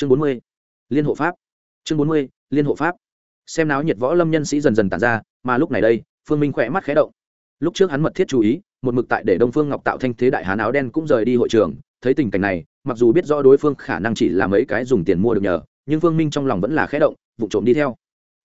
chương bốn mươi, liên hộ pháp. Chương bốn mươi, liên hộ pháp. Xem náo nhiệt võ lâm nhân sĩ dần dần tàn ra, mà lúc này đây, phương minh khỏe mắt khé động. Lúc trước hắn mật thiết chú ý, một mực tại để đông phương ngọc tạo thanh thế đại hán áo đen cũng rời đi hội trường. Thấy tình cảnh này, mặc dù biết rõ đối phương khả năng chỉ là mấy cái dùng tiền mua được nhờ, nhưng phương minh trong lòng vẫn là khé động, vụ trộm đi theo.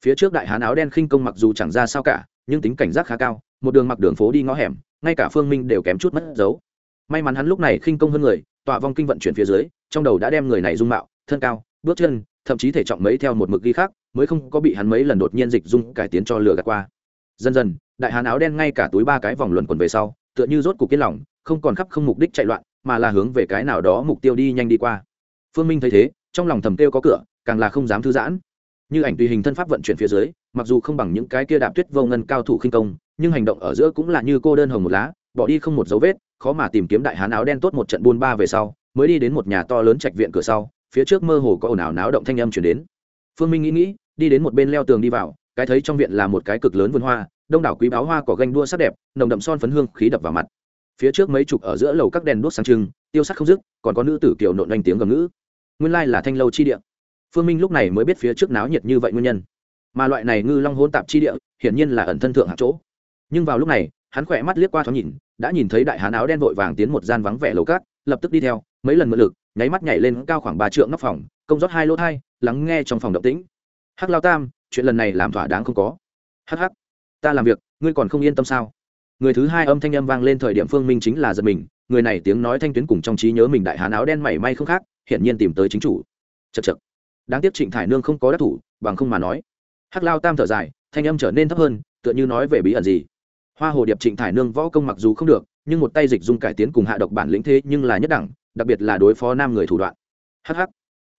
Phía trước đại hán áo đen khinh công mặc dù chẳng ra sao cả, nhưng tính cảnh giác khá cao, một đường mặc đường phố đi ngõ hẻm, ngay cả phương minh đều kém chút mất dấu. May mắn hắn lúc này khinh công hơn người, tọa vong kinh vận chuyển phía dưới, trong đầu đã đem người này dung mạo thân cao, bước chân, thậm chí thể trọng mấy theo một mực ghi khác, mới không có bị hắn mấy lần đột nhiên dịch dung cải tiến cho lừa gạt qua. Dần dần, đại hán áo đen ngay cả túi ba cái vòng luẩn quần về sau, tựa như rốt cục yên lòng, không còn khắp không mục đích chạy loạn, mà là hướng về cái nào đó mục tiêu đi nhanh đi qua. Phương minh thấy thế, trong lòng thầm kêu có cửa, càng là không dám thư giãn. Như ảnh tùy hình thân pháp vận chuyển phía dưới, mặc dù không bằng những cái kia đạp tuyết vô ngân cao thủ khinh công, nhưng hành động ở giữa cũng là như cô đơn hồng một lá, bỏ đi không một dấu vết, khó mà tìm kiếm đại hán áo đen tốt một trận buôn ba về sau, mới đi đến một nhà to lớn trạch viện cửa sau phía trước mơ hồ có ồn ào náo động thanh âm chuyển đến. Phương minh nghĩ nghĩ, đi đến một bên leo tường đi vào, cái thấy trong viện là một cái cực lớn vườn hoa, đông đảo quý báo hoa có ganh đua sắc đẹp, nồng đậm son phấn hương khí đập vào mặt. Phía trước mấy chục ở giữa lầu các đèn đuốc sáng trưng, tiêu sắc không dứt, còn có nữ tử kiều nộn oanh tiếng gầm ngữ. Nguyên lai là thanh lâu chi địa. Phương minh lúc này mới biết phía trước náo nhiệt như vậy nguyên nhân. Mà loại này ngư long hôn tạp chi địa, hiển nhiên là ẩn thân thượng hạng chỗ. Nhưng vào lúc này, hắn khỏe mắt liếc qua thoáng nhìn, đã nhìn thấy đại hán áo đen vội vàng tiến một gian vắng vẻ lầu cát lập tức đi theo, mấy lần mượn lực nháy mắt nhảy lên cao khoảng ba trượng nóc phòng, công rót hai lỗ thai, lắng nghe trong phòng động tĩnh. Hắc lao tam, chuyện lần này làm thỏa đáng không có. Hắc hắc, ta làm việc, ngươi còn không yên tâm sao? Người thứ hai âm thanh âm vang lên thời điểm phương minh chính là giật mình, người này tiếng nói thanh tuyến cùng trong trí nhớ mình đại hán áo đen mảy may không khác, hiển nhiên tìm tới chính chủ. Chật chật đáng tiếc trịnh thải nương không có đắc thủ, bằng không mà nói. Hắc lao tam thở dài, thanh âm trở nên thấp hơn, tựa như nói về bí ẩn gì. Hoa hồ điệp trịnh thải nương võ công mặc dù không được, nhưng một tay dịch dung cải tiến cùng hạ độc bản lĩnh thế nhưng là nhất đẳng đặc biệt là đối phó nam người thủ đoạn. Hh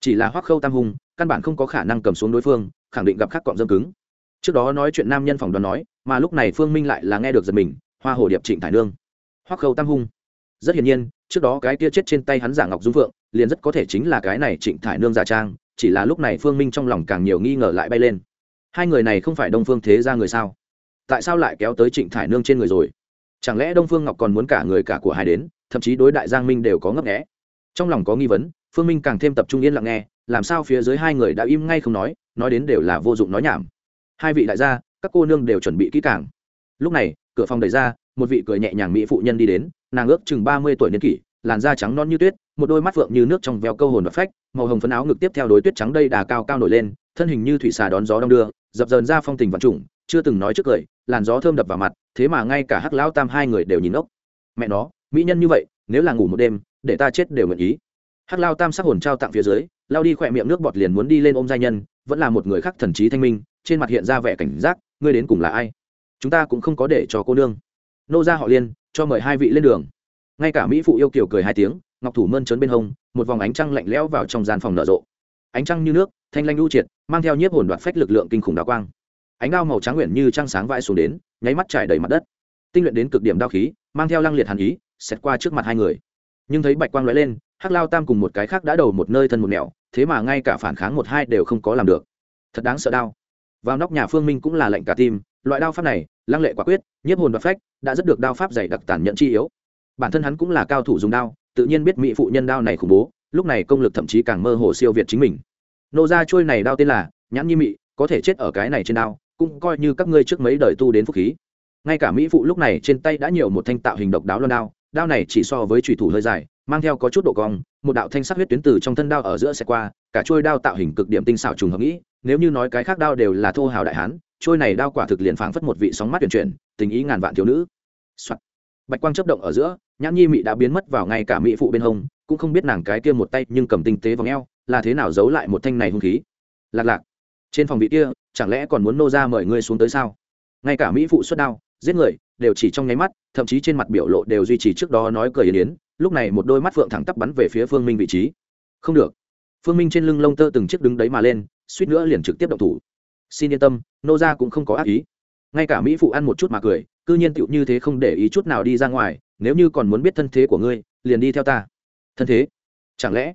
chỉ là hoắc khâu tam hung căn bản không có khả năng cầm xuống đối phương, khẳng định gặp khắc cọm dâm cứng. Trước đó nói chuyện nam nhân phòng đoán nói, mà lúc này phương minh lại là nghe được giật mình, hoa hồ điệp trịnh thải nương. Hoắc khâu tam hung rất hiển nhiên, trước đó cái kia chết trên tay hắn giả ngọc dung phượng, liền rất có thể chính là cái này trịnh thải nương giả trang, chỉ là lúc này phương minh trong lòng càng nhiều nghi ngờ lại bay lên. Hai người này không phải đông phương thế ra người sao? Tại sao lại kéo tới trịnh thải nương trên người rồi? Chẳng lẽ đông phương ngọc còn muốn cả người cả của hai đến? Thậm chí đối đại giang minh đều có ngấp nghẽ. Trong lòng có nghi vấn, phương minh càng thêm tập trung yên lặng nghe, làm sao phía dưới hai người đã im ngay không nói nói đến đều là vô dụng nói nhảm. Hai vị đại gia, các cô nương đều chuẩn bị kỹ càng. Lúc này, cửa phòng đẩy ra, một vị cười nhẹ nhàng mỹ phụ nhân đi đến, nàng ước chừng ba mươi tuổi niên kỷ, làn da trắng non như tuyết, một đôi mắt phượng như nước trong veo câu hồn và phách, màu hồng phấn áo ngực tiếp theo đối tuyết trắng đây đà cao cao nổi lên, thân hình như thủy xà đón gió đông đưa, dập dờn ra phong tình vạn trùng, chưa từng nói trước cười, làn gió thơm đập vào mặt, thế mà ngay cả hắc lão tam hai người đều nhìn ốc mẹ nó mỹ nhân như vậy, nếu là ngủ một đêm, để ta chết đều nguyện ý. Hắc lao tam sắc hồn trao tặng phía dưới, lao đi khỏe miệng nước bọt liền muốn đi lên ôm giai nhân, vẫn là một người khác thần trí thanh minh, trên mặt hiện ra vẻ cảnh giác, ngươi đến cùng là ai? Chúng ta cũng không có để cho cô nương. Nô ra họ liên, cho mời hai vị lên đường. Ngay cả mỹ phụ yêu kiều cười hai tiếng, ngọc thủ mơn trớn bên hông, một vòng ánh trăng lạnh lẽo vào trong gian phòng nở rộ. Ánh trăng như nước, thanh lanh lưu triệt, mang theo nhiếp hồn đoạt phách lực lượng kinh khủng đao quang. Ánh đao màu trắng nguyện như trăng sáng vãi xuống đến, nháy mắt trải đầy mặt đất. Tinh luyện đến cực điểm đao khí, mang theo lăng liệt hàn ý xét qua trước mặt hai người. Nhưng thấy bạch quang lóe lên, hắc lao tam cùng một cái khác đã đầu một nơi thân một nẻo, thế mà ngay cả phản kháng một hai đều không có làm được. Thật đáng sợ đau. vào nóc nhà phương minh cũng là lệnh cả tim, loại đao pháp này, lăng lệ quả quyết, nhiếp hồn và phách, đã rất được đao pháp dày đặc tàn nhận chi yếu. Bản thân hắn cũng là cao thủ dùng đao, tự nhiên biết mỹ phụ nhân đao này khủng bố, lúc này công lực thậm chí càng mơ hồ siêu việt chính mình. Nô ra trôi này đao tên là nhãn nhi mị, có thể chết ở cái này trên đao, cũng coi như các ngươi trước mấy đời tu đến phúc khí. Ngay cả mỹ phụ lúc này trên tay đã nhiều một thanh tạo hình độc đáo loan đao đao này chỉ so với trùy thủ hơi dài, mang theo có chút độ cong, một đạo thanh sắc huyết tuyến từ trong thân đao ở giữa xe qua, cả trôi đao tạo hình cực điểm tinh xảo trùng hợp nghĩ, nếu như nói cái khác đao đều là thô hào đại hán trôi này đao quả thực liền phảng phất một vị sóng mắt tuyển chuyển, tình ý ngàn vạn thiếu nữ、Soạn. bạch quang chấp động ở giữa, nhãn nhi mị đã biến mất vào ngay cả mỹ phụ bên hông, cũng không biết nàng cái kia một tay nhưng cầm tinh tế vòng eo, là thế nào giấu lại một thanh này hung khí. Lạc lạc. Trên phòng vị kia, chẳng lẽ còn muốn nô ra mời ngươi xuống tới sao? Ngay cả mỹ phụ xuất đao giết người, đều chỉ trong nháy mắt, thậm chí trên mặt biểu lộ đều duy trì trước đó nói cười yên yến, lúc này một đôi mắt phượng thẳng tắp bắn về phía phương minh vị trí. Không được. Phương minh trên lưng lông tơ từng chiếc đứng đấy mà lên, suýt nữa liền trực tiếp động thủ. Xin yên tâm, nô ra cũng không có ác ý. Ngay cả mỹ phụ ăn một chút mà cười c ư nhiên tựu như thế không để ý chút nào đi ra ngoài, nếu như còn muốn biết thân thế của ngươi, liền đi theo ta. Thân thế? Chẳng lẽ?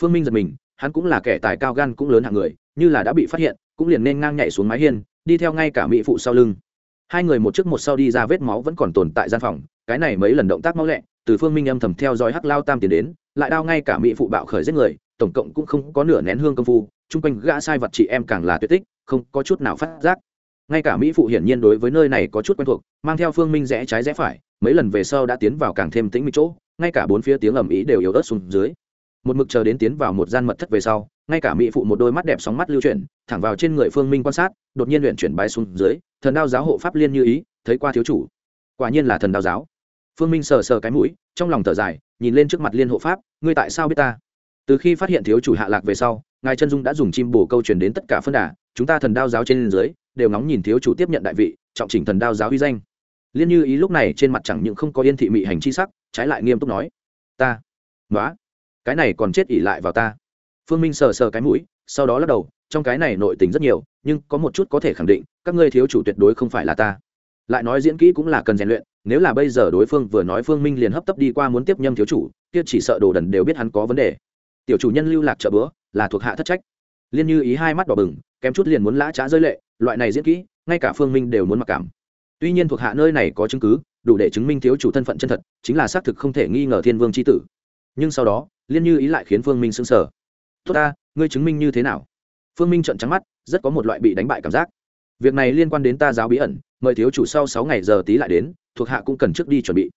Phương minh giật mình, hắn cũng là kẻ tài cao gan cũng lớn hạng người, như là đã bị phát hiện, cũng liền nên ngang nhảy xuống mái hiên, đi theo ngay cả mỹ phụ sau lưng hai người một trước một sau đi ra vết máu vẫn còn tồn tại gian phòng, cái này mấy lần động tác máu lẹ, từ phương minh âm thầm theo dõi hắc lao tam tiến đến, lại đao ngay cả mỹ phụ bạo khởi giết người, tổng cộng cũng không có nửa nén hương công phu, chung quanh gã sai vật chị em càng là tuyệt tích, không có chút nào phát giác. Ngay cả mỹ phụ hiển nhiên đối với nơi này có chút quen thuộc, mang theo phương minh rẽ trái rẽ phải, mấy lần về sau đã tiến vào càng thêm tĩnh mịch chỗ, ngay cả bốn phía tiếng ầm ĩ đều yếu ớt xuống dưới một mực chờ đến tiến vào một gian mật thất về sau, ngay cả mỹ phụ một đôi mắt đẹp sóng mắt lưu chuyển, thẳng vào trên người phương minh quan sát, đột nhiên luyện chuyển bái xuống dưới, thần đao giáo hộ pháp liên như ý, thấy qua thiếu chủ. Quả nhiên là thần đao giáo. Phương minh sờ sờ cái mũi, trong lòng thở dài, nhìn lên trước mặt liên hộ pháp, ngươi tại sao biết ta? Từ khi phát hiện thiếu chủ hạ lạc về sau, ngài chân dung đã dùng chim bổ câu truyền đến tất cả phân đà, chúng ta thần đao giáo trên dưới, đều ngóng nhìn thiếu chủ tiếp nhận đại vị, trọng chỉnh thần đao giáo uy danh. Liên như ý lúc này trên mặt chẳng những không có yên thị mị hành chi sắc, trái lại nghiêm túc nói, ta nói cái này còn chết ỉ lại vào ta. Phương minh sờ sờ cái mũi, sau đó lắc đầu, trong cái này nội tình rất nhiều, nhưng có một chút có thể khẳng định, các ngươi thiếu chủ tuyệt đối không phải là ta. Lại nói diễn kỹ cũng là cần rèn luyện, nếu là bây giờ đối phương vừa nói phương minh liền hấp tấp đi qua muốn tiếp nhâm thiếu chủ, kia chỉ sợ đồ đần đều biết hắn có vấn đề. Tiểu chủ nhân lưu lạc trợ bữa, là thuộc hạ thất trách. Liên như ý hai mắt đỏ bừng, kém chút liền muốn lã trá rơi lệ, loại này diễn kỹ, ngay cả phương minh đều muốn mặc cảm. Tuy nhiên thuộc hạ nơi này có chứng cứ, đủ để chứng minh thiếu chủ thân phận chân thật, chính là xác thực không thể nghi ngờ thiên vương c h i tử. Nhưng sau đó liên như ý lại khiến phương minh sững sờ. Tốt ta, ngươi chứng minh như thế nào? Phương minh trợn trắng mắt, rất có một loại bị đánh bại cảm giác. Việc này liên quan đến ta giáo bí ẩn, mời thiếu chủ sau sáu ngày giờ tí lại đến, thuộc hạ cũng cần trước đi chuẩn bị.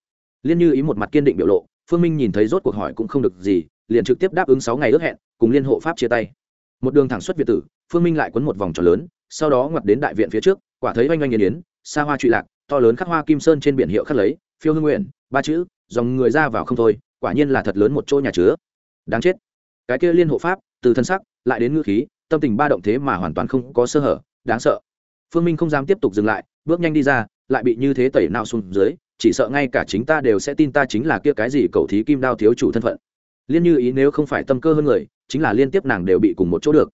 Liên như ý một mặt kiên định biểu lộ, phương minh nhìn thấy rốt cuộc hỏi cũng không được gì, liền trực tiếp đáp ứng sáu ngày ước hẹn, cùng liên hộ pháp chia tay. Một đường thẳng xuất việt tử, phương minh lại quấn một vòng tròn lớn, sau đó ngoặt đến đại viện phía trước, quả thấy oanh oanh nghiền yến xa hoa trụy lạc, to lớn khắc hoa kim sơn trên biển hiệu khắc lấy, phiêu hương nguyện, ba chữ, dòng người ra vào không thôi quả nhiên là thật lớn một chỗ nhà chứa. Đáng chết. Cái kia liên hộ pháp, từ thân sắc, lại đến ngữ khí, tâm tình ba động thế mà hoàn toàn không có sơ hở, đáng sợ. Phương minh không dám tiếp tục dừng lại, bước nhanh đi ra, lại bị như thế tẩy nào xuống dưới, chỉ sợ ngay cả chính ta đều sẽ tin ta chính là kia cái gì cầu thí kim đao thiếu chủ thân phận. Liên như ý nếu không phải tâm cơ hơn người, chính là liên tiếp nàng đều bị cùng một chỗ được.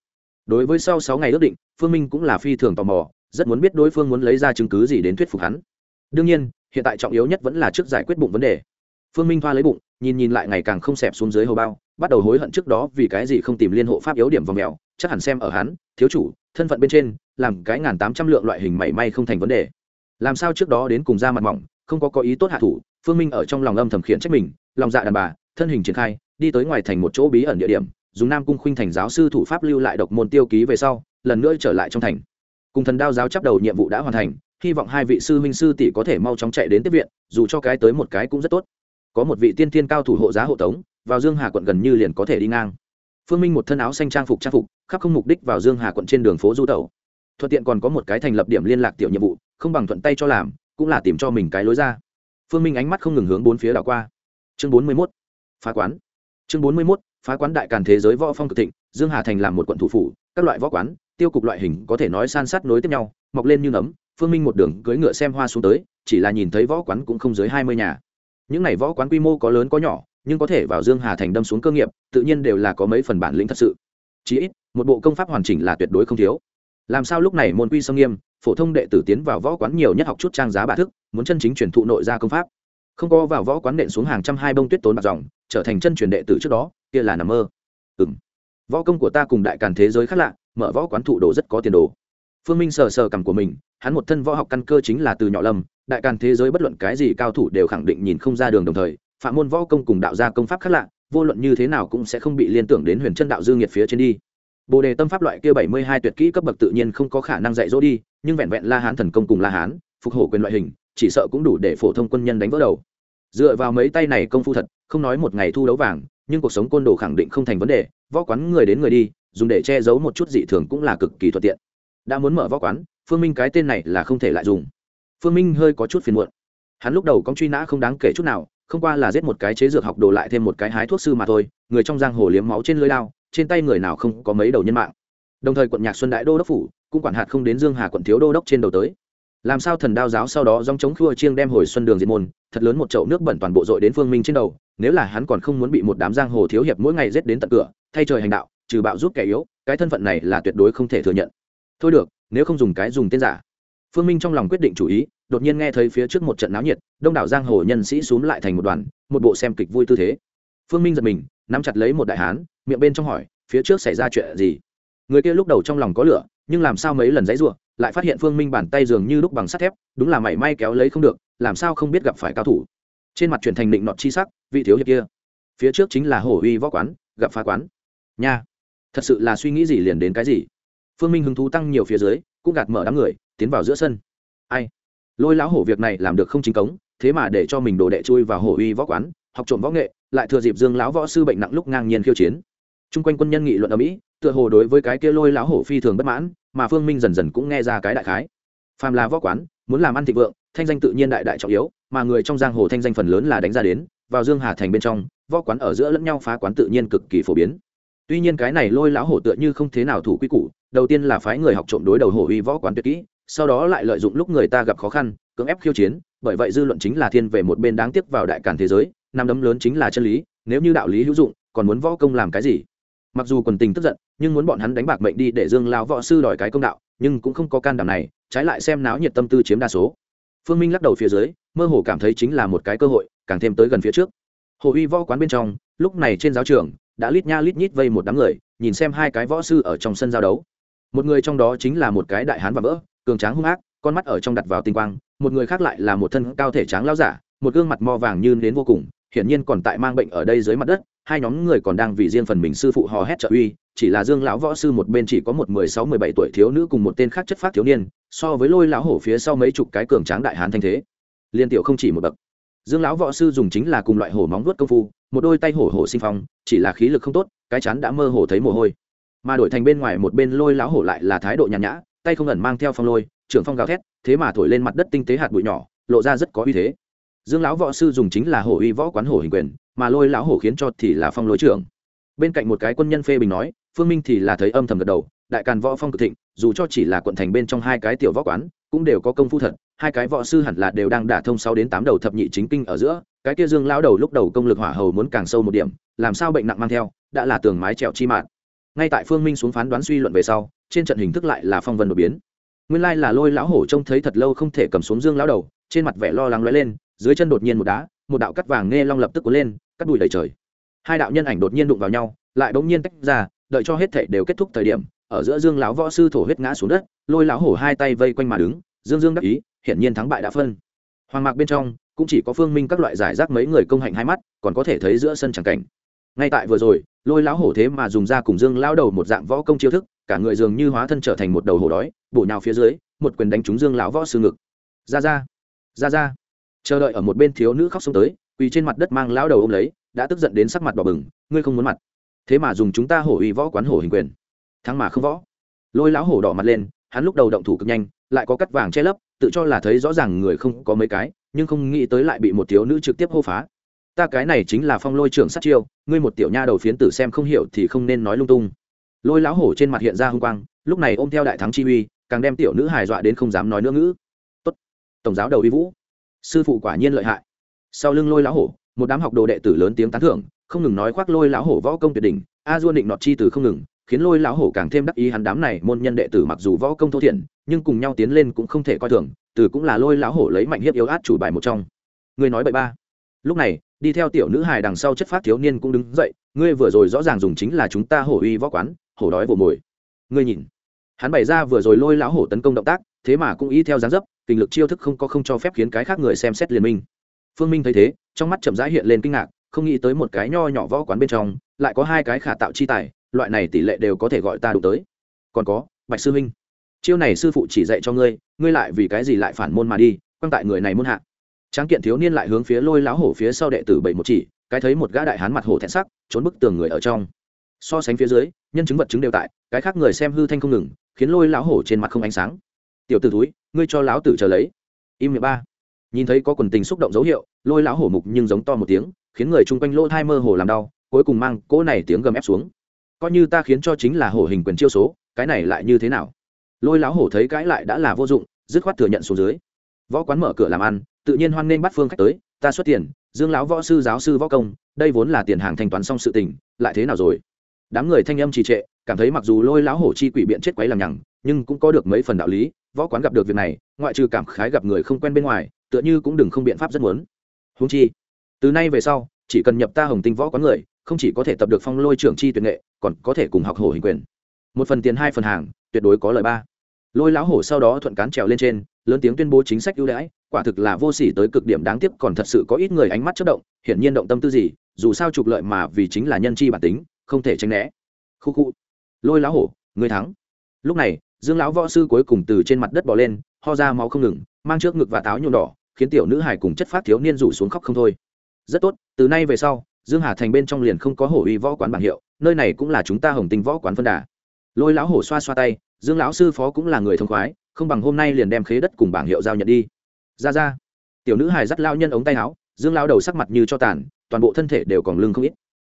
Đối với sau sáu ngày ước định, phương minh cũng là phi thường tò mò, rất muốn biết đối phương muốn lấy ra chứng cứ gì đến thuyết phục hắn. Đương nhiên, hiện tại trọng yếu nhất vẫn là trước giải quyết bụng vấn đề phương minh thoa lấy bụng, nhìn nhìn lại ngày càng không xẹp xuống dưới hầu bao, bắt đầu hối hận trước đó vì cái gì không tìm liên hộ pháp yếu điểm vòng mèo chắc hẳn xem ở hắn, thiếu chủ, thân phận bên trên, làm cái ngàn tám trăm lượng loại hình mảy may không thành vấn đề. Làm sao trước đó đến cùng ra mặt mỏng, không có có ý tốt hạ thủ, phương minh ở trong lòng âm thầm khiển trách mình, lòng dạ đàn bà, thân hình triển khai, đi tới ngoài thành một chỗ bí ẩn địa điểm, dùng nam cung khuynh thành giáo sư thủ pháp lưu lại độc môn tiêu ký về sau, lần nữa trở lại trong thành. Cùng thần đao giáo chấp đầu nhiệm vụ đã hoàn thành, hy vọng hai vị sư minh sư tỷ có thể mau chóng chạy đến tiếp viện, dù cho cái tới một cái cũng rất tốt có một vị tiên tiên cao thủ hộ giá hộ tống, vào dương hà quận gần như liền có thể đi ngang. Phương minh một thân áo xanh trang phục trang phục, khắp không mục đích vào dương hà quận trên đường phố du tẩu. Thuận tiện còn có một cái thành lập điểm liên lạc tiểu nhiệm vụ, không bằng thuận tay cho làm, cũng là tìm cho mình cái lối ra. Phương minh ánh mắt không ngừng hướng bốn phía đảo qua. Chương bốn mươi mốt, phá quán. Chương bốn mươi mốt, phá quán đại càn thế giới võ phong cực thịnh, dương hà thành làm một quận thủ phủ, các loại võ quán, tiêu cục loại hình có thể nói san sát nối tiếp nhau, mọc lên như nấm, phương minh một đường cưỡi ngựa xem hoa xuống tới, chỉ là nhìn thấy võ quán cũng không dưới hai mươi nhà những n à y võ quán quy mô có lớn có nhỏ, nhưng có thể vào dương hà thành đâm xuống cơ nghiệp, tự nhiên đều là có mấy phần bản lĩnh thật sự. Chí ít, một bộ công pháp hoàn chỉnh là tuyệt đối không thiếu. Làm sao lúc này môn quy sâm nghiêm, phổ thông đệ tử tiến vào võ quán nhiều nhất học chút trang giá bạ thức, muốn chân chính truyền thụ nội gia công pháp. Không có vào võ quán nện xuống hàng trăm hai bông tuyết tốn bạc dòng, trở thành chân truyền đệ tử trước đó, kia là nằm mơ. Ừ m võ công của ta cùng đại càn thế giới khác lạ, mở võ quán thụ đồ rất có tiền đồ phương minh sờ sờ cằm của mình, hắn một thân võ học căn cơ chính là từ nhỏ lâm đại càn thế giới bất luận cái gì cao thủ đều khẳng định nhìn không ra đường đồng thời, phạm môn võ công cùng đạo gia công pháp khác lạ, vô luận như thế nào cũng sẽ không bị liên tưởng đến huyền chân đạo dương nhiệt phía trên đi. Bồ đề tâm pháp loại kia bảy mươi hai tuyệt kỹ cấp bậc tự nhiên không có khả năng dạy dỗ đi, nhưng vẹn vẹn la hán thần công cùng la hán, phục hổ quyền loại hình, chỉ sợ cũng đủ để phổ thông quân nhân đánh vỡ đầu. Dựa vào mấy tay này công phu thật, không nói một ngày thu đấu vàng, nhưng cuộc sống côn đồ khẳng định không thành vấn đề, võ quán người đến người đi, dùng để che giấu một chút dị thường cũng là cực kỳ thuận tiện đã muốn mở võ quán, phương minh cái tên này là không thể lại dùng. Phương minh hơi có chút phiền muộn. Hắn lúc đầu công truy nã không đáng kể chút nào, không qua là giết một cái chế dược học đồ lại thêm một cái hái thuốc sư mà thôi, người trong giang hồ liếm máu trên lưới lao, trên tay người nào không có mấy đầu nhân mạng. Đồng thời quận nhạc xuân đại đô đốc phủ cũng quản hạt không đến dương hà quận thiếu đô đốc trên đầu tới. Làm sao thần đao giáo sau đó dòng chống khua chiêng đem hồi xuân đường diệt môn, thật lớn một chậu nước bẩn toàn bộ dội đến phương minh trên đầu, nếu là hắn còn không muốn bị một đám giang hồ thiếu hiệp mỗi ngày giết đến tận cửa, thay trời hành đạo, trừ bạo giúp kẻ yếu, cái thân phận này là tuyệt đối không thể thừa nhận thôi được, nếu không dùng cái dùng tên giả. Phương minh trong lòng quyết định chủ ý, đột nhiên nghe thấy phía trước một trận náo nhiệt, đông đảo giang hồ nhân sĩ x u ố n g lại thành một đoàn, một bộ xem kịch vui tư thế. Phương minh giật mình, nắm chặt lấy một đại hán, miệng bên trong hỏi, phía trước xảy ra chuyện gì? Người kia lúc đầu trong lòng có lửa, nhưng làm sao mấy lần dãy ruộng lại phát hiện phương minh bàn tay dường như lúc bằng sắt thép, đúng là mảy may kéo lấy không được, làm sao không biết gặp phải cao thủ. Trên mặt chuyển thành định nọt chi sắc, vị thiếu hiệp kia. Phía trước chính là hổ uy võ quán, gặp phá quán. Nha, thật sự là suy nghĩ gì liền đến cái gì? Phương minh hứng thú tăng nhiều phía dưới, cũng gạt mở đám người, tiến vào giữa sân. Ai? Lôi lão hổ việc này làm được không chính cống, thế mà để cho mình đồ đệ chui vào hổ uy võ quán, học trộm võ nghệ, lại thừa dịp dương lão võ sư bệnh nặng lúc ngang nhiên khiêu chiến. Chung quanh quân nhân nghị luận ở mỹ tựa hồ đối với cái kia lôi lão hổ phi thường bất mãn, mà phương minh dần dần cũng nghe ra cái đại khái. Phàm là võ quán, muốn làm ăn thịnh vượng, thanh danh tự nhiên đại đại trọng yếu, mà người trong giang hồ thanh danh phần lớn là đánh ra đến, vào dương hà thành bên trong, võ quán ở giữa lẫn nhau phá quán tự nhiên cực kỳ phổ biến. Tuy nhiên cái này lôi lão hổ tựa như không thế nào thủ quy củ đầu tiên là phái người học trộm đối đầu hổ uy võ quán tuyệt kỹ, sau đó lại lợi dụng lúc người ta gặp khó khăn, cưỡng ép khiêu chiến, bởi vậy dư luận chính là thiên về một bên đáng tiếc vào đại cản thế giới, năm đấm lớn chính là chân lý, nếu như đạo lý hữu dụng, còn muốn võ công làm cái gì? Mặc dù quần tình tức giận, nhưng muốn bọn hắn đánh bạc mệnh đi để dương lao võ sư đòi cái công đạo, nhưng cũng không có can đảm này, trái lại xem náo nhiệt tâm tư chiếm đa số. Phương minh lắc đầu phía dưới, mơ hồ cảm thấy chính là một cái cơ hội, càng thêm tới gần phía trước. Hồ uy võ quán bên trong, lúc này trên giáo trường, đã lít nha lít nhít vây một đám người, nhìn xem hai cái võ sư ở trong sân giao đấu một người trong đó chính là một cái đại hán và vỡ, cường tráng hung ác, con mắt ở trong đặt vào tinh quang, một người khác lại là một thân cao thể tráng lao giả, một gương mặt mo vàng như đến vô cùng, hiển nhiên còn tại mang bệnh ở đây dưới mặt đất, hai nhóm người còn đang vì riêng phần mình sư phụ hò hét trợ uy, chỉ là dương lão võ sư một bên chỉ có một mười sáu, mười bảy tuổi thiếu nữ cùng một tên khác chất phát thiếu niên, so với lôi lão hổ phía sau mấy chục cái cường tráng đại hán thanh thế. Liên tiểu không chỉ một bậc. Dương lão võ sư dùng chính là cùng loại hổ móng vuốt công phu, một đôi tay hổ hổ sinh phong, chỉ là khí lực không tốt, cái chán đã mơ hồ thấy mồ hôi mà đổi thành bên ngoài một bên lôi lão hổ lại là thái độ nhàn nhã, tay không ẩn mang theo phong lôi, trưởng phong gào thét, thế mà thổi lên mặt đất tinh tế hạt bụi nhỏ, lộ ra rất có uy thế. Dương lão võ sư dùng chính là hổ uy võ quán hổ hình quyền, mà lôi lão hổ khiến cho thì là phong lối trưởng. Bên cạnh một cái quân nhân phê bình nói, phương minh thì là thấy âm thầm gật đầu, đại càn võ phong cực thịnh, dù cho chỉ là quận thành bên trong hai cái tiểu võ quán, cũng đều có công phu thật, hai cái võ sư hẳn là đều đang đả thông sáu đến tám đầu thập nhị chính kinh ở giữa, cái kia dương lão đầu lúc đầu công lực hỏa hầu muốn càng sâu một điểm, làm sao bệnh nặng mang theo, đã là tường mái trèo chi mạng ngay tại phương minh xuống phán đoán suy luận về sau, trên trận hình thức lại là phong vân đột biến. Nguyên lai là lôi lão hổ trông thấy thật lâu không thể cầm xuống dương lão đầu, trên mặt vẻ lo lắng lóe lên, dưới chân đột nhiên một đá, một đạo cắt vàng nghe long lập tức cuốn lên, cắt đùi đầy trời. Hai đạo nhân ảnh đột nhiên đụng vào nhau, lại bỗng nhiên tách ra, đợi cho hết thể đều kết thúc thời điểm, ở giữa dương lão võ sư thổ huyết ngã xuống đất, lôi lão hổ hai tay vây quanh mà đứng, dương dương đắc ý, hiển nhiên thắng bại đã phân. Hoàng mạc bên trong, cũng chỉ có phương minh các loại giải rác mấy người công hạnh hai mắt, còn có thể thấy giữa sân tràng cảnh. Ngay tại vừa rồi lôi lão hổ thế mà dùng ra cùng dương lao đầu một dạng võ công chiêu thức, cả người dường như hóa thân trở thành một đầu hổ đói, bổ nhào phía dưới, một quyền đánh trúng dương lão võ sư ngực. Ra ra ra ra. Chờ đợi ở một bên thiếu nữ khóc xông tới, quỳ trên mặt đất mang lão đầu ôm lấy, đã tức giận đến sắc mặt đỏ bừng, ngươi không muốn mặt. Thế mà dùng chúng ta hổ uy võ quán hổ hình quyền. Thắng mà không võ. Lôi lão hổ đỏ mặt lên, hắn lúc đầu động thủ cực nhanh, lại có cắt vàng che lấp, tự cho là thấy rõ ràng người không có mấy cái, nhưng không nghĩ tới lại bị một thiếu nữ trực tiếp hô phá ta cái này chính là phong lôi trưởng sát chiêu, ngươi một tiểu nha đầu phiến tử xem không hiểu thì không nên nói lung tung. Lôi lão hổ trên mặt hiện ra h u n g quang, lúc này ôm theo đại thắng chi uy, càng đem tiểu nữ hài dọa đến không dám nói nữa ngữ. Tốt. tổng giáo đầu uy vũ. Sư phụ quả nhiên lợi hại. Sau lưng lôi lão hổ, một đám học đồ đệ tử lớn tiếng tán thưởng, không ngừng nói khoác lôi lão hổ võ công tuyệt đỉnh, a duôn định nọt chi từ không ngừng, khiến lôi lão hổ càng thêm đắc ý hắn đám này môn nhân đệ tử mặc dù võ công thô thiển, nhưng cùng nhau tiến lên cũng không thể coi thường, từ cũng là lôi lão hổ lấy mạnh hiếp yếu át chủ bài một trong. Người nói bậy ba. Lúc này đi theo tiểu nữ hài đằng sau chất phát thiếu niên cũng đứng dậy, ngươi vừa rồi rõ ràng dùng chính là chúng ta hổ uy võ quán, hổ đói vồ mồi. Ngươi nhìn, hắn bày ra vừa rồi lôi lão hổ tấn công động tác, thế mà cũng y theo dáng dấp, kinh lực chiêu thức không có không cho phép khiến cái khác người xem xét liên minh. Phương minh thấy thế, trong mắt chậm rãi hiện lên kinh ngạc, không nghĩ tới một cái nho nhỏ võ quán bên trong, lại có hai cái khả tạo chi tài, loại này tỷ lệ đều có thể gọi ta đủ tới. Còn có, bạch sư minh, chiêu này sư phụ chỉ dạy cho ngươi ngươi lại vì cái gì lại phản môn mà đi quan tại người này môn hạ tráng kiện thiếu niên lại hướng phía lôi láo hổ phía sau đệ tử bảy một chỉ, cái thấy một gã đại hán mặt hổ thẹn sắc, trốn bức tường người ở trong. So sánh phía dưới, nhân chứng vật chứng đều tại, cái khác người xem hư thanh không ngừng, khiến lôi láo hổ trên mặt không ánh sáng. Tiểu t ử túi ngươi cho láo tử chờ lấy. Im miệng ba. Nhìn thấy có quần tình xúc động dấu hiệu, lôi láo hổ mục nhưng giống to một tiếng, khiến người chung quanh lỗ thai mơ hồ làm đau, cuối cùng mang cỗ này tiếng gầm ép xuống. Coi như ta khiến cho chính là hổ hình quyền chiêu số, cái này lại như thế nào? Lôi láo hổ thấy cãi lại đã là vô dụng, dứt khoát thừa nhận xuống dưới. Võ quán mở cửa làm ăn tự nhiên hoan nghênh bắt phương khách tới, ta xuất tiền, dương lão võ sư, giáo sư võ công, đây vốn là tiền hàng thanh toán xong sự tình, lại thế nào rồi? Đám người thanh âm trì trệ, cảm thấy mặc dù lôi lão hổ chi quỷ biện chết quấy làm nhằng, nhưng cũng có được mấy phần đạo lý, võ quán gặp được việc này, ngoại trừ cảm khái gặp người không quen bên ngoài, tựa như cũng đừng không biện pháp rất muốn. Húng chi, từ nay về sau, chỉ cần nhập ta hồng tinh võ quán người, không chỉ có thể tập được phong lôi trưởng chi tuyệt nghệ, còn có thể cùng học hổ hình quyền. Một phần tiền, hai phần hàng, tuyệt đối có lời ba. Lôi lão hổ sau đó thuận cán trèo lên trên lớn tiếng tuyên bố chính sách ưu đãi, quả thực là vô sỉ tới cực điểm đáng tiếc, còn thật sự có ít người ánh mắt chất động, hiển nhiên động tâm tư gì, dù sao trục lợi mà vì chính là nhân chi bản tính, không thể tránh né. Khu khu. Lôi lão hổ người thắng. Lúc này, dương lão võ sư cuối cùng từ trên mặt đất bỏ lên, ho ra máu không ngừng, mang trước ngực và táo nhuộm đỏ, khiến tiểu nữ hải cùng chất phát thiếu niên rủ xuống khóc không thôi. Rất tốt, từ nay về sau, dương hà thành bên trong liền không có hổ uy võ quán bảng hiệu, nơi này cũng là chúng ta hồng tinh võ quán phân đà. Lôi lão hổ xoa xoa tay, dương lão sư phó cũng là người thông khoái không bằng hôm nay liền đem khế đất cùng bảng hiệu giao nhận đi. Ra ra. Tiểu nữ hài dắt lao nhân ống tay áo, dương lao đầu sắc mặt như cho tàn, toàn bộ thân thể đều còn lưng không ít.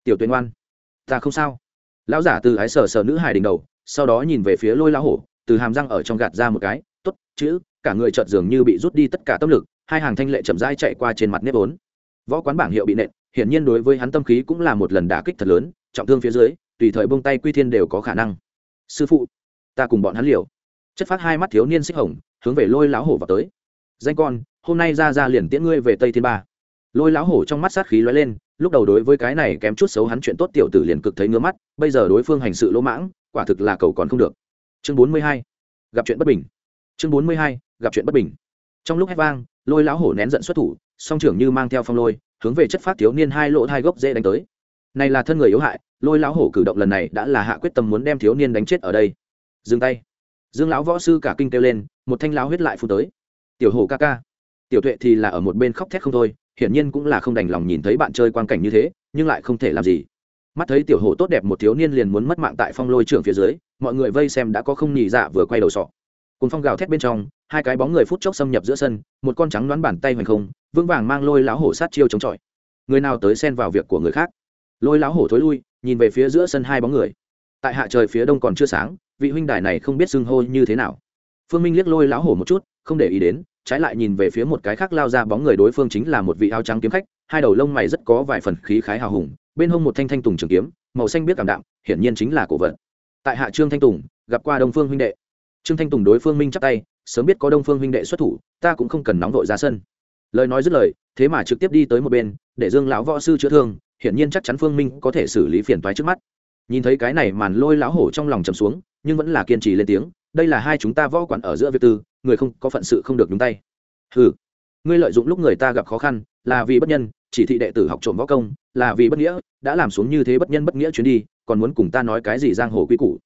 Tiểu tuyên oan. Ta không sao. Lão giả từ ái sờ sờ nữ hài đỉnh đầu, sau đó nhìn về phía lôi lão hổ, từ hàm răng ở trong gạt ra một cái t ố t chữ. Cả người chợt dường như bị rút đi tất cả tâm lực, hai hàng thanh lệ chậm rãi chạy qua trên mặt nếp ốn võ quán bảng hiệu bị nện, hiển nhiên đối với hắn tâm khí cũng là một lần đả kích thật lớn, trọng thương phía dưới, tùy thời bông tay quy thiên đều có khả năng. Sư phụ, ta cùng bọn hắn liều chất phát hai mắt thiếu niên xích hồng, hướng về lôi lão hổ vào tới. Danh con, hôm nay ra ra liền tiễn ngươi về tây thiên ba. Lôi lão hổ trong mắt sát khí lóe lên, lúc đầu đối với cái này kém chút xấu hắn chuyện tốt tiểu tử liền cực thấy ngứa mắt, bây giờ đối phương hành sự lỗ mãng, quả thực là cầu còn không được. Chương bốn mươi hai, gặp chuyện bất bình. Chương bốn mươi hai, gặp chuyện bất bình. Trong lúc hét vang, lôi lão hổ nén giận xuất thủ, song trưởng như mang theo phong lôi, hướng về chất phát thiếu niên hai lỗ hai gốc dễ đánh tới. Này là thân người yếu hại, lôi lão hổ cử động lần này đã là hạ quyết tâm muốn đem thiếu niên đánh chết ở đây. Dừng tay dương lão võ sư cả kinh kêu lên, một thanh lão huyết lại phun tới. Tiểu hổ ca ca. Tiểu tuệ thì là ở một bên khóc thét không thôi, hiển nhiên cũng là không đành lòng nhìn thấy bạn chơi quan cảnh như thế, nhưng lại không thể làm gì. Mắt thấy tiểu hổ tốt đẹp một thiếu niên liền muốn mất mạng tại phong lôi trưởng phía dưới, mọi người vây xem đã có không nhì dạ vừa quay đầu sọ. Cùng phong gào thét bên trong, hai cái bóng người phút chốc xâm nhập giữa sân, một con trắng đoán bàn tay hoành không, vững vàng mang lôi lão hổ sát chiêu chống chọi. Người nào tới xen vào việc của người khác. Lôi lão hổ thối lui, nhìn về phía giữa sân hai bóng người. Tại hạ trời phía đông còn chưa sáng vị huynh đài này không biết xưng hô như thế nào. Phương minh liếc lôi lão hổ một chút, không để ý đến, trái lại nhìn về phía một cái khác lao ra bóng người đối phương chính là một vị áo trắng kiếm khách, hai đầu lông mày rất có vài phần khí khái hào hùng, bên hông một thanh thanh tùng trường kiếm, màu xanh biết cảm đạm, hiển nhiên chính là cổ vật. Tại hạ trương thanh tùng, gặp qua đông phương huynh đệ. Trương thanh tùng đối phương minh chắp tay, sớm biết có đông phương huynh đệ xuất thủ, ta cũng không cần nóng vội ra sân. Lời nói dứt lời, thế mà trực tiếp đi tới một bên, để dương lão võ sư chữa thương, hiển nhiên chắc chắn phương minh có thể xử lý phiền toái trước mắt. Nhìn thấy cái này màn lôi lão hổ trong lòng trầm xuống nhưng vẫn là kiên trì lên tiếng, đây là hai chúng ta võ quản ở giữa việc tư, người không có phận sự không được nhúng tay. Ừ ngươi lợi dụng lúc người ta gặp khó khăn, là vì bất nhân, chỉ thị đệ tử học trộm võ công, là vì bất nghĩa, đã làm xuống như thế bất nhân bất nghĩa chuyến đi, còn muốn cùng ta nói cái gì giang hồ quy củ?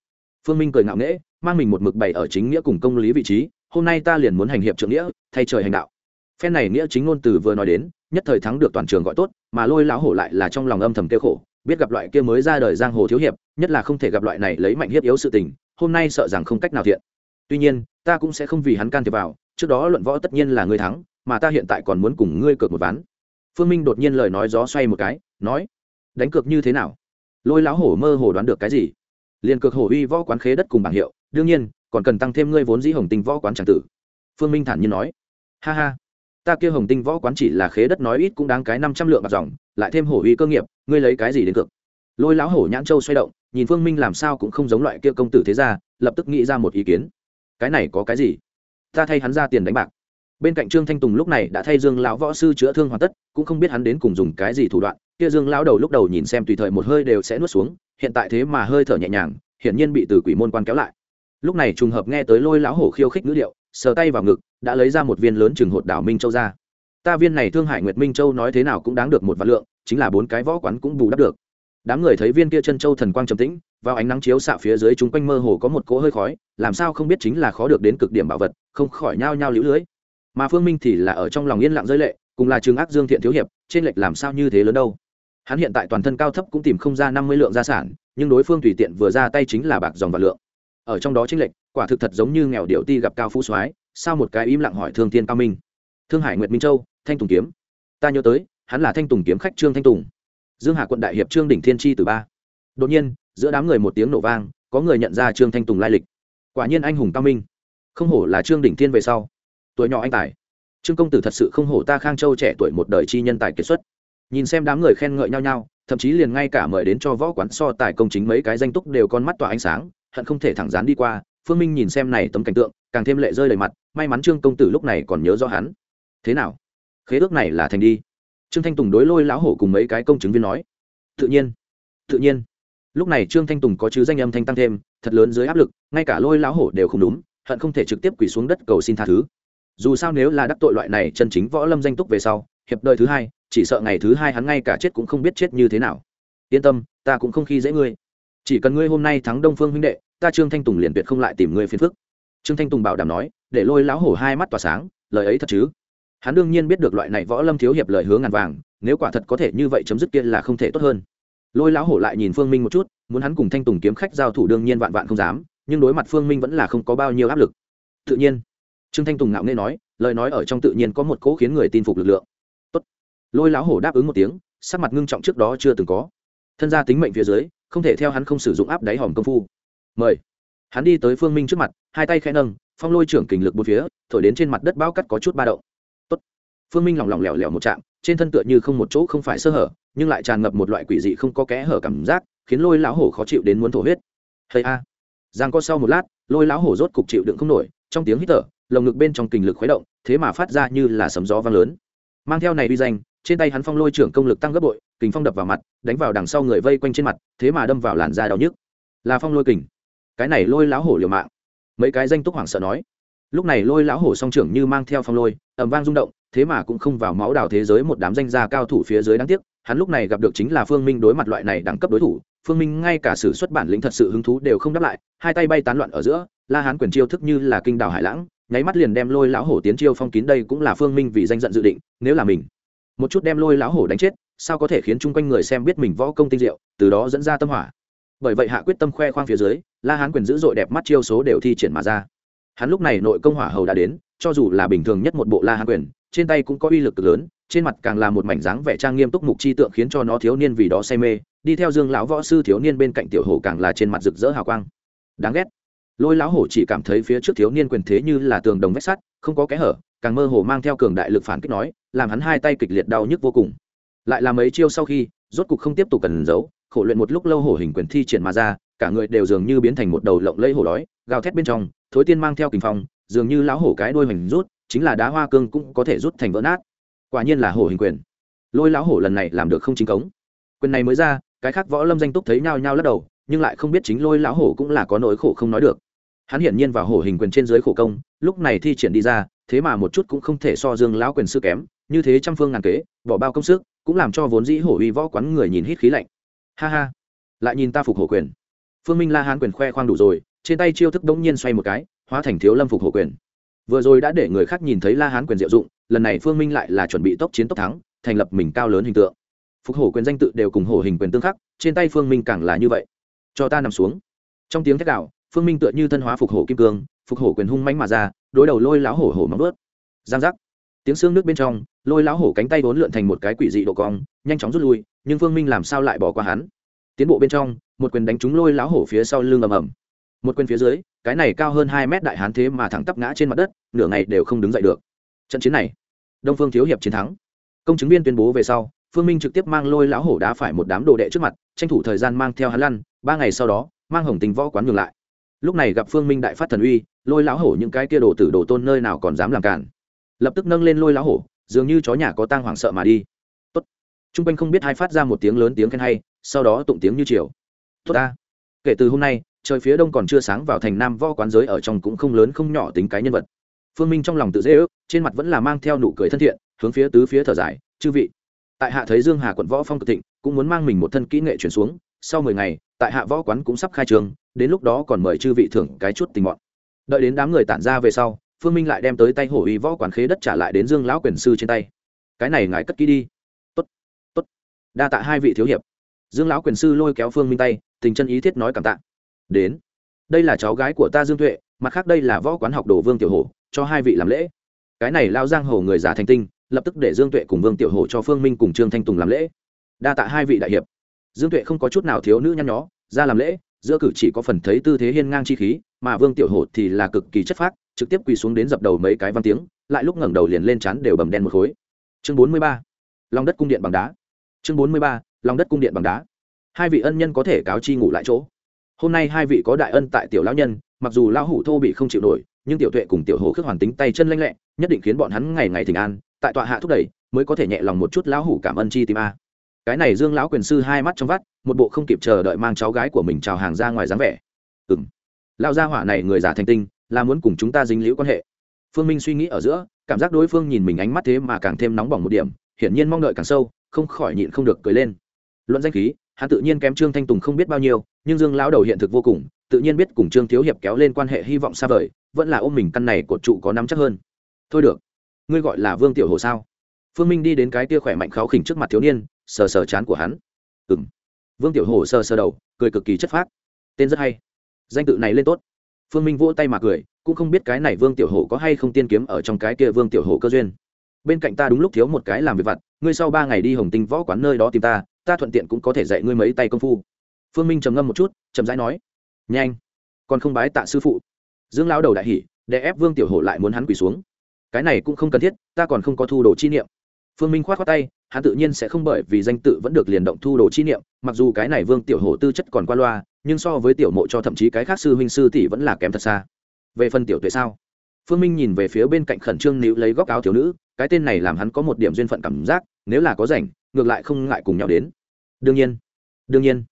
Phương minh cười ngạo nghễ, mang mình một mực bày ở chính nghĩa cùng công lý vị trí, hôm nay ta liền muốn hành hiệp trượng nghĩa, thay trời hành đạo. Phen này nghĩa chính ngôn từ vừa nói đến, nhất thời thắng được toàn trường gọi tốt, mà lôi lão hổ lại là trong lòng âm thầm kêu khổ, biết gặp loại kia mới ra đời giang hồ thiếu hiệp, nhất là không thể gặp loại này lấy mạnh hiếp yếu sự tình hôm nay sợ rằng không cách nào thiện. Tuy nhiên, ta cũng sẽ không vì hắn can thiệp vào, trước đó luận võ tất nhiên là ngươi thắng, mà ta hiện tại còn muốn cùng ngươi cược một ván. Phương minh đột nhiên lời nói gió xoay một cái, nói, đánh cược như thế nào? Lôi lão hổ mơ hồ đoán được cái gì? Liền cược hổ uy võ quán khế đất cùng bảng hiệu, đương nhiên, còn cần tăng thêm ngươi vốn dĩ hồng tinh võ quán tràng tử. Phương minh thản nhiên nói, ha ha, ta kia hồng tinh võ quán chỉ là khế đất nói ít cũng đáng cái năm trăm lượng bạc dòng, lại thêm hổ uy cơ nghiệp, ngươi lấy cái gì đến cược? Lôi lão hổ nhãn châu xoay động nhìn phương minh làm sao cũng không giống loại kia công tử thế gia, lập tức nghĩ ra một ý kiến. Cái này có cái gì? Ta thay hắn ra tiền đánh bạc. Bên cạnh trương thanh tùng lúc này đã thay dương lão võ sư chữa thương hoàn tất, cũng không biết hắn đến cùng dùng cái gì thủ đoạn. Kia dương lão đầu lúc đầu nhìn xem tùy thời một hơi đều sẽ nuốt xuống, hiện tại thế mà hơi thở nhẹ nhàng, hiển nhiên bị từ quỷ môn quan kéo lại. Lúc này trùng hợp nghe tới lôi lão hổ khiêu khích ngữ điệu, sờ tay vào ngực, đã lấy ra một viên lớn chừng hột đảo minh châu ra. Ta viên này thương hải nguyệt minh châu nói thế nào cũng đáng được một vạn lượng, chính là bốn cái võ quán cũng bù đắp được đám người thấy viên kia chân châu thần quang trầm tĩnh, vào ánh nắng chiếu xạ phía dưới chúng quanh mơ hồ có một cỗ hơi khói, làm sao không biết chính là khó được đến cực điểm bảo vật, không khỏi nhao nhao lũ lưới. Mà phương minh thì là ở trong lòng yên lặng rơi lệ, cùng là trường ác dương thiện thiếu hiệp, trên lệch làm sao như thế lớn đâu. Hắn hiện tại toàn thân cao thấp cũng tìm không ra năm mươi lượng gia sản, nhưng đối phương tùy tiện vừa ra tay chính là bạc dòng và lượng. Ở trong đó chính lệch, quả thực thật giống như nghèo điệu ti gặp cao phú soái, sao một cái im lặng hỏi thương thiên cao minh. Thương hải nguyệt minh châu, thanh tùng kiếm. Ta nhớ tới, hắn là thanh tùng kiếm khách trương thanh tùng dương hà quận đại hiệp trương đỉnh thiên tri từ ba. Đột nhiên, giữa đám người một tiếng nổ vang, có người nhận ra trương thanh tùng lai lịch. Quả nhiên anh hùng cao minh. Không hổ là trương đỉnh thiên về sau. Tuổi nhỏ anh tài. Trương công tử thật sự không hổ ta khang châu trẻ tuổi một đời chi nhân tài kiệt xuất. Nhìn xem đám người khen ngợi nhau nhau, thậm chí liền ngay cả mời đến cho võ quán so tài công chính mấy cái danh túc đều con mắt tỏa ánh sáng, hận không thể thẳng dán đi qua. Phương minh nhìn xem này tấm cảnh tượng, càng thêm lệ rơi đầy mặt, may mắn trương công tử lúc này còn nhớ rõ hắn. Thế nào? Khế ước này là thành đi trương thanh tùng đối lôi lão hổ cùng mấy cái công chứng viên nói, tự nhiên tự nhiên. Lúc này trương thanh tùng có chứ danh âm thanh tăng thêm, thật lớn dưới áp lực, ngay cả lôi lão hổ đều không đúng, hận không thể trực tiếp quỳ xuống đất cầu xin tha thứ. Dù sao nếu là đắc tội loại này chân chính võ lâm danh túc về sau, hiệp đời thứ hai, chỉ sợ ngày thứ hai hắn ngay cả chết cũng không biết chết như thế nào. Yên tâm, ta cũng không khi dễ ngươi. Chỉ cần ngươi hôm nay thắng đông phương huynh đệ, ta trương thanh tùng liền tuyệt không lại tìm ngươi phiền phức. Trương thanh tùng bảo đảm nói, để lôi lão hổ hai mắt tỏa sáng, lời ấy thật chứ? Hắn đương nhiên biết được loại này võ lâm thiếu hiệp lời hướng ngàn vàng, nếu quả thật có thể như vậy chấm dứt kia là không thể tốt hơn. Lôi lão hổ lại nhìn phương minh một chút, muốn hắn cùng thanh tùng kiếm khách giao thủ đương nhiên vạn vạn không dám, nhưng đối mặt phương minh vẫn là không có bao nhiêu áp lực. Tự nhiên, trương thanh tùng ngạo nghê nói, lời nói ở trong tự nhiên có một cỗ khiến người tin phục lực lượng. Tốt. lôi lão hổ đáp ứng một tiếng, sắc mặt ngưng trọng trước đó chưa từng có. Thân gia tính mệnh phía dưới, không thể theo hắn không sử dụng áp đáy hòm công phu. Mời. Hắn đi tới phương minh trước mặt, hai tay khẽ nâng, phong lôi trưởng kình lực bốn phía, thổi đến trên mặt đất bao cắt có chút ba động phương minh lỏng lỏng lẻo lẻo một chạm trên thân tựa như không một chỗ không phải sơ hở, nhưng lại tràn ngập một loại quỷ dị không có kẽ hở cảm giác, khiến lôi lão hổ khó chịu đến muốn thổ huyết. Hay a! Giang co sau một lát, lôi lão hổ rốt cục chịu đựng không nổi, trong tiếng hít thở, lồng ngực bên trong kình lực khuấy động, thế mà phát ra như là sấm gió vang lớn. Mang theo này đi danh, trên tay hắn phong lôi trưởng công lực tăng gấp bội, kình phong đập vào mặt, đánh vào đằng sau người vây quanh trên mặt, thế mà đâm vào làn da đau nhức. Là phong lôi kình. Cái này lôi lão hổ liều mạng. Mấy cái danh túc hoảng sợ nói. Lúc này lôi lão hổ song trưởng như mang theo phong lôi ẩm vang rung động thế mà cũng không vào máu đào thế giới một đám danh gia cao thủ phía dưới đáng tiếc, hắn lúc này gặp được chính là phương minh đối mặt loại này đẳng cấp đối thủ. Phương minh ngay cả sử xuất bản lĩnh thật sự hứng thú đều không đáp lại, hai tay bay tán loạn ở giữa, la hán quyền chiêu thức như là kinh đào hải lãng, nháy mắt liền đem lôi lão hổ tiến chiêu phong kín đây cũng là phương minh vì danh giận dự định, nếu là mình một chút đem lôi lão hổ đánh chết, sao có thể khiến chung quanh người xem biết mình võ công tinh diệu, từ đó dẫn ra tâm hỏa. Bởi vậy hạ quyết tâm khoe khoang phía dưới, la hán quyền dữ dội đẹp mắt chiêu số đều thi triển mà ra. Hắn lúc này nội công hỏa hầu đã đến, cho dù là bình thường nhất một bộ la hán quyền trên tay cũng có uy lực cực lớn, trên mặt càng là một mảnh dáng vẻ trang nghiêm túc mục chi tượng khiến cho nó thiếu niên vì đó say mê, đi theo dương lão võ sư thiếu niên bên cạnh tiểu hổ càng là trên mặt rực rỡ hào quang. Đáng ghét. Lôi lão hổ chỉ cảm thấy phía trước thiếu niên quyền thế như là tường đồng vách sắt, không có kẽ hở, càng mơ hồ mang theo cường đại lực phản kích nói, làm hắn hai tay kịch liệt đau nhức vô cùng. Lại làm mấy chiêu sau khi, rốt cục không tiếp tục cần giấu, khổ luyện một lúc lâu hổ hình quyền thi triển mà ra, cả người đều dường như biến thành một đầu lộng lây hổ đói, gào thét bên trong, thối tiên mang theo kình phong, dường như lão hổ cái đuôi mình rút chính là đá hoa cương cũng có thể rút thành vỡ nát. Quả nhiên là hổ hình quyền. Lôi lão hổ lần này làm được không chính cống. Quyền này mới ra, cái khác võ lâm danh túc thấy nhao nhao lắc đầu, nhưng lại không biết chính lôi lão hổ cũng là có nỗi khổ không nói được. Hắn hiển nhiên vào hổ hình quyền trên dưới khổ công, lúc này thi triển đi ra, thế mà một chút cũng không thể so dương lão quyền sư kém, như thế trăm phương ngàn kế, bỏ bao công sức, cũng làm cho vốn dĩ hổ uy võ quán người nhìn hít khí lạnh. Ha ha. Lại nhìn ta phục hổ quyền. Phương minh la hán quyền khoe khoang đủ rồi, trên tay chiêu thức đống nhiên xoay một cái, hóa thành thiếu lâm phục hổ quyền vừa rồi đã để người khác nhìn thấy la hán quyền diệu dụng, lần này phương minh lại là chuẩn bị tốc chiến tốc thắng, thành lập mình cao lớn hình tượng. Phục hổ quyền danh tự đều cùng hổ hình quyền tương khắc, trên tay phương minh càng là như vậy. Cho ta nằm xuống. Trong tiếng thét đạo phương minh tựa như thân hóa phục hổ kim cương, phục hổ quyền hung mánh mà ra, đối đầu lôi lão hổ hổ móng ướt giang giác. Tiếng xương nước bên trong, lôi lão hổ cánh tay vốn lượn thành một cái quỷ dị độ cong, nhanh chóng rút lui, nhưng phương minh làm sao lại bỏ qua hắn? Tiến bộ bên trong, một quyền đánh trúng lôi lão hổ phía sau lưng ầm ầm một quyền phía dưới, cái này cao hơn hai mét đại hán thế mà thẳng tắp ngã trên mặt đất, nửa ngày đều không đứng dậy được. Trận chiến này, đông phương thiếu hiệp chiến thắng. Công chứng viên tuyên bố về sau, phương minh trực tiếp mang lôi lão hổ đá phải một đám đồ đệ trước mặt, tranh thủ thời gian mang theo hắn lăn, ba ngày sau đó, mang hồng tình võ quán ngược lại. Lúc này gặp phương minh đại phát thần uy, lôi lão hổ những cái kia đồ tử đồ tôn nơi nào còn dám làm cản. Lập tức nâng lên lôi lão hổ, dường như chó nhà có tang hoảng sợ mà đi. Tốt. T r u n g quanh không biết hai phát ra một tiếng lớn tiếng khen hay, sau đó tụng tiếng như chiều tốt ta. Kể từ hôm nay trời phía đông còn chưa sáng vào thành nam võ quán giới ở trong cũng không lớn không nhỏ tính cái nhân vật. Phương minh trong lòng tự dễ ước, trên mặt vẫn là mang theo nụ cười thân thiện, hướng phía tứ phía thở dài, chư vị, tại hạ thấy dương hà quận võ phong cực thịnh, cũng muốn mang mình một thân kỹ nghệ chuyển xuống, sau mười ngày, tại hạ võ quán cũng sắp khai trường, đến lúc đó còn mời chư vị thưởng cái chút tình mọn. Đợi đến đám người tản ra về sau, phương minh lại đem tới tay hổ uy võ quán khế đất trả lại đến dương lão quyền sư trên tay. Cái này ngài cất kỹ đi. Tốt tốt, đa tạ hai vị thiếu hiệp. Dương lão quyền sư lôi kéo phương minh tay, tình chân ý thiết nói cảm tạ đến. Đây là cháu gái của ta dương tuệ, mặt khác đây là võ quán học đồ vương tiểu hổ, cho hai vị làm lễ. Cái này lao giang hồ người giả thành tinh, lập tức để dương tuệ cùng vương tiểu hổ cho phương minh cùng trương thanh tùng làm lễ. Đa tạ hai vị đại hiệp. Dương tuệ không có chút nào thiếu nữ nhăn nhó, ra làm lễ, giữa cử chỉ có phần thấy tư thế hiên ngang chi khí, mà vương tiểu hổ thì là cực kỳ chất phác, trực tiếp quỳ xuống đến dập đầu mấy cái văn tiếng, lại lúc ngẩng đầu liền lên chán đều bầm đen một khối. Chương bốn mươi ba lòng đất cung điện bằng đá. Chương bốn mươi ba lòng đất cung điện bằng đá. Hai vị ân nhân có thể cáo chi ngủ lại chỗ hôm nay hai vị có đại ân tại tiểu lão nhân, mặc dù lão hủ thô bị không chịu nổi, nhưng tiểu tuệ cùng tiểu hổ khước hoàn tính tay chân lanh lẹ, nhất định khiến bọn hắn ngày ngày thỉnh an, tại tọa hạ thúc đẩy, mới có thể nhẹ lòng một chút lão hủ cảm ơn chi tim a. Cái này dương lão quyền sư hai mắt trong vắt, một bộ không kịp chờ đợi mang cháu gái của mình chào hàng ra ngoài dáng vẻ. Ừng lão gia hỏa này người giả thành tinh, là muốn cùng chúng ta dính liễu quan hệ. Phương minh suy nghĩ ở giữa, cảm giác đối phương nhìn mình ánh mắt thế mà càng thêm nóng bỏng một điểm, hiển nhiên mong đợi càng sâu, không khỏi nhịn không được cười lên. Luận danh khí hắn tự nhiên kém trương thanh tùng không biết bao nhiêu, nhưng dương lão đầu hiện thực vô cùng, tự nhiên biết cùng trương thiếu hiệp kéo lên quan hệ hy vọng xa vời, vẫn là ôm mình căn này cột trụ có nắm chắc hơn. Thôi được, ngươi gọi là vương tiểu hồ sao? Phương minh đi đến cái tia khỏe mạnh kháo khỉnh trước mặt thiếu niên, sờ sờ chán của hắn. Ừ m vương tiểu hồ sờ sờ đầu, cười cực kỳ chất phác. Tên rất hay. Danh tự này lên tốt. Phương minh vỗ tay mà cười, cũng không biết cái này vương tiểu hồ có hay không tiên kiếm ở trong cái kia vương tiểu hồ cơ duyên. Bên cạnh ta đúng lúc thiếu một cái làm việc vặt, ngươi sau ba ngày đi hồng tinh võ quán nơi đó tìm ta ta thuận tiện cũng có thể dạy ngươi mấy tay công phu. Phương minh trầm ngâm một chút, chậm rãi nói, nhanh, còn không bái tạ sư phụ. Dương Lão đầu đại hỉ để ép vương tiểu hổ lại muốn hắn quỳ xuống. Cái này cũng không cần thiết, ta còn không có thu đồ chi niệm. Phương minh k h o á t khoác tay, hắn tự nhiên sẽ không bởi vì danh tự vẫn được liền động thu đồ chi niệm, mặc dù cái này vương tiểu hổ tư chất còn qua loa, nhưng so với tiểu mộ cho thậm chí cái khác sư huynh sư tỷ vẫn là kém thật xa. Về phần tiểu tuệ sao? Phương minh nhìn về phía bên cạnh khẩn trương níu lấy góc áo thiếu nữ, cái tên này làm hắn có một điểm duyên phận cảm giác, nếu là có rảnh ngược lại không ngại cùng nhau đến. Đương nhiên đương nhiên.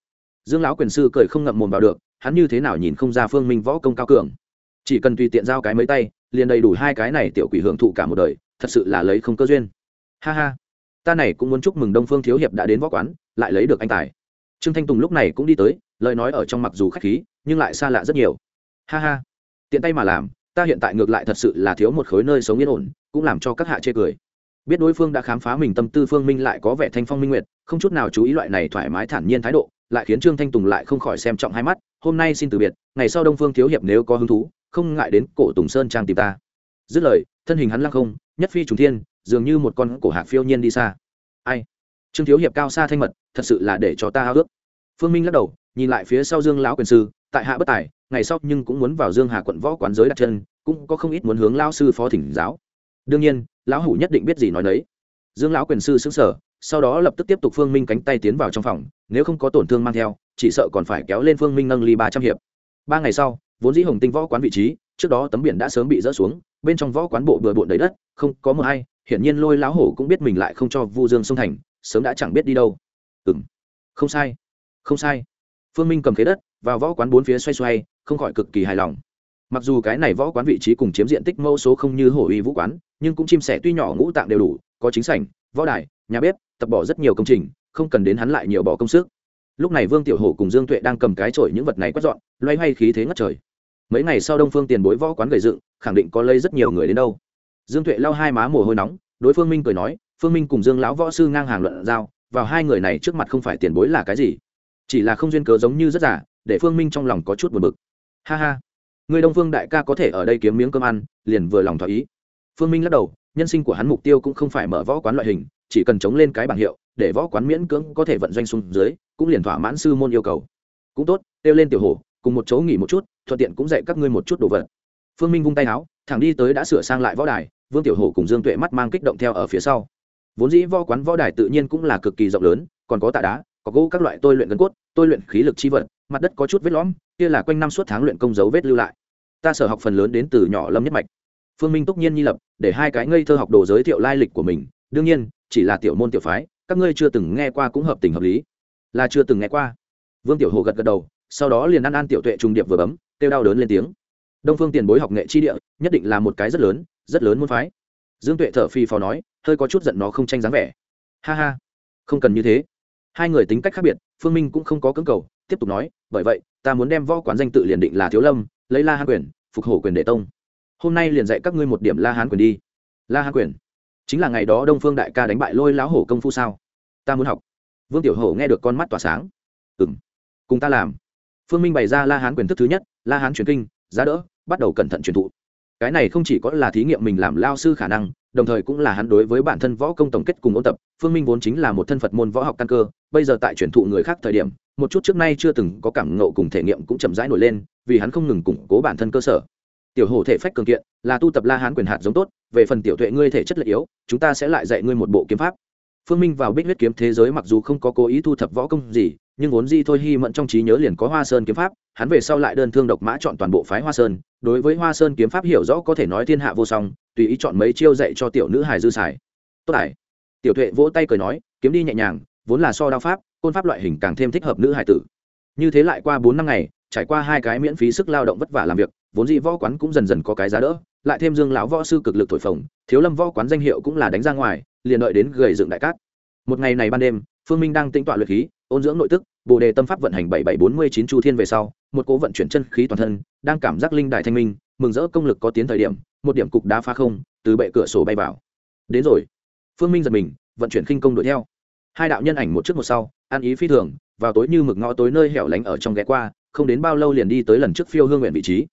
Dương lão quyền sư cười không ngậm mồm vào được, hắn như thế nào nhìn không ra phương minh võ công cao cường. Chỉ cần tùy tiện giao cái mấy tay, liền đầy đủ hai cái này tiểu quỷ hưởng thụ cả một đời, thật sự là lấy không cơ duyên. Ha ha. Ta này cũng muốn chúc mừng đông phương thiếu hiệp đã đến võ quán, lại lấy được anh tài. Trương thanh tùng lúc này cũng đi tới, lời nói ở trong mặc dù khách khí, nhưng lại xa lạ rất nhiều. Ha ha. Tiện tay mà làm, ta hiện tại ngược lại thật sự là thiếu một khối nơi sống yên ổn, cũng làm cho các hạ chê cười biết đối phương đã khám phá mình tâm tư phương minh lại có vẻ thanh phong minh nguyệt, không chút nào chú ý loại này thoải mái thản nhiên thái độ, lại khiến trương thanh tùng lại không khỏi xem trọng hai mắt, hôm nay xin từ biệt, ngày sau đông phương thiếu hiệp nếu có hứng thú, không ngại đến cổ tùng sơn trang tìm ta. Dứt lời, thân hình hắn lăng không, nhất phi trùng thiên, dường như một con cổ hạc phiêu nhiên đi xa. Ai? Trương thiếu hiệp cao xa thanh mật, thật sự là để cho ta háo ước. Phương minh lắc đầu, nhìn lại phía sau dương lão quyền sư, tại hạ bất tài, ngày sau nhưng cũng muốn vào dương hà quận võ quán giới đặt chân, cũng có không ít muốn hướng lao sư phó thỉnh giáo đương nhiên, lão hủ nhất định biết gì nói đấy dương lão quyền sư xứng sở sau đó lập tức tiếp tục phương minh cánh tay tiến vào trong phòng, nếu không có tổn thương mang theo, chỉ sợ còn phải kéo lên phương minh nâng ly ba trăm hiệp. Ba ngày sau, vốn dĩ hồng tinh võ quán vị trí, trước đó tấm biển đã sớm bị rỡ xuống, bên trong võ quán bộ bừa bộn đầy đất, không có mờ hay, hiển nhiên lôi lão hổ cũng biết mình lại không cho vu dương sông thành, sớm đã chẳng biết đi đâu. Ừ m không sai không sai. Phương minh cầm khế đất, vào võ quán bốn phía xoay xoay, không khỏi cực kỳ hài lòng mặc dù cái này võ quán vị trí cùng chiếm diện tích mẫu số không như hổ uy vũ quán, nhưng cũng chim sẻ tuy nhỏ ngũ tạng đều đủ, có chính sảnh, võ đài, nhà bếp, tập bỏ rất nhiều công trình, không cần đến hắn lại nhiều bỏ công sức. Lúc này vương tiểu hổ cùng dương tuệ đang cầm cái chổi những vật này quét dọn, loay hoay khí thế ngất trời. Mấy ngày sau đông phương tiền bối võ quán gầy dựng, khẳng định có lấy rất nhiều người đến đâu. Dương tuệ lau hai má mồ hôi nóng, đối phương minh cười nói, phương minh cùng dương lão võ sư ngang hàng luận giao, vào hai người này trước mặt không phải tiền bối là cái gì? Chỉ là không duyên cớ giống như rất giả, để phương minh trong lòng có chút buồn bực. Ha ha người đông phương đại ca có thể ở đây kiếm miếng cơm ăn, liền vừa lòng thỏa ý. Phương minh lắc đầu, nhân sinh của hắn mục tiêu cũng không phải mở võ quán loại hình, chỉ cần chống lên cái bảng hiệu, để võ quán miễn cưỡng có thể vận doanh xuống dưới, cũng liền thỏa mãn sư môn yêu cầu. Cũng tốt, kêu lên tiểu hổ, cùng một chỗ nghỉ một chút, thuận tiện cũng dạy các ngươi một chút đồ vật. Phương minh vung tay áo thẳng đi tới đã sửa sang lại võ đài, vương tiểu hổ cùng dương tuệ mắt mang kích động theo ở phía sau. Vốn dĩ võ quán võ đài tự nhiên cũng là cực kỳ rộng lớn, còn có tạ đá, có gỗ các loại tôi luyện gân cốt, tôi luyện khí lực chi vật, mặt đất có chút vết lõm, kia là quanh năm suốt tháng luyện công dấu vết lưu lại ta sở học phần lớn đến từ nhỏ lâm nhất mạch. Phương minh túc nhiên nhi lập, để hai cái ngây thơ học đồ giới thiệu lai lịch của mình. Đương nhiên, chỉ là tiểu môn tiểu phái, các ngươi chưa từng nghe qua cũng hợp tình hợp lý. Là chưa từng nghe qua. Vương tiểu hồ gật gật đầu, sau đó liền ăn ăn tiểu tuệ trùng điệp vừa bấm, kêu đau đớn lên tiếng. Đông phương tiền bối học nghệ chi địa, nhất định là một cái rất lớn rất lớn môn phái. Dương tuệ thở phi phò nói, hơi có chút giận nó không tranh dáng vẻ. Ha ha, không cần như thế. Hai người tính cách khác biệt, phương minh cũng không có cưỡng cầu, tiếp tục nói, bởi vậy, ta muốn đem võ quán danh tự liền định là thiếu lâm lấy la hán quyền, phục hổ quyền đệ tông. Hôm nay liền dạy các ngươi một điểm la hán quyền đi. La hán quyền, chính là ngày đó đông phương đại ca đánh bại lôi lão hổ công phu sao? Ta muốn học. Vương tiểu hổ nghe được con mắt tỏa sáng. Ừ m cùng ta làm. Phương minh bày ra la hán quyền thức thứ nhất, la hán truyền kinh, giá đỡ, bắt đầu cẩn thận truyền thụ. Cái này không chỉ có là thí nghiệm mình làm lao sư khả năng, đồng thời cũng là hắn đối với bản thân võ công tổng kết cùng ôn tập. Phương minh vốn chính là một thân phật môn võ học căn cơ, bây giờ tại truyền thụ người khác thời điểm một chút trước nay chưa từng có cảm ngộ cùng thể nghiệm cũng chậm rãi nổi lên, vì hắn không ngừng củng cố bản thân cơ sở. Tiểu hổ thể phách cường kiện, là tu tập la hán quyền hạt giống tốt, về phần tiểu tuệ ngươi thể chất lợi yếu, chúng ta sẽ lại dạy ngươi một bộ kiếm pháp. Phương minh vào bích huyết kiếm thế giới mặc dù không có cố ý thu thập võ công gì, nhưng vốn di thôi hy mẫn trong trí nhớ liền có hoa sơn kiếm pháp, hắn về sau lại đơn thương độc mã chọn toàn bộ phái hoa sơn, đối với hoa sơn kiếm pháp hiểu rõ có thể nói thiên hạ vô song, tùy ý chọn mấy chiêu dạy cho tiểu nữ hải dư xài. Tốt ải tiểu tuệ vỗ tay cười nói, kiếm đi nhẹ nhàng, vốn là so đao pháp côn pháp loại hình càng thêm thích hợp nữ hải tử. Như thế lại qua bốn năm ngày, trải qua hai cái miễn phí sức lao động vất vả làm việc, vốn dĩ võ quán cũng dần dần có cái giá đỡ, lại thêm dương lão võ sư cực lực thổi phồng, thiếu lâm võ quán danh hiệu cũng là đánh ra ngoài, liền đợi đến gầy dựng đại cát. Một ngày này ban đêm, phương minh đang tĩnh tọa luyện khí, ôn dưỡng nội tức, bồ đề tâm pháp vận hành bảy bảy bốn mươi chín chu thiên về sau, một cố vận chuyển chân khí toàn thân, đang cảm giác linh đại thanh minh, mừng rỡ công lực có tiến thời điểm, một điểm cục đá phá không, từ bệ cửa sổ bay vào. Đến rồi. Phương minh giật mình, vận chuyển khinh công đuổi theo. Hai đạo nhân ảnh một trước một sau ăn ý phi thường, vào tối như mực ngõ tối nơi hẻo lánh ở trong ghé qua, không đến bao lâu liền đi tới lần trước phiêu hương nguyện vị trí.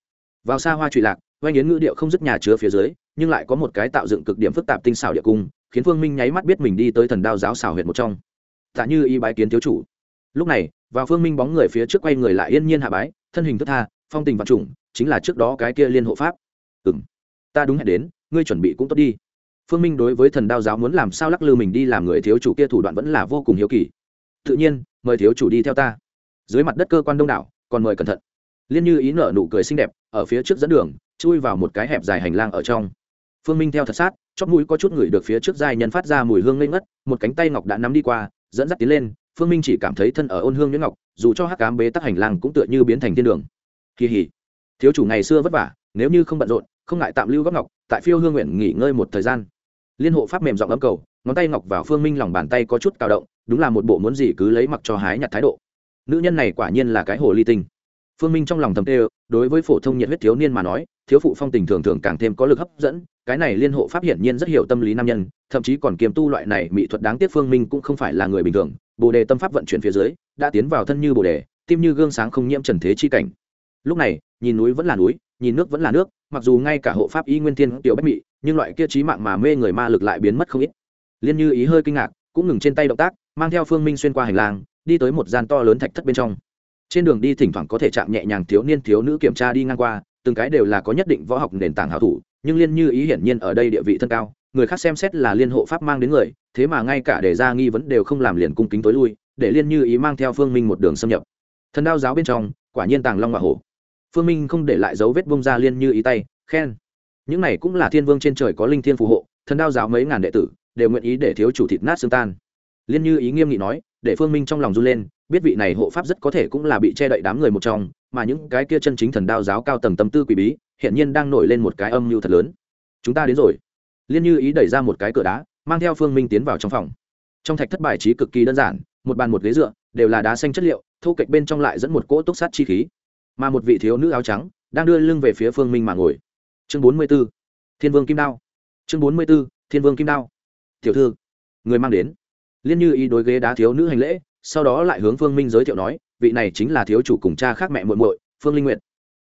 Vào xa hoa trụy lạc, oanh yến ngữ điệu không dứt nhà chứa phía dưới, nhưng lại có một cái tạo dựng cực điểm phức tạp tinh xảo địa cung, khiến phương minh nháy mắt biết mình đi tới thần đao giáo xảo huyệt một trong. Tạ như y bái kiến thiếu chủ. Lúc này, vào phương minh bóng người phía trước quay người lại yên nhiên hạ bái, thân hình thức tha, phong tình vật chủng chính là trước đó cái kia liên hộ pháp. Ừ m ta đúng hẹn đến, ngươi chuẩn bị cũng tốt đi. Phương minh đối với thần đao giáo muốn làm sao lắc lư mình đi làm người thiếu chủ kia thủ đoạn vẫn là vô cùng hiếu kỳ tự nhiên, mời thiếu chủ đi theo ta. Dưới mặt đất cơ quan đông đảo, còn mời cẩn thận. Liên như ý nở nụ cười xinh đẹp, ở phía trước dẫn đường, chui vào một cái hẹp dài hành lang ở trong. Phương minh theo thật sát, chóp mũi có chút người được phía trước giai nhân phát ra mùi hương ngây ngất, một cánh tay ngọc đã nắm đi qua, dẫn dắt tiến lên, phương minh chỉ cảm thấy thân ở ôn hương nhuyễn ngọc, dù cho hắc cám bế tắc hành lang cũng tựa như biến thành thiên đường. Kỳ hỉ thiếu chủ ngày xưa vất vả, nếu như không bận rộn, không ngại tạm lưu góc ngọc, tại phiêu hương nguyện nghỉ ngơi một thời gian. Liên hộ pháp mềm giọng ấm cầu, ngón tay ngọc vào phương minh lòng bàn tay có chút cào động đúng là một bộ muốn gì cứ lấy mặc cho hái nhặt thái độ. Nữ nhân này quả nhiên là cái hồ ly tinh. Phương minh trong lòng thầm tê đối với phổ thông nhiệt huyết thiếu niên mà nói, thiếu phụ phong tình thường thường càng thêm có lực hấp dẫn, cái này liên hộ pháp hiển nhiên rất hiểu tâm lý nam nhân, thậm chí còn kiềm tu loại này mỹ thuật đáng tiếc phương minh cũng không phải là người bình thường, bồ đề tâm pháp vận chuyển phía dưới, đã tiến vào thân như bồ đề, tim như gương sáng không nhiễm trần thế chi cảnh. Lúc này, nhìn núi vẫn là núi, nhìn nước vẫn là nước, mặc dù ngay cả hộ pháp y nguyên thiên tiểu bách mị, nhưng loại kia trí mạng mà mê người ma lực lại biến mất không ít. Liên như ý hơi kinh ngạc cũng ngừng trên tay động tác, mang theo phương minh xuyên qua hành lang, đi tới một gian to lớn thạch thất bên trong. Trên đường đi thỉnh thoảng có thể chạm nhẹ nhàng thiếu niên, thiếu nữ kiểm tra đi ngang qua, từng cái đều là có nhất định võ học nền tảng hảo thủ, nhưng liên như ý hiển nhiên ở đây địa vị thân cao, người khác xem xét là liên hộ pháp mang đến người, thế mà ngay cả để ra nghi vấn đều không làm liền cung kính tối lui, để liên như ý mang theo phương minh một đường xâm nhập. Thần đao giáo bên trong, quả nhiên tàng long và hổ. Phương minh không để lại dấu vết bông ra liên như ý tay, khen. Những này cũng là thiên vương trên trời có linh thiên phù hộ, thần đao giáo mấy ngàn đệ tử đều nguyện ý để thiếu chủ thịt nát xương tan. Liên như ý nghiêm nghị nói, để phương minh trong lòng run lên, biết vị này hộ pháp rất có thể cũng là bị che đậy đám người một trong, mà những cái kia chân chính thần đao giáo cao tầng tâm tư quỷ bí hiện nhiên đang nổi lên một cái âm mưu thật lớn. Chúng ta đến rồi. Liên như ý đẩy ra một cái cửa đá, mang theo phương minh tiến vào trong phòng. Trong thạch thất bài trí cực kỳ đơn giản, một bàn một ghế dựa, đều là đá xanh chất liệu, thu kệch bên trong lại dẫn một cỗ túc sát chi khí. Mà một vị thiếu nữ áo trắng, đang đưa lưng về phía phương minh mà ngồi. Chương bốn mươi b ố thiên vương kim đao. Chương bốn mươi b ố thiên vương kim đao tiểu thư, người mang đến. Liên như ý đối ghế đá thiếu nữ hành lễ, sau đó lại hướng phương minh giới thiệu nói, vị này chính là thiếu chủ cùng cha khác mẹ muội muội, phương linh nguyện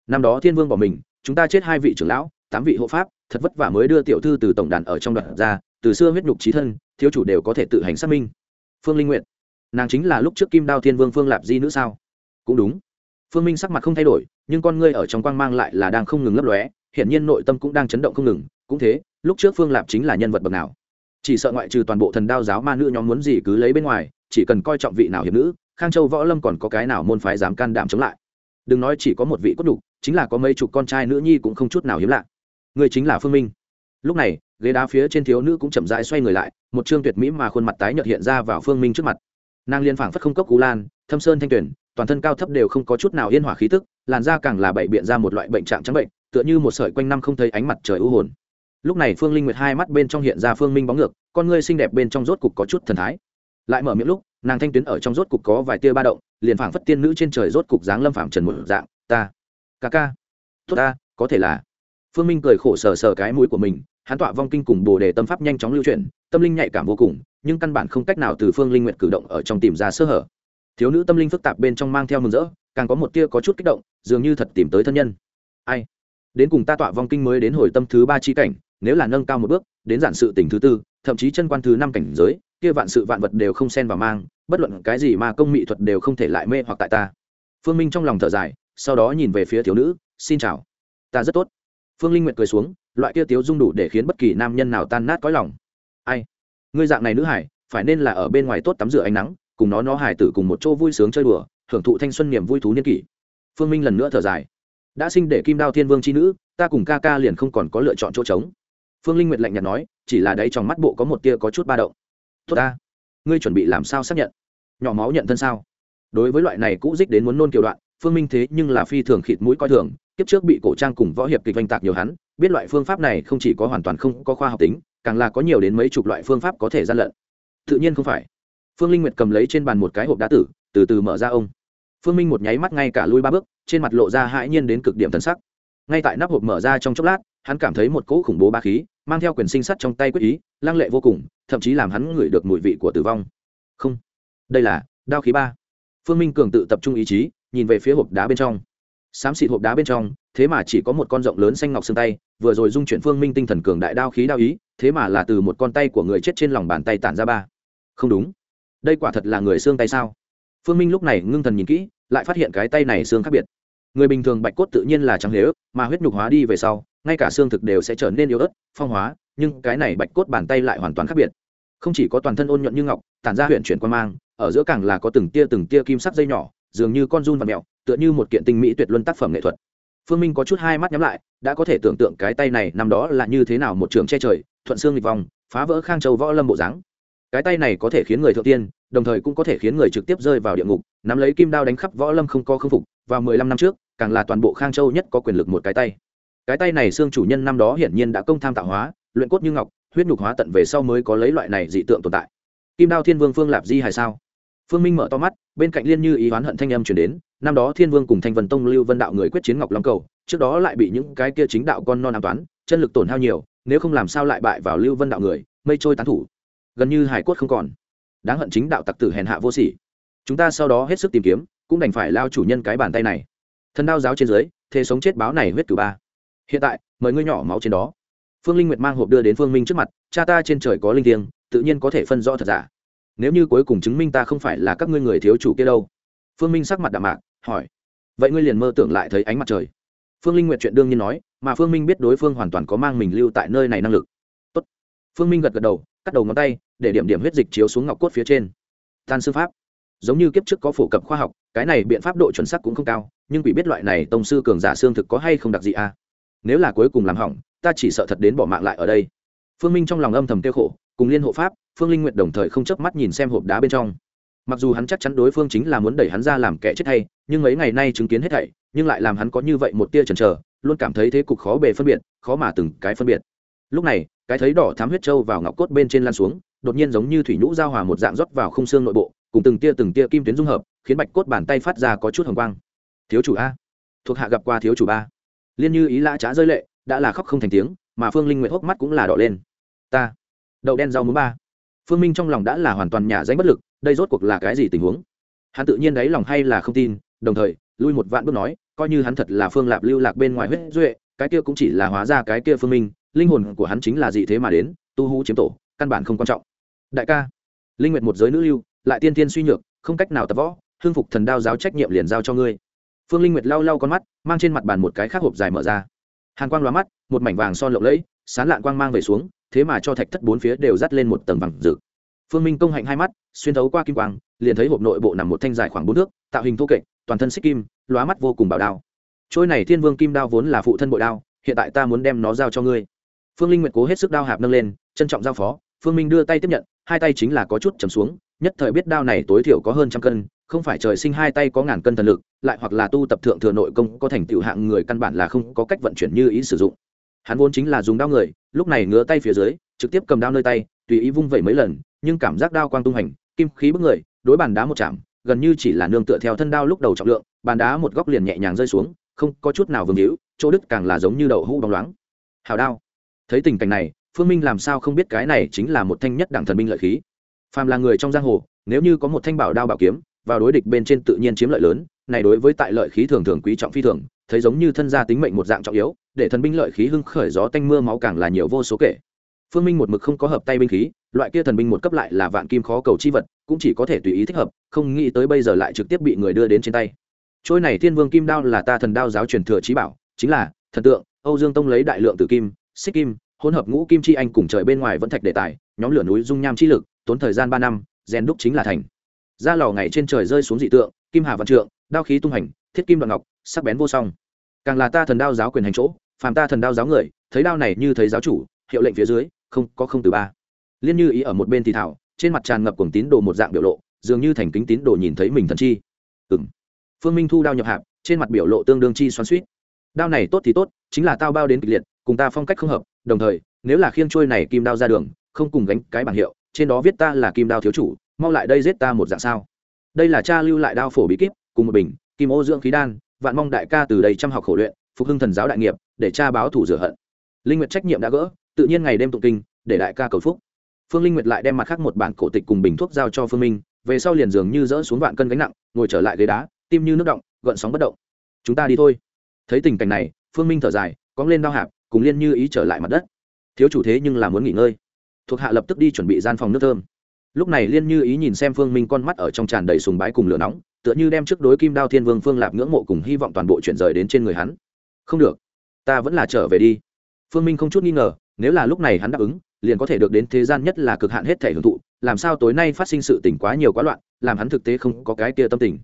năm đó thiên vương bỏ mình, chúng ta chết hai vị trưởng lão, tám vị hộ pháp, thật vất vả mới đưa tiểu thư từ tổng đàn ở trong đoạn ra, từ xưa huyết nhục trí thân, thiếu chủ đều có thể tự hành xác minh. Phương linh nguyện nàng chính là lúc trước kim đao thiên vương phương lạp di nữ sao? Cũng đúng. Phương minh sắc mặt không thay đổi, nhưng con ngươi ở trong quang mang lại là đang không ngừng lấp lóe, hiển nhiên nội tâm cũng đang chấn động không ngừng. Cũng thế, lúc trước phương lạp chính là nhân vật bậc nào? Chỉ sợ ngoại trừ toàn bộ thần đao giáo ma nữ nhóm muốn gì cứ lấy bên ngoài, chỉ cần coi trọng vị nào hiệp nữ, khang châu võ lâm còn có cái nào môn phái dám can đảm chống lại. Đừng nói chỉ có một vị cốt đục chính là có mấy chục con trai nữ nhi cũng không chút nào hiếm lạ. Người chính là phương minh. Lúc này, ghế đá phía trên thiếu nữ cũng chậm rãi xoay người lại, một trương tuyệt mỹ mà khuôn mặt tái nhợt hiện ra vào phương minh trước mặt. Nàng liên phảng phất không cốc cú lan, thâm sơn thanh tuyển, toàn thân cao thấp đều không có chút nào yên hỏa khí tức, làn da càng là bậy biện ra một loại bệnh trạng trắng bệnh, tựa như một sợi quanh năm không thấy ánh mặt trời u hồn lúc này phương linh nguyệt hai mắt bên trong hiện ra phương minh bóng ngược, con ngươi xinh đẹp bên trong rốt cục có chút thần thái. Lại mở miệng lúc, nàng thanh tuyến ở trong rốt cục có vài tia ba động, liền phảng phất tiên nữ trên trời rốt cục dáng lâm phạm trần một dạng, ta, ca ca, tốt ta, có thể là. Phương minh cười khổ sờ sờ cái mũi của mình, hắn tọa vong kinh cùng bồ đề tâm pháp nhanh chóng lưu chuyển, tâm linh nhạy cảm vô cùng, nhưng căn bản không cách nào từ phương linh nguyện cử động ở trong tìm ra sơ hở. Thiếu nữ tâm linh phức tạp bên trong mang theo mừng rỡ, càng có một tia có chút kích động, dường như thật tìm tới thân nhân. Ai, đến cùng ta tọa vong kinh mới đến hồi tâm thứ ba chi cảnh nếu là nâng cao một bước, đến giản sự tỉnh thứ tư, thậm chí chân quan thứ năm cảnh giới, kia vạn sự vạn vật đều không xen vào mang, bất luận cái gì mà công mỹ thuật đều không thể lại mê hoặc tại ta. Phương minh trong lòng thở dài, sau đó nhìn về phía thiếu nữ, xin chào, ta rất tốt. Phương linh nguyệt cười xuống, loại kia tiếu dung đủ để khiến bất kỳ nam nhân nào tan nát cõi lòng. Ai, ngươi dạng này nữ hải, phải nên là ở bên ngoài tốt tắm rửa ánh nắng, cùng nó nó hải tử cùng một chỗ vui sướng chơi đùa, hưởng thụ thanh xuân niềm vui thú niên kỷ. Phương minh lần nữa thở dài. Đã sinh để kim đao thiên vương c h i nữ, ta cùng ca ca liền không còn có lựa chọn chỗ trống phương linh nguyệt lạnh nhạt nói, chỉ là đấy trong mắt bộ có một tia có chút ba động. Tốt ta, ngươi chuẩn bị làm sao xác nhận? Nhỏ máu nhận thân sao? Đối với loại này cũ dích đến muốn nôn kiều đoạn, phương minh thế nhưng là phi thường khịt mũi coi thường, kiếp trước bị cổ trang cùng võ hiệp kịch oanh tạc nhiều hắn, biết loại phương pháp này không chỉ có hoàn toàn không có khoa học tính, càng là có nhiều đến mấy chục loại phương pháp có thể gian lận. Tự nhiên không phải. Phương linh nguyệt cầm lấy trên bàn một cái hộp đá tử, từ từ mở ra ông. Phương minh một nháy mắt ngay cả lui ba bước, trên mặt lộ ra hãi nhiên đến cực điểm thần sắc. Ngay tại nắp hộp mở ra trong chốc lát hắn cảm thấy một cỗ khủng bố ba khí mang theo quyền sinh sắt trong tay quyết ý, lăng lệ vô cùng, thậm chí làm hắn ngửi được mùi vị của tử vong. Không, đây là đao khí ba. Phương minh cường tự tập trung ý chí, nhìn về phía hộp đá bên trong. Xám xịt hộp đá bên trong, thế mà chỉ có một con rộng lớn xanh ngọc xương tay, vừa rồi dung chuyển phương minh tinh thần cường đại đao khí đao ý, thế mà là từ một con tay của người chết trên lòng bàn tay tản ra ba. Không đúng. Đây quả thật là người xương tay sao? Phương minh lúc này ngưng thần nhìn kỹ, lại phát hiện cái tay này xương khác biệt người bình thường bạch cốt tự nhiên là trắng nếu mà huyết nhục hóa đi về sau, ngay cả xương thực đều sẽ trở nên yếu ớt, phong hóa, nhưng cái này bạch cốt bàn tay lại hoàn toàn khác biệt. Không chỉ có toàn thân ôn nhuận như ngọc, tản ra huyện chuyển quan mang, ở giữa càng là có từng tia từng tia kim sắc dây nhỏ, dường như con run và mẹo tựa như một kiện tinh mỹ tuyệt luân tác phẩm nghệ thuật. Phương minh có chút hai mắt nhắm lại, đã có thể tưởng tượng cái tay này năm đó là như thế nào một trường che trời, thuận xương nghịch vòng, phá vỡ khang châu võ lâm bộ dáng. Cái tay này có thể khiến người thượng tiên, đồng thời cũng có thể khiến người trực tiếp rơi vào địa ngục, nắm lấy kim đao đánh khắp võ lâm không có khâm phục vào mười lăm năm trước, càng là toàn bộ khang châu nhất có quyền lực một cái tay. Cái tay này xương chủ nhân năm đó hiển nhiên đã công tham tạo hóa, luyện cốt như ngọc, huyết nhục hóa tận về sau mới có lấy loại này dị tượng tồn tại. Kim đao thiên vương phương lạp di hay sao? Phương minh mở to mắt, bên cạnh liên như ý oán hận thanh âm chuyển đến, năm đó thiên vương cùng thanh vân tông lưu vân đạo người quyết chiến ngọc long cầu, trước đó lại bị những cái kia chính đạo con non an toán, chân lực tổn hao nhiều, nếu không làm sao lại bại vào lưu vân đạo người, mây trôi tán thủ. Gần như hải cốt không còn. Đáng hận chính đạo tặc tử hèn hạ vô sỉ. Chúng ta sau đó hết sức tìm kiếm cũng đành phải lao chủ nhân cái bàn tay này. Thần đao giáo trên dưới, thế sống chết báo này huyết cử ba. Hiện tại, mời ngươi nhỏ máu trên đó. Phương linh nguyệt mang hộp đưa đến phương minh trước mặt, cha ta trên trời có linh thiêng, tự nhiên có thể phân rõ thật giả. Nếu như cuối cùng chứng minh ta không phải là các ngươi người thiếu chủ kia đâu. Phương minh sắc mặt đạm mạc, hỏi. Vậy ngươi liền mơ tưởng lại thấy ánh mặt trời. Phương linh nguyệt chuyện đương nhiên nói, mà phương minh biết đối phương hoàn toàn có mang mình lưu tại nơi này năng lực. Tốt. phương minh gật gật đầu, cắt đầu ngón tay, để điểm điểm huyết dịch chiếu xuống ngọc cốt phía trên. Tan sư pháp. Giống như kiếp trước có phổ cập khoa học cái này biện pháp độ chuẩn xác cũng không cao, nhưng quỷ biết loại này tông sư cường giả xương thực có hay không đặc gì à? Nếu là cuối cùng làm hỏng, ta chỉ sợ thật đến bỏ mạng lại ở đây. Phương minh trong lòng âm thầm tiêu khổ, cùng liên hộ pháp, phương linh nguyện đồng thời không chớp mắt nhìn xem hộp đá bên trong. Mặc dù hắn chắc chắn đối phương chính là muốn đẩy hắn ra làm kẻ chết hay, nhưng mấy ngày nay chứng kiến hết thảy, nhưng lại làm hắn có như vậy một tia chần chờ, luôn cảm thấy thế cục khó bề phân biệt, khó mà từng cái phân biệt. Lúc này, cái thấy đỏ thám huyết trâu vào ngọc cốt bên trên lan xuống, đột nhiên giống như thủy nhũ giao hòa một dạng rót vào khung xương nội bộ cùng từng tia từng tia kim tuyến dung hợp, khiến bạch cốt bàn tay phát ra có chút hồng quang. Thiếu chủ a. Thuộc hạ gặp qua thiếu chủ ba. Liên như ý lã trá rơi lệ, đã là khóc không thành tiếng, mà phương linh nguyện hốc mắt cũng là đỏ lên. Ta. Đậu đen rau muốn ba. Phương minh trong lòng đã là hoàn toàn nhà danh bất lực, đây rốt cuộc là cái gì tình huống? Hắn tự nhiên đáy lòng hay là không tin, đồng thời, lui một vạn bước nói, coi như hắn thật là phương lạp lưu lạc bên ngoài huyết duệ, cái kia cũng chỉ là hóa ra cái kia phương minh, linh hồn của hắn chính là gì thế mà đến, tu hú chiếm tổ, căn bản không quan trọng. Đại ca. Linh nguyện một giới nữ lưu lại tiên tiên suy nhược, không cách nào tập võ hương phục thần đao giáo trách nhiệm liền giao cho ngươi. Phương linh nguyệt lau lau con mắt, mang trên mặt bàn một cái khác hộp dài mở ra. Hàn quang loa mắt, một mảnh vàng son lộng lẫy, sán lạn quang mang về xuống, thế mà cho thạch thất bốn phía đều dắt lên một tầng vàng rực. Phương minh công hạnh hai mắt, xuyên thấu qua kim quang, liền thấy hộp nội bộ nằm một thanh dài khoảng bốn thước, tạo hình thô kệch, toàn thân xích kim, lóa mắt vô cùng bảo đao. Trôi này thiên vương kim đao vốn là phụ thân bội đao, hiện tại ta muốn đem nó giao cho ngươi. Phương linh nguyệt cố hết sức đao hạp nâng lên, trân trọng giao phó, phương minh đưa tay tiếp nhận hai tay chính là có chút chầm xuống, nhất thời biết đao này tối thiểu có hơn trăm cân, không phải trời sinh hai tay có ngàn cân thần lực, lại hoặc là tu tập thượng thừa nội công có thành tựu hạng người căn bản là không có cách vận chuyển như ý sử dụng. Hắn vốn chính là dùng đao người, lúc này ngứa tay phía dưới, trực tiếp cầm đao nơi tay, tùy ý vung vẩy mấy lần, nhưng cảm giác đao quang tung hành, kim khí bức người, đối bàn đá một chạm, gần như chỉ là nương tựa theo thân đao lúc đầu trọng lượng, bàn đá một góc liền nhẹ nhàng rơi xuống, không có chút nào vương hữu chỗ đứt càng là giống như đậu hũ bóng loáng. Hào đao. Thấy tình cảnh này phương minh làm sao không biết cái này chính là một thanh nhất đẳng thần binh lợi khí? Phàm là người trong giang hồ, nếu như có một thanh bảo đao bảo kiếm, vào đối địch bên trên tự nhiên chiếm lợi lớn, này đối với tại lợi khí thường thường quý trọng phi thường, thấy giống như thân gia tính mệnh một dạng trọng yếu, để thần binh lợi khí hưng khởi gió tanh mưa máu càng là nhiều vô số kể. Phương minh một mực không có hợp tay binh khí, loại kia thần binh một cấp lại là vạn kim khó cầu chi vật, cũng chỉ có thể tùy ý thích hợp, không nghĩ tới bây giờ lại trực tiếp bị người đưa đến trên tay. Trôi này thiên vương kim đao là ta thần đao giáo truyền thừa trí bảo, chính là, thần tượng, âu dương tông lấy đại lượng tử kim, xích kim hỗn hợp ngũ kim chi anh cùng trời bên ngoài vẫn thạch đề tài, nhóm lửa núi dung nham chi lực, tốn thời gian ba năm, rèn đúc chính là thành. Ra lò ngày trên trời rơi xuống dị tượng, kim hà văn trượng, đao khí tung hành, thiết kim đoạn ngọc, sắc bén vô song. Càng là ta thần đao giáo quyền hành chỗ, phàm ta thần đao giáo người, thấy đao này như thấy giáo chủ, hiệu lệnh phía dưới, không, có không từ ba. Liên như ý ở một bên thì thảo, trên mặt tràn ngập cuồng tín đồ một dạng biểu lộ, dường như thành kính tín đồ nhìn thấy mình thần chi. Ừ m phương minh thu đao nhập hạp, trên mặt biểu lộ tương đương chi xoắn suýt đao này tốt thì tốt, chính là tao bao đến kịch liệt, cùng ta phong cách không hợp đồng thời, nếu là khiêng trôi này kim đao ra đường, không cùng gánh cái bảng hiệu, trên đó viết ta là kim đao thiếu chủ, mau lại đây giết ta một dạng sao? Đây là cha lưu lại đao phổ bí kíp, cùng một bình, kim ô dưỡng khí đan, vạn mong đại ca từ đây chăm học khổ luyện, phục hưng thần giáo đại nghiệp, để cha báo thủ rửa hận. Linh nguyệt trách nhiệm đã gỡ, tự nhiên ngày đêm tụng kinh, để đại ca cầu phúc. Phương linh nguyệt lại đem mặt khác một bản cổ tịch cùng bình thuốc giao cho phương minh, về sau liền dường như dỡ xuống vạn cân gánh nặng, ngồi trở lại ghế đá, tim như nước động, gợn sóng bất động. Chúng ta đi thôi. Thấy tình cảnh này, phương minh thở dài cóng lên đao hạp cùng liên như ý trở lại mặt đất. Thiếu chủ thế nhưng là muốn nghỉ ngơi. Thuộc hạ lập tức đi chuẩn bị gian phòng nước thơm. Lúc này liên như ý nhìn xem phương minh con mắt ở trong tràn đầy sùng bái cùng lửa nóng, tựa như đem trước đối kim đao thiên vương phương lạp ngưỡng mộ cùng hy vọng toàn bộ chuyển rời đến trên người hắn. Không được, ta vẫn là trở về đi. Phương minh không chút nghi ngờ, nếu là lúc này hắn đáp ứng, liền có thể được đến thế gian nhất là cực hạn hết thể hưởng thụ, làm sao tối nay phát sinh sự tình quá nhiều quá loạn, làm hắn thực tế không có cái kia tâm tình.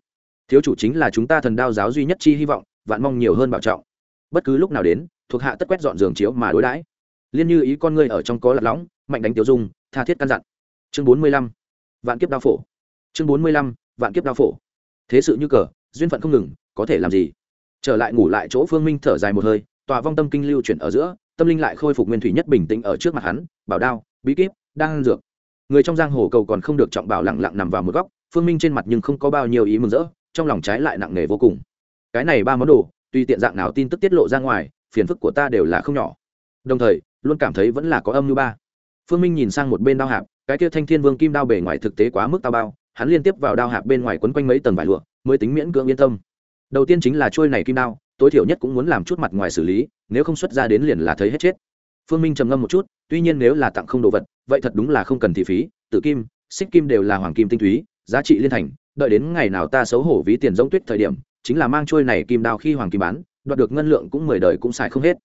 Thiếu chủ chính là chúng ta thần đao giáo duy nhất chi hy vọng, vạn mong nhiều hơn bảo trọng. Bất cứ lúc nào đến thuộc hạ tất quét dọn giường chiếu mà đối đãi. Liên như ý con ngươi ở trong có lật lõng, mạnh đánh tiêu dung, tha thiết căn dặn. Chương bốn mươi lăm, vạn kiếp đao phổ. Chương bốn mươi lăm, vạn kiếp đao phổ. Thế sự như cờ, duyên phận không ngừng, có thể làm gì? Trở lại ngủ lại chỗ phương minh thở dài một hơi, tòa vong tâm kinh lưu chuyển ở giữa, tâm linh lại khôi phục nguyên thủy nhất bình tĩnh ở trước mặt hắn, bảo đao, bí kíp đang dược. Người trong giang hồ cầu còn không được trọng bảo lặng lặng nằm vào một góc, phương minh trên mặt nhưng không có bao nhiêu ý mừng rỡ, trong lòng trái lại nặng nề vô cùng. Cái này ba món đồ tuy tiện dạng nào tin tức tiết lộ ra ngoài phiền phức của ta đều là không nhỏ. Đồng thời, luôn cảm thấy vẫn là có âm như ba. Phương minh nhìn sang một bên đao hạp, cái kia thanh thiên vương kim đao bề ngoài thực tế quá mức tao bao, hắn liên tiếp vào đao hạp bên ngoài quấn quanh mấy tầng vải lụa, mới tính miễn cưỡng yên tâm. Đầu tiên chính là trôi này kim đao, tối thiểu nhất cũng muốn làm chút mặt ngoài xử lý, nếu không xuất ra đến liền là thấy hết chết. Phương minh trầm ngâm một chút, tuy nhiên nếu là tặng không đồ vật, vậy thật đúng là không cần thị phí tự kim, xích kim đều là hoàng kim tinh túy, giá trị liên thành, đợi đến ngày nào ta xấu hổ ví tiền giống tuyết thời điểm, chính là mang trôi này kim đao khi hoàng kim bán đoạt được ngân lượng cũng mười đời cũng xài không hết.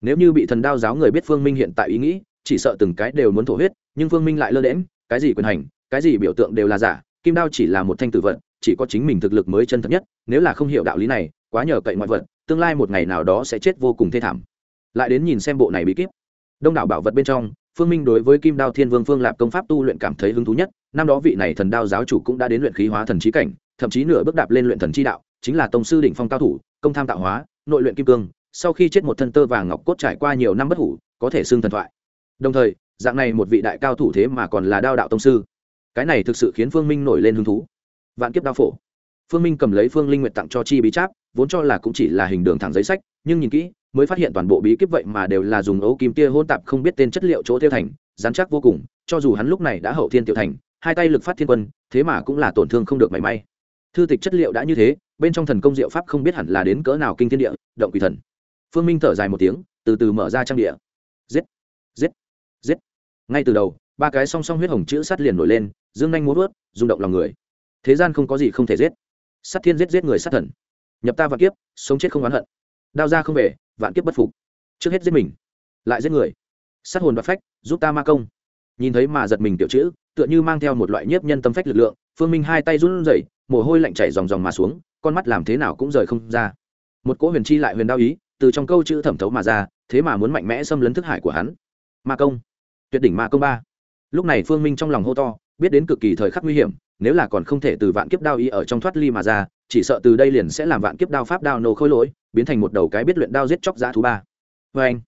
Nếu như bị thần đao giáo người biết phương minh hiện tại ý nghĩ chỉ sợ từng cái đều muốn thổ huyết nhưng phương minh lại lơ đễm cái gì quyền hành cái gì biểu tượng đều là giả kim đao chỉ là một thanh tử vật, chỉ có chính mình thực lực mới chân thật nhất nếu là không hiểu đạo lý này quá nhờ cậy ngoại vật tương lai một ngày nào đó sẽ chết vô cùng thê thảm. Lại đến nhìn xem bộ này bí kíp. Đông đảo bảo vật bên trong phương minh đối với kim đao thiên vương phương lạp công pháp tu luyện cảm thấy hứng thú nhất năm đó vị này thần đao giáo chủ cũng đã đến luyện khí hóa thần trí cảnh thậm chí nửa bước đạp lên luyện thần chi đạo chính là tông sư đỉnh phong cao thủ công tham tạo hóa nội luyện kim cương sau khi chết một thân tơ vàng ngọc cốt trải qua nhiều năm bất hủ có thể xưng thần thoại. Đồng thời dạng này một vị đại cao thủ thế mà còn là đao đạo tông sư. Cái này thực sự khiến phương minh nổi lên hứng thú. Vạn kiếp đao phổ. Phương minh cầm lấy phương linh nguyện tặng cho chi bí Tráp, vốn cho là cũng chỉ là hình đường thẳng giấy sách nhưng nhìn kỹ mới phát hiện toàn bộ bí kíp vậy mà đều là dùng ấu kim tia hôn tạp không biết tên chất liệu chỗ tiêu thành dán chắc vô cùng cho dù hắn lúc này đã hậu thiên tiểu thành hai tay lực phát thiên quân thế mà cũng là tổn thương không được mảy may. Thư tịch chất liệu đã như thế bên trong thần công diệu pháp không biết hẳn là đến cỡ nào kinh thiên địa, động quỷ thần. Phương minh thở dài một tiếng, từ từ mở ra trang địa. Giết! Giết! Giết! Ngay từ đầu, ba cái song song huyết hồng chữ sắt liền nổi lên, dương nhanh muốn vớt, rung động lòng người. Thế gian không có gì không thể giết. Sát thiên giết giết người sát thần. Nhập ta vạn kiếp, sống chết không oán hận. Đao ra không về, vạn kiếp bất phục. Trước hết giết mình, lại giết người. Sát hồn và phách, giúp ta ma công. Nhìn thấy mà giật mình tiểu chữ, tựa như mang theo một loại nhiếp nhân tâm phách lực lượng, phương minh hai tay run rẩy, mồ hôi lạnh chảy dòng dòng mà xuống con mắt làm thế nào cũng rời không ra. Một cỗ huyền chi lại huyền đao ý, từ trong câu chữ thẩm thấu mà ra, thế mà muốn mạnh mẽ xâm lấn thức hải của hắn. Ma công. Tuyệt đỉnh ma công ba. Lúc này phương minh trong lòng hô to, biết đến cực kỳ thời khắc nguy hiểm, nếu là còn không thể từ vạn kiếp đao ý ở trong thoát ly mà ra, chỉ sợ từ đây liền sẽ làm vạn kiếp đao pháp đao nô khôi lỗi, biến thành một đầu cái biết luyện đao giết chóc giá thú ba. Vê anh,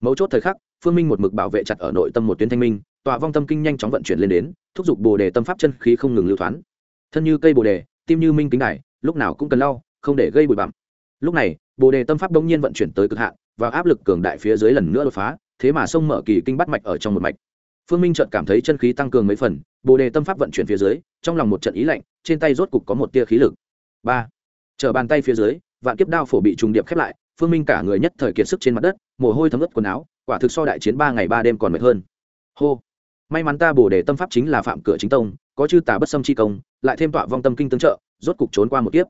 mấu chốt thời khắc, phương minh một mực bảo vệ chặt ở nội tâm một tuyến thanh minh, tọa vong tâm kinh nhanh chóng vận chuyển lên đến, thúc giục bồ đề tâm pháp chân khí không ngừng lưu thoáng thân như cây bồ đề, tim như minh kính đài lúc nào cũng cần lau, không để gây bụi bặm. Lúc này, bồ đề tâm pháp đông nhiên vận chuyển tới cực hạn, và áp lực cường đại phía dưới lần nữa đột phá, thế mà sông mở kỳ kinh bắt mạch ở trong một mạch. Phương minh trợt cảm thấy chân khí tăng cường mấy phần, bồ đề tâm pháp vận chuyển phía dưới, trong lòng một trận ý lạnh, trên tay rốt cục có một tia khí lực. Ba. Chờ bàn tay phía dưới, vạn kiếp đao phổ bị trùng điệp khép lại, phương minh cả người nhất thời kiệt sức trên mặt đất, mồ hôi thấm ướt quần áo, quả thực so đại chiến ba ngày ba đêm còn mệt hơn. Hô. May mắn ta bồ đề tâm pháp chính là phạm cửa chính tông có chư tà bất xâm chi công, lại thêm tọa vong tâm kinh tương trợ, rốt cục trốn qua một kiếp.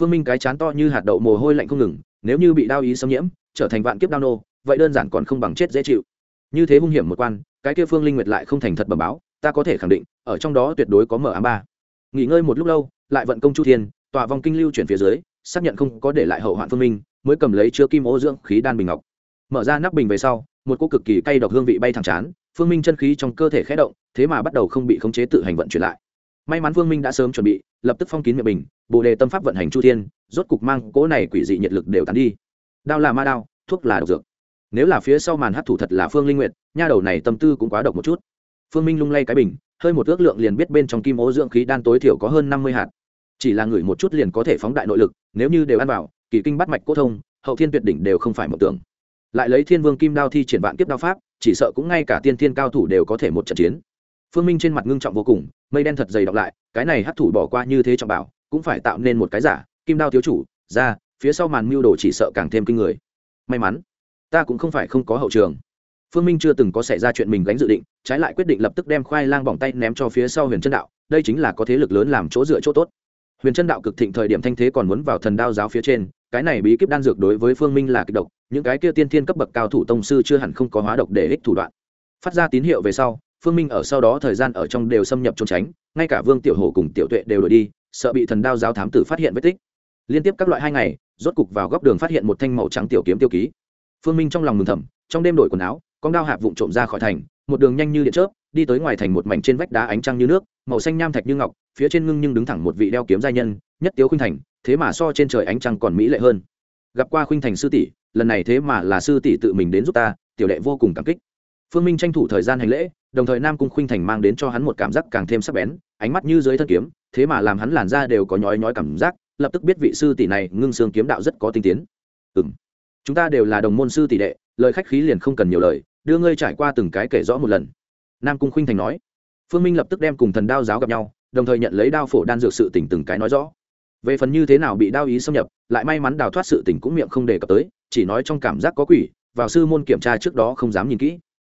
Phương minh cái chán to như hạt đậu mồ hôi lạnh không ngừng, nếu như bị đao ý xâm nhiễm, trở thành vạn kiếp đao nô, vậy đơn giản còn không bằng chết dễ chịu. Như thế hung hiểm một quan, cái kia phương linh nguyệt lại không thành thật bẩm báo, ta có thể khẳng định, ở trong đó tuyệt đối có mở ám ba. Nghỉ ngơi một lúc lâu, lại vận công chu thiên, tọa vong kinh lưu chuyển phía dưới, xác nhận không có để lại hậu hoạn phương minh, mới cầm lấy chứa kim ô dưỡng khí đan bình ngọc. Mở ra nắp bình về sau, một cô cực kỳ cay độc hương vị bay thẳng chán phương minh chân khí trong cơ thể khẽ động, thế mà bắt đầu không bị khống chế tự hành vận chuyển lại. May mắn phương minh đã sớm chuẩn bị, lập tức phong kín miệng bình bồ đề tâm pháp vận hành chu thiên, rốt cục mang cỗ này quỷ dị nhiệt lực đều tán đi. Đao là ma đao, thuốc là độc dược. Nếu là phía sau màn hát thủ thật là phương linh nguyệt, nha đầu này tâm tư cũng quá độc một chút. Phương minh lung lay cái bình, hơi một ước lượng liền biết bên trong kim ô dưỡng khí đan tối thiểu có hơn năm mươi hạt. Chỉ là ngửi một chút liền có thể phóng đại nội lực, nếu như đều ăn vào, kỳ kinh bắt mạch cốt thông, hậu thiên tuyệt đỉnh đều không phải một tưởng lại lấy thiên vương kim đao thi triển vạn kiếp đao pháp, chỉ sợ cũng ngay cả tiên thiên cao thủ đều có thể một trận chiến. Phương minh trên mặt ngưng trọng vô cùng, mây đen thật dày đọc lại, cái này hấp thủ bỏ qua như thế trọng bảo, cũng phải tạo nên một cái giả, kim đao thiếu chủ, ra, phía sau màn mưu đồ chỉ sợ càng thêm kinh người. May mắn, ta cũng không phải không có hậu trường. Phương minh chưa từng có xảy ra chuyện mình gánh dự định, trái lại quyết định lập tức đem khoai lang bỏng tay ném cho phía sau huyền chân đạo, đây chính là có thế lực lớn làm chỗ dựa chỗ tốt. Huyền chân đạo cực thịnh thời điểm thanh thế còn muốn vào thần đao giáo phía trên cái này bí kíp đan dược đối với phương minh là kịch độc, những cái kia tiên thiên cấp bậc cao thủ tông sư chưa hẳn không có hóa độc để ích thủ đoạn. Phát ra tín hiệu về sau, phương minh ở sau đó thời gian ở trong đều xâm nhập trốn tránh, ngay cả vương tiểu hồ cùng tiểu tuệ đều đổi đi, sợ bị thần đao giáo thám tử phát hiện vết tích. Liên tiếp các loại hai ngày, rốt cục vào góc đường phát hiện một thanh màu trắng tiểu kiếm tiêu ký. Phương minh trong lòng mừng thầm, trong đêm đổi quần áo, con đao hạp vụn trộm ra khỏi thành, một đường nhanh như điện chớp, đi tới ngoài thành một mảnh trên vách đá ánh trăng như nước, màu xanh nham thạch như ngọc, phía trên ngưng nhưng đứng thẳng một vị đeo kiếm gia nhân, nhất tiếu khuynh thành thế mà so trên trời ánh trăng còn mỹ lệ hơn. Gặp qua khuynh thành sư tỷ, lần này thế mà là sư tỷ tự mình đến giúp ta, tiểu đệ vô cùng cảm kích. Phương minh tranh thủ thời gian hành lễ, đồng thời nam cung khuynh thành mang đến cho hắn một cảm giác càng thêm sắc bén, ánh mắt như dưới thân kiếm, thế mà làm hắn làn ra đều có nhói nhói cảm giác, lập tức biết vị sư tỷ này ngưng xương kiếm đạo rất có tinh tiến. Ừ m chúng ta đều là đồng môn sư tỷ đệ, lời khách khí liền không cần nhiều lời, đưa ngươi trải qua từng cái kể rõ một lần. Nam cung khuynh thành nói. Phương minh lập tức đem cùng thần đao giáo gặp nhau, đồng thời nhận lấy đao phổ đan dược sự tỉnh từng cái nói rõ về phần như thế nào bị đao ý xâm nhập, lại may mắn đào thoát sự tình cũng miệng không đề cập tới, chỉ nói trong cảm giác có quỷ, vào sư môn kiểm tra trước đó không dám nhìn kỹ.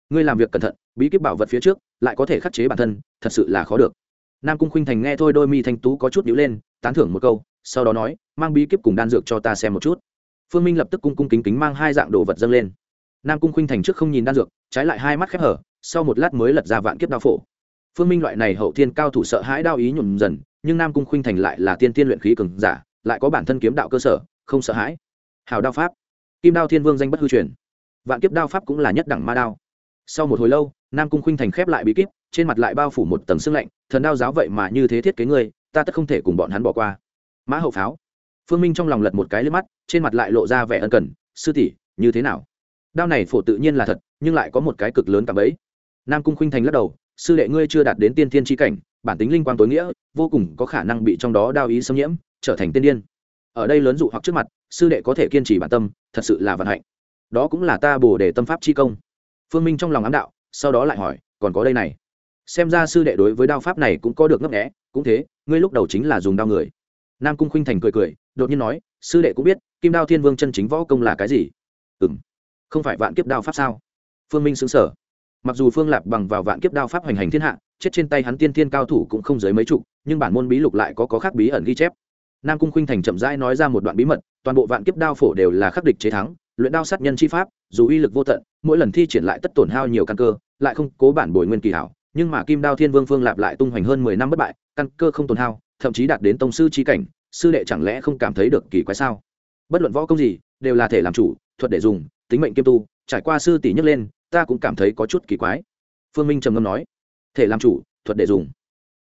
Ngươi làm việc cẩn thận, bí kíp bảo vật phía trước, lại có thể khắc chế bản thân, thật sự là khó được. Nam cung khuynh thành nghe thôi đôi mi thanh tú có chút nhữ lên, tán thưởng một câu, sau đó nói, mang bí kíp cùng đan dược cho ta xem một chút. Phương minh lập tức cung cung kính kính mang hai dạng đồ vật dâng lên. Nam cung khuynh thành trước không nhìn đan dược, trái lại hai mắt khép hở, sau một lát mới lật ra vạn kiếp đao phổ. Phương minh loại này hậu thiên cao thủ sợ hãi đao ý nhuộm dần nhưng nam cung khuynh thành lại là tiên tiên luyện khí cường giả, lại có bản thân kiếm đạo cơ sở, không sợ hãi. Hào đao pháp. Kim đao thiên vương danh bất hư truyền. Vạn kiếp đao pháp cũng là nhất đẳng ma đao. Sau một hồi lâu, nam cung khuynh thành khép lại bí kíp, trên mặt lại bao phủ một tầng sương lạnh, thần đao giáo vậy mà như thế thiết kế ngươi, ta tất không thể cùng bọn hắn bỏ qua. Mã hậu pháo. Phương minh trong lòng lật một cái lên mắt, trên mặt lại lộ ra vẻ ân cần, sư tỷ, như thế nào? Đao này phổ tự nhiên là thật, nhưng lại có một cái cực lớn cả bấy nam cung khuynh thành lắc đầu, sư đệ ngươi chưa đạt đến tiên thiên tri cảnh, bản tính linh quang tối nghĩa vô cùng có khả năng bị trong đó đao ý xâm nhiễm, trở thành tiên điên. Ở đây lớn dụ hoặc trước mặt, sư đệ có thể kiên trì bản tâm, thật sự là vận hạnh. Đó cũng là ta bổ để tâm pháp chi công. Phương minh trong lòng ám đạo, sau đó lại hỏi, còn có đây này. Xem ra sư đệ đối với đao pháp này cũng có được ngấp nghẽ cũng thế, ngươi lúc đầu chính là dùng đao người. Nam cung Khinh thành cười cười, đột nhiên nói, sư đệ cũng biết, kim đao thiên vương chân chính võ công là cái gì? Ừ m không phải vạn kiếp đao pháp sao? Phương minh xứng sở mặc dù phương lạp bằng vào vạn kiếp đao pháp hoành hành thiên hạ, chết trên tay hắn tiên thiên cao thủ cũng không dưới mấy chục nhưng bản môn bí lục lại có có khác bí ẩn ghi chép. Nam cung khuynh thành chậm rãi nói ra một đoạn bí mật, toàn bộ vạn kiếp đao phổ đều là khắc địch chế thắng, luyện đao sát nhân chi pháp, dù uy lực vô tận, mỗi lần thi triển lại tất tổn hao nhiều căn cơ, lại không cố bản bồi nguyên kỳ hảo, nhưng mà kim đao thiên vương phương lạp lại tung hoành hơn mười năm bất bại, căn cơ không tổn hao, thậm chí đạt đến tông sư chi cảnh, sư đệ chẳng lẽ không cảm thấy được kỳ quái sao? Bất luận võ công gì, đều là thể làm chủ, thuật để dùng, tính mệnh kiêm tu, trải qua sư tỷ nhấc lên, ta cũng cảm thấy có chút kỳ quái. Phương minh trầm ngâm nói, thể làm chủ, thuật để dùng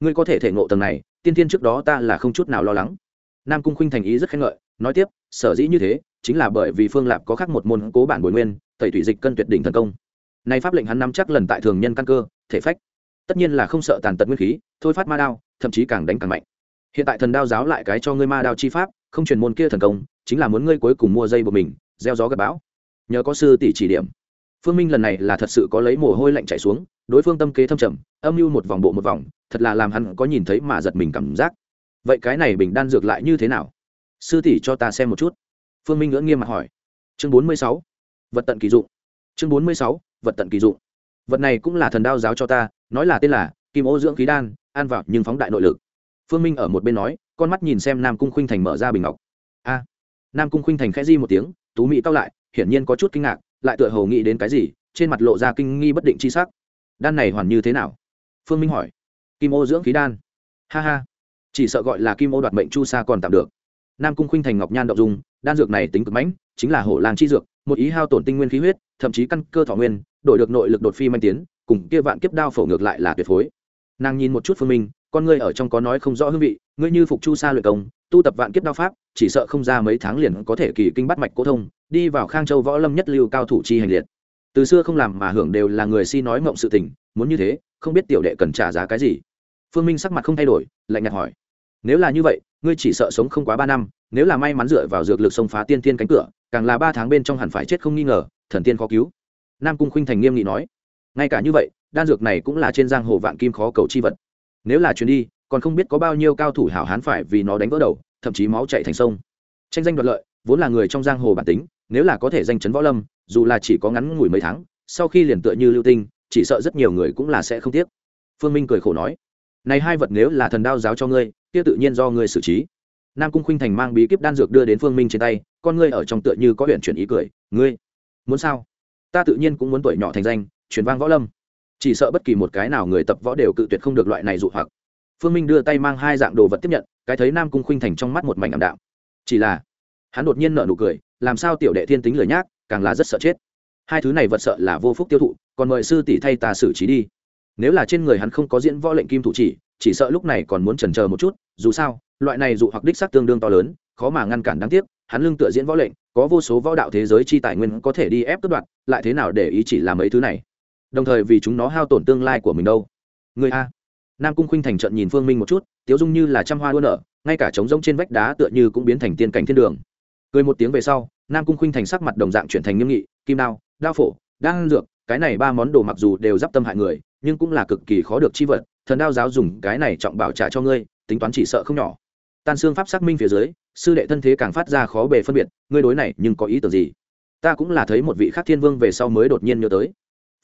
ngươi có thể thể ngộ tầng này, tiên tiên trước đó ta là không chút nào lo lắng. Nam cung khuynh thành ý rất khen ngợi, nói tiếp, sở dĩ như thế, chính là bởi vì phương lạp có khác một môn cố bản bồi nguyên, tẩy thủy dịch cân tuyệt đỉnh thần công. Nay pháp lệnh hắn nắm chắc lần tại thường nhân căn cơ, thể phách. Tất nhiên là không sợ tàn tật nguyên khí, thôi phát ma đao, thậm chí càng đánh càng mạnh. Hiện tại thần đao giáo lại cái cho ngươi ma đao chi pháp, không truyền môn kia thần công, chính là muốn ngươi cuối cùng mua dây của mình, gieo gió gặp bão. Nhờ có sư tỷ chỉ điểm phương minh lần này là thật sự có lấy mồ hôi lạnh chạy xuống, đối phương tâm kế thâm trầm, âm mưu một vòng bộ một vòng, thật là làm hắn có nhìn thấy mà giật mình cảm giác. Vậy cái này bình đan dược lại như thế nào? Sư tỷ cho ta xem một chút. Phương minh ngưỡng nghiêm mặt hỏi. Chương bốn mươi sáu. Vật tận kỳ dụng. Chương bốn mươi sáu. Vật tận kỳ dụng. Vật này cũng là thần đao giáo cho ta, nói là tên là kim ô dưỡng khí đan, ăn vào nhưng phóng đại nội lực. Phương minh ở một bên nói, con mắt nhìn xem nam cung khuynh thành mở ra bình ngọc. A. Nam cung khuynh thành khẽ di một tiếng, tú mỹ cao lại, hiển nhiên có chút kinh ngạc lại tựa hồ nghĩ đến cái gì, trên mặt lộ ra kinh nghi bất định chi sắc. Đan này hoàn như thế nào? Phương minh hỏi. Kim ô dưỡng khí đan. Ha ha. Chỉ sợ gọi là kim ô đoạt mệnh chu sa còn tạm được. Nam cung khuynh thành ngọc nhan đậu dung, đan dược này tính cực mãnh, chính là hổ làng chi dược, một ý hao tổn tinh nguyên khí huyết, thậm chí căn cơ thọ nguyên, đổi được nội lực đột phi manh tiến, cùng kia vạn kiếp đao phổ ngược lại là tuyệt phối. Nàng nhìn một chút phương minh, con ngươi ở trong có nói không rõ hương vị, ngươi như phục chu sa luyện công, tu tập vạn kiếp đao pháp, chỉ sợ không ra mấy tháng liền có thể kỳ kinh bắt mạch cố thông đi vào khang châu võ lâm nhất lưu cao thủ chi hành liệt. Từ xưa không làm mà hưởng đều là người si nói mộng sự tình, muốn như thế, không biết tiểu đệ cần trả giá cái gì. Phương minh sắc mặt không thay đổi, lạnh nhạt hỏi, nếu là như vậy, ngươi chỉ sợ sống không quá ba năm, nếu là may mắn dựa vào dược lực xông phá tiên tiên cánh cửa, càng là ba tháng bên trong hẳn phải chết không nghi ngờ, thần tiên khó cứu. Nam cung khuynh thành nghiêm nghị nói, ngay cả như vậy, đan dược này cũng là trên giang hồ vạn kim khó cầu chi vật. Nếu là chuyến đi, còn không biết có bao nhiêu cao thủ hảo hán phải vì nó đánh vỡ đầu, thậm chí máu chạy thành sông. Tranh danh đoạt lợi, vốn là người trong giang hồ bản tính nếu là có thể danh chấn võ lâm, dù là chỉ có ngắn ngủi mấy tháng, sau khi liền tựa như lưu tinh, chỉ sợ rất nhiều người cũng là sẽ không tiếc. Phương minh cười khổ nói, này hai vật nếu là thần đao giáo cho ngươi, kia tự nhiên do ngươi xử trí. Nam cung khuynh thành mang bí kíp đan dược đưa đến phương minh trên tay, con ngươi ở trong tựa như có huyện chuyển ý cười, ngươi, muốn sao? Ta tự nhiên cũng muốn tuổi nhỏ thành danh, truyền vang võ lâm. Chỉ sợ bất kỳ một cái nào người tập võ đều cự tuyệt không được loại này dụ hoặc. Phương minh đưa tay mang hai dạng đồ vật tiếp nhận, cái thấy nam cung khuynh thành trong mắt một mảnh ảm đạm. Chỉ là, hắn đột nhiên nở nụ cười làm sao tiểu đệ thiên tính lời nhác, càng là rất sợ chết. Hai thứ này vật sợ là vô phúc tiêu thụ, còn mời sư tỷ thay ta xử trí đi. Nếu là trên người hắn không có diễn võ lệnh kim thủ chỉ chỉ sợ lúc này còn muốn chần chờ một chút, dù sao, loại này dụ hoặc đích xác tương đương to lớn, khó mà ngăn cản đáng tiếc, hắn lương tựa diễn võ lệnh, có vô số võ đạo thế giới chi tài nguyên có thể đi ép cướp đoạt, lại thế nào để ý chỉ làm mấy thứ này? Đồng thời vì chúng nó hao tổn tương lai của mình đâu. Người a. Nam cung khuynh thành trận nhìn phương minh một chút, tiếu dung như là trăm hoa đua nở, ngay cả trống rông trên vách đá tựa như cũng biến thành tiên cảnh thiên đường cười một tiếng về sau, nam cung khuynh thành sắc mặt đồng dạng chuyển thành nghiêm nghị, kim đao đao phổ, đan dược, cái này ba món đồ mặc dù đều d tâm hại người, nhưng cũng là cực kỳ khó được chi vật, thần đao giáo dùng cái này trọng bảo trả cho ngươi, tính toán chỉ sợ không nhỏ. Tan xương pháp xác minh phía dưới, sư đệ thân thế càng phát ra khó bề phân biệt, ngươi đối này nhưng có ý tưởng gì? Ta cũng là thấy một vị khác thiên vương về sau mới đột nhiên nhớ tới.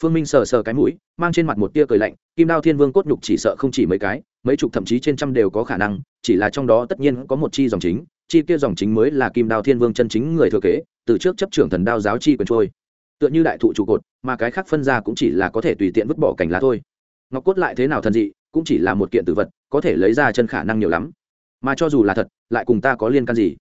Phương minh sờ sờ cái mũi, mang trên mặt một tia cười lạnh, kim đao thiên vương cốt nhục chỉ sợ không chỉ mấy cái, mấy chục thậm chí trên trăm đều có khả năng, chỉ là trong đó tất nhiên có một chi dòng chính chi kia dòng chính mới là kim đao thiên vương chân chính người thừa kế, từ trước chấp trưởng thần đao giáo chi quyền trôi. Tựa như đại thụ trụ cột, mà cái khác phân ra cũng chỉ là có thể tùy tiện vứt bỏ cảnh lá thôi. Ngọc cốt lại thế nào thần dị, cũng chỉ là một kiện tử vật, có thể lấy ra chân khả năng nhiều lắm. Mà cho dù là thật, lại cùng ta có liên can gì?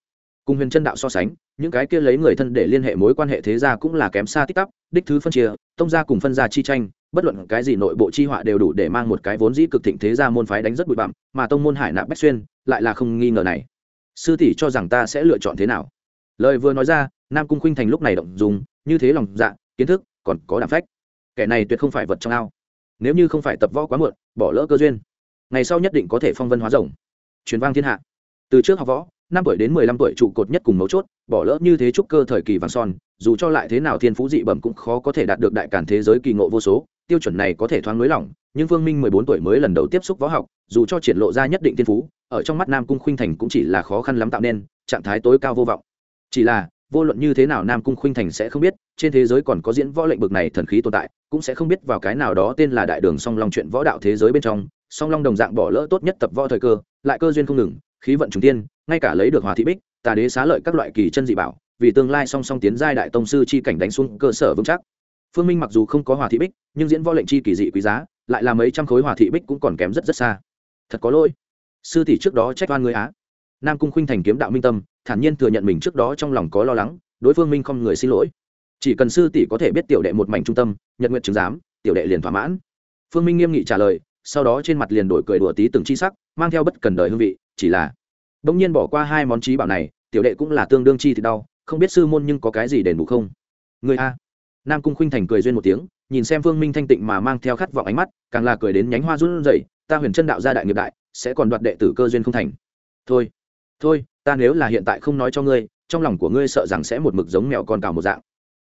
Cùng huyền chân đạo so sánh, những cái kia lấy người thân để liên hệ mối quan hệ thế gia cũng là kém xa tích tắp, đích thứ phân chia, tông gia cùng phân gia chi tranh, bất luận cái gì nội bộ chi họa đều đủ để mang một cái vốn dĩ cực thịnh thế gia môn phái đánh rất bụi bặm, mà tông môn hải nạp bách xuyên lại là không nghi ngờ này sư tỷ cho rằng ta sẽ lựa chọn thế nào? Lời vừa nói ra, nam cung khuynh thành lúc này động dùng như thế lòng dạ kiến thức, còn có đảm phách. Kẻ này tuyệt không phải vật trong ao. Nếu như không phải tập võ quá muộn, bỏ lỡ cơ duyên. Ngày sau nhất định có thể phong vân hóa rồng. Truyền vang thiên hạ. Từ trước học võ, năm tuổi đến mười lăm tuổi trụ cột nhất cùng mấu chốt, bỏ lỡ như thế trúc cơ thời kỳ vàng son, dù cho lại thế nào thiên phú dị bẩm cũng khó có thể đạt được đại cản thế giới kỳ ngộ vô số, tiêu chuẩn này có thể thoáng nới lỏng nhưng vương minh mười bốn tuổi mới lần đầu tiếp xúc võ học, dù cho triển lộ ra nhất định tiên phú, ở trong mắt nam cung khuynh thành cũng chỉ là khó khăn lắm tạo nên, trạng thái tối cao vô vọng. Chỉ là, vô luận như thế nào nam cung khuynh thành sẽ không biết, trên thế giới còn có diễn võ lệnh bực này thần khí tồn tại, cũng sẽ không biết vào cái nào đó tên là đại đường song long chuyện võ đạo thế giới bên trong, song long đồng dạng bỏ lỡ tốt nhất tập võ thời cơ, lại cơ duyên không ngừng, khí vận trùng tiên ngay cả lấy được hòa thị bích, tà đế xá lợi các loại kỳ chân dị bảo, vì tương lai song song tiến giai đại tông sư chi cảnh đánh xuống cơ sở vững chắc. Phương minh mặc dù không có hòa thị bích, nhưng diễn võ lệnh chi kỳ dị quý giá lại là mấy trăm khối hòa thị bích cũng còn kém rất rất xa. Thật có lỗi. Sư tỷ trước đó trách oan người á. Nam cung khuynh thành kiếm đạo minh tâm, thản nhiên thừa nhận mình trước đó trong lòng có lo lắng, đối phương minh không người xin lỗi. Chỉ cần sư tỷ có thể biết tiểu đệ một mảnh trung tâm nhận nguyện chứng giám, tiểu đệ liền thỏa mãn. Phương minh nghiêm nghị trả lời, sau đó trên mặt liền đổi cười đùa tí từng chi sắc, mang theo bất cần đời hương vị, chỉ là bỗng nhiên bỏ qua hai món trí bảo này, tiểu đệ cũng là tương đương chi thì đau, không biết sư môn nhưng có cái gì đền bù không? Người a nam cung khuynh thành cười duyên một tiếng, nhìn xem phương minh thanh tịnh mà mang theo khát vọng ánh mắt, càng là cười đến nhánh hoa run rẩy, ta huyền chân đạo gia đại nghiệp đại, sẽ còn đoạt đệ tử cơ duyên không thành. Thôi thôi, ta nếu là hiện tại không nói cho ngươi, trong lòng của ngươi sợ rằng sẽ một mực giống mèo con cào một dạng.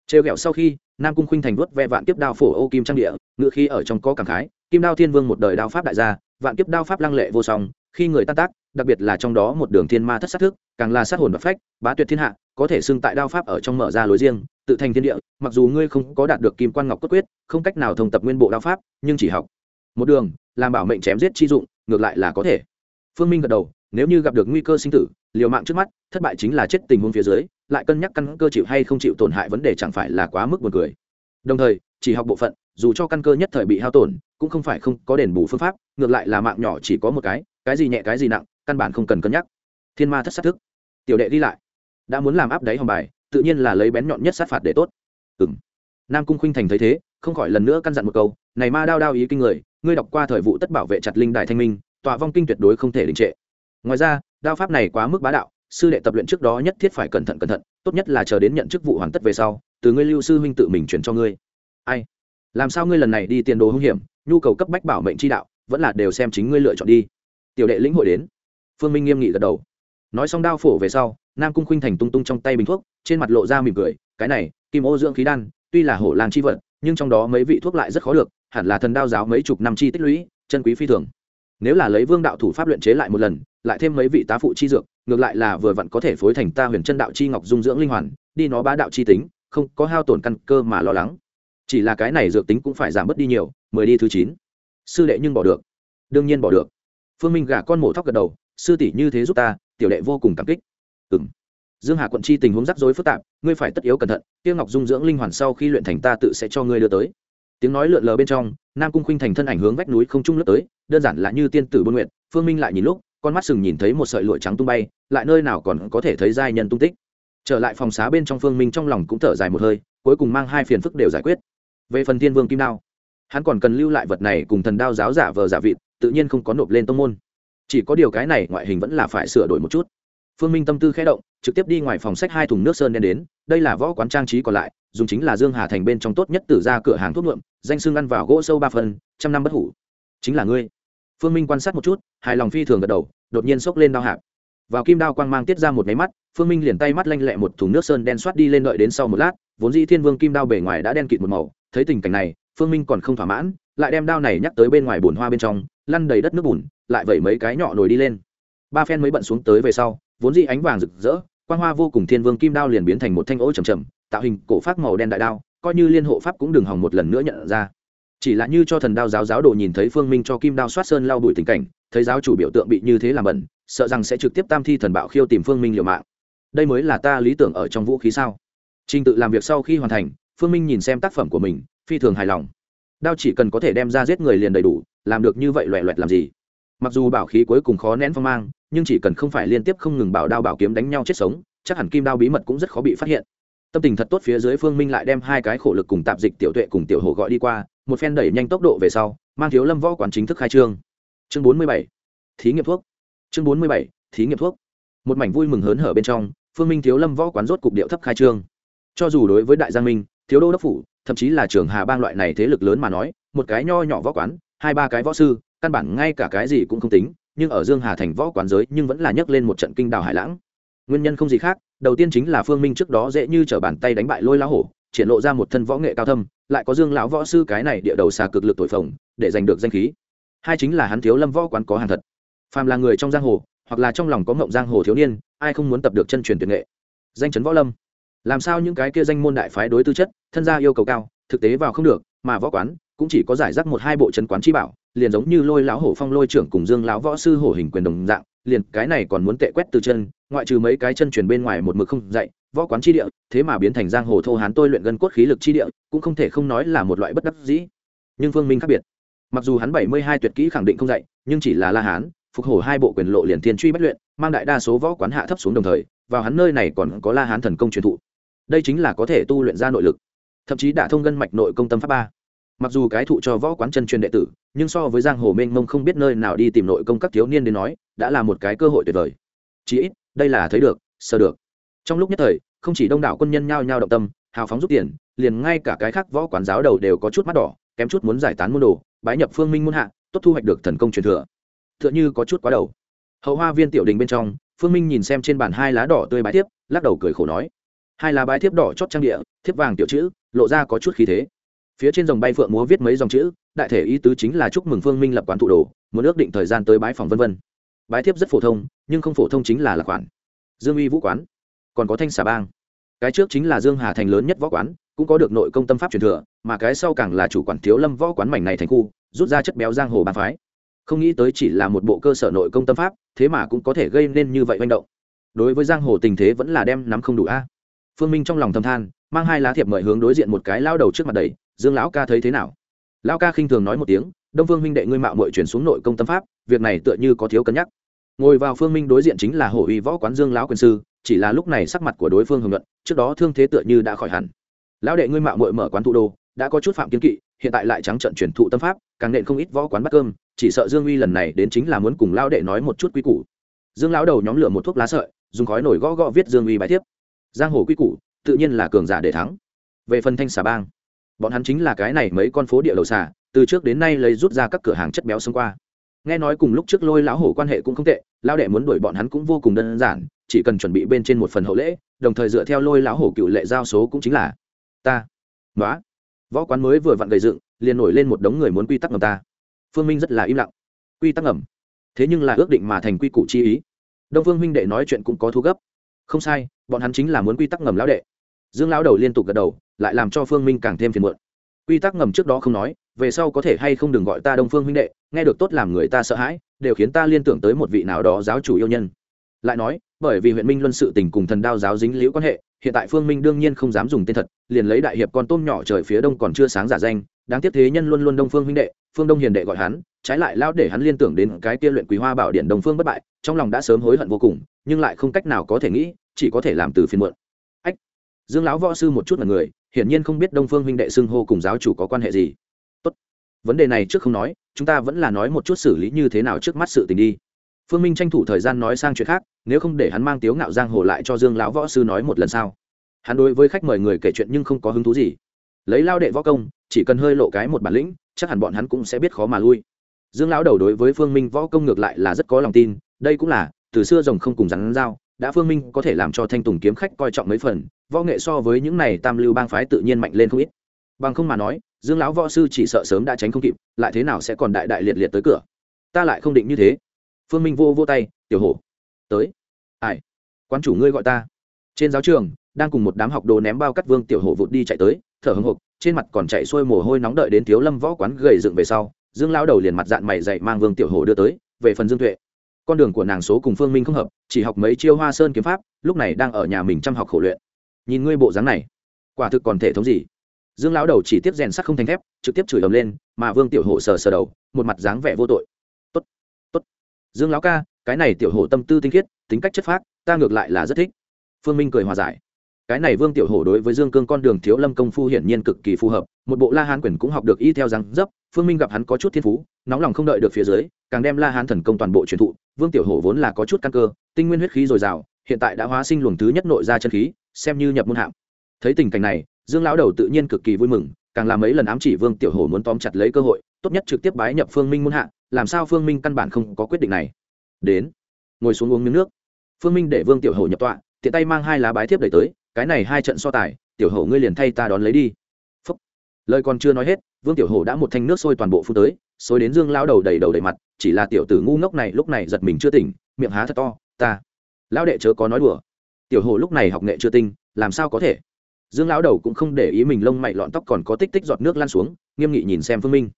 Trêu ghẹo sau khi, nam cung khuynh thành vuốt ve vạn kiếp đao phổ ô kim trang địa ngự khi ở trong có cảm khái, kim đao thiên vương một đời đao pháp đại gia, vạn kiếp đao pháp lăng lệ vô song, khi người tan tác, đặc biệt là trong đó một đường thiên ma thất sát thức, càng là sát hồn và phách, bá tuyệt thiên hạ có thể xưng tại đao pháp ở trong mở ra lối riêng, tự thành thiên địa, mặc dù ngươi không có đạt được kim quan ngọc cốt quyết, không cách nào thông tập nguyên bộ đao pháp, nhưng chỉ học một đường, làm bảo mệnh chém giết chi dụng, ngược lại là có thể. Phương minh gật đầu, nếu như gặp được nguy cơ sinh tử, liều mạng trước mắt, thất bại chính là chết tình huống phía dưới, lại cân nhắc căn cơ chịu hay không chịu tổn hại vấn đề chẳng phải là quá mức buồn cười. Đồng thời, chỉ học bộ phận, dù cho căn cơ nhất thời bị hao tổn, cũng không phải không có đền bù phương pháp, ngược lại là mạng nhỏ chỉ có một cái cái gì nhẹ cái gì nặng, căn bản không cần cân nhắc. Thiên ma thất sát thức. Tiểu đệ đi lại đã muốn làm áp đáy hòm bài, tự nhiên là lấy bén nhọn nhất sát phạt để tốt. Ừ m nam cung khuynh thành thấy thế, không khỏi lần nữa căn dặn một câu, này ma đao đao ý kinh người, ngươi đọc qua thời vụ tất bảo vệ chặt linh đại thanh minh, tọa vong kinh tuyệt đối không thể đình trệ. Ngoài ra, đao pháp này quá mức bá đạo, sư đệ tập luyện trước đó nhất thiết phải cẩn thận cẩn thận, tốt nhất là chờ đến nhận chức vụ hoàn tất về sau, từ ngươi lưu sư huynh tự mình chuyển cho ngươi. Ai? Làm sao ngươi lần này đi tiền đồ hung hiểm, nhu cầu cấp bách bảo mệnh chi đạo, vẫn là đều xem chính ngươi lựa chọn đi. Tiểu đệ lĩnh hội đến. Phương minh nghiêm nghị gật đầu. Nói xong đao phổ về sau nam cung khuynh thành tung tung trong tay bình thuốc, trên mặt lộ ra mỉm cười, cái này, kim ô dưỡng khí đan, tuy là hổ làng chi vật, nhưng trong đó mấy vị thuốc lại rất khó được, hẳn là thần đao giáo mấy chục năm chi tích lũy, chân quý phi thường. Nếu là lấy vương đạo thủ pháp luyện chế lại một lần, lại thêm mấy vị tá phụ chi dược, ngược lại là vừa vặn có thể phối thành ta huyền chân đạo chi ngọc dung dưỡng linh hoàn, đi nó bá đạo chi tính, không có hao tổn căn cơ mà lo lắng. Chỉ là cái này dược tính cũng phải giảm bớt đi nhiều, mười đi thứ chín. Sư đệ nhưng bỏ được. Đương nhiên bỏ được. Phương minh gả con mổ thóc gật đầu, sư tỷ như thế giúp ta, tiểu đệ vô cùng cảm kích ừ dương hà quận chi tình huống rắc rối phức tạp, ngươi phải tất yếu cẩn thận, tiêu ngọc dung dưỡng linh hoàn sau khi luyện thành ta tự sẽ cho ngươi đưa tới. Tiếng nói lượn lờ bên trong, nam cung khuynh thành thân ảnh hướng vách núi không trung lướt tới, đơn giản là như tiên tử buôn nguyện phương minh lại nhìn lúc, con mắt sừng nhìn thấy một sợi lụa trắng tung bay, lại nơi nào còn có thể thấy giai nhân tung tích. Trở lại phòng xá bên trong phương minh trong lòng cũng thở dài một hơi, cuối cùng mang hai phiền phức đều giải quyết. Về phần thiên vương kim đao, hắn còn cần lưu lại vật này cùng thần đao giáo giả vờ giả vịt, tự nhiên không có nộp lên tông môn. Chỉ có điều cái này ngoại hình vẫn là phải sửa đổi một chút phương minh tâm tư khẽ động trực tiếp đi ngoài phòng sách hai thùng nước sơn đen đến đây là võ quán trang trí còn lại dùng chính là dương hà thành bên trong tốt nhất từ ra cửa hàng thuốc nhuộm danh xương ăn vào gỗ sâu ba phần, trăm năm bất hủ. Chính là ngươi. Phương minh quan sát một chút hài lòng phi thường gật đầu đột nhiên xốc lên đao hạp. Vào kim đao quang mang tiết ra một máy mắt phương minh liền tay mắt lanh lẹ một thùng nước sơn đen soát đi lên đợi đến sau một lát vốn dĩ thiên vương kim đao bề ngoài đã đen kịt một màu thấy tình cảnh này phương minh còn không thỏa mãn lại đem đao này nhắc tới bên ngoài bùn hoa bên trong lăn đầy đất nước bùn lại vẩy mấy cái nhỏ nổi đi lên. Ba phen mới bận xuống tới về sau vốn dĩ ánh vàng rực rỡ, quang hoa vô cùng thiên vương kim đao liền biến thành một thanh ố trầm trầm tạo hình cổ phát màu đen đại đao, coi như liên hộ pháp cũng đừng hòng một lần nữa nhận ra. Chỉ là như cho thần đao giáo giáo đồ nhìn thấy phương minh cho kim đao soát sơn lau bụi tình cảnh, thấy giáo chủ biểu tượng bị như thế làm bẩn, sợ rằng sẽ trực tiếp tam thi thần bạo khiêu tìm phương minh liều mạng. Đây mới là ta lý tưởng ở trong vũ khí sao? Trình tự làm việc sau khi hoàn thành, phương minh nhìn xem tác phẩm của mình, phi thường hài lòng. Đao chỉ cần có thể đem ra giết người liền đầy đủ, làm được như vậy loẹ loẹt làm gì? Mặc dù bảo khí cuối cùng khó nén phong mang, nhưng chỉ cần không phải liên tiếp không ngừng bảo đao bảo kiếm đánh nhau chết sống, chắc hẳn kim đao bí mật cũng rất khó bị phát hiện. Tâm tình thật tốt phía dưới phương minh lại đem hai cái khổ lực cùng tạp dịch tiểu tuệ cùng tiểu hồ gọi đi qua, một phen đẩy nhanh tốc độ về sau, mang thiếu lâm võ quán chính thức khai trương. Chương bốn mươi bảy, thí nghiệm thuốc. Chương bốn mươi bảy, thí nghiệm thuốc. Một mảnh vui mừng hớn hở bên trong, phương minh thiếu lâm võ quán rốt cục điệu thấp khai trương. Cho dù đối với đại giang minh, thiếu đô đốc phủ, thậm chí là trường hà bang loại này thế lực lớn mà nói, một cái nho nhỏ võ quán, hai ba cái võ sư căn bản ngay cả cái gì cũng không tính, nhưng ở dương hà thành võ quán giới nhưng vẫn là nhấc lên một trận kinh đào hải lãng. Nguyên nhân không gì khác, đầu tiên chính là phương minh trước đó dễ như t r ở bàn tay đánh bại lôi lá hổ, triển lộ ra một thân võ nghệ cao thâm, lại có dương lão võ sư cái này địa đầu xà cực lực tội phồng, để giành được danh khí. Hai chính là hắn thiếu lâm võ quán có hàng thật. Phàm là người trong giang hồ, hoặc là trong lòng có mộng giang hồ thiếu niên, ai không muốn tập được chân truyền tuyệt nghệ? Danh chấn võ lâm. Làm sao những cái kia danh môn đại phái đối tư chất, thân gia yêu cầu cao, thực tế vào không được, mà võ quán cũng chỉ có giải rác một hai bộ chân quán chi bảo liền giống như lôi lão hổ phong lôi trưởng cùng dương lão võ sư hổ hình quyền đồng dạng, liền cái này còn muốn tệ quét từ chân, ngoại trừ mấy cái chân truyền bên ngoài một mực không dạy, võ quán chi địa, thế mà biến thành giang hồ thô hán tôi luyện gân cốt khí lực chi địa, cũng không thể không nói là một loại bất đắc dĩ. Nhưng phương minh khác biệt. Mặc dù hắn bảy mươi hai tuyệt kỹ khẳng định không dạy, nhưng chỉ là la hán, phục hổ hai bộ quyền lộ liền thiên truy bất luyện, mang đại đa số võ quán hạ thấp xuống đồng thời, vào hắn nơi này còn có la hán thần công truyền thụ. Đây chính là có thể tu luyện ra nội lực. Thậm chí đã thông ngân mạch nội công tâm pháp ba mặc dù cái thụ cho võ quán chân truyền đệ tử, nhưng so với giang hồ mênh mông không biết nơi nào đi tìm nội công các thiếu niên đến nói, đã là một cái cơ hội tuyệt vời. Chí ít, đây là thấy được sơ được. Trong lúc nhất thời, không chỉ đông đảo quân nhân nhao nhao động tâm, hào phóng rút tiền, liền ngay cả cái khác võ quán giáo đầu đều có chút mắt đỏ, kém chút muốn giải tán môn đồ, bái nhập phương minh môn hạ, tốt thu hoạch được thần công truyền thừa. T h ư ợ n h ư có chút quá đầu. Hậu hoa viên tiểu đình bên trong, phương minh nhìn xem trên bàn hai lá đỏ tươi bái thiếp, lắc đầu cười khổ nói. Hai lá bái thiếp đỏ chót trang địa, thiếp vàng tiểu chữ, lộ ra có chút khí thế phía trên dòng bay phượng múa viết mấy dòng chữ, đại thể ý tứ chính là chúc mừng phương minh lập quán thụ đồ, muốn ước định thời gian tới bái phòng vân vân. Bái thiếp rất phổ thông, nhưng không phổ thông chính là lạc khoản dương uy vũ quán, còn có thanh xà bang. Cái trước chính là dương hà thành lớn nhất võ quán, cũng có được nội công tâm pháp truyền thừa, mà cái sau càng là chủ quản thiếu lâm võ quán mảnh này thành khu, rút ra chất béo giang hồ bàn phái. Không nghĩ tới chỉ là một bộ cơ sở nội công tâm pháp, thế mà cũng có thể gây nên như vậy manh động. Đối với giang hồ tình thế vẫn là đem nắm không đủ a. Phương minh trong lòng thâm than, mang hai lá thiệp mời hướng đối diện một cái lao đầu trước mặt đầy dương lão ca thấy thế nào? Lão ca khinh thường nói một tiếng, đông phương minh đệ ngươi mạo mội chuyển xuống nội công tâm pháp, việc này tựa như có thiếu cân nhắc. Ngồi vào phương minh đối diện chính là hổ uy võ quán dương lão quyền sư, chỉ là lúc này sắc mặt của đối phương hưởng luận trước đó thương thế tựa như đã khỏi hẳn. Lão đệ ngươi mạo mội mở quán thụ đô đã có chút phạm kiến kỵ, hiện tại lại trắng trận chuyển thụ tâm pháp, càng nện không ít võ quán bắt cơm, chỉ sợ dương uy lần này đến chính là muốn cùng lão đệ nói một chút quy củ. Dương lão đầu nhóm lửa một thuốc lá sợi, dùng khói nổi gõ gõ viết dương uy bài thiếp. Giang hồ quy củ, tự nhiên là cường giả để thắng. Về phần thanh xà bang bọn hắn chính là cái này mấy con phố địa đầu xà, từ trước đến nay lấy rút ra các cửa hàng chất béo xông qua. Nghe nói cùng lúc trước lôi lão hổ quan hệ cũng không tệ lao đệ muốn đuổi bọn hắn cũng vô cùng đơn giản, chỉ cần chuẩn bị bên trên một phần hậu lễ, đồng thời dựa theo lôi lão hổ cựu lệ giao số cũng chính là ta. Nói võ quán mới vừa vặn gầy dựng, liền nổi lên một đống người muốn quy tắc ngầm ta. Phương minh rất là im lặng. Quy tắc ngầm? Thế nhưng là ước định mà thành quy củ chi ý. Đông phương huynh đệ nói chuyện cũng có thu gấp. Không sai, bọn hắn chính là muốn quy tắc ngầm lão đệ. Dương lão đầu liên tục gật đầu lại làm cho phương minh càng thêm phiền muộn quy tắc ngầm trước đó không nói, về sau có thể hay không đừng gọi ta đông phương huynh đệ, nghe được tốt làm người ta sợ hãi, đều khiến ta liên tưởng tới một vị nào đó giáo chủ yêu nhân lại nói, bởi vì huyện minh luân sự tình cùng thần đao giáo dính liễu quan hệ, hiện tại phương minh đương nhiên không dám dùng tên thật, liền lấy đại hiệp con tôm nhỏ trời phía đông còn chưa sáng giả danh, đáng tiếc thế nhân luôn luôn đông phương huynh đệ, phương đông hiền đệ gọi hắn, trái lại lao để hắn liên tưởng đến cái kia luyện quý hoa bảo điện đông phương bất bại, trong lòng đã sớm hối hận vô cùng, nhưng lại không cách nào có thể nghĩ, chỉ có thể làm từ phiên muộn dương lão võ sư một chút là người hiển nhiên không biết đông phương huynh đệ xưng hô cùng giáo chủ có quan hệ gì. Tốt. Vấn đề này trước không nói chúng ta vẫn là nói một chút xử lý như thế nào trước mắt sự tình đi. Phương minh tranh thủ thời gian nói sang chuyện khác nếu không để hắn mang tiếu ngạo giang hồ lại cho dương lão võ sư nói một lần sau. Hắn đối với khách mời người kể chuyện nhưng không có hứng thú gì. Lấy lao đệ võ công chỉ cần hơi lộ cái một bản lĩnh chắc hẳn bọn hắn cũng sẽ biết khó mà lui. Dương lão đầu đối với phương minh võ công ngược lại là rất có lòng tin đây cũng là từ xưa rồng không cùng rắn giao, đã phương minh có thể làm cho thanh tùng kiếm khách coi trọng mấy phần võ nghệ so với những này tam lưu bang phái tự nhiên mạnh lên không ít. Bằng không mà nói, dương lão võ sư chỉ sợ sớm đã tránh không kịp, lại thế nào sẽ còn đại đại liệt liệt tới cửa? Ta lại không định như thế. Phương minh vô vô tay, tiểu hổ, tới. Ai? Quan chủ ngươi gọi ta. Trên giáo trường, đang cùng một đám học đồ ném bao cắt vương tiểu hổ vụt đi chạy tới, thở hưng hục trên mặt còn chạy xuôi mồ hôi nóng đợi đến thiếu lâm võ quán gầy dựng về sau, dương lão đầu liền mặt dạng mày dậy mang vương tiểu hổ đưa tới, về phần dương tuệ, con đường của nàng số cùng phương minh không hợp, chỉ học mấy chiêu hoa sơn kiếm pháp, lúc này đang ở nhà mình chăm học khổ luyện nhìn ngươi bộ dáng này quả thực còn thể thống gì? Dương lão đầu chỉ tiếp rèn sắt không thành thép trực tiếp chửi ầm lên mà vương tiểu hổ sờ sờ đầu một mặt dáng vẻ vô tội. Tốt tốt. Dương lão ca cái này tiểu hổ tâm tư tinh khiết tính cách chất phác ta ngược lại là rất thích. Phương minh cười hòa giải. Cái này vương tiểu hổ đối với dương cương con đường thiếu lâm công phu hiển nhiên cực kỳ phù hợp một bộ la hán quyền cũng học được y theo rằng, dấp phương minh gặp hắn có chút thiên phú nóng lòng không đợi được phía dưới càng đem la hán thần công toàn bộ truyền thụ. Vương tiểu hổ vốn là có chút căn cơ tinh nguyên huyết khí dồi dào hiện tại đã hóa sinh luồng thứ nhất nội ra chân khí xem như nhập môn hạm thấy tình cảnh này, dương lão đầu tự nhiên cực kỳ vui mừng, càng làm mấy lần ám chỉ vương tiểu hổ muốn tóm chặt lấy cơ hội, tốt nhất trực tiếp bái nhập phương minh môn hạ, làm sao phương minh căn bản không có quyết định này. Đến, ngồi xuống uống miếng nước. Phương minh để vương tiểu hổ nhập tọa, tiện tay mang hai lá bái thiếp đẩy tới, cái này hai trận so tài, tiểu hổ ngươi liền thay ta đón lấy đi. Phúc. lời còn chưa nói hết, vương tiểu hổ đã một thanh nước sôi toàn bộ phun tới, xối đến dương lão đầu đầy đầu đầy mặt, chỉ là tiểu tử ngu ngốc này lúc này giật mình chưa tỉnh, miệng há thật to, ta. Lão đệ chớ có nói đùa tiểu hổ lúc này học nghệ chưa tinh, làm sao có thể? Dương lão đầu cũng không để ý mình lông mày lọn tóc còn có tích tích giọt nước lan xuống, nghiêm nghị nhìn xem phương minh.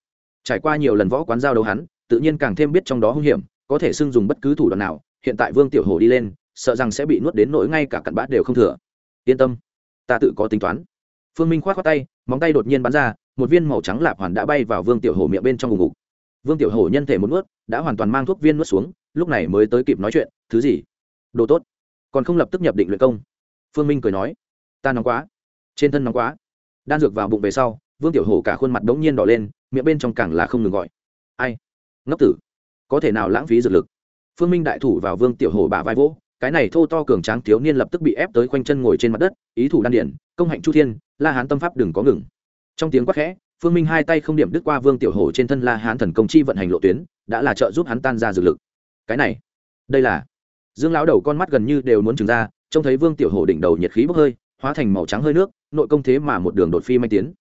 Trải qua nhiều lần võ quán giao đấu hắn, tự nhiên càng thêm biết trong đó hung hiểm, có thể xưng dùng bất cứ thủ đoạn nào, hiện tại vương tiểu hổ đi lên, sợ rằng sẽ bị nuốt đến nỗi ngay cả cặn bát đều không thừa. Yên tâm, ta tự có tính toán. Phương minh k h o á t tay, móng tay đột nhiên bắn ra, một viên màu trắng lạp hoàn đã bay vào vương tiểu hổ miệng bên trong vùng ngục. Vương tiểu hổ nhân thể một nuốt, đã hoàn toàn mang thuốc viên nuốt xuống, lúc này mới tới kịp nói chuyện, thứ gì? Đồ tốt còn không lập tức nhập định luyện công. Phương minh cười nói, ta nóng quá, trên thân nóng quá. Đan dược vào bụng về sau, vương tiểu hổ cả khuôn mặt đ ố n g nhiên đỏ lên, miệng bên trong càng là không ngừng gọi, ai? Ngốc tử, có thể nào lãng phí dược lực? Phương minh đại thủ vào vương tiểu hổ bả vai vỗ, cái này thô to cường tráng thiếu niên lập tức bị ép tới khoanh chân ngồi trên mặt đất, ý thủ đan điển, công hạnh chu thiên, la hán tâm pháp đừng có ngừng. Trong tiếng quát khẽ, phương minh hai tay không điểm đứt qua vương tiểu hổ trên thân la hán thần công chi vận hành lộ tuyến, đã là trợ giúp hắn tan ra dược lực. Cái này, đây là dương lão đầu con mắt gần như đều muốn trừng ra, trông thấy vương tiểu hổ đỉnh đầu nhiệt khí bốc hơi, hóa thành màu trắng hơi nước, nội công thế mà một đường đột phi manh tiến.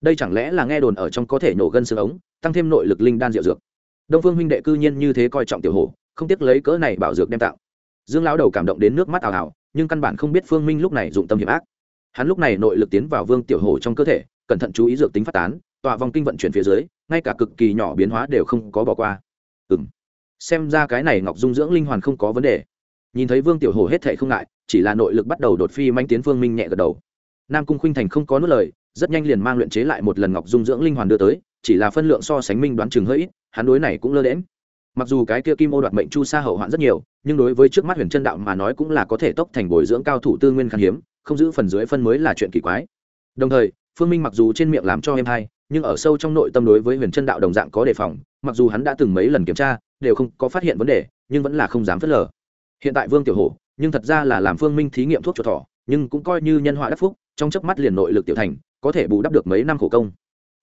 Đây chẳng lẽ là nghe đồn ở trong có thể nổ gân xương ống, tăng thêm nội lực linh đan diệu dược. Đông phương huynh đệ cư nhiên như thế coi trọng tiểu hổ, không tiếc lấy cỡ này bảo dược đem tạo dương lão đầu cảm động đến nước mắt ảo ảo nhưng căn bản không biết phương minh lúc này dụng tâm hiểm ác. Hắn lúc này nội lực tiến vào vương tiểu hổ trong cơ thể, cẩn thận chú ý dược tính phát tán, tọa vòng kinh vận chuyển phía dưới, ngay cả cực kỳ nhỏ biến hóa đều không có bỏ qua. Ừ m xem ra cái này ngọc dung dưỡng linh hoàn không có vấn đề nhìn thấy vương tiểu hổ hết thệ không ngại, chỉ là nội lực bắt đầu đột phi manh tiến phương minh nhẹ gật đầu. Nam cung khuynh thành không có nốt lời, rất nhanh liền mang luyện chế lại một lần ngọc dung dưỡng linh hoàn đưa tới, chỉ là phân lượng so sánh minh đoán chừng hơi ít, hắn đối này cũng lơ đễm mặc dù cái kia kim ô đoạt mệnh chu sa hậu hoạn rất nhiều, nhưng đối với trước mắt huyền chân đạo mà nói cũng là có thể tốc thành bồi dưỡng cao thủ tư nguyên khan hiếm, không giữ phần dưới phân mới là chuyện kỳ quái. Đồng thời, phương minh mặc dù trên miệng làm cho em hay, nhưng ở sâu trong nội tâm đối với huyền chân đạo đồng dạng có đề phòng, mặc dù hắn đã từng mấy lần kiểm tra, đều không có phát hiện vấn đề, nhưng vẫn là không dám phớt lờ hiện tại vương tiểu hổ, nhưng thật ra là làm phương minh thí nghiệm thuốc chuột thỏ, nhưng cũng coi như nhân họa đắc phúc, trong chớp mắt liền nội lực tiểu thành, có thể bù đắp được mấy năm khổ công.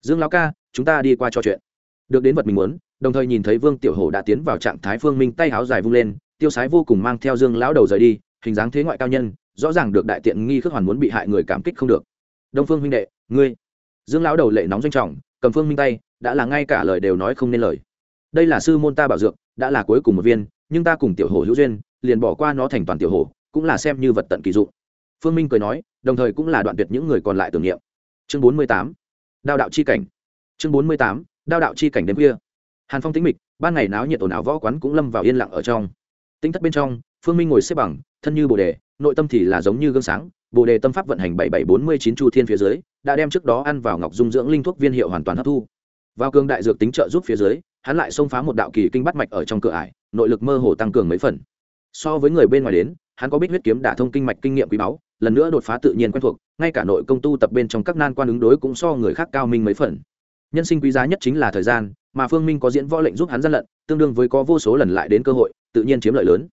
Dương lão ca, chúng ta đi qua trò chuyện. Được đến vật mình muốn, đồng thời nhìn thấy vương tiểu hổ đã tiến vào trạng thái phương minh tay háo dài vung lên, tiêu sái vô cùng mang theo dương lão đầu rời đi, hình dáng thế ngoại cao nhân, rõ ràng được đại tiện nghi khước hoàn muốn bị hại người cảm kích không được. Đông phương huynh đệ, ngươi. Dương lão đầu lệ nóng danh trọng, cầm phương minh tay, đã là ngay cả lời đều nói không nên lời. Đây là sư môn ta bảo dược, đã là cuối cùng một viên, nhưng ta cùng tiểu hổ hữu duyên liền bỏ qua nó thành toàn tiểu hổ, cũng là xem như vật tận kỳ dụng. Phương minh cười nói, đồng thời cũng là đoạn tuyệt những người còn lại tưởng niệm. Chương bốn mươi tám, đao đạo chi cảnh. Chương bốn mươi tám, đao đạo chi cảnh đêm khuya. Hàn phong tĩnh mịch, ban ngày náo nhiệt ồn ào võ quán cũng lâm vào yên lặng ở trong. Tính thất bên trong, phương minh ngồi xếp bằng, thân như bồ đề, nội tâm thì là giống như gương sáng, bồ đề tâm pháp vận hành bảy bảy bốn mươi chín chu thiên phía dưới, đã đem trước đó ăn vào ngọc dung dưỡng linh thuốc viên hiệu hoàn toàn hấp thu. Vào cương đại dược tính trợ giúp phía dưới, hắn lại xông phá một đạo kỳ kinh bắt mạch ở trong cửa ải, nội lực mơ hồ tăng cường mấy phần so với người bên ngoài đến, hắn có biết huyết kiếm đả thông kinh mạch kinh nghiệm quý báu, lần nữa đột phá tự nhiên quen thuộc, ngay cả nội công tu tập bên trong các nan quan ứng đối cũng so người khác cao minh mấy phần. Nhân sinh quý giá nhất chính là thời gian, mà phương minh có diễn võ lệnh giúp hắn gian lận, tương đương với có vô số lần lại đến cơ hội, tự nhiên chiếm lợi lớn.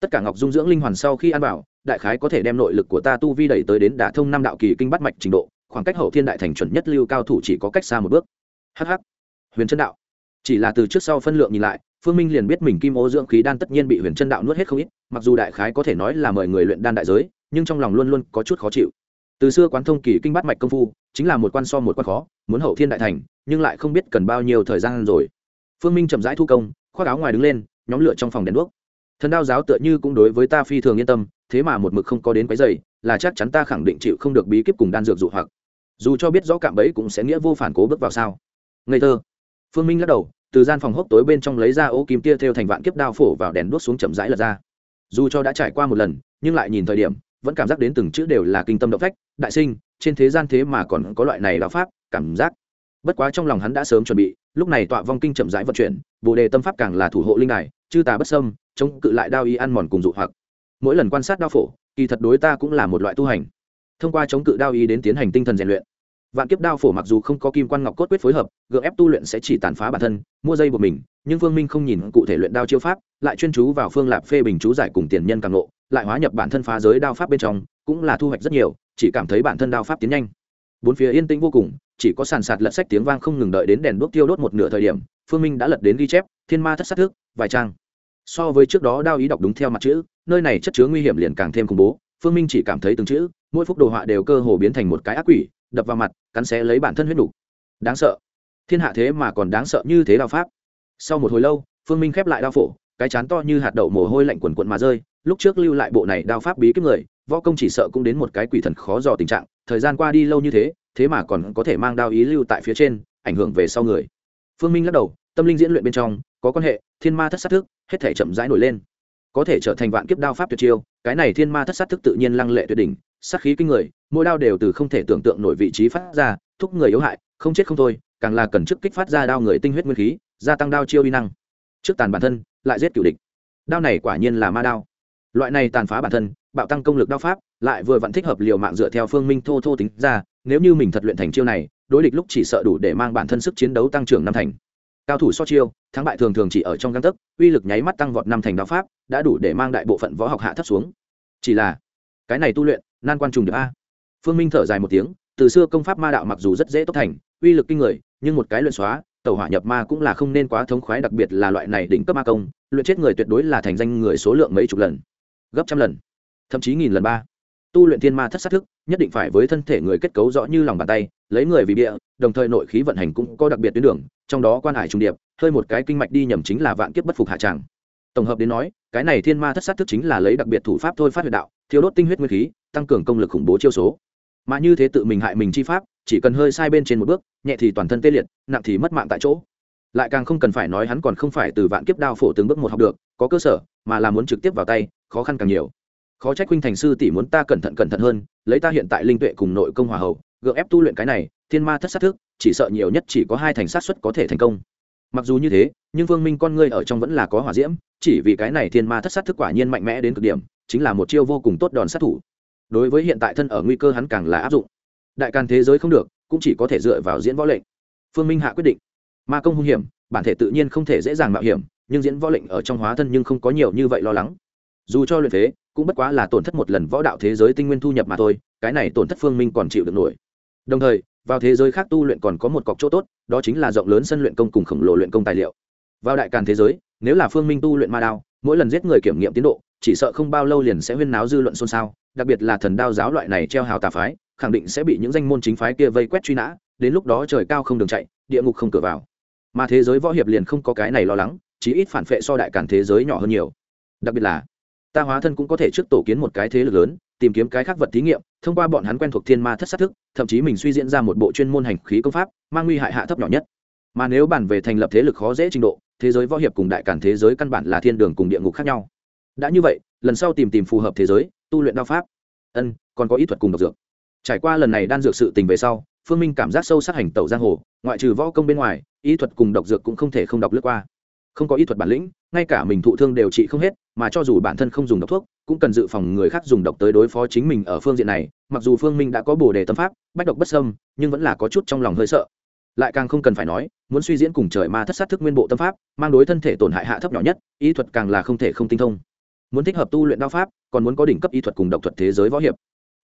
Tất cả ngọc dung dưỡng linh hoàn sau khi ăn vào đại khái có thể đem nội lực của ta tu vi đẩy tới đến đả thông năm đạo kỳ kinh bắt mạch trình độ, khoảng cách hậu thiên đại thành chuẩn nhất lưu cao thủ chỉ có cách xa một bước. Hh huyền chân đạo. Chỉ là từ trước sau phân lượng nhìn lại phương minh liền biết mình kim ô dưỡng khí đan tất nhiên bị huyền chân đạo nuốt hết không ít, mặc dù đại khái có thể nói là mời người luyện đan đại giới, nhưng trong lòng luôn luôn có chút khó chịu. Từ xưa quán thông kỳ kinh bát mạch công phu, chính là một quan so một quan khó, muốn hậu thiên đại thành, nhưng lại không biết cần bao nhiêu thời gian rồi. Phương minh chậm rãi thu công, khoác áo ngoài đứng lên, nhóm lửa trong phòng đèn đuốc. Thần đao giáo tựa như cũng đối với ta phi thường yên tâm, thế mà một mực không có đến quấy dày là chắc chắn ta khẳng định chịu không được bí kíp cùng đan dược dụ hoặc. Dù cho biết rõ cạm bẫy cũng sẽ nghĩa vô phản cố bước vào sao. Ngây thơ. Phương minh lắc đầu từ gian phòng hốc tối bên trong lấy ra ô kim tia theo thành vạn kiếp đao phổ vào đèn đuốc xuống chậm rãi lật ra. Dù cho đã trải qua một lần, nhưng lại nhìn thời điểm, vẫn cảm giác đến từng chữ đều là kinh tâm động phách, đại sinh, trên thế gian thế mà còn có loại này đạo pháp, cảm giác. Bất quá trong lòng hắn đã sớm chuẩn bị, lúc này tọa vong kinh chậm rãi vận chuyển, bồ đề tâm pháp càng là thủ hộ linh đài, chư tà bất sâm chống cự lại đao y ăn mòn cùng dụ hoặc. Mỗi lần quan sát đao phổ, kỳ thật đối ta cũng là một loại tu hành. Thông qua chống cự đao y đến tiến hành tinh thần rèn luyện vạn kiếp đao phổ mặc dù không có kim quan ngọc cốt quyết phối hợp, gượng ép tu luyện sẽ chỉ tàn phá bản thân, mua dây của mình, nhưng phương minh không nhìn cụ thể luyện đao chiêu pháp, lại chuyên chú vào phương lạp phê bình chú giải cùng tiền nhân càng lộ, lại hóa nhập bản thân phá giới đao pháp bên trong, cũng là thu hoạch rất nhiều, chỉ cảm thấy bản thân đao pháp tiến nhanh. Bốn phía yên tĩnh vô cùng, chỉ có sàn sạt lật sách tiếng vang không ngừng đợi đến đèn đuốc tiêu đốt một nửa thời điểm, phương minh đã lật đến ghi chép, thiên ma thất sát thức, vài trang. So với trước đó đao ý đọc đúng theo mặt chữ, nơi này chất chứa nguy hiểm liền càng thêm khủng bố, phương minh chỉ cảm thấy từng chữ, mỗi phút đồ họa đều cơ hồ biến thành một cái ác quỷ đập vào mặt, cắn xé lấy bản thân huyết đủ. đáng sợ. Thiên hạ thế mà còn đáng sợ như thế đao pháp. Sau một hồi lâu, phương minh khép lại đao phổ, cái chán to như hạt đậu mồ hôi lạnh quần quận mà rơi, lúc trước lưu lại bộ này đao pháp bí kíp người, võ công chỉ sợ cũng đến một cái quỷ thần khó dò tình trạng, thời gian qua đi lâu như thế thế mà còn có thể mang đao ý lưu tại phía trên, ảnh hưởng về sau người. Phương minh lắc đầu, tâm linh diễn luyện bên trong, có quan hệ, thiên ma thất sát thức, hết thể chậm rãi nổi lên có thể trở thành vạn kiếp đao pháp tuyệt chiêu, cái này thiên ma thất sát thức tự nhiên lăng lệ tuyệt đỉnh, sát khí kinh người, mỗi đao đều từ không thể tưởng tượng nổi vị trí phát ra, thúc người yếu hại, không chết không thôi, càng là cần chức kích phát ra đao người tinh huyết nguyên khí, gia tăng đao chiêu uy năng. Trước tàn bản thân, lại giết cựu địch. Đao này quả nhiên là ma đao. Loại này tàn phá bản thân, bạo tăng công lực đao pháp, lại vừa vặn thích hợp liều mạng dựa theo phương minh thô thô tính ra, nếu như mình thật luyện thành chiêu này, đối địch lúc chỉ sợ đủ để mang bản thân sức chiến đấu tăng trưởng năm thành cao thủ so chiêu, thắng bại thường thường chỉ ở trong găng tấc, uy lực nháy mắt tăng vọt năm thành đạo pháp, đã đủ để mang đại bộ phận võ học hạ thấp xuống. Chỉ là, cái này tu luyện, nan quan trùng được a. Phương minh thở dài một tiếng, từ xưa công pháp ma đạo mặc dù rất dễ tốc thành, uy lực kinh người, nhưng một cái luyện xóa tàu hỏa nhập ma cũng là không nên quá thống khoái, đặc biệt là loại này đỉnh cấp ma công, luyện chết người tuyệt đối là thành danh người số lượng mấy chục lần, gấp trăm lần, thậm chí nghìn lần ba. Tu luyện thiên ma thất sát thức, nhất định phải với thân thể người kết cấu rõ như lòng bàn tay, lấy người vì bịa đồng thời nội khí vận hành cũng có đặc biệt tuyến đường, trong đó quan hải trung điệp, hơi một cái kinh mạch đi nhầm chính là vạn kiếp bất phục hạ tràng. Tổng hợp đến nói, cái này thiên ma thất sát thức chính là lấy đặc biệt thủ pháp thôi phát huyệt đạo thiếu đốt tinh huyết nguyên khí, tăng cường công lực khủng bố chiêu số. Mà như thế tự mình hại mình chi pháp, chỉ cần hơi sai bên trên một bước, nhẹ thì toàn thân tê liệt, nặng thì mất mạng tại chỗ. Lại càng không cần phải nói hắn còn không phải từ vạn kiếp đao phổ từng bước một học được, có cơ sở, mà là muốn trực tiếp vào tay, khó khăn càng nhiều. Khó trách huynh thành sư tỷ muốn ta cẩn thận cẩn thận hơn, lấy ta hiện tại linh tuệ cùng nội công hòa hậu, gượng ép tu luyện cái này thiên ma thất sát thức, chỉ sợ nhiều nhất chỉ có hai thành sát xuất có thể thành công. Mặc dù như thế, nhưng vương minh con ngươi ở trong vẫn là có hỏa diễm, chỉ vì cái này thiên ma thất sát thức quả nhiên mạnh mẽ đến cực điểm, chính là một chiêu vô cùng tốt đòn sát thủ. Đối với hiện tại thân ở nguy cơ hắn càng là áp dụng. Đại càn thế giới không được, cũng chỉ có thể dựa vào diễn võ lệnh. Phương minh hạ quyết định. Ma công hung hiểm, bản thể tự nhiên không thể dễ dàng mạo hiểm, nhưng diễn võ lệnh ở trong hóa thân nhưng không có nhiều như vậy lo lắng. Dù cho luyện thế, cũng bất quá là tổn thất một lần võ đạo thế giới tinh nguyên thu nhập mà thôi, cái này tổn thất phương minh còn chịu được nổi. Đồng thời vào thế giới khác tu luyện còn có một cọc chỗ tốt, đó chính là rộng lớn sân luyện công cùng khổng lồ luyện công tài liệu. Vào đại càn thế giới, nếu là phương minh tu luyện ma đao, mỗi lần giết người kiểm nghiệm tiến độ, chỉ sợ không bao lâu liền sẽ huyên náo dư luận xôn xao, đặc biệt là thần đao giáo loại này treo hào tà phái, khẳng định sẽ bị những danh môn chính phái kia vây quét truy nã, đến lúc đó trời cao không đường chạy, địa ngục không cửa vào. Mà thế giới võ hiệp liền không có cái này lo lắng, chí ít phản phệ so đại cản thế giới nhỏ hơn nhiều. Đặc biệt là ta hóa thân cũng có thể trước tổ kiến một cái thế lực lớn, tìm kiếm cái khác vật thí nghiệm, thông qua bọn hắn quen thuộc thiên ma thất sát thức, thậm chí mình suy diễn ra một bộ chuyên môn hành khí công pháp, mang nguy hại hạ thấp nhỏ nhất. Mà nếu bàn về thành lập thế lực khó dễ trình độ, thế giới võ hiệp cùng đại cản thế giới căn bản là thiên đường cùng địa ngục khác nhau. Đã như vậy, lần sau tìm tìm phù hợp thế giới, tu luyện đao pháp. Ân, còn có ý thuật cùng độc dược. Trải qua lần này đan dược sự tình về sau, phương minh cảm giác sâu sát hành tẩu giang hồ, ngoại trừ võ công bên ngoài, ý thuật cùng độc dược cũng không thể không đọc lướt qua không có y thuật bản lĩnh, ngay cả mình thụ thương đều trị không hết, mà cho dù bản thân không dùng độc thuốc, cũng cần dự phòng người khác dùng độc tới đối phó chính mình ở phương diện này, mặc dù phương minh đã có bồ đề tâm pháp, bách độc bất sâm nhưng vẫn là có chút trong lòng hơi sợ. Lại càng không cần phải nói, muốn suy diễn cùng trời ma thất sát thức nguyên bộ tâm pháp, mang đối thân thể tổn hại hạ thấp nhỏ nhất ý thuật càng là không thể không tinh thông. Muốn thích hợp tu luyện đao pháp, còn muốn có đỉnh cấp y thuật cùng độc thuật thế giới võ hiệp.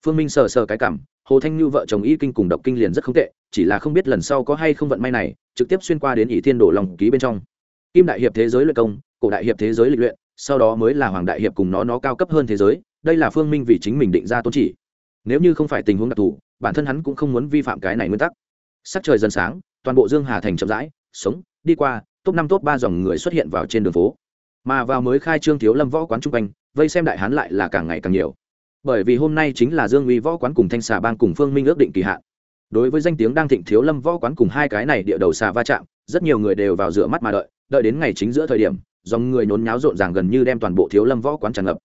Phương minh sờ sờ cái cảm, hồ thanh như vợ chồng y kinh cùng độc kinh liền rất không tệ, chỉ là không biết lần sau có hay không vận may này, trực tiếp xuyên qua đến ỷ thiên đổ lòng ký bên trong kim đại hiệp thế giới luyện công, cổ đại hiệp thế giới lịch luyện, sau đó mới là hoàng đại hiệp cùng nó nó cao cấp hơn thế giới, đây là phương minh vì chính mình định ra tôn chỉ. Nếu như không phải tình huống đặc thù, bản thân hắn cũng không muốn vi phạm cái này nguyên tắc. Sắc trời dần sáng, toàn bộ dương hà thành chậm rãi, sống, đi qua, top năm, top ba dòng người xuất hiện vào trên đường phố. Mà vào mới khai trương thiếu lâm võ quán trung quanh, vây xem đại hán lại là càng ngày càng nhiều. Bởi vì hôm nay chính là dương uy võ quán cùng thanh xà bang cùng phương minh ước định kỳ hạn. Đối với danh tiếng đang thịnh thiếu lâm võ quán cùng hai cái này địa đầu xà va chạm, rất nhiều người đều vào rửa mắt mà đợi đợi đến ngày chính giữa thời điểm, dòng người nhốn nháo rộn ràng gần như đem toàn bộ thiếu lâm võ quán tràn ngập.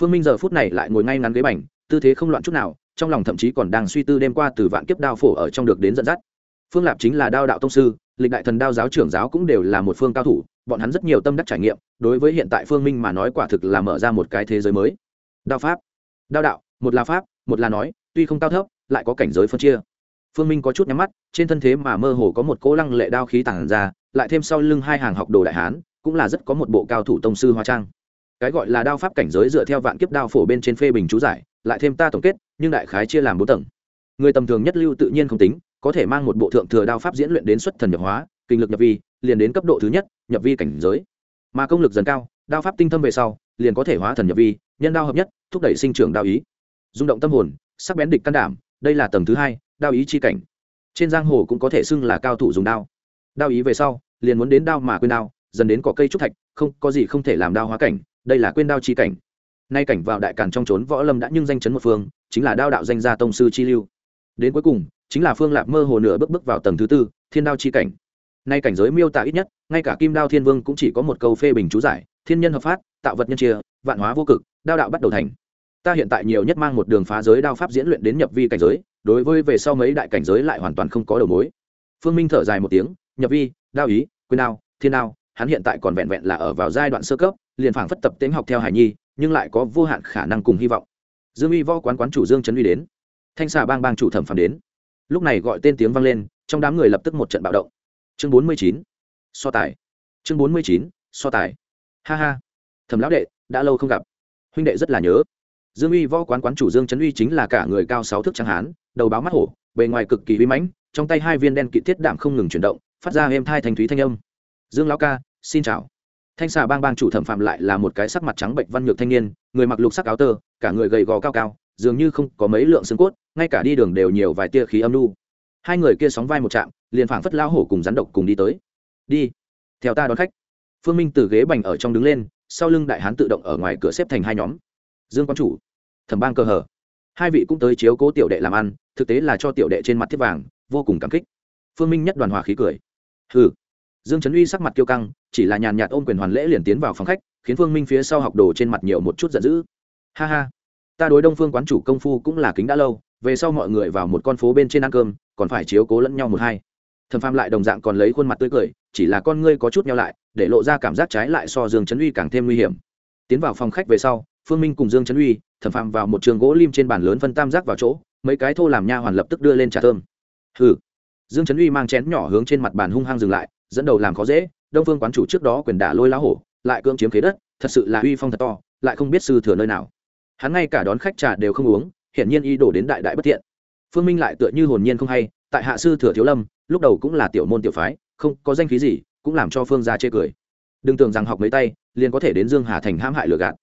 Phương minh giờ phút này lại ngồi ngay ngắn ghế bành, tư thế không loạn chút nào, trong lòng thậm chí còn đang suy tư đêm qua từ vạn kiếp đao phổ ở trong được đến dẫn dắt. Phương lạp chính là đao đạo tông sư, lịch đại thần đao giáo trưởng giáo cũng đều là một phương cao thủ, bọn hắn rất nhiều tâm đắc trải nghiệm, đối với hiện tại phương minh mà nói quả thực là mở ra một cái thế giới mới. Đao pháp, đao đạo, một là pháp, một là nói, tuy không cao thấp, lại có cảnh giới phân chia phương minh có chút nhắm mắt, trên thân thế mà mơ hồ có một cỗ lăng lệ đao khí tản ra, lại thêm sau lưng hai hàng học đồ đại hán, cũng là rất có một bộ cao thủ tông sư hóa trang. Cái gọi là đao pháp cảnh giới dựa theo vạn kiếp đao phổ bên trên phê bình chú giải, lại thêm ta tổng kết, nhưng đại khái chia làm bốn tầng. Người tầm thường nhất lưu tự nhiên không tính, có thể mang một bộ thượng thừa đao pháp diễn luyện đến xuất thần nhập hóa, kinh lực nhập vi, liền đến cấp độ thứ nhất, nhập vi cảnh giới. Mà công lực dần cao, đao pháp tinh thâm về sau, liền có thể hóa thần nhập vi, nhân đao hợp nhất, thúc đẩy sinh trưởng đao ý. Rung động tâm hồn, sắc bén địch can đảm, đây là tầng thứ hai đao ý chi cảnh. Trên giang hồ cũng có thể xưng là cao thủ dùng đao. Đao ý về sau, liền muốn đến đao mà quên đao, dần đến cỏ cây trúc thạch, không, có gì không thể làm đao hóa cảnh, đây là quên đao chi cảnh. Nay cảnh vào đại càn trong trốn võ lâm đã nhưng danh chấn một phương, chính là đao đạo danh gia tông sư chi lưu. Đến cuối cùng, chính là phương lạp mơ hồ nửa bước bước vào tầng thứ tư, thiên đao chi cảnh. Nay cảnh giới miêu tả ít nhất, ngay cả kim đao thiên vương cũng chỉ có một câu phê bình chú giải, thiên nhân hợp phát tạo vật nhân chia, vạn hóa vô cực, đao đạo bắt đầu thành. Ta hiện tại nhiều nhất mang một đường phá giới đao pháp diễn luyện đến nhập vi cảnh giới đối với về sau mấy đại cảnh giới lại hoàn toàn không có đầu mối. Phương minh thở dài một tiếng, nhập vi, đao ý quyên đao, thiên đao, hắn hiện tại còn vẹn vẹn là ở vào giai đoạn sơ cấp, liền phảng phất tập tính học theo hải nhi, nhưng lại có vô hạn khả năng cùng hy vọng. Dương uy võ quán quán chủ dương trấn uy đến. Thanh xà bang bang chủ thẩm phán đến. Lúc này gọi tên tiếng vang lên, trong đám người lập tức một trận bạo động. Chương bốn mươi chín, so tài. Chương bốn mươi chín, so tài. Ha ha. Thẩm lão đệ, đã lâu không gặp. Huynh đệ rất là nhớ dương uy võ quán quán chủ dương trấn uy chính là cả người cao sáu thước trắng hán, đầu báo mắt hổ, bề ngoài cực kỳ uy mãnh, trong tay hai viên đen kỵ thiết đạm không ngừng chuyển động, phát ra êm thai thành thúy thanh âm. Dương lão ca, xin chào. Thanh xà bang bang chủ thẩm phạm lại là một cái sắc mặt trắng bệnh văn nhược thanh niên, người mặc lục sắc áo tơ, cả người gầy gò cao cao, dường như không có mấy lượng xương cốt, ngay cả đi đường đều nhiều vài tia khí âm nu. Hai người kia sóng vai một chạm liền phảng phất lao hổ cùng rắn độc cùng đi tới. Đi, theo ta đón khách. Phương minh từ ghế bành ở trong đứng lên, sau lưng đại hán tự động ở ngoài cửa xếp thành hai nhóm. Dương quán chủ thẩm bang cơ hở. Hai vị cũng tới chiếu cố tiểu đệ làm ăn, thực tế là cho tiểu đệ trên mặt thiết vàng, vô cùng cảm kích. Phương minh nhất đoàn hòa khí cười. Hừ. Dương trấn uy sắc mặt kiêu căng, chỉ là nhàn nhạt ôm quyền hoàn lễ liền tiến vào phòng khách, khiến phương minh phía sau học đồ trên mặt nhiều một chút giận dữ. Ha ha. Ta đối đông phương quán chủ công phu cũng là kính đã lâu, về sau mọi người vào một con phố bên trên ăn cơm, còn phải chiếu cố lẫn nhau một hai. Thẩm pham lại đồng dạng còn lấy khuôn mặt tươi cười, chỉ là con ngươi có chút nhau lại, để lộ ra cảm giác trái lại so dương trấn uy càng thêm nguy hiểm. Tiến vào phòng khách về sau, phương minh cùng dương trấn uy thẩm Phàm vào một trường gỗ lim trên bàn lớn phân tam giác vào chỗ, mấy cái thô làm nha hoàn lập tức đưa lên trà thơm. Hừ. Dương trấn uy mang chén nhỏ hướng trên mặt bàn hung hăng dừng lại, dẫn đầu làm khó dễ, đông phương quán chủ trước đó quyền đả lôi lá hổ, lại cưỡng chiếm khế đất, thật sự là uy phong thật to, lại không biết sư thừa nơi nào. Hắn ngay cả đón khách trà đều không uống, hiển nhiên ý đổ đến đại đại bất thiện phương minh lại tựa như hồn nhiên không hay, tại hạ sư thừa thiếu lâm, lúc đầu cũng là tiểu môn tiểu phái, không có danh khí gì, cũng làm cho phương gia chê cười. Đừng tưởng rằng học mấy tay, liền có thể đến dương hà thành hãm hại lừa gạt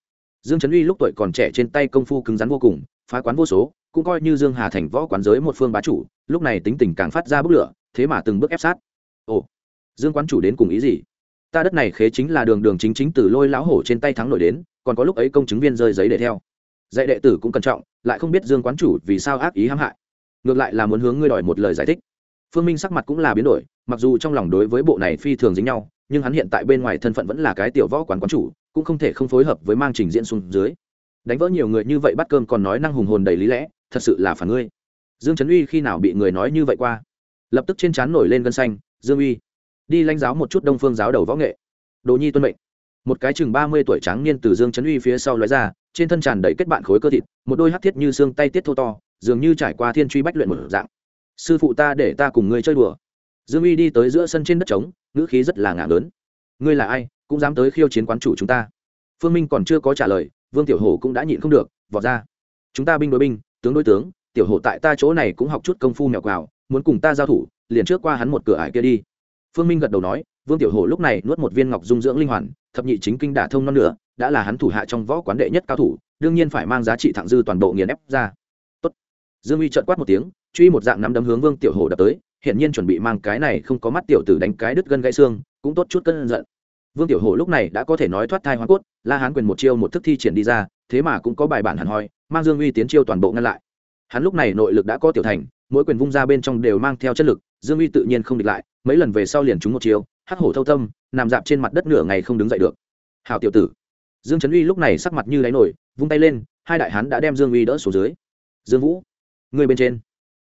dương trấn uy lúc tuổi còn trẻ trên tay công phu cứng rắn vô cùng, phá quán vô số, cũng coi như dương hà thành võ quán giới một phương bá chủ, lúc này tính tình càng phát ra bức lửa, thế mà từng bước ép sát. Ồ, dương quán chủ đến cùng ý gì? Ta đất này khế chính là đường đường chính chính từ lôi lão hổ trên tay thắng nổi đến, còn có lúc ấy công chứng viên rơi giấy để theo. Dạy đệ tử cũng cẩn trọng, lại không biết dương quán chủ vì sao ác ý hãm hại. Ngược lại là muốn hướng ngươi đòi một lời giải thích. Phương minh sắc mặt cũng là biến đổi, mặc dù trong lòng đối với bộ này phi thường dính nhau nhưng hắn hiện tại bên ngoài thân phận vẫn là cái tiểu võ quán quán chủ, cũng không thể không phối hợp với mang trình diễn xuống dưới. Đánh vỡ nhiều người như vậy bắt cơm còn nói năng hùng hồn đầy lý lẽ, thật sự là phản ngươi. Dương trấn uy khi nào bị người nói như vậy qua? Lập tức trên trán nổi lên gân xanh, dương uy. Đi lãnh giáo một chút đông phương giáo đầu võ nghệ. Đồ nhi tuân mệnh. Một cái chừng ba mươi tuổi trắng niên từ dương trấn uy phía sau lóe ra, trên thân tràn đầy kết bạn khối cơ thịt, một đôi hắc thiết như xương tay tiết thô to, dường như trải qua thiên truy bách luyện một dạng. Sư phụ ta để ta cùng ngươi chơi đùa dương uy đi tới giữa sân trên đất trống, ngữ khí rất là ngạc lớn ngươi là ai, cũng dám tới khiêu chiến quán chủ chúng ta? Phương minh còn chưa có trả lời, vương tiểu hổ cũng đã nhịn không được, vọt ra. Chúng ta binh đối binh, tướng đối tướng, tiểu hổ tại ta chỗ này cũng học chút công phu mèo quào, muốn cùng ta giao thủ, liền trước qua hắn một cửa ải kia đi. Phương minh gật đầu nói, vương tiểu hổ lúc này nuốt một viên ngọc dung dưỡng linh hoàn, thập nhị chính kinh đả thông non nữa đã là hắn thủ hạ trong võ quán đệ nhất cao thủ, đương nhiên phải mang giá trị thẳng dư toàn bộ nghiền ép ra. Tốt. dương uy trợn quát một tiếng, truy một dạng nắm đấm hướng vương tiểu hổ đập tới hiện nhiên chuẩn bị mang cái này không có mắt tiểu tử đánh cái đứt gân gãy xương, cũng tốt chút cân giận. Vương tiểu hổ lúc này đã có thể nói thoát thai hoa cốt, la hán quyền một chiêu một thức thi triển đi ra, thế mà cũng có bài bản hẳn hoi, mang dương uy tiến chiêu toàn bộ ngăn lại. Hắn lúc này nội lực đã có tiểu thành, mỗi quyền vung ra bên trong đều mang theo chất lực, dương uy tự nhiên không địch lại, mấy lần về sau liền trúng một chiêu, hắc hổ thâu tâm, nằm dạp trên mặt đất nửa ngày không đứng dậy được. Hảo tiểu tử. Dương trấn uy lúc này sắc mặt như đáy nổi, vung tay lên, hai đại hán đã đem dương uy đỡ xuống dưới. Dương vũ, người bên trên.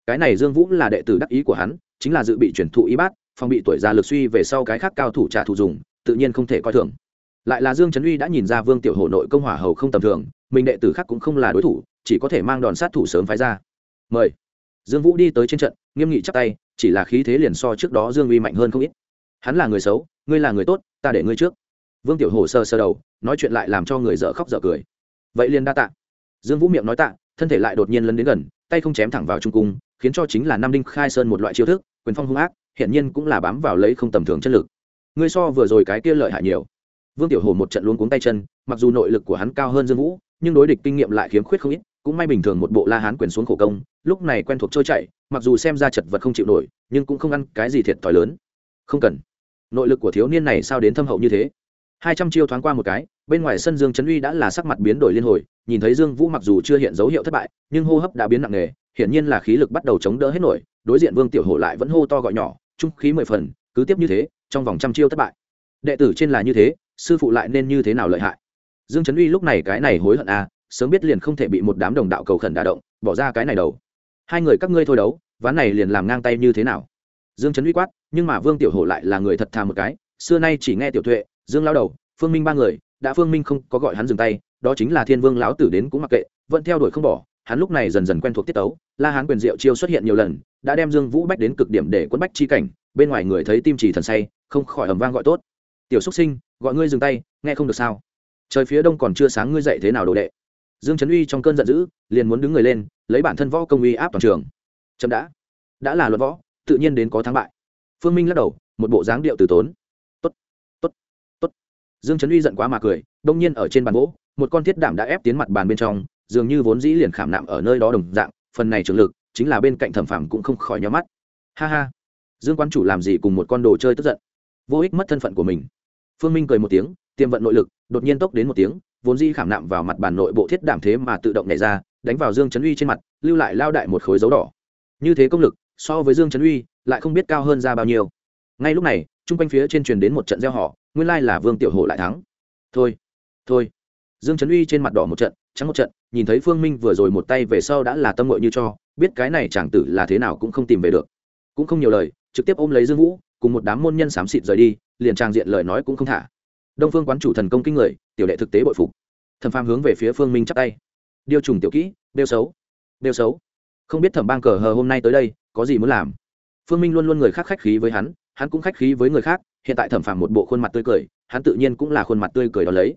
Cái này dương vũ là đệ tử đắc ý của hắn chính là dự bị chuyển thụ y bát, phòng bị tuổi già lực suy về sau cái khác cao thủ trả thù dùng, tự nhiên không thể coi thường. Lại là dương trấn uy đã nhìn ra vương tiểu hồ nội công hỏa hầu không tầm thường, mình đệ tử khác cũng không là đối thủ, chỉ có thể mang đòn sát thủ sớm phái ra. Mời. Dương vũ đi tới trên trận, nghiêm nghị chắp tay, chỉ là khí thế liền so trước đó dương uy mạnh hơn không ít. Hắn là người xấu, ngươi là người tốt, ta để ngươi trước. Vương tiểu hồ sơ sơ đầu, nói chuyện lại làm cho người dở khóc dở cười. Vậy liền đa tạ. Dương vũ miệng nói tạ, thân thể lại đột nhiên lấn đến gần, tay không chém thẳng vào trung cung, khiến cho chính là nam đinh khai sơn một loại chiêu thức quyền phong hung ác hiện nhiên cũng là bám vào lấy không tầm thường chất lực. Ngươi so vừa rồi cái kia lợi hại nhiều. Vương tiểu hồ một trận luôn cuống tay chân, mặc dù nội lực của hắn cao hơn dương vũ, nhưng đối địch kinh nghiệm lại khiếm khuyết không ít, cũng may bình thường một bộ la hán quyền xuống khổ công, lúc này quen thuộc trôi chạy mặc dù xem ra chật vật không chịu nổi, nhưng cũng không ăn cái gì thiệt thòi lớn. Không cần. Nội lực của thiếu niên này sao đến thâm hậu như thế? Hai trăm chiêu thoáng qua một cái, bên ngoài sân dương trấn uy đã là sắc mặt biến đổi liên hồi, nhìn thấy dương vũ mặc dù chưa hiện dấu hiệu thất bại, nhưng hô hấp đã biến nặng nề hiển nhiên là khí lực bắt đầu chống đỡ hết nổi, đối diện vương tiểu hổ lại vẫn hô to gọi nhỏ, trung khí mười phần, cứ tiếp như thế, trong vòng trăm chiêu thất bại. Đệ tử trên là như thế, sư phụ lại nên như thế nào lợi hại? Dương trấn uy lúc này cái này hối hận à sớm biết liền không thể bị một đám đồng đạo cầu khẩn đả động, bỏ ra cái này đầu. Hai người các ngươi thôi đấu, ván này liền làm ngang tay như thế nào? Dương trấn uy quát, nhưng mà vương tiểu hổ lại là người thật thà một cái, xưa nay chỉ nghe tiểu tuệ, dương lao đầu, phương minh ba người, đã phương minh không có gọi hắn dừng tay, đó chính là thiên vương lão tử đến cũng mặc kệ, vẫn theo đuổi không bỏ hắn lúc này dần dần quen thuộc tiết tấu, la hán quyền diệu chiêu xuất hiện nhiều lần, đã đem dương vũ bách đến cực điểm để quấn bách chi cảnh, bên ngoài người thấy tim chỉ thần say, không khỏi ầm vang gọi tốt. Tiểu xúc sinh, gọi ngươi dừng tay, nghe không được sao? Trời phía đông còn chưa sáng ngươi dậy thế nào đồ đệ? Dương trấn uy trong cơn giận dữ, liền muốn đứng người lên, lấy bản thân võ công uy áp toàn trường. Chậm đã đã là luật võ, tự nhiên đến có thắng bại. Phương minh lắc đầu, một bộ dáng điệu từ tốn. Tốt tốt tốt. Dương trấn uy giận quá mà cười, đông nhiên ở trên bàn gỗ, một con thiết đảm đã ép tiến mặt bàn bên trong dường như vốn dĩ liền khảm nạm ở nơi đó đồng dạng, phần này trường lực, chính là bên cạnh thẩm phàm cũng không khỏi nhó mắt. Ha ha. Dương quan chủ làm gì cùng một con đồ chơi tức giận? Vô ích mất thân phận của mình. Phương minh cười một tiếng, tiềm vận nội lực, đột nhiên tốc đến một tiếng, vốn di khảm nạm vào mặt bàn nội bộ thiết đảm thế mà tự động nhảy ra, đánh vào dương trấn uy trên mặt, lưu lại lao đại một khối dấu đỏ. Như thế công lực, so với dương trấn uy, lại không biết cao hơn ra bao nhiêu. Ngay lúc này chung quanh phía trên truyền đến một trận gieo họ nguyên lai là vương tiểu hổ lại thắng. Thôi thôi. Dương trấn uy trên mặt đỏ một trận trắng một trận, nhìn thấy phương minh vừa rồi một tay về sau đã là tâm ngội như cho, biết cái này chàng tử là thế nào cũng không tìm về được. Cũng không nhiều lời, trực tiếp ôm lấy dương vũ, cùng một đám môn nhân xám xịt rời đi, liền trang diện lời nói cũng không thả. Đông phương quán chủ thần công kinh người, tiểu đệ thực tế bội phục. Thẩm phàm hướng về phía phương minh chắp tay. Điều trùng tiểu kỹ đeo xấu. Đeo xấu. Không biết thẩm bang cờ hờ hôm nay tới đây, có gì muốn làm? Phương minh luôn luôn người khác khách khí với hắn hắn cũng khách khí với người khác, hiện tại thẩm phàm một bộ khuôn mặt tươi cười, hắn tự nhiên cũng là khuôn mặt tươi cười đó lấy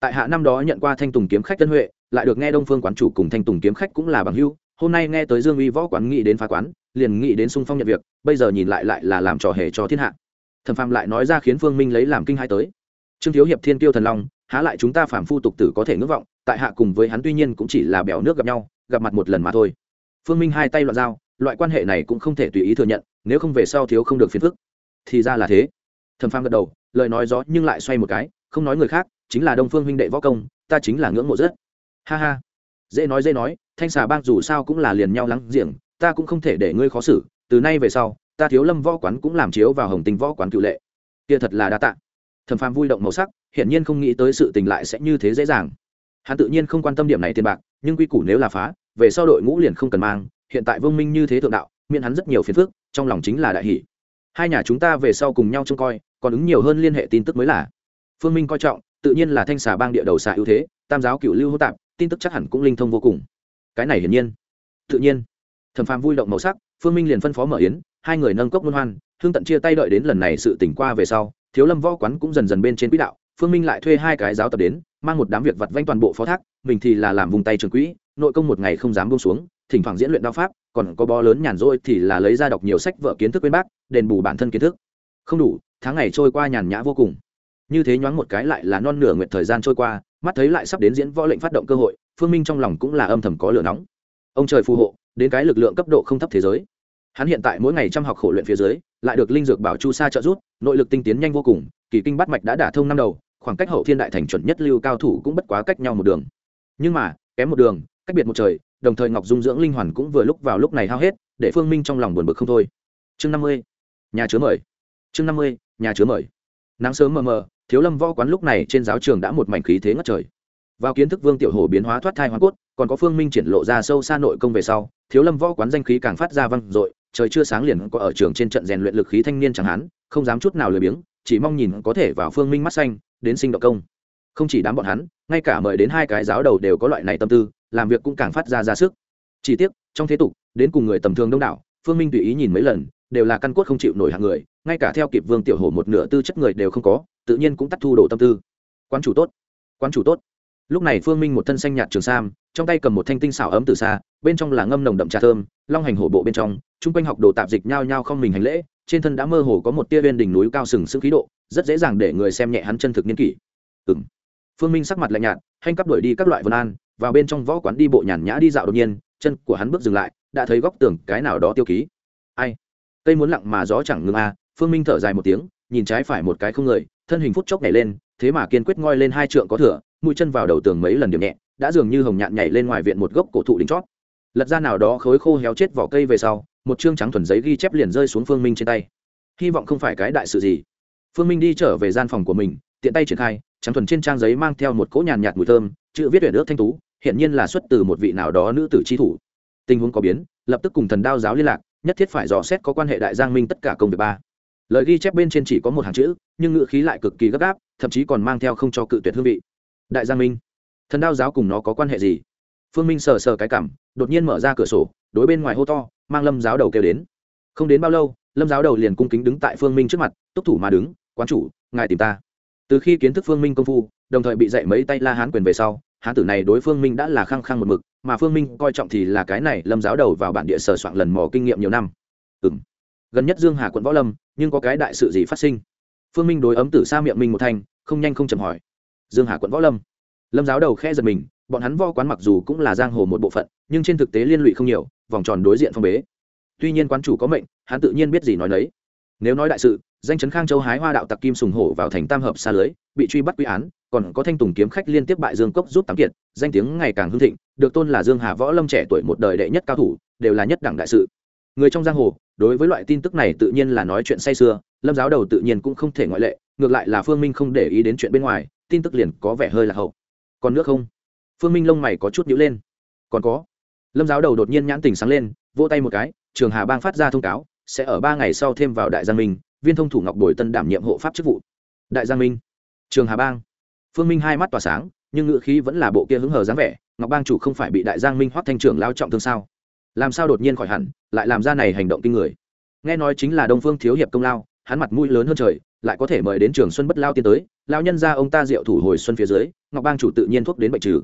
tại hạ năm đó nhận qua thanh tùng kiếm khách tân huệ, lại được nghe đông phương quán chủ cùng thanh tùng kiếm khách cũng là bằng hưu hôm nay nghe tới dương uy võ quán nghĩ đến phá quán, liền nghĩ đến sung phong nhận việc, bây giờ nhìn lại lại là làm trò hề cho thiên hạ. Thẩm phàm lại nói ra khiến phương minh lấy làm kinh hai tới. Trương thiếu hiệp thiên tiêu thần long, há lại chúng ta phàm phu tục tử có thể ngưỡng vọng, tại hạ cùng với hắn tuy nhiên cũng chỉ là bèo nước gặp nhau, gặp mặt một lần mà thôi. Phương minh hai tay loạn dao loại quan hệ này cũng không thể tùy ý thừa nhận, nếu không về sau thiếu không được phiền phức. Thì ra là thế. Thẩm phàm gật đầu, lời nói gió nhưng lại xoay một cái, không nói người khác chính là đông phương huynh đệ võ công, ta chính là ngưỡng mộ rất. Ha ha. Dễ nói dễ nói, thanh xà bang dù sao cũng là liền nhau lắng giềng, ta cũng không thể để ngươi khó xử, từ nay về sau, ta thiếu lâm võ quán cũng làm chiếu vào hồng tình võ quán cựu lệ. Kia thật là đa tạ. Thẩm phàm vui động màu sắc, hiển nhiên không nghĩ tới sự tình lại sẽ như thế dễ dàng. Hắn tự nhiên không quan tâm điểm này tiền bạc, nhưng quy củ nếu là phá, về sau đội ngũ liền không cần mang, hiện tại vương minh như thế thượng đạo miễn hắn rất nhiều phiền phức, trong lòng chính là đại hỷ hai nhà chúng ta về sau cùng nhau trông coi, còn ứng nhiều hơn liên hệ tin tức mới là. Phương minh coi trọng tự nhiên là thanh xà bang địa đầu xà ưu thế, tam giáo cựu lưu hô tạp, tin tức chắc hẳn cũng linh thông vô cùng. Cái này hiển nhiên. Tự nhiên. Thẩm phàm vui động màu sắc, phương minh liền phân phó mở yến, hai người nâng cốc luân hoan thương tận chia tay đợi đến lần này sự tỉnh qua về sau, thiếu lâm võ quán cũng dần dần bên trên quỹ đạo, phương minh lại thuê hai cái giáo tập đến, mang một đám việc vặt vanh toàn bộ phó thác, mình thì là làm vùng tay trường quỹ, nội công một ngày không dám buông xuống, thỉnh thoảng diễn luyện đao pháp, còn có bó lớn nhàn rỗi thì là lấy ra đọc nhiều sách vở kiến thức bên bác, đền bù bản thân kiến thức. Không đủ, tháng ngày trôi qua nhàn nhã vô cùng như thế nhoáng một cái lại là non nửa nguyện thời gian trôi qua, mắt thấy lại sắp đến diễn võ lệnh phát động cơ hội, phương minh trong lòng cũng là âm thầm có lửa nóng. Ông trời phù hộ, đến cái lực lượng cấp độ không thấp thế giới. Hắn hiện tại mỗi ngày chăm học khổ luyện phía dưới, lại được linh dược bảo chu sa trợ rút nội lực tinh tiến nhanh vô cùng, kỳ kinh bắt mạch đã đả thông năm đầu, khoảng cách hậu thiên đại thành chuẩn nhất lưu cao thủ cũng bất quá cách nhau một đường. Nhưng mà, kém một đường, cách biệt một trời, đồng thời ngọc dung dưỡng linh hoàn cũng vừa lúc vào lúc này hao hết, để phương minh trong lòng buồn bực không thôi. Chương năm mươi, nhà chứa mời. Chương năm mươi, nhà chứa mời. Nắng sớm mờ mờ thiếu lâm võ quán lúc này trên giáo trường đã một mảnh khí thế ngất trời. Vào kiến thức vương tiểu hồ biến hóa thoát thai hoa cốt, còn có phương minh triển lộ ra sâu xa nội công về sau, thiếu lâm võ quán danh khí càng phát ra văng dội, trời chưa sáng liền có ở trường trên trận rèn luyện lực khí thanh niên chẳng hán không dám chút nào lười biếng, chỉ mong nhìn có thể vào phương minh mắt xanh, đến sinh động công. Không chỉ đám bọn hắn, ngay cả mời đến hai cái giáo đầu đều có loại này tâm tư, làm việc cũng càng phát ra ra sức. Chỉ tiếc, trong thế tục, đến cùng người tầm thường đông đảo, phương minh tùy ý nhìn mấy lần, đều là căn cốt không chịu nổi hạng người, ngay cả theo kịp vương tiểu hồ một nửa tư chất người đều không có tự nhiên cũng tắt thu đổ tâm tư. Quán chủ tốt quán chủ tốt. Lúc này phương minh một thân xanh nhạt trường sam trong tay cầm một thanh tinh xảo ấm từ xa bên trong là ngâm nồng đậm trà thơm long hành hổ bộ bên trong chung quanh học đồ tạp dịch nhao nhao không mình hành lễ trên thân đã mơ hồ có một tia viên đỉnh núi cao sừng sững khí độ rất dễ dàng để người xem nhẹ hắn chân thực niên kỷ. Ừ phương minh sắc mặt lạnh nhạt hành cắp đuổi đi các loại vân an vào bên trong võ quán đi bộ nhàn nhã đi dạo đột nhiên chân của hắn bước dừng lại đã thấy góc tường cái nào đó tiêu ký. Ai? Cây muốn lặng mà gió chẳng ngừng a à, phương minh thở dài một tiếng nhìn trái phải một cái không người, thân hình phút chốc nhảy lên, thế mà kiên quyết ngoi lên hai trượng có thửa mũi chân vào đầu tường mấy lần điểm nhẹ, đã dường như hồng nhạn nhảy lên ngoài viện một gốc cổ thụ đính chót. Lật ra nào đó khối khô héo chết vỏ cây về sau, một chương trắng thuần giấy ghi chép liền rơi xuống phương minh trên tay. Hy vọng không phải cái đại sự gì. Phương minh đi trở về gian phòng của mình, tiện tay triển khai, trắng thuần trên trang giấy mang theo một cỗ nhàn nhạt mùi thơm, chữ viết tuyển ước thanh tú hiện nhiên là xuất từ một vị nào đó nữ tử chi thủ. Tình huống có biến, lập tức cùng thần đao giáo liên lạc, nhất thiết phải dò xét có quan hệ đại giang minh tất cả công việc ba lời ghi chép bên trên chỉ có một hàng chữ, nhưng ngữ khí lại cực kỳ gấp gáp, thậm chí còn mang theo không cho cự tuyệt hương vị. Đại giang minh, thần đao giáo cùng nó có quan hệ gì? Phương minh sờ sờ cái cảm, đột nhiên mở ra cửa sổ, đối bên ngoài hô to, mang lâm giáo đầu kêu đến. Không đến bao lâu, lâm giáo đầu liền cung kính đứng tại phương minh trước mặt, túc thủ mà đứng, quán chủ, ngài tìm ta. Từ khi kiến thức phương minh công phu, đồng thời bị dạy mấy tay la hán quyền về sau, hán tử này đối phương minh đã là khăng khăng một mực, mà phương minh coi trọng thì là cái này lâm giáo đầu vào bản địa sở soạn lần mò kinh nghiệm nhiều năm. Ừ m gần nhất dương hà quận võ lâm, nhưng có cái đại sự gì phát sinh? Phương minh đối ấm tử xa miệng mình một thanh không nhanh không chầm hỏi. Dương hà quận võ lâm. Lâm giáo đầu khe giật mình, bọn hắn võ quán mặc dù cũng là giang hồ một bộ phận, nhưng trên thực tế liên lụy không nhiều, vòng tròn đối diện phong bế. Tuy nhiên quán chủ có mệnh, hắn tự nhiên biết gì nói đấy nếu nói đại sự, danh chấn khang châu hái hoa đạo tặc kim sùng hổ vào thành tam hợp xa lưới, bị truy bắt quy án, còn có thanh tùng kiếm khách liên tiếp bại dương cốc giúp tám kiệt, danh tiếng ngày càng hưng thịnh, được tôn là dương hà võ lâm trẻ tuổi một đời đệ nhất cao thủ, đều là nhất đẳng đại sự. Người trong giang hồ đối với loại tin tức này tự nhiên là nói chuyện say sưa, lâm giáo đầu tự nhiên cũng không thể ngoại lệ, ngược lại là phương minh không để ý đến chuyện bên ngoài, tin tức liền có vẻ hơi là hậu. Còn nước không? Phương minh lông mày có chút nhữ lên. Còn có. Lâm giáo đầu đột nhiên nhãn tình sáng lên, vỗ tay một cái, trường hà bang phát ra thông cáo, sẽ ở ba ngày sau thêm vào đại giang minh, viên thông thủ ngọc bồi tân đảm nhiệm hộ pháp chức vụ. Đại giang minh. Trường hà bang. Phương minh hai mắt tỏa sáng, nhưng ngữ khí vẫn là bộ kia hứng hờ dáng vẻ, ngọc bang chủ không phải bị đại giang minh hoắt thanh trưởng lao trọng thương sao? Làm sao đột nhiên khỏi hẳn, lại làm ra này hành động kinh người. Nghe nói chính là đông phương thiếu hiệp công lao, hắn mặt mũi lớn hơn trời, lại có thể mời đến trường xuân bất lao tiến tới lao nhân ra ông ta diệu thủ hồi xuân phía dưới, ngọc bang chủ tự nhiên thuốc đến bệnh trừ.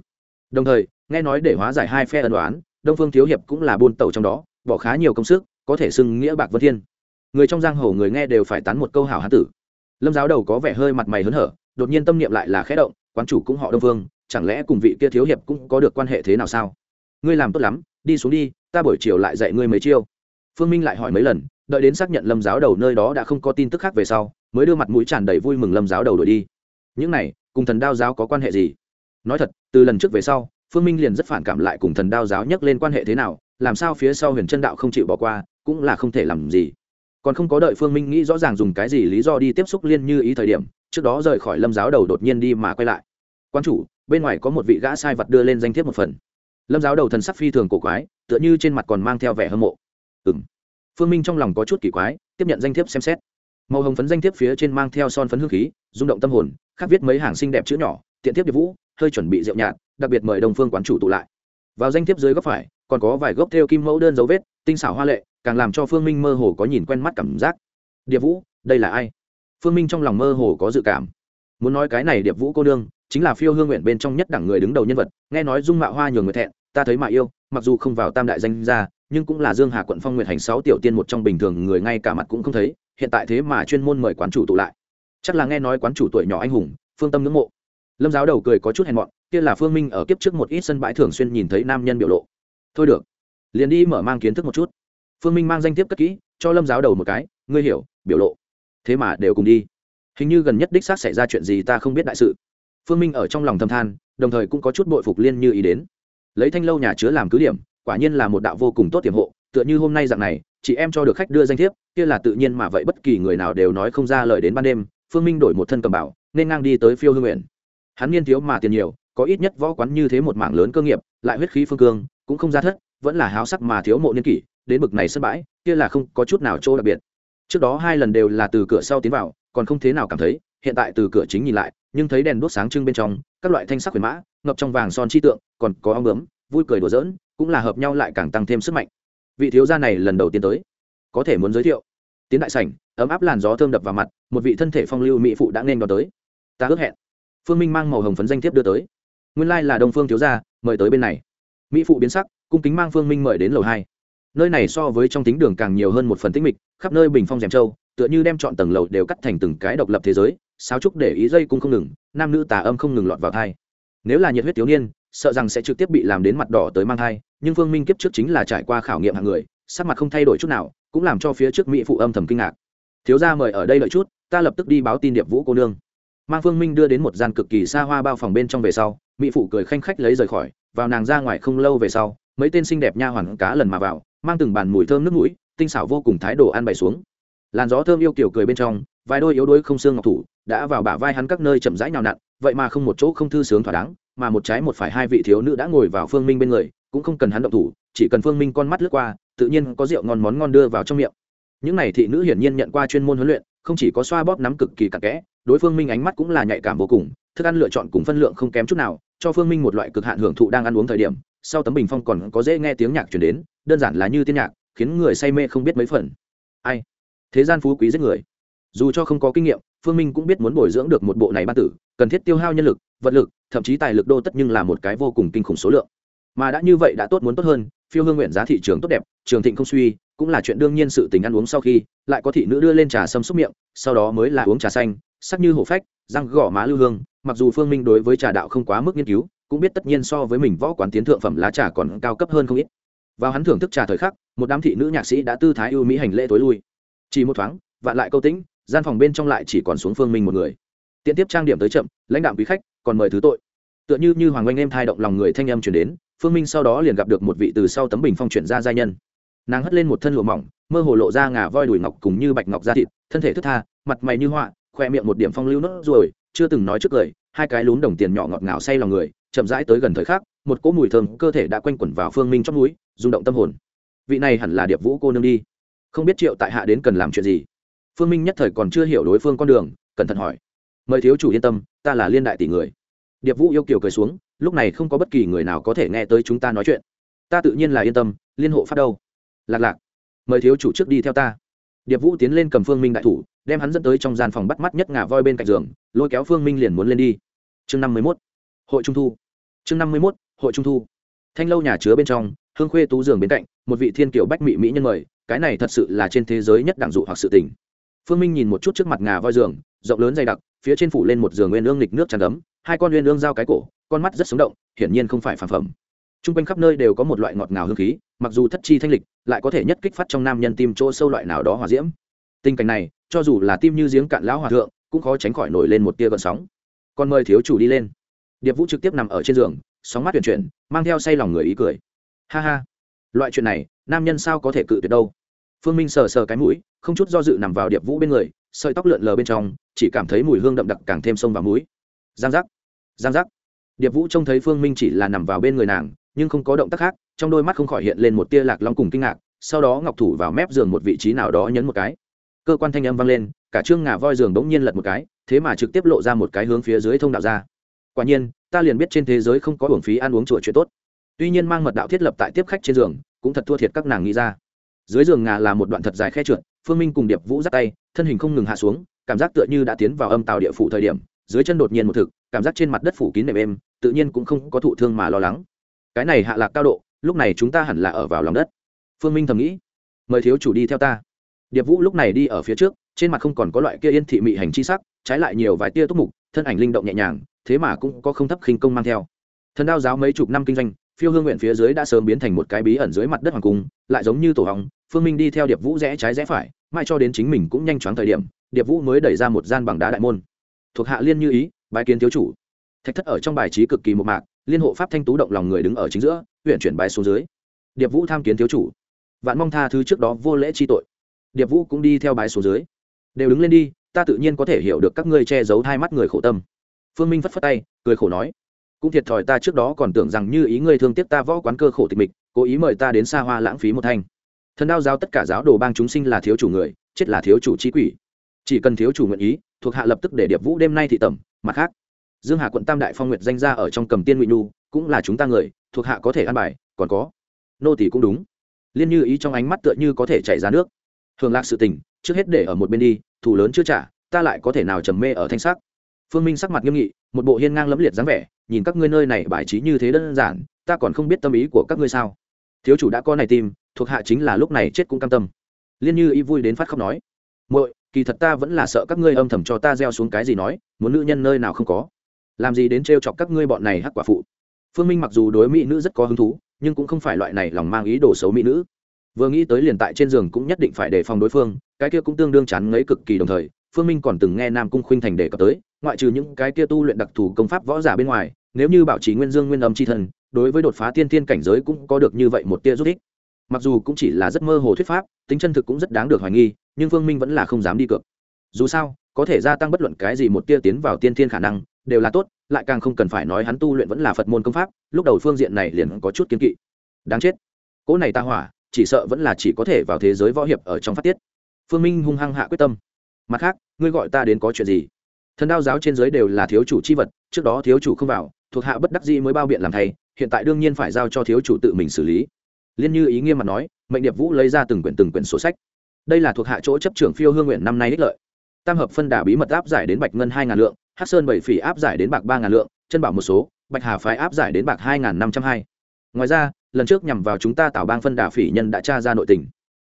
Đồng thời, nghe nói để hóa giải hai phe ân đoán đông phương thiếu hiệp cũng là buôn tàu trong đó, bỏ khá nhiều công sức, có thể xưng nghĩa bạc vân thiên. Người trong giang hồ người nghe đều phải tán một câu hảo hán tử. Lâm giáo đầu có vẻ hơi mặt mày hớn hở, đột nhiên tâm niệm lại là khẽ động, quán chủ cũng họ đông phương, chẳng lẽ cùng vị kia thiếu hiệp cũng có được quan hệ thế nào sao? Ngươi làm tốt lắm đi xuống đi, ta buổi chiều lại dạy ngươi mấy chiêu. Phương minh lại hỏi mấy lần, đợi đến xác nhận lâm giáo đầu nơi đó đã không có tin tức khác về sau, mới đưa mặt mũi tràn đầy vui mừng lâm giáo đầu đổi đi. Những này, cùng thần đao giáo có quan hệ gì? Nói thật, từ lần trước về sau, phương minh liền rất phản cảm lại cùng thần đao giáo nhắc lên quan hệ thế nào, làm sao phía sau huyền chân đạo không chịu bỏ qua, cũng là không thể làm gì. Còn không có đợi phương minh nghĩ rõ ràng dùng cái gì lý do đi tiếp xúc liên như ý thời điểm, trước đó rời khỏi lâm giáo đầu đột nhiên đi mà quay lại. Quan chủ, bên ngoài có một vị gã sai vật đưa lên danh thiếp một phần lâm giáo đầu thần sắc phi thường cổ quái, tựa như trên mặt còn mang theo vẻ hâm mộ. Ừ m phương minh trong lòng có chút kỳ quái, tiếp nhận danh thiếp xem xét. Màu hồng phấn danh thiếp phía trên mang theo son phấn hương khí, rung động tâm hồn, khác viết mấy hàng xinh đẹp chữ nhỏ, tiện thiếp điệp vũ, hơi chuẩn bị rượu nhạt, đặc biệt mời đồng phương quán chủ tụ lại. Vào danh thiếp dưới góc phải, còn có vài gốc theo kim mẫu đơn dấu vết, tinh xảo hoa lệ, càng làm cho phương minh mơ hồ có nhìn quen mắt cảm giác. Điệp vũ, đây là ai? Phương minh trong lòng mơ hồ có dự cảm. Muốn nói cái này điệp vũ cô nương, chính là phiêu hương nguyện bên trong nhất đẳng người đứng đầu nhân vật, nghe nói dung mạo hoa nhường người thẹn ta thấy mà yêu, mặc dù không vào tam đại danh gia, nhưng cũng là dương hà quận phong nguyện hành sáu tiểu tiên một trong bình thường người ngay cả mặt cũng không thấy, hiện tại thế mà chuyên môn mời quán chủ tụ lại. Chắc là nghe nói quán chủ tuổi nhỏ anh hùng, phương tâm ngưỡng mộ. Lâm giáo đầu cười có chút hèn mọn, kia là phương minh ở kiếp trước một ít sân bãi thường xuyên nhìn thấy nam nhân biểu lộ. Thôi được, liền đi mở mang kiến thức một chút. Phương minh mang danh thiếp cất kỹ, cho lâm giáo đầu một cái, ngươi hiểu, biểu lộ. Thế mà đều cùng đi. Hình như gần nhất đích xác xảy ra chuyện gì ta không biết đại sự. Phương minh ở trong lòng thâm than, đồng thời cũng có chút bội phục liên như ý đến lấy thanh lâu nhà chứa làm cứ điểm, quả nhiên là một đạo vô cùng tốt tiềm hộ, tựa như hôm nay dạng này, chị em cho được khách đưa danh thiếp, kia là tự nhiên mà vậy bất kỳ người nào đều nói không ra lời đến ban đêm, phương minh đổi một thân cầm bảo, nên ngang đi tới phiêu hương nguyện. Hắn niên thiếu mà tiền nhiều, có ít nhất võ quán như thế một mảng lớn cơ nghiệp, lại huyết khí phương cương, cũng không ra thất, vẫn là háo sắc mà thiếu mộ niên kỷ, đến bực này sân bãi, kia là không có chút nào chỗ đặc biệt. Trước đó hai lần đều là từ cửa sau tiến vào, còn không thế nào cảm thấy, hiện tại từ cửa chính nhìn lại, nhưng thấy đèn đuốc sáng trưng bên trong các loại thanh sắc huyền mã, ngập trong vàng son chi tượng, còn có ong bướm vui cười đùa giỡn, cũng là hợp nhau lại càng tăng thêm sức mạnh. Vị thiếu gia này lần đầu tiên tới, có thể muốn giới thiệu. Tiến đại sảnh, ấm áp làn gió thơm đập vào mặt, một vị thân thể phong lưu mỹ phụ đã nên đón tới. Ta ước hẹn. Phương minh mang màu hồng phấn danh thiếp đưa tới. Nguyên lai là đông phương thiếu gia, mời tới bên này. Mỹ phụ biến sắc, cung kính mang phương minh mời đến lầu hai. Nơi này so với trong tính đường càng nhiều hơn một phần tĩnh mịch, khắp nơi bình phong rèm châu, tựa như đem chọn tầng lầu đều cắt thành từng cái độc lập thế giới sáo trúc để ý dây cung không ngừng, nam nữ tà âm không ngừng lọt vào thai. Nếu là nhiệt huyết thiếu niên, sợ rằng sẽ trực tiếp bị làm đến mặt đỏ tới mang thai, nhưng phương minh kiếp trước chính là trải qua khảo nghiệm hàng người, sắc mặt không thay đổi chút nào, cũng làm cho phía trước mỹ phụ âm thầm kinh ngạc. Thiếu gia mời ở đây lợi chút, ta lập tức đi báo tin điệp vũ cô nương. Mang phương minh đưa đến một gian cực kỳ xa hoa bao phòng bên trong về sau, mỹ phụ cười khanh khách lấy rời khỏi, vào nàng ra ngoài không lâu về sau, mấy tên xinh đẹp nha hoàn cá lần mà vào, mang từng bàn mùi thơm nước mũi, tinh xảo vô cùng thái độ ăn bày xuống làn gió thơm yêu kiểu cười bên trong, vài đôi yếu đuối không xương ngọc thủ đã vào bả vai hắn các nơi chậm rãi nhào nặn, vậy mà không một chỗ không thư sướng thỏa đáng, mà một trái một phải hai vị thiếu nữ đã ngồi vào phương minh bên người, cũng không cần hắn động thủ, chỉ cần phương minh con mắt lướt qua, tự nhiên có rượu ngon món ngon đưa vào trong miệng. Những này thị nữ hiển nhiên nhận qua chuyên môn huấn luyện, không chỉ có xoa bóp nắm cực kỳ cặn kẽ, đối phương minh ánh mắt cũng là nhạy cảm vô cùng, thức ăn lựa chọn cùng phân lượng không kém chút nào, cho phương minh một loại cực hạn hưởng thụ đang ăn uống thời điểm, sau tấm bình phong còn có dễ nghe tiếng nhạc chuyển đến, đơn giản là như tiên nhạc, khiến người say mê không biết mấy phần. Ai? Thế gian phú quý giết người. Dù cho không có kinh nghiệm, phương minh cũng biết muốn bồi dưỡng được một bộ này ban tử, cần thiết tiêu hao nhân lực, vật lực, thậm chí tài lực đô tất nhưng là một cái vô cùng kinh khủng số lượng. Mà đã như vậy đã tốt muốn tốt hơn, phiêu hương nguyện giá thị trường tốt đẹp, trường thịnh không suy, cũng là chuyện đương nhiên sự tình ăn uống sau khi, lại có thị nữ đưa lên trà sâm xúc miệng, sau đó mới là uống trà xanh, sắc như hổ phách, răng gõ má lưu hương, mặc dù phương minh đối với trà đạo không quá mức nghiên cứu, cũng biết tất nhiên so với mình võ quán tiến thượng phẩm lá trà còn cao cấp hơn không ít. Vào hắn thưởng thức trà thời khắc, một đám thị nữ nhạc sĩ đã tư thái ưu mỹ hành lễ tối lui chỉ một thoáng, vạn lại câu tĩnh, gian phòng bên trong lại chỉ còn xuống phương minh một người. Tiện tiếp trang điểm tới chậm, lãnh đạo quý khách, còn mời thứ tội. Tựa như như hoàng oanh em thai động lòng người thanh âm chuyển đến, phương minh sau đó liền gặp được một vị từ sau tấm bình phong chuyển ra gia nhân. Nàng hất lên một thân lụa mỏng, mơ hồ lộ ra ngà voi đùi ngọc cùng như bạch ngọc da thịt, thân thể thức tha, mặt mày như họa, khoe miệng một điểm phong lưu nốt rồi chưa từng nói trước cười hai cái lún đồng tiền nhỏ ngọt ngào say lòng người, chậm rãi tới gần thời khắc, một cỗ mùi thơm cơ thể đã quanh quẩn vào phương minh trong núi, rung động tâm hồn. Vị này hẳn là điệp vũ cô nương đi không biết triệu tại hạ đến cần làm chuyện gì. Phương minh nhất thời còn chưa hiểu đối phương con đường, cẩn thận hỏi. Mời thiếu chủ yên tâm, ta là liên đại tỷ người. Điệp vũ yêu kiều cười xuống, lúc này không có bất kỳ người nào có thể nghe tới chúng ta nói chuyện. Ta tự nhiên là yên tâm, liên hộ phát đâu. Lạc lạc, mời thiếu chủ trước đi theo ta. Điệp vũ tiến lên cầm phương minh đại thủ, đem hắn dẫn tới trong gian phòng bắt mắt nhất ngả voi bên cạnh giường, lôi kéo phương minh liền muốn lên đi. Chương năm mươi mốt, hội trung thu. Chương năm mươi mốt, hội trung thu. Thanh lâu nhà chứa bên trong, hương khuê tú giường bên cạnh, một vị thiên kiều bách mỹ mỹ nhân mời cái này thật sự là trên thế giới nhất đẳng dụ hoặc sự tình. Phương minh nhìn một chút trước mặt ngà voi giường, rộng lớn dày đặc, phía trên phủ lên một giường nguyên ương lịch nước tràn ấm hai con nguyên ương giao cái cổ, con mắt rất sống động, hiển nhiên không phải phản phẩm. T r u n g quanh khắp nơi đều có một loại ngọt ngào hương khí, mặc dù thất chi thanh lịch, lại có thể nhất kích phát trong nam nhân tim chỗ sâu loại nào đó hòa diễm. Tình cảnh này, cho dù là tim như giếng cạn lão hòa thượng, cũng khó tránh khỏi nổi lên một tia gợn sóng. Còn mời thiếu chủ đi lên. Điệp vũ trực tiếp nằm ở trên giường, sóng mắt tuyển chuyển, mang theo say lòng người ý cười. Ha ha. Loại chuyện này, nam nhân sao có thể cự tuyệt đâu? Phương minh sờ sờ cái mũi, không chút do dự nằm vào điệp vũ bên người, sợi tóc lượn lờ bên trong, chỉ cảm thấy mùi hương đậm đặc càng thêm sông vào mũi. Giang giác giang giác. Điệp vũ trông thấy phương minh chỉ là nằm vào bên người nàng, nhưng không có động tác khác, trong đôi mắt không khỏi hiện lên một tia lạc long cùng kinh ngạc, sau đó ngọc thủ vào mép giường một vị trí nào đó nhấn một cái. Cơ quan thanh âm vang lên, cả trương ngà voi giường bỗng nhiên lật một cái, thế mà trực tiếp lộ ra một cái hướng phía dưới thông đạo ra. Quả nhiên, ta liền biết trên thế giới không có hưởng phí ăn uống chùa chuyện tốt. Tuy nhiên mang mật đạo thiết lập tại tiếp khách trên giường, cũng thật thua thiệt các nàng nghĩ ra dưới giường ngà là một đoạn thật dài khe trượt, phương minh cùng điệp vũ dắt tay, thân hình không ngừng hạ xuống, cảm giác tựa như đã tiến vào âm tàu địa phủ thời điểm, dưới chân đột nhiên một thực, cảm giác trên mặt đất phủ kín nệm êm, tự nhiên cũng không có thụ thương mà lo lắng. Cái này hạ lạc cao độ, lúc này chúng ta hẳn là ở vào lòng đất. Phương minh thầm nghĩ. Mời thiếu chủ đi theo ta. Điệp vũ lúc này đi ở phía trước, trên mặt không còn có loại kia yên thị mị hành chi sắc, trái lại nhiều vài tia túc mục, thân ảnh linh động nhẹ nhàng, thế mà cũng có không thấp khinh công mang theo. Thần đao giáo mấy chục năm kinh doanh phiêu hương nguyện phía dưới đã sớm biến thành một cái bí ẩn dưới mặt đất hoàng cung, lại giống như tổ hóng phương minh đi theo điệp vũ rẽ trái rẽ phải, mãi cho đến chính mình cũng nhanh chóng thời điểm, điệp vũ mới đẩy ra một gian bằng đá đại môn. Thuộc hạ liên như ý bài kiến thiếu chủ. Thạch thất ở trong bài trí cực kỳ một mạc, liên hộ pháp thanh tú động lòng người đứng ở chính giữa huyện chuyển bài xuống dưới. Điệp vũ tham kiến thiếu chủ. Vạn mong tha thứ trước đó vô lễ chi tội. Điệp vũ cũng đi theo bài xuống dưới. Đều đứng lên đi, ta tự nhiên có thể hiểu được các ngươi che giấu hai mắt người khổ tâm. Phương minh phất phất tay, cười khổ nói cũng thiệt thòi ta trước đó còn tưởng rằng như ý ngươi thương tiếc ta võ quán cơ khổ tịch mịch, cố ý mời ta đến xa hoa lãng phí một thanh. Thần đao giáo tất cả giáo đồ bang chúng sinh là thiếu chủ người, chết là thiếu chủ trí quỷ. Chỉ cần thiếu chủ nguyện ý, thuộc hạ lập tức để điệp vũ đêm nay thị tẩm, mặt khác. Dương hà quận tam đại phong nguyệt danh ra ở trong cầm tiên ngụy nhu, cũng là chúng ta người, thuộc hạ có thể ăn bài, còn có. Nô tỷ cũng đúng. Liên như ý trong ánh mắt tựa như có thể chảy ra nước. Thường lạc sự tình, trước hết để ở một bên đi, thủ lớn chưa trả, ta lại có thể nào trầm mê ở thanh sắc. Phương minh sắc mặt nghiêm nghị một bộ hiên ngang lẫm liệt dáng vẻ, nhìn các ngươi nơi này bài trí như thế đơn giản, ta còn không biết tâm ý của các ngươi sao. Thiếu chủ đã có này tim thuộc hạ chính là lúc này chết cũng cam tâm. Liên như y vui đến phát khóc nói, muội, kỳ thật ta vẫn là sợ các ngươi âm thầm cho ta gieo xuống cái gì nói, muốn nữ nhân nơi nào không có. Làm gì đến trêu chọc các ngươi bọn này hắc quả phụ. Phương minh mặc dù đối mỹ nữ rất có hứng thú, nhưng cũng không phải loại này lòng mang ý đồ xấu mỹ nữ. Vừa nghĩ tới liền tại trên giường cũng nhất định phải đề phòng đối phương, cái kia cũng tương đương chán ngấy cực kỳ đồng thời, phương minh còn từng nghe nam cung khuynh thành đề cập tới ngoại trừ những cái kia tu luyện đặc thù công pháp võ giả bên ngoài, nếu như bảo trì nguyên dương nguyên âm c h i đối với đột phá tiên tiên cảnh giới cũng có được như vậy một tia rút ích. Mặc dù cũng chỉ là rất mơ hồ thuyết pháp, tính chân thực cũng rất đáng được hoài nghi, nhưng phương minh vẫn là không dám đi cược. Dù sao, có thể gia tăng bất luận cái gì một tia tiến vào tiên thiên khả năng, đều là tốt, lại càng không cần phải nói hắn tu luyện vẫn là phật môn công pháp, lúc đầu phương diện này liền có chút kiến kỵ. Đáng chết. Cỗ này ta hỏa, chỉ sợ vẫn là chỉ có thể vào thế giới võ hiệp ở trong phát tiết. Phương minh hung hăng hạ quyết tâm. Mặt khác, ngươi gọi ta đến có chuyện gì? Thần đao giáo trên giới đều là thiếu chủ c h i vật, trước đó thiếu chủ không vào, thuộc hạ bất đắc dĩ mới bao biện làm thầy hiện tại đương nhiên phải giao cho thiếu chủ tự mình xử lý. Liên như ý nghiêm mặt nói, mệnh điệp vũ lấy ra từng quyển từng quyển sổ sách. Đây là thuộc hạ chỗ chấp trưởng phiêu hương nguyện năm nay ích lợi. Tam hợp phân đà bí mật áp giải đến bạch ngân hai ngàn lượng hát sơn bảy phỉ áp giải đến bạc ba ngàn lượng, chân bảo một số, bạch hà phái áp giải đến bạc hai ngàn năm trăm hai. Ngoài ra, lần trước nhằm vào chúng ta tạo bang phân đà phỉ nhân đã tra ra nội tình.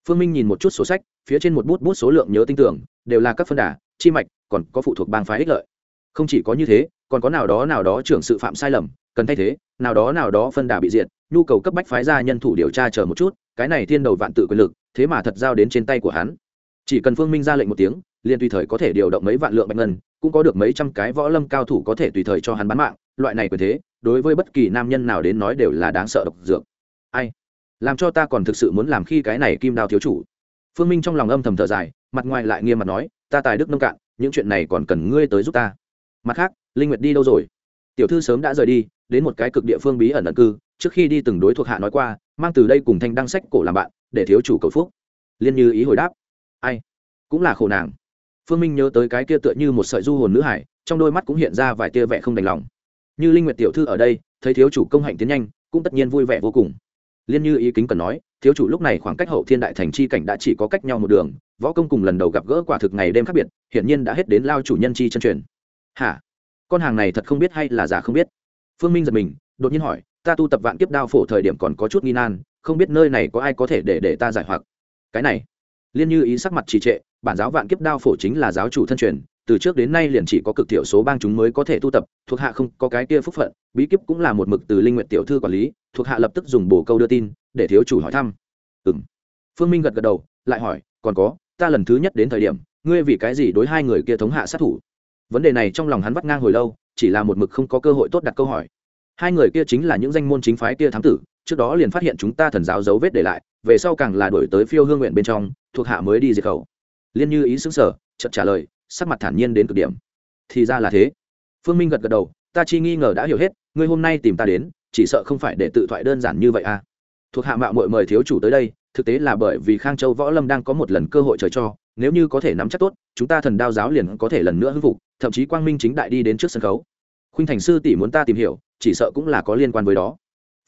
Phương minh nhìn một chút sổ sách, phía trên một bút bút số lượng nhớ tin tưởng, đều là các phân đà chi mạch, còn có phụ thuộc bang phái ích lợi. Không chỉ có như thế, còn có nào đó nào đó trưởng sự phạm sai lầm, cần thay thế, nào đó nào đó phân đà bị diệt, nhu cầu cấp bách phái ra nhân thủ điều tra chờ một chút, cái này thiên đầu vạn tự quyền lực, thế mà thật giao đến trên tay của hắn. Chỉ cần phương minh ra lệnh một tiếng, liền tùy thời có thể điều động mấy vạn lượng bạch ngân, cũng có được mấy trăm cái võ lâm cao thủ có thể tùy thời cho hắn bán mạng, loại này quyền thế, đối với bất kỳ nam nhân nào đến nói đều là đáng sợ độc dược. Ai? Làm cho ta còn thực sự muốn làm khi cái này kim đao thiếu chủ. Phương minh trong lòng âm thầm thở dài, mặt ngoài lại nghiêm mặt nói ta tài đức nông cạn, những chuyện này còn cần ngươi tới giúp ta. Mặt khác, linh nguyệt đi đâu rồi? Tiểu thư sớm đã rời đi, đến một cái cực địa phương bí ẩn ẩn cư, trước khi đi từng đối thuộc hạ nói qua, mang từ đây cùng thanh đăng sách cổ làm bạn, để thiếu chủ cầu phúc. Liên như ý hồi đáp. Ai? Cũng là khổ nàng. Phương minh nhớ tới cái kia tựa như một sợi du hồn nữ hải, trong đôi mắt cũng hiện ra vài tia vẻ không đành lòng. Như linh nguyệt tiểu thư ở đây, thấy thiếu chủ công hạnh tiến nhanh, cũng tất nhiên vui vẻ vô cùng. Liên như ý kính cần nói thiếu chủ lúc này khoảng cách hậu thiên đại thành chi cảnh đã chỉ có cách nhau một đường, võ công cùng lần đầu gặp gỡ quả thực ngày đêm khác biệt, hiển nhiên đã hết đến lao chủ nhân chi chân truyền. Hả? Con hàng này thật không biết hay là giả không biết? Phương minh giật mình, đột nhiên hỏi, ta tu tập vạn kiếp đao phổ thời điểm còn có chút nghi nan, không biết nơi này có ai có thể để để ta giải hoặc. Cái này, liên như ý sắc mặt trì trệ, bản giáo vạn kiếp đao phổ chính là giáo chủ thân truyền từ trước đến nay liền chỉ có cực thiểu số bang chúng mới có thể tu tập, thuộc hạ không có cái kia phúc phận, bí kíp cũng là một mực từ linh nguyện tiểu thư quản lý, thuộc hạ lập tức dùng bổ câu đưa tin, để thiếu chủ hỏi thăm. Ừ m phương minh gật gật đầu, lại hỏi, còn có, ta lần thứ nhất đến thời điểm, ngươi vì cái gì đối hai người kia thống hạ sát thủ? Vấn đề này trong lòng hắn vắt ngang hồi lâu, chỉ là một mực không có cơ hội tốt đặt câu hỏi. Hai người kia chính là những danh môn chính phái kia thám tử, trước đó liền phát hiện chúng ta thần giáo dấu vết để lại, về sau càng là đổi tới phiêu hương nguyện bên trong, thuộc hạ mới đi diệt khẩu. Liên như ý xứng sở chợt trả lời sắc mặt thản nhiên đến cực điểm. Thì ra là thế. Phương minh gật gật đầu, ta chi nghi ngờ đã hiểu hết, ngươi hôm nay tìm ta đến, chỉ sợ không phải để tự thoại đơn giản như vậy à. Thuộc hạ mạo mội mời thiếu chủ tới đây, thực tế là bởi vì khang châu võ lâm đang có một lần cơ hội trời cho, nếu như có thể nắm chắc tốt, chúng ta thần đao giáo liền có thể lần nữa hưng phục, thậm chí quang minh chính đại đi đến trước sân khấu. Khuynh thành sư tỷ muốn ta tìm hiểu, chỉ sợ cũng là có liên quan với đó.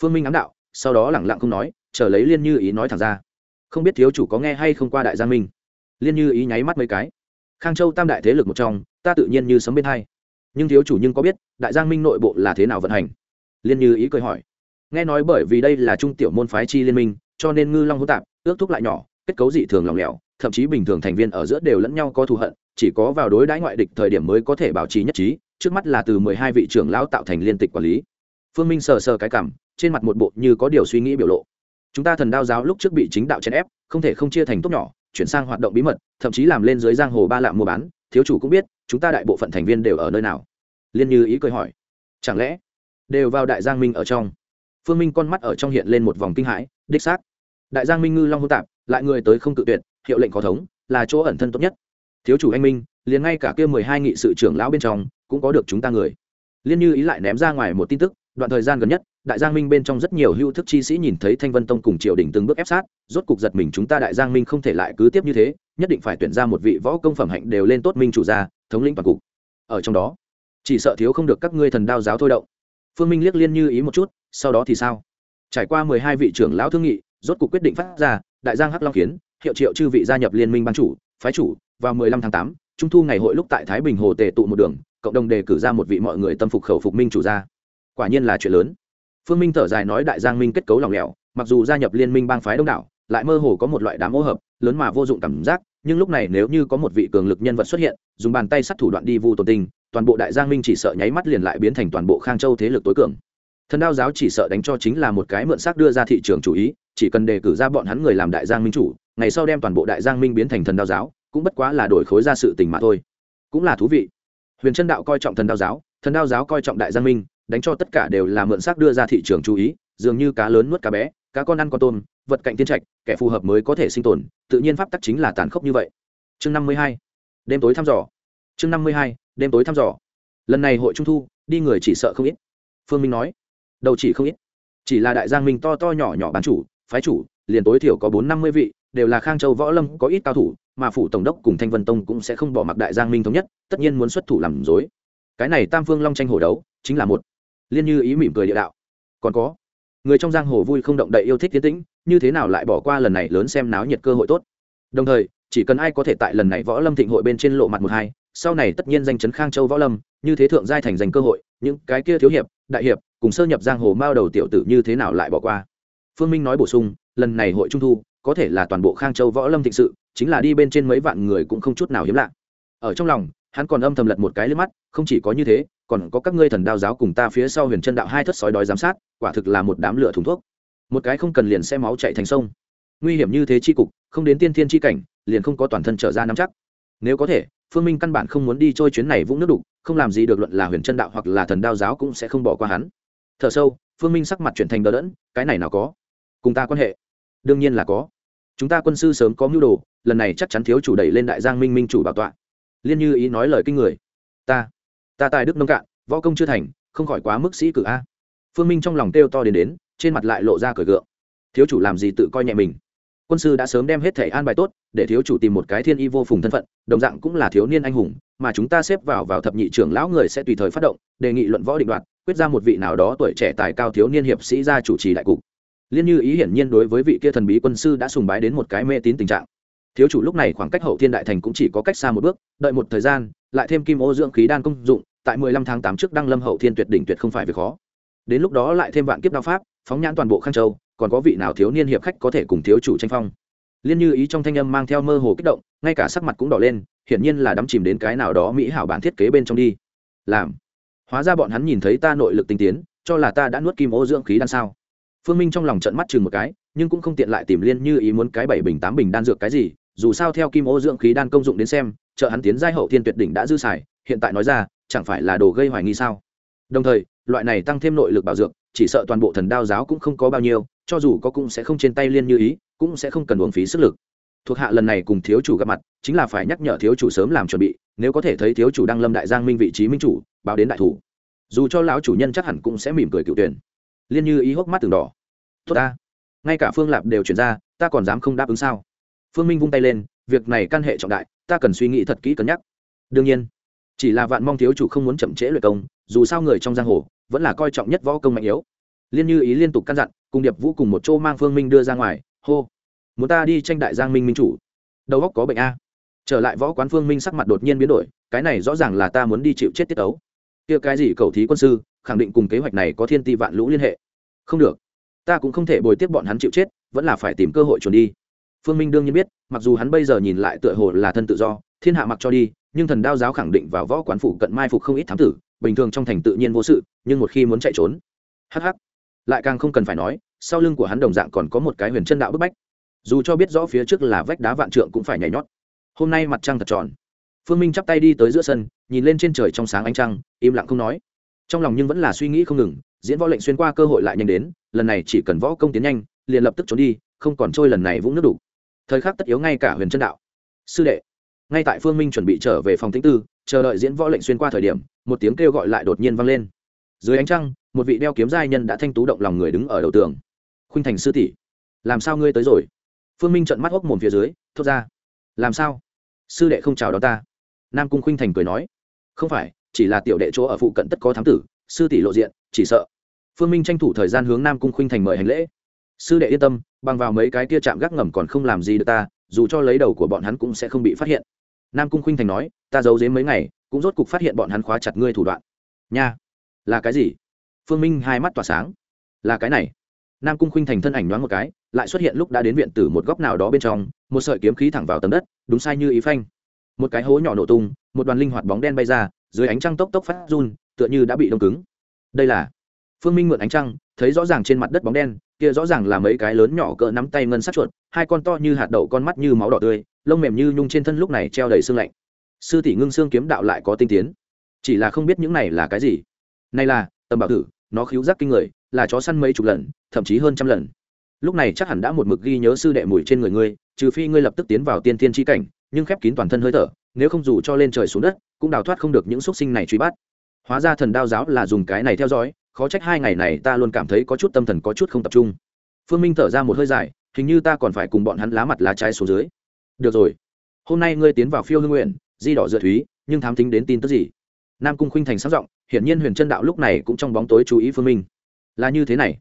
Phương minh ám đạo, sau đó lẳng lặng không nói, chờ lấy liên như ý nói thẳng ra. Không biết thiếu chủ có nghe hay không qua đại gia minh? Liên như ý nháy mắt mấy cái khang châu tam đại thế lực một trong, ta tự nhiên như sấm bên hai. Nhưng thiếu chủ nhưng có biết, đại giang minh nội bộ là thế nào vận hành? Liên như ý cười hỏi. Nghe nói bởi vì đây là trung tiểu môn phái chi liên minh, cho nên ngư long hỗn tạp, ước thúc lại nhỏ, kết cấu dị thường lòng lẻo, thậm chí bình thường thành viên ở giữa đều lẫn nhau có thù hận, chỉ có vào đối đãi ngoại địch thời điểm mới có thể bảo trì nhất trí, trước mắt là từ mười hai vị trưởng lão tạo thành liên tịch quản lý. Phương minh sờ sờ cái cảm, trên mặt một bộ như có điều suy nghĩ biểu lộ. Chúng ta thần đao giáo lúc trước bị chính đạo chèn ép, không thể không chia thành tốt nhỏ chuyển sang hoạt động bí mật, thậm chí làm lên dưới giang hồ ba lạm mua bán, thiếu chủ cũng biết, chúng ta đại bộ phận thành viên đều ở nơi nào. Liên như ý cười hỏi, chẳng lẽ đều vào đại giang minh ở trong? Phương minh con mắt ở trong hiện lên một vòng kinh hãi, đích xác, đại giang minh ngư long hô tạp, lại người tới không tự tuyệt, hiệu lệnh có thống, là chỗ ẩn thân tốt nhất. Thiếu chủ anh minh, liền ngay cả kia mười hai nghị sự trưởng lão bên trong, cũng có được chúng ta người. Liên như ý lại ném ra ngoài một tin tức, đoạn thời gian gần nhất đại giang minh bên trong rất nhiều hưu thức chi sĩ nhìn thấy thanh vân tông cùng triều đình từng bước ép sát, rốt cục giật mình chúng ta đại giang minh không thể lại cứ tiếp như thế, nhất định phải tuyển ra một vị võ công phẩm hạnh đều lên tốt minh chủ gia, thống lĩnh toàn cục. Ở trong đó, chỉ sợ thiếu không được các ngươi thần đao giáo thôi động. Phương minh liếc liên như ý một chút, sau đó thì sao? Trải qua mười hai vị trưởng lão thương nghị, rốt cục quyết định phát ra, đại giang hắc long kiến, hiệu triệu chư vị gia nhập liên minh ban chủ, phái chủ, vào mười lăm tháng tám, trung thu ngày hội lúc tại thái bình hồ tề tụ một đường, cộng đồng đề cử ra một vị mọi người tâm phục khẩu phục minh chủ gia. Quả nhiên là chuyện lớn phương minh thở dài nói đại giang minh kết cấu lòng lẻo, mặc dù gia nhập liên minh bang phái đông đảo, lại mơ hồ có một loại đám ô hợp, lớn mà vô dụng cảm giác, nhưng lúc này nếu như có một vị cường lực nhân vật xuất hiện, dùng bàn tay sắt thủ đoạn đi vu tồn tinh toàn bộ đại giang minh chỉ sợ nháy mắt liền lại biến thành toàn bộ khang châu thế lực tối cường. Thần đao giáo chỉ sợ đánh cho chính là một cái mượn xác đưa ra thị trường chủ ý, chỉ cần đề cử ra bọn hắn người làm đại giang minh chủ, ngày sau đem toàn bộ đại giang minh biến thành thần đao giáo, cũng bất quá là đổi khối ra sự tình mà thôi. Cũng là thú vị. Huyền trân đạo coi trọng thần đao giáo, thần đao giáo coi trọng đại giang minh đánh cho tất cả đều là mượn xác đưa ra thị trường chú ý, dường như cá lớn nuốt cá bé, cá con ăn con tôm, vật cạnh tiên trạch, kẻ phù hợp mới có thể sinh tồn, tự nhiên pháp tắc chính là tàn khốc như vậy. Chương năm mươi hai, đêm tối thăm dò. Chương năm mươi hai, đêm tối thăm dò. Lần này hội trung thu, đi người chỉ sợ không ít. Phương minh nói, đầu chỉ không ít. Chỉ là đại giang minh to to nhỏ nhỏ bán chủ, phái chủ, liền tối thiểu có bốn năm mươi vị, đều là khang châu võ lâm có ít cao thủ, mà phủ tổng đốc cùng thanh vân tông cũng sẽ không bỏ mặc đại giang minh thống nhất, tất nhiên muốn xuất thủ làm dối cái này tam phương long tranh hổ đấu, chính là một liên như ý mỉm cười địa đạo. Còn có, người trong giang hồ vui không động đậy yêu thích tiến tĩnh, như thế nào lại bỏ qua lần này lớn xem náo nhiệt cơ hội tốt? Đồng thời, chỉ cần ai có thể tại lần này võ lâm thịnh hội bên trên lộ mặt một hai, sau này tất nhiên danh chấn khang châu võ lâm, như thế thượng giai thành giành cơ hội, những cái kia thiếu hiệp, đại hiệp, cùng sơ nhập giang hồ mao đầu tiểu tử như thế nào lại bỏ qua? Phương minh nói bổ sung, lần này hội trung thu, có thể là toàn bộ khang châu võ lâm thịnh sự, chính là đi bên trên mấy vạn người cũng không chút nào hiếm lạ. Ở trong lòng hắn còn âm thầm lật một cái lên mắt, không chỉ có như thế, còn có các ngươi thần đao giáo cùng ta phía sau huyền chân đạo hai thất sói đói giám sát, quả thực là một đám lửa thùng thuốc. Một cái không cần liền xe máu chạy thành sông. Nguy hiểm như thế chi cục, không đến tiên thiên chi cảnh, liền không có toàn thân trở ra nắm chắc. Nếu có thể, phương minh căn bản không muốn đi trôi chuyến này vũng nước đục, không làm gì được luận là huyền chân đạo hoặc là thần đao giáo cũng sẽ không bỏ qua hắn. Thở sâu, phương minh sắc mặt chuyển thành đờ đẫn, cái này nào có? Cùng ta quan hệ? Đương nhiên là có. Chúng ta quân sư sớm có mưu đồ, lần này chắc chắn thiếu chủ đẩy lên đại giang minh minh chủ bảo tọa liên như ý nói lời kinh người. Ta ta tài đức nông cạn, võ công chưa thành, không khỏi quá mức sĩ cử a. Phương minh trong lòng kêu to đến đến, trên mặt lại lộ ra cởi gượng. Thiếu chủ làm gì tự coi nhẹ mình? Quân sư đã sớm đem hết thẻ an bài tốt, để thiếu chủ tìm một cái thiên y vô phùng thân phận, đồng dạng cũng là thiếu niên anh hùng, mà chúng ta xếp vào vào thập nhị trưởng lão người sẽ tùy thời phát động, đề nghị luận võ định đoạt, quyết ra một vị nào đó tuổi trẻ tài cao thiếu niên hiệp sĩ ra chủ trì đại cục. Liên như ý hiển nhiên đối với vị kia thần bí quân sư đã sùng bái đến một cái mê tín tình trạng thiếu chủ lúc này khoảng cách hậu thiên đại thành cũng chỉ có cách xa một bước, đợi một thời gian, lại thêm kim ô dưỡng khí đan công dụng, tại mười lăm tháng tám trước đăng lâm hậu thiên tuyệt đỉnh tuyệt không phải việc khó. Đến lúc đó lại thêm vạn kiếp đao pháp, phóng nhãn toàn bộ khang châu, còn có vị nào thiếu niên hiệp khách có thể cùng thiếu chủ tranh phong? Liên như ý trong thanh âm mang theo mơ hồ kích động, ngay cả sắc mặt cũng đỏ lên, hiển nhiên là đắm chìm đến cái nào đó mỹ hảo bản thiết kế bên trong đi. Làm. Hóa ra bọn hắn nhìn thấy ta nội lực tinh tiến, cho là ta đã nuốt kim ô dưỡng khí đan sao? Phương minh trong lòng trận mắt chừng một cái, nhưng cũng không tiện lại tìm liên như ý muốn cái bảy bình tám bình đan dược cái gì dù sao theo kim ô dưỡng khí đan công dụng đến xem chợ hắn tiến giai hậu thiên tuyệt đỉnh đã dư xài, hiện tại nói ra, chẳng phải là đồ gây hoài nghi sao? Đồng thời, loại này tăng thêm nội lực bảo dược chỉ sợ toàn bộ thần đao giáo cũng không có bao nhiêu, cho dù có cũng sẽ không trên tay liên như ý, cũng sẽ không cần uống phí sức lực. Thuộc hạ lần này cùng thiếu chủ gặp mặt, chính là phải nhắc nhở thiếu chủ sớm làm chuẩn bị, nếu có thể thấy thiếu chủ đăng lâm đại giang minh vị trí minh chủ, báo đến đại thủ. Dù cho lão chủ nhân chắc hẳn cũng sẽ mỉm cười cựu tuyển. Liên như ý hốc mắt từng đỏ. Tốt ta. Ngay cả phương lạp đều chuyển ra, ta còn dám không đáp ứng sao? Phương minh vung tay lên, việc này căn hệ trọng đại, ta cần suy nghĩ thật kỹ cân nhắc. Đương nhiên. Chỉ là vạn mong thiếu chủ không muốn chậm trễ luyện công, dù sao người trong giang hồ vẫn là coi trọng nhất võ công mạnh yếu. Liên như ý liên tục căn dặn, cùng điệp vũ cùng một chỗ mang phương minh đưa ra ngoài, hô, muốn ta đi tranh đại giang minh minh chủ? Đầu góc có bệnh a. Trở lại võ quán phương minh sắc mặt đột nhiên biến đổi, cái này rõ ràng là ta muốn đi chịu chết tiết ấu kia cái gì cầu thí quân sư, khẳng định cùng kế hoạch này có thiên ti vạn lũ liên hệ. Không được, ta cũng không thể bồi tiếp bọn hắn chịu chết, vẫn là phải tìm cơ hội trốn đi phương minh đương nhiên biết, mặc dù hắn bây giờ nhìn lại tựa hồ là thân tự do, thiên hạ mặc cho đi, nhưng thần đao giáo khẳng định vào võ quán phủ cận mai phục không ít thám tử, bình thường trong thành tự nhiên vô sự, nhưng một khi muốn chạy trốn hh lại càng không cần phải nói, sau lưng của hắn đồng dạng còn có một cái huyền chân đạo bức bách. Dù cho biết rõ phía trước là vách đá vạn trượng cũng phải nhảy nhót. Hôm nay mặt trăng thật tròn. Phương minh chắp tay đi tới giữa sân, nhìn lên trên trời trong sáng ánh trăng, im lặng không nói. Trong lòng nhưng vẫn là suy nghĩ không ngừng, diễn võ lệnh xuyên qua cơ hội lại nhanh đến, lần này chỉ cần võ công tiến nhanh, liền lập tức trốn đi, không còn trôi lần này vũng nước đủ thời khắc tất yếu ngay cả huyền chân đạo. Sư đệ, ngay tại phương minh chuẩn bị trở về phòng tĩnh tư, chờ đợi diễn võ lệnh xuyên qua thời điểm, một tiếng kêu gọi lại đột nhiên vang lên. Dưới ánh trăng, một vị đeo kiếm giai nhân đã thanh tú động lòng người đứng ở đầu tường. Khuynh thành sư tỷ, làm sao ngươi tới rồi? Phương minh trận mắt hốc mồm phía dưới, thốt ra. Làm sao? Sư đệ không chào đón ta. Nam cung khuynh thành cười nói. Không phải, chỉ là tiểu đệ chỗ ở phụ cận tất có thám tử, sư tỷ lộ diện, chỉ sợ. Phương minh tranh thủ thời gian hướng nam cung khuynh thành mời hành lễ sư đệ yên tâm, bằng vào mấy cái kia chạm gác ngầm còn không làm gì được ta, dù cho lấy đầu của bọn hắn cũng sẽ không bị phát hiện. Nam cung khuynh thành nói, ta giấu dếm mấy ngày, cũng rốt cục phát hiện bọn hắn khóa chặt ngươi thủ đoạn. Nha, là cái gì? Phương minh hai mắt tỏa sáng. Là cái này. Nam cung khuynh thành thân ảnh đoán một cái, lại xuất hiện lúc đã đến viện tử một góc nào đó bên trong, một sợi kiếm khí thẳng vào tầm đất, đúng sai như ý phanh. Một cái hố nhỏ nổ tung, một đoàn linh hoạt bóng đen bay ra, dưới ánh trăng tốc tốc phát run, tựa như đã bị đông cứng. Đây là phương minh mượn ánh trăng, thấy rõ ràng trên mặt đất bóng đen kia rõ ràng là mấy cái lớn nhỏ cỡ nắm tay ngân sát chuột, hai con to như hạt đậu con mắt như máu đỏ tươi, lông mềm như nhung trên thân lúc này treo đầy xương lạnh. Sư tỷ ngưng xương kiếm đạo lại có tinh tiến. Chỉ là không biết những này là cái gì. Này là, tầm bảo tử, nó khiếu giác kinh người, là chó săn mấy chục lần, thậm chí hơn trăm lần. Lúc này chắc hẳn đã một mực ghi nhớ sư đệ mùi trên người ngươi, trừ phi ngươi lập tức tiến vào tiên tiên tri cảnh, nhưng khép kín toàn thân hơi thở, nếu không dù cho lên trời xuống đất, cũng đào thoát không được những xúc sinh này truy bắt. Hóa ra thần đao giáo là dùng cái này theo dõi khó trách hai ngày này ta luôn cảm thấy có chút tâm thần có chút không tập trung. Phương minh thở ra một hơi dài, hình như ta còn phải cùng bọn hắn lá mặt lá trái xuống dưới. Được rồi. Hôm nay ngươi tiến vào phiêu hương nguyện, di đỏ dựa thúy, nhưng thám tính đến tin tức gì? Nam cung khuynh thành sáng giọng, hiển nhiên huyền chân đạo lúc này cũng trong bóng tối chú ý phương minh. Là như thế này.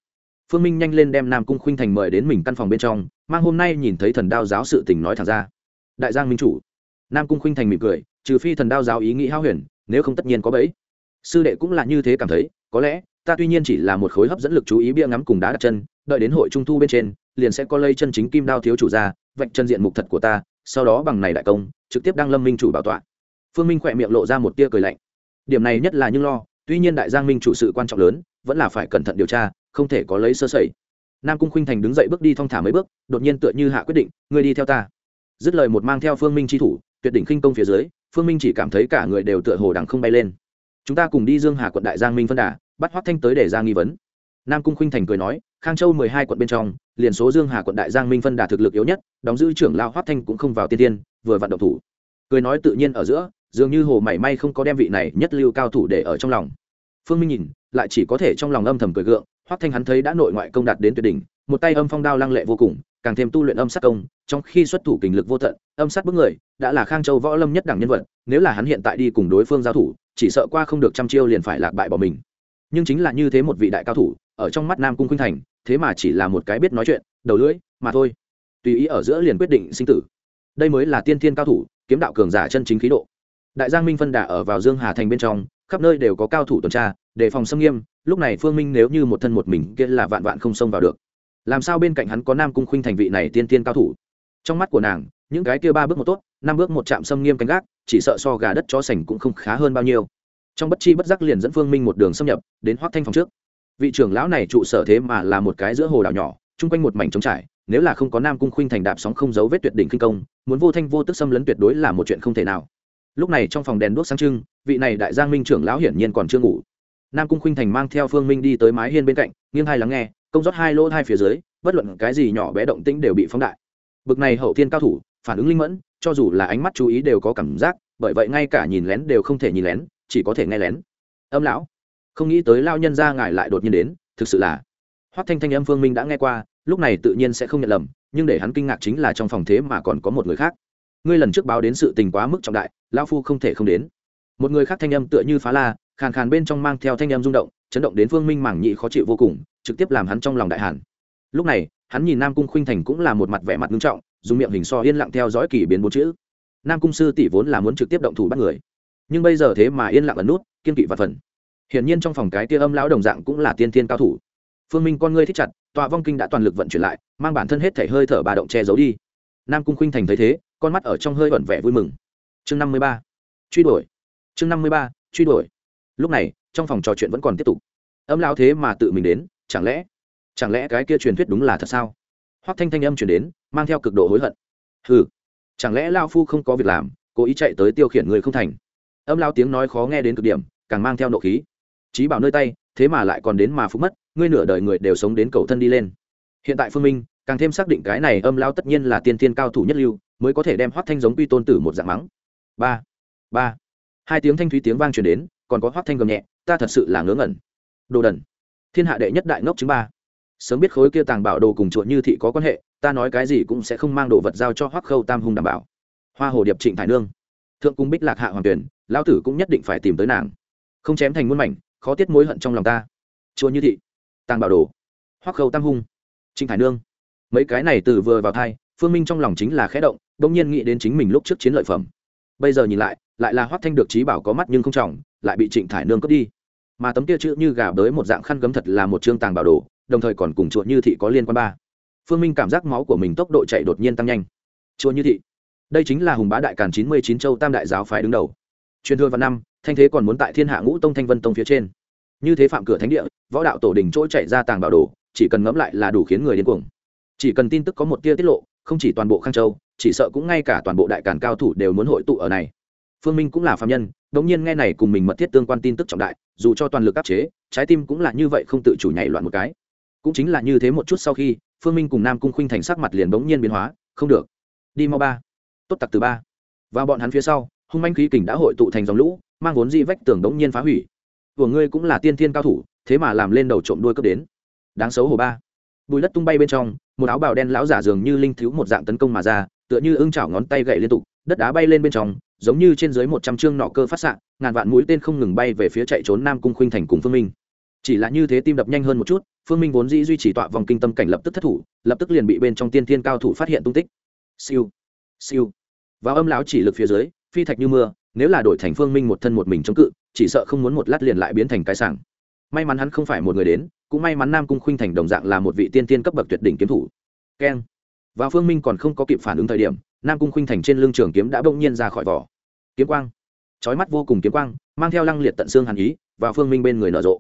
Phương minh nhanh lên đem nam cung khuynh thành mời đến mình căn phòng bên trong, mang hôm nay nhìn thấy thần đao giáo sự tình nói thẳng ra. Đại giang minh chủ. Nam cung khuynh thành mỉm cười, trừ phi thần đao giáo ý nghĩ hao huyền, nếu không tất nhiên có bẫy. Sư đệ cũng là như thế cảm thấy, có lẽ ta tuy nhiên chỉ là một khối hấp dẫn lực chú ý bia ngắm cùng đá đặt chân, đợi đến hội trung thu bên trên, liền sẽ có lây chân chính kim đao thiếu chủ ra, vạch chân diện mục thật của ta, sau đó bằng này đại công, trực tiếp đăng lâm minh chủ bảo tọa. Phương minh khỏe miệng lộ ra một tia cười lạnh. Điểm này nhất là nhưng lo, tuy nhiên đại giang minh chủ sự quan trọng lớn, vẫn là phải cẩn thận điều tra, không thể có lấy sơ sẩy. Nam cung khuynh thành đứng dậy bước đi thong thả mấy bước, đột nhiên tựa như hạ quyết định, ngươi đi theo ta. Dứt lời một mang theo phương minh tri thủ, tuyệt đỉnh khinh công phía dưới, phương minh chỉ cảm thấy cả người đều tựa hồ đằng không bay lên. Chúng ta cùng đi dương hà quận đại giang minh phân đà bắt Hoắc thanh tới để ra nghi vấn. Nam cung khuynh thành cười nói, khang châu mười hai quận bên trong, liền số dương hà quận đại giang minh phân đà thực lực yếu nhất, đóng giữ trưởng lao Hoắc thanh cũng không vào tiên tiên, vừa vặn động thủ. Cười nói tự nhiên ở giữa, dường như hồ mảy may không có đem vị này nhất lưu cao thủ để ở trong lòng. Phương minh nhìn, lại chỉ có thể trong lòng âm thầm cười gượng hoắc thanh hắn thấy đã nội ngoại công đạt đến tuyệt đỉnh, một tay âm phong đao lăng lệ vô cùng, càng thêm tu luyện âm sát công, trong khi xuất thủ kình lực vô tận, âm sát bước người, đã là khang châu võ lâm nhất đẳng nhân vật, nếu là hắn hiện tại đi cùng đối phương giao thủ, chỉ sợ qua không được trăm chiêu liền phải lạc bại bỏ mình nhưng chính là như thế một vị đại cao thủ, ở trong mắt nam cung khuynh thành, thế mà chỉ là một cái biết nói chuyện, đầu lưỡi, mà thôi. Tùy ý ở giữa liền quyết định sinh tử. Đây mới là tiên thiên cao thủ, kiếm đạo cường giả chân chính khí độ. Đại giang minh phân đà ở vào dương hà thành bên trong, khắp nơi đều có cao thủ tuần tra, đề phòng xâm nghiêm, lúc này phương minh nếu như một thân một mình kia là vạn vạn không xông vào được. Làm sao bên cạnh hắn có nam cung khuynh thành vị này tiên tiên cao thủ? Trong mắt của nàng, những cái kia ba bước một tốt, năm bước một chạm xâm nghiêm canh gác, chỉ sợ so gà đất chó sành cũng không khá hơn bao nhiêu trong bất chi bất giác liền dẫn phương minh một đường xâm nhập đến hoác thanh phòng trước. Vị trưởng lão này trụ sở thế mà là một cái giữa hồ đảo nhỏ, chung quanh một mảnh trống trải, nếu là không có nam cung khuynh thành đạp sóng không dấu vết tuyệt đỉnh kinh công, muốn vô thanh vô tức xâm lấn tuyệt đối là một chuyện không thể nào. Lúc này trong phòng đèn đuốc sáng trưng, vị này đại giang minh trưởng lão hiển nhiên còn chưa ngủ. Nam cung khuynh thành mang theo phương minh đi tới mái hiên bên cạnh, nghiêng hai lắng nghe, công rót hai lỗ hai phía dưới, bất luận cái gì nhỏ bé động tĩnh đều bị phóng đại. Bực này hậu thiên cao thủ, phản ứng linh mẫn, cho dù là ánh mắt chú ý đều có cảm giác, bởi vậy ngay cả nhìn lén đều không thể nhìn lén chỉ có thể nghe lén. Âm lão, không nghĩ tới lao nhân ra ngài lại đột nhiên đến, thực sự là. Hoắc thanh thanh âm phương minh đã nghe qua, lúc này tự nhiên sẽ không nhận lầm, nhưng để hắn kinh ngạc chính là trong phòng thế mà còn có một người khác. Ngươi lần trước báo đến sự tình quá mức trọng đại lao phu không thể không đến. Một người khác thanh âm tựa như phá la, khàn khàn bên trong mang theo thanh âm rung động, chấn động đến phương minh mảng nhị khó chịu vô cùng, trực tiếp làm hắn trong lòng đại hàn. Lúc này, hắn nhìn nam cung khuynh thành cũng là một mặt vẻ mặt nghiêm trọng, dùng miệng hình so yên lặng theo dõi kỳ biến bốn chữ. Nam cung sư tỷ vốn là muốn trực tiếp động thủ bắt người nhưng bây giờ thế mà yên lặng ẩn nút, kiên kỵ và phần. Hiển nhiên trong phòng cái tia âm lão đồng dạng cũng là tiên tiên cao thủ. Phương minh con ngươi thích chặt, tọa vong kinh đã toàn lực vận chuyển lại, mang bản thân hết thể hơi thở bà động che giấu đi. Nam cung khuynh thành thấy thế, con mắt ở trong hơi vẩn vẻ vui mừng. Chương năm mươi ba. Truy đuổi. Chương năm mươi ba, truy đuổi. Lúc này, trong phòng trò chuyện vẫn còn tiếp tục. Âm lão thế mà tự mình đến, chẳng lẽ chẳng lẽ cái kia truyền thuyết đúng là thật sao? Hoắc thanh thanh âm chuyển đến, mang theo cực độ hối hận. Hừ, chẳng lẽ lao phu không có việc làm, cố ý chạy tới tiêu khiển người không thành? Âm lao tiếng nói khó nghe đến cực điểm, càng mang theo nộ khí. Trí bảo nơi tay, thế mà lại còn đến mà phúc mất, ngươi nửa đời người đều sống đến cầu thân đi lên. Hiện tại phương minh, càng thêm xác định cái này âm lao tất nhiên là tiên tiên cao thủ nhất lưu, mới có thể đem hoác thanh giống quy tôn tử một dạng mắng. Ba ba. Hai tiếng thanh thúy tiếng vang truyền đến, còn có hoác thanh gầm nhẹ, ta thật sự là ngớ ngẩn. Đồ đần. Thiên hạ đệ nhất đại ngốc chứng ba. Sớm biết khối kia tàng bảo đồ cùng chuột như thị có quan hệ, ta nói cái gì cũng sẽ không mang đồ vật giao cho hoác khâu tam hung đảm bảo. Hoa hồ điệp trịnh thải nương thượng cung bích lạc hạ hoàng tuyển, lão tử cũng nhất định phải tìm tới nàng. Không chém thành muôn mảnh, khó tiết mối hận trong lòng ta. Chùa như thị, tàng bảo đồ, hoắc khâu tam hung, trịnh thải nương. Mấy cái này từ vừa vào thai, phương minh trong lòng chính là khẽ động bỗng nhiên nghĩ đến chính mình lúc trước chiến lợi phẩm. Bây giờ nhìn lại lại là hoắc thanh được trí bảo có mắt nhưng không trọng, lại bị trịnh thải nương cướp đi. Mà tấm kia chữ như gà bới một dạng khăn gấm thật là một chương tàng bảo đồ, đồng thời còn cùng chuột như thị có liên quan ba. Phương minh cảm giác máu của mình tốc độ chạy đột nhiên tăng nhanh. Chuột như thị đây chính là hùng bá đại càn chín mươi chín châu tam đại giáo phái đứng đầu. Truyền thừa vào năm, thanh thế còn muốn tại thiên hạ ngũ tông thanh vân tông phía trên. Như thế phạm cửa thánh địa, võ đạo tổ đình trỗi chạy ra tàng bảo đồ, chỉ cần ngẫm lại là đủ khiến người điên cuồng. Chỉ cần tin tức có một tia tiết lộ, không chỉ toàn bộ khang châu, chỉ sợ cũng ngay cả toàn bộ đại càn cao thủ đều muốn hội tụ ở này. Phương minh cũng là phạm nhân, đống nhiên nghe này cùng mình mật thiết tương quan tin tức trọng đại, dù cho toàn lực áp chế, trái tim cũng là như vậy không tự chủ nhảy loạn một cái. Cũng chính là như thế một chút sau khi, phương minh cùng nam cung khuynh thành sắc mặt liền bỗng nhiên biến hóa, không được. Đi mau ba tốt tặc từ ba. Và bọn hắn phía sau, hung manh khí kình đã hội tụ thành dòng lũ, mang vốn di vách tường đống nhiên phá hủy. Của ngươi cũng là tiên thiên cao thủ, thế mà làm lên đầu trộm đuôi cướp đến. Đáng xấu hổ ba. Bùi đất tung bay bên trong, một áo bào đen lão giả dường như linh thiếu một dạng tấn công mà ra, tựa như ưng chảo ngón tay gậy liên tục, đất đá bay lên bên trong, giống như trên dưới một trăm chương nọ cơ phát xạ, ngàn vạn mũi tên không ngừng bay về phía chạy trốn nam cung khuynh thành cùng phương minh. Chỉ là như thế tim đập nhanh hơn một chút, phương minh vốn dĩ duy trì tọa vòng kinh tâm cảnh lập tức thất thủ, lập tức liền bị bên trong tiên thiên cao thủ phát hiện tung tích. Siêu siêu. Vào âm lão chỉ lực phía dưới, phi thạch như mưa, nếu là đổi thành phương minh một thân một mình chống cự, chỉ sợ không muốn một lát liền lại biến thành cái sảng. May mắn hắn không phải một người đến, cũng may mắn nam cung khuynh thành đồng dạng là một vị tiên tiên cấp bậc tuyệt đỉnh kiếm thủ. Keng. Và phương minh còn không có kịp phản ứng thời điểm, nam cung khuynh thành trên lưng trường kiếm đã bỗng nhiên ra khỏi vỏ. Kiếm quang. Trói mắt vô cùng kiếm quang, mang theo lăng liệt tận xương hàn ý, và phương minh bên người nở rộ.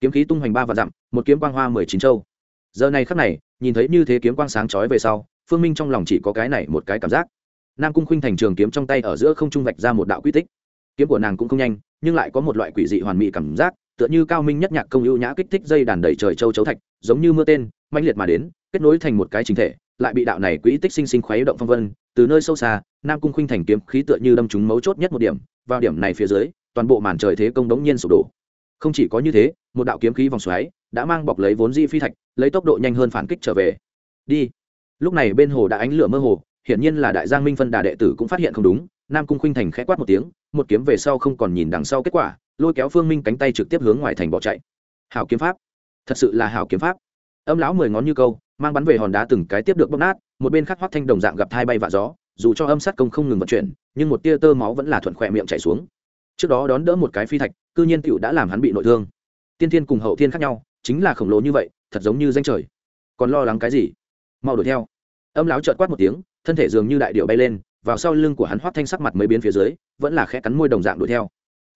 Kiếm khí tung hoành ba và dặm, một kiếm quang hoa mười chín châu. Giờ này khắc này, nhìn thấy như thế kiếm quang sáng chói về sau, phương minh trong lòng chỉ có cái này một cái cảm giác nam cung khuynh thành trường kiếm trong tay ở giữa không trung vạch ra một đạo quy tích. Kiếm của nàng cũng không nhanh, nhưng lại có một loại quỷ dị hoàn mỹ cảm giác, tựa như cao minh nhất nhạc công ưu nhã kích thích dây đàn đầy trời châu chấu thạch, giống như mưa tên, mãnh liệt mà đến, kết nối thành một cái chính thể, lại bị đạo này quỹ tích sinh sinh khuấy động phong vân, từ nơi sâu xa, nam cung khuynh thành kiếm khí tựa như đâm trúng mấu chốt nhất một điểm, vào điểm này phía dưới, toàn bộ màn trời thế công đống nhiên sụp đổ. Không chỉ có như thế, một đạo kiếm khí vòng xoáy đã mang bọc lấy vốn di phi thạch, lấy tốc độ nhanh hơn phản kích trở về. Đi. Lúc này bên hồ đã ánh lửa mơ hồ hiển nhiên là đại giang minh phân đà đệ tử cũng phát hiện không đúng, nam cung khuynh thành khẽ quát một tiếng, một kiếm về sau không còn nhìn đằng sau kết quả, lôi kéo phương minh cánh tay trực tiếp hướng ngoài thành bỏ chạy. Hảo kiếm pháp. Thật sự là hảo kiếm pháp. Âm lão mười ngón như câu, mang bắn về hòn đá từng cái tiếp được bóc nát, một bên khác hoắc thanh đồng dạng gặp thai bay vạ gió, dù cho âm sát công không ngừng vận chuyển, nhưng một tia tơ máu vẫn là thuận khỏe miệng chảy xuống. Trước đó đón đỡ một cái phi thạch, cư nhiên tựu đã làm hắn bị nội thương. Tiên thiên cùng hậu thiên khác nhau, chính là khổng lồ như vậy, thật giống như danh trời. Còn lo lắng cái gì? Mau đuổi theo. Âm lão trợt quát một tiếng thân thể dường như đại điệu bay lên, vào sau lưng của hắn hoắt thanh sắc mặt mới biến phía dưới, vẫn là khẽ cắn môi đồng dạng đuổi theo.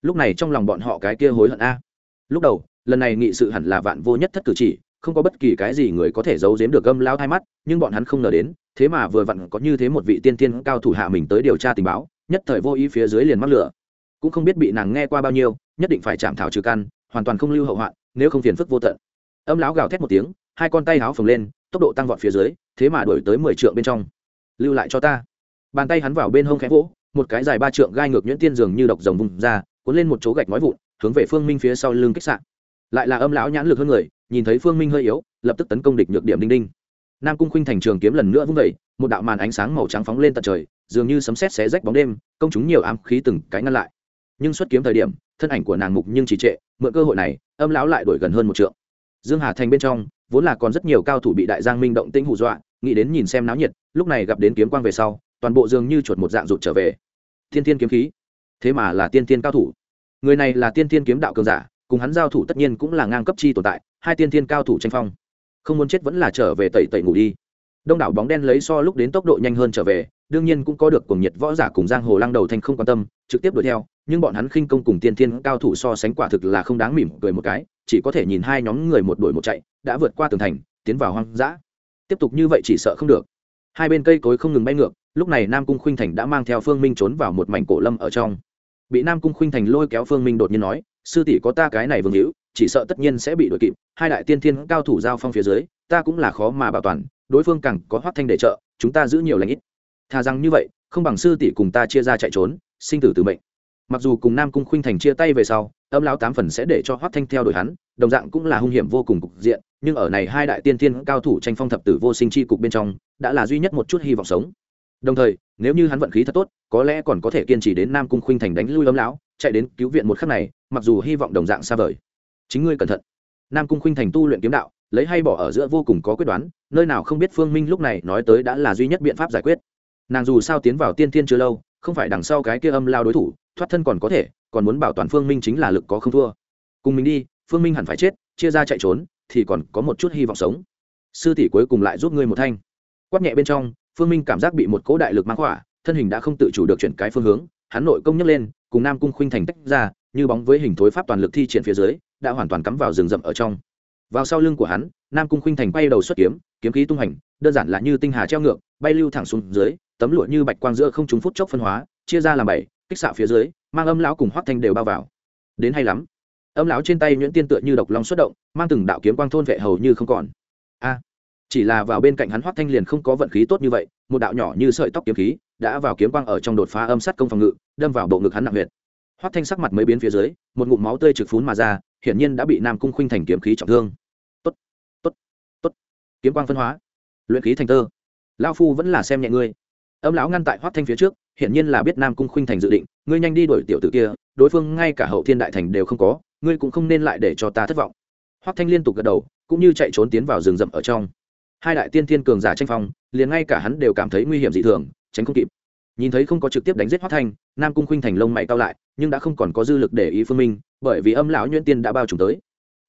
Lúc này trong lòng bọn họ cái kia hối hận a. Lúc đầu, lần này nghị sự hẳn là vạn vô nhất thất cử chỉ, không có bất kỳ cái gì người có thể giấu giếm được âm lao hai mắt, nhưng bọn hắn không ngờ đến, thế mà vừa vặn có như thế một vị tiên tiên cao thủ hạ mình tới điều tra tình báo, nhất thời vô ý phía dưới liền mắc lửa. Cũng không biết bị nàng nghe qua bao nhiêu, nhất định phải chạm thảo trừ căn, hoàn toàn không lưu hậu hoạn, nếu không phiền phức vô tận. Âm lão gào thét một tiếng, hai con tay háo phồng lên, tốc độ tăng vọt phía dưới, thế mà đổi tới mười trượng bên trong lưu lại cho ta. Bàn tay hắn vào bên hông khẽ vỗ, một cái dài ba trượng gai ngược nhuyễn tiên dường như độc rồng vùng ra, cuốn lên một chỗ gạch nói vụn, hướng về phương minh phía sau lưng kích sạn lại là âm lão nhãn lực hơn người, nhìn thấy phương minh hơi yếu, lập tức tấn công địch nhược điểm đinh đinh. Nam cung khuynh thành trường kiếm lần nữa vung vẩy một đạo màn ánh sáng màu trắng phóng lên tận trời, dường như sấm sét xé rách bóng đêm, công chúng nhiều ám khí từng cái ngăn lại. Nhưng xuất kiếm thời điểm, thân ảnh của nàng mục nhưng chỉ trệ, mượn cơ hội này, âm lão lại đổi gần hơn một trượng. Dương hà thành bên trong vốn là còn rất nhiều cao thủ bị đại giang minh động tĩnh hù dọa, nghĩ đến nhìn xem náo nhiệt, lúc này gặp đến kiếm quang về sau, toàn bộ dường như chuột một dạng rụt trở về. Thiên thiên kiếm khí. Thế mà là tiên thiên cao thủ. Người này là tiên thiên kiếm đạo cường giả, cùng hắn giao thủ tất nhiên cũng là ngang cấp chi tồn tại, hai tiên thiên cao thủ tranh phong. Không muốn chết vẫn là trở về tẩy tẩy ngủ đi đông đảo bóng đen lấy so lúc đến tốc độ nhanh hơn trở về, đương nhiên cũng có được cuồng nhiệt võ giả cùng giang hồ lăng đầu thành không quan tâm, trực tiếp đuổi theo, nhưng bọn hắn khinh công cùng tiên thiên cao thủ so sánh quả thực là không đáng mỉm cười một cái, chỉ có thể nhìn hai nhóm người một đuổi một chạy, đã vượt qua tường thành, tiến vào hoang dã. Tiếp tục như vậy chỉ sợ không được. Hai bên cây cối không ngừng bay ngược, lúc này nam cung khuynh thành đã mang theo phương minh trốn vào một mảnh cổ lâm ở trong. Bị nam cung khuynh thành lôi kéo phương minh đột nhiên nói, sư tỷ có ta cái này vương hữu, chỉ sợ tất nhiên sẽ bị đuổi kịp, hai đại tiên thiên cao thủ giao phong phía dưới, ta cũng là khó mà bảo toàn đối phương càng có hoác thanh để trợ, chúng ta giữ nhiều lãnh ít. Thà rằng như vậy, không bằng sư tỷ cùng ta chia ra chạy trốn, sinh tử từ mệnh. Mặc dù cùng nam cung khuynh thành chia tay về sau, âm lão tám phần sẽ để cho hoác thanh theo đuổi hắn, đồng dạng cũng là hung hiểm vô cùng cục diện, nhưng ở này hai đại tiên thiên cao thủ tranh phong thập tử vô sinh chi cục bên trong, đã là duy nhất một chút hy vọng sống. Đồng thời, nếu như hắn vận khí thật tốt, có lẽ còn có thể kiên trì đến nam cung khuynh thành đánh lui âm lão, chạy đến cứu viện một khắc này, mặc dù hy vọng đồng dạng xa vời. Chính ngươi cẩn thận. Nam cung khuynh thành tu luyện kiếm đạo, lấy hay bỏ ở giữa vô cùng có quyết đoán nơi nào không biết phương minh lúc này nói tới đã là duy nhất biện pháp giải quyết. Nàng dù sao tiến vào tiên thiên chưa lâu, không phải đằng sau cái kia âm lao đối thủ, thoát thân còn có thể, còn muốn bảo toàn phương minh chính là lực có không thua. Cùng mình đi, phương minh hẳn phải chết, chia ra chạy trốn, thì còn có một chút hy vọng sống. Sư tỷ cuối cùng lại giúp ngươi một thanh. Quát nhẹ bên trong, phương minh cảm giác bị một cỗ đại lực mang khỏa, thân hình đã không tự chủ được chuyển cái phương hướng, hắn nội công nhấc lên, cùng nam cung khuynh thành tách ra, như bóng với hình thối pháp toàn lực thi triển phía dưới, đã hoàn toàn cắm vào rừng rậm ở trong vào sau lưng của hắn, nam cung khuynh thành bay đầu xuất kiếm kiếm khí tung hành, đơn giản là như tinh hà treo ngược, bay lưu thẳng xuống dưới, tấm lụa như bạch quang giữa không trúng phút chốc phân hóa, chia ra làm bảy, kích xạ phía dưới, mang âm lão cùng hoắc thanh đều bao vào. Đến hay lắm. Âm lão trên tay nhuyễn tiên tựa như độc long xuất động, mang từng đạo kiếm quang thôn vệ hầu như không còn. A, chỉ là vào bên cạnh hắn hoắc thanh liền không có vận khí tốt như vậy, một đạo nhỏ như sợi tóc kiếm khí đã vào kiếm quang ở trong đột phá âm sát công phòng ngự, đâm vào bộ ngực hắn nặng huyệt. Hoắc thanh sắc mặt mấy biến phía dưới, một ngụm máu tươi trực phún mà ra, hiển nhiên đã bị nam cung khuynh thành kiếm khí trọng thương kiếm quang phân hóa, luyện khí thành tơ lao phu vẫn là xem nhẹ ngươi. Âm lão ngăn tại hoắc thanh phía trước, hiển nhiên là biết nam cung khuynh thành dự định, ngươi nhanh đi đuổi tiểu tử kia, đối phương ngay cả hậu thiên đại thành đều không có, ngươi cũng không nên lại để cho ta thất vọng. Hoắc thanh liên tục gật đầu, cũng như chạy trốn tiến vào rừng rậm ở trong. Hai đại tiên thiên cường giả tranh phong, liền ngay cả hắn đều cảm thấy nguy hiểm dị thường, tránh không kịp. Nhìn thấy không có trực tiếp đánh giết hoắc thanh, nam cung khuynh thành lông mày cao lại, nhưng đã không còn có dư lực để ý phương minh, bởi vì âm lão nhuyễn tiên đã bao trùm tới.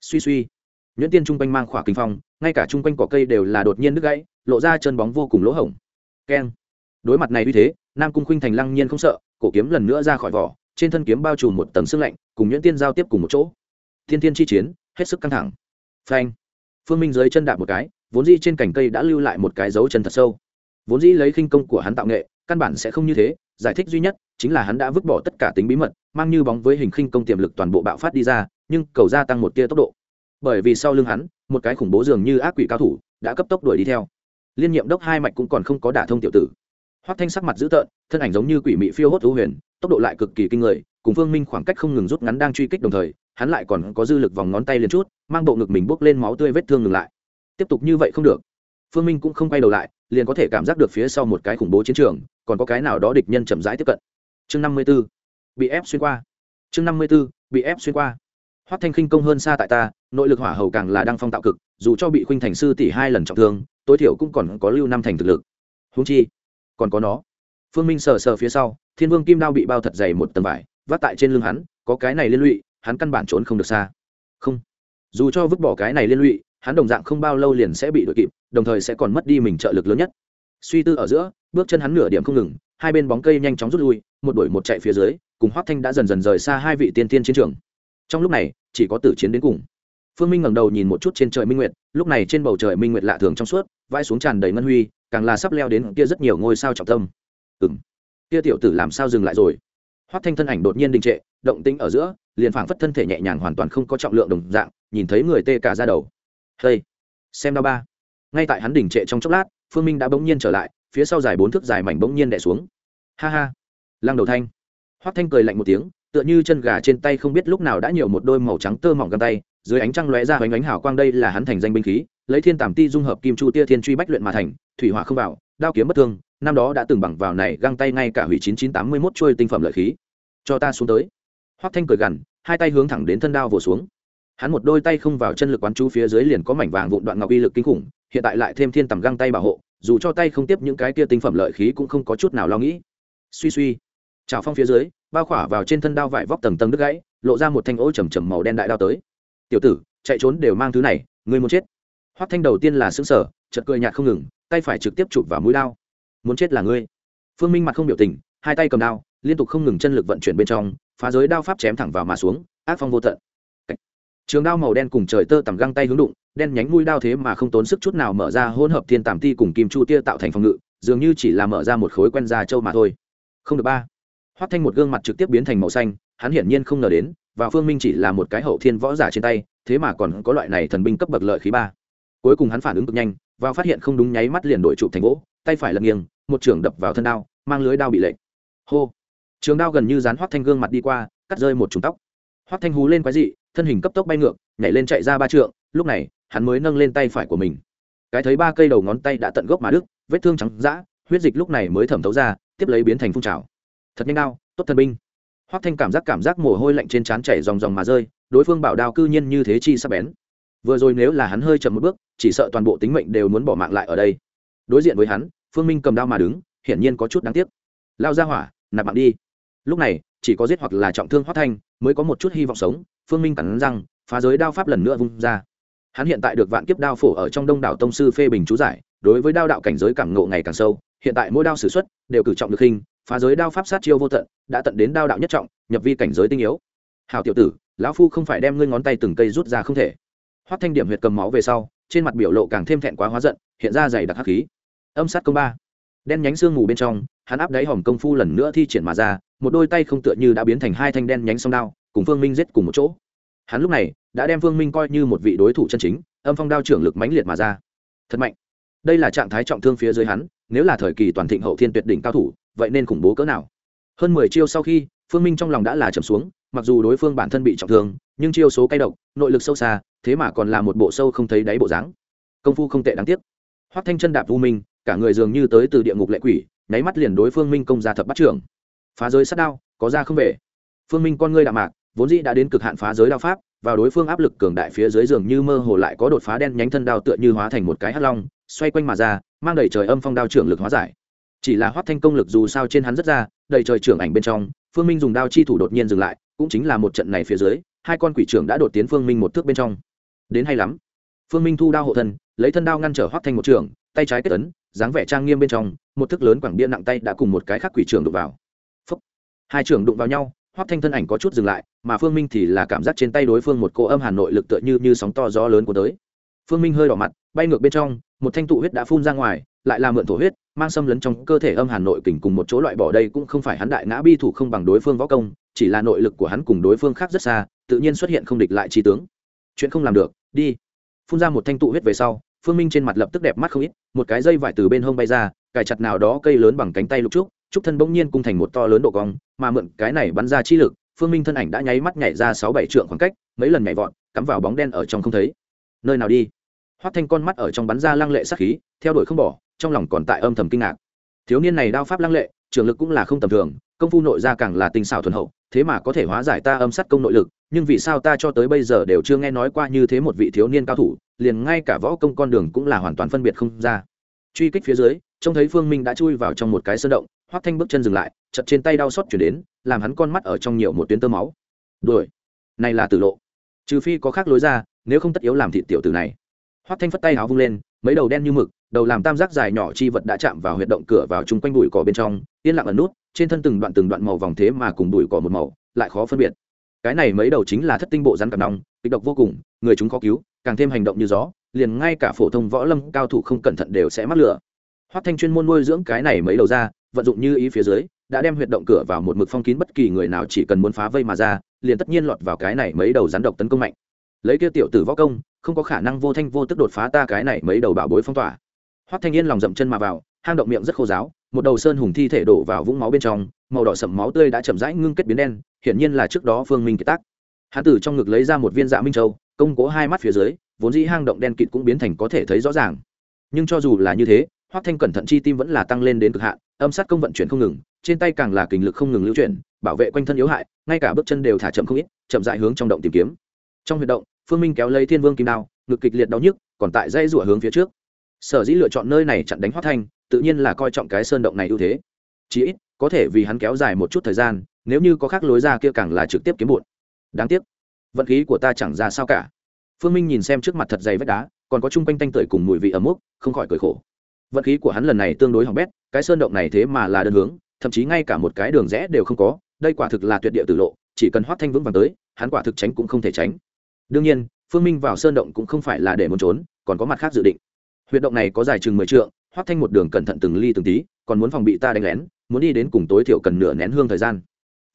Suy suy nhuyễn tiên trung quanh mang khỏa kinh phong, ngay cả trung quanh cỏ cây đều là đột nhiên đứt gãy, lộ ra chân bóng vô cùng lỗ hổng. Keng. Đối mặt này uy thế, nam cung khuynh thành lăng nhiên không sợ, cổ kiếm lần nữa ra khỏi vỏ, trên thân kiếm bao trùm một tầng sương lạnh, cùng nhuyễn tiên giao tiếp cùng một chỗ. Thiên tiên chi chiến, hết sức căng thẳng. Phanh. Phương minh dưới chân đạp một cái, vốn dĩ trên cành cây đã lưu lại một cái dấu chân thật sâu. Vốn dĩ lấy khinh công của hắn tạo nghệ, căn bản sẽ không như thế, giải thích duy nhất chính là hắn đã vứt bỏ tất cả tính bí mật, mang như bóng với hình khinh công tiềm lực toàn bộ bạo phát đi ra, nhưng cầu gia tăng một tia tốc độ bởi vì sau lưng hắn, một cái khủng bố dường như ác quỷ cao thủ đã cấp tốc đuổi đi theo. Liên nhiệm đốc hai mạch cũng còn không có đả thông tiểu tử. Hoắc thanh sắc mặt dữ tợn, thân ảnh giống như quỷ mị phiêu hốt hữu huyền, tốc độ lại cực kỳ kinh người, cùng phương minh khoảng cách không ngừng rút ngắn đang truy kích đồng thời, hắn lại còn có dư lực vòng ngón tay lên chút, mang bộ ngực mình bốc lên máu tươi vết thương ngừng lại. Tiếp tục như vậy không được. Phương minh cũng không quay đầu lại, liền có thể cảm giác được phía sau một cái khủng bố chiến trường, còn có cái nào đó địch nhân chậm rãi tiếp cận. Chương năm mươi b ố bị ép xuyên qua. Chương năm mươi b ố bị ép xuyên qua hoắc thanh khinh công hơn xa tại ta, nội lực hỏa hầu càng là đang phong tạo cực, dù cho bị khuynh thành sư tỷ hai lần trọng thương, tối thiểu cũng còn có lưu năm thành thực lực. Húng chi, còn có nó. Phương minh sờ sờ phía sau, thiên vương kim đao bị bao thật dày một tầng vải vác tại trên lưng hắn, có cái này liên lụy, hắn căn bản trốn không được xa. Không. Dù cho vứt bỏ cái này liên lụy, hắn đồng dạng không bao lâu liền sẽ bị đội kịp, đồng thời sẽ còn mất đi mình trợ lực lớn nhất. Suy tư ở giữa, bước chân hắn nửa điểm không ngừng, hai bên bóng cây nhanh chóng rút lui, một đuổi một chạy phía dưới, cùng hoác thanh đã dần dần rời xa hai vị tiên tiên chiến trường. Trong lúc này chỉ có tử chiến đến cùng. Phương minh ngẩng đầu nhìn một chút trên trời minh nguyệt, lúc này trên bầu trời minh nguyệt lạ thường trong suốt, vãi xuống tràn đầy ngân huy, càng là sắp leo đến kia rất nhiều ngôi sao trọng tâm. Ừng kia tiểu tử làm sao dừng lại rồi? Hoắc thanh thân ảnh đột nhiên đình trệ, động tĩnh ở giữa, liền phảng phất thân thể nhẹ nhàng hoàn toàn không có trọng lượng đồng dạng, nhìn thấy người tê cả ra đầu. Hey, xem đau ba. Ngay tại hắn đình trệ trong chốc lát, phương minh đã bỗng nhiên trở lại, phía sau dài bốn thước dài mảnh bỗng nhiên đè xuống. Ha ha. Lăng đầu thanh. Hoắc thanh cười lạnh một tiếng tựa như chân gà trên tay không biết lúc nào đã nhiều một đôi màu trắng tơ mỏng găng tay, dưới ánh trăng lóe ra hoành ánh hào quang đây là hắn thành danh binh khí, lấy thiên tàm ti dung hợp kim chu tia thiên truy bách luyện mà thành, thủy hỏa không vào, đao kiếm bất thương, năm đó đã từng bằng vào này găng tay ngay cả hủy chín chín tám mươi mốt trôi tinh phẩm lợi khí. Cho ta xuống tới. Hoắc thanh cười gằn, hai tay hướng thẳng đến thân đao vồ xuống. Hắn một đôi tay không vào chân lực quán chú phía dưới liền có mảnh vàng vụn đoạn ngọc uy lực kinh khủng, hiện tại lại thêm thiên tầm găng tay bảo hộ, dù cho tay không tiếp những cái kia tinh phẩm lợi khí cũng không có chút nào lo nghĩ. Suy suy. Trào phong phía dưới bao khỏa vào trên thân đao vải vóc tầng tầng đứt gãy, lộ ra một thanh ô trầm trầm màu đen đại đao tới. Tiểu tử, chạy trốn đều mang thứ này, ngươi muốn chết? Hoắc thanh đầu tiên là xứng sở chợt cười nhạt không ngừng, tay phải trực tiếp chụp vào mũi đao. Muốn chết là ngươi. Phương minh mặt không biểu tình, hai tay cầm đao, liên tục không ngừng chân lực vận chuyển bên trong, phá giới đao pháp chém thẳng vào mà xuống, ác phong vô tận. Trường đao màu đen cùng trời tơ tầm găng tay hướng đụng, đen nhánh mũi đao thế mà không tốn sức chút nào mở ra hỗn hợp thiên tàm ti cùng kim chu tia tạo thành phòng ngự, dường như chỉ là mở ra một khối quen da châu mà thôi. Không được ba hoắc thanh một gương mặt trực tiếp biến thành màu xanh, hắn hiển nhiên không ngờ đến, và phương minh chỉ là một cái hậu thiên võ giả trên tay, thế mà còn có loại này thần binh cấp bậc lợi khí ba. Cuối cùng hắn phản ứng cực nhanh, và phát hiện không đúng nháy mắt liền đổi trụ thành gỗ, tay phải lật nghiêng, một trưởng đập vào thân đao, mang lưới đao bị lệnh hô! Trường đao gần như dán hoắc thanh gương mặt đi qua, cắt rơi một trúng tóc. Hoắc thanh hú lên quái dị, thân hình cấp tốc bay ngược, nhảy lên chạy ra ba trượng, lúc này, hắn mới nâng lên tay phải của mình. Cái thấy ba cây đầu ngón tay đã tận gốc mà đứt, vết thương trắng dã, huyết dịch lúc này mới thẩm thấu ra, tiếp lấy biến thành phun trào thật nhanh đao tốt thần binh. Hoắc thanh cảm giác cảm giác mồ hôi lạnh trên trán chảy dòng dòng mà rơi, đối phương bảo đao cư nhiên như thế chi sắp bén. Vừa rồi nếu là hắn hơi chậm một bước, chỉ sợ toàn bộ tính mệnh đều muốn bỏ mạng lại ở đây. Đối diện với hắn, phương minh cầm đao mà đứng, hiển nhiên có chút đáng tiếc. Lao ra hỏa, nạp mạng đi. Lúc này, chỉ có giết hoặc là trọng thương hoắc thanh, mới có một chút hy vọng sống, phương minh cắn răng, phá giới đao pháp lần nữa vung ra. Hắn hiện tại được vạn kiếp đao phổ ở trong đông đảo tông sư phê bình chú giải, đối với đao đạo cảnh giới cảm ngộ ngày càng sâu, hiện tại mỗi đao sử xuất, đều cử trọng được hình phá giới đao pháp sát chiêu vô tận, đã tận đến đao đạo nhất trọng, nhập vi cảnh giới tinh yếu. Hào tiểu tử, lão phu không phải đem ngươi ngón tay từng cây rút ra không thể. Hoắt thanh điểm huyệt cầm máu về sau, trên mặt biểu lộ càng thêm thẹn quá hóa giận, hiện ra dày đặc hắc khí. Âm sát công ba. Đen nhánh xương mù bên trong, hắn áp đáy hòm công phu lần nữa thi triển mà ra, một đôi tay không tựa như đã biến thành hai thanh đen nhánh song đao, cùng phương minh giết cùng một chỗ. Hắn lúc này, đã đem phương minh coi như một vị đối thủ chân chính, âm phong đao trưởng lực mãnh liệt mà ra. Thật mạnh. Đây là trạng thái trọng thương phía dưới hắn, nếu là thời kỳ toàn thịnh hậu thiên tuyệt đỉnh cao thủ vậy nên khủng bố cỡ nào? Hơn mười chiêu sau khi, phương minh trong lòng đã là trầm xuống, mặc dù đối phương bản thân bị trọng thương, nhưng chiêu số cay độc, nội lực sâu xa, thế mà còn là một bộ sâu không thấy đáy bộ dáng. Công phu không tệ đáng tiếc. Hoắc thanh chân đạp u minh, cả người dường như tới từ địa ngục lệ quỷ, nháy mắt liền đối phương minh công ra thập bắt trưởng. Phá giới sát đao, có ra không về. Phương minh con ngươi đạm mạc, vốn dĩ đã đến cực hạn phá giới đao pháp và đối phương áp lực cường đại phía dưới giường như mơ hồ lại có đột phá đen nhánh thân đao tựa như hóa thành một cái hắc long, xoay quanh mà ra, mang đầy trời âm phong đao trưởng lực hóa giải chỉ là hoắt thanh công lực dù sao trên hắn rất ra đầy trời trưởng ảnh bên trong phương minh dùng đao chi thủ đột nhiên dừng lại cũng chính là một trận này phía dưới hai con quỷ trưởng đã đột tiến phương minh một thước bên trong. Đến hay lắm. Phương minh thu đao hộ thân lấy thân đao ngăn trở hoắt thanh một trưởng, tay trái kết ấn dáng vẻ trang nghiêm bên trong một thước lớn quảng bia nặng tay đã cùng một cái khác quỷ trưởng đụng vào. Phúc. hai trưởng đụng vào nhau hoắc thanh thân ảnh có chút dừng lại mà phương minh thì là cảm giác trên tay đối phương một cô âm hà nội lực tựa như như sóng to gió lớn của tới. Phương minh hơi đỏ mặt bay ngược bên trong một thanh tụ huyết đã phun ra ngoài lại là mượn thổ huyết, mang xâm lấn trong cơ thể âm hàn nội kình cùng một chỗ loại bỏ đây cũng không phải hắn đại ngã bi thủ không bằng đối phương võ công, chỉ là nội lực của hắn cùng đối phương khác rất xa, tự nhiên xuất hiện không địch lại trí tướng. Chuyện không làm được, đi. Phun ra một thanh tụ huyết về sau, phương minh trên mặt lập tức đẹp mắt không ít, một cái dây vải từ bên hông bay ra, cài chặt nào đó cây lớn bằng cánh tay lục trúc trúc thân bỗng nhiên cung thành một to lớn độ cong, mà mượn cái này bắn ra chi lực, phương minh thân ảnh đã nháy mắt nhảy ra sáu bảy trượng khoảng cách, mấy lần nhảy vọt, cắm vào bóng đen ở trong không thấy. Nơi nào đi? Hoắt thanh con mắt ở trong bắn ra lăng lệ sát khí, theo đuổi không bỏ trong lòng còn tại âm thầm kinh ngạc. Thiếu niên này đao pháp lăng lệ, trường lực cũng là không tầm thường, công phu nội ra càng là tinh xảo thuần hậu, thế mà có thể hóa giải ta âm sát công nội lực, nhưng vì sao ta cho tới bây giờ đều chưa nghe nói qua như thế một vị thiếu niên cao thủ, liền ngay cả võ công con đường cũng là hoàn toàn phân biệt không ra. Truy kích phía dưới, trông thấy phương minh đã chui vào trong một cái sơn động, hoắc thanh bước chân dừng lại, chật trên tay đau xót chuyển đến, làm hắn con mắt ở trong nhiều một tuyến tơ máu. Đuổi! Này là tử lộ. Trừ phi có khác lối ra, nếu không tất yếu làm thịt tiểu tử này. Hoắc thanh phất tay áo vung lên, mấy đầu đen như mực đầu làm tam giác dài nhỏ chi vật đã chạm vào huyệt động cửa vào chung quanh bụi cỏ bên trong, yên lặng ẩn nút, trên thân từng đoạn từng đoạn màu vòng thế mà cùng bụi cỏ một màu, lại khó phân biệt. Cái này mấy đầu chính là thất tinh bộ rắn cặp nòng kịch độc vô cùng, người chúng khó cứu, càng thêm hành động như gió, liền ngay cả phổ thông võ lâm cao thủ không cẩn thận đều sẽ mắc lửa. Hoắc thanh chuyên môn nuôi dưỡng cái này mấy đầu ra vận dụng như ý phía dưới, đã đem huyệt động cửa vào một mực phong kín bất kỳ người nào chỉ cần muốn phá vây mà ra, liền tất nhiên lọt vào cái này mấy đầu rắn độc tấn công mạnh. Lấy kia tiểu tử võ công, không có khả năng vô thanh vô tức đột phá ta cái này mấy đầu bảo bối phong tỏa hoắc thanh yên lòng dậm chân mà vào, hang động miệng rất khô giáo một đầu sơn hùng thi thể đổ vào vũng máu bên trong, màu đỏ sậm máu tươi đã chậm rãi ngưng kết biến đen, hiển nhiên là trước đó phương minh kiệt tác. Hán tử trong ngực lấy ra một viên dạ minh châu, công cố hai mắt phía dưới, vốn dĩ hang động đen kịt cũng biến thành có thể thấy rõ ràng. Nhưng cho dù là như thế, hoắc thanh cẩn thận chi tim vẫn là tăng lên đến cực hạn, âm sát công vận chuyển không ngừng, trên tay càng là kình lực không ngừng lưu chuyển, bảo vệ quanh thân yếu hại, ngay cả bước chân đều thả chậm không ít, chậm dại hướng trong động tìm kiếm. Trong huyệt động, phương minh kéo lấy thiên vương kim đao, ngực kịch liệt đau nhức, còn tại dây rủa hướng phía trước sở dĩ lựa chọn nơi này chặn đánh hoắc thanh, tự nhiên là coi trọng cái sơn động này ưu thế. Chí ít, có thể vì hắn kéo dài một chút thời gian, nếu như có khác lối ra kia càng là trực tiếp kiếm bụt đáng tiếc, vận khí của ta chẳng ra sao cả. Phương minh nhìn xem trước mặt thật dày vách đá, còn có chung quanh tanh tưởi cùng mùi vị ấm mốc không khỏi cười khổ. Vận khí của hắn lần này tương đối hỏng bét, cái sơn động này thế mà là đơn hướng, thậm chí ngay cả một cái đường rẽ đều không có, đây quả thực là tuyệt địa tử lộ, chỉ cần Hoắc thanh vững vàng tới, hắn quả thực tránh cũng không thể tránh. Đương nhiên, phương minh vào sơn động cũng không phải là để muốn trốn, còn có mặt khác dự định huyệt động này có dài chừng mười t Hoắc thanh một đường cẩn thận từng ly từng tí, còn muốn phòng bị ta đánh lén, muốn đi đến cùng tối thiểu cần nửa nén hương thời gian.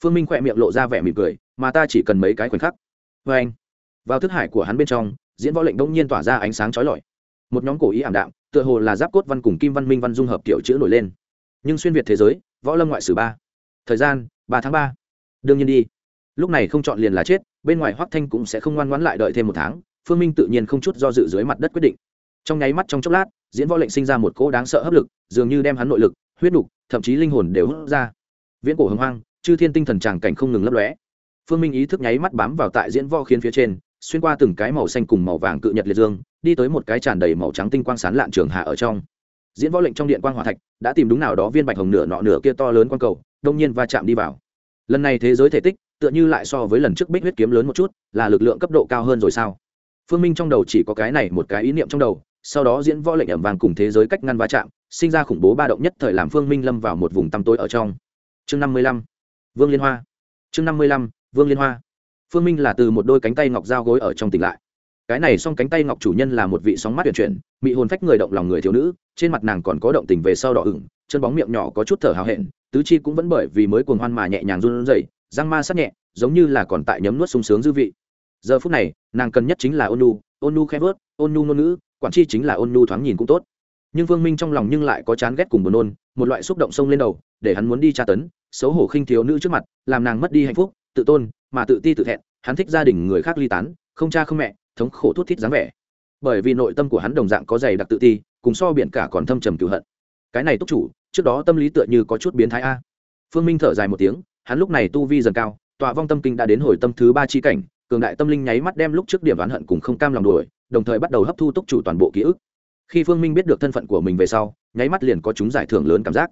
Phương minh khỏe miệng lộ ra vẻ mỉm cười, mà ta chỉ cần mấy cái khoảnh khắc. Vê anh. Vào thức hải của hắn bên trong, diễn võ lệnh đông nhiên tỏa ra ánh sáng trói lọi. Một nhóm cổ ý ảm đạm, tựa hồ là giáp cốt văn cùng kim văn minh văn dung hợp kiểu chữ nổi lên. Nhưng xuyên việt thế giới, võ lâm ngoại sử ba. Thời gian, ba tháng ba. Đương nhiên đi. Lúc này không chọn liền là chết, bên ngoài hoắc thanh cũng sẽ không ngoan ngoãn lại đợi thêm một tháng, phương minh tự nhiên không chút do dự dưới mặt đất quyết định trong nháy mắt trong chốc lát, diễn võ lệnh sinh ra một cỗ đáng sợ hấp lực, dường như đem hắn nội lực, huyết nục, thậm chí linh hồn đều hút ra. Viễn cổ hưng hoang, chư thiên tinh thần tràng cảnh không ngừng lấp lóe. Phương minh ý thức nháy mắt bám vào tại diễn võ khiến phía trên, xuyên qua từng cái màu xanh cùng màu vàng cự nhật liệt dương, đi tới một cái tràn đầy màu trắng tinh quang sán lạn trường hạ ở trong. Diễn võ lệnh trong điện quang hỏa thạch, đã tìm đúng nào đó viên bạch hồng nửa nọ nửa kia to lớn quang cầu, đông nhiên va chạm đi vào. Lần này thế giới thể tích, tựa như lại so với lần trước bích huyết kiếm lớn một chút, là lực lượng cấp độ cao hơn rồi sao? Phương minh trong đầu chỉ có cái này một cái ý niệm trong đầu sau đó diễn võ lệnh ẩm vàng cùng thế giới cách ngăn va chạm, sinh ra khủng bố ba động nhất thời làm phương minh lâm vào một vùng tăm tối ở trong. Chương năm mươi lăm, vương liên hoa. Chương năm mươi lăm, vương liên hoa. Phương minh là từ một đôi cánh tay ngọc dao gối ở trong tỉnh lại. Cái này song cánh tay ngọc chủ nhân là một vị sóng mắt tuyển chuyển bị hồn phách người động lòng người thiếu nữ, trên mặt nàng còn có động tình về sau đỏ ửng, chân bóng miệng nhỏ có chút thở hào hẹn, tứ chi cũng vẫn bởi vì mới cuồng hoan mà nhẹ nhàng run rẩy, răng ma sát nhẹ, giống như là còn tại nhấm nuốt sung sướng dư vị giờ phút này, nàng cần nhất chính là ôn nu ôn nu khẽ vớt, ôn nu ngôn ngữ, quản chi chính là ôn nu thoáng nhìn cũng tốt. Nhưng vương minh trong lòng nhưng lại có chán ghét cùng buồn nôn, một loại xúc động sông lên đầu, để hắn muốn đi tra tấn, xấu hổ khinh thiếu nữ trước mặt, làm nàng mất đi hạnh phúc, tự tôn, mà tự ti tự thẹn, hắn thích gia đình người khác ly tán, không cha không mẹ, thống khổ thút thít dáng vẻ. Bởi vì nội tâm của hắn đồng dạng có dày đặc tự ti, cùng so biển cả còn thâm trầm cựu hận. Cái này túc chủ, trước đó tâm lý tựa như có chút biến thái a. Phương minh thở dài một tiếng, hắn lúc này tu vi dần cao, tọa vong tâm kinh đã đến hồi tâm thứ ba chi cảnh cường đại tâm linh nháy mắt đem lúc trước điểm oán hận cùng không cam lòng đuổi, đồng thời bắt đầu hấp thu túc chủ toàn bộ ký ức. Khi phương minh biết được thân phận của mình về sau, nháy mắt liền có chúng giải thưởng lớn cảm giác.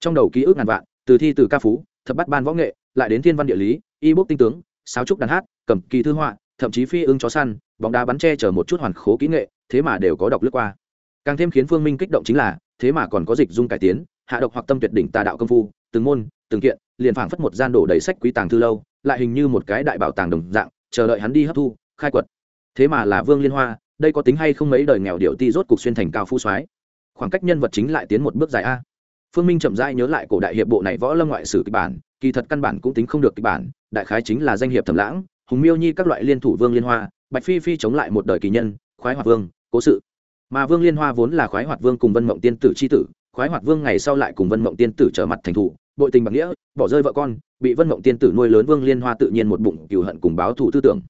Trong đầu ký ức ngàn vạn, từ thi từ ca phú, thập bắt ban võ nghệ, lại đến thiên văn địa lý y bốc tinh tướng, sáo trúc đàn hát, cầm kỳ thư họa, thậm chí phi ưng chó săn, bóng đá bắn che chở một chút hoàn khố kỹ nghệ, thế mà đều có đọc lướt qua. Càng thêm khiến phương minh kích động chính là, thế mà còn có dịch dung cải tiến, hạ độc hoặc tâm tuyệt đỉnh tà đạo công phu, từng môn, từng kiện, liền phảng phất một gian đổ đầy sách quý tàng thư lâu, lại hình như một cái đại bảo tàng đồng dạng chờ đợi hắn đi hấp thu, khai quật. Thế mà là vương liên hoa, đây có tính hay không mấy đời nghèo điệu ti rốt cục xuyên thành cao phu soái? Khoảng cách nhân vật chính lại tiến một bước dài a. Phương minh chậm rãi nhớ lại cổ đại hiệp bộ này võ lâm ngoại sử kịch bản, kỳ thật căn bản cũng tính không được kịch bản, đại khái chính là danh hiệp thẩm lãng, hùng miêu nhi các loại liên thủ vương liên hoa, bạch phi phi chống lại một đời kỳ nhân, khoái hoạt vương, cố sự. Mà vương liên hoa vốn là khoái hoạt vương cùng vân mộng tiên tử c h i tử, khoái hoạt vương ngày sau lại cùng vân mộng tiên tử trở mặt thành thủ bội tình bạc nghĩa, bỏ rơi vợ con, bị vân mộng tiên tử nuôi lớn vương liên hoa tự nhiên một bụng cừu hận cùng báo thù tư tưởng.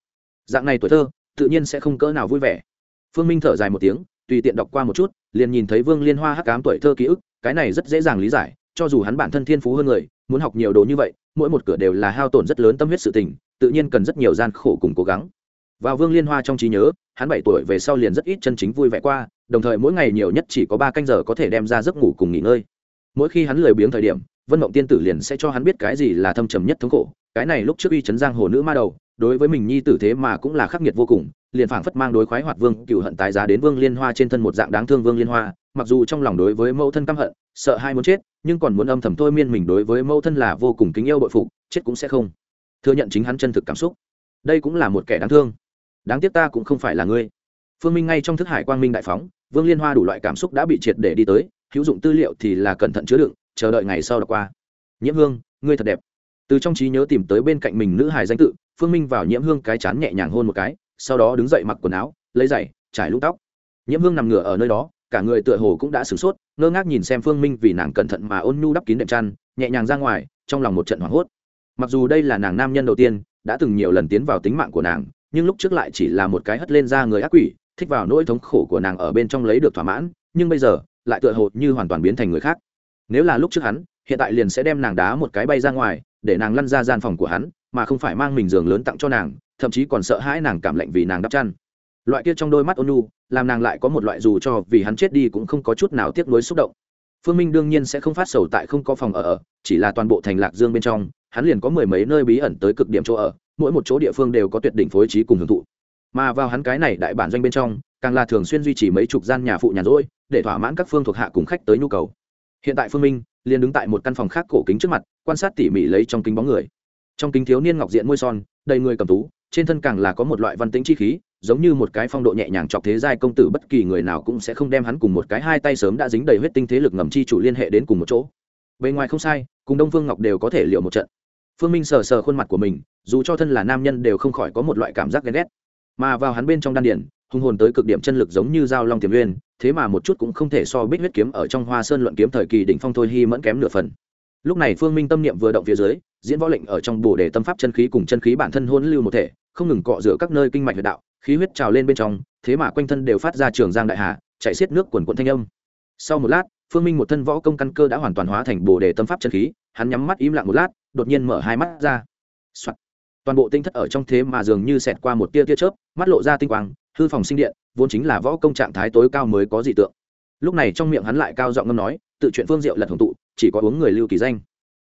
Dạng này tuổi thơ, tự nhiên sẽ không cỡ nào vui vẻ. Phương minh thở dài một tiếng, tùy tiện đọc qua một chút, liền nhìn thấy vương liên hoa hắc cám tuổi thơ ký ức, cái này rất dễ dàng lý giải, cho dù hắn bản thân thiên phú hơn người, muốn học nhiều đồ như vậy, mỗi một cửa đều là hao tổn rất lớn tâm huyết sự tình, tự nhiên cần rất nhiều gian khổ cùng cố gắng. Vào vương liên hoa trong trí nhớ, hắn bảy tuổi về sau liền rất ít chân chính vui vẻ qua, đồng thời mỗi ngày nhiều nhất chỉ có ba canh giờ có thể đem ra giấc ngủ cùng nghỉ ngơi. Mỗi khi hắn lười biếng thời điểm vân mộng tiên tử liền sẽ cho hắn biết cái gì là thâm trầm nhất thống khổ. Cái này lúc trước uy chấn giang hồ nữ ma đầu, đối với mình nhi tử thế mà cũng là khắc nghiệt vô cùng, liền phảng phất mang đối khoái hoạt vương, cựu hận tái giá đến vương liên hoa trên thân một dạng đáng thương vương liên hoa, mặc dù trong lòng đối với mẫu thân căm hận, sợ hai muốn chết, nhưng còn muốn âm thầm thôi miên mình đối với mẫu thân là vô cùng kính yêu bội phục, chết cũng sẽ không. Thừa nhận chính hắn chân thực cảm xúc. Đây cũng là một kẻ đáng thương. Đáng tiếc ta cũng không phải là ngươi. Phương minh ngay trong thức hải quang minh đại phóng, vương liên hoa đủ loại cảm xúc đã bị triệt để đi tới, hữu dụng tư liệu thì là cẩn thận chứa đựng chờ đợi ngày sau đọc qua. Nhiễm hương, ngươi thật đẹp. Từ trong trí nhớ tìm tới bên cạnh mình nữ hài danh tự, phương minh vào nhiễm hương cái chán nhẹ nhàng hôn một cái, sau đó đứng dậy mặc quần áo, lấy giày, trải lũ tóc. Nhiễm hương nằm ngửa ở nơi đó, cả người tựa hồ cũng đã sửng sốt, ngơ ngác nhìn xem phương minh vì nàng cẩn thận mà ôn nhu đắp kín đệm chăn, nhẹ nhàng ra ngoài, trong lòng một trận hoảng hốt. Mặc dù đây là nàng nam nhân đầu tiên, đã từng nhiều lần tiến vào tính mạng của nàng, nhưng lúc trước lại chỉ là một cái hất lên ra người ác quỷ, thích vào nỗi thống khổ của nàng ở bên trong lấy được thỏa mãn, nhưng bây giờ, lại tựa hồ như hoàn toàn biến thành người khác nếu là lúc trước hắn, hiện tại liền sẽ đem nàng đá một cái bay ra ngoài, để nàng lăn ra gian phòng của hắn, mà không phải mang mình giường lớn tặng cho nàng, thậm chí còn sợ hãi nàng cảm lạnh vì nàng đắp chăn. Loại kia trong đôi mắt ônu làm nàng lại có một loại dù cho vì hắn chết đi cũng không có chút nào tiếc nuối xúc động. Phương minh đương nhiên sẽ không phát sầu tại không có phòng ở chỉ là toàn bộ thành lạc dương bên trong, hắn liền có mười mấy nơi bí ẩn tới cực điểm chỗ ở, mỗi một chỗ địa phương đều có tuyệt đỉnh phối trí cùng hưởng thụ. Mà vào hắn cái này đại bản doanh bên trong, càng là thường xuyên duy trì mấy chục gian nhà phụ nhà rỗi, để thỏa mãn các phương thuộc hạ cùng khách tới nhu cầu hiện tại phương minh liền đứng tại một căn phòng khác cổ kính trước mặt, quan sát tỉ mỉ lấy trong kính bóng người. Trong kính thiếu niên ngọc diện môi son, đầy người cầm tú, trên thân càng là có một loại văn tính chi khí, giống như một cái phong độ nhẹ nhàng chọc thế giai công tử bất kỳ người nào cũng sẽ không đem hắn cùng một cái hai tay sớm đã dính đầy huyết tinh thế lực ngầm chi chủ liên hệ đến cùng một chỗ. Bề ngoài không sai, cùng đông phương ngọc đều có thể liệu một trận. Phương minh sờ sờ khuôn mặt của mình, dù cho thân là nam nhân đều không khỏi có một loại cảm giác ghen ghét. Mà vào hắn bên trong đan điển hùng hồn tới cực điểm chân lực giống như dao long tiềm uyên thế mà một chút cũng không thể so bích huyết kiếm ở trong hoa sơn luận kiếm thời kỳ đỉnh phong thôi hy mẫn kém nửa phần. Lúc này phương minh tâm niệm vừa động phía dưới, diễn võ lệnh ở trong bồ đề tâm pháp chân khí cùng chân khí bản thân hôn lưu một thể, không ngừng cọ rửa các nơi kinh mạch huyệt đạo, khí huyết trào lên bên trong, thế mà quanh thân đều phát ra trường giang đại hà chạy xiết nước quần quận thanh âm. Sau một lát, phương minh một thân võ công căn cơ đã hoàn toàn hóa thành bồ đề tâm pháp chân khí, hắn nhắm mắt im lặng một lát, đột nhiên mở hai mắt ra、Soạn. toàn bộ tinh thất ở trong thế mà dường như xẹt qua một tia tia chớp, mắt lộ ra tinh quang hư phòng sinh điện, vốn chính là võ công trạng thái tối cao mới có dị tượng. Lúc này trong miệng hắn lại cao giọng ngâm nói, tự chuyện phương diệu lật hồng tụ, chỉ có uống người lưu kỳ danh.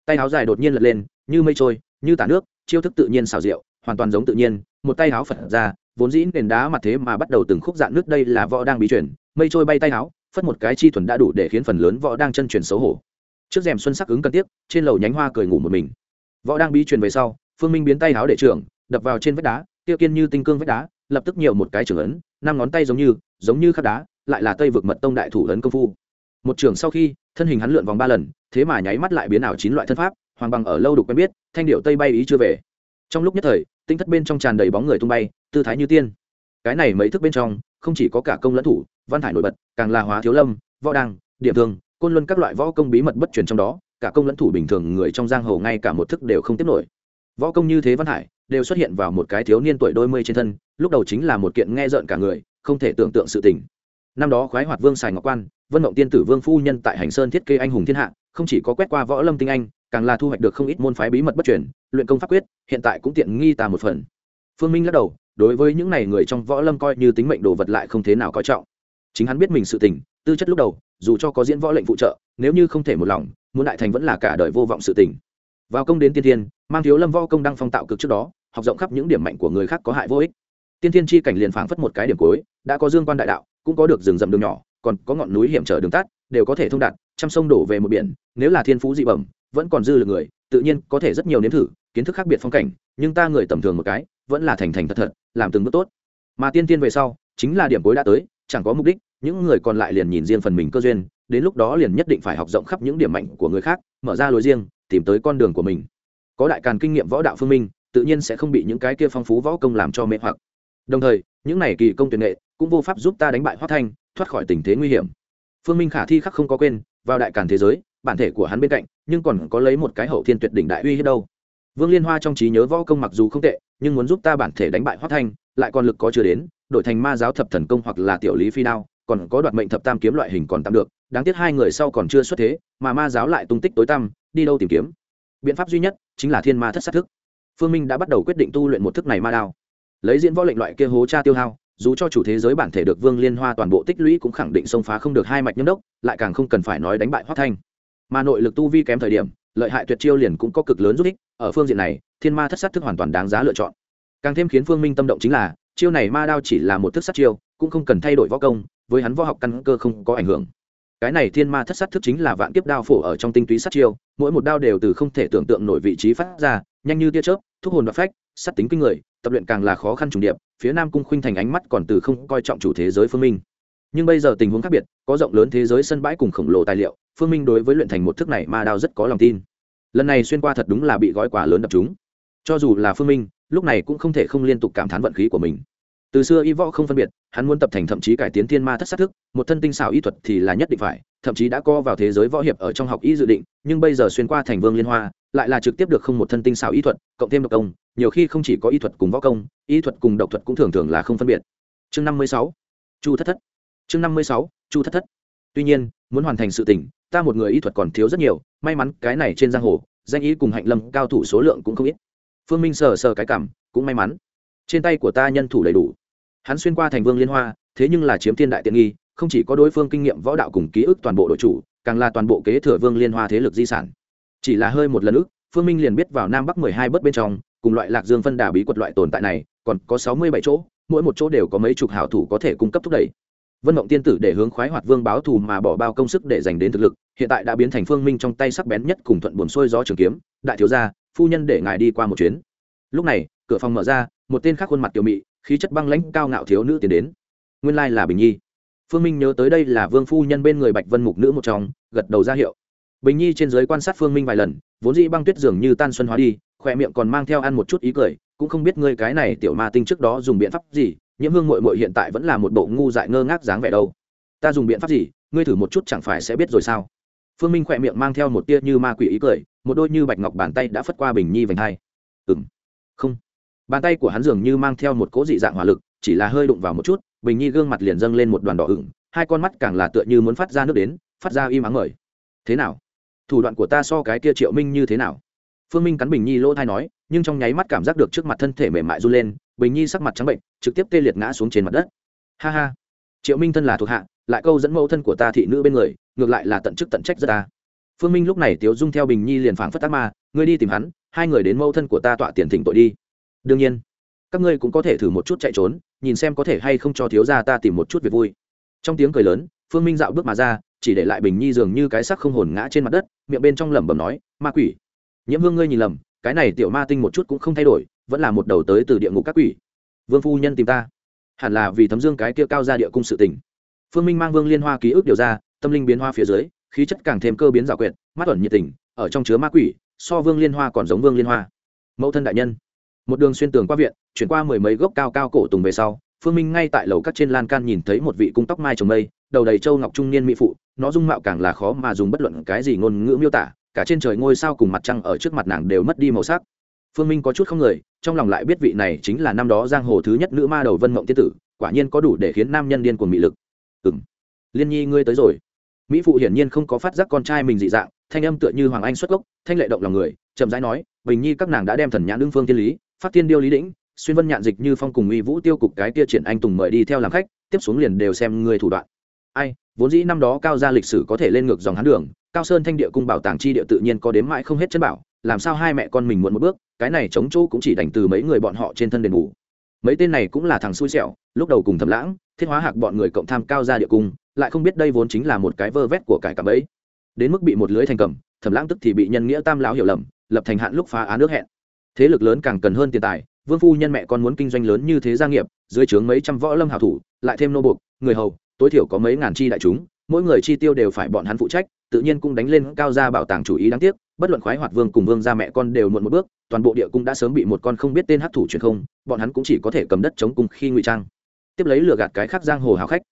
Tay áo dài đột nhiên lật lên, như mây trôi, như tả nước, chiêu thức tự nhiên xào rượu, hoàn toàn giống tự nhiên, một tay áo phật ra, vốn dĩ nền đá mặt thế mà bắt đầu từng khúc dạn nước đây là võ đang bí chuyển mây trôi bay tay áo, phất một cái chi thuần đã đủ để khiến phần lớn võ đang chân chuyển xấu hổ. Trước rèm xuân sắc ứng cân tiếc, trên lầu nhánh hoa cười ngủ một mình. Võ đang bí truyền về sau, phương minh biến tay áo để trưởng, đập vào trên vách đá tiêu kiên như tinh cương vách đá lập tức nhiều một cái trưởng ấn, năm ngón tay giống như giống như khắc đá, lại là tây vực mật tông đại thủ ấn công phu. Một trường sau khi, thân hình hắn lượn vòng ba lần, thế mà nháy mắt lại biến ảo chín loại thân pháp, hoàng bằng ở lâu đục quen biết, thanh điệu tây bay ý chưa về. Trong lúc nhất thời, tinh thất bên trong tràn đầy bóng người tung bay, tư thái như tiên. Cái này mấy thức bên trong, không chỉ có cả công lẫn thủ, văn thải nổi bật, càng là hóa thiếu lâm, võ đăng địa thương côn luân các loại võ công bí mật bất truyền trong đó, cả công lẫn thủ bình thường người trong giang hồ ngay cả một thức đều không tiếp nổi. Võ công như thế văn hải đều xuất hiện vào một cái thiếu niên tuổi đôi mươi trên thân lúc đầu chính là một kiện nghe rợn cả người, không thể tưởng tượng sự tình. Năm đó khoái hoạt vương sài ngọc quan, vân mộng tiên tử vương phu nhân tại hành sơn thiết kế anh hùng thiên hạ, không chỉ có quét qua võ lâm tinh anh, càng là thu hoạch được không ít môn phái bí mật bất truyền, luyện công pháp quyết, hiện tại cũng tiện nghi ta một phần. Phương minh lắc đầu, đối với những này người trong võ lâm coi như tính mệnh đồ vật lại không thế nào coi trọng. Chính hắn biết mình sự tình, tư chất lúc đầu, dù cho có diễn võ lệnh phụ trợ, nếu như không thể một lòng, muốn đại thành vẫn là cả đời vô vọng sự tình. Vào công đến tiên thiên, mang thiếu lâm võ công đăng phong tạo cực trước đó, học rộng khắp những điểm mạnh của người khác có hại vô ích tiên thiên chi cảnh liền phảng phất một cái điểm cuối, đã có dương quan đại đạo, cũng có được rừng rậm đường nhỏ, còn có ngọn núi hiểm trở đường tắt, đều có thể thông đạt, trăm sông đổ về một biển, nếu là thiên phú dị bẩm, vẫn còn dư lực người, tự nhiên có thể rất nhiều nếm thử, kiến thức khác biệt phong cảnh, nhưng ta người tầm thường một cái, vẫn là thành thành thật thật, làm từng bước tốt. Mà tiên tiên về sau, chính là điểm cuối đã tới, chẳng có mục đích, những người còn lại liền nhìn riêng phần mình cơ duyên, đến lúc đó liền nhất định phải học rộng khắp những điểm mạnh của người khác, mở ra lối riêng, tìm tới con đường của mình. Có đại càn kinh nghiệm võ đạo phương minh, tự nhiên sẽ không bị những cái kia phong phú võ công làm cho mê hoặc đồng thời, những này kỳ công tuyệt nghệ cũng vô pháp giúp ta đánh bại hoác thanh, thoát khỏi tình thế nguy hiểm. Phương minh khả thi khắc không có quên, vào đại càn thế giới, bản thể của hắn bên cạnh, nhưng còn có lấy một cái hậu thiên tuyệt đỉnh đại uy hết đâu. Vương liên hoa trong trí nhớ võ công mặc dù không tệ, nhưng muốn giúp ta bản thể đánh bại hoác thanh, lại còn lực có chưa đến, đổi thành ma giáo thập thần công hoặc là tiểu lý phi đao, còn có đoạt mệnh thập tam kiếm loại hình còn tạm được, đáng tiếc hai người sau còn chưa xuất thế, mà ma giáo lại tung tích tối tăm, đi đâu tìm kiếm? Biện pháp duy nhất chính là thiên ma thất sát thức. Phương minh đã bắt đầu quyết định tu luyện một thức này ma đao lấy diễn võ lệnh loại kia hố cha tiêu hao, dù cho chủ thế giới bản thể được vương liên hoa toàn bộ tích lũy cũng khẳng định xông phá không được hai mạch nhâm đốc, lại càng không cần phải nói đánh bại hoác thanh. Mà nội lực tu vi kém thời điểm, lợi hại tuyệt chiêu liền cũng có cực lớn giúp ích, ở phương diện này, thiên ma thất sát thức hoàn toàn đáng giá lựa chọn. Càng thêm khiến phương minh tâm động chính là, chiêu này ma đao chỉ là một thức sát chiêu, cũng không cần thay đổi võ công, với hắn võ học căn cơ không có ảnh hưởng. Cái này thiên ma thất sát thức chính là vạn kiếp đao phổ ở trong tinh túy sát chiêu, mỗi một đao đều từ không thể tưởng tượng nổi vị trí phát ra, nhanh như tia chớp, thúc hồn và phách sát tính kinh người, tập luyện càng là khó khăn trùng điệp, phía nam cung khuynh thành ánh mắt còn từ không coi trọng chủ thế giới phương minh. Nhưng bây giờ tình huống khác biệt, có rộng lớn thế giới sân bãi cùng khổng lồ tài liệu, phương minh đối với luyện thành một thức này ma đao rất có lòng tin. Lần này xuyên qua thật đúng là bị gói quả lớn đập chúng. Cho dù là phương minh, lúc này cũng không thể không liên tục cảm thán vận khí của mình. Từ xưa y võ không phân biệt, hắn muốn tập thành thậm chí cải tiến thiên ma thất sát thức, một thân tinh xảo y thuật thì là nhất định phải, thậm chí đã co vào thế giới võ hiệp ở trong học y dự định, nhưng bây giờ xuyên qua thành vương liên hoa lại là trực tiếp được không một thân tinh xảo y thuật, cộng thêm độc công, nhiều khi không chỉ có y thuật cùng võ công, y thuật cùng độc thuật cũng thường thường là không phân biệt. Chương năm mươi sáu, chu thất thất. Chương năm mươi sáu, chu thất thất. Tuy nhiên, muốn hoàn thành sự tỉnh ta một người y thuật còn thiếu rất nhiều, may mắn cái này trên giang hồ, danh y cùng hạnh lâm cao thủ số lượng cũng không ít. Phương minh sờ sờ cái cảm, cũng may mắn. Trên tay của ta nhân thủ đầy đủ. Hắn xuyên qua thành vương liên hoa, thế nhưng là chiếm thiên đại tiện nghi, không chỉ có đối phương kinh nghiệm võ đạo cùng ký ức toàn bộ đội chủ, càng là toàn bộ kế thừa vương liên hoa thế lực di sản chỉ là hơi một lần ức, phương minh liền biết vào nam bắc mười hai bớt bên trong, cùng loại lạc dương phân đà bí quật loại tồn tại này, còn có sáu mươi bảy chỗ, mỗi một chỗ đều có mấy chục hảo thủ có thể cung cấp thúc đẩy. Vân mộng tiên tử để hướng khoái hoạt vương báo thù mà bỏ bao công sức để dành đến thực lực, hiện tại đã biến thành phương minh trong tay sắc bén nhất cùng thuận buồn xuôi gió trường kiếm, đại thiếu gia, phu nhân để ngài đi qua một chuyến. Lúc này, cửa phòng mở ra, một tên khác khuôn mặt tiểu mị, khí chất băng lãnh cao ngạo thiếu nữ tiến đến. Nguyên lai là bình nhi. Phương minh nhớ tới đây là vương phu nhân bên người bạch vân mục nữ một trong, gật đầu ra hiệu bình nhi trên giới quan sát phương minh vài lần, vốn dĩ băng tuyết dường như tan xuân hóa đi, khỏe miệng còn mang theo ăn một chút ý cười, cũng không biết ngươi cái này tiểu ma tinh trước đó dùng biện pháp gì, nhiễm hương mội mội hiện tại vẫn là một bộ ngu dại ngơ ngác dáng vẻ đâu. Ta dùng biện pháp gì, ngươi thử một chút chẳng phải sẽ biết rồi sao? Phương minh khỏe miệng mang theo một tia như ma quỷ ý cười, một đôi như bạch ngọc bàn tay đã phất qua bình nhi vành hai. Ừ m không. Bàn tay của hắn dường như mang theo một cỗ dị dạng hỏa lực, chỉ là hơi đụng vào một chút, bình nhi gương mặt liền dâng lên một đoàn đỏ ửng, hai con mắt càng là tựa như muốn phát ra nước đến, phát ra im ắng ngời. thế nào? Thủ đoạn của ta so cái kia triệu minh như thế nào? Phương minh cắn bình nhi lỗ thai nói, nhưng trong nháy mắt cảm giác được trước mặt thân thể mềm mại run lên, bình nhi sắc mặt trắng bệnh, trực tiếp tê liệt ngã xuống trên mặt đất. Ha ha. Triệu minh thân là thuộc hạ, lại câu dẫn mẫu thân của ta thị nữ bên người, ngược lại là tận chức tận trách rất ta. Phương minh lúc này tiếu dung theo bình nhi liền phảng phất tác ma, ngươi đi tìm hắn, hai người đến mẫu thân của ta tọa tiền thỉnh tội đi. Đương nhiên, các ngươi cũng có thể thử một chút chạy trốn, nhìn xem có thể hay không cho thiếu gia ta tìm một chút việc vui. Trong tiếng cười lớn, phương minh dạo bước mà ra chỉ để lại bình nhi dường như cái sắc không hồn ngã trên mặt đất, miệng bên trong lẩm bẩm nói, ma quỷ, nhiễm hương ngươi nhìn lầm, cái này tiểu ma tinh một chút cũng không thay đổi, vẫn là một đầu tới từ địa ngục các quỷ. Vương phu nhân tìm ta. Hẳn là vì thấm dương cái kia cao ra địa cung sự tình. Phương minh mang vương liên hoa ký ức điều ra, tâm linh biến hoa phía dưới, khí chất càng thêm cơ biến giả quyệt, mắt ẩn nhiệt tình, ở trong chứa ma quỷ, so vương liên hoa còn giống vương liên hoa. Mẫu thân đại nhân, một đường xuyên tường qua viện, chuyển qua mười mấy gốc cao cao cổ tùng về sau phương minh ngay tại lầu các trên lan can nhìn thấy một vị cung tóc mai trồng mây, đầu đầy châu ngọc trung niên mỹ phụ, nó dung mạo càng là khó mà dùng bất luận cái gì ngôn ngữ miêu tả, cả trên trời ngôi sao cùng mặt trăng ở trước mặt nàng đều mất đi màu sắc. Phương minh có chút không người, trong lòng lại biết vị này chính là năm đó giang hồ thứ nhất nữ ma đầu vân mộng tiên tử, quả nhiên có đủ để khiến nam nhân điên cuồng mị lực. Ừ m liên nhi ngươi tới rồi. Mỹ phụ hiển nhiên không có phát giác con trai mình dị dạng, thanh âm tựa như hoàng anh xuất gốc, thanh lệ động lòng người, chậm rãi nói, bình nhi các nàng đã đem thần nhãn đương phương thiên lý, phát tiên điêu lý đĩnh xuyên vân nhạn dịch như phong cùng uy vũ tiêu cục cái kia triển anh tùng mời đi theo làm khách, tiếp xuống liền đều xem người thủ đoạn. Ai, vốn dĩ năm đó cao gia lịch sử có thể lên ngược dòng hắn đường, cao sơn thanh địa cung bảo tàng chi địa tự nhiên có đếm mãi không hết chân bảo, làm sao hai mẹ con mình muộn một bước, cái này chống chỗ cũng chỉ đành từ mấy người bọn họ trên thân đền ngủ mấy tên này cũng là thằng xui xẻo, lúc đầu cùng thầm lãng, thiết hóa hạc bọn người cộng tham cao gia địa cung, lại không biết đây vốn chính là một cái vơ vét của cải cả bấy đến mức bị một lưới thành cầm thầm lãng tức thì bị nhân nghĩa tam lão hiểu lầm, lập thành hạn lúc phá án nước hẹn. Thế lực lớn càng cần hơn tiền tài vương phu nhân mẹ con muốn kinh doanh lớn như thế gia nghiệp, dưới trướng mấy trăm võ lâm hảo thủ, lại thêm nô buộc, người hầu, tối thiểu có mấy ngàn chi đại chúng, mỗi người chi tiêu đều phải bọn hắn phụ trách, tự nhiên cũng đánh lên cao gia bảo tàng chủ ý đáng tiếc, bất luận khoái hoạt vương cùng vương gia mẹ con đều muộn một bước, toàn bộ địa cung đã sớm bị một con không biết tên hắc thủ truyền không, bọn hắn cũng chỉ có thể cầm đất chống cùng khi ngụy trang. Tiếp lấy lừa gạt cái khác giang hồ hào khách.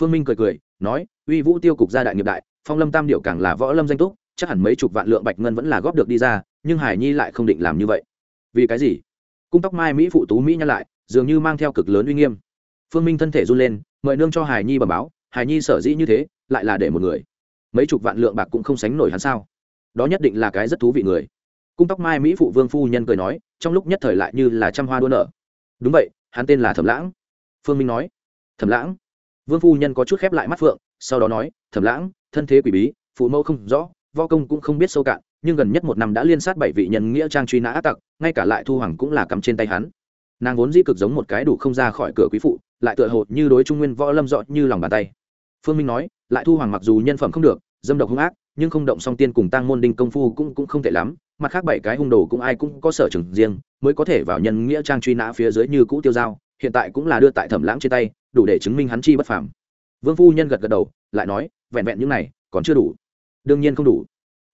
Phương minh cười cười, nói, uy vũ tiêu cục gia đại nghiệp đại, phong lâm tam điệu càng là võ lâm danh túc, chắc hẳn mấy chục vạn lượng bạch ngân vẫn là góp được đi ra, nhưng hải nhi lại không định làm như vậy. Vì cái gì? Cung tóc mai mỹ phụ tú mỹ nhăn lại, dường như mang theo cực lớn uy nghiêm. Phương minh thân thể run lên, mời nương cho hải nhi bẩm báo, hải nhi sở dĩ như thế, lại là để một người. Mấy chục vạn lượng bạc cũng không sánh nổi hắn sao? Đó nhất định là cái rất thú vị người. Cung tóc mai mỹ phụ vương phu nhân cười nói, trong lúc nhất thời lại như là trăm hoa đua nở. Đúng vậy, hắn tên là thẩm lãng. Phương minh nói, thẩm lãng? Vương phu nhân có chút khép lại mắt phượng, sau đó nói, thẩm lãng, thân thế quỷ bí, phụ mẫu không rõ vo công cũng không biết sâu cạn, nhưng gần nhất một năm đã liên sát bảy vị nhân nghĩa trang truy nã ác tặc ngay cả lại thu hoàng cũng là cắm trên tay hắn. Nàng vốn dĩ cực giống một cái đủ không ra khỏi cửa quý phụ, lại tựa hồ như đối trung nguyên võ lâm dọ như lòng bàn tay. Phương minh nói, lại thu hoàng mặc dù nhân phẩm không được, dâm độc hung ác, nhưng không động song tiên cùng tăng môn đinh công phu cũng cũng không tệ lắm, mặt khác bảy cái hung đồ cũng ai cũng có sở trường riêng, mới có thể vào nhân nghĩa trang truy nã phía dưới như cũ tiêu dao, hiện tại cũng là đưa tại thẩm lãng trên tay, đủ để chứng minh hắn chi bất phàm. Vương phu nhân gật gật đầu, lại nói, vẹn vẹn những này, còn chưa đủ. Đương nhiên không đủ.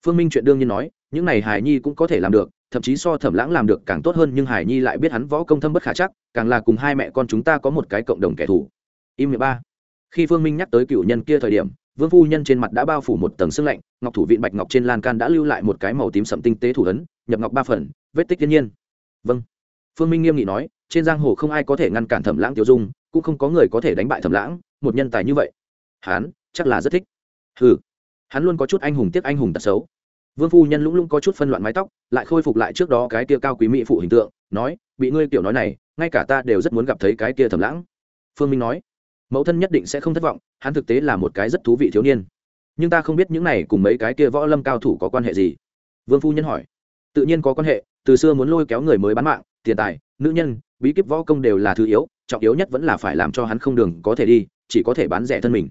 Phương minh chuyện đương nhiên nói, những này hải nhi cũng có thể làm được thậm chí so thẩm lãng làm được càng tốt hơn nhưng hải nhi lại biết hắn võ công thâm bất khả chắc, càng là cùng hai mẹ con chúng ta có một cái cộng đồng kẻ thù. Im miệng ba. Khi phương minh nhắc tới cựu nhân kia thời điểm, vương phu nhân trên mặt đã bao phủ một tầng sưng lạnh, ngọc thủ vịn bạch ngọc trên lan can đã lưu lại một cái màu tím sậm tinh tế thủ ấn, nhập ngọc ba phần, vết tích thiên nhiên. Vâng. Phương minh nghiêm nghị nói, trên giang hồ không ai có thể ngăn cản thẩm lãng tiêu dung, cũng không có người có thể đánh bại thẩm lãng, một nhân tài như vậy. Hắn, chắc là rất thích. Ừ hắn luôn có chút anh hùng tiếc anh hùng tật xấu vương phu nhân lũng lũng có chút phân loạn mái tóc, lại khôi phục lại trước đó cái kia cao quý mỹ phụ hình tượng, nói, bị ngươi kiểu nói này, ngay cả ta đều rất muốn gặp thấy cái kia thẩm lãng. Phương minh nói, mẫu thân nhất định sẽ không thất vọng, hắn thực tế là một cái rất thú vị thiếu niên. Nhưng ta không biết những này cùng mấy cái kia võ lâm cao thủ có quan hệ gì. Vương phu nhân hỏi, tự nhiên có quan hệ, từ xưa muốn lôi kéo người mới bán mạng, tiền tài, nữ nhân, bí kíp võ công đều là thứ yếu, trọng yếu nhất vẫn là phải làm cho hắn không đường có thể đi, chỉ có thể bán rẻ thân mình.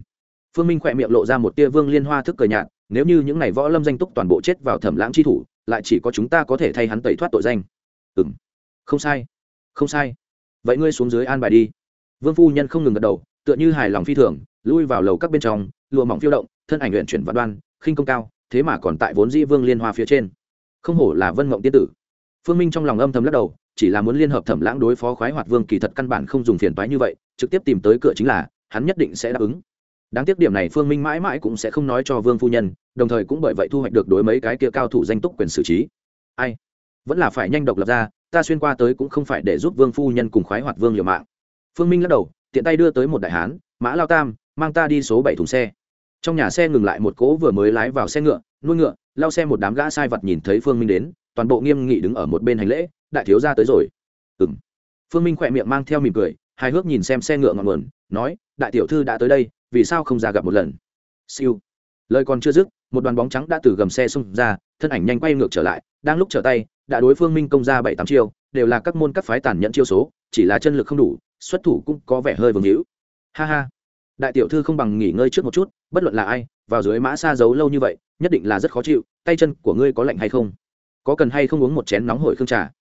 Phương minh khỏe miệng lộ ra một tia vương liên hoa thức cờ nhạt nếu như những này võ lâm danh túc toàn bộ chết vào thẩm lãng chi thủ, lại chỉ có chúng ta có thể thay hắn tẩy thoát tội danh. Ừ m không sai. Không sai. Vậy ngươi xuống dưới an bài đi. Vương phu nhân không ngừng gật đầu, tựa như hài lòng phi thường, lui vào lầu các bên trong, lụa mỏng phiêu động, thân ảnh luyện chuyển vạn đoan, khinh công cao, thế mà còn tại vốn dĩ vương liên hoa phía trên. Không hổ là vân mộng tiên tử. Phương minh trong lòng âm thầm lắc đầu, chỉ là muốn liên hợp thẩm lãng đối phó khoái hoạt vương kỳ thật căn bản không dùng phiền toái như vậy, trực tiếp tìm tới cửa chính là, hắn nhất định sẽ đáp ứng đáng tiếc điểm này phương minh mãi mãi cũng sẽ không nói cho vương phu nhân, đồng thời cũng bởi vậy thu hoạch được đối mấy cái kia cao thủ danh túc quyền xử trí. Ai? Vẫn là phải nhanh độc lập ra, ta xuyên qua tới cũng không phải để giúp vương phu nhân cùng khoái hoạt vương liều mạng. Phương minh lắc đầu, tiện tay đưa tới một đại hán, mã lao tam, mang ta đi số bảy thùng xe. Trong nhà xe ngừng lại một cỗ vừa mới lái vào xe ngựa, nuôi ngựa, lao xe một đám gã sai vật nhìn thấy phương minh đến, toàn bộ nghiêm nghị đứng ở một bên hành lễ, đại thiếu ra tới rồi. Ừng phương minh khỏe miệng mang theo mỉm cười, hài hước nhìn xem xe ngựa ngọn nguồn, nói, đại tiểu thư đã tới đây vì sao không ra gặp một lần? Siêu. Lời còn chưa dứt, một đoàn bóng trắng đã từ gầm xe xông ra, thân ảnh nhanh quay ngược trở lại, đang lúc trở tay, đã đối phương minh công ra bảy tám chiêu, đều là các môn các phái tàn nhẫn chiêu số, chỉ là chân lực không đủ, xuất thủ cũng có vẻ hơi vương hữu. Ha ha. Đại tiểu thư không bằng nghỉ ngơi trước một chút, bất luận là ai, vào dưới mã xa giấu lâu như vậy, nhất định là rất khó chịu, tay chân của ngươi có lạnh hay không? Có cần hay không uống một chén nóng hổi khương trà?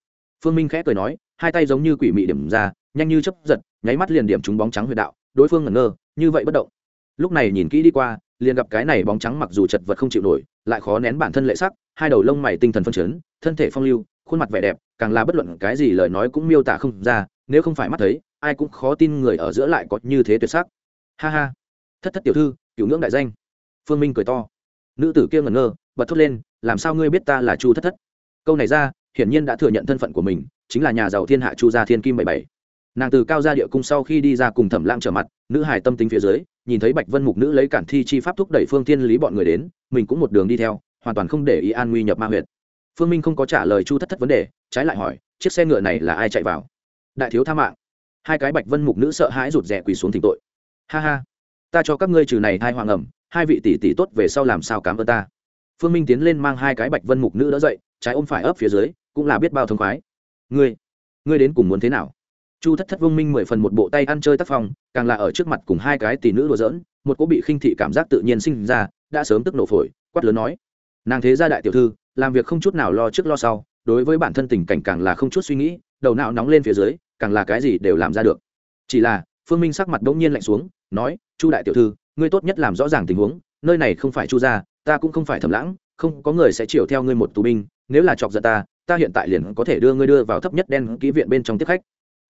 Phương minh khẽ cười nói, hai tay giống như quỷ mị điểm ra, nhanh như chấp giật, nháy mắt liền điểm trúng bóng trắng huyệt đạo, đối phương ngẩn ngơ, như vậy bất động lúc này nhìn kỹ đi qua, liền gặp cái này bóng trắng mặc dù chật vật không chịu nổi, lại khó nén bản thân lệ sắc, hai đầu lông mày tinh thần phân chấn, thân thể phong lưu, khuôn mặt vẻ đẹp, càng là bất luận cái gì lời nói cũng miêu tả không ra, nếu không phải mắt thấy, ai cũng khó tin người ở giữa lại có như thế tuyệt sắc. Ha ha. Thất thất tiểu thư cựu ngưỡng đại danh. Phương minh cười to. Nữ tử kia ngẩn ngơ, bật thốt lên, làm sao ngươi biết ta là chu thất thất? Câu này ra, hiển nhiên đã thừa nhận thân phận của mình, chính là nhà giàu thiên hạ chu gia thiên kim bảy bảy nàng từ cao gia địa cung sau khi đi ra cùng thẩm lãng trở mặt, nữ hải tâm tính phía dưới, nhìn thấy bạch vân mục nữ lấy cản thi chi pháp thúc đẩy phương thiên lý bọn người đến, mình cũng một đường đi theo, hoàn toàn không để ý an nguy nhập ma huyệt. Phương minh không có trả lời chu thất thất vấn đề, trái lại hỏi, chiếc xe ngựa này là ai chạy vào? Đại thiếu tha mạng. Hai cái bạch vân mục nữ sợ hãi rụt rè quỳ xuống thỉnh tội. Ha ha, ta cho các ngươi trừ này hai hoàng ẩm, hai vị tỷ tỷ tốt về sau làm sao cám ơn ta? Phương minh tiến lên mang hai cái bạch vân mục nữ đỡ dậy, trái ôm phải ấp phía dưới, cũng là biết bao thông khoái. Ngươi ngươi đến cùng muốn thế nào? Chu thất thất vương minh mười phần một bộ tay ăn chơi tác phong, càng là ở trước mặt cùng hai cái tỷ nữ đùa giỡn, một cô bị khinh thị cảm giác tự nhiên sinh ra, đã sớm tức nổ phổi, quát lớn nói. Nàng thế gia đại tiểu thư, làm việc không chút nào lo trước lo sau, đối với bản thân tình cảnh càng là không chút suy nghĩ, đầu não nóng lên phía dưới, càng là cái gì đều làm ra được. Chỉ là, phương minh sắc mặt đ ỗ n g nhiên lạnh xuống, nói, chu đại tiểu thư, ngươi tốt nhất làm rõ ràng tình huống, nơi này không phải chu gia, ta cũng không phải thầm lãng, không có người sẽ chiều theo ngươi một tù binh, nếu là chọc giận ta ta hiện tại liền có thể đưa ngươi đưa vào thấp nhất đen ký viện bên trong tiếp khách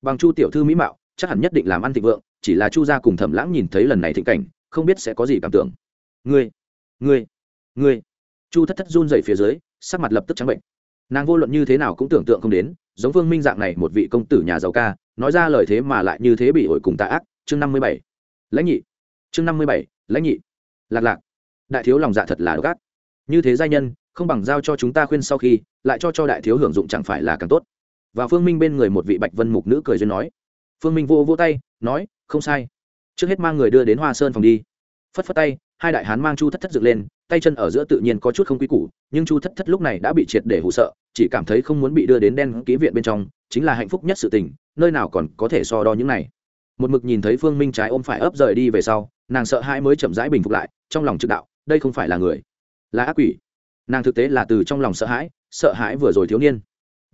bằng chu tiểu thư mỹ mạo, chắc hẳn nhất định làm ăn thịnh vượng, chỉ là chu gia cùng thẩm lãng nhìn thấy lần này thịnh cảnh, không biết sẽ có gì cảm tưởng. Ngươi ngươi ngươi. Chu thất thất run dậy phía dưới, sắc mặt lập tức trắng bệnh. Nàng vô luận như thế nào cũng tưởng tượng không đến, giống vương minh dạng này một vị công tử nhà giàu ca, nói ra lời thế mà lại như thế bị ổi cùng tạ ác. Chương năm mươi bảy. Lãnh nhị. Chương năm mươi bảy. Lãnh nhị. Lạc lạc. Đại thiếu lòng dạ thật là gác như thế giai nhân, không bằng giao cho chúng ta khuyên sau khi, lại cho cho đại thiếu hưởng dụng chẳng phải là càng tốt và phương minh bên người một vị bạch vân mục nữ cười duyên nói. Phương minh vô vô tay, nói, không sai. Trước hết mang người đưa đến hoa sơn phòng đi. Phất phất tay, hai đại hán mang chu thất thất dựng lên, tay chân ở giữa tự nhiên có chút không quy củ, nhưng chu thất thất lúc này đã bị triệt để hụ sợ, chỉ cảm thấy không muốn bị đưa đến đen ký viện bên trong, chính là hạnh phúc nhất sự tình, nơi nào còn có thể so đo những này. Một mực nhìn thấy phương minh trái ôm phải ấp rời đi về sau, nàng sợ hãi mới chậm rãi bình phục lại, trong lòng trực đạo, đây không phải là người, là ác quỷ. Nàng thực tế là từ trong lòng sợ hãi sợ hãi vừa rồi thiếu niên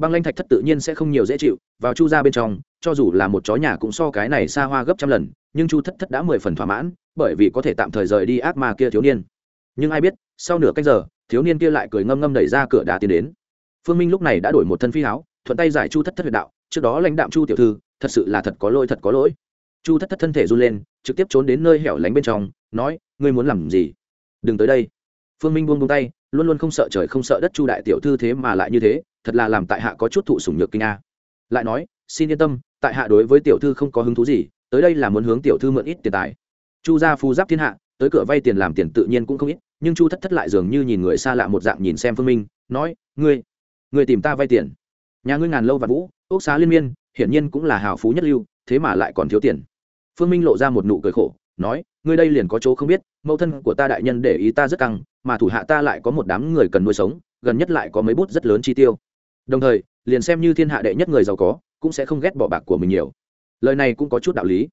băng lanh thạch thất tự nhiên sẽ không nhiều dễ chịu, vào chu ra bên trong, cho dù là một chó nhà cũng so cái này xa hoa gấp trăm lần, nhưng chu thất thất đã mười phần thỏa mãn, bởi vì có thể tạm thời rời đi ác ma kia thiếu niên. Nhưng ai biết, sau nửa cách giờ, thiếu niên kia lại cười ngâm ngâm đẩy ra cửa đá tiến đến. Phương minh lúc này đã đổi một thân phi áo, thuận tay giải chu thất thất huyệt đạo, trước đó lãnh đạm chu tiểu thư, thật sự là thật có lỗi, thật có lỗi. Chu thất thất thân thể run lên, trực tiếp trốn đến nơi hẻo lánh bên trong, nói, ngươi muốn làm gì? Đừng tới đây. Phương minh buông buông tay, luôn luôn không sợ trời không sợ đất, chu đại tiểu thư thế mà lại như thế thật là làm tại hạ có chút thụ sủng nhược kinh a. Lại nói, xin yên tâm, tại hạ đối với tiểu thư không có hứng thú gì, tới đây là muốn hướng tiểu thư mượn ít tiền tài. Chu gia phu giáp thiên hạ, tới cửa vay tiền làm tiền tự nhiên cũng không ít, nhưng chu thất thất lại dường như nhìn người xa lạ một dạng nhìn xem phương minh, nói, ngươi ngươi tìm ta vay tiền. Nhà ngươi ngàn lâu và vũ, ốc xá liên miên, hiển nhiên cũng là hào phú nhất lưu, thế mà lại còn thiếu tiền. Phương minh lộ ra một nụ cười khổ, nói, ngươi đây liền có chỗ không biết, mẫu thân của ta đại nhân để ý ta rất căng, mà thủ hạ ta lại có một đám người cần nuôi sống, gần nhất lại có mấy bút rất lớn chi tiêu đồng thời, liền xem như thiên hạ đệ nhất người giàu có, cũng sẽ không ghét bỏ bạc của mình nhiều. Lời này cũng có chút đạo lý.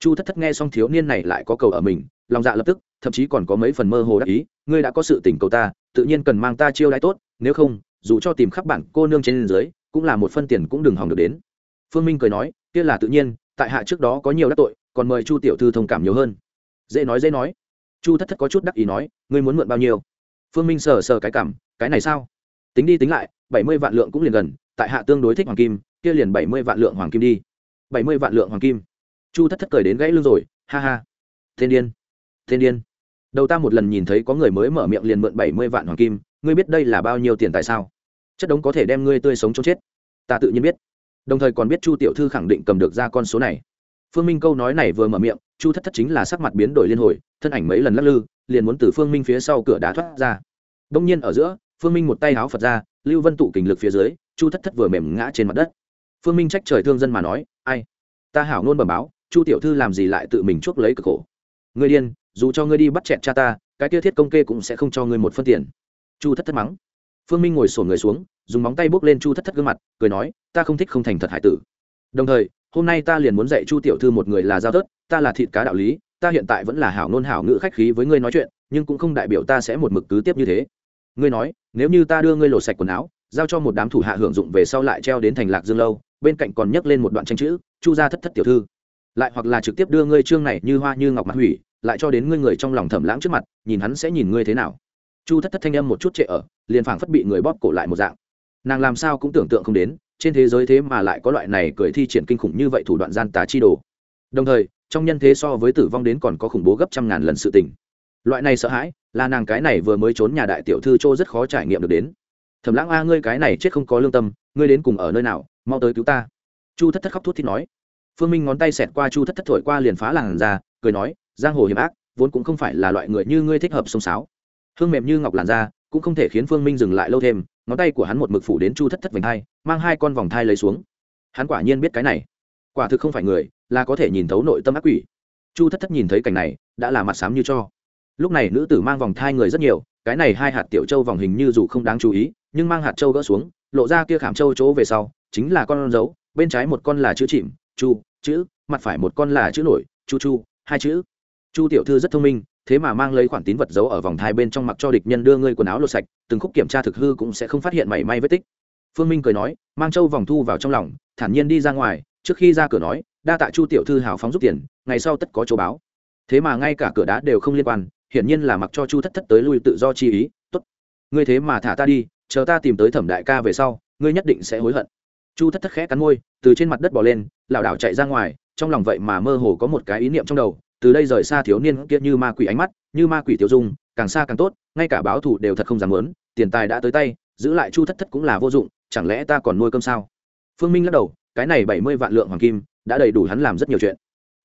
Chu thất thất nghe xong thiếu niên này lại có cầu ở mình, lòng dạ lập tức, thậm chí còn có mấy phần mơ hồ đắc ý, ngươi đã có sự tình cầu ta, tự nhiên cần mang ta chiêu đãi tốt, nếu không, dù cho tìm khắp bản cô nương trên dưới, cũng là một phân tiền cũng đừng hòng được đến. Phương minh cười nói, kia là tự nhiên, tại hạ trước đó có nhiều đắc tội, còn mời chu tiểu thư thông cảm nhiều hơn. Dễ nói dễ nói. Chu thất thất có chút đắc ý nói, ngươi muốn mượn bao nhiêu? Phương minh sờ sờ cái cảm, cái này sao? Tính đi tính lại, bảy mươi vạn lượng cũng liền gần, tại hạ tương đối thích hoàng kim, kia liền bảy mươi vạn lượng hoàng kim đi. bảy mươi vạn lượng hoàng kim. Chu thất thất cười đến gãy lưng rồi, ha ha. Thiên điên thiên điên. Đầu ta một lần nhìn thấy có người mới mở miệng liền mượn bảy mươi vạn hoàng kim, ngươi biết đây là bao nhiêu tiền tại sao? Chất đống có thể đem ngươi tươi sống cho chết. Ta tự nhiên biết. Đồng thời còn biết chu tiểu thư khẳng định cầm được ra con số này. Phương minh câu nói này vừa mở miệng, chu thất thất chính là sắc mặt biến đổi liên hồi, thân ảnh mấy lần lắc lư, liền muốn từ phương minh phía sau cửa đá thoát ra. Đông nhiên ở giữa phương minh một tay háo phật ra, lưu vân tụ kình lực phía dưới, chu thất thất vừa mềm ngã trên mặt đất. Phương minh trách trời thương dân mà nói, ai? Ta hảo ngôn bẩm báo, chu tiểu thư làm gì lại tự mình chuốc lấy cực khổ? Người điên, dù cho ngươi đi bắt chẹt cha ta, cái tiêu thiết công kê cũng sẽ không cho ngươi một phân tiền. Chu thất thất mắng. Phương minh ngồi sổn người xuống, dùng móng tay bốc lên chu thất thất gương mặt, cười nói, ta không thích không thành thật hải tử. Đồng thời, hôm nay ta liền muốn dạy chu tiểu thư một người là giao tớt ta là thịt cá đạo lý, ta hiện tại vẫn là hảo nôn hảo ngữ khách khí với ngươi nói chuyện, nhưng cũng không đại biểu ta sẽ một mực cứ tiếp như thế ngươi nói, nếu như ta đưa ngươi lột sạch quần áo, giao cho một đám thủ hạ hưởng dụng về sau lại treo đến thành lạc dương lâu, bên cạnh còn nhấc lên một đoạn tranh chữ, chu gia thất thất tiểu thư. Lại hoặc là trực tiếp đưa ngươi trương này như hoa như ngọc mặt hủy, lại cho đến ngươi người trong lòng thẩm lãng trước mặt, nhìn hắn sẽ nhìn ngươi thế nào. Chu thất thất thanh âm một chút trệ ở, liền phảng phất bị người bóp cổ lại một dạng. Nàng làm sao cũng tưởng tượng không đến, trên thế giới thế mà lại có loại này cười thi triển kinh khủng như vậy thủ đoạn gian tà chi đồ. Đồng thời, trong nhân thế so với tử vong đến còn có khủng bố gấp trăm ngàn lần sự tình loại này sợ hãi, là nàng cái này vừa mới trốn nhà đại tiểu thư châu rất khó trải nghiệm được đến. Thầm lãng a, ngươi cái này chết không có lương tâm, ngươi đến cùng ở nơi nào, mau tới cứu ta. Chu thất thất khóc thút thít nói. Phương minh ngón tay xẹt qua chu thất thất thổi qua liền phá làn ra, cười nói, giang hồ hiểm ác, vốn cũng không phải là loại người như ngươi thích hợp sông sáo hương mềm như ngọc làn da, cũng không thể khiến phương minh dừng lại lâu thêm, ngón tay của hắn một mực phủ đến chu thất thất vành thai, mang hai con vòng thai lấy xuống. Hắn quả nhiên biết cái này. Quả thực không phải người, là có thể nhìn thấu nội tâm ác quỷ. Chu thất thất nhìn thấy cảnh này, đã là mặt sám như cho lúc này nữ tử mang vòng thai người rất nhiều, cái này hai hạt tiểu châu vòng hình như dù không đáng chú ý, nhưng mang hạt châu gỡ xuống, lộ ra kia khảm châu chỗ về sau, chính là con dấu, bên trái một con là chữ chìm, chu, chữ, mặt phải một con là chữ nổi, chu chu, hai chữ. Chu tiểu thư rất thông minh, thế mà mang lấy khoản tín vật giấu ở vòng thai bên trong mặc cho địch nhân đưa ngươi quần áo lột sạch, từng khúc kiểm tra thực hư cũng sẽ không phát hiện mảy may vết tích. Phương minh cười nói, mang châu vòng thu vào trong lòng, thản nhiên đi ra ngoài, trước khi ra cửa nói, đa tạ chu tiểu thư hào phóng giúp tiền, ngày sau tất có chỗ báo. Thế mà ngay cả cửa đá đều không liên quan hiển nhiên là mặc cho chu thất thất tới lui tự do chi ý, tốt, ngươi thế mà thả ta đi, chờ ta tìm tới thẩm đại ca về sau, ngươi nhất định sẽ hối hận. Chu thất thất khẽ cắn môi, từ trên mặt đất bỏ lên, lảo đảo chạy ra ngoài, trong lòng vậy mà mơ hồ có một cái ý niệm trong đầu, từ đây rời xa thiếu niên kia như ma quỷ ánh mắt, như ma quỷ tiêu dung, càng xa càng tốt, ngay cả báo thù đều thật không dám lớn tiền tài đã tới tay, giữ lại chu thất thất cũng là vô dụng, chẳng lẽ ta còn nuôi cơm sao? Phương minh lắc đầu, cái này bảy mươi vạn lượng hoàng kim, đã đầy đủ hắn làm rất nhiều chuyện.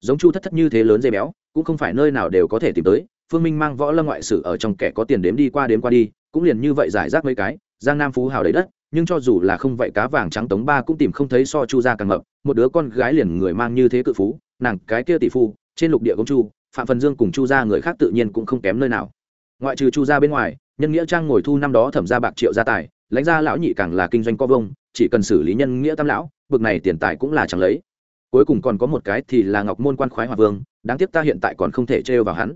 Giống chu thất thất như thế lớn dây béo, cũng không phải nơi nào đều có thể tìm tới phương minh mang võ lâm ngoại sử ở trong kẻ có tiền đếm đi qua đếm qua đi, cũng liền như vậy giải rác mấy cái, giang nam phú hào đấy đất, nhưng cho dù là không vậy cá vàng trắng tống ba cũng tìm không thấy so chu ra càng ngập một đứa con gái liền người mang như thế cự phú, nàng cái kia tỷ phu, trên lục địa công chu, phạm phần dương cùng chu gia người khác tự nhiên cũng không kém nơi nào. Ngoại trừ chu gia bên ngoài, nhân nghĩa trang ngồi thu năm đó thẩm ra bạc triệu gia tài, lãnh gia lão nhị càng là kinh doanh co vông, chỉ cần xử lý nhân nghĩa tam lão, bực này tiền tài cũng là chẳng lấy. Cuối cùng còn có một cái thì là ngọc môn quan khoái hòa vương, đáng tiếc ta hiện tại còn không thể trêu vào hắn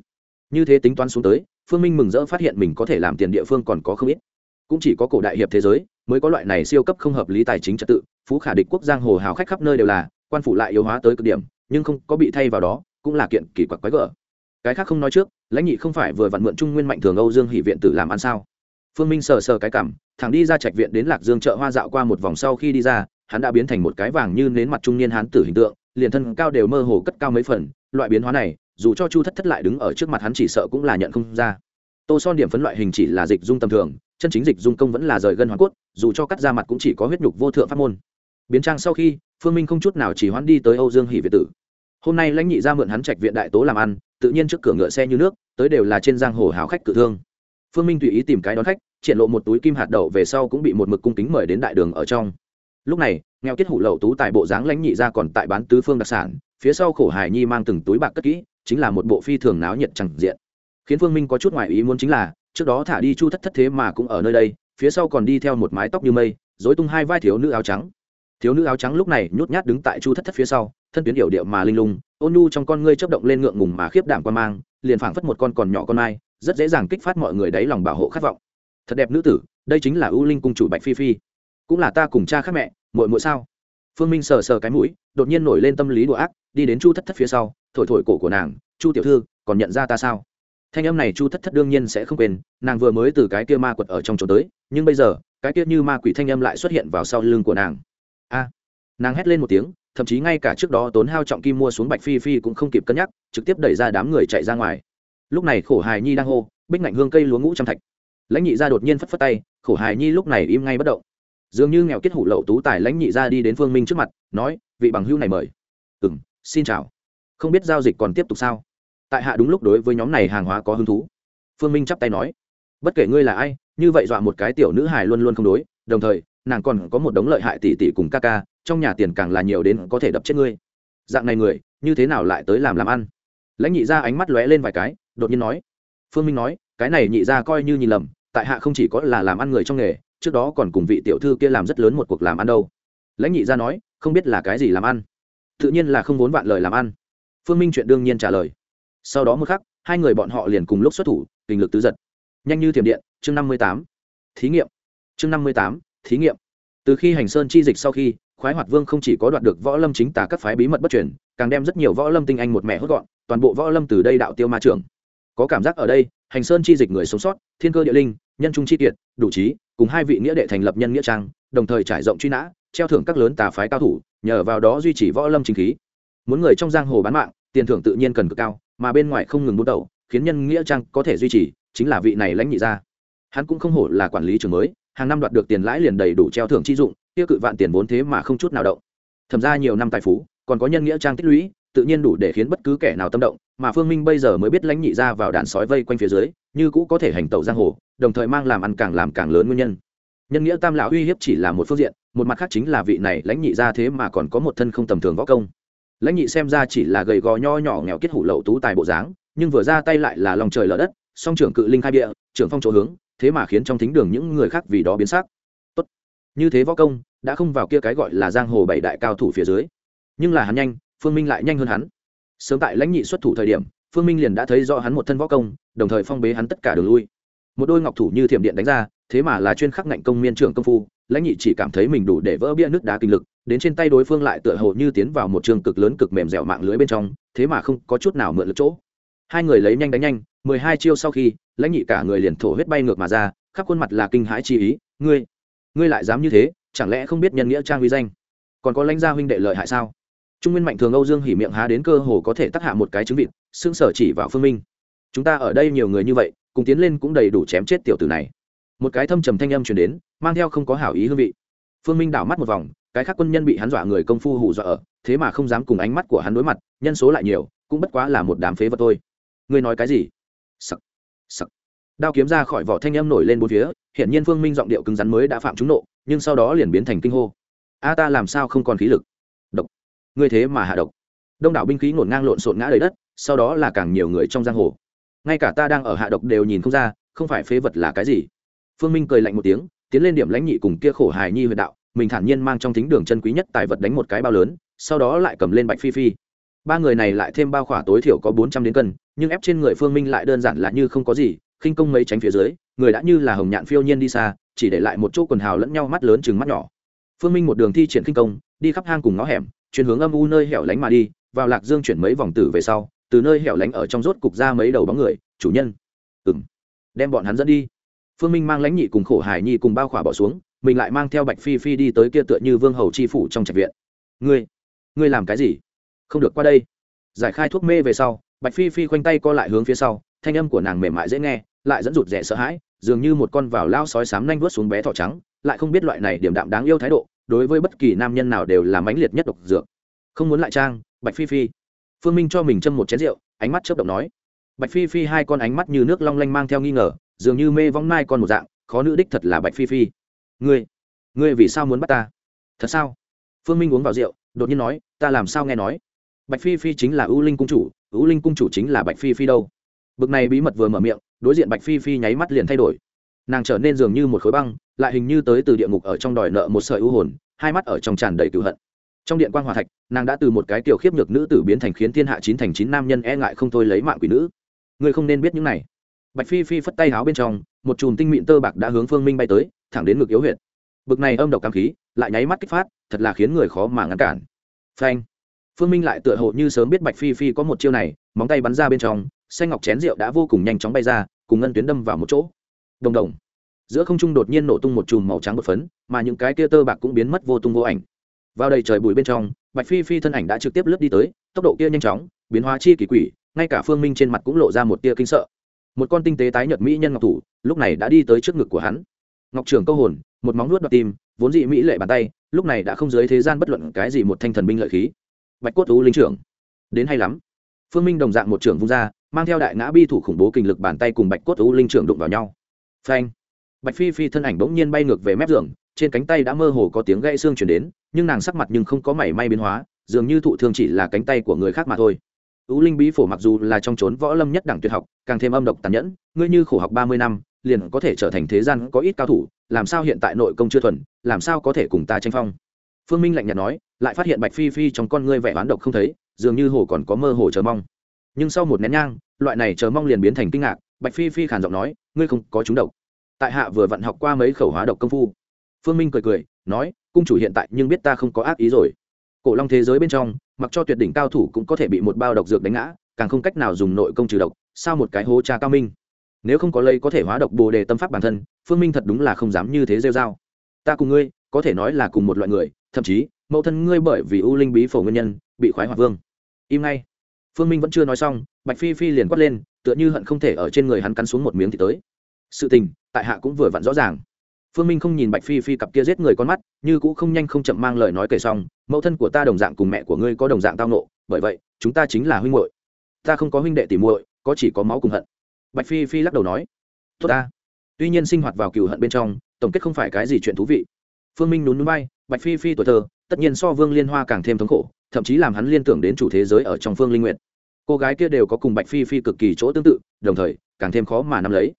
như thế tính toán xuống tới, phương minh mừng rỡ phát hiện mình có thể làm tiền địa phương còn có không ít. Cũng chỉ có cổ đại hiệp thế giới, mới có loại này siêu cấp không hợp lý tài chính trật tự, phú khả địch quốc giang hồ hào khách khắp nơi đều là, quan phủ lại yếu hóa tới cực điểm, nhưng không có bị thay vào đó, cũng là kiện kỳ quặc quái gở. Cái khác không nói trước, lãnh nhị không phải vừa vặn mượn trung nguyên mạnh thường âu dương hỷ viện tử làm ăn sao? Phương minh sờ sờ cái cảm thằng đi ra trạch viện đến lạc dương chợ hoa dạo qua một vòng sau khi đi ra, hắn đã biến thành một cái vàng như nến mặt trung niên hán tử hình tượng, liền thân cao đều mơ hồ cất cao mấy phần, loại biến hóa này dù cho chu thất thất lại đứng ở trước mặt hắn chỉ sợ cũng là nhận không ra. Tô son điểm phấn loại hình chỉ là dịch dung tầm thường, chân chính dịch dung công vẫn là rời gân hoàn cốt, dù cho cắt ra mặt cũng chỉ có huyết nhục vô thượng pháp môn. Biến trang sau khi, phương minh không chút nào chỉ hoãn đi tới âu dương hỷ việt tử. Hôm nay lãnh nhị ra mượn hắn trạch viện đại tố làm ăn, tự nhiên trước cửa ngựa xe như nước, tới đều là trên giang hồ hào khách cự thương. Phương minh tùy ý tìm cái đón khách, triển lộ một túi kim hạt đậu về sau cũng bị một mực cung kính mời đến đại đường ở trong. Lúc này, nghèo kết hủ lậu tú tại bộ dáng lãnh nhị ra còn tại bán tứ phương đặc sản, phía sau khổ hải nhi mang từng túi bạc cất kỹ chính là một bộ phi thường náo nhiệt chẳng diện. Khiến phương minh có chút ngoại ý muốn chính là, trước đó thả đi chu thất thất thế mà cũng ở nơi đây, phía sau còn đi theo một mái tóc như mây dối tung hai vai thiếu nữ áo trắng. Thiếu nữ áo trắng lúc này nhút nhát đứng tại chu thất thất phía sau, thân tuyến điệu điệu mà linh lung, ôn nhu trong con ngươi chấp động lên ngượng ngùng mà khiếp đảm quan mang, liền phảng phất một con còn nhỏ con mai, rất dễ dàng kích phát mọi người đáy lòng bảo hộ khát vọng. Thật đẹp nữ tử, đây chính là ưu linh cung chủ bạch phi phi. Cũng là ta cùng cha khác mẹ, muội muội sao? Phương minh sờ sờ cái mũi, đột nhiên nổi lên tâm lý đùa ác, đi đến chu thất thất phía sau thổi thổi cổ của nàng, chu tiểu thư, còn nhận ra ta sao? Thanh âm này chu thất thất đương nhiên sẽ không quên, nàng vừa mới từ cái kia ma quật ở trong chỗ tới, nhưng bây giờ, cái kia như ma quỷ thanh âm lại xuất hiện vào sau lưng của nàng. A! Nàng hét lên một tiếng, thậm chí ngay cả trước đó tốn hao trọng kim mua xuống bạch phi phi cũng không kịp cân nhắc, trực tiếp đẩy ra đám người chạy ra ngoài. Lúc này khổ hài nhi đang hô, bích ngạnh hương cây lúa ngũ trăm thạch. Lãnh nhị ra đột nhiên phất phất tay, khổ hài nhi lúc này im ngay bất động. Dường như nghèo kết hủ lậu tú tài lãnh nhị ra đi đến phương minh trước mặt, nói, vị bằng hữu này mời. Ừ m xin chào không biết giao dịch còn tiếp tục sao? Tại hạ đúng lúc đối với nhóm này hàng hóa có hứng thú. Phương minh chắp tay nói, bất kể ngươi là ai, như vậy dọa một cái tiểu nữ hài luôn luôn không đối, đồng thời, nàng còn có một đống lợi hại tỷ tỷ cùng ca ca, trong nhà tiền càng là nhiều đến có thể đập chết ngươi. Dạng này người, như thế nào lại tới làm làm ăn? Lãnh nhị ra ánh mắt lóe lên vài cái, đột nhiên nói, phương minh nói, cái này nhị ra coi như nhìn lầm, tại hạ không chỉ có là làm ăn người trong nghề, trước đó còn cùng vị tiểu thư kia làm rất lớn một cuộc làm ăn đâu. Lãnh nhị ra nói, không biết là cái gì làm ăn? Tự nhiên là không vốn vạn lời làm ăn phương minh chuyện đương nhiên trả lời. Sau đó một khắc, hai người bọn họ liền cùng lúc xuất thủ, kinh lực tứ giật. Nhanh như thiểm điện, chương năm mươi tám. Thí nghiệm. Chương năm mươi tám, thí nghiệm. Từ khi hành sơn chi dịch sau khi, khoái hoạt vương không chỉ có đoạt được võ lâm chính tả các phái bí mật bất truyền, càng đem rất nhiều võ lâm tinh anh một mẹ hốt gọn, toàn bộ võ lâm từ đây đạo tiêu ma trưởng. Có cảm giác ở đây, hành sơn chi dịch người sống sót, thiên cơ địa linh, nhân trung chi kiệt, đủ trí, cùng hai vị nghĩa đệ thành lập nhân nghĩa trang, đồng thời trải rộng truy nã, treo thưởng các lớn tà phái cao thủ, nhờ vào đó duy trì võ lâm chính khí muốn người trong giang hồ bán mạng, tiền thưởng tự nhiên cần cực cao, mà bên ngoài không ngừng bút đầu khiến nhân nghĩa trang có thể duy trì, chính là vị này lãnh nhị ra hắn cũng không hổ là quản lý trường mới, hàng năm đoạt được tiền lãi liền đầy đủ treo thưởng chi dụng tiêu cự vạn tiền vốn thế mà không chút nào động. Thẩm ra nhiều năm tài phú, còn có nhân nghĩa trang tích lũy, tự nhiên đủ để khiến bất cứ kẻ nào tâm động, mà phương minh bây giờ mới biết lãnh nhị ra vào đàn sói vây quanh phía dưới, như cũ có thể hành tẩu giang hồ, đồng thời mang làm ăn càng làm càng lớn nguyên nhân. Nhân nghĩa tam lão uy hiếp chỉ là một phương diện, một mặt khác chính là vị này lãnh nhị ra thế mà còn có một thân không tầm thường võ công lãnh nhị xem ra chỉ là gầy gò nho nhỏ nghèo kết hủ lậu tú tài bộ dáng, nhưng vừa ra tay lại là lòng trời lở đất, song trưởng cự linh khai địa, trưởng phong chỗ hướng, thế mà khiến trong thính đường những người khác vì đó biến sắc. Tốt. Như thế võ công, đã không vào kia cái gọi là giang hồ bảy đại cao thủ phía dưới. Nhưng là hắn nhanh, phương minh lại nhanh hơn hắn. Sớm tại lãnh nhị xuất thủ thời điểm, phương minh liền đã thấy rõ hắn một thân võ công, đồng thời phong bế hắn tất cả đường lui. Một đôi ngọc thủ như thiểm điện đánh ra thế mà là chuyên khắc ngạnh công miên trưởng công phu, lãnh nhị chỉ cảm thấy mình đủ để vỡ bia nước đá kinh lực, đến trên tay đối phương lại tựa hồ như tiến vào một trường cực lớn cực mềm dẻo mạng lưới bên trong, thế mà không có chút nào mượn lực chỗ. Hai người lấy nhanh đánh nhanh, mười hai chiêu sau khi, lãnh nhị cả người liền thổ huyết bay ngược mà ra, khắp khuôn mặt là kinh hãi chi ý, ngươi ngươi lại dám như thế, chẳng lẽ không biết nhân nghĩa trang uy danh? Còn có lãnh gia huynh đệ lợi hại sao? Trung nguyên mạnh thường âu dương hỉ miệng há đến cơ hồ có thể tác hạ một cái trứng vịt xương sở chỉ vào phương minh. Chúng ta ở đây nhiều người như vậy, cùng tiến lên cũng đầy đủ chém chết tiểu tử này một cái thâm trầm thanh âm chuyển đến, mang theo không có hảo ý hương vị. Phương minh đảo mắt một vòng, cái khác quân nhân bị hắn dọa người công phu hù dọa ở, thế mà không dám cùng ánh mắt của hắn đối mặt, nhân số lại nhiều, cũng bất quá là một đám phế vật thôi. Ngươi nói cái gì? Sặc sặc. Đao kiếm ra khỏi vỏ thanh âm nổi lên bốn phía hiện nhiên phương minh giọng điệu cứng rắn mới đã phạm trúng nộ, nhưng sau đó liền biến thành kinh hô. A ta làm sao không còn khí lực? Độc. Ngươi thế mà hạ độc. Đông đảo binh khí ngổn ngang lộn xộn ngã đầy đất, sau đó là càng nhiều người trong giang hồ. Ngay cả ta đang ở hạ độc đều nhìn không ra, không phải phế vật là cái gì? Phương minh cười lạnh một tiếng, tiến lên điểm lãnh nhị cùng kia khổ hài nhi huyệt đạo, mình thản nhiên mang trong thính đường chân quý nhất tài vật đánh một cái bao lớn, sau đó lại cầm lên bạch phi phi. Ba người này lại thêm bao khỏa tối thiểu có bốn trăm đến cân, nhưng ép trên người phương minh lại đơn giản là như không có gì, khinh công mấy tránh phía dưới, người đã như là hồng nhạn phiêu nhiên đi xa, chỉ để lại một chỗ quần hào lẫn nhau mắt lớn chừng mắt nhỏ. Phương minh một đường thi triển khinh công, đi khắp hang cùng ngõ hẻm chuyển hướng âm u nơi hẻo lánh mà đi, vào lạc dương chuyển mấy vòng tử về sau, từ nơi hẻo lánh ở trong rốt cục ra mấy đầu bóng người, chủ nhân. Ừng đem bọn hắn dẫn đi phương minh mang lãnh nhị cùng khổ hải nhi cùng bao khỏa bỏ xuống, mình lại mang theo bạch phi phi đi tới kia tựa như vương hầu chi phủ trong trạch viện. Ngươi ngươi làm cái gì? Không được qua đây. Giải khai thuốc mê về sau, bạch phi phi khoanh tay co lại hướng phía sau, thanh âm của nàng mềm mại dễ nghe, lại dẫn rụt rẻ sợ hãi, dường như một con vào lao sói sám nanh vớt xuống bé thỏ trắng, lại không biết loại này điểm đạm đáng yêu thái độ, đối với bất kỳ nam nhân nào đều là mãnh liệt nhất độc dược. Không muốn lại trang, bạch phi phi. Phương minh cho mình châm một chén rượu, ánh mắt chớp động nói. Bạch phi phi hai con ánh mắt như nước long lanh mang theo nghi ngờ dường như mê vong mai con một dạng, khó nữ đích thật là bạch phi phi. Ngươi ngươi vì sao muốn bắt ta? Thật sao? Phương minh uống vào rượu, đột nhiên nói, ta làm sao nghe nói? Bạch phi phi chính là ưu linh cung chủ ưu linh cung chủ chính là bạch phi phi đâu? Bực này bí mật vừa mở miệng, đối diện bạch phi phi nháy mắt liền thay đổi. Nàng trở nên dường như một khối băng, lại hình như tới từ địa ngục ở trong đòi nợ một sợi ưu hồn, hai mắt ở trong tràn đầy cựu hận. Trong điện quan hòa thạch, nàng đã từ một cái tiểu khiếp nhược nữ tử biến thành khiến thiên hạ chín thành chín nam nhân e ngại không thôi lấy mạng quỷ nữ. Ngươi không nên biết những này bạch phi phi phất tay háo bên trong, một chùm tinh mịn tơ bạc đã hướng phương minh bay tới, thẳng đến ngực yếu huyệt. Bực này âm độc cam khí, lại nháy mắt kích phát, thật là khiến người khó mà ngăn cản. Phanh. Phương minh lại tựa hồ như sớm biết bạch phi phi có một chiêu này, móng tay bắn ra bên trong, xanh ngọc chén rượu đã vô cùng nhanh chóng bay ra, cùng ngân tuyến đâm vào một chỗ. Đồng đồng. Giữa không trung đột nhiên nổ tung một chùm màu trắng bột phấn, mà những cái kia tơ bạc cũng biến mất vô tung vô ảnh. Vào đầy trời bụi bên trong, bạch phi phi thân ảnh đã trực tiếp lướt đi tới, tốc độ kia nhanh chóng, biến hóa chi kỳ quỷ, ngay cả phương minh trên mặt cũng lộ ra một tia kinh sợ một con tinh tế tái nhợt mỹ nhân ngọc thủ, lúc này đã đi tới trước ngực của hắn. Ngọc trưởng câu hồn, một móng nuốt đoạt tim, vốn dị mỹ lệ bàn tay, lúc này đã không dưới thế gian bất luận cái gì một thanh thần binh lợi khí. Bạch cốt tú linh trưởng, đến hay lắm. Phương minh đồng dạng một trưởng vung ra, mang theo đại ngã bi thủ khủng bố kinh lực bàn tay cùng bạch cốt tú linh trưởng đụng vào nhau. Phanh! Bạch phi phi thân ảnh bỗng nhiên bay ngược về mép giường, trên cánh tay đã mơ hồ có tiếng gãy xương chuyển đến, nhưng nàng sắc mặt nhưng không có mảy may biến hóa, dường như thụ thương chỉ là cánh tay của người khác mà thôi ú linh bí phổ mặc dù là trong trốn võ lâm nhất đẳng tuyệt học, càng thêm âm độc tàn nhẫn, ngươi như khổ học ba mươi năm, liền có thể trở thành thế gian có ít cao thủ, làm sao hiện tại nội công chưa thuần, làm sao có thể cùng ta tranh phong? Phương minh lạnh nhạt nói, lại phát hiện bạch phi phi trong con ngươi vẻ oán độc không thấy, dường như hồ còn có mơ hồ chờ mong. Nhưng sau một nén nhang, loại này chờ mong liền biến thành kinh ngạc, bạch phi phi khàn giọng nói, ngươi không có chúng độc. Tại hạ vừa vặn học qua mấy khẩu hóa độc công phu. Phương minh cười cười, nói, cung chủ hiện tại nhưng biết ta không có ác ý rồi. Cổ long thế giới bên trong mặc cho tuyệt đỉnh cao thủ cũng có thể bị một bao độc dược đánh ngã, càng không cách nào dùng nội công trừ độc, sao một cái hố trà cao minh? Nếu không có lây có thể hóa độc bồ đề tâm pháp bản thân, phương minh thật đúng là không dám như thế rêu r a o ta cùng ngươi, có thể nói là cùng một loại người, thậm chí, mẫu thân ngươi bởi vì ưu linh bí phổ nguyên nhân, bị khoái hoạt vương. Im ngay. Phương minh vẫn chưa nói xong, bạch phi phi liền quát lên, tựa như hận không thể ở trên người hắn cắn xuống một miếng thì tới. Sự tình, tại hạ cũng vừa vặn rõ ràng phương minh không nhìn bạch phi phi cặp kia giết người con mắt, như cũng không nhanh không chậm mang lời nói kể xong, mẫu thân của ta đồng dạng cùng mẹ của ngươi có đồng dạng tao nộ, bởi vậy, chúng ta chính là huynh muội. Ta không có huynh đệ tỉ muội, có chỉ có máu cùng hận. Bạch phi phi lắc đầu nói, tốt ta. Tuy nhiên sinh hoạt vào cừu hận bên trong, tổng kết không phải cái gì chuyện thú vị. Phương minh nhún núi bay bạch phi phi tuổi thơ, tất nhiên so vương liên hoa càng thêm thống khổ, thậm chí làm hắn liên tưởng đến chủ thế giới ở trong phương linh nguyện cô gái kia đều có cùng bạch phi phi cực kỳ chỗ tương tự, đồng thời, càng thêm khó mà nắm lấy.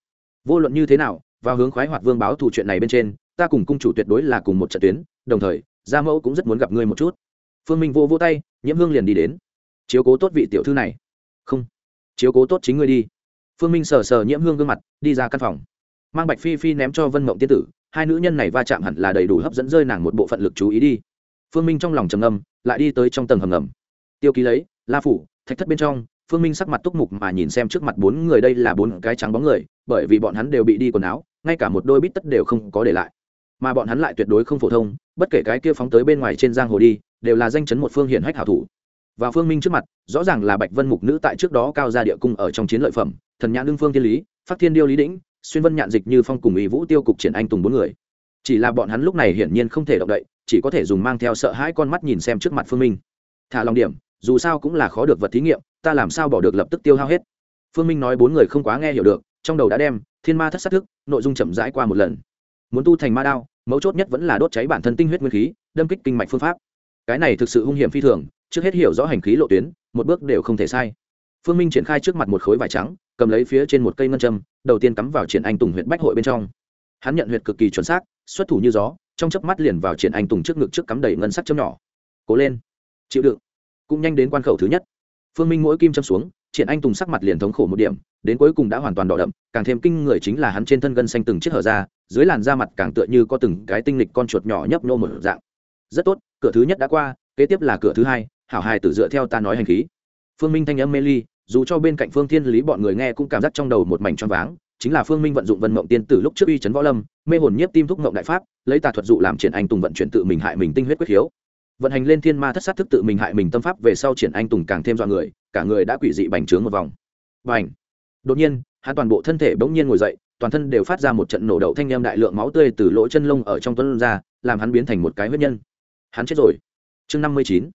Vô luận như thế nào vào hướng khoái hoạt vương báo thủ chuyện này bên trên, ta cùng cung chủ tuyệt đối là cùng một trận tuyến, đồng thời, gia mẫu cũng rất muốn gặp ngươi một chút. Phương minh vô vô tay, nhiễm hương liền đi đến. Chiếu cố tốt vị tiểu thư này. Không. Chiếu cố tốt chính ngươi đi. Phương minh sờ sờ nhiễm hương gương mặt, đi ra căn phòng. Mang bạch phi phi ném cho vân mộng tiên tử, hai nữ nhân này va chạm hẳn là đầy đủ hấp dẫn rơi nàng một bộ phận lực chú ý đi. Phương minh trong lòng trầm ngâm, lại đi tới trong tầng hầm ngầm. Tiêu ký lấy, la phủ, thạch thất bên trong, phương minh sắc mặt túc mục mà nhìn xem trước mặt bốn người đây là bốn cái trắng bóng người, bởi vì bọn hắn đều bị đi quần áo ngay cả một đôi bít tất đều không có để lại. Mà bọn hắn lại tuyệt đối không phổ thông, bất kể cái kia phóng tới bên ngoài trên giang hồ đi, đều là danh chấn một phương hiển hách hảo thủ. Và phương minh trước mặt, rõ ràng là bạch vân mục nữ tại trước đó cao gia địa cung ở trong chiến lợi phẩm, thần nhãn lương phương thiên lý, phát thiên điêu lý đĩnh, xuyên vân nhạn dịch như phong cùng ý vũ tiêu cục triển anh tùng bốn người. Chỉ là bọn hắn lúc này hiển nhiên không thể động đậy, chỉ có thể dùng mang theo sợ hãi con mắt nhìn xem trước mặt phương minh. Thả lòng điểm, dù sao cũng là khó được vật thí nghiệm, ta làm sao bỏ được lập tức tiêu hao hết. Phương minh nói bốn người không quá nghe hiểu được trong đầu đã đem thiên ma thất sát thức, nội dung chậm rãi qua một lần. Muốn tu thành ma đao, mấu chốt nhất vẫn là đốt cháy bản thân tinh huyết nguyên khí, đâm kích kinh mạch phương pháp. Cái này thực sự hung hiểm phi thường, trước hết hiểu rõ hành khí lộ tuyến, một bước đều không thể sai. Phương minh triển khai trước mặt một khối vải trắng, cầm lấy phía trên một cây ngân châm, đầu tiên cắm vào triển anh tùng huyện bách hội bên trong. Hắn nhận huyệt cực kỳ chuẩn xác, xuất thủ như gió, trong chớp mắt liền vào triển anh tùng trước ngực trước cắm đầy ngân sắc châm nhỏ. Cố lên. Chịu đựng. Cũng nhanh đến quan khẩu thứ nhất. Phương minh mỗi kim châm xuống triển anh tùng sắc mặt liền thống khổ một điểm, đến cuối cùng đã hoàn toàn đỏ đậm, càng thêm kinh người chính là hắn trên thân gân xanh từng chiếc hở ra, dưới làn da mặt càng tựa như có từng cái tinh lịch con chuột nhỏ nhấp nô một dạng. Rất tốt, cửa thứ nhất đã qua, kế tiếp là cửa thứ hai, hảo hài tự dựa theo ta nói hành khí. Phương minh thanh âm mê ly, dù cho bên cạnh phương thiên lý bọn người nghe cũng cảm giác trong đầu một mảnh choáng váng, chính là phương minh vận dụng vân mộng tiên tử lúc trước uy chấn võ lâm, mê hồn nhiếp tim thúc mộng đại pháp, lấy tà thuật dụ làm triển anh tùng vận chuyển tự mình hại mình tinh huyết quyết khiếu vận hành lên thiên ma thất sát thức tự mình hại mình tâm pháp về sau triển anh tùng càng thêm dọa người, cả người đã quỷ dị bành trướng một vòng. Bành! Đột nhiên, hắn toàn bộ thân thể bỗng nhiên ngồi dậy, toàn thân đều phát ra một trận nổ đậu thanh em đại lượng máu tươi từ lỗ chân lông ở trong tuấn ra, làm hắn biến thành một cái huyết nhân. Hắn chết rồi. Chương năm mươi chín.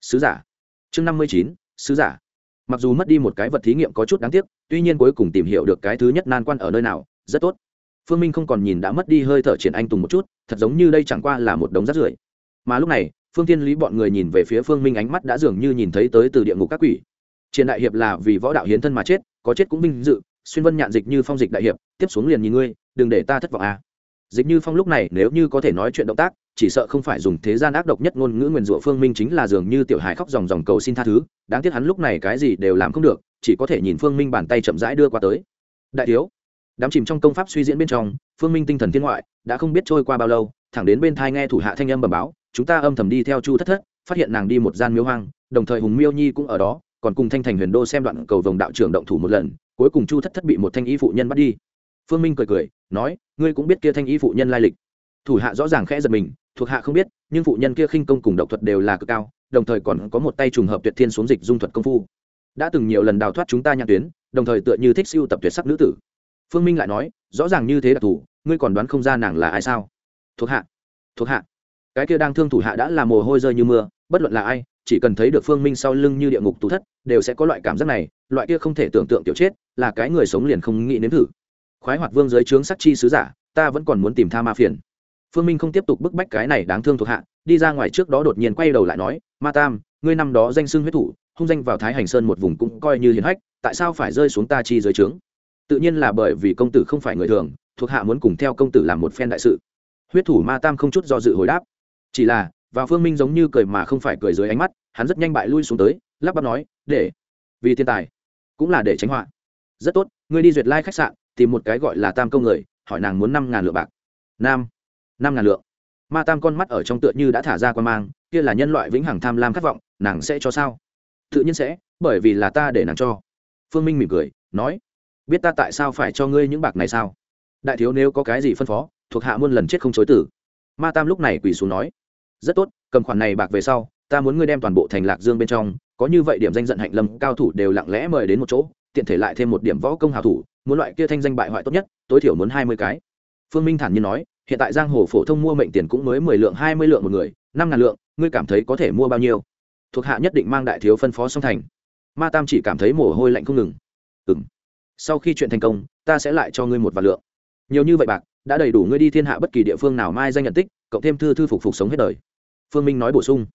Sứ giả. Chương năm mươi chín. Sứ giả. Mặc dù mất đi một cái vật thí nghiệm có chút đáng tiếc, tuy nhiên cuối cùng tìm hiểu được cái thứ nhất nan quan ở nơi nào, rất tốt. Phương minh không còn nhìn đã mất đi hơi thở triển anh tùng một chút, thật giống như đây chẳng qua là một đống rác rưởi. Mà lúc này phương tiên lý bọn người nhìn về phía phương minh ánh mắt đã dường như nhìn thấy tới từ địa ngục các quỷ triển đại hiệp là vì võ đạo hiến thân mà chết, có chết cũng vinh dự, xuyên vân nhạn dịch như phong dịch đại hiệp, tiếp xuống liền nhìn ngươi, đừng để ta thất vọng à. dịch như phong lúc này nếu như có thể nói chuyện động tác, chỉ sợ không phải dùng thế gian ác độc nhất ngôn ngữ nguyền rủa phương minh chính là dường như tiểu hài khóc dòng dòng cầu xin tha thứ, đáng tiếc hắn lúc này cái gì đều làm không được, chỉ có thể nhìn phương minh bàn tay chậm rãi đưa qua tới đại thiếu, đám chìm trong công pháp suy diễn bên trong, phương minh tinh thần thiên ngoại, đã không biết trôi qua bao lâu, thẳng đến bên thai nghe thủ hạ thanh âm bẩm báo chúng ta âm thầm đi theo chu thất thất, phát hiện nàng đi một gian miếu hoang, đồng thời hùng miêu nhi cũng ở đó, còn cùng thanh thành huyền đô xem đoạn cầu vồng đạo trưởng động thủ một lần, cuối cùng chu thất thất bị một thanh y phụ nhân bắt đi. Phương minh cười cười, nói, ngươi cũng biết kia thanh y phụ nhân lai lịch. Thủ hạ rõ ràng khẽ giật mình, thuộc hạ không biết, nhưng phụ nhân kia khinh công cùng độc thuật đều là cực cao, đồng thời còn có một tay trùng hợp tuyệt thiên xuống dịch dung thuật công phu. Đã từng nhiều lần đào thoát chúng ta nhãn tuyến, đồng thời tựa như thích siêu tập tuyệt sắc nữ tử. Phương minh lại nói, rõ ràng như thế đặc thù ngươi còn đoán không ra nàng là ai sao? Thuộc hạ thuộc hạ cái kia đang thương thủ hạ đã là mồ hôi rơi như mưa, bất luận là ai, chỉ cần thấy được phương minh sau lưng như địa ngục tù thất, đều sẽ có loại cảm giác này, loại kia không thể tưởng tượng tiểu chết, là cái người sống liền không nghĩ nếm thử. Khoái hoạt vương dưới trướng sắc chi sứ giả, ta vẫn còn muốn tìm tha ma phiền. Phương minh không tiếp tục bức bách cái này đáng thương thuộc hạ, đi ra ngoài trước đó đột nhiên quay đầu lại nói, ma tam, ngươi năm đó danh xưng huyết thủ, hung danh vào thái hành sơn một vùng cũng coi như hiền hách, tại sao phải rơi xuống ta chi dưới trướng? Tự nhiên là bởi vì công tử không phải người thường, thuộc hạ muốn cùng theo công tử làm một phen đại sự. Huyết thủ ma tam không chút do dự hồi đáp chỉ là và phương minh giống như cười mà không phải cười dưới ánh mắt, hắn rất nhanh bại lui xuống tới, lắp bắp nói, để, vì thiên tài, cũng là để tránh họa. Rất tốt, ngươi đi duyệt lai khách sạn, tìm một cái gọi là tam công người, hỏi nàng muốn năm ngàn lượng bạc. Nam, năm ngàn lượng. Ma tam con mắt ở trong tựa như đã thả ra quan mang, kia là nhân loại vĩnh hằng tham lam khát vọng, nàng sẽ cho sao? Tự nhiên sẽ, bởi vì là ta để nàng cho. Phương minh mỉm cười, nói, biết ta tại sao phải cho ngươi những bạc này sao? Đại thiếu nếu có cái gì phân phó, thuộc hạ muôn lần chết không chối tử. Ma tam lúc này quỳ xuống nói rất tốt, cầm khoản này bạc về sau, ta muốn ngươi đem toàn bộ thành lạc dương bên trong, có như vậy điểm danh giận hạnh lâm, cao thủ đều lặng lẽ mời đến một chỗ, tiện thể lại thêm một điểm võ công hào thủ, muốn loại kia thanh danh bại hoại tốt nhất, tối thiểu muốn hai mươi cái. Phương minh thản nhiên nói, hiện tại giang hồ phổ thông mua mệnh tiền cũng mới mười lượng, hai mươi lượng một người, năm ngàn lượng, ngươi cảm thấy có thể mua bao nhiêu? Thuộc hạ nhất định mang đại thiếu phân phó song thành. Ma tam chỉ cảm thấy mồ hôi lạnh không ngừng. Ừng sau khi chuyện thành công, ta sẽ lại cho ngươi một vạn lượng. Nhiều như vậy bạc, đã đầy đủ ngươi đi thiên hạ bất kỳ địa phương nào mai danh nhận tích, cộng thêm thư thư phục phục sống hết đời phương minh nói bổ sung.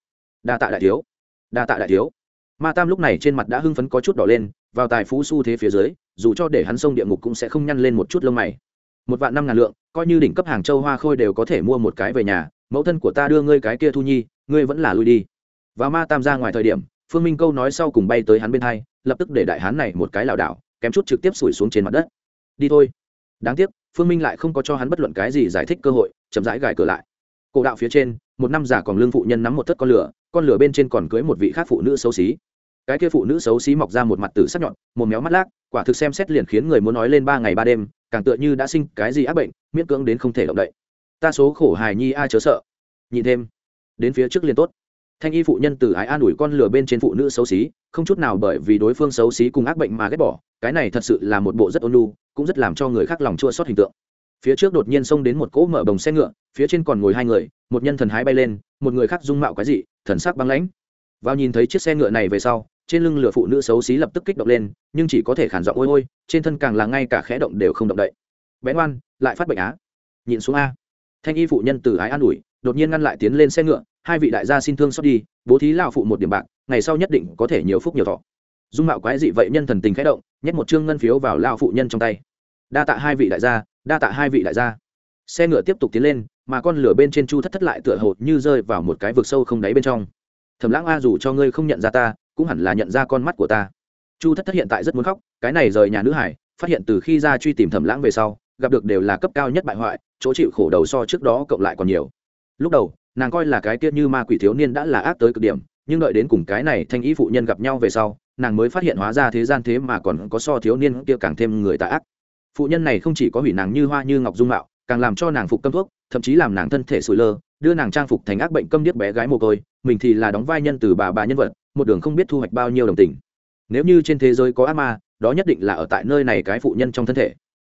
Đa tạ đại thiếu. Đa tạ đại thiếu. Ma tam lúc này trên mặt đã hưng phấn có chút đỏ lên, vào tài phú s u thế phía dưới, dù cho để hắn sông địa ngục cũng sẽ không nhăn lên một chút lông mày. Một vạn năm ngàn lượng, coi như đỉnh cấp hàng châu hoa khôi đều có thể mua một cái về nhà, mẫu thân của ta đưa ngươi cái kia thu nhi, ngươi vẫn là lui đi. Và ma tam ra ngoài thời điểm, phương minh câu nói sau cùng bay tới hắn bên hai, lập tức để đại hán này một cái lảo đảo, kém chút trực tiếp sủi xuống trên mặt đất. Đi thôi. Đáng tiếc, phương minh lại không có cho hắn bất luận cái gì giải thích cơ hội, chậm rãi gài cửa lại cổ đạo phía trên, một năm giả còn lương phụ nhân nắm một thất con lửa con lửa bên trên còn cưới một vị khác phụ nữ xấu xí. Cái kia phụ nữ xấu xí mọc ra một mặt tử sắc nhọn, một méo mắt lác, quả thực xem xét liền khiến người muốn nói lên ba ngày ba đêm, càng tựa như đã sinh cái gì ác bệnh, miễn cưỡng đến không thể động đậy. Ta số khổ hài nhi ai chớ sợ. Nhìn thêm. Đến phía trước liền tốt. Thanh y phụ nhân từ ái an ủi con lửa bên trên phụ nữ xấu xí, không chút nào bởi vì đối phương xấu xí cùng ác bệnh mà ghét bỏ, cái này thật sự là một bộ rất ôn lu cũng rất làm cho người khác lòng chua xót hình tượng phía trước đột nhiên xông đến một cỗ mở bồng xe ngựa, phía trên còn ngồi hai người, một nhân thần hái bay lên, một người khác dung mạo quái dị, thần sắc băng lãnh. Vào nhìn thấy chiếc xe ngựa này về sau, trên lưng lửa phụ nữ xấu xí lập tức kích động lên, nhưng chỉ có thể khản giọng ôi ôi, trên thân càng là ngay cả khẽ động đều không động đậy. Bén oan, lại phát bệnh á. Nhìn xuống a. Thanh y phụ nhân từ ái an ủi, đột nhiên ngăn lại tiến lên xe ngựa, hai vị đại gia xin thương xót đi, bố thí lao phụ một điểm bạc, ngày sau nhất định có thể nhiều phúc nhiều thọ. Dung mạo quái dị vậy nhân thần tình khẽ động, nhét một chương ngân phiếu vào lao phụ nhân trong tay. Đa tạ hai vị đại gia đa tạ hai vị đại gia. Xe ngựa tiếp tục tiến lên, mà con lửa bên trên chu thất thất lại tựa hồ như rơi vào một cái vực sâu không đáy bên trong. Thẩm lãng a dù cho ngươi không nhận ra ta, cũng hẳn là nhận ra con mắt của ta. Chu thất thất hiện tại rất muốn khóc, cái này rời nhà nữ hải, phát hiện từ khi ra truy tìm thẩm lãng về sau, gặp được đều là cấp cao nhất bại hoại, chỗ chịu khổ đầu so trước đó cộng lại còn nhiều. Lúc đầu, nàng coi là cái kia như ma quỷ thiếu niên đã là ác tới cực điểm, nhưng đợi đến cùng cái này thanh ý phụ nhân gặp nhau về sau, nàng mới phát hiện hóa ra thế gian thế mà còn có so thiếu niên kia càng thêm người tà ác phụ nhân này không chỉ có hủy nàng như hoa như ngọc dung mạo, càng làm cho nàng phục câm thuốc, thậm chí làm nàng thân thể sủi lơ, đưa nàng trang phục thành ác bệnh câm điếc bé gái mồ côi, mình thì là đóng vai nhân từ bà bà nhân vật, một đường không biết thu hoạch bao nhiêu đồng tình. Nếu như trên thế giới có ác ma, đó nhất định là ở tại nơi này cái phụ nhân trong thân thể.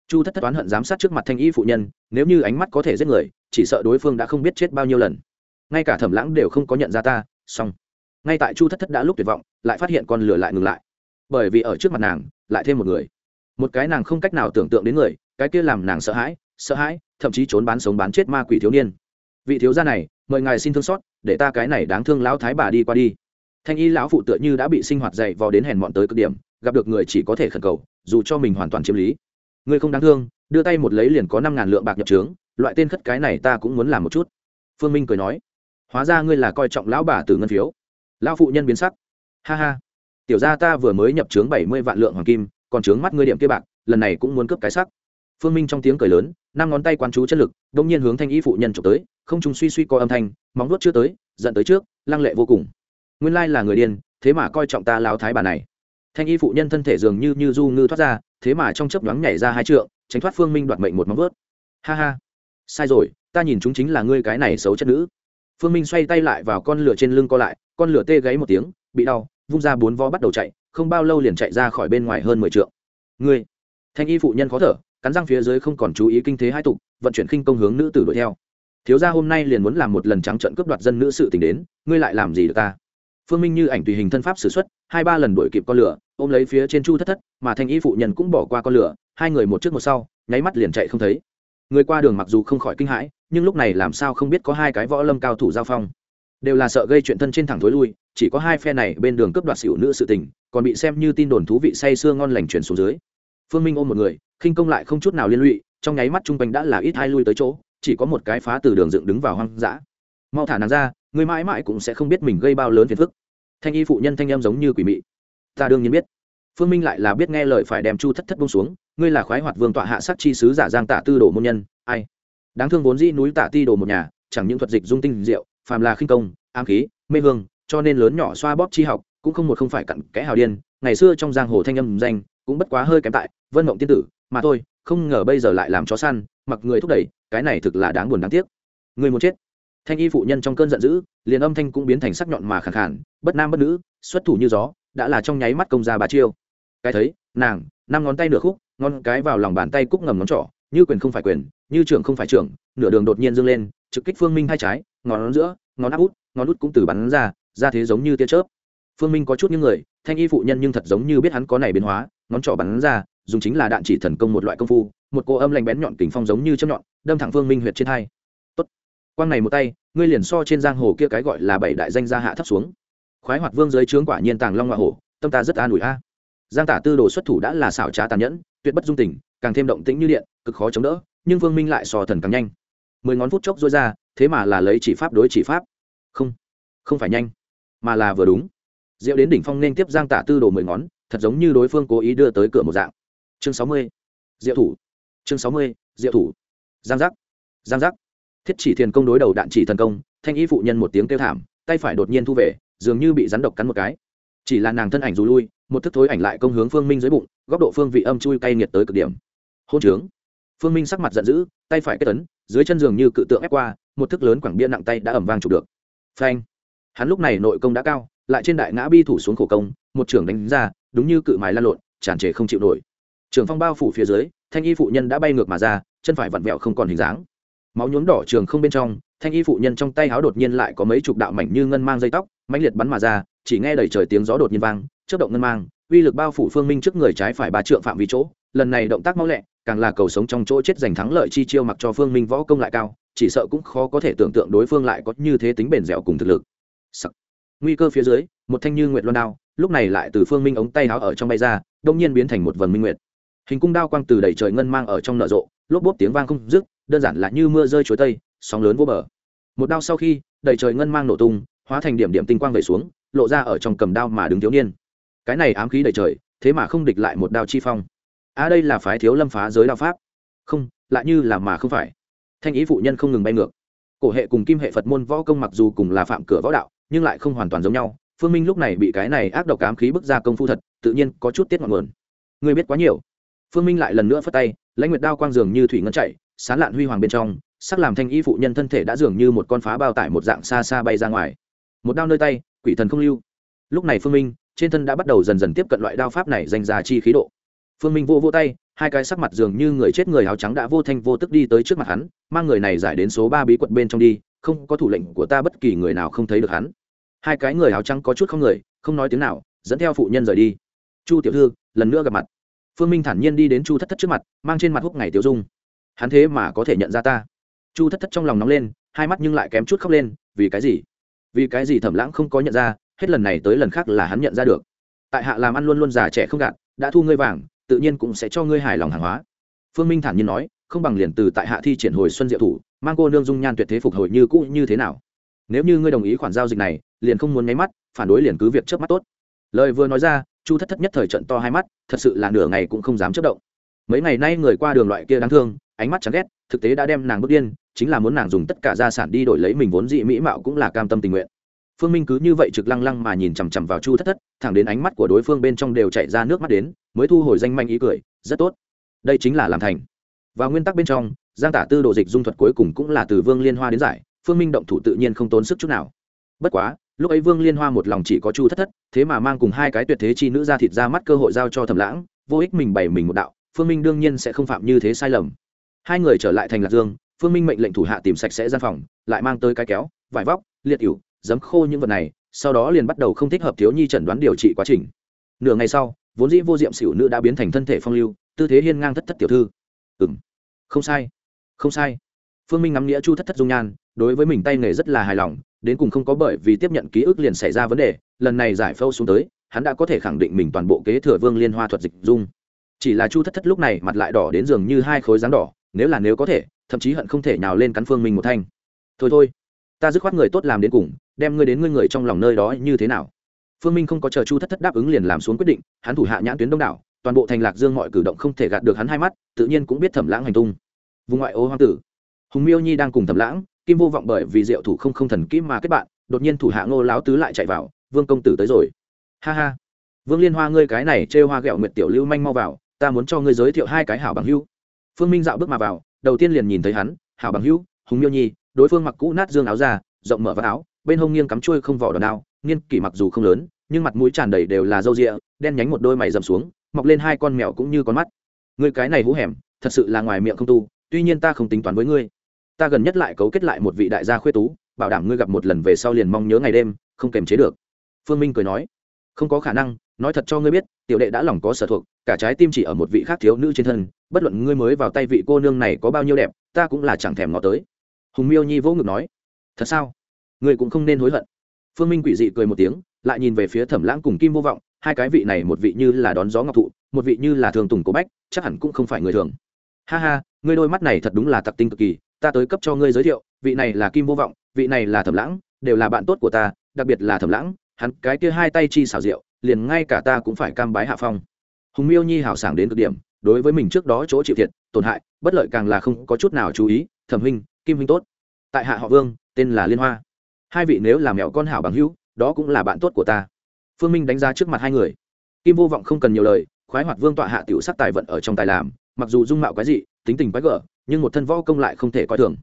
Chu thất thất toán hận giám sát trước mặt thanh y phụ nhân, nếu như ánh mắt có thể giết người, chỉ sợ đối phương đã không biết chết bao nhiêu lần. Ngay cả thẩm lãng đều không có nhận ra ta, xong. Ngay tại chu thất thất đã lúc tuyệt vọng, lại phát hiện con lửa lại ngừng lại. Bởi vì ở trước mặt nàng, lại thêm một người một cái nàng không cách nào tưởng tượng đến người, cái kia làm nàng sợ hãi sợ hãi, thậm chí trốn bán sống bán chết ma quỷ thiếu niên. Vị thiếu gia này, mời ngài xin thương xót, để ta cái này đáng thương lão thái bà đi qua đi. Thanh y lão phụ tựa như đã bị sinh hoạt dày vò đến hèn mọn tới cực điểm, gặp được người chỉ có thể khẩn cầu, dù cho mình hoàn toàn chiếm lý. Người không đáng thương, đưa tay một lấy liền có năm ngàn lượng bạc nhập trướng, loại tên khất cái này ta cũng muốn làm một chút. Phương minh cười nói, hóa ra ngươi là coi trọng lão bà từ ngân phiếu. Lão phụ nhân biến sắc, ha ha. Tiểu gia ta vừa mới nhập trướng bảy mươi vạn lượng hoàng kim còn trướng mắt ngươi điểm kia bạc, lần này cũng muốn cướp cái sắc phương minh trong tiếng cười lớn, năm ngón tay quán chú chất lực đông nhiên hướng thanh y phụ nhân trộm tới, không trùng suy suy co âm thanh, móng nuốt chưa tới, giận tới trước, lăng lệ vô cùng. Nguyên lai là người điên, thế mà coi trọng ta lao thái bà này. Thanh y phụ nhân thân thể dường như như du ngư thoát ra, thế mà trong chớp nhoáng nhảy ra hai trượng, tránh thoát phương minh đoạt mệnh một móng vớt ha ha. Sai rồi, ta nhìn chúng chính là ngươi cái này xấu chất nữ. Phương minh xoay tay lại vào con lửa trên lưng co lại, con lửa tê gáy một tiếng, bị đau, vung ra bốn vó bắt đầu chạy không bao lâu liền chạy ra khỏi bên ngoài hơn mười t ngươi, thanh y phụ nhân khó thở, cắn răng phía dưới không còn chú ý kinh thế hai tục, vận chuyển khinh công hướng nữ tử đuổi theo. Thiếu gia hôm nay liền muốn làm một lần trắng trận cướp đoạt dân nữ sự tình đến, ngươi lại làm gì được ta? Phương minh như ảnh tùy hình thân pháp s ử x u ấ t hai ba lần đuổi kịp con lửa, ôm lấy phía trên chu thất thất, mà thanh y phụ nhân cũng bỏ qua con lửa, hai người một trước một sau, nháy mắt liền chạy không thấy. Người qua đường mặc dù không khỏi kinh hãi, nhưng lúc này làm sao không biết có hai cái võ lâm cao thủ giao phong đều là sợ gây chuyện thân trên thẳng thối lui, chỉ có hai phe này bên đường cướp đoạt xỉu nữ sự tình, còn bị xem như tin đồn thú vị say sưa ngon lành chuyển xuống dưới. Phương minh ôm một người, khinh công lại không chút nào liên lụy, trong nháy mắt chung quanh đã là ít hai lui tới chỗ, chỉ có một cái phá từ đường dựng đứng vào hoang dã. Mau thả nàng ra, người mãi mãi cũng sẽ không biết mình gây bao lớn phiền phức. Thanh y phụ nhân thanh em giống như quỷ mị. Ta đương nhiên biết. Phương minh lại là biết nghe lời phải đem chu thất thất bông xuống, ngươi là khoái hoạt vương tọa hạ sắc chi sứ giả giang tạ tư đồ môn nhân, ai? Đáng thương vốn dĩ núi tạ ti đồ một nhà, chẳng những thuật dịch dung tinh diệu phàm là khinh công, ám khí, mê hương, cho nên lớn nhỏ xoa bóp chi học cũng không một không phải cặn kẽ hào điên. Ngày xưa trong giang hồ thanh âm danh cũng bất quá hơi kém tại vân mộng tiên tử, mà thôi, không ngờ bây giờ lại làm chó săn, mặc người thúc đẩy, cái này thực là đáng buồn đáng tiếc. Người muốn chết. Thanh y phụ nhân trong cơn giận dữ, liền âm thanh cũng biến thành sắc nhọn mà khẳng khản bất nam bất nữ, xuất thủ như gió, đã là trong nháy mắt công ra bà chiêu. Cái thấy, nàng, năm ngón tay nửa khúc, ngón cái vào lòng bàn tay cúc ngầm ngón trỏ, như quyền không phải quyền, như trưởng không phải trưởng, nửa đường đột nhiên dâng lên, trực kích phương minh hai trái ngón giữa, ngón áp út, ngón út cũng từ bắn ra ra thế giống như tia chớp. Phương minh có chút những người, thanh y phụ nhân nhưng thật giống như biết hắn có này biến hóa, ngón trỏ bắn ra, dùng chính là đạn chỉ thần công một loại công phu, một cô âm lạnh bén nhọn kình phong giống như châm nhọn, đâm thẳng phương minh huyệt trên hai. Tốt. Quang này một tay, ngươi liền so trên giang hồ kia cái gọi là bảy đại danh gia hạ thấp xuống. Khoái hoạt vương dưới trướng quả nhiên tàng long hoa hổ, tâm ta rất an ủi a. Giang tả tư đồ xuất thủ đã là xảo trá tàn nhẫn, tuyệt bất dung tình, càng thêm động tĩnh như điện, cực khó chống đỡ, nhưng vương minh lại sò thần càng nhanh. Mười ngón phút chốc rối ra thế mà là lấy chỉ pháp đối chỉ pháp. Không không phải nhanh, mà là vừa đúng. Diệu đến đỉnh phong nên tiếp giang tả tư đồ mười ngón, thật giống như đối phương cố ý đưa tới cửa một dạng. Chương sáu mươi, diệu thủ. Chương sáu mươi, diệu thủ. Giang giác giang giác. Thiết chỉ thiền công đối đầu đạn chỉ thần công, thanh y phụ nhân một tiếng kêu thảm, tay phải đột nhiên thu về, dường như bị rắn độc cắn một cái. Chỉ là nàng thân ảnh dù lui, một thức thối ảnh lại công hướng phương minh dưới bụng, góc độ phương vị âm chui cay nghiệt tới cực điểm. Hôn trướng. Phương minh sắc mặt giận dữ, tay phải kết tấn dưới chân giường như cự tượng ép qua, một thức lớn quảng bia nặng tay đã ẩm vang chụp được. Phanh! Hắn lúc này nội công đã cao, lại trên đại ngã bi thủ xuống khổ công, một trưởng đánh ra, đúng như cự mái lan lộn, tràn trề không chịu nổi. Trường phong bao phủ phía dưới, thanh y phụ nhân đã bay ngược mà ra, chân phải vặn vẹo không còn hình dáng. Máu nhuốm đỏ trường không bên trong, thanh y phụ nhân trong tay háo đột nhiên lại có mấy chục đạo mảnh như ngân mang dây tóc, mãnh liệt bắn mà ra, chỉ nghe đầy trời tiếng gió đột nhiên vang, chớp động ngân mang, uy lực bao phủ phương minh trước người trái phải ba trượng phạm vi chỗ lần này động tác máu lẹ, càng là cầu sống trong chỗ chết giành thắng lợi chi chiêu mặc cho phương minh võ công lại cao, chỉ sợ cũng khó có thể tưởng tượng đối phương lại có như thế tính bền dẻo cùng thực lực、Sắc. Nguy cơ phía dưới, một thanh như nguyệt loan đao, lúc này lại từ phương minh ống tay áo ở trong bay ra, đông nhiên biến thành một vần minh nguyệt. Hình cung đao quang từ đầy trời ngân mang ở trong nở rộ, lốp bốp tiếng vang không dứt, đơn giản là như mưa rơi chuối tây, sóng lớn vô bờ. Một đao sau khi, đầy trời ngân mang nổ tung, hóa thành điểm điểm tinh quang về xuống, lộ ra ở trong cầm đao mà đứng thiếu niên. Cái này ám khí đầy trời, thế mà không địch lại một đao chi phong à, đây là phái thiếu lâm phá giới đao pháp. Không lại như là mà không phải. Thanh ý phụ nhân không ngừng bay ngược. Cổ hệ cùng kim hệ phật môn võ công mặc dù cùng là phạm cửa võ đạo nhưng lại không hoàn toàn giống nhau. Phương minh lúc này bị cái này ác độc ám khí bức ra công phu thật tự nhiên có chút tiết ngọn nguồn. Người biết quá nhiều. Phương minh lại lần nữa phất tay lãnh nguyệt đao quang dường như thủy ngân chạy sán lạn huy hoàng bên trong sắc làm thanh y phụ nhân thân thể đã dường như một con phá bao tải một dạng xa xa bay ra ngoài. Một đao nơi tay quỷ thần không lưu. Lúc này phương minh trên thân đã bắt đầu dần dần tiếp cận loại đao pháp này danh giá chi khí độ phương minh vô vô tay, hai cái sắc mặt dường như người chết người áo trắng đã vô thanh vô tức đi tới trước mặt hắn, mang người này giải đến số ba bí quật bên trong đi, không có thủ lệnh của ta bất kỳ người nào không thấy được hắn. Hai cái người áo trắng có chút không người, không nói tiếng nào, dẫn theo phụ nhân rời đi. Chu tiểu thư, lần nữa gặp mặt. Phương minh thản nhiên đi đến chu thất thất trước mặt, mang trên mặt húc ngày tiêu dung. Hắn thế mà có thể nhận ra ta? Chu thất thất trong lòng nóng lên, hai mắt nhưng lại kém chút khóc lên, vì cái gì? Vì cái gì thẩm lãng không có nhận ra, hết lần này tới lần khác là hắn nhận ra được. Tại hạ làm ăn luôn luôn già trẻ không gạt, đã thu ngươi vàng tự nhiên cũng sẽ cho ngươi hài lòng hàng hóa. Phương minh thản nhiên nói, không bằng liền từ tại hạ thi triển hồi xuân diệu thủ, mang cô nương dung nhan tuyệt thế phục hồi như cũ như thế nào. Nếu như ngươi đồng ý khoản giao dịch này, liền không muốn nháy mắt, phản đối liền cứ việc trước mắt tốt. Lời vừa nói ra, chu thất thất nhất thời trận to hai mắt, thật sự là nửa ngày cũng không dám chất động. Mấy ngày nay người qua đường loại kia đáng thương, ánh mắt chán ghét, thực tế đã đem nàng bước điên, chính là muốn nàng dùng tất cả gia sản đi đổi lấy mình vốn dị mỹ mạo cũng là cam tâm tình nguyện phương minh cứ như vậy trực lăng lăng mà nhìn chằm chằm vào chu thất thất, thẳng đến ánh mắt của đối phương bên trong đều chạy ra nước mắt đến, mới thu hồi danh manh ý cười, rất tốt. Đây chính là làm thành. Và nguyên tắc bên trong, giang tả tư đồ dịch dung thuật cuối cùng cũng là từ vương liên hoa đến giải, phương minh động thủ tự nhiên không tốn sức chút nào. Bất quá, lúc ấy vương liên hoa một lòng chỉ có chu thất thất, thế mà mang cùng hai cái tuyệt thế chi nữ ra thịt ra mắt cơ hội giao cho thầm lãng, vô ích mình bày mình một đạo, phương minh đương nhiên sẽ không phạm như thế sai lầm. Hai người trở lại thành lạc dương, phương minh mệnh lệnh thủ hạ tìm sạch sẽ gian phòng, lại mang tới cái kéo, vải vóc, liệt ỉu giấm khô những vật này, sau đó liền bắt đầu không thích hợp thiếu nhi chẩn đoán điều trị quá trình. Nửa ngày sau, vốn dĩ vô diệm xỉu nữ đã biến thành thân thể phong lưu, tư thế hiên ngang thất thất tiểu thư. Ừ m không sai. Không sai. Phương minh ngắm nghĩa chu thất thất dung nhan, đối với mình tay nghề rất là hài lòng, đến cùng không có bởi vì tiếp nhận ký ức liền xảy ra vấn đề, lần này giải phâu xuống tới, hắn đã có thể khẳng định mình toàn bộ kế thừa vương liên hoa thuật dịch dung. Chỉ là chu thất thất lúc này mặt lại đỏ đến giường như hai khối dáng đỏ, nếu là nếu có thể, thậm chí hận không thể nào lên cắn phương minh một thanh. Thôi thôi ta dứt khoát người tốt làm đến cùng, đem ngươi đến ngươi người trong lòng nơi đó như thế nào? Phương minh không có chờ chu thất thất đáp ứng liền làm xuống quyết định, hắn thủ hạ nhãn tuyến đông đảo, toàn bộ thành lạc dương mọi cử động không thể gạt được hắn hai mắt, tự nhiên cũng biết thẩm lãng hành tung. Vùng ngoại ô hoang tử. Hùng miêu nhi đang cùng thẩm lãng, kim vô vọng bởi vì diệu thủ không không thần kim mà kết bạn, đột nhiên thủ hạ ngô láo tứ lại chạy vào, vương công tử tới rồi. Ha ha. Vương liên hoa, ngươi cái này chê hoa ghẹo nguyệt tiểu lưu manh mau vào, ta muốn cho ngươi giới thiệu hai cái hảo bằng hưu phương minh dạo bước mà vào, đầu tiên liền nhìn thấy hắn, hảo bằng hưu hùng miêu nhi đối phương mặc cũ nát dương áo ra, rộng mở vào áo, bên hông nghiêng cắm trôi không vỏ đòn đao, nghiên kỷ mặc dù không lớn, nhưng mặt mũi tràn đầy đều là râu rịa, đen nhánh một đôi mày dầm xuống, mọc lên hai con mèo cũng như con mắt. Người cái này hú hẻm thật sự là ngoài miệng không tu, tuy nhiên ta không tính toán với ngươi. Ta gần nhất lại cấu kết lại một vị đại gia khuê tú, bảo đảm ngươi gặp một lần về sau liền mong nhớ ngày đêm, không kềm chế được. Phương minh cười nói. Không có khả năng, nói thật cho ngươi biết, tiểu đệ đã lòng có sở thuộc, cả trái tim chỉ ở một vị khác thiếu nữ trên thân, bất luận ngươi mới vào tay vị cô nương này có bao nhiêu đẹp, ta cũng là chẳng thèm ngó tới hùng miêu nhi vỗ ngực nói, thật sao? Ngươi cũng không nên hối hận. Phương minh quỷ dị cười một tiếng, lại nhìn về phía thẩm lãng cùng kim vô vọng, hai cái vị này một vị như là đón gió ngọc thụ, một vị như là thường tùng cố bách, chắc hẳn cũng không phải người thường. Ha ha, ngươi đôi mắt này thật đúng là tặc tinh cực kỳ, ta tới cấp cho ngươi giới thiệu, vị này là kim vô vọng, vị này là thẩm lãng, đều là bạn tốt của ta, đặc biệt là thẩm lãng, hắn cái kia hai tay chi xảo diệu, liền ngay cả ta cũng phải cam bái hạ phong. Hùng miêu nhi hào sảng đến cực điểm, đối với mình trước đó chỗ chịu thiệt, tổn hại, bất lợi càng là không có chút nào chú ý, thẩm huynh kim huynh tốt. Tại hạ họ vương, tên là liên hoa. Hai vị nếu làm mẹo con hảo bằng hữu, đó cũng là bạn tốt của ta. Phương minh đánh giá trước mặt hai người. Kim vô vọng không cần nhiều lời, khoái hoạt vương tọa hạ tiểu sắc tài vận ở trong tài làm, mặc dù dung mạo cái gì tính tình quái gở, nhưng một thân võ công lại không thể coi thường.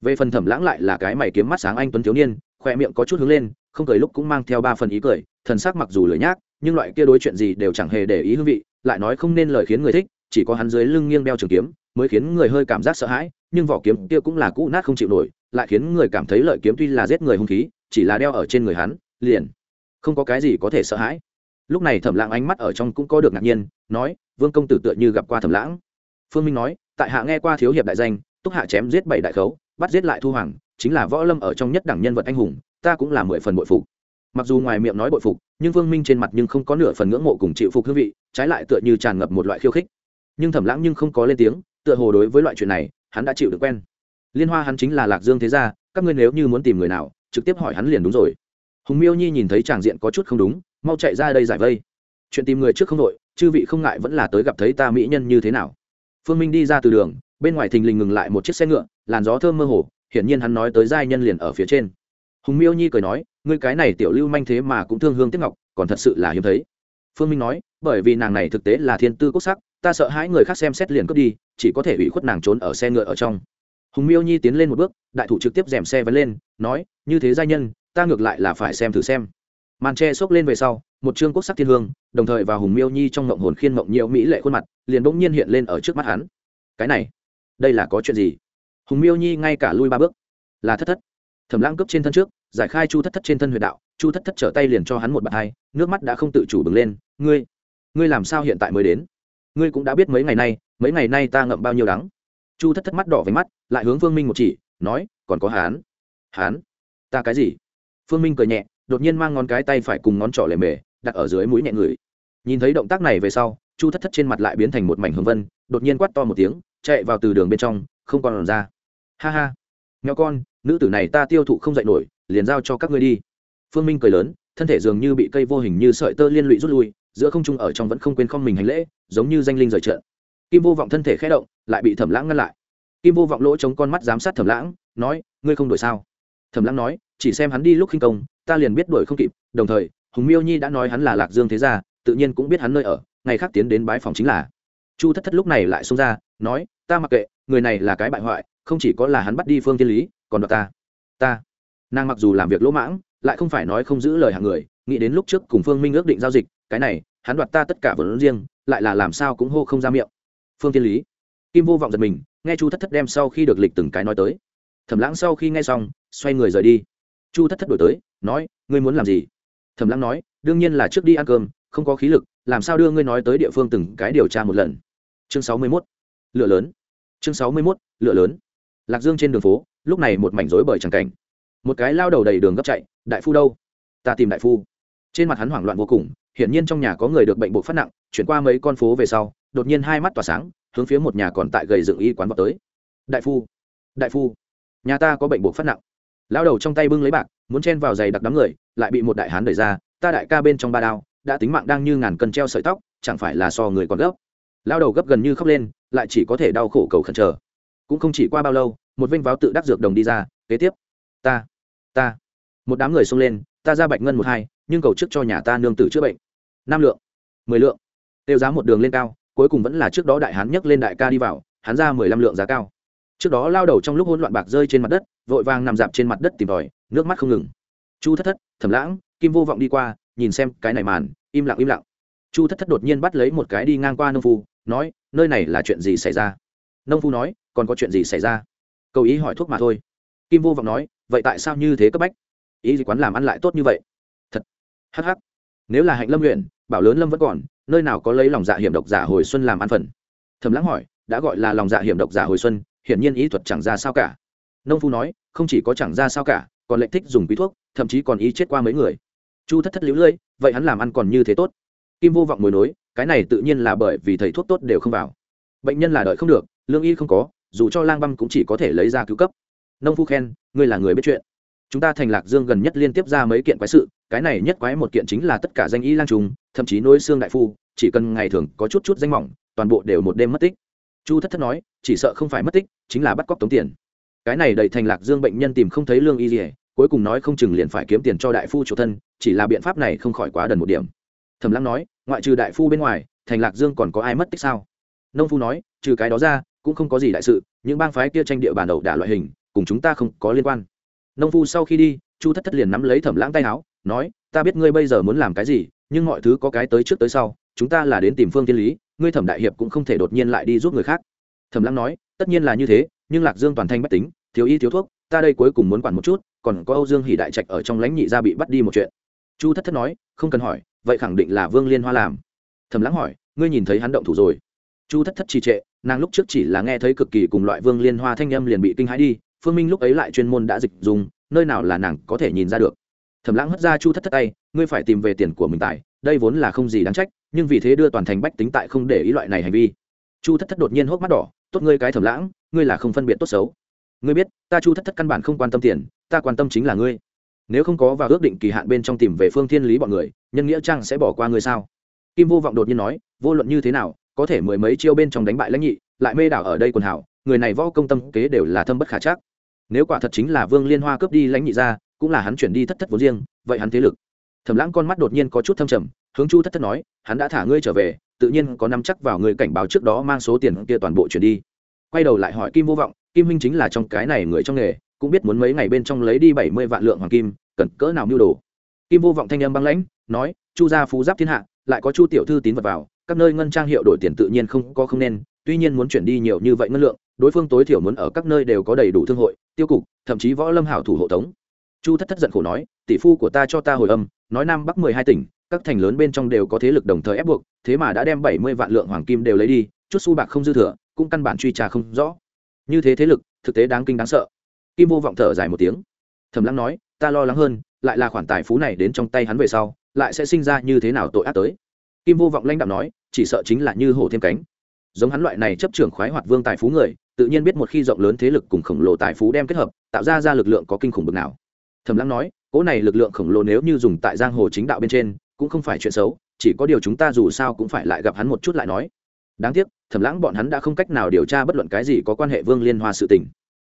Về phần thẩm lãng lại là cái mày kiếm mắt sáng anh tuấn thiếu niên, khoe miệng có chút hướng lên, không cười lúc cũng mang theo ba phần ý cười, thần sắc mặc dù lười nhác, nhưng loại kia đối chuyện gì đều chẳng hề để ý hương vị, lại nói không nên lời khiến người thích, chỉ có hắn dưới lưng nghiêng đeo trường kiếm, mới khiến người hơi cảm giác sợ hãi nhưng vỏ kiếm kia cũng là cũ nát không chịu nổi, lại khiến người cảm thấy lợi kiếm tuy là giết người hung khí, chỉ là đeo ở trên người hắn, liền không có cái gì có thể sợ hãi. Lúc này thẩm lãng ánh mắt ở trong cũng có được ngạc nhiên, nói, vương công tử tựa như gặp qua thẩm lãng. Phương minh nói, tại hạ nghe qua thiếu hiệp đại danh, túc hạ chém giết bảy đại khấu, bắt giết lại thu hoàng, chính là võ lâm ở trong nhất đẳng nhân vật anh hùng, ta cũng là mười phần bội phục. Mặc dù ngoài miệng nói bội phục, nhưng vương minh trên mặt nhưng không có nửa phần ngưỡng mộ cùng chịu phục hương vị, trái lại tựa như tràn ngập một loại khiêu khích. Nhưng thẩm lãng nhưng không có lên tiếng, tựa hồ đối với loại chuyện này hắn đã chịu được quen. Liên hoa hắn chính là lạc dương thế gia, các ngươi nếu như muốn tìm người nào, trực tiếp hỏi hắn liền đúng rồi. Hùng miêu nhi nhìn thấy tràng diện có chút không đúng, mau chạy ra đây giải vây. Chuyện tìm người trước không đội chư vị không ngại vẫn là tới gặp thấy ta mỹ nhân như thế nào. Phương minh đi ra từ đường, bên ngoài thình lình ngừng lại một chiếc xe ngựa, làn gió thơm mơ hồ, hiển nhiên hắn nói tới giai nhân liền ở phía trên. Hùng miêu nhi cười nói, ngươi cái này tiểu lưu manh thế mà cũng thương hương tiếp ngọc, còn thật sự là hiếm thấy. Phương minh nói, bởi vì nàng này thực tế là thiên tư quốc sắc, ta sợ hãi người khác xem xét liền cướp đi chỉ có thể ủy khuất nàng trốn ở xe ngựa ở trong. Hùng miêu nhi tiến lên một bước, đại thủ trực tiếp dèm xe vấn lên, nói, như thế giai nhân, ta ngược lại là phải xem thử xem. Màn tre xốc lên về sau, một chương quốc sắc thiên hương, đồng thời vào hùng miêu nhi trong ngộng hồn khiên ngộng nhiều mỹ lệ khuôn mặt, liền bỗng nhiên hiện lên ở trước mắt hắn. Cái này, đây là có chuyện gì? Hùng miêu nhi ngay cả lui ba bước. Là thất thất. Thẩm lãng cướp trên thân trước, giải khai chu thất thất trên thân huyệt đạo, chu thất thất trở tay liền cho hắn một bàn tay nước mắt đã không tự chủ bừng lên, ngươi ngươi làm sao hiện tại mới đến? Ngươi cũng đã biết mấy ngày nay mấy ngày nay ta ngậm bao nhiêu đắng. Chu thất thất mắt đỏ với mắt, lại hướng phương minh một chỉ, nói, còn có hán. Hán? Ta cái gì? Phương minh cười nhẹ, đột nhiên mang ngón cái tay phải cùng ngón trỏ lề mề, đặt ở dưới mũi nhẹ người. Nhìn thấy động tác này về sau, chu thất thất trên mặt lại biến thành một mảnh hướng vân, đột nhiên quát to một tiếng, chạy vào từ đường bên trong, không còn ra. Ha ha. Nhỏ con, nữ tử này ta tiêu thụ không dạy nổi, liền giao cho các ngươi đi. Phương minh cười lớn, thân thể dường như bị cây vô hình như sợi tơ liên lụy rút lui, giữa không trung ở trong vẫn không quên không mình hành lễ, giống như danh linh rời trận kim vô vọng thân thể khẽ động, lại bị thẩm lãng ngăn lại. Kim vô vọng lỗ chống con mắt giám sát thẩm lãng, nói, ngươi không đổi sao? Thẩm lãng nói, chỉ xem hắn đi lúc khinh công, ta liền biết đuổi không kịp. Đồng thời, hùng miêu nhi đã nói hắn là lạc dương thế gia, tự nhiên cũng biết hắn nơi ở, ngày khác tiến đến bái phòng chính là. Chu thất thất lúc này lại xông ra, nói, ta mặc kệ, người này là cái bại hoại, không chỉ có là hắn bắt đi phương thiên lý, còn đoạt ta. Ta? Nàng mặc dù làm việc lỗ mãng, lại không phải nói không giữ lời hàng người, nghĩ đến lúc trước cùng phương minh ước định giao dịch, cái này, hắn đoạt ta tất cả vốn riêng, lại là làm sao cũng hô không ra miệng phương thiên lý. Kim vô vọng giật mình, nghe chu thất thất đem sau khi được lịch từng cái nói tới. Thẩm lãng sau khi nghe xong, xoay người rời đi. Chu thất thất đổi tới, nói, ngươi muốn làm gì? Thẩm lãng nói, đương nhiên là trước đi ăn cơm, không có khí lực, làm sao đưa ngươi nói tới địa phương từng cái điều tra một lần? Chương sáu mươi mốt lựa lớn. Chương sáu mươi mốt lựa lớn. Lạc dương trên đường phố, lúc này một mảnh rối bởi tràng cảnh. Một cái lao đầu đầy đường gấp chạy, đại phu đâu? Ta tìm đại phu. Trên mặt hắn hoảng loạn vô cùng, hiển nhiên trong nhà có người được bệnh buộc phát nặng, chuyển qua mấy con phố về sau đột nhiên hai mắt tỏa sáng, hướng phía một nhà còn tại gầy dựng y quán vào tới. Đại phu đại phu, nhà ta có bệnh buộc phát nặng. Lao đầu trong tay bưng lấy bạc, muốn chen vào giày đặc đám người, lại bị một đại hán đẩy ra, ta đại ca bên trong ba đao, đã tính mạng đang như ngàn cân treo sợi tóc, chẳng phải là so người còn gấp. Lao đầu gấp gần như khóc lên, lại chỉ có thể đau khổ cầu khẩn chờ. Cũng không chỉ qua bao lâu, một vinh váo tự đắc dược đồng đi ra, kế tiếp, ta ta. Một đám người xông lên, ta ra bạch ngân một hai, nhưng cầu trước cho nhà ta nương tử chữa bệnh. Năm lượng, mười lượng. Tiêu giá một đường lên cao cuối cùng vẫn là trước đó đại hán nhấc lên đại ca đi vào, hắn ra mười lăm lượng giá cao. Trước đó lao đầu trong lúc hỗn loạn bạc rơi trên mặt đất, vội vàng nằm dạp trên mặt đất tìm tòi, nước mắt không ngừng. Chu thất thất, thẩm lãng, kim vô vọng đi qua, nhìn xem cái này màn, im lặng im lặng. Chu thất thất đột nhiên bắt lấy một cái đi ngang qua nông phu, nói, nơi này là chuyện gì xảy ra? Nông phu nói, còn có chuyện gì xảy ra? Cầu ý hỏi thuốc mà thôi. Kim vô vọng nói, vậy tại sao như thế cấp bách? Ý gì quán làm ăn lại tốt như vậy? Thật. Hh nếu là hạnh lâm huyện bảo lớn lâm vẫn còn nơi nào có lấy lòng dạ hiểm độc giả hồi xuân làm ăn phần? Thầm lãng hỏi đã gọi là lòng dạ hiểm độc giả hồi xuân hiển nhiên ý thuật chẳng ra sao cả. Nông phu nói không chỉ có chẳng ra sao cả còn lệnh thích dùng quý thuốc thậm chí còn ý chết qua mấy người. Chu thất thất liễu lưỡi, vậy hắn làm ăn còn như thế tốt? Kim vô vọng mồi nối cái này tự nhiên là bởi vì thầy thuốc tốt đều không vào. Bệnh nhân là đợi không được lương y không có dù cho lang băm cũng chỉ có thể lấy ra cứu cấp. Nông phu khen ngươi là người biết chuyện. Chúng ta thành lạc dương gần nhất liên tiếp ra mấy kiện quái sự cái này nhất quái một kiện chính là tất cả danh y lang trùng thậm chí nối xương đại phu, chỉ cần ngày thường có chút chút danh mỏng, toàn bộ đều một đêm mất tích. Chu thất thất nói, chỉ sợ không phải mất tích, chính là bắt cóc tống tiền. Cái này đầy thành lạc dương bệnh nhân tìm không thấy lương y gì cuối cùng nói không chừng liền phải kiếm tiền cho đại phu chủ thân, chỉ là biện pháp này không khỏi quá đần một điểm. Thẩm lăng nói, ngoại trừ đại phu bên ngoài, thành lạc dương còn có ai mất tích sao? Nông phu nói, trừ cái đó ra, cũng không có gì đại sự, những bang phái kia tranh địa bàn đầu đả loại hình, cùng chúng ta không có liên quan. Nông phu sau khi đi, chu thất thất liền nắm lấy thẩm lãng tay áo, nói, ta biết ngươi bây giờ muốn làm cái gì nhưng mọi thứ có cái tới trước tới sau, chúng ta là đến tìm phương tiên lý, ngươi thẩm đại hiệp cũng không thể đột nhiên lại đi giúp người khác. Thẩm lãng nói, tất nhiên là như thế, nhưng lạc dương toàn thanh bách tính, thiếu y thiếu thuốc, ta đây cuối cùng muốn quản một chút, còn có âu dương hỷ đại trạch ở trong lãnh nhị gia bị bắt đi một chuyện. Chu thất thất nói, không cần hỏi, vậy khẳng định là vương liên hoa làm. Thẩm lãng hỏi, ngươi nhìn thấy hắn động thủ rồi. Chu thất thất trì trệ, nàng lúc trước chỉ là nghe thấy cực kỳ cùng loại vương liên hoa thanh âm liền bị kinh hãi đi, phương minh lúc ấy lại chuyên môn đã dịch dùng, nơi nào là nàng có thể nhìn ra được thẩm lãng hất ra chu thất thất tay, ngươi phải tìm về tiền của mình tại, đây vốn là không gì đáng trách, nhưng vì thế đưa toàn thành bách tính tại không để ý loại này hành vi. Chu thất thất đột nhiên hốc mắt đỏ, tốt ngươi cái thẩm lãng, ngươi là không phân biệt tốt xấu. Ngươi biết, ta chu thất thất căn bản không quan tâm tiền, ta quan tâm chính là ngươi. Nếu không có và ước định kỳ hạn bên trong tìm về phương thiên lý bọn người, nhân nghĩa trang sẽ bỏ qua ngươi sao? Kim vô vọng đột nhiên nói, vô luận như thế nào, có thể mười mấy chiêu bên trong đánh bại lãnh nhị, lại mê đảo ở đây quần hảo, người này võ công tâm kế đều là thâm bất khả chắc. Nếu quả thật chính là vương liên hoa cướp đi lãnh nhị ra cũng là hắn chuyển đi thất thất vốn riêng, vậy hắn thế lực. Thẩm lãng con mắt đột nhiên có chút thâm trầm, hướng chu thất thất nói, hắn đã thả ngươi trở về, tự nhiên có nắm chắc vào người cảnh báo trước đó mang số tiền kia toàn bộ chuyển đi. Quay đầu lại hỏi kim vô vọng, kim huynh chính là trong cái này người trong nghề, cũng biết muốn mấy ngày bên trong lấy đi bảy mươi vạn lượng hoàng kim, cần cỡ nào mưu đồ. Kim vô vọng thanh âm băng lãnh, nói, chu gia phú giáp thiên hạ, lại có chu tiểu thư tín vật vào, các nơi ngân trang hiệu đổi tiền tự nhiên không có không nên, tuy nhiên muốn chuyển đi nhiều như vậy ngân lượng, đối phương tối thiểu muốn ở các nơi đều có đầy đủ thương hội, tiêu cục, thậm chí võ lâm hảo thủ hộ tống chu thất thất giận khổ nói, tỷ phu của ta cho ta hồi âm, nói nam bắc mười hai tỉnh, các thành lớn bên trong đều có thế lực đồng thời ép buộc, thế mà đã đem bảy mươi vạn lượng hoàng kim đều lấy đi, chút su bạc không dư thừa, cũng căn bản truy trà không rõ. Như thế thế lực, thực tế đáng kinh đáng sợ. Kim vô vọng thở dài một tiếng. Thầm lắng nói, ta lo lắng hơn, lại là khoản tài phú này đến trong tay hắn về sau, lại sẽ sinh ra như thế nào tội ác tới? Kim vô vọng lãnh đạo nói, chỉ sợ chính là như hổ thêm cánh. Giống hắn loại này chấp trưởng khoái hoạt vương tài phú người, tự nhiên biết một khi rộng lớn thế lực cùng khổng lồ tài phú đem kết hợp, tạo ra ra lực lượng có kinh khủng bực nào thầm lăng nói cỗ này lực lượng khổng lồ nếu như dùng tại giang hồ chính đạo bên trên, cũng không phải chuyện xấu, chỉ có điều chúng ta dù sao cũng phải lại gặp hắn một chút lại nói. Đáng tiếc, thẩm lãng bọn hắn đã không cách nào điều tra bất luận cái gì có quan hệ vương liên hoa sự tình.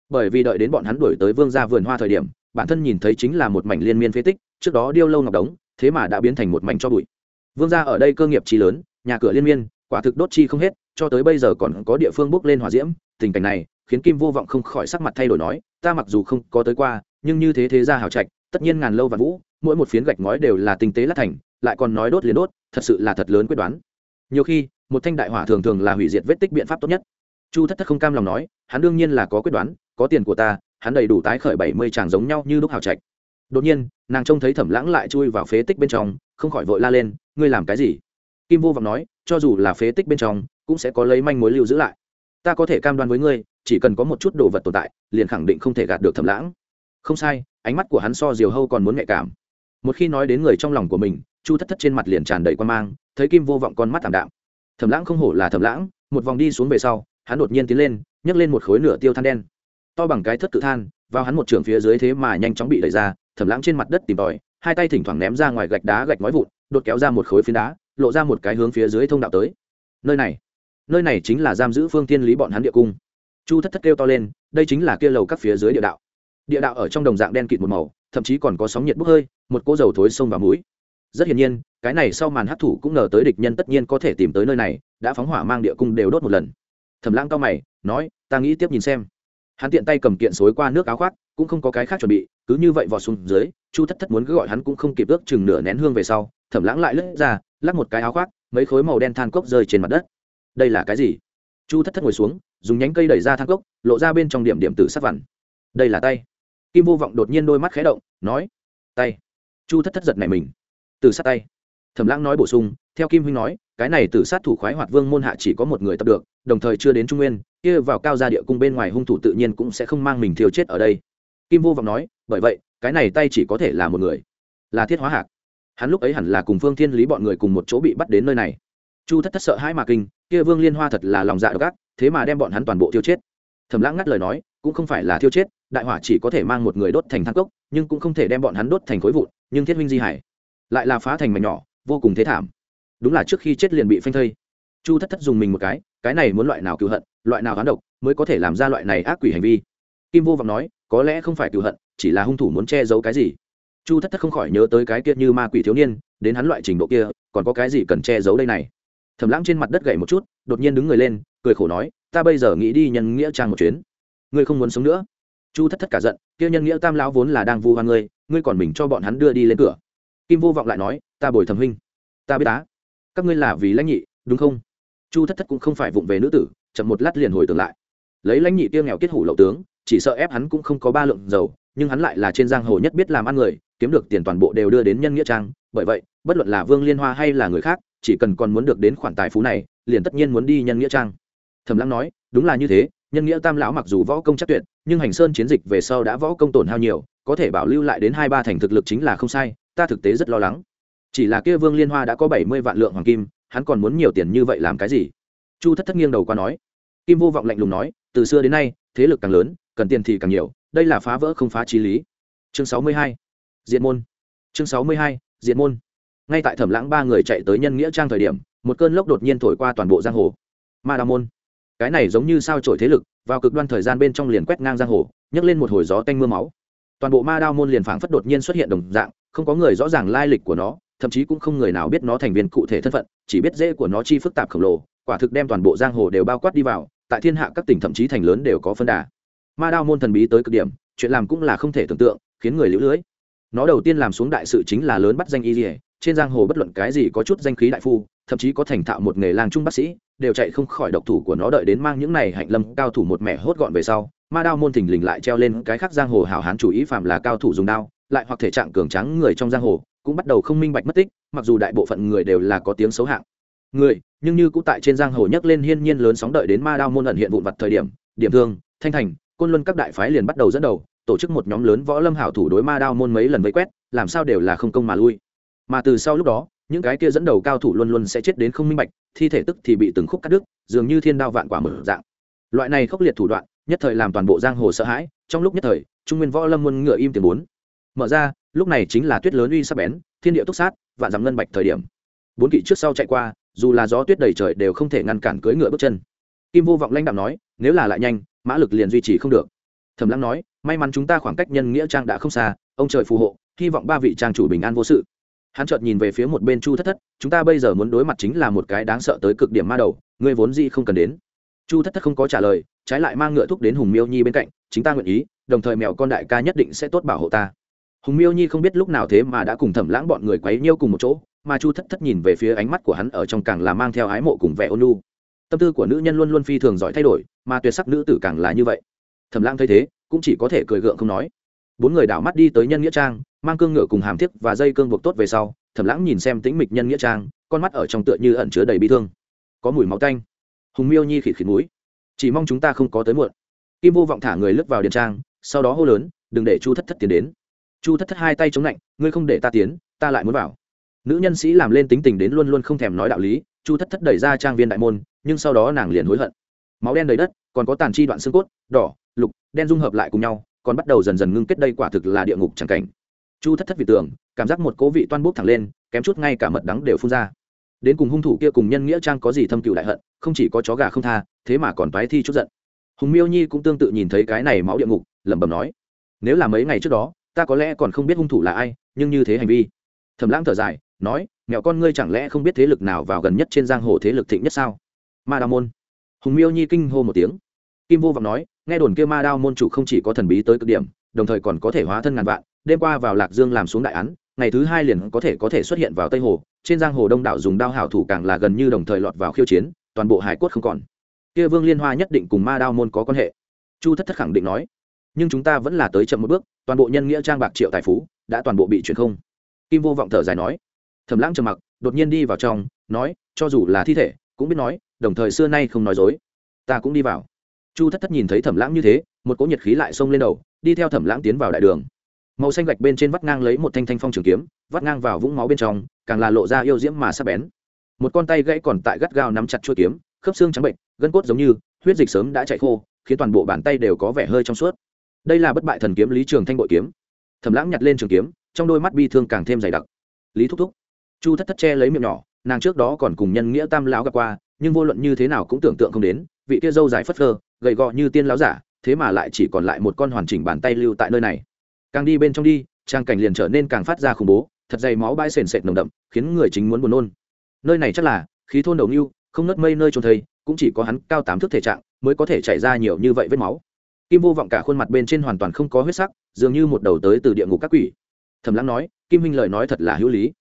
Bởi vì đợi đến bọn hắn đuổi tới vương gia vườn hoa thời điểm, bản thân nhìn thấy chính là một mảnh liên miên phế tích, trước đó điêu lâu ngọc đống, thế mà đã biến thành một mảnh cho bụi. Vương gia ở đây cơ nghiệp chi lớn, nhà cửa liên miên, quả thực đốt chi không hết, cho tới bây giờ còn có địa phương bốc lên hòa diễm, tình cảnh này khiến kim vô vọng không khỏi sắc mặt thay đổi nói, ta mặc dù không có tới qua nhưng như thế thế gia hào trạch, tất nhiên ngàn lâu và vũ, mỗi một phiến gạch ngói đều là tinh tế lát thành, lại còn nói đốt liền đốt, thật sự là thật lớn quyết đoán. Nhiều khi, một thanh đại hỏa thường thường là hủy diệt vết tích biện pháp tốt nhất. Chu thất thất không cam lòng nói, hắn đương nhiên là có quyết đoán, có tiền của ta, hắn đầy đủ tái khởi bảy mươi chàng giống nhau như lúc hào trạch. Đột nhiên, nàng trông thấy thẩm lãng lại chui vào phế tích bên trong, không khỏi vội la lên, ngươi làm cái gì? Kim vô vọng nói, cho dù là phế tích bên trong, cũng sẽ có lấy manh mối lưu giữ lại. Ta có thể cam đoan với ngươi, chỉ cần có một chút đồ vật tồn tại, liền khẳng định không thể gạt được thẩm lãng không sai, ánh mắt của hắn so diều hâu còn muốn nhạy cảm. Một khi nói đến người trong lòng của mình, chu thất thất trên mặt liền tràn đầy quan mang, thấy kim vô vọng con mắt thảm đạm. Thẩm lãng không hổ là thẩm lãng, một vòng đi xuống về sau, hắn đột nhiên tiến lên, nhấc lên một khối nửa tiêu than đen. To bằng cái thất tự than, vào hắn một trường phía dưới thế mà nhanh chóng bị đẩy ra, thẩm lãng trên mặt đất tìm tòi, hai tay thỉnh thoảng ném ra ngoài gạch đá gạch ngói vụn, đột kéo ra một khối phiến đá, lộ ra một cái hướng phía dưới thông đạo tới. Nơi này nơi này chính là giam giữ phương tiên lý bọn hắn địa cung. Chu thất thất kêu to lên, đây chính là kia lầu các phía dưới địa đạo địa đạo ở trong đồng dạng đen kịt một màu, thậm chí còn có sóng nhiệt bốc hơi, một cỗ dầu thối sông vào mũi. Rất hiển nhiên, cái này sau màn hấp thủ cũng ngờ tới địch nhân tất nhiên có thể tìm tới nơi này, đã phóng hỏa mang địa cung đều đốt một lần. Thẩm lãng cao mày, nói, ta nghĩ tiếp nhìn xem. Hắn tiện tay cầm kiện xối qua nước áo khoác, cũng không có cái khác chuẩn bị, cứ như vậy vọt xuống dưới, chu thất thất muốn cứ gọi hắn cũng không kịp ước chừng nửa nén hương về sau, thẩm lãng lại lướt ra, lắc một cái áo khoác, mấy khối màu đen than cốc rơi trên mặt đất. Đây là cái gì? Chu thất thất ngồi xuống, dùng nhánh cây đẩy ra than cốc, lộ ra bên trong điểm điểm tử sắc vằn. Đây là tay kim vô vọng đột nhiên đôi mắt khé động, nói, tay. Chu thất thất giật này mình. Từ sát tay. Thẩm lãng nói bổ sung, theo kim huynh nói, cái này từ sát thủ khoái hoạt vương môn hạ chỉ có một người tập được, đồng thời chưa đến trung nguyên, kia vào cao gia địa cung bên ngoài hung thủ tự nhiên cũng sẽ không mang mình thiêu chết ở đây. Kim vô vọng nói, bởi vậy, cái này tay chỉ có thể là một người, là thiết hóa hạc. Hắn lúc ấy hẳn là cùng phương thiên lý bọn người cùng một chỗ bị bắt đến nơi này. Chu thất thất sợ hai mà kinh, kia vương liên hoa thật là lòng dạ độc ác, thế mà đem bọn hắn toàn bộ tiêu chết. Thẩm lãng ngắt lời nói cũng không phải là thiêu chết, đại hỏa chỉ có thể mang một người đốt thành thang cốc, nhưng cũng không thể đem bọn hắn đốt thành khối vụn, nhưng thiết huynh di hải lại là phá thành mảnh nhỏ, vô cùng thế thảm. Đúng là trước khi chết liền bị phanh thây. Chu thất thất dùng mình một cái cái này muốn loại nào cựu hận, loại nào hán độc mới có thể làm ra loại này ác quỷ hành vi? Kim vô vọng nói, có lẽ không phải cựu hận, chỉ là hung thủ muốn che giấu cái gì. Chu thất thất không khỏi nhớ tới cái kia như ma quỷ thiếu niên, đến hắn loại trình độ kia, còn có cái gì cần che giấu đây này? Thầm lãng trên mặt đất gậy một chút, đột nhiên đứng người lên, cười khổ nói, ta bây giờ nghĩ đi nhân nghĩa trang một chuyến ngươi không muốn sống nữa. Chu thất thất cả giận, kia nhân nghĩa tam lão vốn là đang vu hoa ngươi ngươi còn mình cho bọn hắn đưa đi lên cửa. Kim vô vọng lại nói, ta bồi thẩm huynh. Ta biết á. Các ngươi là vì lãnh nhị, đúng không? Chu thất thất cũng không phải vụng về nữ tử, chậm một lát liền hồi tưởng lại. Lấy lãnh nhị tiêu nghèo kết hủ lậu tướng, chỉ sợ ép hắn cũng không có ba lượng dầu, nhưng hắn lại là trên giang hồ nhất biết làm ăn người, kiếm được tiền toàn bộ đều đưa đến nhân nghĩa trang. Bởi vậy, bất luận là vương liên hoa hay là người khác, chỉ cần còn muốn được đến khoản tài phú này, liền tất nhiên muốn đi nhân nghĩa trang. Thầm lăng nói, đúng là như thế nhân nghĩa tam lão mặc dù võ công chắc tuyệt, nhưng hành sơn chiến dịch về sau đã võ công tổn hao nhiều, có thể bảo lưu lại đến hai ba thành thực lực chính là không sai, ta thực tế rất lo lắng. Chỉ là kia vương liên hoa đã có bảy mươi vạn lượng hoàng kim, hắn còn muốn nhiều tiền như vậy làm cái gì? Chu thất thất nghiêng đầu qua nói. Kim vô vọng lạnh lùng nói, từ xưa đến nay, thế lực càng lớn, cần tiền thì càng nhiều, đây là phá vỡ không phá trí lý. Chương sáu mươi hai diện môn. Chương sáu mươi hai diện môn. Ngay tại thẩm lãng ba người chạy tới nhân nghĩa trang thời điểm, một cơn lốc đột nhiên thổi qua toàn bộ giang hồ. Ma đa môn cái này giống như sao trổi thế lực, vào cực đoan thời gian bên trong liền quét ngang giang hồ, nhấc lên một hồi gió tanh mưa máu toàn bộ ma đao môn liền phảng phất đột nhiên xuất hiện đồng dạng, không có người rõ ràng lai lịch của nó, thậm chí cũng không người nào biết nó thành viên cụ thể thân phận, chỉ biết dễ của nó chi phức tạp khổng lồ, quả thực đem toàn bộ giang hồ đều bao quát đi vào, tại thiên hạ các tỉnh thậm chí thành lớn đều có phân đà ma đao môn thần bí tới cực điểm, chuyện làm cũng là không thể tưởng tượng, khiến người lũ lưỡi. nó đầu tiên làm xuống đại sự chính là lớn bắt danh y dỉa trên giang hồ bất luận cái gì có chút danh khí đại phu, thậm chí có thành thạo một nghề lang trung bác sĩ đều chạy không khỏi độc thủ của nó đợi đến mang những này hạnh lâm cao thủ một mẻ hốt gọn về sau, ma đao môn thình lình lại treo lên cái khác giang hồ hảo hán chủ ý phạm là cao thủ dùng đao, lại hoặc thể trạng cường trắng người trong giang hồ, cũng bắt đầu không minh bạch mất tích, mặc dù đại bộ phận người đều là có tiếng xấu hạng. Người, nhưng như cũng tại trên giang hồ nhấc lên hiên nhiên lớn sóng đợi đến ma đao môn ẩn hiện vụn vặt thời điểm điểm thương, thanh thành, côn luân các đại phái liền bắt đầu dẫn đầu, tổ chức một nhóm lớn võ lâm hảo thủ đối ma đao môn mấy lần vây quét, làm sao đều là không công mà lui. Mà từ sau lúc đó, những cái kia dẫn đầu cao thủ luôn luôn sẽ chết đến không minh bạch thi thể tức thì bị từng khúc cắt đứt, dường như thiên đao vạn quả mở dạng. Loại này khốc liệt thủ đoạn, nhất thời làm toàn bộ giang hồ sợ hãi, trong lúc nhất thời, trung nguyên võ lâm muôn ngựa im tiếng bốn. Mở ra, lúc này chính là tuyết lớn uy sắp bén, thiên địa túc sát, vạn dặm ngân bạch thời điểm. Bốn kỵ trước sau chạy qua, dù là gió tuyết đầy trời đều không thể ngăn cản cưỡi ngựa bước chân. Kim vô vọng lãnh đạo nói, nếu là lại nhanh, mã lực liền duy trì không được. Thẩm lãng nói, may mắn chúng ta khoảng cách nhân nghĩa trang đã không xa, ông trời phù hộ, hy vọng ba vị trang chủ bình an vô sự hắn chợt nhìn về phía một bên chu thất thất, chúng ta bây giờ muốn đối mặt chính là một cái đáng sợ tới cực điểm ma đầu, ngươi vốn gì không cần đến. Chu thất thất không có trả lời, trái lại mang ngựa thúc đến hùng miêu nhi bên cạnh, chính ta nguyện ý, đồng thời mèo con đại ca nhất định sẽ tốt bảo hộ ta. Hùng miêu nhi không biết lúc nào thế mà đã cùng thẩm lãng bọn người quấy nhiêu cùng một chỗ, mà chu thất thất nhìn về phía ánh mắt của hắn ở trong càng là mang theo ái mộ cùng vẻ ôn lu tâm tư của nữ nhân luôn luôn phi thường giỏi thay đổi, mà tuyệt sắc nữ tử càng là như vậy. Thẩm lãng thấy thế, cũng chỉ có thể cười gượng không nói bốn người đảo mắt đi tới nhân nghĩa trang, mang cương ngựa cùng hàm thiếp và dây cương buộc tốt về sau thẩm lãng nhìn xem tĩnh mịch nhân nghĩa trang, con mắt ở trong tựa như ẩn chứa đầy bi thương. Có mùi máu tanh. Hùng miêu nhi khịt khịt mũi. Chỉ mong chúng ta không có tới muộn. Kim vô vọng thả người lướt vào điện trang, sau đó hô lớn, đừng để chu thất thất tiến đến. Chu thất thất hai tay chống lạnh, ngươi không để ta tiến, ta lại muốn vào. Nữ nhân sĩ làm lên tính tình đến luôn luôn không thèm nói đạo lý, chu thất thất đẩy ra trang viên đại môn, nhưng sau đó nàng liền hối hận. Máu đen đầy đất, còn có tàn chi đoạn xương cốt, đỏ, lục, đen dung hợp lại cùng nhau còn bắt đầu dần dần ngưng kết đây quả thực là địa ngục chẳng cảnh. Chu thất thất vị tường cảm giác một cố vị toan bốc thẳng lên, kém chút ngay cả mật đắng đều phun ra. Đến cùng hung thủ kia cùng nhân nghĩa trang có gì thâm cựu đại hận, không chỉ có chó gà không tha, thế mà còn toái thi chút giận. Hùng miêu nhi cũng tương tự nhìn thấy cái này máu địa ngục, lẩm bẩm nói, nếu là mấy ngày trước đó, ta có lẽ còn không biết hung thủ là ai, nhưng như thế hành vi. Thầm lãng thở dài, nói, mẹo con ngươi chẳng lẽ không biết thế lực nào vào gần nhất trên giang hồ thế lực thịnh nhất sao? Ma đa môn. Hùng miêu nhi kinh hô một tiếng kim vô vọng nói, nghe đồn kia ma đao môn chủ không chỉ có thần bí tới cực điểm, đồng thời còn có thể hóa thân ngàn vạn, đêm qua vào lạc dương làm xuống đại án, ngày thứ hai liền có thể có thể xuất hiện vào tây hồ, trên giang hồ đông đảo dùng đao hảo thủ càng là gần như đồng thời lọt vào khiêu chiến, toàn bộ hải cốt không còn. Kia vương liên hoa nhất định cùng ma đao môn có quan hệ. Chu thất thất khẳng định nói, nhưng chúng ta vẫn là tới chậm một bước, toàn bộ nhân nghĩa trang bạc triệu tài phú, đã toàn bộ bị chuyển không. Kim vô vọng thở dài nói, thẩm lãng trầm mặc, đột nhiên đi vào trong, nói, cho dù là thi thể, cũng biết nói, đồng thời xưa nay không nói dối. Ta cũng đi vào chu thất thất nhìn thấy thẩm lãng như thế, một cỗ nhiệt khí lại xông lên đầu, đi theo thẩm lãng tiến vào đại đường. Màu xanh gạch bên trên vắt ngang lấy một thanh thanh phong trường kiếm, vắt ngang vào vũng máu bên trong, càng là lộ ra yêu diễm mà sắp bén. Một con tay gãy còn tại gắt gao nắm chặt chuôi kiếm, khớp xương trắng bệnh, gân cốt giống như, huyết dịch sớm đã chạy khô, khiến toàn bộ bàn tay đều có vẻ hơi trong suốt. Đây là bất bại thần kiếm lý trường thanh bội kiếm. Thẩm lãng nhặt lên trường kiếm, trong đôi mắt bi thương càng thêm dày đặc. Lý thúc thúc. Chu thất thất che lấy miệng nhỏ, nàng trước đó còn cùng nhân nghĩa tam lão gặp qua, nhưng vô luận như thế nào cũng tưởng tượng không đến, vị kia dâu dài phất phơ gầy gò như tiên lão giả thế mà lại chỉ còn lại một con hoàn chỉnh bàn tay lưu tại nơi này. Càng đi bên trong đi trang cảnh liền trở nên càng phát ra khủng bố thật dày máu bãi sền sệt nồng đậm khiến người chính muốn buồn nôn. Nơi này chắc là khí thôn đầu nưu không nứt mây nơi trôn thấy, cũng chỉ có hắn cao tám thước thể trạng mới có thể chảy ra nhiều như vậy vết máu. Kim vô vọng cả khuôn mặt bên trên hoàn toàn không có huyết sắc dường như một đầu tới từ địa ngục các quỷ. Thầm lắng nói kim Minh lời nói thật là hữu lý.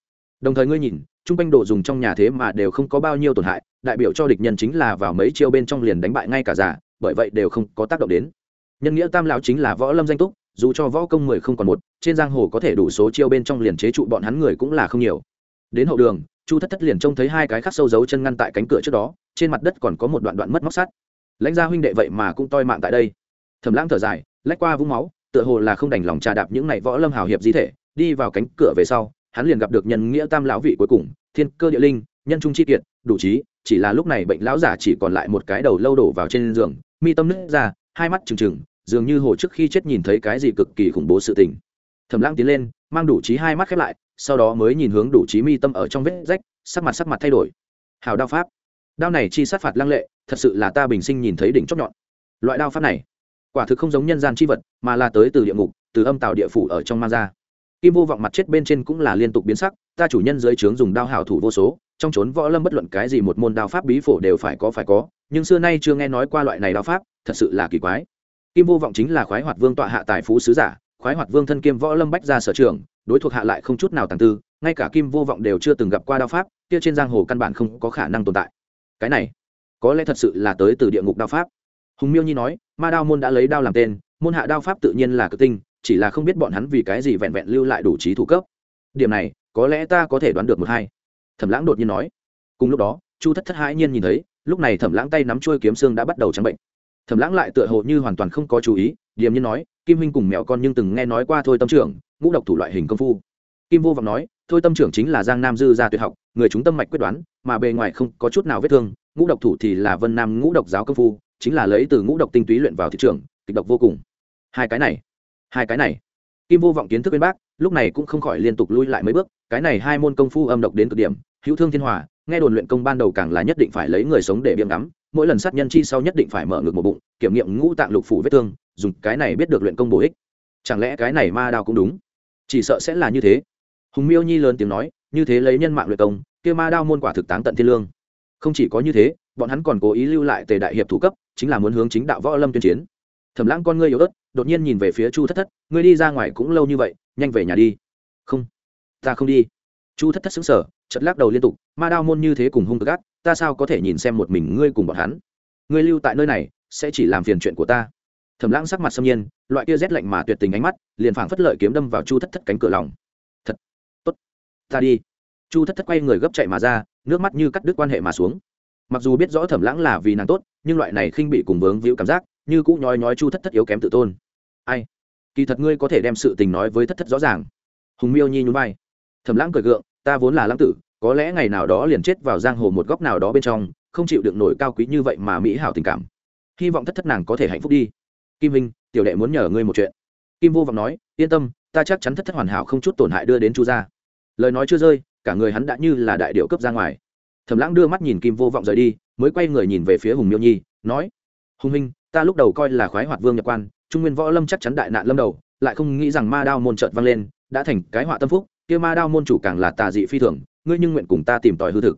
Đồng thời ngươi nhìn chung quanh đồ dùng trong nhà thế mà đều không có bao nhiêu tổn hại đại biểu cho địch nhân chính là vào mấy chiêu bên trong liền đánh bại ngay cả giả bởi vậy đều không có tác động đến. Nhân nghĩa tam lão chính là võ lâm danh túc, dù cho võ công mười không còn một, trên giang hồ có thể đủ số chiêu bên trong liền chế trụ bọn hắn người cũng là không nhiều. Đến hậu đường, chu thất thất liền trông thấy hai cái khắc sâu dấu chân ngăn tại cánh cửa trước đó, trên mặt đất còn có một đoạn đoạn mất móc sắt. Lãnh gia huynh đệ vậy mà cũng toi mạng tại đây. Thầm lãng thở dài, lách qua vũng máu, tựa hồ là không đành lòng trà đạp những này võ lâm hào hiệp di thể, đi vào cánh cửa về sau, hắn liền gặp được nhân nghĩa tam lão vị cuối cùng, thiên cơ địa linh nhân trung chi kiệt, đủ trí, chỉ là lúc này bệnh lão giả chỉ còn lại một cái đầu lâu đổ vào trên giường, mi tâm nứt ra, hai mắt trừng trừng, dường như hồi trước khi chết nhìn thấy cái gì cực kỳ khủng bố sự tình. Thẩm lãng tiến lên, mang đủ trí hai mắt khép lại, sau đó mới nhìn hướng đủ trí mi tâm ở trong vết rách, sắc mặt sắc mặt thay đổi. Hào đao pháp. Đao này chi sát phạt lăng lệ, thật sự là ta bình sinh nhìn thấy đỉnh chót nhọn. Loại đao pháp này, quả thực không giống nhân gian chi vật, mà là tới từ địa ngục, từ âm tạo địa phủ ở trong mang ra. Kim vô vọng mặt chết bên trên cũng là liên tục biến sắc, ta chủ nhân dưới trướng dùng đao hảo thủ vô số trong trốn võ lâm bất luận cái gì một môn đao pháp bí phổ đều phải có phải có. Nhưng xưa nay chưa nghe nói qua loại này đao pháp, thật sự là kỳ quái. Kim vô vọng chính là khoái hoạt vương tọa hạ tài phú sứ giả, khoái hoạt vương thân kiêm võ lâm bách ra sở trường đối thuộc hạ lại không chút nào tàng tư, ngay cả kim vô vọng đều chưa từng gặp qua đao pháp, kia trên giang hồ căn bản không có khả năng tồn tại. Cái này, có lẽ thật sự là tới từ địa ngục đao pháp. Hùng miêu nhi nói, ma đao môn đã lấy đao làm tên, môn hạ đao pháp tự nhiên là cực tinh, chỉ là không biết bọn hắn vì cái gì vẹn vẹn lưu lại đủ trí thủ cấp. Điểm này, có lẽ ta có thể đoán được một hai thẩm lãng đột nhiên nói. Cùng lúc đó, chu thất thất hãi nhiên nhìn thấy, lúc này thẩm lãng tay nắm chuôi kiếm xương đã bắt đầu trắng bệnh. Thẩm lãng lại tựa hồ như hoàn toàn không có chú ý, điềm nhiên nói, kim huynh cùng mẹo con nhưng từng nghe nói qua thôi tâm trưởng, ngũ độc thủ loại hình công phu. Kim vô vọng nói, thôi tâm trưởng chính là giang nam dư gia tuyệt học, người chúng tâm mạch quyết đoán, mà bề ngoài không có chút nào vết thương, ngũ độc thủ thì là vân nam ngũ độc giáo công phu, chính là lấy từ ngũ độc tinh túy luyện vào thị trường, kịch độc vô cùng. Hai cái này, hai cái này. Kim vô vọng kiến thức bên bác, lúc này cũng không khỏi liên tục lui lại mấy bước, cái này hai môn công phu âm độc đến cực điểm hữu thương thiên hòa, nghe đồn luyện công ban đầu càng là nhất định phải lấy người sống để biếm ngắm, mỗi lần sát nhân chi sau nhất định phải mở ngực một bụng, kiểm nghiệm ngũ tạng lục phủ vết thương, dùng cái này biết được luyện công bổ ích. Chẳng lẽ cái này ma đao cũng đúng? Chỉ sợ sẽ là như thế. Hùng miêu nhi lớn tiếng nói, như thế lấy nhân mạng luyện công, kia ma đao môn quả thực táng tận thiên lương. Không chỉ có như thế, bọn hắn còn cố ý lưu lại tề đại hiệp thủ cấp, chính là muốn hướng chính đạo võ lâm tuyên chiến. Thẩm lãng con ngươi yếu ớt, đột nhiên nhìn về phía chu thất thất, ngươi đi ra ngoài cũng lâu như vậy, nhanh về nhà đi. Không, ta không đi chu thất thất xứng sở chật lắc đầu liên tục, ma đao môn như thế cùng hung cực ác, ta sao có thể nhìn xem một mình ngươi cùng bọn hắn? Ngươi lưu tại nơi này, sẽ chỉ làm phiền chuyện của ta. Thẩm lãng sắc mặt xâm nhiên, loại kia rét lạnh mà tuyệt tình ánh mắt, liền phảng phất lợi kiếm đâm vào chu thất thất cánh cửa lòng. Thật, tốt, ta đi. Chu thất thất quay người gấp chạy mà ra, nước mắt như cắt đứt quan hệ mà xuống. Mặc dù biết rõ thẩm lãng là vì nàng tốt, nhưng loại này khinh bị cùng vướng víu cảm giác, như cũng nhói nhói chu thất thất yếu kém tự tôn. Ai, kỳ thật ngươi có thể đem sự tình nói với thất thất rõ ràng. Hùng miêu nhi nhún vai. Thẩm lãng cười gượng ta vốn là lãng tử, có lẽ ngày nào đó liền chết vào giang hồ một góc nào đó bên trong, không chịu được nổi cao quý như vậy mà mỹ hảo tình cảm. Hy vọng thất thất nàng có thể hạnh phúc đi. Kim vinh, tiểu đệ muốn nhờ ngươi một chuyện. Kim vô vọng nói, yên tâm, ta chắc chắn thất thất hoàn hảo không chút tổn hại đưa đến chu gia. Lời nói chưa rơi, cả người hắn đã như là đại điệu cấp ra ngoài. Thẩm lãng đưa mắt nhìn kim vô vọng rời đi, mới quay người nhìn về phía hùng miêu nhi, nói, hùng minh ta lúc đầu coi là khoái hoạt vương nhập quan, trung nguyên võ lâm chắc chắn đại nạn lâm đầu, lại không nghĩ rằng ma đao môn trợt vang lên, đã thành cái họa tâm phúc kia ma đao môn chủ càng là tà dị phi thường, ngươi nhưng nguyện cùng ta tìm tòi hư thực.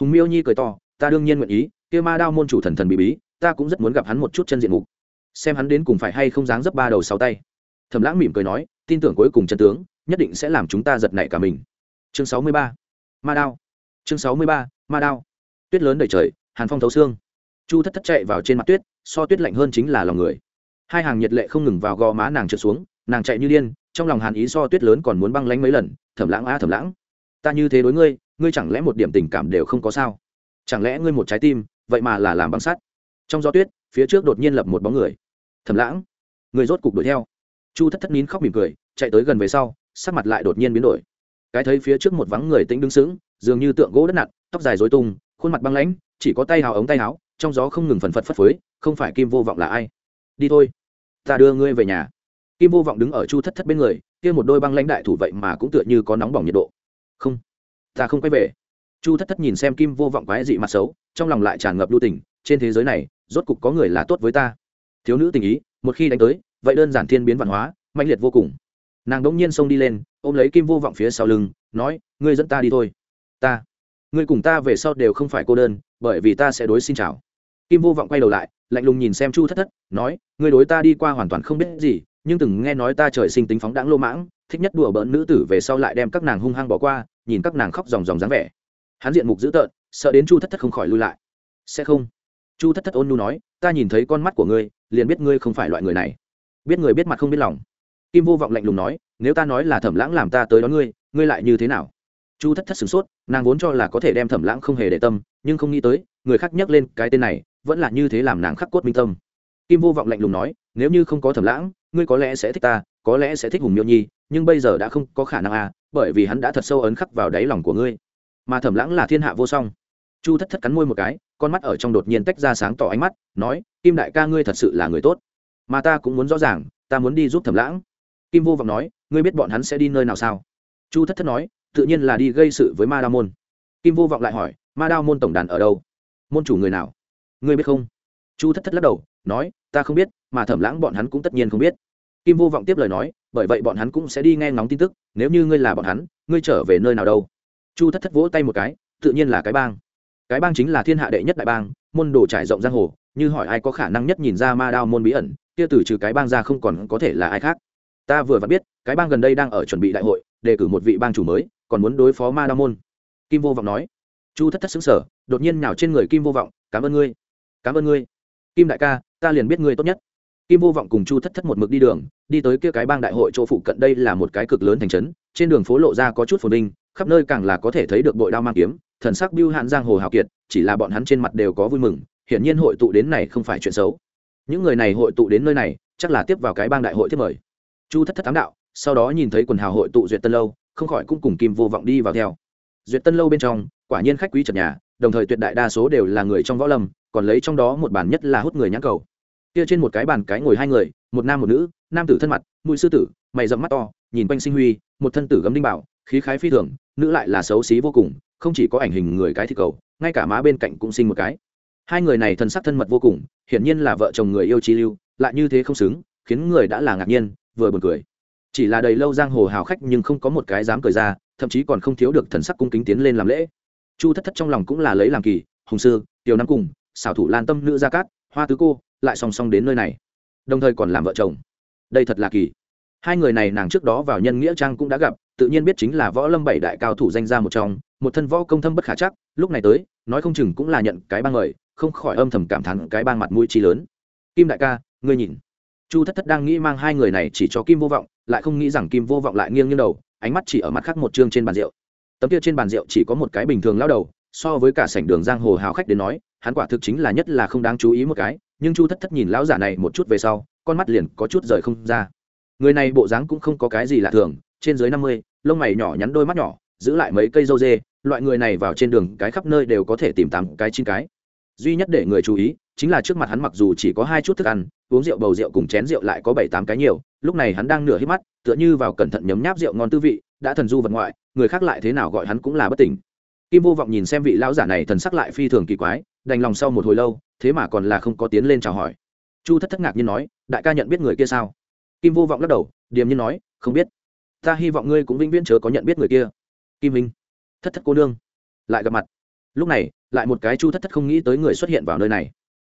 Hùng miêu nhi cười to, ta đương nhiên nguyện ý, kia ma đao môn chủ thần thần bí bí, ta cũng rất muốn gặp hắn một chút chân diện mục. Xem hắn đến cùng phải hay không dáng dấp ba đầu sáu tay. Thẩm lãng mỉm cười nói, tin tưởng cuối cùng chân tướng, nhất định sẽ làm chúng ta giật nảy cả mình. Chương sáu mươi ba, ma đao. Chương sáu mươi ba, ma đao. Tuyết lớn đầy trời, hàn phong thấu xương. Chu thất thất chạy vào trên mặt tuyết, so tuyết lạnh hơn chính là lòng người. Hai hàng nhiệt lệ không ngừng vào gò má nàng trượt xuống, nàng chạy như điên trong lòng hàn ý so tuyết lớn còn muốn băng lánh mấy lần thẩm lãng a thẩm lãng. Ta như thế đối ngươi ngươi chẳng lẽ một điểm tình cảm đều không có sao? Chẳng lẽ ngươi một trái tim, vậy mà là làm băng sắt? Trong gió tuyết, phía trước đột nhiên lập một bóng người. Thẩm lãng. Người rốt cục đuổi theo. Chu thất thất nín khóc mỉm cười, chạy tới gần về sau, sắc mặt lại đột nhiên biến đổi. Cái thấy phía trước một vắng người tĩnh đứng sững, dường như tượng gỗ đất nặng tóc dài dối tung, khuôn mặt băng lãnh, chỉ có tay hào ống tay áo trong gió không ngừng phần phật phất phới, không phải kim vô vọng là ai? Đi thôi. Ta đưa ngươi về nhà kim vô vọng đứng ở chu thất thất bên người, kia một đôi băng lãnh đại thủ vậy mà cũng tựa như có nóng bỏng nhiệt độ. Không, ta không quay về. Chu thất thất nhìn xem kim vô vọng quái dị mặt xấu, trong lòng lại tràn ngập lưu tình, trên thế giới này, rốt cục có người là tốt với ta. Thiếu nữ tình ý, một khi đánh tới, vậy đơn giản thiên biến văn hóa mạnh liệt vô cùng. Nàng đỗng nhiên xông đi lên, ôm lấy kim vô vọng phía sau lưng, nói, ngươi dẫn ta đi thôi. Ta, ngươi cùng ta về sau đều không phải cô đơn, bởi vì ta sẽ đối xin chào. Kim vô vọng quay đầu lại, lạnh lùng nhìn xem chu thất thất, nói, ngươi đối ta đi qua hoàn toàn không biết gì nhưng từng nghe nói ta trời sinh tính phóng đãng lô mãng, thích nhất đùa bỡn nữ tử về sau lại đem các nàng hung hăng bỏ qua, nhìn các nàng khóc ròng ròng dáng vẻ. Hắn diện mục dữ tợn, sợ đến chu thất thất không khỏi lui lại. Sẽ không. Chu thất thất ôn nu nói, ta nhìn thấy con mắt của ngươi, liền biết ngươi không phải loại người này. Biết người biết mặt không biết lòng. Kim vô vọng lạnh lùng nói, nếu ta nói là thẩm lãng làm ta tới đón ngươi ngươi lại như thế nào? Chu thất thất sửng sốt, nàng vốn cho là có thể đem thẩm lãng không hề để tâm, nhưng không nghĩ tới, người khác nhắc lên cái tên này, vẫn là như thế làm nàng khắc cốt minh tâm kim vô vọng lạnh lùng nói, nếu như không có thẩm lãng, ngươi có lẽ sẽ thích ta, có lẽ sẽ thích hùng miêu nhi, nhưng bây giờ đã không có khả năng à bởi vì hắn đã thật sâu ấn khắc vào đáy lòng của ngươi. Mà thẩm lãng là thiên hạ vô song. Chu thất thất cắn môi một cái, con mắt ở trong đột nhiên tách ra sáng tỏ ánh mắt, nói, kim đại ca ngươi thật sự là người tốt. Mà ta cũng muốn rõ ràng, ta muốn đi giúp thẩm lãng. Kim vô vọng nói, ngươi biết bọn hắn sẽ đi nơi nào sao? Chu thất thất nói, tự nhiên là đi gây sự với ma đao môn. Kim vô vọng lại hỏi, ma đao môn tổng đàn ở đâu? Môn chủ người nào? Ngươi biết không? Chu thất thất lắc đầu, nói, ta không biết, mà thẩm lãng bọn hắn cũng tất nhiên không biết. Kim vô vọng tiếp lời nói, bởi vậy bọn hắn cũng sẽ đi nghe ngóng tin tức, nếu như ngươi là bọn hắn, ngươi trở về nơi nào đâu? Chu thất thất vỗ tay một cái, tự nhiên là cái bang. Cái bang chính là thiên hạ đệ nhất đại bang, môn đồ trải rộng giang hồ, như hỏi ai có khả năng nhất nhìn ra ma đao môn bí ẩn, kia từ trừ cái bang ra không còn có thể là ai khác. Ta vừa vặn biết, cái bang gần đây đang ở chuẩn bị đại hội, đề cử một vị bang chủ mới, còn muốn đối phó ma đao môn. Kim vô vọng nói. Chu thất thất xứng sở đột nhiên nào trên người kim vô vọng, cảm ơn ngươi. Cảm ơn ngươi kim đại ca, ta liền biết ngươi tốt nhất. Kim vô vọng cùng chu thất thất một mực đi đường, đi tới kia cái bang đại hội chỗ phụ cận đây là một cái cực lớn thành trấn, trên đường phố lộ ra có chút phồn vinh, khắp nơi càng là có thể thấy được bội đao mang kiếm, thần sắc biêu hạn giang hồ hào kiệt, chỉ là bọn hắn trên mặt đều có vui mừng, hiển nhiên hội tụ đến này không phải chuyện xấu. Những người này hội tụ đến nơi này, chắc là tiếp vào cái bang đại hội tiếp mời. Chu thất thất tám đạo, sau đó nhìn thấy quần hào hội tụ duyệt tân lâu, không khỏi cũng cùng kim vô vọng đi vào theo. Duyệt tân lâu bên trong, quả nhiên khách quý trật nhà, đồng thời tuyệt đại đa số đều là người trong võ lâm còn lấy trong đó một bàn nhất là hút người nhãn cầu. Kia trên một cái bàn cái ngồi hai người, một nam một nữ, nam tử thân mặt, mũi sư tử, mày dẫm mắt to, nhìn quanh sinh huy, một thân tử gấm đinh bảo, khí khái phi thường, nữ lại là xấu xí vô cùng, không chỉ có ảnh hình người cái thì cầu, ngay cả má bên cạnh cũng sinh một cái. Hai người này thân sắc thân mật vô cùng, hiển nhiên là vợ chồng người yêu chi lưu, lại như thế không xứng, khiến người đã là ngạc nhiên, vừa buồn cười. Chỉ là đầy lâu giang hồ hào khách nhưng không có một cái dám cười ra, thậm chí còn không thiếu được thần sắc cung kính tiến lên làm lễ. Chu thất thất trong lòng cũng là lấy làm kỳ, hùng sư, tiểu năm cùng xảo thủ lan tâm nữ gia cát, hoa tứ cô, lại song song đến nơi này. Đồng thời còn làm vợ chồng. Đây thật là kỳ. Hai người này nàng trước đó vào nhân nghĩa trang cũng đã gặp, tự nhiên biết chính là võ lâm bảy đại cao thủ danh gia một trong, một thân võ công thâm bất khả chắc, lúc này tới, nói không chừng cũng là nhận cái bang mời, không khỏi âm thầm cảm thán cái bang mặt mũi chi lớn. Kim đại ca, ngươi nhìn. Chu thất thất đang nghĩ mang hai người này chỉ cho kim vô vọng, lại không nghĩ rằng kim vô vọng lại nghiêng như đầu, ánh mắt chỉ ở mặt khác một chương trên bàn rượu. Tấm kia trên bàn rượu chỉ có một cái bình thường lao đầu, so với cả sảnh đường giang hồ hào khách đến nói hắn quả thực chính là nhất là không đáng chú ý một cái, nhưng chu thất thất nhìn lão giả này một chút về sau, con mắt liền có chút rời không ra. Người này bộ dáng cũng không có cái gì lạ thường, trên dưới năm mươi, lông mày nhỏ nhắn đôi mắt nhỏ, giữ lại mấy cây dâu dê, loại người này vào trên đường, cái khắp nơi đều có thể tìm tám cái chín cái. Duy nhất để người chú ý, chính là trước mặt hắn mặc dù chỉ có hai chút thức ăn, uống rượu bầu rượu cùng chén rượu lại có bảy tám cái nhiều, lúc này hắn đang nửa hít mắt, tựa như vào cẩn thận nhấm nháp rượu ngon tư vị, đã thần du vật ngoại, người khác lại thế nào gọi hắn cũng là bất tỉnh. Kim vô vọng nhìn xem vị lão giả này thần sắc lại phi thường kỳ quái đành lòng sau một hồi lâu, thế mà còn là không có tiến lên chào hỏi. Chu thất thất ngạc nhiên nói, đại ca nhận biết người kia sao? Kim vô vọng lắc đầu, điềm nhiên nói, không biết. Ta hy vọng ngươi cũng vĩnh viễn chớ có nhận biết người kia. Kim minh, thất thất cô nương. Lại gặp mặt. Lúc này, lại một cái chu thất thất không nghĩ tới người xuất hiện vào nơi này.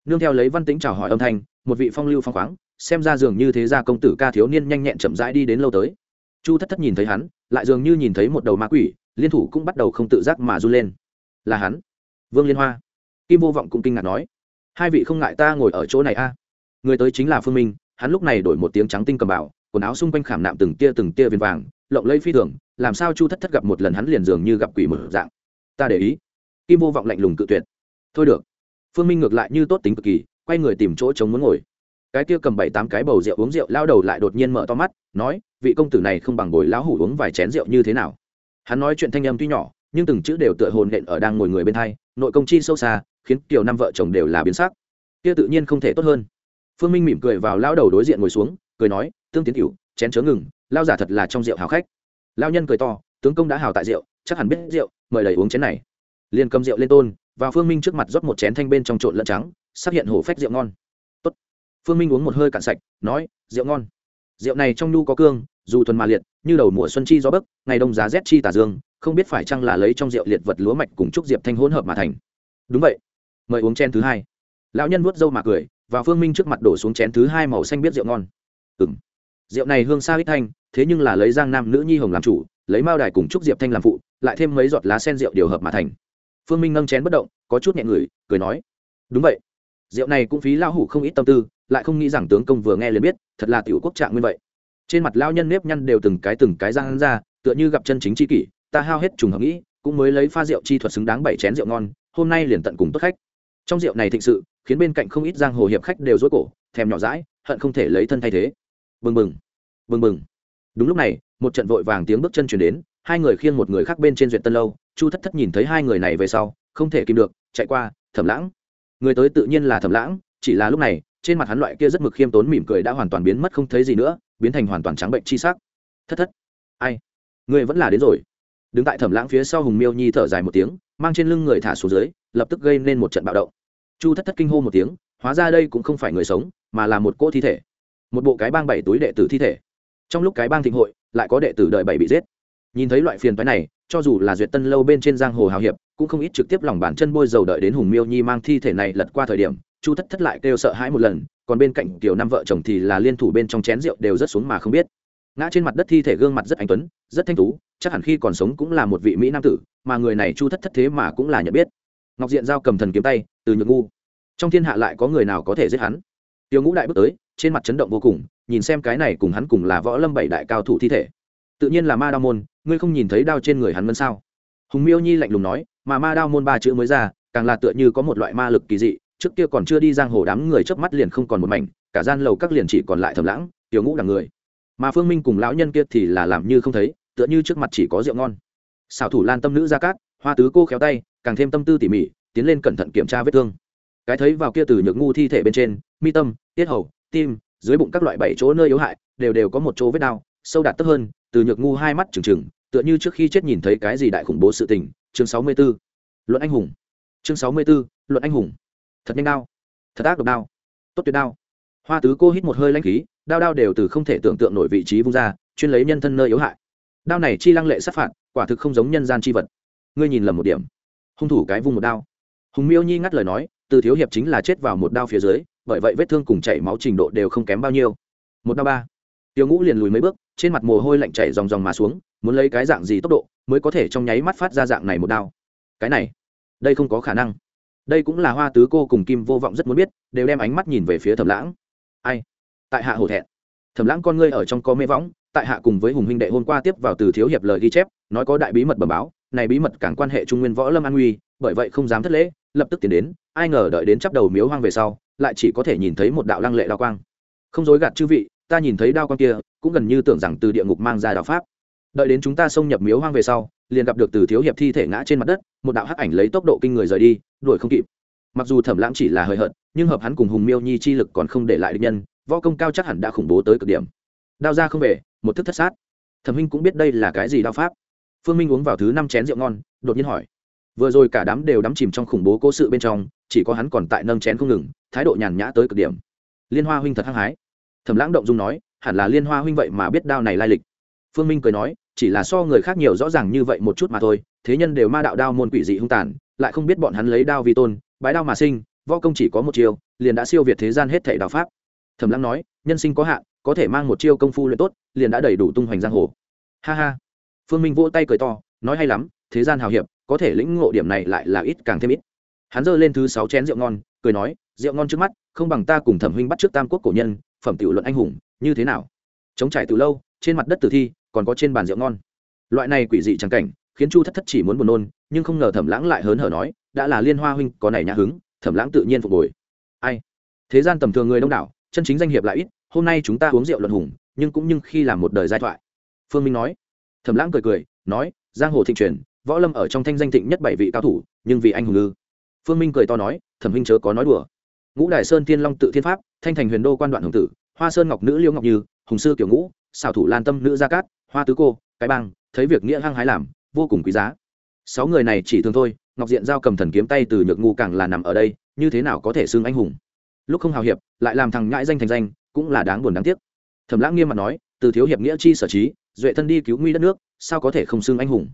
Nương theo lấy văn tính chào hỏi âm thanh, một vị phong lưu phong khoáng, xem ra dường như thế gia công tử ca thiếu niên nhanh nhẹn chậm rãi đi đến lâu tới. Chu thất thất nhìn thấy hắn, lại dường như nhìn thấy một đầu ma quỷ, liên thủ cũng bắt đầu không tự giác mà run lên. Là hắn. Vương liên hoa kim vô vọng cũng kinh ngạc nói, hai vị không ngại ta ngồi ở chỗ này a? Người tới chính là phương minh, hắn lúc này đổi một tiếng trắng tinh cầm bảo quần áo xung quanh khảm nạm từng tia từng tia viền vàng, lộng lây phi thường, làm sao chu thất thất gặp một lần hắn liền dường như gặp quỷ mở dạng. Ta để ý. Kim vô vọng lạnh lùng cự tuyệt, thôi được. Phương minh ngược lại như tốt tính cực kỳ, quay người tìm chỗ chống muốn ngồi. Cái kia cầm bảy tám cái bầu rượu uống rượu lao đầu lại đột nhiên mở to mắt, nói, vị công tử này không bằng bồi lão hủ uống vài chén rượu như thế nào? Hắn nói chuyện thanh âm tuy nhỏ, nhưng từng chữ đều tựa hồn nện ở đang ngồi người bên thay nội công chi sâu xa khiến kiểu năm vợ chồng đều là biến sắc. Kia tự nhiên không thể tốt hơn. Phương minh mỉm cười vào lao đầu đối diện ngồi xuống, cười nói, tương tiến cửu, chén chớ ngừng lao giả thật là trong rượu hào khách. Lao nhân cười to, tướng công đã hào tại rượu, chắc hẳn biết rượu, mời đầy uống chén này. Liền cầm rượu lên tôn và phương minh trước mặt rót một chén thanh bên trong trộn lẫn trắng xác hiện hổ phách rượu ngon. Tốt. phương minh uống một hơi cạn sạch, nói, rượu ngon. Rượu này trong nhu có cương, dù thuần mà liệt, như đầu mùa xuân chi gió bấc, ngày đông giá rét chi tà dương, không biết phải chăng là lấy trong rượu liệt vật lúa mạch cùng trúc diệp thanh hỗn hợp mà thành. Đúng vậy mời uống chén thứ hai. Lão nhân vuốt râu mà cười và phương minh trước mặt đổ xuống chén thứ hai màu xanh biết rượu ngon. Ừ m rượu này hương xa ít thanh, thế nhưng là lấy giang nam nữ nhi hồng làm chủ, lấy mao đài cùng trúc diệp thanh làm phụ, lại thêm mấy giọt lá sen rượu điều hợp mà thành. Phương minh nâng chén bất động, có chút nhẹ người, cười nói, đúng vậy. Rượu này cũng phí lao hủ không ít tâm tư, lại không nghĩ rằng tướng công vừa nghe liền biết, thật là tiểu quốc trạng nguyên vậy. Trên mặt lao nhân nếp nhăn đều từng cái từng cái răng ra, tựa như gặp chân chính c kỷ, ta hao hết trùng hợp nghĩ, cũng mới lấy pha rượu chi thuật xứng đáng bảy chén rượu ngon, hôm nay liền tận cùng tốt khách trong rượu này thịnh sự, khiến bên cạnh không ít giang hồ hiệp khách đều dối cổ, thèm nhỏ rãi hận không thể lấy thân thay thế. Bừng bừng bừng bừng. Đúng lúc này, một trận vội vàng tiếng bước chân chuyển đến, hai người khiêng một người khác bên trên duyệt tân lâu, chu thất thất nhìn thấy hai người này về sau, không thể kìm được, chạy qua, thẩm lãng. Người tới tự nhiên là thẩm lãng, chỉ là lúc này, trên mặt hắn loại kia rất mực khiêm tốn mỉm cười đã hoàn toàn biến mất không thấy gì nữa, biến thành hoàn toàn trắng bệnh chi sắc. Thất thất, ai? Người vẫn là đến rồi. Đứng tại thẩm lãng phía sau hùng miêu nhi thở dài một tiếng, mang trên lưng người thả xuống dưới, lập tức gây nên một trận bạo động chu thất thất kinh hô một tiếng, hóa ra đây cũng không phải người sống, mà là một cỗ thi thể. Một bộ cái bang bảy túi đệ tử thi thể. Trong lúc cái bang thịnh hội, lại có đệ tử đợi bảy bị giết. Nhìn thấy loại phiền phái này, cho dù là duyệt tân lâu bên trên giang hồ hào hiệp, cũng không ít trực tiếp lòng bàn chân bôi dầu đợi đến hùng miêu nhi mang thi thể này lật qua thời điểm, chu thất thất lại kêu sợ hãi một lần, còn bên cạnh tiểu năm vợ chồng thì là liên thủ bên trong chén rượu đều rất xuống mà không biết. Ngã trên mặt đất thi thể gương mặt rất anh tuấn, rất thanh tú, chắc hẳn khi còn sống cũng là một vị mỹ nam tử, mà người này chu thất thất thế mà cũng là nhận biết ngọc diện giao cầm thần kiếm tay, từ nhược ngu. Trong thiên hạ lại có người nào có thể giết hắn? Tiêu ngũ đại bước tới, trên mặt chấn động vô cùng, nhìn xem cái này cùng hắn cùng là võ lâm bảy đại cao thủ thi thể. Tự nhiên là ma đao môn, ngươi không nhìn thấy đao trên người hắn ngân sao? Hùng miêu nhi lạnh lùng nói, mà ma đao môn ba chữ mới ra, càng là tựa như có một loại ma lực kỳ dị, trước kia còn chưa đi giang hồ đám người chớp mắt liền không còn một mảnh, cả gian lầu các liền chỉ còn lại thầm lãng tiểu ngũ đằng người. Mà phương minh cùng lão nhân kia thì là làm như không thấy, tựa như trước mặt chỉ có rượu ngon. Xảo thủ lan tâm nữ ra cát, hoa tứ cô khéo tay càng thêm tâm tư tỉ mỉ tiến lên cẩn thận kiểm tra vết thương. Cái thấy vào kia từ nhược ngu thi thể bên trên mi tâm tiết hầu tim dưới bụng các loại bảy chỗ nơi yếu hại đều đều có một chỗ vết đau sâu đạt tấp hơn từ nhược ngu hai mắt trừng trừng tựa như trước khi chết nhìn thấy cái gì đại khủng bố sự tình. Chương sáu mươi 64. luận anh hùng. Chương sáu mươi 64, luận anh hùng. Thật nhanh đau thật ác độc đau tốt tuyệt đau. Hoa tứ cô hít một hơi lãnh khí đao đao đều từ không thể tưởng tượng nổi vị trí vung ra chuyên lấy nhân thân nơi yếu hại. Đao này chi lăng lệ sát phạt quả thực không giống nhân gian chi vật. Ngươi nhìn lầm một điểm hung thủ cái vung một đao. Hùng miêu nhi ngắt lời nói, từ thiếu hiệp chính là chết vào một đao phía dưới, bởi vậy vết thương cùng chảy máu trình độ đều không kém bao nhiêu. Một đao ba. Tiêu ngũ liền lùi mấy bước, trên mặt mồ hôi lạnh chảy dòng dòng mà xuống, muốn lấy cái dạng gì tốc độ mới có thể trong nháy mắt phát ra dạng này một đao? Cái này, đây không có khả năng. Đây cũng là hoa tứ cô cùng kim vô vọng rất muốn biết, đều đem ánh mắt nhìn về phía thẩm lãng. Ai? Tại hạ hổ thẹn. Thẩm lãng con ngươi ở trong có mê võng, tại hạ cùng với hùng huynh đệ hôm qua tiếp vào từ thiếu hiệp lời ghi chép, nói có đại bí mật bẩm báo này bí mật càng quan hệ trung nguyên võ lâm an nguy, bởi vậy không dám thất lễ, lập tức tiến đến, ai ngờ đợi đến chắp đầu miếu hoang về sau, lại chỉ có thể nhìn thấy một đạo lăng lệ đao quang. Không dối gạt chư vị, ta nhìn thấy đao quang kia, cũng gần như tưởng rằng từ địa ngục mang ra đạo pháp. Đợi đến chúng ta xông nhập miếu hoang về sau, liền gặp được từ thiếu hiệp thi thể ngã trên mặt đất, một đạo hắc ảnh lấy tốc độ kinh người rời đi, đuổi không kịp. Mặc dù thẩm lãng chỉ là hời hợt, nhưng hợp hắn cùng hùng miêu nhi chi lực còn không để lại được nhân, võ công cao chắc hẳn đã khủng bố tới cực điểm. Đao ra không về, một thức thất sát. Thẩm huynh cũng biết đây là cái gì đao pháp phương minh uống vào thứ năm chén rượu ngon, đột nhiên hỏi. Vừa rồi cả đám đều đắm chìm trong khủng bố cố sự bên trong, chỉ có hắn còn tại nâng chén không ngừng, thái độ nhàn nhã tới cực điểm. Liên hoa huynh thật hăng hái. Thẩm lãng động dung nói, hẳn là liên hoa huynh vậy mà biết đao này lai lịch. Phương minh cười nói, chỉ là so người khác nhiều rõ ràng như vậy một chút mà thôi, thế nhân đều ma đạo đao môn quỷ dị hung tàn, lại không biết bọn hắn lấy đao vi tôn, bái đao mà sinh, võ công chỉ có một chiêu, liền đã siêu việt thế gian hết thể đạo pháp. Thẩm lãng nói, nhân sinh có hạn, có thể mang một chiêu công phu luyện tốt, liền đã đầy đủ tung hoành giang hồ. Ha ha phương minh vỗ tay cười to, nói hay lắm, thế gian hào hiệp, có thể lĩnh ngộ điểm này lại là ít càng thêm ít. Hắn giơ lên thứ sáu chén rượu ngon, cười nói, rượu ngon trước mắt, không bằng ta cùng thẩm huynh bắt trước tam quốc cổ nhân, phẩm tiểu luận anh hùng, như thế nào? Chống trải từ lâu, trên mặt đất tử thi, còn có trên bàn rượu ngon. Loại này quỷ dị trắng cảnh, khiến chu thất thất chỉ muốn buồn nôn, nhưng không ngờ thẩm lãng lại hớn hở nói, đã là liên hoa huynh, có này nhã hứng, thẩm lãng tự nhiên phục hồi. Ai? Thế gian tầm thường người đông đảo, chân chính danh hiệp lại ít, hôm nay chúng ta uống rượu luận hùng, nhưng cũng nhưng khi làm một đời giai thoại. Phương minh nói thầm lãng cười cười, nói, giang hồ thịnh truyền, võ lâm ở trong thanh danh thịnh nhất bảy vị cao thủ, nhưng vì anh hùng ư phương minh cười to nói, thẩm huynh chớ có nói đùa. Ngũ đại sơn thiên long tự thiên pháp, thanh thành huyền đô quan đoạn hồng tử, hoa sơn ngọc nữ liêu ngọc như, hùng sư kiểu ngũ xảo thủ lan tâm nữ gia cát, hoa tứ cô, cái bang, thấy việc nghĩa hăng hái làm, vô cùng quý giá. Sáu người này chỉ thường thôi, ngọc diện giao cầm thần kiếm tay từ nhược ngu càng là nằm ở đây, như thế nào có thể xưng anh hùng? Lúc không hào hiệp, lại làm thằng ngãi danh thành danh, cũng là đáng buồn đáng tiếc. Thẩm lãng nghiêm mặt nói, từ thiếu hiệp nghĩa chi sở trí duệ thân đi cứu nguy đất nước, sao có thể không xưng anh hùng?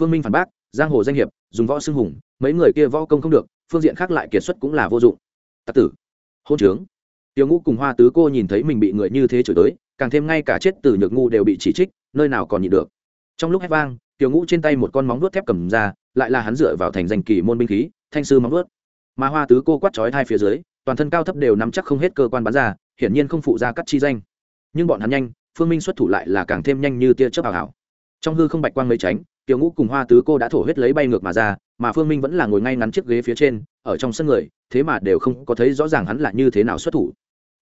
Phương minh phản bác, giang hồ danh hiệp, dùng võ xưng hùng, mấy người kia võ công không được, phương diện khác lại kiệt xuất cũng là vô dụng. Tặc tử, hôn trướng. Tiêu ngũ cùng hoa tứ cô nhìn thấy mình bị người như thế chửi tới càng thêm ngay cả chết từ nhược ngu đều bị chỉ trích, nơi nào còn nhịn được. Trong lúc hét vang, tiêu ngũ trên tay một con móng vuốt thép cầm ra, lại là hắn dựa vào thành danh kỳ môn binh khí, thanh sư móng vuốt. Mà hoa tứ cô quát chói hai phía dưới, toàn thân cao thấp đều nắm chắc không hết cơ quan bắn ra, hiển nhiên không phụ ra cắt chi danh. Nhưng bọn hắn nhanh phương minh xuất thủ lại là càng thêm nhanh như tia chớp hào hảo trong hư không bạch quang mấy tránh, tiểu ngũ cùng hoa tứ cô đã thổ huyết lấy bay ngược mà ra, mà phương minh vẫn là ngồi ngay ngắn chiếc ghế phía trên, ở trong sân người, thế mà đều không có thấy rõ ràng hắn là như thế nào xuất thủ.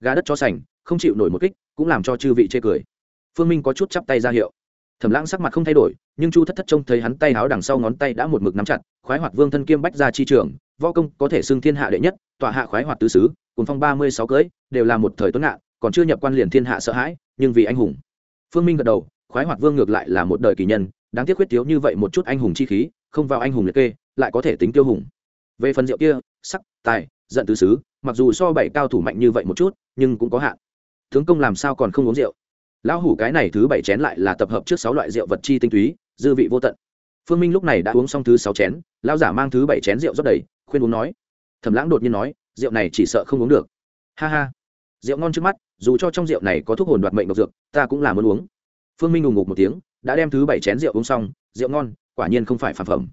Gà đất cho sành, không chịu nổi một kích, cũng làm cho chư vị chê cười. Phương minh có chút chắp tay ra hiệu. Thẩm lãng sắc mặt không thay đổi, nhưng chu thất thất trông thấy hắn tay háo đằng sau ngón tay đã một mực nắm chặt, khoái hoạt vương thân kiêm bách ra chi trường, võ công có thể xưng thiên hạ đệ nhất, tọa hạ khoái hoạt tứ xứ cùng phong ba mươi sáu cưỡi đều là một thời tuấn ngạn còn chưa nhập quan liền thiên hạ sợ hãi, nhưng vì anh hùng. Phương minh gật đầu, khoái hoạt vương ngược lại là một đời kỳ nhân, đáng tiếc khuyết thiếu như vậy một chút anh hùng chi khí, không vào anh hùng liệt kê, lại có thể tính tiêu hùng. Về phần rượu kia, sắc, tài, giận tứ xứ, mặc dù so bảy cao thủ mạnh như vậy một chút, nhưng cũng có hạn. Tướng công làm sao còn không uống rượu? Lão hủ cái này thứ bảy chén lại là tập hợp trước sáu loại rượu vật chi tinh túy, dư vị vô tận. Phương minh lúc này đã uống xong thứ sáu chén, lão giả mang thứ bảy chén rượu rất đầy, khuyên uống nói. Thẩm lãng đột nhiên nói, rượu này chỉ sợ không uống được. Ha ha rượu ngon trước mắt, dù cho trong rượu này có thuốc hồn đoạt mệnh độc dược, ta cũng là muốn uống. Phương minh đùng ngục một tiếng, đã đem thứ bảy chén rượu uống xong, rượu ngon, quả nhiên không phải phản phẩm.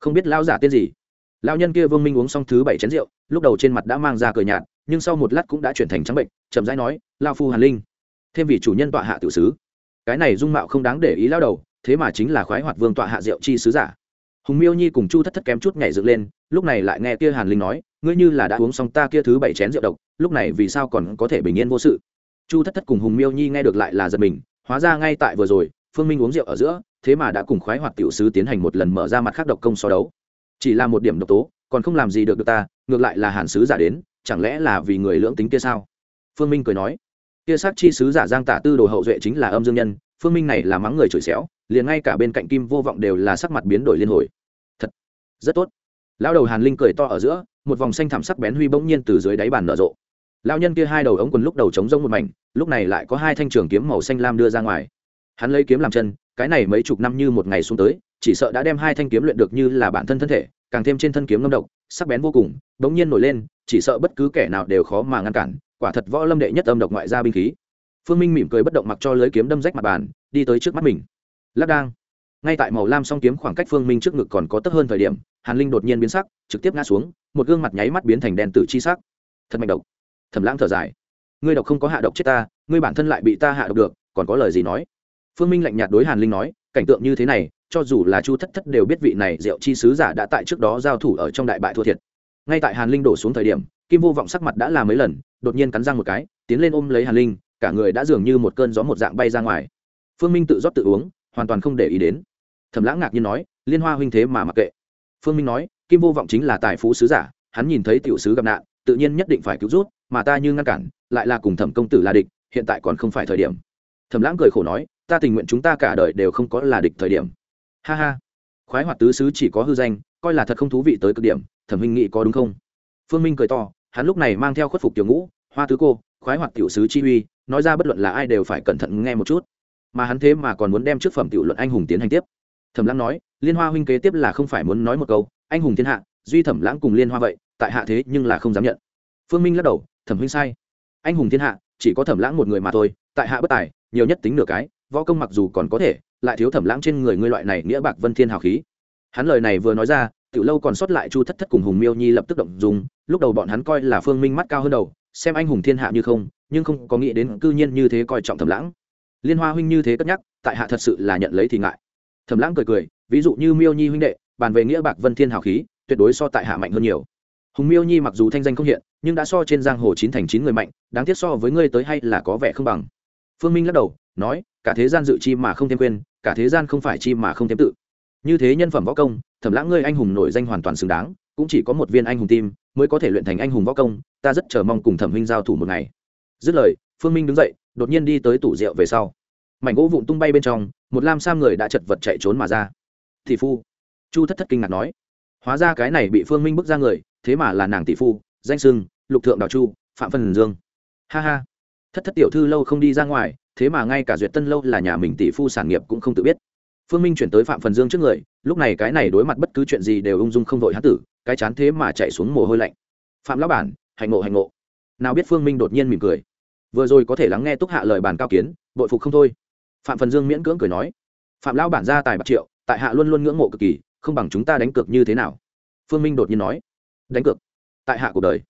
Không biết lão giả tên gì. Lão nhân kia vương minh uống xong thứ bảy chén rượu, lúc đầu trên mặt đã mang ra cười nhạt, nhưng sau một lát cũng đã chuyển thành trắng bệnh, chậm rãi nói lao phu hàn linh, thêm vì chủ nhân tọa hạ tiểu sứ. Cái này dung mạo không đáng để ý lao đầu, thế mà chính là khoái hoạt vương tọa hạ rượu chi sứ giả. Hùng miêu nhi cùng chu thất thất kém chút nhảy dựng lên, lúc này lại nghe kia hàn linh nói ngươi như là đã uống xong ta kia thứ bảy chén rượu độc, lúc này vì sao còn có thể bình yên vô sự? Chu thất thất cùng hùng miêu nhi nghe được lại là giật mình, hóa ra ngay tại vừa rồi, phương minh uống rượu ở giữa, thế mà đã cùng khoái hoạt tiểu sứ tiến hành một lần mở ra mặt khác độc công so đấu. Chỉ là một điểm độc tố, còn không làm gì được được ta, ngược lại là hàn sứ giả đến, chẳng lẽ là vì người lưỡng tính kia sao? Phương minh cười nói, kia sát chi sứ giả giang tả tư đồ hậu duệ chính là âm dương nhân, phương minh này là mắng người chửi xéo, liền ngay cả bên cạnh kim vô vọng đều là sắc mặt biến đổi liên hồi. Thật, rất tốt lão đầu hàn linh cười to ở giữa, một vòng xanh thảm sắc bén huy bỗng nhiên từ dưới đáy bàn nở rộ. Lão nhân kia hai đầu ống quần lúc đầu trống rông một mảnh, lúc này lại có hai thanh trường kiếm màu xanh lam đưa ra ngoài. Hắn lấy kiếm làm chân, cái này mấy chục năm như một ngày xuống tới, chỉ sợ đã đem hai thanh kiếm luyện được như là bản thân thân thể, càng thêm trên thân kiếm ngâm độc, sắc bén vô cùng, bỗng nhiên nổi lên, chỉ sợ bất cứ kẻ nào đều khó mà ngăn cản, quả thật võ lâm đệ nhất âm độc ngoại gia binh khí. Phương minh mỉm cười bất động mặc cho lưới kiếm đâm rách mặt bàn, đi tới trước mắt mình. Lắc đang ngay tại màu lam song kiếm khoảng cách phương minh trước ngực còn có tấp hơn thời điểm, hàn linh đột nhiên biến sắc, trực tiếp ngã xuống, một gương mặt nháy mắt biến thành đèn tử chi sắc. Thật mạnh độc. Thầm lãng thở dài. Ngươi độc không có hạ độc chết ta, ngươi bản thân lại bị ta hạ độc được, còn có lời gì nói? Phương minh lạnh nhạt đối hàn linh nói, cảnh tượng như thế này, cho dù là chu thất thất đều biết vị này rượu chi sứ giả đã tại trước đó giao thủ ở trong đại bại thua thiệt. Ngay tại hàn linh đổ xuống thời điểm, kim vô vọng sắc mặt đã làm mấy lần, đột nhiên cắn răng một cái, tiến lên ôm lấy hàn linh, cả người đã dường như một cơn gió một dạng bay ra ngoài. Phương minh tự rót tự uống, hoàn toàn không để ý đến thẩm lãng ngạc nhiên nói, liên hoa huynh thế mà mặc kệ. Phương minh nói, kim vô vọng chính là tài phú sứ giả, hắn nhìn thấy tiểu sứ gặp nạn, tự nhiên nhất định phải cứu rút, mà ta như ngăn cản, lại là cùng thẩm công tử là địch, hiện tại còn không phải thời điểm. Thẩm lãng cười khổ nói, ta tình nguyện chúng ta cả đời đều không có là địch thời điểm. Ha ha. Khoái hoạt tứ sứ chỉ có hư danh, coi là thật không thú vị tới cực điểm, thẩm huynh nghĩ có đúng không? Phương minh cười to, hắn lúc này mang theo khuất phục tiểu ngũ, hoa tứ cô, khoái hoạt tiểu sứ chi uy, nói ra bất luận là ai đều phải cẩn thận nghe một chút. Mà hắn thế mà còn muốn đem trước phẩm tiểu luận anh hùng tiến hành tiếp thẩm lãng nói, liên hoa huynh kế tiếp là không phải muốn nói một câu, anh hùng thiên hạ, duy thẩm lãng cùng liên hoa vậy, tại hạ thế nhưng là không dám nhận. Phương minh lắc đầu, thẩm huynh sai. Anh hùng thiên hạ, chỉ có thẩm lãng một người mà thôi, tại hạ bất tài, nhiều nhất tính nửa cái, võ công mặc dù còn có thể, lại thiếu thẩm lãng trên người ngươi loại này nghĩa bạc vân thiên hào khí. Hắn lời này vừa nói ra, tiểu lâu còn sót lại chu thất thất cùng hùng miêu nhi lập tức động dùng lúc đầu bọn hắn coi là phương minh mắt cao hơn đầu, xem anh hùng thiên hạ như không, nhưng không có nghĩ đến cư nhiên như thế coi trọng thẩm lãng. Liên hoa huynh như thế cất nhắc, tại hạ thật sự là nhận lấy thì ngại thẩm lãng cười cười, ví dụ như miêu nhi huynh đệ, bàn về nghĩa bạc vân thiên hào khí, tuyệt đối so tại hạ mạnh hơn nhiều. Hùng miêu nhi mặc dù thanh danh không hiện, nhưng đã so trên giang hồ chín thành chín người mạnh, đáng tiếc so với ngươi tới hay là có vẻ không bằng. Phương minh lắc đầu, nói, cả thế gian dự chi mà không thêm quên, cả thế gian không phải chi mà không thêm tự. Như thế nhân phẩm võ công thẩm lãng ngươi anh hùng nổi danh hoàn toàn xứng đáng, cũng chỉ có một viên anh hùng tim, mới có thể luyện thành anh hùng võ công, ta rất chờ mong cùng thẩm huynh giao thủ một ngày. Dứt lời, phương minh đứng dậy, đột nhiên đi tới tủ rượu về sau mảnh gỗ vụn tung bay bên trong, một lam sam người đã chật vật chạy trốn mà ra. Thị phu. Chu thất thất kinh ngạc nói. Hóa ra cái này bị phương minh bước ra người, thế mà là nàng tỷ phu, danh sưng, lục thượng đào chu, phạm phần dương. Ha ha. Thất thất tiểu thư lâu không đi ra ngoài, thế mà ngay cả duyệt tân lâu là nhà mình tỷ phu sản nghiệp cũng không tự biết. Phương minh chuyển tới phạm phần dương trước người, lúc này cái này đối mặt bất cứ chuyện gì đều ung dung không vội hán tử, cái chán thế mà chạy xuống mồ hôi lạnh. Phạm lão bản, hành ngộ hành ngộ. Nào biết phương minh đột nhiên mỉm cười. Vừa rồi có thể lắng nghe túc hạ lời bàn cao kiến, bội phục không thôi phạm phần dương miễn cưỡng cười nói, phạm lão bản ra tài bạc triệu, tại hạ luôn luôn ngưỡng mộ cực kỳ, không bằng chúng ta đánh cược như thế nào? Phương minh đột nhiên nói, đánh cược? Tại hạ cuộc đời.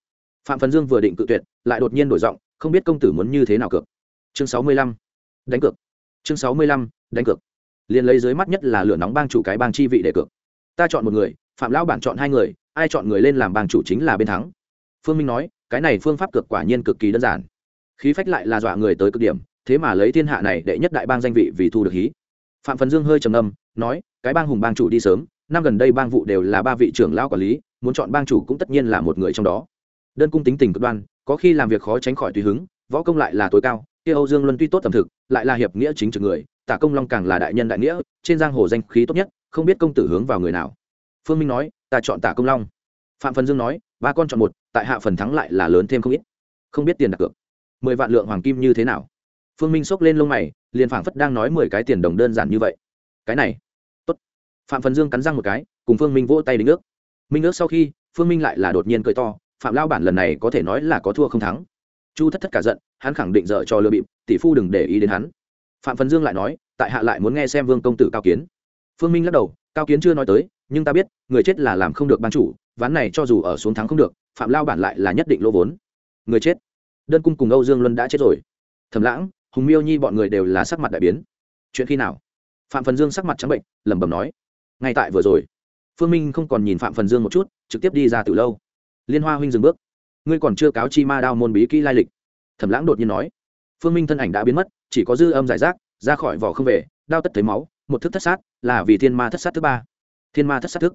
Phạm phần dương vừa định cự tuyệt, lại đột nhiên đổi giọng, không biết công tử muốn như thế nào cược? Chương sáu mươi lăm, đánh cược. Chương sáu mươi lăm, đánh cược. Liền lấy dưới mắt nhất là lửa nóng bang chủ cái bang chi vị để cược. Ta chọn một người, phạm lão bản chọn hai người, ai chọn người lên làm bang chủ chính là bên thắng. Phương minh nói, cái này phương pháp cược quả nhiên cực kỳ đơn giản. Khí phách lại là dọa người tới cực điểm thế mà lấy thiên hạ này đệ nhất đại bang danh vị vì thu được hí. Phạm phần dương hơi trầm âm nói, cái bang hùng bang chủ đi sớm, năm gần đây bang vụ đều là ba vị trưởng lão quản lý, muốn chọn bang chủ cũng tất nhiên là một người trong đó. Đơn cung tính tình cực đoan, có khi làm việc khó tránh khỏi tùy hứng, võ công lại là tối cao, kia âu dương luân tuy tốt tầm thực, lại là hiệp nghĩa chính trực người, tả công long càng là đại nhân đại nghĩa, trên giang hồ danh khí tốt nhất, không biết công tử hướng vào người nào. Phương minh nói, ta chọn tả công long. Phạm phần dương nói, ba con chọn một, tại hạ phần thắng lại là lớn thêm không ít. Không biết tiền đặt cược. Mười vạn lượng hoàng kim như thế nào? Phương minh xốc lên lông mày, liền phảng phất đang nói mười cái tiền đồng đơn giản như vậy. Cái này, tốt. Phạm phần dương cắn răng một cái, cùng phương minh vỗ tay đính ước. Minh ước sau khi, phương minh lại là đột nhiên cười to, phạm lao bản lần này có thể nói là có thua không thắng. Chu thất thất cả giận, hắn khẳng định dở cho lừa bịp, tỷ phu đừng để ý đến hắn. Phạm phần dương lại nói, tại hạ lại muốn nghe xem vương công tử cao kiến. Phương minh lắc đầu, cao kiến chưa nói tới, nhưng ta biết, người chết là làm không được ban chủ, ván này cho dù ở xuống thắng không được, phạm lao bản lại là nhất định lỗ vốn. Người chết. Đơn cung cùng âu dương luân đã chết rồi. Thầm lãng hùng miêu nhi bọn người đều là sắc mặt đại biến. Chuyện khi nào? Phạm phần dương sắc mặt trắng bệnh, lẩm bẩm nói. Ngay tại vừa rồi, phương minh không còn nhìn phạm phần dương một chút, trực tiếp đi ra từ lâu. Liên hoa huynh dừng bước. Ngươi còn chưa cáo chi ma đao môn bí kỹ lai lịch. Thẩm lãng đột nhiên nói. Phương minh thân ảnh đã biến mất, chỉ có dư âm giải rác, ra khỏi vỏ không về đao tất thấy máu, một thức thất sát, là vì thiên ma thất sát thứ ba. Thiên ma thất sát thức.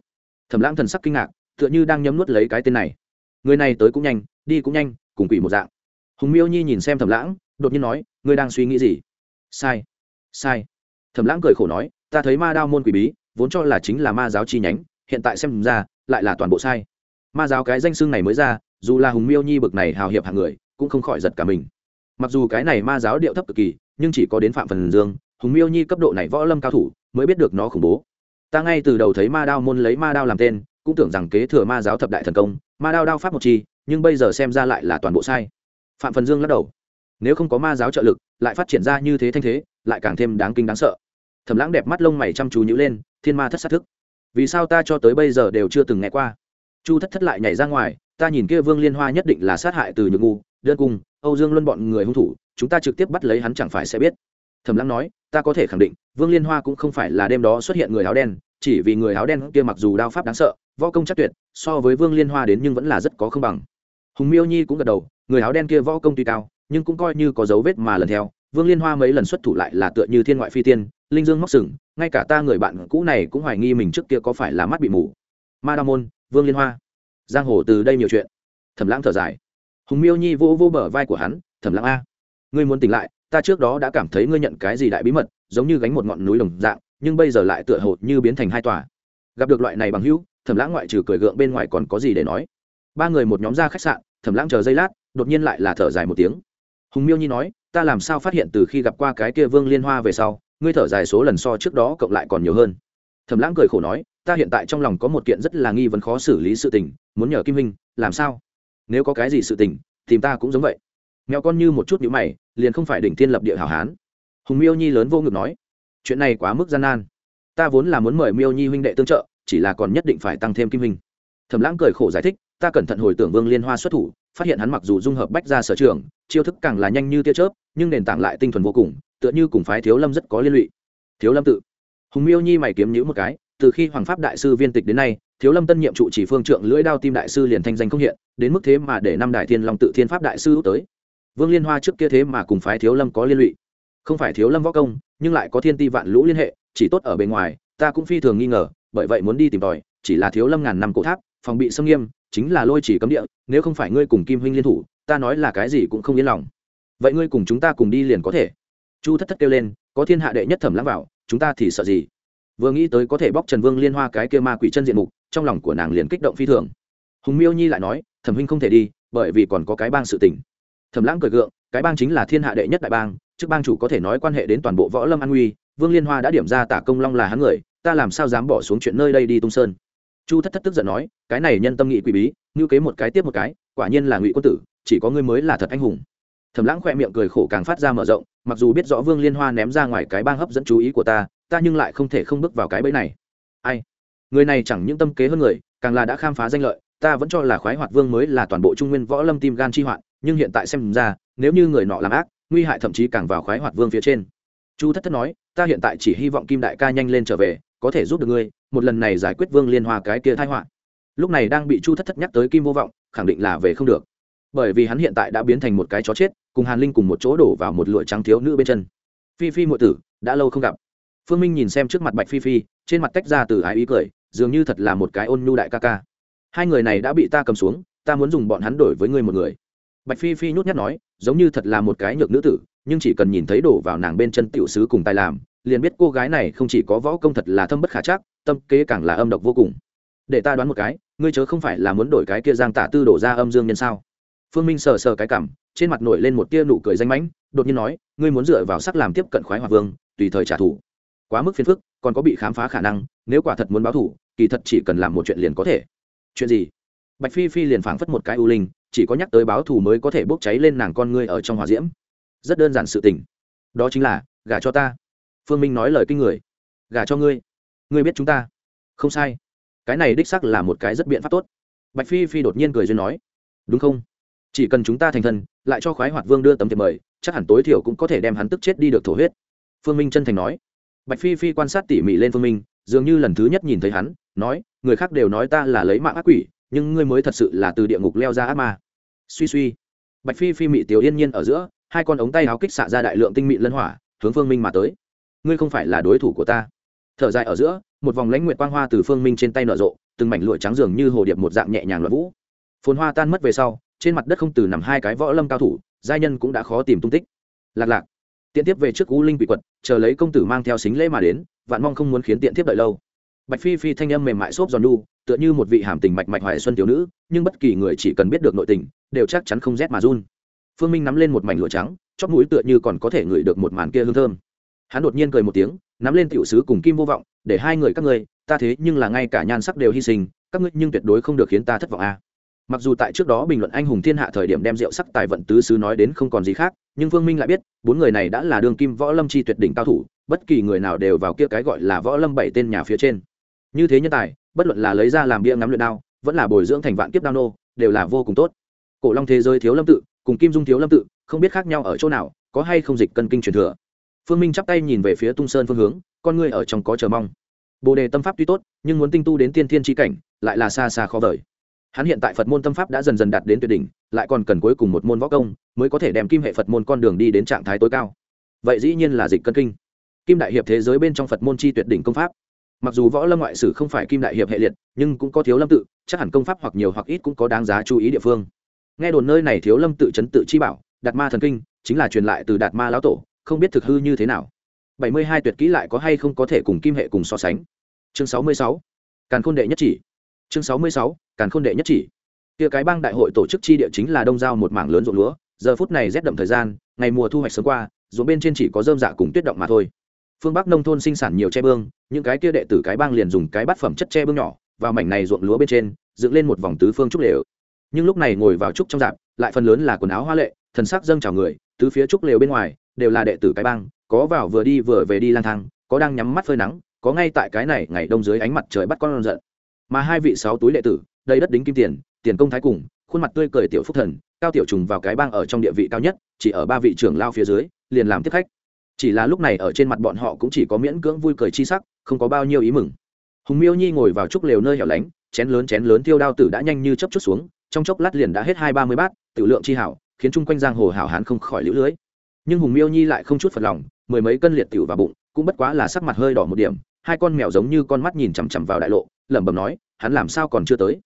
Thẩm lãng thần sắc kinh ngạc, tựa như đang nhấm nuốt lấy cái tên này. Người này tới cũng nhanh, đi cũng nhanh, cùng quỷ một dạng. Hùng miêu nhi nhìn xem thẩm lãng đột nhiên nói, ngươi đang suy nghĩ gì? Sai sai. Thẩm lãng cười khổ nói, ta thấy ma đao môn quỷ bí, vốn cho là chính là ma giáo chi nhánh, hiện tại xem ra, lại là toàn bộ sai. Ma giáo cái danh xưng này mới ra, dù là hùng miêu nhi bực này hào hiệp hạng người, cũng không khỏi giật cả mình. Mặc dù cái này ma giáo điệu thấp cực kỳ, nhưng chỉ có đến phạm phần dương, hùng miêu nhi cấp độ này võ lâm cao thủ, mới biết được nó khủng bố. Ta ngay từ đầu thấy ma đao môn lấy ma đao làm tên, cũng tưởng rằng kế thừa ma giáo thập đại thần công, ma đao đao pháp một chi, nhưng bây giờ xem ra lại là toàn bộ sai. Phạm phần dương lắc đầu nếu không có ma giáo trợ lực, lại phát triển ra như thế thanh thế, lại càng thêm đáng kinh đáng sợ. Thầm lãng đẹp mắt lông mày chăm chú nhữ lên, thiên ma thất sát thức. Vì sao ta cho tới bây giờ đều chưa từng nghe qua? Chu thất thất lại nhảy ra ngoài, ta nhìn kia vương liên hoa nhất định là sát hại từ nhược ngu, đơn cung, âu dương luân bọn người hung thủ, chúng ta trực tiếp bắt lấy hắn chẳng phải sẽ biết. Thầm lãng nói, ta có thể khẳng định, vương liên hoa cũng không phải là đêm đó xuất hiện người áo đen, chỉ vì người áo đen kia mặc dù đao pháp đáng sợ, võ công chắc tuyệt, so với vương liên hoa đến nhưng vẫn là rất có không bằng. Hùng miêu nhi cũng gật đầu, người áo đen kia võ công tuy cao nhưng cũng coi như có dấu vết mà lần theo, vương liên hoa mấy lần xuất thủ lại là tựa như thiên ngoại phi tiên, linh dương móc sừng, ngay cả ta người bạn cũ này cũng hoài nghi mình trước kia có phải là mắt bị mù. Ma đa môn, vương liên hoa. Giang hồ từ đây nhiều chuyện. Thẩm lãng thở dài. Hùng miêu nhi vô vô bờ vai của hắn, thẩm lãng a, ngươi muốn tỉnh lại, ta trước đó đã cảm thấy ngươi nhận cái gì đại bí mật, giống như gánh một ngọn núi đồng dạng, nhưng bây giờ lại tựa hồ như biến thành hai tòa. Gặp được loại này bằng hữu, thẩm lãng ngoại trừ cười gượng bên ngoài còn có gì để nói. Ba người một nhóm ra khách sạn, thẩm lãng chờ giây lát, đột nhiên lại là thở dài một tiếng hùng miêu nhi nói ta làm sao phát hiện từ khi gặp qua cái kia vương liên hoa về sau ngươi thở dài số lần so trước đó cộng lại còn nhiều hơn? Thẩm lãng cười khổ nói ta hiện tại trong lòng có một kiện rất là nghi vấn khó xử lý sự tình muốn nhờ kim Minh, làm sao? Nếu có cái gì sự tình tìm ta cũng giống vậy. Mèo con như một chút nhữ mày liền không phải đỉnh thiên lập địa hảo hán. Hùng miêu nhi lớn vô ngực nói chuyện này quá mức gian nan. Ta vốn là muốn mời miêu nhi huynh đệ tương trợ chỉ là còn nhất định phải tăng thêm kim Minh. thẩm lãng cười khổ giải thích ta cẩn thận hồi tưởng vương liên hoa xuất thủ phát hiện hắn mặc dù dung hợp bách ra sở trường, chiêu thức càng là nhanh như tia chớp, nhưng nền tảng lại tinh thuần vô cùng, tựa như cùng phái thiếu lâm rất có liên lụy. Thiếu lâm tự. Hùng miêu nhi mày kiếm nhữ một cái, từ khi hoàng pháp đại sư viên tịch đến nay, thiếu lâm tân nhiệm trụ chỉ phương trượng lưỡi đao tim đại sư liền thanh danh không hiện, đến mức thế mà để năm đại thiên long tự thiên pháp đại sư út tới. Vương liên hoa trước kia thế mà cùng phái thiếu lâm có liên lụy. Không phải thiếu lâm võ công, nhưng lại có thiên ti vạn lũ liên hệ, chỉ tốt ở bên ngoài, ta cũng phi thường nghi ngờ, bởi vậy muốn đi tìm tòi, chỉ là thiếu lâm ngàn năm cổ tháp, phòng bị xâm nghiêm chính là lôi chỉ cấm địa, nếu không phải ngươi cùng kim huynh liên thủ, ta nói là cái gì cũng không yên lòng. Vậy ngươi cùng chúng ta cùng đi liền có thể. Chu thất thất kêu lên, có thiên hạ đệ nhất thẩm lắng vào, chúng ta thì sợ gì? Vừa nghĩ tới có thể bóc trần vương liên hoa cái kia ma quỷ chân diện mục, trong lòng của nàng liền kích động phi thường. Hùng miêu nhi lại nói, thẩm huynh không thể đi, bởi vì còn có cái bang sự tình. Thẩm lãng cười gượng, cái bang chính là thiên hạ đệ nhất đại bang, chức bang chủ có thể nói quan hệ đến toàn bộ võ lâm an nguy, vương liên hoa đã điểm ra tả công long là hắn người, ta làm sao dám bỏ xuống chuyện nơi đây đi tung sơn? Chu thất thất tức giận nói, cái này nhân tâm nghị quỷ bí như kế một cái tiếp một cái, quả nhiên là ngụy quân tử, chỉ có ngươi mới là thật anh hùng. Thẩm lãng khoe miệng cười khổ càng phát ra mở rộng, mặc dù biết rõ vương liên hoa ném ra ngoài cái bang hấp dẫn chú ý của ta ta nhưng lại không thể không bước vào cái bẫy này. Ai? Người này chẳng những tâm kế hơn người, càng là đã khám phá danh lợi, ta vẫn cho là khoái hoạt vương mới là toàn bộ trung nguyên võ lâm tim gan chi hoạn, nhưng hiện tại xem ra, nếu như người nọ làm ác, nguy hại thậm chí càng vào khoái hoạt vương phía trên. Chu thất thất nói, ta hiện tại chỉ hy vọng kim đại ca nhanh lên trở về, có thể giúp được ngươi một lần này giải quyết vương liên hoa cái kia thai họa. Lúc này đang bị chu thất thất nhắc tới kim vô vọng, khẳng định là về không được. Bởi vì hắn hiện tại đã biến thành một cái chó chết, cùng hàn linh cùng một chỗ đổ vào một lụa trắng thiếu nữ bên chân. Phi phi muội tử, đã lâu không gặp. Phương minh nhìn xem trước mặt bạch phi phi, trên mặt tách ra từ ái ý cười, dường như thật là một cái ôn nhu đại ca ca. Hai người này đã bị ta cầm xuống, ta muốn dùng bọn hắn đổi với ngươi một người. Bạch phi phi nhút nhát nói, giống như thật là một cái nhược nữ tử, nhưng chỉ cần nhìn thấy đổ vào nàng bên chân tiểu sứ cùng tài làm liền biết cô gái này không chỉ có võ công thật là thâm bất khả chắc, tâm kế càng là âm độc vô cùng. Để ta đoán một cái, ngươi chớ không phải là muốn đổi cái kia giang tả tư đổ ra âm dương nhân sao? Phương minh sờ sờ cái cảm, trên mặt nổi lên một tia nụ cười danh mãnh, đột nhiên nói, ngươi muốn dựa vào sắc làm tiếp cận khoái hòa vương, tùy thời trả thù. Quá mức phiền phức, còn có bị khám phá khả năng, nếu quả thật muốn báo thù, kỳ thật chỉ cần làm một chuyện liền có thể. Chuyện gì? Bạch phi phi liền phảng phất một cái ưu linh, chỉ có nhắc tới báo thù mới có thể bốc cháy lên nàng con ngươi ở trong hòa diễm. Rất đơn giản sự tình. Đó chính là, gả cho ta phương minh nói lời kinh người. Gả cho ngươi. Ngươi biết chúng ta. Không sai. Cái này đích sắc là một cái rất biện pháp tốt. Bạch phi phi đột nhiên cười duyên nói. Đúng không? Chỉ cần chúng ta thành thân, lại cho khoái hoạt vương đưa tấm thiệp mời, chắc hẳn tối thiểu cũng có thể đem hắn tức chết đi được thổ huyết. Phương minh chân thành nói. Bạch phi phi quan sát tỉ mỉ lên phương minh, dường như lần thứ nhất nhìn thấy hắn, nói, người khác đều nói ta là lấy mạng ác quỷ, nhưng ngươi mới thật sự là từ địa ngục leo ra ác ma. Suy suy. Bạch phi phi mị tiểu yên nhiên ở giữa, hai con ống tay áo kích xạ ra đại lượng tinh mị lân hỏa, hướng phương minh mà tới ngươi không phải là đối thủ của ta. Thở dài ở giữa, một vòng lãnh nguyện quang hoa từ phương minh trên tay nở rộ, từng mảnh lụa trắng dường như hồ điệp một dạng nhẹ nhàng loạn vũ. Phồn hoa tan mất về sau, trên mặt đất không từ nằm hai cái võ lâm cao thủ, giai nhân cũng đã khó tìm tung tích. Lạc lạc. Tiện tiếp về trước cú linh bị quật, chờ lấy công tử mang theo xính lễ mà đến, vạn mong không muốn khiến tiện tiếp đợi lâu. Bạch phi phi thanh âm mềm mại xốp giòn nu, tựa như một vị hàm tình mạch mạch hoài xuân tiểu nữ, nhưng bất kỳ người chỉ cần biết được nội tình, đều chắc chắn không rét mà run. Phương minh nắm lên một mảnh lụa trắng, chóp mũi tựa như còn có thể ngửi được một màn kia hương thơm hắn đột nhiên cười một tiếng, nắm lên tiểu sứ cùng kim vô vọng, để hai người các ngươi, ta thế nhưng là ngay cả nhan sắc đều hy sinh, các ngươi nhưng tuyệt đối không được khiến ta thất vọng a. Mặc dù tại trước đó bình luận anh hùng thiên hạ thời điểm đem rượu sắc tài vận tứ sứ nói đến không còn gì khác, nhưng vương minh lại biết, bốn người này đã là đường kim võ lâm chi tuyệt đỉnh cao thủ, bất kỳ người nào đều vào kia cái gọi là võ lâm bảy tên nhà phía trên. Như thế nhân tài, bất luận là lấy ra làm bia ngắm luyện đao, vẫn là bồi dưỡng thành vạn kiếp đao nô, đều là vô cùng tốt. Cổ long thế giới thiếu lâm tự cùng kim dung thiếu lâm tự, không biết khác nhau ở chỗ nào, có hay không dịch cân kinh truyền thừa phương minh chắp tay nhìn về phía tung sơn phương hướng, con người ở trong có chờ mong. Bồ đề tâm pháp tuy tốt, nhưng muốn tinh tu đến tiên thiên tri cảnh, lại là xa xa khó vời. Hắn hiện tại phật môn tâm pháp đã dần dần đạt đến tuyệt đỉnh, lại còn cần cuối cùng một môn võ công, mới có thể đem kim hệ phật môn con đường đi đến trạng thái tối cao. Vậy dĩ nhiên là dịch cân kinh. Kim đại hiệp thế giới bên trong phật môn chi tuyệt đỉnh công pháp. Mặc dù võ lâm ngoại sử không phải kim đại hiệp hệ liệt, nhưng cũng có thiếu lâm tự, chắc hẳn công pháp hoặc nhiều hoặc ít cũng có đáng giá chú ý địa phương. Nghe đồn nơi này thiếu lâm tự chấn tự chi bảo, đạt ma thần kinh, chính là truyền lại từ đạt ma lão tổ không biết thực hư như thế nào. Bảy mươi hai tuyệt kỹ lại có hay không có thể cùng kim hệ cùng so sánh? Chương sáu mươi sáu. Càn khôn đệ nhất chỉ. Chương sáu mươi sáu. Càn khôn đệ nhất chỉ. Kia cái bang đại hội tổ chức chi địa chính là đông giao một mảng lớn ruộng lúa. Giờ phút này rét đậm thời gian, ngày mùa thu hoạch sớm qua, ruộng bên trên chỉ có dơm dạ cùng tuyết động mà thôi. Phương bắc nông thôn sinh sản nhiều tre bương, những cái kia đệ tử cái bang liền dùng cái bát phẩm chất tre bương nhỏ vào mảnh này ruộng lúa bên trên, dựng lên một vòng tứ phương trúc lều. Nhưng lúc này ngồi vào trúc trong dạp, lại phần lớn là quần áo hoa lệ, thần sắc dâng chào người, tứ phía trúc lều bên ngoài đều là đệ tử cái bang, có vào vừa đi vừa về đi lang thang, có đang nhắm mắt phơi nắng, có ngay tại cái này ngày đông dưới ánh mặt trời bắt con giận. Mà hai vị sáu túi đệ tử, đầy đất đính kim tiền tiền công thái cùng, khuôn mặt tươi cười tiểu phúc thần, cao tiểu trùng vào cái bang ở trong địa vị cao nhất, chỉ ở ba vị trưởng lao phía dưới, liền làm tiếp khách. Chỉ là lúc này ở trên mặt bọn họ cũng chỉ có miễn cưỡng vui cười chi sắc, không có bao nhiêu ý mừng. Hùng miêu nhi ngồi vào trúc lều nơi hẻo lánh, chén lớn chén lớn tiêu đao tử đã nhanh như chấp chút xuống, trong chốc lát liền đã hết hai ba mươi bát tự lượng chi hảo, khiến chung quanh giang hồ hảo hán không khỏi lũ lưới nhưng hùng miêu nhi lại không chút phật lòng, mười mấy cân liệt tiểu và bụng, cũng bất quá là sắc mặt hơi đỏ một điểm, hai con mèo giống như con mắt nhìn chằm chằm vào đại lộ, lẩm bẩm nói, hắn làm sao còn chưa tới?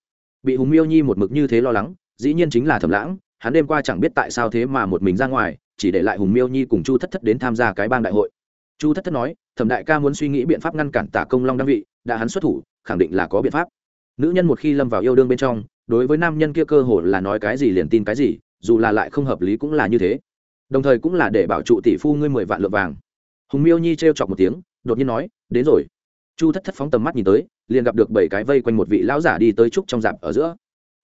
Bị hùng miêu nhi một mực như thế lo lắng, dĩ nhiên chính là thầm lãng, hắn đêm qua chẳng biết tại sao thế mà một mình ra ngoài, chỉ để lại hùng miêu nhi cùng chu thất thất đến tham gia cái bang đại hội. Chu thất thất nói, thẩm đại ca muốn suy nghĩ biện pháp ngăn cản tả công long đăng vị, đã hắn xuất thủ, khẳng định là có biện pháp. Nữ nhân một khi lâm vào yêu đương bên trong, đối với nam nhân kia cơ hồ là nói cái gì liền tin cái gì, dù là lại không hợp lý cũng là như thế đồng thời cũng là để bảo trụ tỷ phu ngươi mười vạn lượng vàng. Hùng miêu nhi t chọc một tiếng, đột nhiên nói, đến rồi. Chu thất thất phóng tầm mắt nhìn tới, liền gặp được bảy cái vây quanh một vị lão giả đi tới trúc trong dạp ở giữa.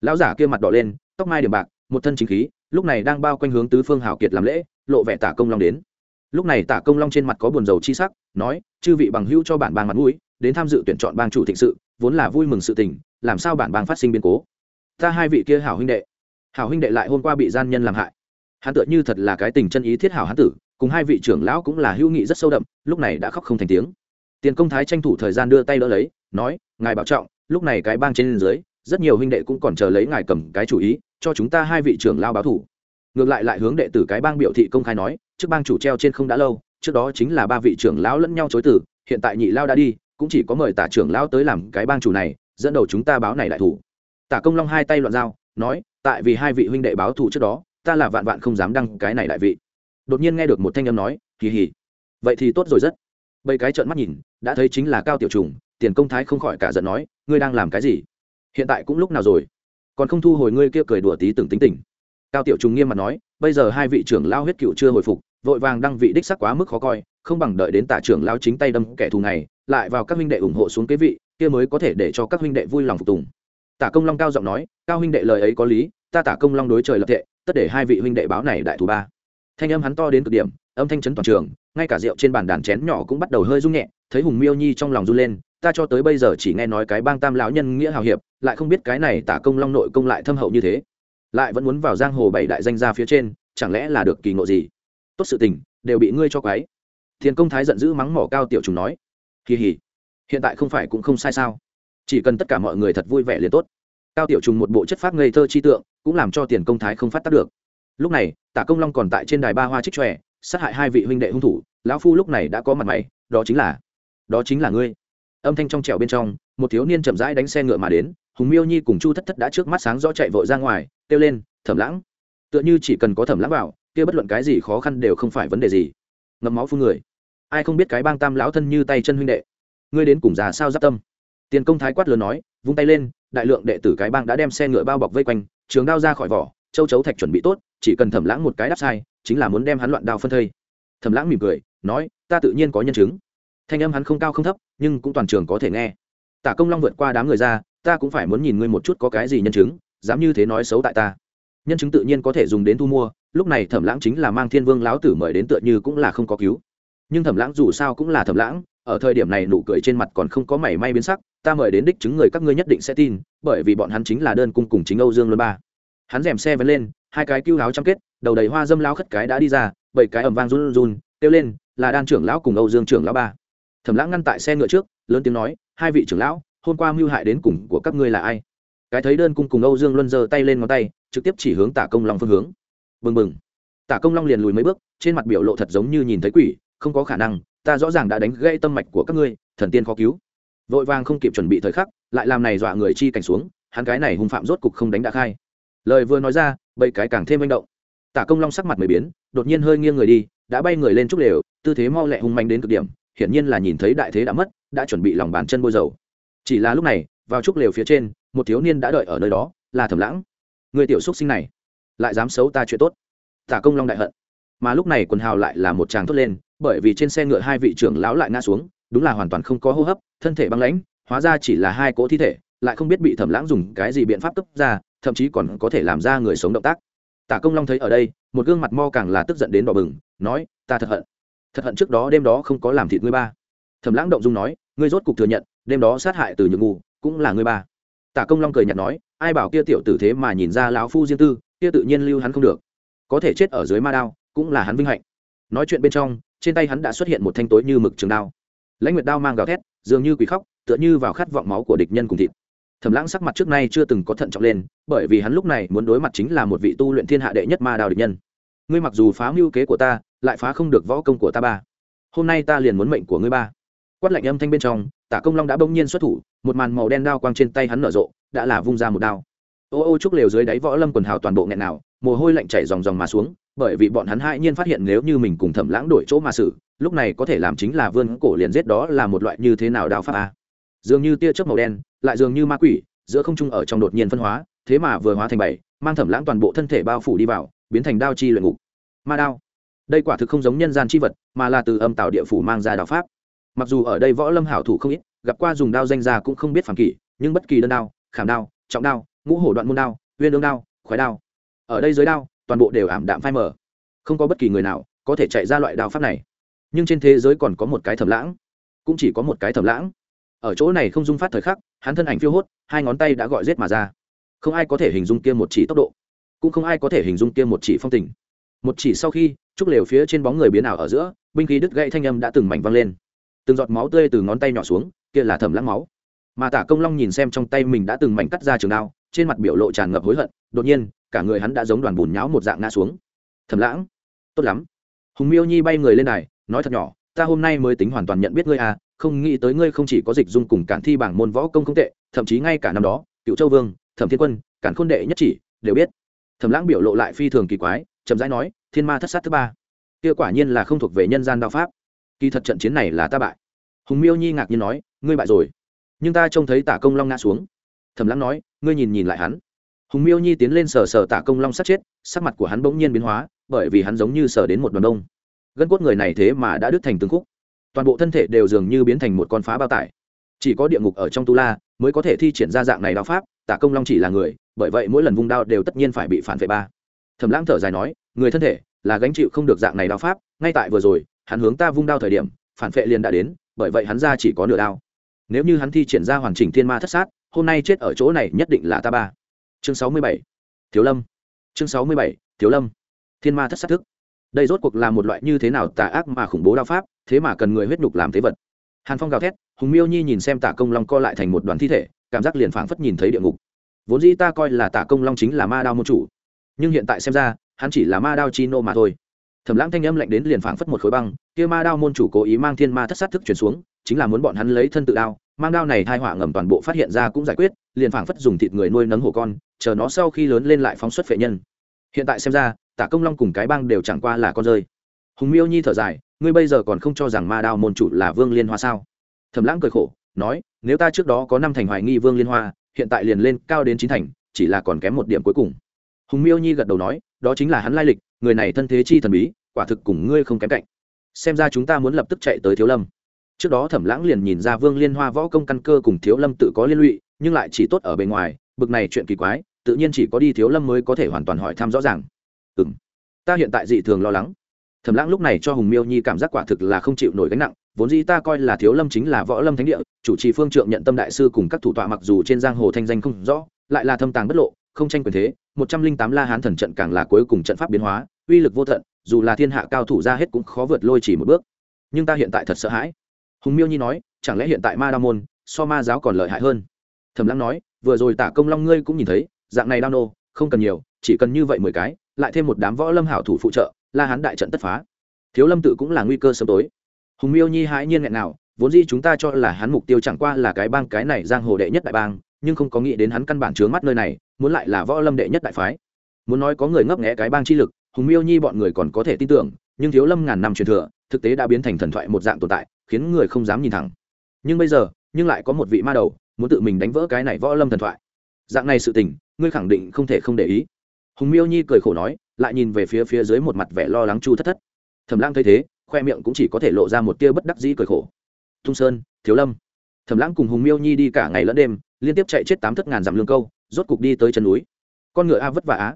Lão giả kia mặt đỏ lên, tóc mai điểm bạc, một thân chính khí, lúc này đang bao quanh hướng tứ phương hảo kiệt làm lễ, lộ vẻ tả công long đến. Lúc này tả công long trên mặt có buồn dầu chi sắc, nói, chư vị bằng hữu cho bản bang mặt mũi, đến tham dự tuyển chọn bang chủ thịnh sự, vốn là vui mừng sự tình, làm sao bản bang phát sinh biến cố? Ta hai vị kia hảo huynh đệ. Hảo huynh đệ lại hôm qua bị gian nhân làm hại hắn tựa như thật là cái tình chân ý thiết hảo hán tử, cùng hai vị trưởng lão cũng là hữu nghị rất sâu đậm, lúc này đã khóc không thành tiếng. Tiền công thái tranh thủ thời gian đưa tay đỡ lấy, nói, ngài bảo trọng, lúc này cái bang trên dưới, rất nhiều huynh đệ cũng còn chờ lấy ngài cầm cái chủ ý, cho chúng ta hai vị trưởng lao báo thủ. Ngược lại lại hướng đệ tử cái bang biểu thị công khai nói, trước bang chủ treo trên không đã lâu, trước đó chính là ba vị trưởng lão lẫn nhau chối tử hiện tại nhị lao đã đi, cũng chỉ có mời tả trưởng lão tới làm cái bang chủ này, dẫn đầu chúng ta báo này đại thủ. Tả công long hai tay loạn dao, nói, tại vì hai vị huynh đệ báo thủ trước đó ta là vạn vạn không dám đăng cái này đại vị. Đột nhiên nghe được một thanh âm nói, kỳ hỉ. Vậy thì tốt rồi rất. Bầy cái trợn mắt nhìn, đã thấy chính là cao tiểu trùng, tiền công thái không khỏi cả giận nói, ngươi đang làm cái gì? Hiện tại cũng lúc nào rồi? Còn không thu hồi ngươi kia cười đùa tí từng tính tình. Cao tiểu trùng nghiêm mặt nói, bây giờ hai vị trưởng lao huyết cựu chưa hồi phục, vội vàng đăng vị đích sắc quá mức khó coi, không bằng đợi đến tả trưởng lao chính tay đâm kẻ thù này, lại vào các huynh đệ ủng hộ xuống kế vị, kia mới có thể để cho các huynh đệ vui lòng phục tùng. Tả công long cao giọng nói, cao huynh đệ lời ấy có lý, ta tả công long đối trời lập thệ tất để hai vị huynh đệ báo này đại thù ba. Thanh âm hắn to đến cực điểm, âm thanh chấn toàn trường, ngay cả rượu trên bàn đàn chén nhỏ cũng bắt đầu hơi rung nhẹ, thấy hùng miêu nhi trong lòng run lên, ta cho tới bây giờ chỉ nghe nói cái bang tam lão nhân nghĩa hào hiệp, lại không biết cái này tả công long nội công lại thâm hậu như thế. Lại vẫn muốn vào giang hồ bảy đại danh gia phía trên, chẳng lẽ là được kỳ ngộ gì? Tốt sự tình, đều bị ngươi cho quái thiền công thái giận dữ mắng mỏ cao tiểu trùng nói. Kỳ hỉ, hiện tại không phải cũng không sai sao? Chỉ cần tất cả mọi người thật vui vẻ liền tốt cao tiểu trùng một bộ chất phát ngây thơ chi tượng, cũng làm cho tiền công thái không phát tác được. Lúc này tả công long còn tại trên đài ba hoa trích tròe sát hại hai vị huynh đệ hung thủ, lão phu lúc này đã có mặt mày, đó chính là, đó chính là ngươi. Âm thanh trong trẻo bên trong, một thiếu niên chậm rãi đánh xe ngựa mà đến, hùng miêu nhi cùng chu thất thất đã trước mắt sáng rõ chạy vội ra ngoài, kêu lên, thẩm lãng. Tựa như chỉ cần có thẩm lãng vào, kia bất luận cái gì khó khăn đều không phải vấn đề gì. Ngậm máu phun người. Ai không biết cái bang tam lão thân như tay chân huynh đệ. Ngươi đến cùng già sao giáp tâm? Tiền công thái quát lớn nói, vung tay lên, đại lượng đệ tử cái bang đã đem xe ngựa bao bọc vây quanh, trường đao ra khỏi vỏ, châu chấu thạch chuẩn bị tốt, chỉ cần thẩm lãng một cái đáp sai, chính là muốn đem hắn loạn đao phân thây. Thẩm lãng mỉm cười, nói, ta tự nhiên có nhân chứng. Thanh âm hắn không cao không thấp, nhưng cũng toàn trường có thể nghe. Tả công long vượt qua đám người ra, ta cũng phải muốn nhìn ngươi một chút có cái gì nhân chứng, dám như thế nói xấu tại ta. Nhân chứng tự nhiên có thể dùng đến thu mua, lúc này thẩm lãng chính là mang thiên vương lão tử mời đến tựa như cũng là không có cứu nhưng thẩm lãng dù sao cũng là thẩm lãng, ở thời điểm này nụ cười trên mặt còn không có mảy may biến sắc, ta mời đến đích chứng người các ngươi nhất định sẽ tin, bởi vì bọn hắn chính là đơn cung cùng chính âu dương luân ba. Hắn rèm xe vẫn lên, hai cái cứu áo chăm kết, đầu đầy hoa dâm lao khất cái đã đi ra, bảy cái ầm vang run run, kêu lên, là đan trưởng lão cùng âu dương trưởng lão ba. Thẩm lãng ngăn tại xe ngựa trước, lớn tiếng nói, hai vị trưởng lão, hôm qua mưu hại đến cùng của các ngươi là ai? Cái thấy đơn cung cùng âu dương luân giơ tay lên ngón tay, trực tiếp chỉ hướng tả công long phương hướng. Bừng bừng. Tả công long liền lùi mấy bước, trên mặt biểu lộ thật giống như nhìn thấy quỷ không có khả năng, ta rõ ràng đã đánh gây tâm mạch của các ngươi, thần tiên khó cứu. Vội vàng không kịp chuẩn bị thời khắc, lại làm này dọa người chi cảnh xuống, hắn cái này hung phạm rốt cục không đánh đã khai. Lời vừa nói ra bậy cái càng thêm manh động. Tả công long sắc mặt mười biến, đột nhiên hơi nghiêng người đi, đã bay người lên trúc lều, tư thế mau lẹ hung manh đến cực điểm, hiển nhiên là nhìn thấy đại thế đã mất, đã chuẩn bị lòng bàn chân bôi dầu. Chỉ là lúc này, vào trúc lều phía trên, một thiếu niên đã đợi ở nơi đó, là thẩm lãng. Người tiểu xúc sinh này, lại dám xấu ta chuyện tốt. Tả công long đại hận. Mà lúc này quần hào lại là một tràng thốt lên bởi vì trên xe ngựa hai vị trưởng lão lại ngã xuống, đúng là hoàn toàn không có hô hấp, thân thể băng lãnh, hóa ra chỉ là hai cỗ thi thể, lại không biết bị thẩm lãng dùng cái gì biện pháp cấp ra, thậm chí còn có thể làm ra người sống động tác. Tả công long thấy ở đây, một gương mặt mo càng là tức giận đến đỏ bừng, nói, ta thật hận. Thật hận trước đó đêm đó không có làm thịt ngươi ba. Thẩm lãng động dung nói, ngươi rốt cục thừa nhận, đêm đó sát hại từ nhược ngu, cũng là ngươi ba. Tả công long cười nhạt nói, ai bảo kia tiểu tử thế mà nhìn ra lão phu riêng tư, kia tự nhiên lưu hắn không được. Có thể chết ở dưới ma đao, cũng là hắn vinh hạnh. Nói chuyện bên trong trên tay hắn đã xuất hiện một thanh tối như mực trường đao. Lãnh nguyệt đao mang gào thét, dường như quỷ khóc, tựa như vào khát vọng máu của địch nhân cùng thịt. Thẩm lãng sắc mặt trước nay chưa từng có thận trọng lên, bởi vì hắn lúc này muốn đối mặt chính là một vị tu luyện thiên hạ đệ nhất ma đào địch nhân. Ngươi mặc dù phá mưu kế của ta, lại phá không được võ công của ta ba. Hôm nay ta liền muốn mệnh của ngươi ba. Quát lạnh âm thanh bên trong, tả công long đã bỗng nhiên xuất thủ, một màn màu đen đao quang trên tay hắn nở rộ, đã là vung ra một đao. Ô ô trúc lều dưới đáy võ lâm quần hào toàn bộ nghẹn nào, mồ hôi lạnh chảy dòng dòng mà xuống bởi vì bọn hắn hãi nhiên phát hiện nếu như mình cùng thẩm lãng đổi chỗ mà xử, lúc này có thể làm chính là vươn cổ liền giết đó là một loại như thế nào đao pháp a dường như tia chớp màu đen, lại dường như ma quỷ, giữa không trung ở trong đột nhiên phân hóa, thế mà vừa hóa thành bảy, mang thẩm lãng toàn bộ thân thể bao phủ đi vào, biến thành đao chi luyện ngục. Ma đao. Đây quả thực không giống nhân gian chi vật, mà là từ âm tạo địa phủ mang ra đạo pháp. Mặc dù ở đây võ lâm hảo thủ không ít, gặp qua dùng đao danh ra cũng không biết phản kỷ, nhưng bất kỳ đơn đao, khảm đao, trọng đao, ngũ hổ đoạn môn đao, uyên ương đao khói đao. Ở đây dưới đao toàn bộ đều ảm đạm phai mờ. Không có bất kỳ người nào có thể chạy ra loại đao pháp này. Nhưng trên thế giới còn có một cái thầm lãng. Cũng chỉ có một cái thầm lãng. Ở chỗ này không dung phát thời khắc, hắn thân ảnh phiêu hốt, hai ngón tay đã gọi rết mà ra. Không ai có thể hình dung kia một chỉ tốc độ. Cũng không ai có thể hình dung kia một chỉ phong tình. Một chỉ sau khi, trúc lều phía trên bóng người biến ảo ở giữa, binh khí đứt gãy thanh âm đã từng mảnh văng lên. Từng giọt máu tươi từ ngón tay nhỏ xuống, kia là thầm lãng máu. Mà tả công long nhìn xem trong tay mình đã từng mảnh cắt ra trường đao, trên mặt biểu lộ tràn ngập hối hận, đột nhiên cả người hắn đã giống đoàn bùn nháo một dạng ngã xuống. Thầm lãng, tốt lắm. Hùng miêu nhi bay người lên này nói thật nhỏ, ta hôm nay mới tính hoàn toàn nhận biết ngươi à không nghĩ tới ngươi không chỉ có dịch dung cùng cản thi bảng môn võ công không tệ, thậm chí ngay cả năm đó, cựu châu vương, thẩm thiên quân, cản khôn đệ nhất chỉ, đều biết. Thẩm lãng biểu lộ lại phi thường kỳ quái, chậm rãi nói, thiên ma thất sát thứ ba. Kia quả nhiên là không thuộc về nhân gian đạo pháp. Kỳ thật trận chiến này là ta bại. Hùng miêu nhi ngạc nhiên nói, ngươi bại rồi. Nhưng ta trông thấy tả công long ngã xuống. Thẩm lãng nói, ngươi nhìn nhìn lại hắn hùng miêu nhi tiến lên sờ sờ tả công long sát chết, sắc mặt của hắn bỗng nhiên biến hóa, bởi vì hắn giống như sờ đến một đoàn đông. Gân cốt người này thế mà đã đứt thành từng khúc. Toàn bộ thân thể đều dường như biến thành một con phá bao tải. Chỉ có địa ngục ở trong tu la mới có thể thi triển ra dạng này đao pháp, tả công long chỉ là người, bởi vậy mỗi lần vung đao đều tất nhiên phải bị phản vệ ba. Thẩm lãng thở dài nói, người thân thể là gánh chịu không được dạng này đao pháp, ngay tại vừa rồi, hắn hướng ta vung đao thời điểm, phản vệ liền đã đến, bởi vậy hắn ra chỉ có nửa đao. Nếu như hắn thi triển ra hoàn chỉnh thiên ma thất sát, hôm nay chết ở chỗ này nhất định là ta ba chương sáu mươi bảy, thiếu lâm. Chương sáu mươi bảy, thiếu lâm. Thiên ma thất sát thức. Đây rốt cuộc là một loại như thế nào tà ác mà khủng bố đao pháp, thế mà cần người huyết nhục làm thế vật. Hàn phong gào thét, hùng miêu nhi nhìn xem tả công long co lại thành một đoàn thi thể, cảm giác liền phảng phất nhìn thấy địa ngục. Vốn dĩ ta coi là tả công long chính là ma đao môn chủ, nhưng hiện tại xem ra, hắn chỉ là ma đao chi nô mà thôi. Thẩm lãng thanh âm lạnh đến liền phảng phất một khối băng, kia ma đao môn chủ cố ý mang thiên ma thất sát thức chuyển xuống, chính là muốn bọn hắn lấy thân tự đao, mang đao này thai họa ngầm toàn bộ phát hiện ra cũng giải quyết, liền phảng phất dùng thịt người nuôi nấng hổ con chờ nó sau khi lớn lên lại phóng xuất phệ nhân. Hiện tại xem ra, tả công long cùng cái bang đều chẳng qua là con rơi. Hùng miêu nhi thở dài, ngươi bây giờ còn không cho rằng ma đao môn chủ là vương liên hoa sao? Thẩm lãng cười khổ, nói, nếu ta trước đó có năm thành hoài nghi vương liên hoa, hiện tại liền lên cao đến chín thành, chỉ là còn kém một điểm cuối cùng. Hùng miêu nhi gật đầu nói, đó chính là hắn lai lịch, người này thân thế chi thần bí, quả thực cùng ngươi không kém cạnh. Xem ra chúng ta muốn lập tức chạy tới thiếu lâm. Trước đó thẩm lãng liền nhìn ra vương liên hoa võ công căn cơ cùng thiếu lâm tự có liên lụy, nhưng lại chỉ tốt ở bề ngoài, bực này chuyện kỳ quái tự nhiên chỉ có đi thiếu lâm mới có thể hoàn toàn hỏi thăm rõ ràng. Ừ m ta hiện tại dị thường lo lắng. Thẩm lãng lúc này cho hùng miêu nhi cảm giác quả thực là không chịu nổi gánh nặng, vốn dĩ ta coi là thiếu lâm chính là võ lâm thánh địa, chủ trì phương trượng nhận tâm đại sư cùng các thủ tọa mặc dù trên giang hồ thanh danh không rõ, lại là thâm tàng bất lộ, không tranh quyền thế, một trăm linh tám la hán thần trận càng là cuối cùng trận pháp biến hóa, uy lực vô tận, dù là thiên hạ cao thủ ra hết cũng khó vượt lôi chỉ một bước. Nhưng ta hiện tại thật sợ hãi. Hùng miêu nhi nói, chẳng lẽ hiện tại ma đa môn so ma giáo còn lợi hại hơn? Thẩm lãng nói, vừa rồi tả công long ngươi cũng nhìn thấy dạng này đao nô, không cần nhiều, chỉ cần như vậy mười cái, lại thêm một đám võ lâm hảo thủ phụ trợ, la hán đại trận tất phá. Thiếu lâm tự cũng là nguy cơ sớm tối. Hùng miêu nhi hãi nhiên nghẹn nào, vốn dĩ chúng ta cho là hắn mục tiêu chẳng qua là cái bang cái này giang hồ đệ nhất đại bang, nhưng không có nghĩ đến hắn căn bản trướng mắt nơi này, muốn lại là võ lâm đệ nhất đại phái. Muốn nói có người ngấp nghẽ cái bang chi lực, hùng miêu nhi bọn người còn có thể tin tưởng, nhưng thiếu lâm ngàn năm truyền thừa, thực tế đã biến thành thần thoại một dạng tồn tại, khiến người không dám nhìn thẳng. Nhưng bây giờ, nhưng lại có một vị ma đầu, muốn tự mình đánh vỡ cái này võ lâm thần thoại dạng này sự tình, ngươi khẳng định không thể không để ý. Hùng miêu nhi cười khổ nói, lại nhìn về phía phía dưới một mặt vẻ lo lắng chu thất thất. Thẩm lãng thấy thế, khoe miệng cũng chỉ có thể lộ ra một tia bất đắc dĩ cười khổ. Thung sơn, thiếu lâm. Thẩm lãng cùng hùng miêu nhi đi cả ngày lẫn đêm, liên tiếp chạy chết tám thất ngàn dặm lương câu, rốt cục đi tới chân núi. Con ngựa a vất vả á.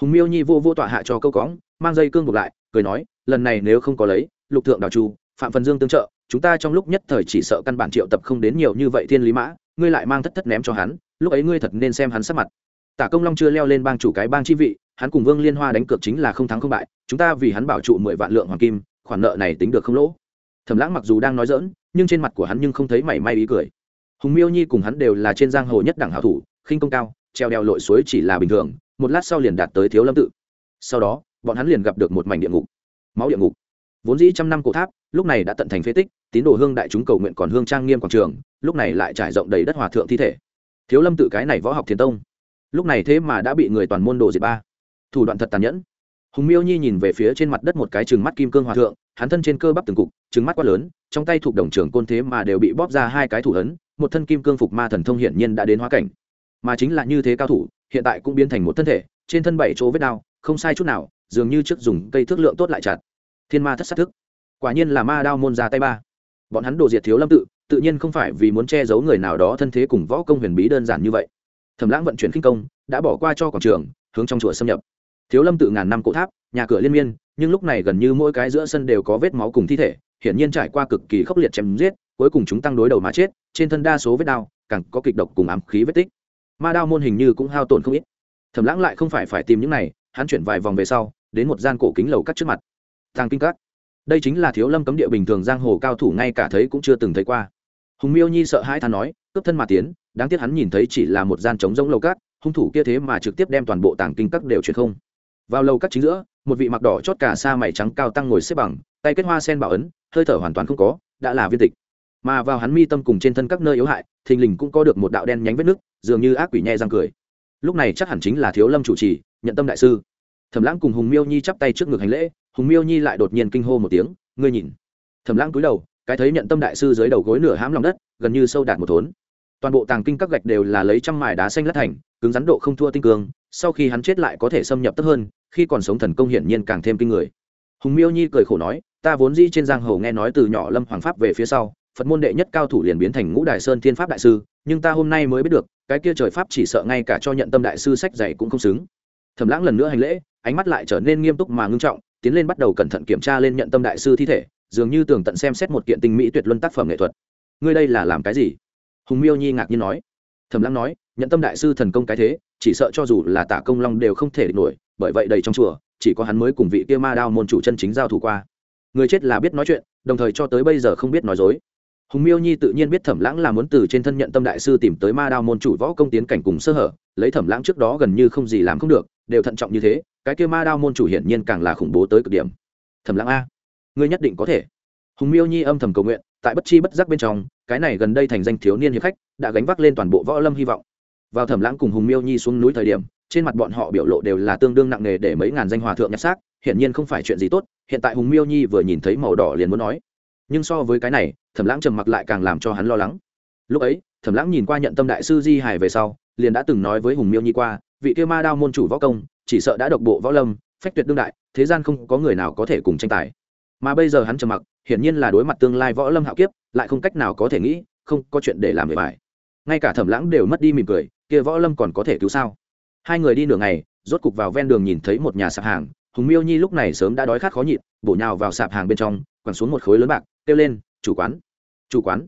Hùng miêu nhi vô vô tọa hạ cho câu cõng, mang dây cương buộc lại, cười nói, lần này nếu không có lấy, lục thượng đào chu, phạm phần dương tương trợ, chúng ta trong lúc nhất thời chỉ sợ căn bản triệu tập không đến nhiều như vậy thiên lý mã, ngươi lại mang thất thất ném cho hắn lúc ấy ngươi thật nên xem hắn sắc mặt. Tả công long chưa leo lên bang chủ cái bang chi vị, hắn cùng vương liên hoa đánh cược chính là không thắng không bại, chúng ta vì hắn bảo trụ mười vạn lượng hoàng kim, khoản nợ này tính được không lỗ. Thẩm lãng mặc dù đang nói dỡn nhưng trên mặt của hắn nhưng không thấy mảy may ý cười. Hùng miêu nhi cùng hắn đều là trên giang hồ nhất đẳng hảo thủ, khinh công cao, treo đèo lội suối chỉ là bình thường, một lát sau liền đạt tới thiếu lâm tự. Sau đó, bọn hắn liền gặp được một mảnh địa ngục. Máu địa ngục. Vốn dĩ trăm năm cổ tháp, lúc này đã tận thành phế tích, tín đồ hương đại chúng cầu nguyện còn hương trang nghiêm quảng trường, lúc này lại trải rộng đầy đất hòa thượng thi thể thiếu lâm tự cái này võ học thiền tông. Lúc này thế mà đã bị người toàn môn đồ diệt ba. Thủ đoạn thật tàn nhẫn. Hùng miêu nhi nhìn về phía trên mặt đất một cái chừng mắt kim cương hòa thượng, hắn thân trên cơ bắp từng cục, trừng mắt quá lớn, trong tay thuộc đồng trưởng côn thế mà đều bị bóp ra hai cái thủ ấn, một thân kim cương phục ma thần thông hiển nhiên đã đến hóa cảnh. Mà chính là như thế cao thủ, hiện tại cũng biến thành một thân thể, trên thân bảy chỗ vết đao không sai chút nào, dường như trước dùng cây thước lượng tốt lại chặt. Thiên ma thất sát thức. Quả nhiên là ma đao môn ra tay ba. Bọn hắn đồ diệt thiếu lâm tự tự nhiên không phải vì muốn che giấu người nào đó thân thế cùng võ công huyền bí đơn giản như vậy. Thẩm lãng vận chuyển khinh công, đã bỏ qua cho quảng trường, hướng trong chùa xâm nhập. Thiếu lâm tự ngàn năm cổ tháp, nhà cửa liên miên, nhưng lúc này gần như mỗi cái giữa sân đều có vết máu cùng thi thể, hiển nhiên trải qua cực kỳ khốc liệt chém giết, cuối cùng chúng tăng đối đầu mà chết, trên thân đa số vết đao càng có kịch độc cùng ám khí vết tích. Ma đao môn hình như cũng hao tổn không ít. Thẩm lãng lại không phải phải tìm những này, hắn chuyển vài vòng về sau, đến một gian cổ kính lầu cắt trước mặt. Tàng kinh các đây chính là thiếu lâm cấm địa bình thường giang hồ cao thủ ngay cả thấy cũng chưa từng thấy qua. Hùng miêu nhi sợ hãi than nói, cướp thân mà tiến, đáng tiếc hắn nhìn thấy chỉ là một gian trống rỗng lầu cát, hung thủ kia thế mà trực tiếp đem toàn bộ tảng kinh các đều truyền không. Vào lầu cát chính giữa, một vị mặc đỏ chót cả sa mày trắng cao tăng ngồi xếp bằng, tay kết hoa sen bảo ấn, hơi thở hoàn toàn không có, đã là viên tịch. Mà vào hắn mi tâm cùng trên thân các nơi yếu hại, thình lình cũng có được một đạo đen nhánh vết nước dường như ác quỷ nhẹ răng cười. Lúc này chắc hẳn chính là thiếu lâm chủ trì, nhận tâm đại sư. Thẩm lãng cùng hùng miêu nhi chắp tay trước ngực hành lễ hùng miêu nhi lại đột nhiên kinh hô một tiếng, ngươi nhìn. Thẩm lãng cúi đầu, cái thấy nhận tâm đại sư dưới đầu gối nửa hãm lòng đất, gần như sâu đạt một thốn. Toàn bộ tàng kinh các gạch đều là lấy trăm mài đá xanh lát thành, cứng rắn độ không thua tinh cường, sau khi hắn chết lại có thể xâm nhập tấp hơn, khi còn sống thần công hiển nhiên càng thêm kinh người. Hùng miêu nhi cười khổ nói, ta vốn dĩ trên giang hồ nghe nói từ nhỏ lâm hoàng pháp về phía sau, phật môn đệ nhất cao thủ liền biến thành ngũ đài sơn thiên pháp đại sư, nhưng ta hôm nay mới biết được, cái kia trời pháp chỉ sợ ngay cả cho nhận tâm đại sư sách dạy cũng không xứng. Thẩm lãng lần nữa hành lễ, ánh mắt lại trở nên nghiêm túc mà ngưng trọng tiến lên bắt đầu cẩn thận kiểm tra lên nhận tâm đại sư thi thể, dường như tường tận xem xét một kiện tinh mỹ tuyệt luân tác phẩm nghệ thuật. Ngươi đây là làm cái gì? Hùng miêu nhi ngạc nhiên nói. Thầm lãng nói, nhận tâm đại sư thần công cái thế, chỉ sợ cho dù là tả công long đều không thể địch nổi, bởi vậy đầy trong chùa, chỉ có hắn mới cùng vị kia ma đao môn chủ chân chính giao thủ qua. Người chết là biết nói chuyện, đồng thời cho tới bây giờ không biết nói dối. Hùng miêu nhi tự nhiên biết thẩm lãng là muốn từ trên thân nhận tâm đại sư tìm tới ma đao môn chủ võ công tiến cảnh cùng sơ hở, lấy thẩm lãng trước đó gần như không gì làm không được, đều thận trọng như thế cái kia ma đao môn chủ hiển nhiên càng là khủng bố tới cực điểm. Thẩm lãng a, ngươi nhất định có thể. Hùng miêu nhi âm thầm cầu nguyện, tại bất chi bất giác bên trong, cái này gần đây thành danh thiếu niên hiệp khách, đã gánh vác lên toàn bộ võ lâm hy vọng. Vào thẩm lãng cùng hùng miêu nhi xuống núi thời điểm, trên mặt bọn họ biểu lộ đều là tương đương nặng nề để mấy ngàn danh hòa thượng nhặt xác, hiển nhiên không phải chuyện gì tốt, hiện tại hùng miêu nhi vừa nhìn thấy màu đỏ liền muốn nói. Nhưng so với cái này thẩm lãng trầm mặc lại càng làm cho hắn lo lắng. Lúc ấy thẩm lãng nhìn qua nhận tâm đại sư di hải về sau, liền đã từng nói với hùng miêu nhi qua, vị kia ma đao môn chủ võ công chỉ sợ đã độc bộ võ lâm, phách tuyệt đương đại, thế gian không có người nào có thể cùng tranh tài. Mà bây giờ hắn trầm mặc, hiển nhiên là đối mặt tương lai võ lâm hạo kiếp, lại không cách nào có thể nghĩ, không có chuyện để làm về bài. Ngay cả thẩm lãng đều mất đi mỉm cười, kia võ lâm còn có thể cứu sao? Hai người đi nửa ngày, rốt cục vào ven đường nhìn thấy một nhà sạp hàng, hùng miêu nhi lúc này sớm đã đói khát khó nhịn, bổ nhào vào sạp hàng bên trong, quẳng xuống một khối lớn bạc, kêu lên, chủ quán chủ quán.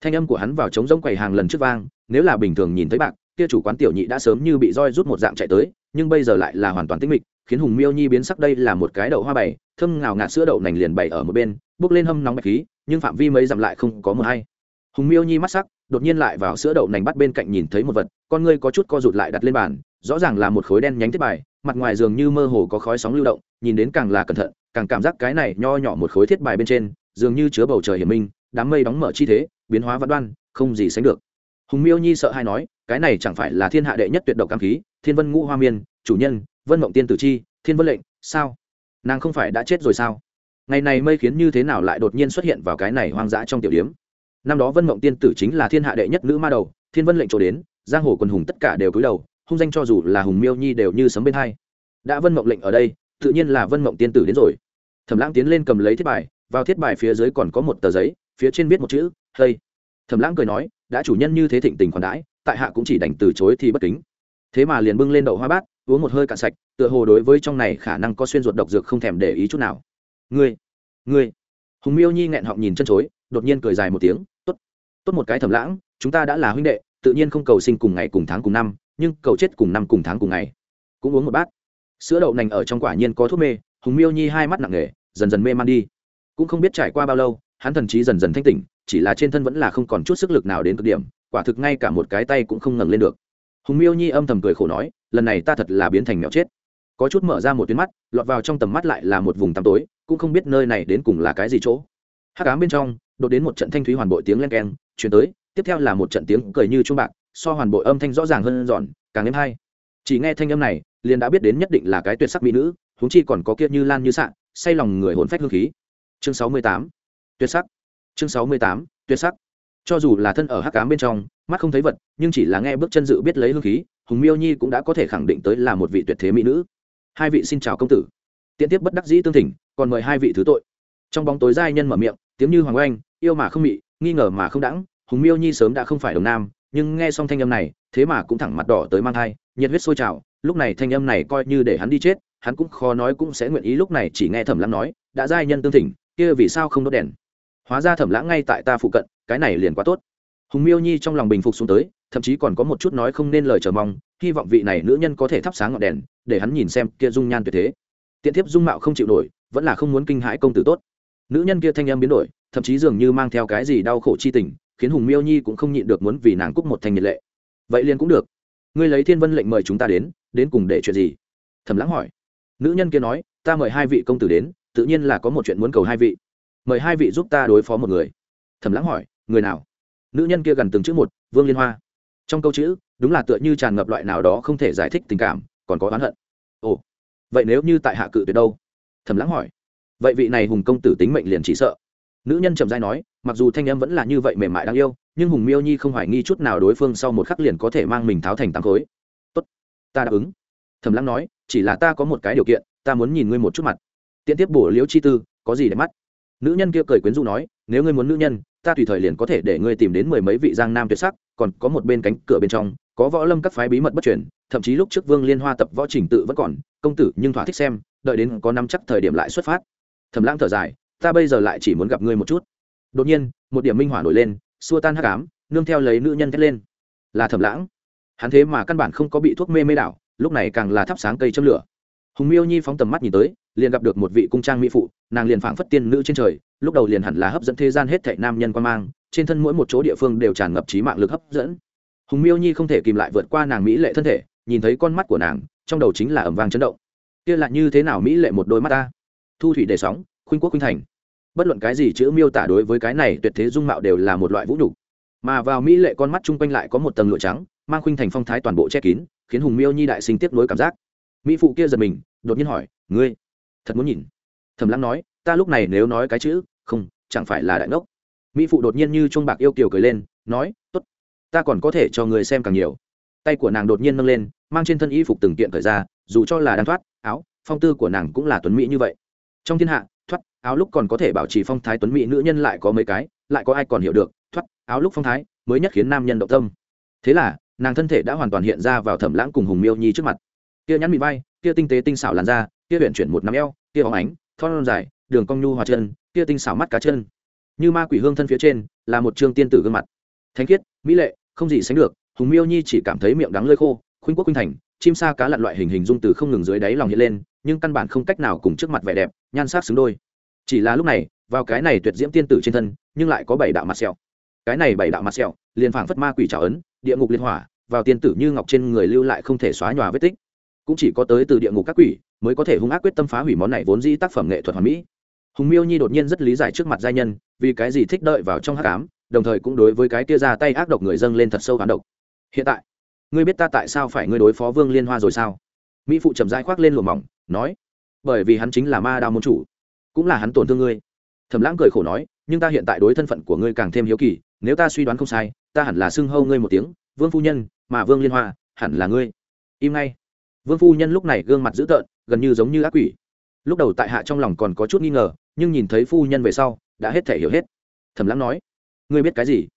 Thanh âm của hắn vào trống rỗng quầy hàng lần trước vang, nếu là bình thường nhìn thấy bạc, kia chủ quán tiểu nhị đã sớm như bị roi rút một dạng chạy tới nhưng bây giờ lại là hoàn toàn tĩnh mịch, khiến hùng miêu nhi biến sắc đây là một cái đậu hoa bày, thơm ngào ngạt sữa đậu nành liền bày ở một bên bốc lên hâm nóng bạch khí, nhưng phạm vi mấy dặm lại không có mờ hay. Hùng miêu nhi mắt sắc, đột nhiên lại vào sữa đậu nành bắt bên cạnh nhìn thấy một vật, con ngươi có chút co rụt lại đặt lên bàn, rõ ràng là một khối đen nhánh thiết bài, mặt ngoài dường như mơ hồ có khói sóng lưu động, nhìn đến càng là cẩn thận, càng cảm giác cái này nho nhỏ một khối thiết bài bên trên, dường như chứa bầu trời hiểm minh, đám mây đóng mở chi thế, biến hóa văn đoan, không gì sánh được hùng miêu nhi sợ hay nói, cái này chẳng phải là thiên hạ đệ nhất tuyệt độc cam khí, thiên vân ngũ hoa miên, chủ nhân, vân mộng tiên tử chi, thiên vân lệnh, sao? Nàng không phải đã chết rồi sao? Ngày này mây khiến như thế nào lại đột nhiên xuất hiện vào cái này hoang dã trong tiểu điếm? Năm đó vân mộng tiên tử chính là thiên hạ đệ nhất nữ ma đầu, thiên vân lệnh trổ đến, giang hồ quần hùng tất cả đều cúi đầu, hung danh cho dù là hùng miêu nhi đều như sấm bên hai. Đã vân mộng lệnh ở đây, tự nhiên là vân mộng tiên tử đến rồi. Thẩm lãng tiến lên cầm lấy thiết bài, vào thiết bài phía dưới còn có một tờ giấy, phía trên viết một chữ hây thẩm lãng cười nói đã chủ nhân như thế thịnh tình khoản đãi, tại hạ cũng chỉ đành từ chối thì bất kính. Thế mà liền bưng lên đậu hoa bát, uống một hơi cạn sạch, tựa hồ đối với trong này khả năng có xuyên ruột độc dược không thèm để ý chút nào. Ngươi ngươi. Hùng miêu nhi nghẹn họng nhìn chân chối, đột nhiên cười dài một tiếng, tốt tốt một cái thầm lãng, chúng ta đã là huynh đệ, tự nhiên không cầu sinh cùng ngày cùng tháng cùng năm, nhưng cầu chết cùng năm cùng tháng cùng ngày. Cũng uống một bát. Sữa đậu nành ở trong quả nhiên có thuốc mê, hùng miêu nhi hai mắt nặng nề, dần dần mê man đi. Cũng không biết trải qua bao lâu, hắn thần trí dần dần thanh tỉnh chỉ là trên thân vẫn là không còn chút sức lực nào đến cực điểm, quả thực ngay cả một cái tay cũng không ngẩng lên được. Hùng miêu nhi âm thầm cười khổ nói, lần này ta thật là biến thành mèo chết. Có chút mở ra một tuyến mắt, lọt vào trong tầm mắt lại là một vùng tăm tối, cũng không biết nơi này đến cùng là cái gì chỗ. Hát cám bên trong, đột đến một trận thanh thúy hoàn bội tiếng len keng, chuyển tới, tiếp theo là một trận tiếng cười như trung bạc, so hoàn bội âm thanh rõ ràng hơn giòn, càng êm hay. Chỉ nghe thanh âm này, liền đã biết đến nhất định là cái tuyệt sắc mỹ nữ, huống chi còn có kia như lan như sạn say lòng người hồn phách hương khí. Chương sáu mươi tám. Tuyệt sắc chương sáu mươi tám, tuyệt sắc. Cho dù là thân ở hắc cám bên trong, mắt không thấy vật, nhưng chỉ là nghe bước chân dự biết lấy hương khí, hùng miêu nhi cũng đã có thể khẳng định tới là một vị tuyệt thế mỹ nữ. Hai vị xin chào công tử. Tiện tiếp bất đắc dĩ tương thỉnh, còn mời hai vị thứ tội. Trong bóng tối giai nhân mở miệng, tiếng như hoàng oanh, yêu mà không mị, nghi ngờ mà không đãng, hùng miêu nhi sớm đã không phải đồng nam, nhưng nghe xong thanh âm này, thế mà cũng thẳng mặt đỏ tới mang thai, nhiệt huyết sôi trào, lúc này thanh âm này coi như để hắn đi chết, hắn cũng khó nói cũng sẽ nguyện ý lúc này chỉ nghe thẩm lãng nói, đã giai nhân tương thỉnh, kia vì sao không đốt đèn? Hóa ra thẩm lãng ngay tại ta phụ cận, cái này liền quá tốt. Hùng miêu nhi trong lòng bình phục xuống tới, thậm chí còn có một chút nói không nên lời chờ mong, hy vọng vị này nữ nhân có thể thắp sáng ngọn đèn, để hắn nhìn xem kia dung nhan tuyệt thế. Tiện thiếp dung mạo không chịu nổi, vẫn là không muốn kinh hãi công tử tốt. Nữ nhân kia thanh em biến đổi, thậm chí dường như mang theo cái gì đau khổ chi tình, khiến hùng miêu nhi cũng không nhịn được muốn vì nàng cúc một thành nhiệt lệ. Vậy liền cũng được. Ngươi lấy thiên vân lệnh mời chúng ta đến đến cùng để chuyện gì? Thầm lãng hỏi. Nữ nhân kia nói, ta mời hai vị công tử đến, tự nhiên là có một chuyện muốn cầu hai vị mời hai vị giúp ta đối phó một người. Thẩm lãng hỏi, người nào? Nữ nhân kia gần từng chữ một, vương liên hoa. Trong câu chữ, đúng là tựa như tràn ngập loại nào đó không thể giải thích tình cảm, còn có oán hận. Ồ, vậy nếu như tại hạ cự tuyệt đâu? Thẩm lãng hỏi. Vậy vị này hùng công tử tính mệnh liền chỉ sợ. Nữ nhân trầm dai nói, mặc dù thanh em vẫn là như vậy mềm mại đáng yêu, nhưng hùng miêu nhi không hoài nghi chút nào đối phương sau một khắc liền có thể mang mình tháo thành tám khối. Tốt, ta đáp ứng. Thẩm lãng nói, chỉ là ta có một cái điều kiện, ta muốn nhìn ngươi một chút mặt. Tiện tiếp bổ liễu chi tư, có gì để mắt? Nữ nhân kia cười quyến rũ nói, nếu ngươi muốn nữ nhân, ta tùy thời liền có thể để ngươi tìm đến mười mấy vị giang nam tuyệt sắc, còn có một bên cánh cửa bên trong, có võ lâm các phái bí mật bất chuyển thậm chí lúc trước vương liên hoa tập võ trình tự vẫn còn, công tử nhưng thỏa thích xem, đợi đến có năm chắc thời điểm lại xuất phát. Thầm lãng thở dài, ta bây giờ lại chỉ muốn gặp ngươi một chút. Đột nhiên, một điểm minh hỏa nổi lên, xua tan hắc ám, nương theo lấy nữ nhân thét lên. Là thầm lãng. Hắn thế mà căn bản không có bị thuốc mê mê đảo, lúc này càng là thắp sáng cây châm lửa hùng miêu nhi phóng tầm mắt nhìn tới, liền gặp được một vị cung trang mỹ phụ, nàng liền phảng phất tiên nữ trên trời, lúc đầu liền hẳn là hấp dẫn thế gian hết thảy nam nhân quan mang, trên thân mỗi một chỗ địa phương đều tràn ngập trí mạng lực hấp dẫn. Hùng miêu nhi không thể kìm lại vượt qua nàng mỹ lệ thân thể, nhìn thấy con mắt của nàng, trong đầu chính là ẩm vang chấn động. Kia là như thế nào mỹ lệ một đôi mắt ta? Thu thủy đề sóng, khuynh quốc khuynh thành. Bất luận cái gì chữ miêu tả đối với cái này, tuyệt thế dung mạo đều là một loại vũ nhục. Mà vào mỹ lệ con mắt chung quanh lại có một tầng lụa trắng, mang khuynh thành phong thái toàn bộ che kín, khiến hùng miêu nhi đại sinh tiếp nối cảm giác mỹ phụ kia giật mình, đột nhiên hỏi, ngươi, thật muốn nhìn? Thầm lắng nói, ta lúc này nếu nói cái chữ, không, chẳng phải là đại ngốc. Mỹ phụ đột nhiên như chuông bạc yêu kiều cười lên, nói t ố t ta còn có thể cho người xem càng nhiều. Tay của nàng đột nhiên nâng lên, mang trên thân y phục từng kiện thời ra, dù cho là đang thoát, áo, phong tư của nàng cũng là tuấn mỹ như vậy. Trong thiên hạ, thoát, áo lúc còn có thể bảo trì phong thái tuấn mỹ nữ nhân lại có mấy cái, lại có ai còn hiểu được, thoát, áo lúc phong thái mới nhất khiến nam nhân động tâm. Thế là, nàng thân thể đã hoàn toàn hiện ra vào thẩm lãng cùng hùng miêu nhi trước mặt kia nhắn mịn vai, kia tinh tế tinh xảo làn da, kia huyện chuyển một nắm eo, kia óng ánh, thon dài, đường cong nhu hòa chân, kia tinh xảo mắt cá chân. Như ma quỷ hương thân phía trên, là một trương tiên tử gương mặt. Thánh khiết, mỹ lệ, không gì sánh được, hùng miêu nhi chỉ cảm thấy miệng đắng lơi khô, khuynh quốc khuynh thành, chim sa cá lặn loại hình hình dung từ không ngừng dưới đáy lòng hiện lên, nhưng căn bản không cách nào cùng trước mặt vẻ đẹp, nhan sắc xứng đôi. Chỉ là lúc này, vào cái này tuyệt diễm tiên tử trên thân, nhưng lại có bảy đạo mặt sẹo. Cái này bảy đạo mặt sẹo, liền phảng phất ma quỷ trào ấn, địa ngục liên hỏa, vào tiên tử như ngọc trên người lưu lại không thể xóa nhòa vết tích cũng chỉ có tới từ địa ngục các quỷ mới có thể hung ác quyết tâm phá hủy món này vốn dĩ tác phẩm nghệ thuật hoàn mỹ. Hùng miêu nhi đột nhiên rất lý giải trước mặt giai nhân, vì cái gì thích đợi vào trong hát cám đồng thời cũng đối với cái kia ra tay ác độc người dâng lên thật sâu hán độc. Hiện tại, ngươi biết ta tại sao phải ngươi đối phó vương liên hoa rồi sao? Mỹ phụ trầm dai khoác lên lùa mỏng, nói, bởi vì hắn chính là ma đao môn chủ, cũng là hắn tổn thương ngươi. Thầm lãng cười khổ nói, nhưng ta hiện tại đối thân phận của ngươi càng thêm hiếu kỳ, nếu ta suy đoán không sai, ta hẳn là xưng hâu ngươi một tiếng, vương phu nhân, mà vương liên hoa, hẳn là ngươi. Im ngay vương phu nhân lúc này gương mặt dữ tợn, gần như giống như ác quỷ. Lúc đầu tại hạ trong lòng còn có chút nghi ngờ, nhưng nhìn thấy phu nhân về sau, đã hết thể hiểu hết. Thầm lắng nói, ngươi biết cái gì?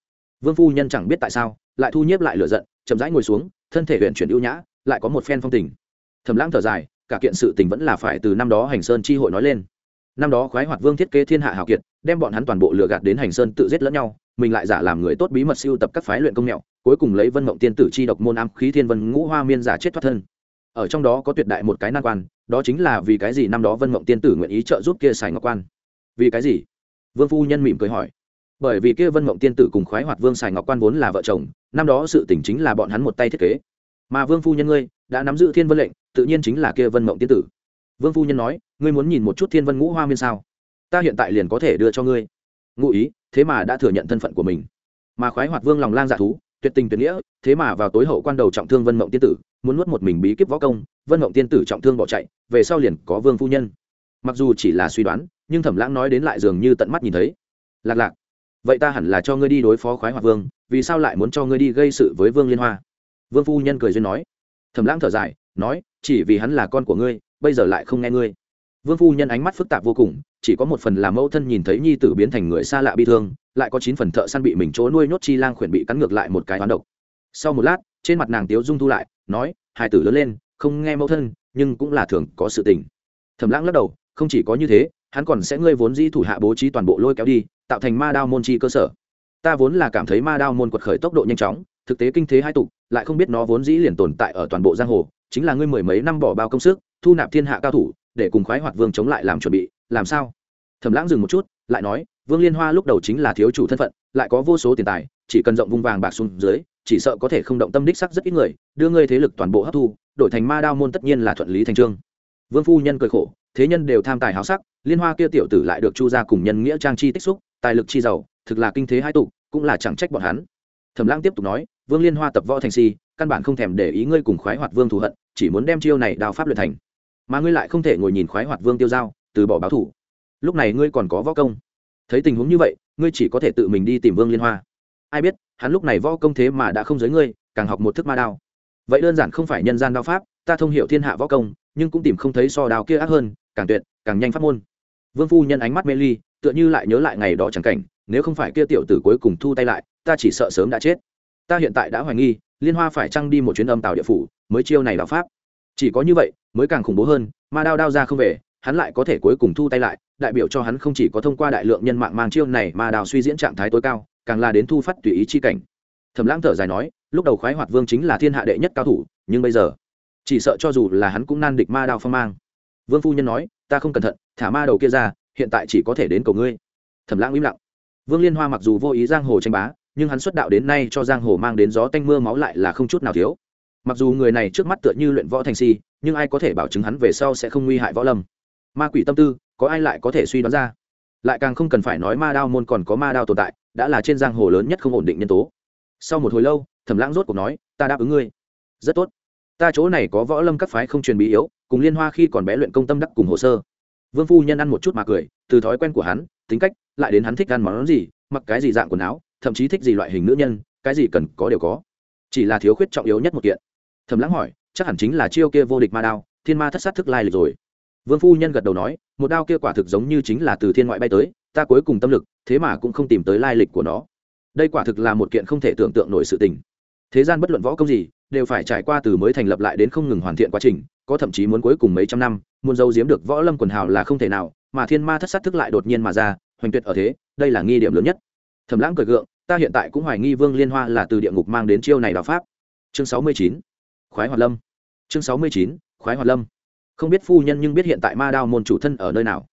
Vương phu nhân chẳng biết tại sao, lại thu nhếp lại lửa giận, chậm rãi ngồi xuống, thân thể huyện chuyển ưu nhã, lại có một phen phong tình. Thầm lãng thở dài, cả kiện sự tình vẫn là phải từ năm đó hành sơn chi hội nói lên. Năm đó khoái hoạt vương thiết kế thiên hạ hào kiệt, đem bọn hắn toàn bộ lừa gạt đến hành sơn tự giết lẫn nhau, mình lại giả làm người tốt bí mật siêu tập các phái luyện công mẹo, cuối cùng lấy vân mộng tiên tử chi độc môn am khí thiên vân ngũ hoa miên giả chết thoát thân ở trong đó có tuyệt đại một cái nan quan, đó chính là vì cái gì năm đó vân mộng tiên tử nguyện ý trợ giúp kia sài ngọc quan? Vì cái gì? Vương phu nhân mỉm cười hỏi. Bởi vì kia vân mộng tiên tử cùng khoái hoạt vương sài ngọc quan vốn là vợ chồng, năm đó sự tỉnh chính là bọn hắn một tay thiết kế. Mà vương phu nhân ngươi, đã nắm giữ thiên vân lệnh, tự nhiên chính là kia vân mộng tiên tử. Vương phu nhân nói, ngươi muốn nhìn một chút thiên vân ngũ hoa miên sao? Ta hiện tại liền có thể đưa cho ngươi. Ngụ ý, thế mà đã thừa nhận thân phận của mình. Mà khoái hoạt vương lòng lang dạ thú tuyệt tình tuyệt nghĩa, thế mà vào tối hậu quan đầu trọng thương vân mộng tiên tử, muốn nuốt một mình bí kíp võ công, vân mộng tiên tử trọng thương bỏ chạy, về sau liền có vương phu nhân. Mặc dù chỉ là suy đoán, nhưng thẩm lãng nói đến lại dường như tận mắt nhìn thấy. Lạc lạc, vậy ta hẳn là cho ngươi đi đối phó khoái hoạt vương, vì sao lại muốn cho ngươi đi gây sự với vương liên hoa? Vương phu nhân cười duyên nói. Thẩm lãng thở dài, nói, chỉ vì hắn là con của ngươi, bây giờ lại không nghe ngươi. Vương phu nhân ánh mắt phức tạp vô cùng, chỉ có một phần là mẫu thân nhìn thấy nhi tử biến thành người xa lạ bi thương lại có chín phần thợ săn bị mình chỗ nuôi nhốt chi lang khuyển bị cắn ngược lại một cái hoán độc. Sau một lát, trên mặt nàng tiếu dung thu lại, nói, hai tử lớn lên, không nghe mẫu thân, nhưng cũng là thường có sự tình. Thẩm lãng lắc đầu, không chỉ có như thế, hắn còn sẽ ngươi vốn di thủ hạ bố trí toàn bộ lôi kéo đi, tạo thành ma đao môn chi cơ sở. Ta vốn là cảm thấy ma đao môn quật khởi tốc độ nhanh chóng, thực tế kinh thế hai tục, lại không biết nó vốn dĩ liền tồn tại ở toàn bộ giang hồ, chính là ngươi mười mấy năm bỏ bao công sức, thu nạp thiên hạ cao thủ, để cùng khoái hoạt vương chống lại làm chuẩn bị, làm sao? Thẩm lãng dừng một chút, lại nói vương liên hoa lúc đầu chính là thiếu chủ thân phận lại có vô số tiền tài chỉ cần rộng vung vàng bạc xuống dưới chỉ sợ có thể không động tâm đích sắc rất ít người đưa ngươi thế lực toàn bộ hấp thu đổi thành ma đao môn tất nhiên là thuận lý thành trương. Vương phu nhân cười khổ thế nhân đều tham tài háo sắc liên hoa kia tiểu tử lại được chu ra cùng nhân nghĩa trang chi tích xúc tài lực chi giàu thực là kinh thế hai tụ cũng là chẳng trách bọn hắn. Thẩm lãng tiếp tục nói vương liên hoa tập võ thành si căn bản không thèm để ý ngươi cùng khoái hoạt vương thù hận chỉ muốn đem chiêu này đao pháp luyện thành. Mà ngươi lại không thể ngồi nhìn khoái hoạt vương tiêu dao, từ bỏ báo thủ. Lúc này ngươi còn có võ công thấy tình huống như vậy, ngươi chỉ có thể tự mình đi tìm vương liên hoa. Ai biết, hắn lúc này võ công thế mà đã không giới ngươi, càng học một thức ma đao. Vậy đơn giản không phải nhân gian đao pháp, ta thông hiểu thiên hạ võ công, nhưng cũng tìm không thấy so đao kia ác hơn, càng tuyệt, càng nhanh pháp môn. Vương phu nhân ánh mắt mê ly, tựa như lại nhớ lại ngày đó chẳng cảnh, nếu không phải kia tiểu tử cuối cùng thu tay lại, ta chỉ sợ sớm đã chết. Ta hiện tại đã hoài nghi, liên hoa phải trăng đi một chuyến âm tàu địa phủ mới chiêu này đạo pháp. Chỉ có như vậy, mới càng khủng bố hơn, ma đao đao ra không về hắn lại có thể cuối cùng thu tay lại, đại biểu cho hắn không chỉ có thông qua đại lượng nhân mạng mang chiêu này mà đào suy diễn trạng thái tối cao, càng là đến thu phát tùy ý chi cảnh. Thẩm lãng thở dài nói, lúc đầu khoái hoạt vương chính là thiên hạ đệ nhất cao thủ, nhưng bây giờ, chỉ sợ cho dù là hắn cũng nan địch ma đao phong mang. Vương phu nhân nói, ta không cẩn thận, thả ma đầu kia ra, hiện tại chỉ có thể đến cầu ngươi. Thẩm lãng im lặng. Vương liên hoa mặc dù vô ý giang hồ tranh bá, nhưng hắn xuất đạo đến nay cho giang hồ mang đến gió tanh mưa máu lại là không chút nào thiếu. Mặc dù người này trước mắt tựa như luyện võ thành si, nhưng ai có thể bảo chứng hắn về sau sẽ không nguy hại võ lâm ma quỷ tâm tư, có ai lại có thể suy đoán ra? Lại càng không cần phải nói ma đao môn còn có ma đao tồn tại, đã là trên giang hồ lớn nhất không ổn định nhân tố. Sau một hồi lâu, thẩm lãng rốt cuộc nói, ta đáp ứng ngươi. Rất tốt. Ta chỗ này có võ lâm các phái không truyền bí yếu, cùng liên hoa khi còn bé luyện công tâm đắc cùng hồ sơ. Vương phu nhân ăn một chút mà cười, từ thói quen của hắn, tính cách, lại đến hắn thích ăn món gì, mặc cái gì dạng quần áo, thậm chí thích gì loại hình nữ nhân, cái gì cần có đều có. Chỉ là thiếu khuyết trọng yếu nhất một kiện. Thầm lãng hỏi, chắc hẳn chính là chiêu kia vô địch ma đao, thiên ma thất sát thức lai lịch rồi vương phu nhân gật đầu nói, một đao kia quả thực giống như chính là từ thiên ngoại bay tới, ta cuối cùng tâm lực, thế mà cũng không tìm tới lai lịch của nó. Đây quả thực là một kiện không thể tưởng tượng nổi sự tình. Thế gian bất luận võ công gì, đều phải trải qua từ mới thành lập lại đến không ngừng hoàn thiện quá trình, có thậm chí muốn cuối cùng mấy trăm năm, muốn giấu giếm được võ lâm quần hào là không thể nào, mà thiên ma thất sát thức lại đột nhiên mà ra, hoành tuyệt ở thế, đây là nghi điểm lớn nhất. Thẩm lãng cười gượng, ta hiện tại cũng hoài nghi vương liên hoa là từ địa ngục mang đến chiêu này đạo pháp. Chương sáu mươi chín, khoái hoạt lâm. Chương sáu mươi chín, khoái hoạt lâm không biết phu nhân nhưng biết hiện tại ma đao môn chủ thân ở nơi nào.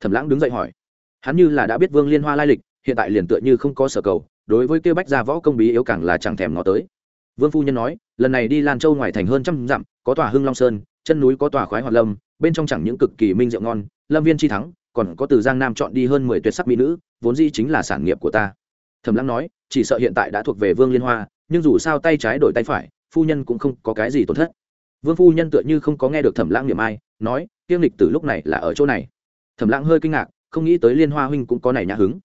Thẩm lãng đứng dậy hỏi. Hắn như là đã biết vương liên hoa lai lịch, hiện tại liền tựa như không có sở cầu, đối với kêu bách gia võ công bí yếu càng là chẳng thèm ngó tới. Vương phu nhân nói, lần này đi lan châu ngoài thành hơn trăm dặm, có tòa hưng long sơn, chân núi có tòa khoái hoạt lâm, bên trong chẳng những cực kỳ minh rượu ngon, lâm viên chi thắng, còn có từ giang nam chọn đi hơn mười tuyệt sắc mỹ nữ, vốn di chính là sản nghiệp của ta. Thẩm lãng nói, chỉ sợ hiện tại đã thuộc về vương liên hoa, nhưng dù sao tay trái đổi tay phải, phu nhân cũng không có cái gì tổn thất vương phu nhân tựa như không có nghe được thẩm lãng niệm ai, nói, kiêm lịch từ lúc này là ở chỗ này. Thẩm lãng hơi kinh ngạc, không nghĩ tới liên hoa huynh cũng có này nhã hứng.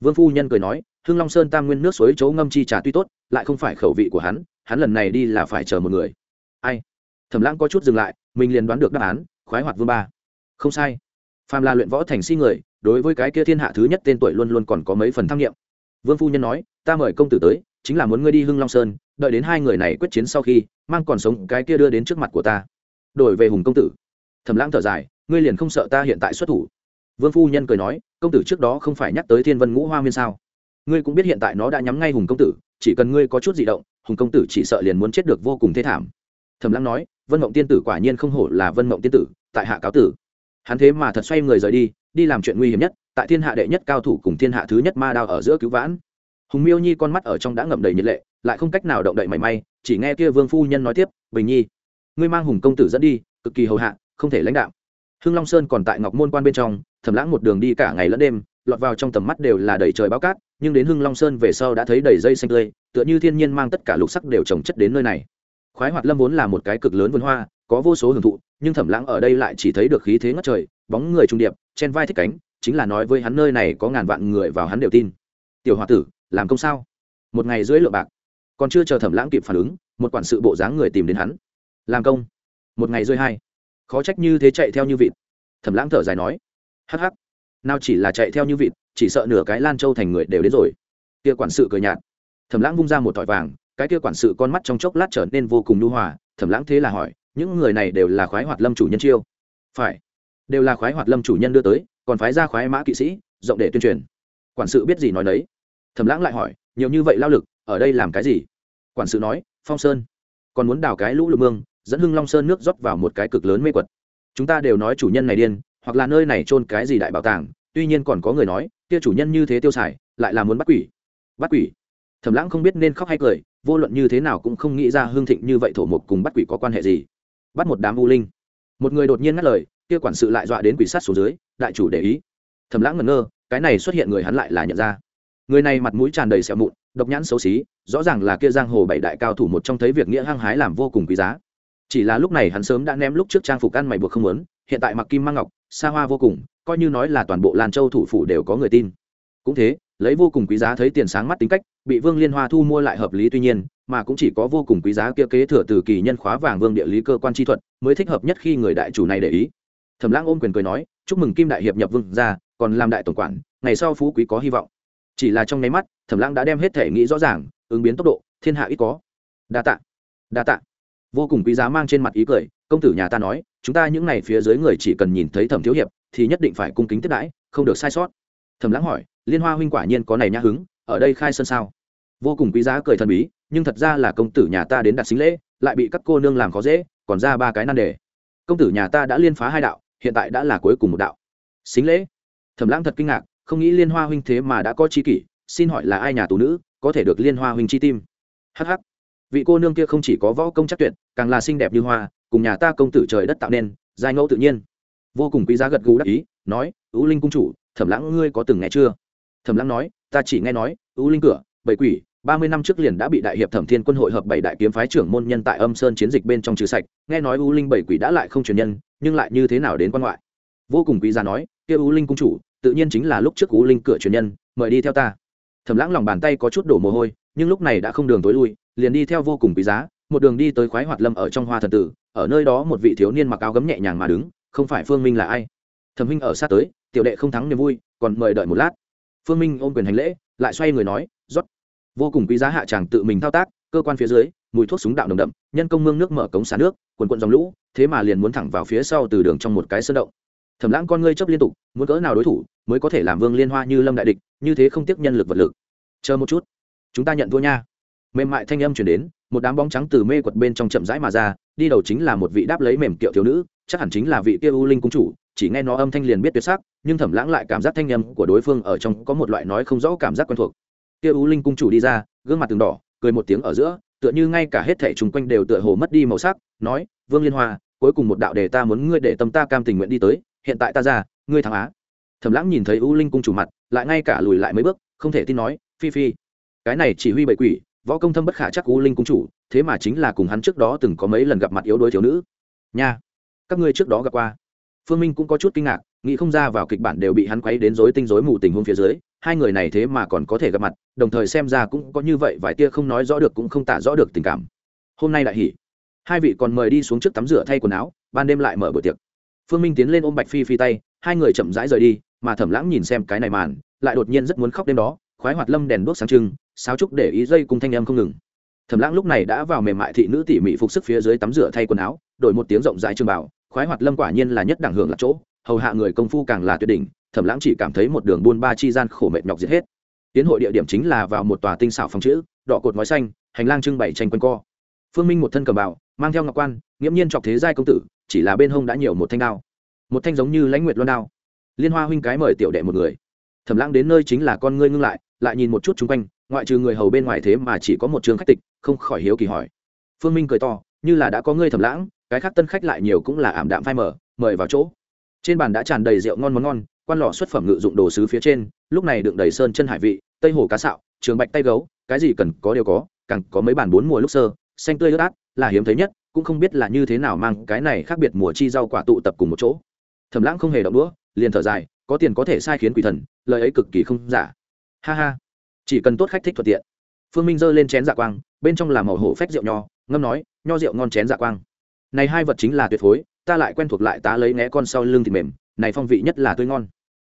Vương phu nhân cười nói hưng long sơn tam nguyên nước suối chỗ ngâm chi trà tuy tốt, lại không phải khẩu vị của hắn hắn lần này đi là phải chờ một người. Ai? Thẩm lãng có chút dừng lại, mình liền đoán được đáp án, khoái hoạt vương ba. Không sai. Phàm là luyện võ thành si người, đối với cái kia thiên hạ thứ nhất tên tuổi luôn luôn còn có mấy phần tham nghiệm. Vương phu nhân nói, ta mời công tử tới chính là muốn ngươi đi hưng long sơn, đợi đến hai người này quyết chiến sau khi, mang còn sống cái kia đưa đến trước mặt của ta. Đổi về hùng công tử. Thầm lãng thở dài, ngươi liền không sợ ta hiện tại xuất thủ? Vương phu nhân cười nói, công tử trước đó không phải nhắc tới thiên vân ngũ hoa miên sao? Ngươi cũng biết hiện tại nó đã nhắm ngay hùng công tử, chỉ cần ngươi có chút di động, hùng công tử chỉ sợ liền muốn chết được vô cùng thế thảm. Thầm lãng nói, vân mộng tiên tử quả nhiên không hổ là vân mộng tiên tử, tại hạ cáo tử. Hắn thế mà thật xoay người rời đi đi làm chuyện nguy hiểm nhất, tại thiên hạ đệ nhất cao thủ cùng thiên hạ thứ nhất ma đao ở giữa cứu vãn hùng miêu nhi con mắt ở trong đã ngậm đầy nhiệt lệ, lại không cách nào động đậy mảy may, chỉ nghe kia vương phu nhân nói tiếp, bình nhi, ngươi mang hùng công tử dẫn đi, cực kỳ hầu hạ, không thể lãnh đạo. Hưng long sơn còn tại ngọc môn quan bên trong, thầm lãng một đường đi cả ngày lẫn đêm, lọt vào trong tầm mắt đều là đầy trời bao cát, nhưng đến hưng long sơn về sau đã thấy đầy dây xanh tươi, tựa như thiên nhiên mang tất cả lục sắc đều trồng chất đến nơi này. Khoái hoạt lâm vốn là một cái cực lớn vườn hoa, có vô số hưởng thụ, nhưng thẩm lãng ở đây lại chỉ thấy được khí thế ngất trời, bóng người trung điệp chen vai thích cánh, chính là nói với hắn nơi này có ngàn vạn người vào hắn đều tin. Tiểu Hoa tử làm công sao? Một ngày rưỡi lượng bạc. Còn chưa chờ thẩm lãng kịp phản ứng, một quản sự bộ dáng người tìm đến hắn. Làm công. Một ngày rơi hai. Khó trách như thế chạy theo như vịt. Thẩm lãng thở dài nói. Hắc hắc. Nào chỉ là chạy theo như vịt, chỉ sợ nửa cái lan châu thành người đều đến rồi. Kia quản sự cười nhạt. Thẩm lãng vung ra một thỏi vàng, cái kia quản sự con mắt trong chốc lát trở nên vô cùng nhu hòa. Thẩm lãng thế là hỏi, những người này đều là khoái hoạt lâm chủ nhân chiêu? Phải. Đều là khoái hoạt lâm chủ nhân đưa tới, còn phái ra khoái mã kỵ sĩ, rộng để tuyên truyền. Quản sự biết gì nói đấy thẩm lãng lại hỏi, nhiều như vậy lao lực, ở đây làm cái gì? Quản sự nói, phong sơn. Còn muốn đào cái lũ lụt mương, dẫn hưng long sơn nước rót vào một cái cực lớn mê quật. Chúng ta đều nói chủ nhân này điên, hoặc là nơi này trôn cái gì đại bảo tàng, tuy nhiên còn có người nói, kia chủ nhân như thế tiêu xài, lại là muốn bắt quỷ. Bắt quỷ? Thẩm lãng không biết nên khóc hay cười, vô luận như thế nào cũng không nghĩ ra hương thịnh như vậy thổ mục cùng bắt quỷ có quan hệ gì. Bắt một đám u linh. Một người đột nhiên ngắt lời, kia quản sự lại dọa đến quỷ sát xuống dưới, đại chủ để ý. Thẩm lãng ngẩn ngơ, cái này xuất hiện người hắn lại là nhận ra người này mặt mũi tràn đầy sẹo mụn, độc nhãn xấu xí, rõ ràng là kia giang hồ bảy đại cao thủ một trong thấy việc nghĩa hăng hái làm vô cùng quý giá. Chỉ là lúc này hắn sớm đã ném lúc trước trang phục ăn mày buộc không muốn, hiện tại mặc kim mang ngọc, xa hoa vô cùng, coi như nói là toàn bộ lan châu thủ phủ đều có người tin. Cũng thế, lấy vô cùng quý giá thấy tiền sáng mắt tính cách, bị vương liên hoa thu mua lại hợp lý tuy nhiên, mà cũng chỉ có vô cùng quý giá kia kế thừa từ kỳ nhân khóa vàng vương địa lý cơ quan chi thuật, mới thích hợp nhất khi người đại chủ này để ý. Thẩm lãng ôm quyền cười nói, chúc mừng kim đại hiệp nhập vương ra, còn làm đại tổng quản, ngày sau phú quý có hy vọng chỉ là trong nháy mắt, thẩm lãng đã đem hết thể nghĩ rõ ràng, ứng biến tốc độ, thiên hạ ít có. Đa tạ đa tạ. Vô cùng quý giá mang trên mặt ý cười, công tử nhà ta nói, chúng ta những n à y phía dưới người chỉ cần nhìn thấy thẩm thiếu hiệp, thì nhất định phải cung kính tiếp đãi, không được sai sót. Thẩm lãng hỏi, liên hoa huynh quả nhiên có này nhã hứng, ở đây khai sân sao? Vô cùng quý giá cười thần bí, nhưng thật ra là công tử nhà ta đến đặt xính lễ, lại bị các cô nương làm khó dễ, còn ra ba cái nan đề. Công tử nhà ta đã liên phá hai đạo, hiện tại đã là cuối cùng một đạo. Xính lễ. Thẩm lãng thật kinh ngạc không nghĩ liên hoa huynh thế mà đã có chi kỷ, xin hỏi là ai nhà tù nữ, có thể được liên hoa huynh chi tim? Hh vị cô nương kia không chỉ có võ công chắc tuyệt, càng là xinh đẹp như hoa, cùng nhà ta công tử trời đất tạo nên, giai ngẫu tự nhiên. Vô cùng quý giá gật gù đắc ý, nói ưu linh cung chủ, thẩm lãng ngươi có từng nghe chưa? Thẩm lãng nói, ta chỉ nghe nói ưu linh cửa, bảy quỷ, ba mươi năm trước liền đã bị đại hiệp thẩm thiên quân hội hợp bảy đại kiếm phái trưởng môn nhân tại âm sơn chiến dịch bên trong trừ sạch, nghe nói ưu linh bảy quỷ đã lại không truyền nhân, nhưng lại như thế nào đến quan ngoại? Vô cùng quý giá nói, kia ưu linh cung chủ tự nhiên chính là lúc trước Cú linh cửa truyền nhân, mời đi theo ta. Thẩm lãng lòng bàn tay có chút đổ mồ hôi, nhưng lúc này đã không đường tối lui, liền đi theo vô cùng quý giá, một đường đi tới khoái hoạt lâm ở trong hoa thần tử, ở nơi đó một vị thiếu niên mặc áo gấm nhẹ nhàng mà đứng, không phải phương minh là ai? Thẩm huynh ở sát tới, tiểu đệ không thắng niềm vui, còn mời đợi một lát. Phương minh ôm quyền hành lễ, lại xoay người nói, rót. Vô cùng quý giá hạ tràng tự mình thao tác, cơ quan phía dưới, mùi thuốc súng đạo nồng đậm, nhân công mương nước mở cống xả nước, quần quận dòng lũ, thế mà liền muốn thẳng vào phía sau từ đường trong một cái sơn động. Thẩm lãng con ngươi chấp liên tục, muốn cỡ nào đối thủ mới có thể làm vương liên hoa như lâm đại địch, như thế không tiếc nhân lực vật lực. Chờ một chút. Chúng ta nhận thua nha. Mềm mại thanh âm chuyển đến, một đám bóng trắng từ mê quật bên trong chậm rãi mà ra, đi đầu chính là một vị đáp lấy mềm kiệu thiếu nữ, chắc hẳn chính là vị kia u linh cung chủ, chỉ nghe nó âm thanh liền biết tuyệt sắc, nhưng thẩm lãng lại cảm giác thanh âm của đối phương ở trong có một loại nói không rõ cảm giác quen thuộc. Kia u linh cung chủ đi ra, gương mặt từng đỏ, cười một tiếng ở giữa, tựa như ngay cả hết thảy chung quanh đều tựa hồ mất đi màu sắc, nói, vương liên hoa, cuối cùng một đạo đề ta muốn ngươi để tâm ta cam tình nguyện đi tới, hiện tại ta ra, ngươi thắng á thẩm lãng nhìn thấy u linh cung chủ mặt, lại ngay cả lùi lại mấy bước, không thể tin nói, phi phi, cái này chỉ huy bậy quỷ, võ công thâm bất khả chắc u linh cung chủ, thế mà chính là cùng hắn trước đó từng có mấy lần gặp mặt yếu đuối thiếu nữ. Nha, các ngươi trước đó gặp qua. Phương minh cũng có chút kinh ngạc, nghĩ không ra vào kịch bản đều bị hắn quấy đến rối tinh rối mù tình huống phía dưới, hai người này thế mà còn có thể gặp mặt, đồng thời xem ra cũng có như vậy vài tia không nói rõ được cũng không tả rõ được tình cảm. Hôm nay lại hỉ. Hai vị còn mời đi xuống trước tắm rửa thay quần áo, ban đêm lại mở bữa tiệc. Phương minh tiến lên ôm bạch phi phi tay hai người chậm rãi rời đi, mà thẩm lãng nhìn xem cái này màn, lại đột nhiên rất muốn khóc đêm đó, khoái hoạt lâm đèn đuốc sáng trưng, sáo trúc để ý dây cùng thanh em không ngừng. Thẩm lãng lúc này đã vào mềm mại thị nữ tỉ mỉ phục sức phía dưới tắm rửa thay quần áo, đổi một tiếng rộng rãi trường bảo khoái hoạt lâm quả nhiên là nhất đẳng hưởng là chỗ, hầu hạ người công phu càng là tuyệt đỉnh, thẩm lãng chỉ cảm thấy một đường buôn ba chi gian khổ mệt nhọc giết hết. Tiến hội địa điểm chính là vào một tòa tinh xảo phòng chữ, đỏ cột ngói xanh, hành lang trưng bày tranh quanh co. Phương minh một thân cầm bảo mang theo ngọc quan, nghiễm nhiên chọc thế giai công tử, chỉ là bên hông đã nhiều một thanh đao một thanh giống như lãnh nguyệt loan đao. Liên hoa huynh cái mời tiểu đệ một người. Thẩm lãng đến nơi chính là con ngươi ngưng lại lại nhìn một chút chung quanh, ngoại trừ người hầu bên ngoài thế mà chỉ có một trường khách tịch, không khỏi hiếu kỳ hỏi. Phương minh cười to, như là đã có ngươi thẩm lãng, cái khác tân khách lại nhiều cũng là ảm đạm phai mở mời vào chỗ. Trên bàn đã tràn đầy rượu ngon món ngon, quan lọ xuất phẩm ngự dụng đồ sứ phía trên, lúc này đựng đầy sơn chân hải vị, tây hồ cá sạo, trường bạch tay gấu, cái gì cần có đều có, càng có mấy bàn bốn mùa lúc sơ, xanh tươi ướt át, là hiếm thấy nhất, cũng không biết là như thế nào mang cái này khác biệt mùa chi rau quả tụ tập cùng một chỗ thẩm lãng không hề động đũa, liền thở dài, có tiền có thể sai khiến quỷ thần, lời ấy cực kỳ không giả. Ha ha. Chỉ cần tốt khách thích thuận tiện. Phương minh giơ lên chén dạ quang, bên trong là màu hổ phách rượu nho, ngâm nói, nho rượu ngon chén dạ quang. Này hai vật chính là tuyệt phối, ta lại quen thuộc lại tá lấy né con sau lưng thịt mềm, này phong vị nhất là tươi ngon.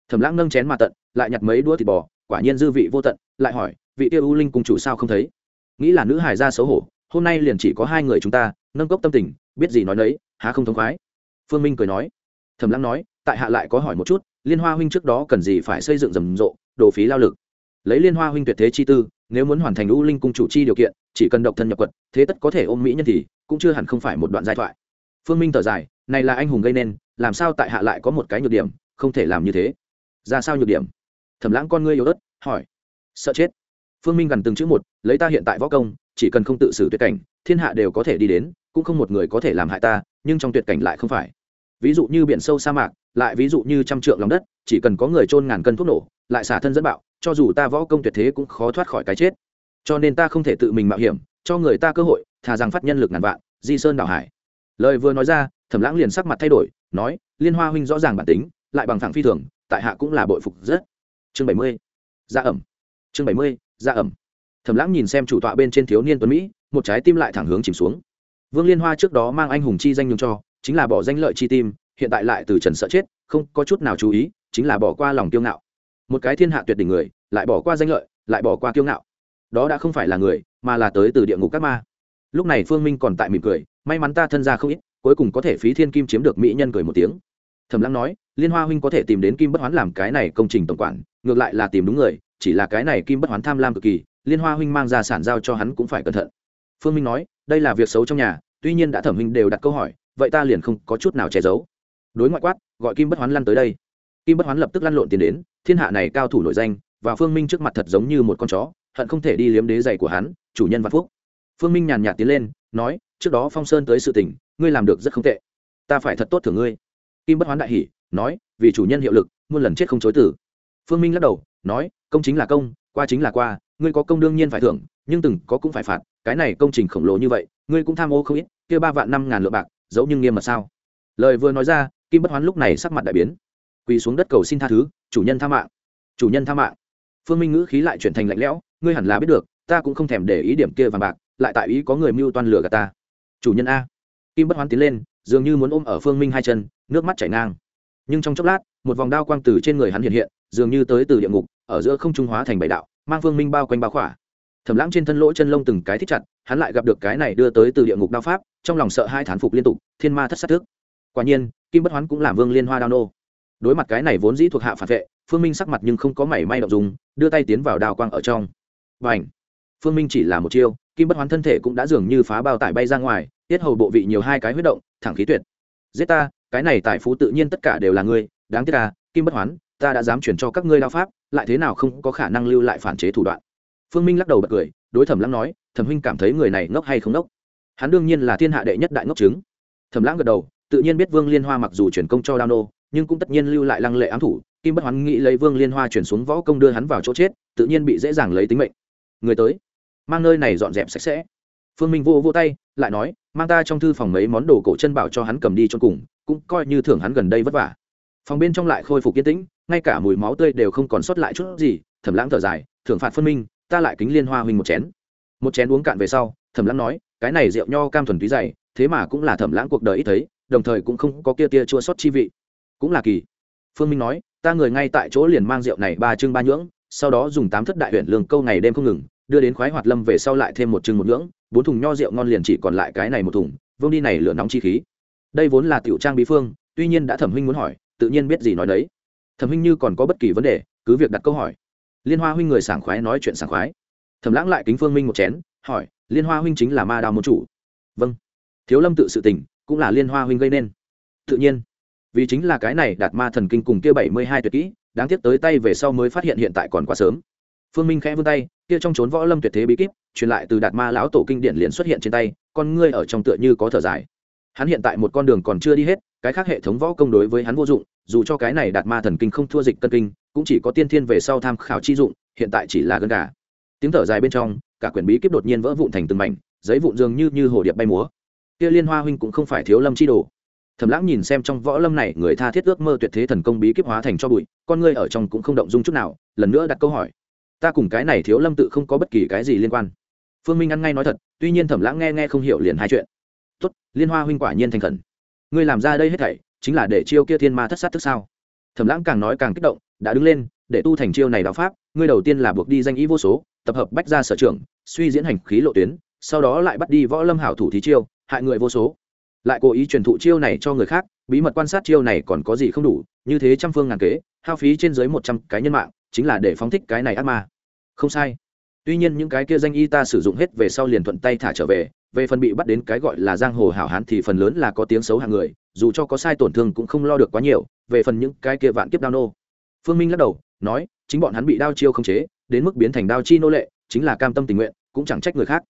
Thẩm lãng nâng chén mà tận, lại nhặt mấy đũa thịt bò, quả nhiên dư vị vô tận, lại hỏi, vị tiêu u linh cùng chủ sao không thấy? Nghĩ là nữ hài ra xấu hổ, hôm nay liền chỉ có hai người chúng ta, nâng cốc tâm tình, biết gì nói đấy há không thống khoái? Phương minh cười nói thẩm lãng nói, tại hạ lại có hỏi một chút, liên hoa huynh trước đó cần gì phải xây dựng rầm rộ, đồ phí lao lực. Lấy liên hoa huynh tuyệt thế chi tư, nếu muốn hoàn thành u linh cung chủ chi điều kiện, chỉ cần độc thân nhập quật, thế tất có thể ôm mỹ nhân thì cũng chưa hẳn không phải một đoạn giai thoại. Phương minh thở dài, này là anh hùng gây nên, làm sao tại hạ lại có một cái nhược điểm, không thể làm như thế. Ra sao nhược điểm? Thẩm lãng con ngươi yếu ớt, hỏi. Sợ chết. Phương minh gần từng chữ một, lấy ta hiện tại võ công, chỉ cần không tự xử tuyệt cảnh, thiên hạ đều có thể đi đến, cũng không một người có thể làm hại ta, nhưng trong tuyệt cảnh lại không phải ví dụ như biển sâu sa mạc, lại ví dụ như trăm trượng lòng đất, chỉ cần có người trôn ngàn cân thuốc nổ, lại xả thân dẫn bạo, cho dù ta võ công tuyệt thế cũng khó thoát khỏi cái chết. Cho nên ta không thể tự mình mạo hiểm, cho người ta cơ hội, thà rằng phát nhân lực ngàn vạn, di sơn đảo hải. Lời vừa nói ra, thẩm lãng liền sắc mặt thay đổi, nói, liên hoa huynh rõ ràng bản tính, lại bằng thẳng phi thường, tại hạ cũng là bội phục rất. Chương bảy mươi gia ẩm. Chương bảy mươi gia ẩm. Thẩm lãng nhìn xem chủ tọa bên trên thiếu niên tuấn mỹ, một trái tim lại thẳng hướng chìm xuống. Vương liên hoa trước đó mang anh hùng chi danh nhung cho chính là bỏ danh lợi chi tim, hiện tại lại từ trần sợ chết, không có chút nào chú ý, chính là bỏ qua lòng kiêu ngạo. Một cái thiên hạ tuyệt đỉnh người, lại bỏ qua danh lợi, lại bỏ qua kiêu ngạo. Đó đã không phải là người, mà là tới từ địa ngục các ma. Lúc này phương minh còn tại mỉm cười, may mắn ta thân ra không ít, cuối cùng có thể phí thiên kim chiếm được mỹ nhân cười một tiếng. Thẩm lăng nói, liên hoa huynh có thể tìm đến kim bất hoán làm cái này công trình tổng quản, ngược lại là tìm đúng người, chỉ là cái này kim bất hoán tham lam cực kỳ, liên hoa huynh mang ra sản giao cho hắn cũng phải cẩn thận. Phương minh nói, đây là việc xấu trong nhà, tuy nhiên đã thẩm huynh đều đặt câu hỏi vậy ta liền không có chút nào che giấu. Đối ngoại quát, gọi kim bất hoán lăn tới đây. Kim bất hoán lập tức lăn lộn tiền đến, thiên hạ này cao thủ nổi danh, và phương minh trước mặt thật giống như một con chó, hận không thể đi liếm đế giày của hắn, chủ nhân văn phúc. Phương minh nhàn nhạt tiến lên, nói, trước đó phong sơn tới sự tình, ngươi làm được rất không tệ. Ta phải thật tốt thưởng ngươi. Kim bất hoán đại hỉ, nói, vì chủ nhân hiệu lực, muôn lần chết không chối tử phương minh lắc đầu, nói, công chính là công, qua chính là qua, ngươi có công đương nhiên phải thưởng, nhưng từng có cũng phải phạt, cái này công trình khổng lồ như vậy, ngươi cũng tham ô không ít, kia ba vạn năm ngàn lượng bạc dẫu nhưng nghiêm mật sao? Lời vừa nói ra, kim bất hoán lúc này sắc mặt đại biến. Quỳ xuống đất cầu xin tha thứ, chủ nhân tha mạng, chủ nhân tha mạng. Phương minh ngữ khí lại chuyển thành lạnh lẽo, ngươi hẳn là biết được, ta cũng không thèm để ý điểm kia vàng bạc, lại tại ý có người mưu toan lừa gạt ta. Chủ nhân a. Kim bất hoán tiến lên, dường như muốn ôm ở phương minh hai chân, nước mắt chảy ngang. Nhưng trong chốc lát, một vòng đao quang từ trên người hắn hiện hiện, dường như tới từ địa ngục, ở giữa không trung hóa thành bảy đạo, mang phương minh bao quanh bao khỏa thẩm lãng trên thân lỗ chân lông từng cái thích chặt, hắn lại gặp được cái này đưa tới từ địa ngục đao pháp, trong lòng sợ hai thán phục liên tục, thiên ma thất sát thức. Quả nhiên, kim bất hoán cũng làm vương liên hoa đao nô. Đối mặt cái này vốn dĩ thuộc hạ phản vệ, phương minh sắc mặt nhưng không có mảy may động dùng đưa tay tiến vào đao quang ở trong. Và ảnh phương minh chỉ là một chiêu, kim bất hoán thân thể cũng đã dường như phá bao tải bay ra ngoài, tiết hầu bộ vị nhiều hai cái huyết động, thẳng khí tuyệt. Giết ta, cái này tài phú tự nhiên tất cả đều là ngươi, đáng tiếc ta, kim bất hoán, ta đã dám chuyển cho các ngươi đao pháp, lại thế nào không có khả năng lưu lại phản chế thủ đoạn phương minh lắc đầu bật cười, đối thẩm lãng nói, thẩm huynh cảm thấy người này ngốc hay không ngốc? Hắn đương nhiên là thiên hạ đệ nhất đại ngốc chứng thẩm lãng gật đầu, tự nhiên biết vương liên hoa mặc dù chuyển công cho đao nô, nhưng cũng tất nhiên lưu lại lăng lệ ám thủ. Kim bất hoán nghĩ lấy vương liên hoa chuyển xuống võ công đưa hắn vào chỗ chết, tự nhiên bị dễ dàng lấy tính mệnh. Người tới, mang nơi này dọn dẹp sạch sẽ. Phương minh vô vô tay, lại nói, mang ta trong thư phòng mấy món đồ cổ chân bảo cho hắn cầm đi cho cùng, cũng coi như thưởng hắn gần đây vất vả. Phòng bên trong lại khôi phục yên tĩnh, ngay cả mùi máu tươi đều không còn sót lại chút gì, thẩm lãng thở dài, thưởng phạt phân minh ta lại kính liên hoa huynh một chén. Một chén uống cạn về sau, thẩm lãng nói, cái này rượu nho cam thuần túy dày, thế mà cũng là thẩm lãng cuộc đời ít thấy, đồng thời cũng không có kia tia chua sót chi vị. Cũng là kỳ. Phương minh nói, ta người ngay tại chỗ liền mang rượu này ba chương ba nhưỡng, sau đó dùng tám thất đại huyện lương câu ngày đêm không ngừng, đưa đến khoái hoạt lâm về sau lại thêm một chừng một nhưỡng, bốn thùng nho rượu ngon liền chỉ còn lại cái này một thùng, vương đi này lửa nóng chi khí. Đây vốn là tiểu trang bí phương, tuy nhiên đã thẩm huynh muốn hỏi, tự nhiên biết gì nói đấy. Thẩm huynh như còn có bất kỳ vấn đề, cứ việc đặt câu hỏi liên hoa huynh người sảng khoái nói chuyện sảng khoái. Thầm lãng lại kính phương minh một chén, hỏi, liên hoa huynh chính là ma đào môn chủ? Vâng. Thiếu lâm tự sự tình, cũng là liên hoa huynh gây nên. Tự nhiên, vì chính là cái này đạt ma thần kinh cùng kia bảy mươi hai tuyệt kỹ, đáng tiếc tới tay về sau mới phát hiện hiện tại còn quá sớm. Phương minh khẽ vươn tay, kia trong trốn võ lâm tuyệt thế bí kíp, truyền lại từ đạt ma lão tổ kinh điển liền xuất hiện trên tay, con ngươi ở trong tựa như có thở dài. Hắn hiện tại một con đường còn chưa đi hết, cái khác hệ thống võ công đối với hắn vô dụng, dù cho cái này đạt ma thần kinh không thua dịch cân kinh cũng chỉ có tiên thiên về sau tham khảo chi dụng, hiện tại chỉ là gân gà. Tiếng thở dài bên trong, cả quyển bí kíp đột nhiên vỡ vụn thành từng mảnh, giấy vụn dường như như hồ điệp bay múa. Kia liên hoa huynh cũng không phải thiếu lâm chi đồ. Thẩm lãng nhìn xem trong võ lâm này, người tha thiết ước mơ tuyệt thế thần công bí kíp hóa thành cho bụi, con ngươi ở trong cũng không động dung chút nào, lần nữa đặt câu hỏi. Ta cùng cái này thiếu lâm tự không có bất kỳ cái gì liên quan. Phương minh ăn ngay nói thật, tuy nhiên thẩm lãng nghe nghe không hiểu liền hai chuyện. Tốt, liên hoa huynh quả nhiên thành khẩn. Ngươi làm ra đây hết thảy, chính là để chiêu kia thiên ma thất sát thức sao? Thẩm lãng càng nói càng kích động, đã đứng lên, để tu thành chiêu này đạo pháp, ngươi đầu tiên là buộc đi danh ý vô số, tập hợp bách gia sở trưởng, suy diễn hành khí lộ tuyến, sau đó lại bắt đi võ lâm hảo thủ thí chiêu, hại người vô số. Lại cố ý truyền thụ chiêu này cho người khác, bí mật quan sát chiêu này còn có gì không đủ, như thế trăm phương ngàn kế, hao phí trên dưới một trăm cái nhân mạng, chính là để phóng thích cái này ác ma. Không sai. Tuy nhiên những cái kia danh y ta sử dụng hết về sau liền thuận tay thả trở về về phần bị bắt đến cái gọi là giang hồ hảo hán thì phần lớn là có tiếng xấu hàng người, dù cho có sai tổn thương cũng không lo được quá nhiều về phần những cái kia vạn kiếp đao nô. Phương minh lắc đầu, nói, chính bọn hắn bị đao chiêu không chế, đến mức biến thành đao chi nô lệ, chính là cam tâm tình nguyện, cũng chẳng trách người khác.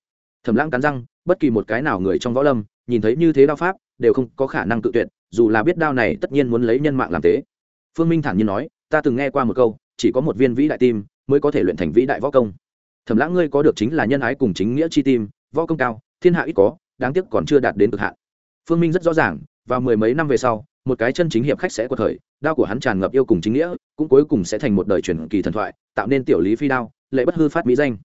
Thẩm lãng cắn răng, bất kỳ một cái nào người trong võ lâm, nhìn thấy như thế đao pháp, đều không có khả năng tự tuyệt, dù là biết đao này tất nhiên muốn lấy nhân mạng làm tế phương minh thản nhiên nói, ta từng nghe qua một câu, chỉ có một viên vĩ đại tim, mới có thể luyện thành vĩ đại võ công. Thẩm lãng ngươi có được chính là nhân ái cùng chính nghĩa chi tim, võ công cao, thiên hạ ít có, đáng tiếc còn chưa đạt đến cực hạn. Phương minh rất rõ ràng, vào mười mấy năm về sau một cái chân chính hiệp khách sẽ qua thời, đao của hắn tràn ngập yêu cùng chính nghĩa, cũng cuối cùng sẽ thành một đời truyền kỳ thần thoại, tạo nên tiểu lý phi đao, lệ bất hư phát mỹ danh.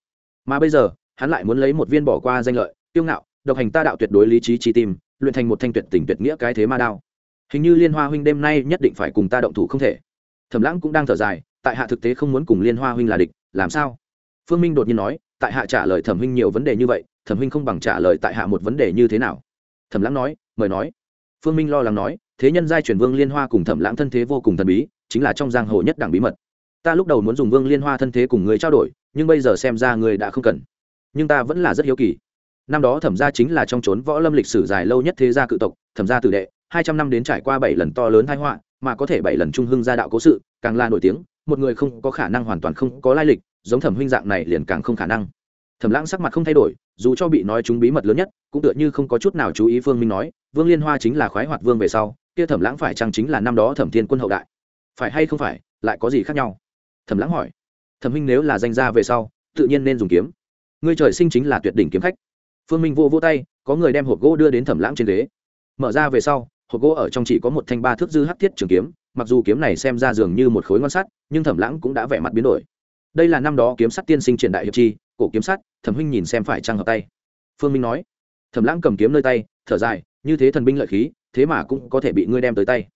Mà bây giờ, hắn lại muốn lấy một viên bỏ qua danh lợi tiêu ngạo, độc hành ta đạo tuyệt đối lý trí chi tim luyện thành một thanh tuyệt tình tuyệt nghĩa cái thế ma đao. Hình như liên hoa huynh đêm nay nhất định phải cùng ta động thủ không thể. Thẩm lãng cũng đang thở dài, tại hạ thực tế không muốn cùng liên hoa huynh là địch, làm sao? Phương minh đột nhiên nói, tại hạ trả lời thẩm huynh nhiều vấn đề như vậy, thẩm huynh không bằng trả lời tại hạ một vấn đề như thế nào. Thẩm lãng nói, mời nói. Phương minh lo lắng nói thế nhân giai truyền vương liên hoa cùng thẩm lãng thân thế vô cùng thần bí, chính là trong giang hồ nhất đẳng bí mật. Ta lúc đầu muốn dùng vương liên hoa thân thế cùng người trao đổi, nhưng bây giờ xem ra người đã không cần. Nhưng ta vẫn là rất hiếu kỳ. Năm đó thẩm gia chính là trong trốn võ lâm lịch sử dài lâu nhất thế gia cự tộc, thẩm gia tử đệ, hai trăm năm đến trải qua bảy lần to lớn thái họa, mà có thể bảy lần trung hưng gia đạo cố sự, càng là nổi tiếng, một người không có khả năng hoàn toàn không có lai lịch, giống thẩm huynh dạng này liền càng không khả năng. Thẩm lãng sắc mặt không thay đổi, dù cho bị nói chúng bí mật lớn nhất, cũng tựa như không có chút nào chú ý phương minh nói, vương liên hoa chính là khoái hoạt vương về sau kia thẩm lãng phải chăng chính là năm đó thẩm thiên quân hậu đại? Phải hay không phải, lại có gì khác nhau? Thẩm lãng hỏi. Thẩm huynh nếu là danh gia về sau, tự nhiên nên dùng kiếm. Ngươi trời sinh chính là tuyệt đỉnh kiếm khách. Phương minh vô vô tay, có người đem hộp gỗ đưa đến thẩm lãng trên ghế. Mở ra về sau, hộp gỗ ở trong chỉ có một thanh ba thước dư hắc thiết trường kiếm, mặc dù kiếm này xem ra dường như một khối ngon sắt, nhưng thẩm lãng cũng đã vẻ mặt biến đổi. Đây là năm đó kiếm sắt tiên sinh triển đại hiệp chi, cổ kiếm sắt, thẩm huynh nhìn xem phải trăng hợp tay. Phương minh nói. Thẩm lãng cầm kiếm nơi tay, thở dài, như thế thần binh lợi khí thế mà cũng có thể bị ngươi đem tới tay.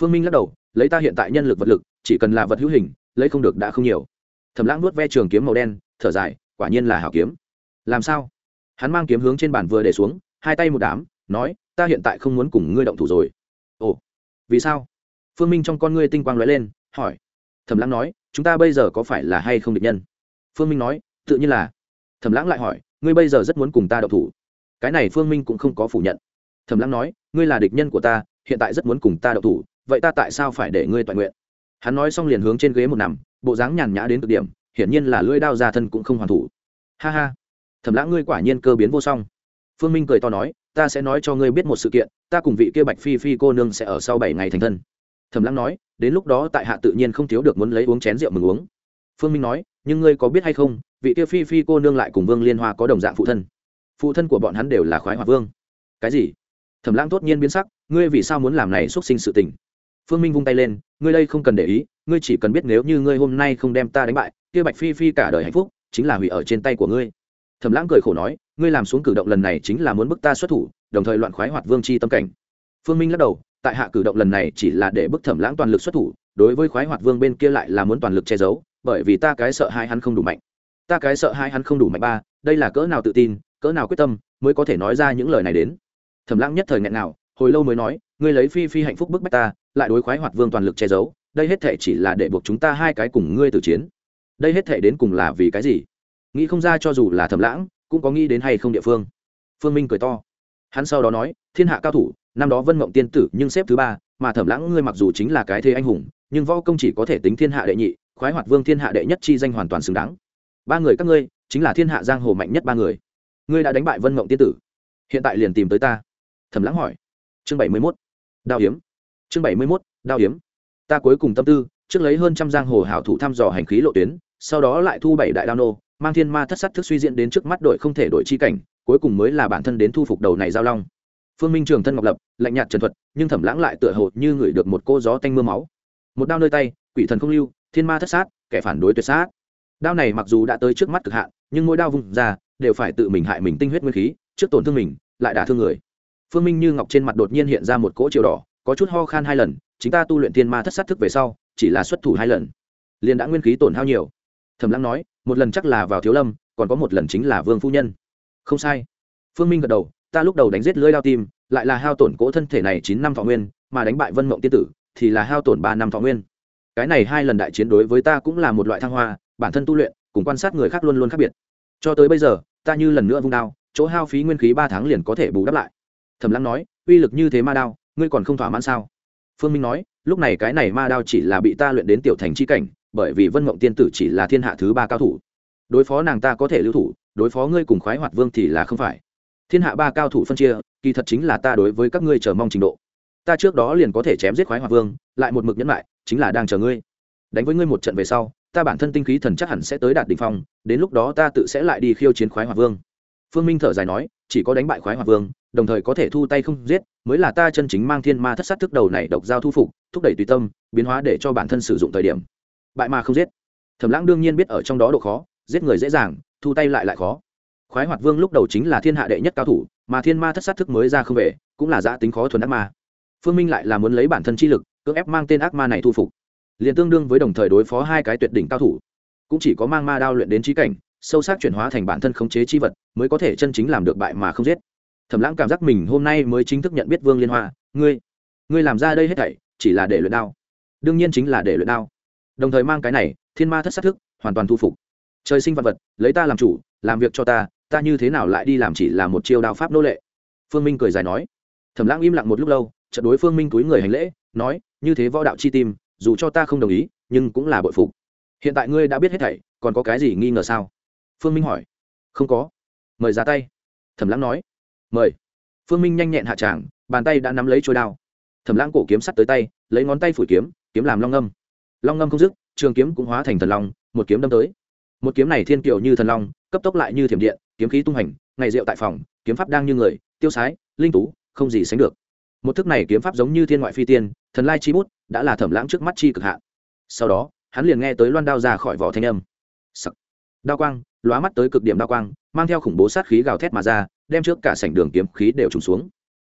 Phương minh lắc đầu, lấy ta hiện tại nhân lực vật lực, chỉ cần là vật hữu hình, lấy không được đã không nhiều. Thẩm lãng nuốt ve trường kiếm màu đen, thở dài, quả nhiên là hảo kiếm. Làm sao? Hắn mang kiếm hướng trên bàn vừa để xuống, hai tay một đám, nói, ta hiện tại không muốn cùng ngươi động thủ rồi. Ồ, vì sao? Phương minh trong con ngươi tinh quang lóe lên, hỏi. Thẩm lãng nói, chúng ta bây giờ có phải là hay không địch nhân? Phương minh nói, tự nhiên là. Thẩm lãng lại hỏi, ngươi bây giờ rất muốn cùng ta động thủ. Cái này phương minh cũng không có phủ nhận. Thẩm lãng nói ngươi là địch nhân của ta, hiện tại rất muốn cùng ta đậu thủ, vậy ta tại sao phải để ngươi toàn nguyện? Hắn nói xong liền hướng trên ghế một nằm, bộ dáng nhàn nhã đến cực điểm, hiển nhiên là lưỡi đao ra thân cũng không hoàn thủ. Ha ha, thẩm lãng ngươi quả nhiên cơ biến vô song. Phương minh cười to nói, ta sẽ nói cho ngươi biết một sự kiện, ta cùng vị kia bạch phi phi cô nương sẽ ở sau bảy ngày thành thân. Thẩm lãng nói, đến lúc đó tại hạ tự nhiên không thiếu được muốn lấy uống chén rượu mừng uống. Phương minh nói, nhưng ngươi có biết hay không, vị kia phi phi cô nương lại cùng vương liên hoa có đồng dạng phụ thân. Phụ thân của bọn hắn đều là khoái hòa vương. Cái gì? Thẩm lãng tốt nhiên biến sắc, ngươi vì sao muốn làm này xuất sinh sự tình? Phương minh vung tay lên, ngươi đây không cần để ý, ngươi chỉ cần biết nếu như ngươi hôm nay không đem ta đánh bại, kia bạch phi phi cả đời hạnh phúc chính là hủy ở trên tay của ngươi. Thẩm lãng cười khổ nói, ngươi làm xuống cử động lần này chính là muốn bức ta xuất thủ, đồng thời loạn khoái hoạt vương c h i tâm cảnh. Phương minh lắc đầu, tại hạ cử động lần này chỉ là để bức thẩm lãng toàn lực xuất thủ, đối với khoái hoạt vương bên kia lại là muốn toàn lực che giấu, bởi vì ta cái sợ hai hắn không đủ mạnh. Ta cái sợ hai hắn không đủ mạnh ba, đây là cỡ nào tự tin, cỡ nào quyết tâm mới có thể nói ra những lời này đến thẩm lãng nhất thời nghẹn nào, hồi lâu mới nói, ngươi lấy phi phi hạnh phúc bức bách ta, lại đối khoái hoạt vương toàn lực che giấu, đây hết thể chỉ là để buộc chúng ta hai cái cùng ngươi tử chiến. Đây hết thể đến cùng là vì cái gì? Nghĩ không ra cho dù là thẩm lãng cũng có nghĩ đến hay không địa phương. Phương minh cười to. Hắn sau đó nói, thiên hạ cao thủ, năm đó vân mộng tiên tử nhưng xếp thứ ba, mà thẩm lãng ngươi mặc dù chính là cái thế anh hùng, nhưng võ công chỉ có thể tính thiên hạ đệ nhị, khoái hoạt vương thiên hạ đệ nhất chi danh hoàn toàn xứng đáng. Ba người các ngươi, chính là thiên hạ giang hồ mạnh nhất ba người. Ngươi đã đánh bại vân mộng tiên tử. Hiện tại liền tìm tới ta thầm lãng hỏi. Chương bảy mươi mốt, đao hiếm chương bảy mươi mốt, đao hiếm ta cuối cùng tâm tư, trước lấy hơn trăm giang hồ hảo thủ thăm dò hành khí lộ tuyến, sau đó lại thu bảy đại đao nô, mang thiên ma thất sát thức suy diễn đến trước mắt đội không thể đổi chi cảnh, cuối cùng mới là bản thân đến thu phục đầu này giao long. Phương minh trường thân ngọc lập, lạnh nhạt trần thuật, nhưng thẩm lãng lại tựa hồ như ngửi được một cô gió tanh mưa máu. Một đao nơi tay, quỷ thần không lưu, thiên ma thất sát, kẻ phản đối tuyệt sát. Đao này mặc dù đã tới trước mắt cực hạn, nhưng mỗi đao vùng ra, đều phải tự mình hại mình tinh huyết nguyên khí, trước tổn thương mình, lại đả thương người phương minh như ngọc trên mặt đột nhiên hiện ra một cỗ chiều đỏ, có chút ho khan hai lần, chính ta tu luyện thiên ma thất sát thức về sau, chỉ là xuất thủ hai lần, liền đã nguyên khí tổn hao nhiều. Thẩm Lăng nói, một lần chắc là vào thiếu lâm, còn có một lần chính là vương phu nhân. Không sai. Phương minh gật đầu, ta lúc đầu đánh giết lưỡi đao tim, lại là hao tổn cỗ thân thể này chín năm thọ nguyên, mà đánh bại vân mộng tiên tử, thì là hao tổn ba năm thọ nguyên. Cái này hai lần đại chiến đối với ta cũng là một loại thăng hoa, bản thân tu luyện, cùng quan sát người khác luôn luôn khác biệt. Cho tới bây giờ, ta như lần nữa vung đao, chỗ hao phí nguyên khí ba tháng liền có thể bù đắp lại thẩm lăng nói, uy lực như thế ma đao, ngươi còn không thỏa mãn sao? Phương minh nói, lúc này cái này ma đao chỉ là bị ta luyện đến tiểu thành c h i cảnh, bởi vì vân mộng tiên tử chỉ là thiên hạ thứ ba cao thủ. Đối phó nàng ta có thể lưu thủ, đối phó ngươi cùng khoái hoạt vương thì là không phải. Thiên hạ ba cao thủ phân chia, kỳ thật chính là ta đối với các ngươi chờ mong trình độ. Ta trước đó liền có thể chém giết khoái hoạt vương, lại một mực nhẫn lại, chính là đang chờ ngươi. Đánh với ngươi một trận về sau, ta bản thân tinh khí thần chắc hẳn sẽ tới đạt đ ỉ n h phong, đến lúc đó ta tự sẽ lại đi khiêu chiến khoái hoạt vương. Phương minh thở dài nói, chỉ có đánh bại khoái hoạt vương đồng thời có thể thu tay không giết, mới là ta chân chính mang thiên ma thất sát thức đầu này độc giao thu phục, thúc đẩy tùy tâm, biến hóa để cho bản thân sử dụng thời điểm. Bại mà không giết. Thẩm lãng đương nhiên biết ở trong đó độ khó, giết người dễ dàng, thu tay lại lại khó. Khoái hoạt vương lúc đầu chính là thiên hạ đệ nhất cao thủ, mà thiên ma thất sát thức mới ra không về, cũng là giã tính khó thuần ác ma. Phương minh lại là muốn lấy bản thân chi lực, cưỡng ép mang tên ác ma này thu phục. Liền tương đương với đồng thời đối phó hai cái tuyệt đỉnh cao thủ. Cũng chỉ có mang ma đao luyện đến trí cảnh, sâu sắc chuyển hóa thành bản thân khống chế chi vật, mới có thể chân chính làm được bại mà không giết thẩm lãng cảm giác mình hôm nay mới chính thức nhận biết vương liên hoa. Ngươi ngươi làm ra đây hết thảy, chỉ là để luyện đao. Đương nhiên chính là để luyện đao. Đồng thời mang cái này, thiên ma thất sát thức, hoàn toàn thu phục. Trời sinh vật vật, lấy ta làm chủ, làm việc cho ta ta như thế nào lại đi làm chỉ là một chiêu đao pháp nô lệ? Phương minh cười dài nói. Thẩm lãng im lặng một lúc lâu trận đối phương minh túi người hành lễ, nói, như thế võ đạo chi tim, dù cho ta không đồng ý, nhưng cũng là bội phục. Hiện tại ngươi đã biết hết thảy, còn có cái gì nghi ngờ sao? Phương minh hỏi. Không có. Mời ra tay. Thẩm lãng nói mời. Phương minh nhanh nhẹn hạ tràng, bàn tay đã nắm lấy trôi đao. Thẩm lãng cổ kiếm sắt tới tay, lấy ngón tay phủi kiếm kiếm làm long ngâm. Long ngâm không dứt, trường kiếm cũng hóa thành thần long, một kiếm đâm tới. Một kiếm này thiên kiều như thần long, cấp tốc lại như thiểm điện, kiếm khí tung hành, ngày rượu tại phòng, kiếm pháp đang như người, tiêu sái, linh tú, không gì sánh được. Một thức này kiếm pháp giống như thiên ngoại phi tiên, thần lai chi bút, đã là thẩm lãng trước mắt chi cực hạn. Sau đó, hắn liền nghe tới loan đao ra khỏi vỏ thanh âm. Sắc. đao quang, lóa mắt tới cực điểm đao quang, mang theo khủng bố sát khí gào thét mà ra đem trước cả sảnh đường kiếm khí đều trùng xuống.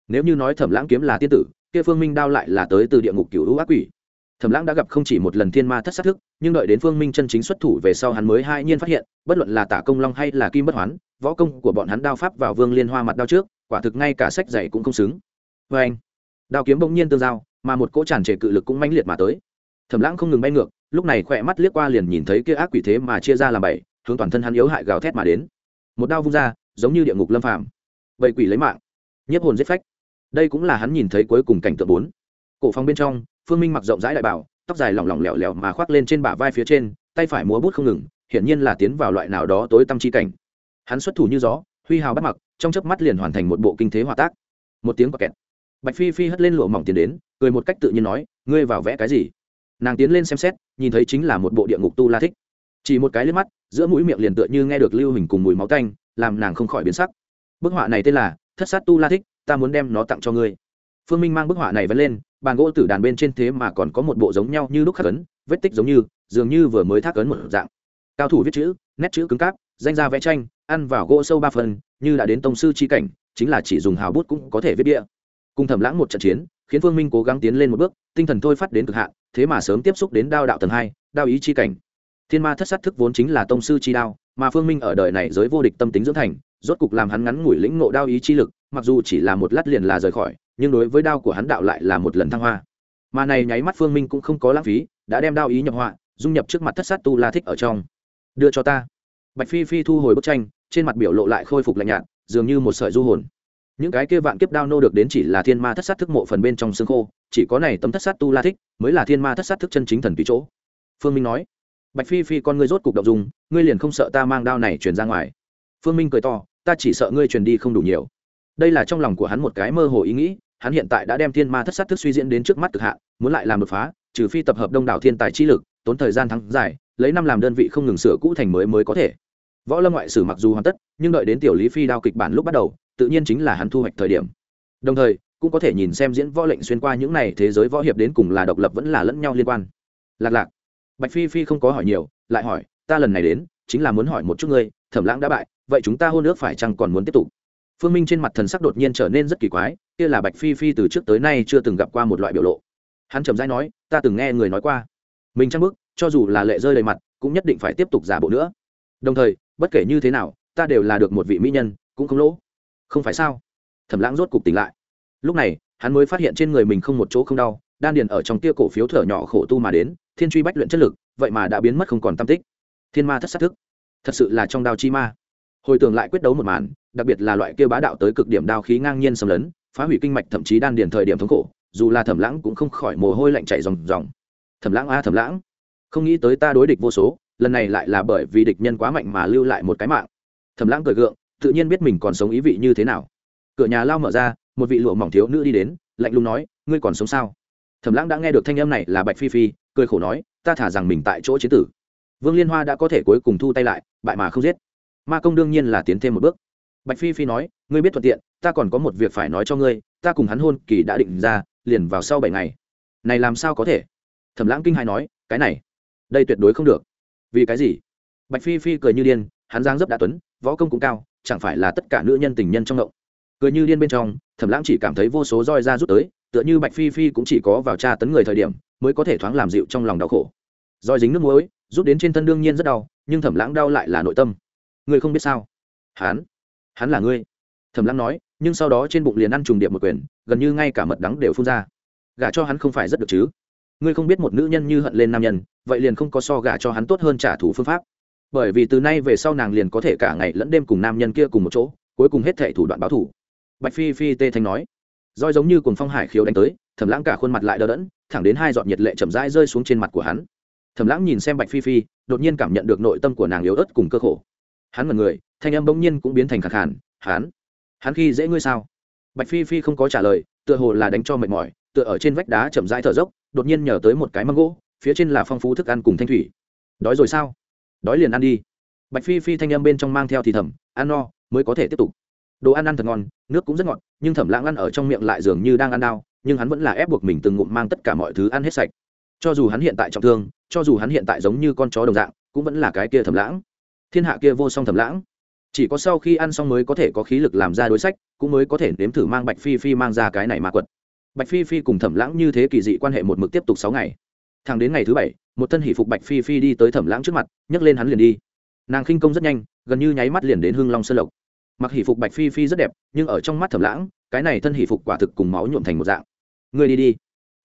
Nếu như nói thẩm lãng kiếm là tiên tử, kia phương minh đao lại là tới từ địa ngục cựu u ác quỷ. Thẩm lãng đã gặp không chỉ một lần thiên ma thất sát thức, nhưng đợi đến phương minh chân chính xuất thủ về sau hắn mới hai nhiên phát hiện, bất luận là tả công long hay là kim bất hoán, võ công của bọn hắn đao pháp vào vương liên hoa mặt đao trước, quả thực ngay cả sách dạy cũng không xứng. Vê anh, đao kiếm bỗng nhiên tương giao, mà một cỗ tràn trề cự lực cũng mãnh liệt mà tới. Thẩm lãng không ngừng bay ngược, lúc này khỏe mắt liếc qua liền nhìn thấy kia ác quỷ thế mà chia ra làm bảy, hướng toàn thân hắn yếu hại gào thét mà đến. Một đao vung ra giống như địa ngục lâm phàm. Vậy quỷ lấy mạng, nhiếp hồn giết phách. Đây cũng là hắn nhìn thấy cuối cùng cảnh tượng bốn. Cổ phong bên trong, phương minh mặc rộng rãi đại bảo, tóc dài lỏng lỏng lẻo lẻo mà khoác lên trên bả vai phía trên, tay phải múa bút không ngừng, hiển nhiên là tiến vào loại nào đó tối tâm chi cảnh. Hắn xuất thủ như gió, huy hào bắt mặc, trong chớp mắt liền hoàn thành một bộ kinh thế hòa tác. Một tiếng quả kẹt. Bạch phi phi hất lên lụa mỏng tiến đến, cười một cách tự nhiên nói, ngươi vào vẽ cái gì? Nàng tiến lên xem xét, nhìn thấy chính là một bộ địa ngục tu la thích. Chỉ một cái lên mắt, giữa mũi miệng liền tựa như nghe được lưu hình cùng mùi máu tanh làm nàng không khỏi biến sắc. Bức họa này tên là thất sát tu la thích, ta muốn đem nó tặng cho ngươi. Phương minh mang bức họa này vẫn lên, bàn gỗ tử đàn bên trên thế mà còn có một bộ giống nhau như lúc khắc ấn, vết tích giống như, dường như vừa mới thác ấn một dạng. Cao thủ viết chữ, nét chữ cứng cáp, danh ra vẽ tranh, ăn vào gỗ sâu ba phần, như đã đến tông sư chi cảnh, chính là chỉ dùng hào bút cũng có thể viết địa. Cùng thẩm lãng một trận chiến, khiến phương minh cố gắng tiến lên một bước, tinh thần thôi phát đến cực hạn, thế mà sớm tiếp xúc đến đao đạo tầng hai, đao ý chi cảnh thiên ma thất sát thức vốn chính là tông sư chi đao, mà phương minh ở đời này giới vô địch tâm tính dưỡng thành, rốt cục làm hắn ngắn ngủi lĩnh ngộ đao ý chi lực, mặc dù chỉ là một lát liền là rời khỏi, nhưng đối với đao của hắn đạo lại là một lần thăng hoa. Mà này nháy mắt phương minh cũng không có lãng phí, đã đem đao ý nhập họa, dung nhập trước mặt thất sát tu la thích ở trong. Đưa cho ta. Bạch phi phi thu hồi bức tranh, trên mặt biểu lộ lại khôi phục lạnh nhạt, dường như một sợi du hồn. Những cái kia vạn kiếp đao nô được đến chỉ là thiên ma thất sát thức mộ phần bên trong xương khô, chỉ có này tấm thất sát tu la thích, mới là thiên ma thất sát thức chân chính thần tùy chỗ. Phương minh nói bạch phi phi con ngươi rốt cục động dùng ngươi liền không sợ ta mang đao này truyền ra ngoài. Phương minh cười to, ta chỉ sợ ngươi truyền đi không đủ nhiều. Đây là trong lòng của hắn một cái mơ hồ ý nghĩ, hắn hiện tại đã đem thiên ma thất sát thức suy diễn đến trước mắt cực hạn, muốn lại làm đột phá, trừ phi tập hợp đông đảo thiên tài chi lực, tốn thời gian thắng dài lấy năm làm đơn vị không ngừng sửa cũ thành mới mới có thể. Võ lâm ngoại sử mặc dù hoàn tất, nhưng đợi đến tiểu lý phi đao kịch bản lúc bắt đầu, tự nhiên chính là hắn thu hoạch thời điểm. Đồng thời, cũng có thể nhìn xem diễn võ lệnh xuyên qua những n à y thế giới võ hiệp đến cùng là độc lập vẫn là lẫn nhau liên quan. Lạc lạc bạch phi phi không có hỏi nhiều, lại hỏi, ta lần này đến, chính là muốn hỏi một chút ngươi, thẩm lãng đã bại, vậy chúng ta hôn ước phải chăng còn muốn tiếp tục? Phương minh trên mặt thần sắc đột nhiên trở nên rất kỳ quái, kia là bạch phi phi từ trước tới nay chưa từng gặp qua một loại biểu lộ. Hắn trầm dai nói, ta từng nghe người nói qua. Mình trang bức, cho dù là lệ rơi đầy mặt, cũng nhất định phải tiếp tục giả bộ nữa. Đồng thời, bất kể như thế nào, ta đều là được một vị mỹ nhân, cũng không lỗ. Không phải sao? Thẩm lãng rốt cục tỉnh lại. Lúc này, hắn mới phát hiện trên người mình không một chỗ không đau, đan điền ở trong tia cổ phiếu thở nhỏ khổ tu mà đến thiên truy bách luyện chất lực, vậy mà đã biến mất không còn tam tích. Thiên ma thất sát thức, thật sự là trong đao chi ma. Hồi tưởng lại quyết đấu một màn, đặc biệt là loại kia bá đạo tới cực điểm đao khí ngang nhiên xâm lấn, phá hủy kinh mạch thậm chí đan điền thời điểm thống khổ, dù là thẩm lãng cũng không khỏi mồ hôi lạnh chảy ròng ròng. Thẩm lãng a, thẩm lãng. Không nghĩ tới ta đối địch vô số, lần này lại là bởi vì địch nhân quá mạnh mà lưu lại một cái mạng. Thẩm lãng cười gượng, tự nhiên biết mình còn sống ý vị như thế nào. Cửa nhà lao mở ra, một vị lụa mỏng thiếu nữ đi đến, lạnh lùng nói, ngươi còn sống sao? Thẩm lãng đã nghe được thanh âm này là bạch phi phi, cười khổ nói, ta thả rằng mình tại chỗ chế tử. Vương liên hoa đã có thể cuối cùng thu tay lại, bại mà không giết. Ma công đương nhiên là tiến thêm một bước. Bạch phi phi nói, ngươi biết thuận tiện, ta còn có một việc phải nói cho ngươi, ta cùng hắn hôn kỳ đã định ra, liền vào sau bảy ngày. Này làm sao có thể? Thẩm lãng kinh hai nói, cái này, đây tuyệt đối không được. Vì cái gì? Bạch phi phi cười như điên, hắn giang dấp đã tuấn, võ công cũng cao, chẳng phải là tất cả nữ nhân tình nhân trong động. Cười như điên bên trong, thẩm lãng chỉ cảm thấy vô số roi ra rút tới tựa như bạch phi phi cũng chỉ có vào tra tấn người thời điểm mới có thể thoáng làm dịu trong lòng đau khổ. Roi dính nước muối, rút đến trên thân đương nhiên rất đau, nhưng thẩm lãng đau lại là nội tâm. Ngươi không biết sao? Hắn? Hắn là ngươi? Thẩm lãng nói, nhưng sau đó trên bụng liền ăn trùng điệp một quyền, gần như ngay cả mật đắng đều phun ra. Gả cho hắn không phải rất được chứ? Ngươi không biết một nữ nhân như hận lên nam nhân, vậy liền không có so gả cho hắn tốt hơn trả thù phương pháp. Bởi vì từ nay về sau nàng liền có thể cả ngày lẫn đêm cùng nam nhân kia cùng một chỗ, cuối cùng hết thệ thủ đoạn báo thủ. Bạch phi phi tê thanh nói roi giống như cùng phong hải khiếu đánh tới, thẩm lãng cả khuôn mặt lại đờ đẫn, thẳng đến hai giọt nhiệt lệ chậm rãi rơi xuống trên mặt của hắn. Thẩm lãng nhìn xem bạch phi phi, đột nhiên cảm nhận được nội tâm của nàng yếu ớt cùng cơ khổ. Hắn mật người, thanh âm bỗng nhiên cũng biến thành khẳng hẳn hắn hắn khi dễ ngươi sao? Bạch phi phi không có trả lời, tựa hồ là đánh cho mệt mỏi, tựa ở trên vách đá chậm rãi thở dốc, đột nhiên nhờ tới một cái mâm gỗ, phía trên là phong phú thức ăn cùng thanh thủy. Đói rồi sao? Đói liền ăn đi. Bạch phi phi thanh âm bên trong mang theo thì thầm, ăn no, mới có thể tiếp tục đồ ăn ăn thật ngon, nước cũng rất ngọt, nhưng thẩm lãng ăn ở trong miệng lại dường như đang ăn đau, nhưng hắn vẫn là ép buộc mình từng ngụm mang tất cả mọi thứ ăn hết sạch. Cho dù hắn hiện tại trọng thương, cho dù hắn hiện tại giống như con chó đồng dạng, cũng vẫn là cái kia thẩm lãng. Thiên hạ kia vô song thẩm lãng. Chỉ có sau khi ăn xong mới có thể có khí lực làm ra đối sách, cũng mới có thể nếm thử mang bạch phi phi mang ra cái này mà quật. Bạch phi phi cùng thẩm lãng như thế kỳ dị quan hệ một mực tiếp tục sáu ngày. Thẳng đến ngày thứ bảy, một thân hỷ phục bạch phi phi đi tới thẩm lãng trước mặt, nhấc lên hắn liền đi. Nàng khinh công rất nhanh, gần như nháy mắt liền đến hưng long sơn lộc mặc hỷ phục bạch phi phi rất đẹp, nhưng ở trong mắt thẩm lãng, cái này thân hỷ phục quả thực cùng máu nhuộm thành một dạng. Người đi đi.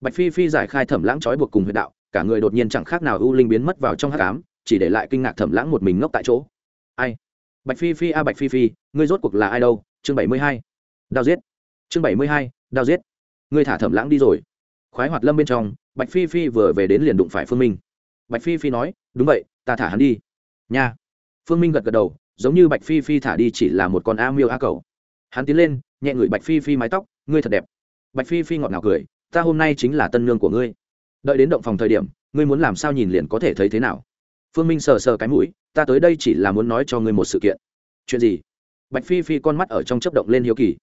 Bạch phi phi giải khai thẩm lãng trói buộc cùng huyệt đạo, cả người đột nhiên chẳng khác nào ưu linh biến mất vào trong hát cám chỉ để lại kinh ngạc thẩm lãng một mình ngốc tại chỗ. Ai? Bạch phi phi a, bạch phi phi, ngươi rốt cuộc là ai đâu? Chương bảy mươi hai. Đao giết. Chương bảy mươi hai, đao giết. Ngươi thả thẩm lãng đi rồi. Khoái hoạt lâm bên trong, bạch phi phi vừa về đến liền đụng phải phương minh. Bạch phi phi nói, đúng vậy, ta thả hắn đi. Nha. Phương minh gật gật đầu giống như bạch phi phi thả đi chỉ là một con a miêu a cầu. Hắn tiến lên, nhẹ ngửi bạch phi phi mái tóc, ngươi thật đẹp. Bạch phi phi ngọt ngào cười, ta hôm nay chính là tân nương của ngươi. Đợi đến động phòng thời điểm, ngươi muốn làm sao nhìn liền có thể thấy thế nào. Phương minh sờ sờ cái mũi, ta tới đây chỉ là muốn nói cho ngươi một sự kiện. Chuyện gì? Bạch phi phi con mắt ở trong chấp động lên hiếu kỳ.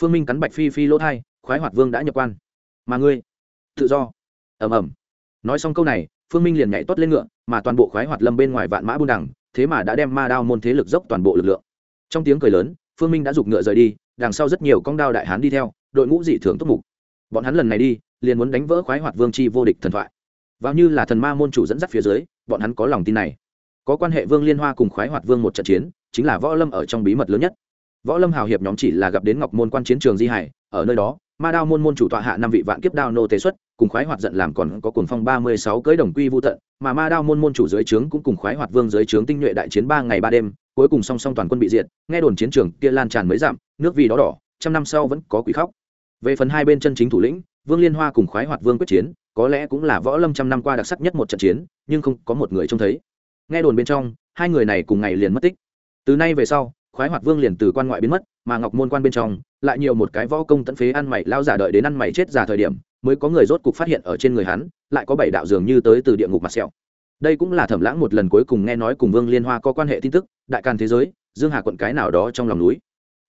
Phương minh cắn bạch phi phi lỗ thai, khoái hoạt vương đã nhập quan. Mà ngươi? Tự do. Ầm ầm. Nói xong câu này, phương minh liền nhảy tốt lên ngựa, mà toàn bộ khoái hoạt lâm bên ngoài vạn mã buôn đằng thế mà đã đem ma đao môn thế lực dốc toàn bộ lực lượng. Trong tiếng cười lớn, phương minh đã giục ngựa rời đi, đằng sau rất nhiều con đao đại hán đi theo, đội ngũ dị thường túc mục. Bọn hắn lần này đi, liền muốn đánh vỡ khoái hoạt vương chi vô địch thần thoại. Vào như là thần ma môn chủ dẫn dắt phía dưới, bọn hắn có lòng tin này. Có quan hệ vương liên hoa cùng khoái hoạt vương một trận chiến, chính là võ lâm ở trong bí mật lớn nhất. Võ lâm hào hiệp nhóm chỉ là gặp đến ngọc môn quan chiến trường di hải, ở nơi đó ma đao môn môn chủ tọa hạ năm vị vạn kiếp đao nô tế xuất, cùng khoái hoạt giận làm còn có cuồng phong ba mươi sáu cưới đồng quy vô tận, mà ma đao môn môn chủ dưới trướng cũng cùng khoái hoạt vương dưới trướng tinh nhuệ đại chiến ba ngày ba đêm, cuối cùng song song toàn quân bị diệt, nghe đồn chiến trường kia lan tràn mới giảm nước vì đó đỏ, trăm năm sau vẫn có quỷ khóc. Về phần hai bên chân chính thủ lĩnh, vương liên hoa cùng khoái hoạt vương quyết chiến, có lẽ cũng là võ lâm trăm năm qua đặc sắc nhất một trận chiến, nhưng không có một người trông thấy. Nghe đồn bên trong, hai người này cùng ngày liền mất tích. Từ nay về sau, khoái hoạt vương liền từ quan ngoại biến mất mà ngọc môn quan bên trong, lại nhiều một cái võ công tận phế ăn mày lao giả đợi đến ăn mày chết già thời điểm, mới có người rốt cục phát hiện ở trên người hắn, lại có bảy đạo dường như tới từ địa ngục mặt sẹo. Đây cũng là thẩm lãng một lần cuối cùng nghe nói cùng vương liên hoa có quan hệ tin tức, đại càn thế giới, dương hà quận cái nào đó trong lòng núi.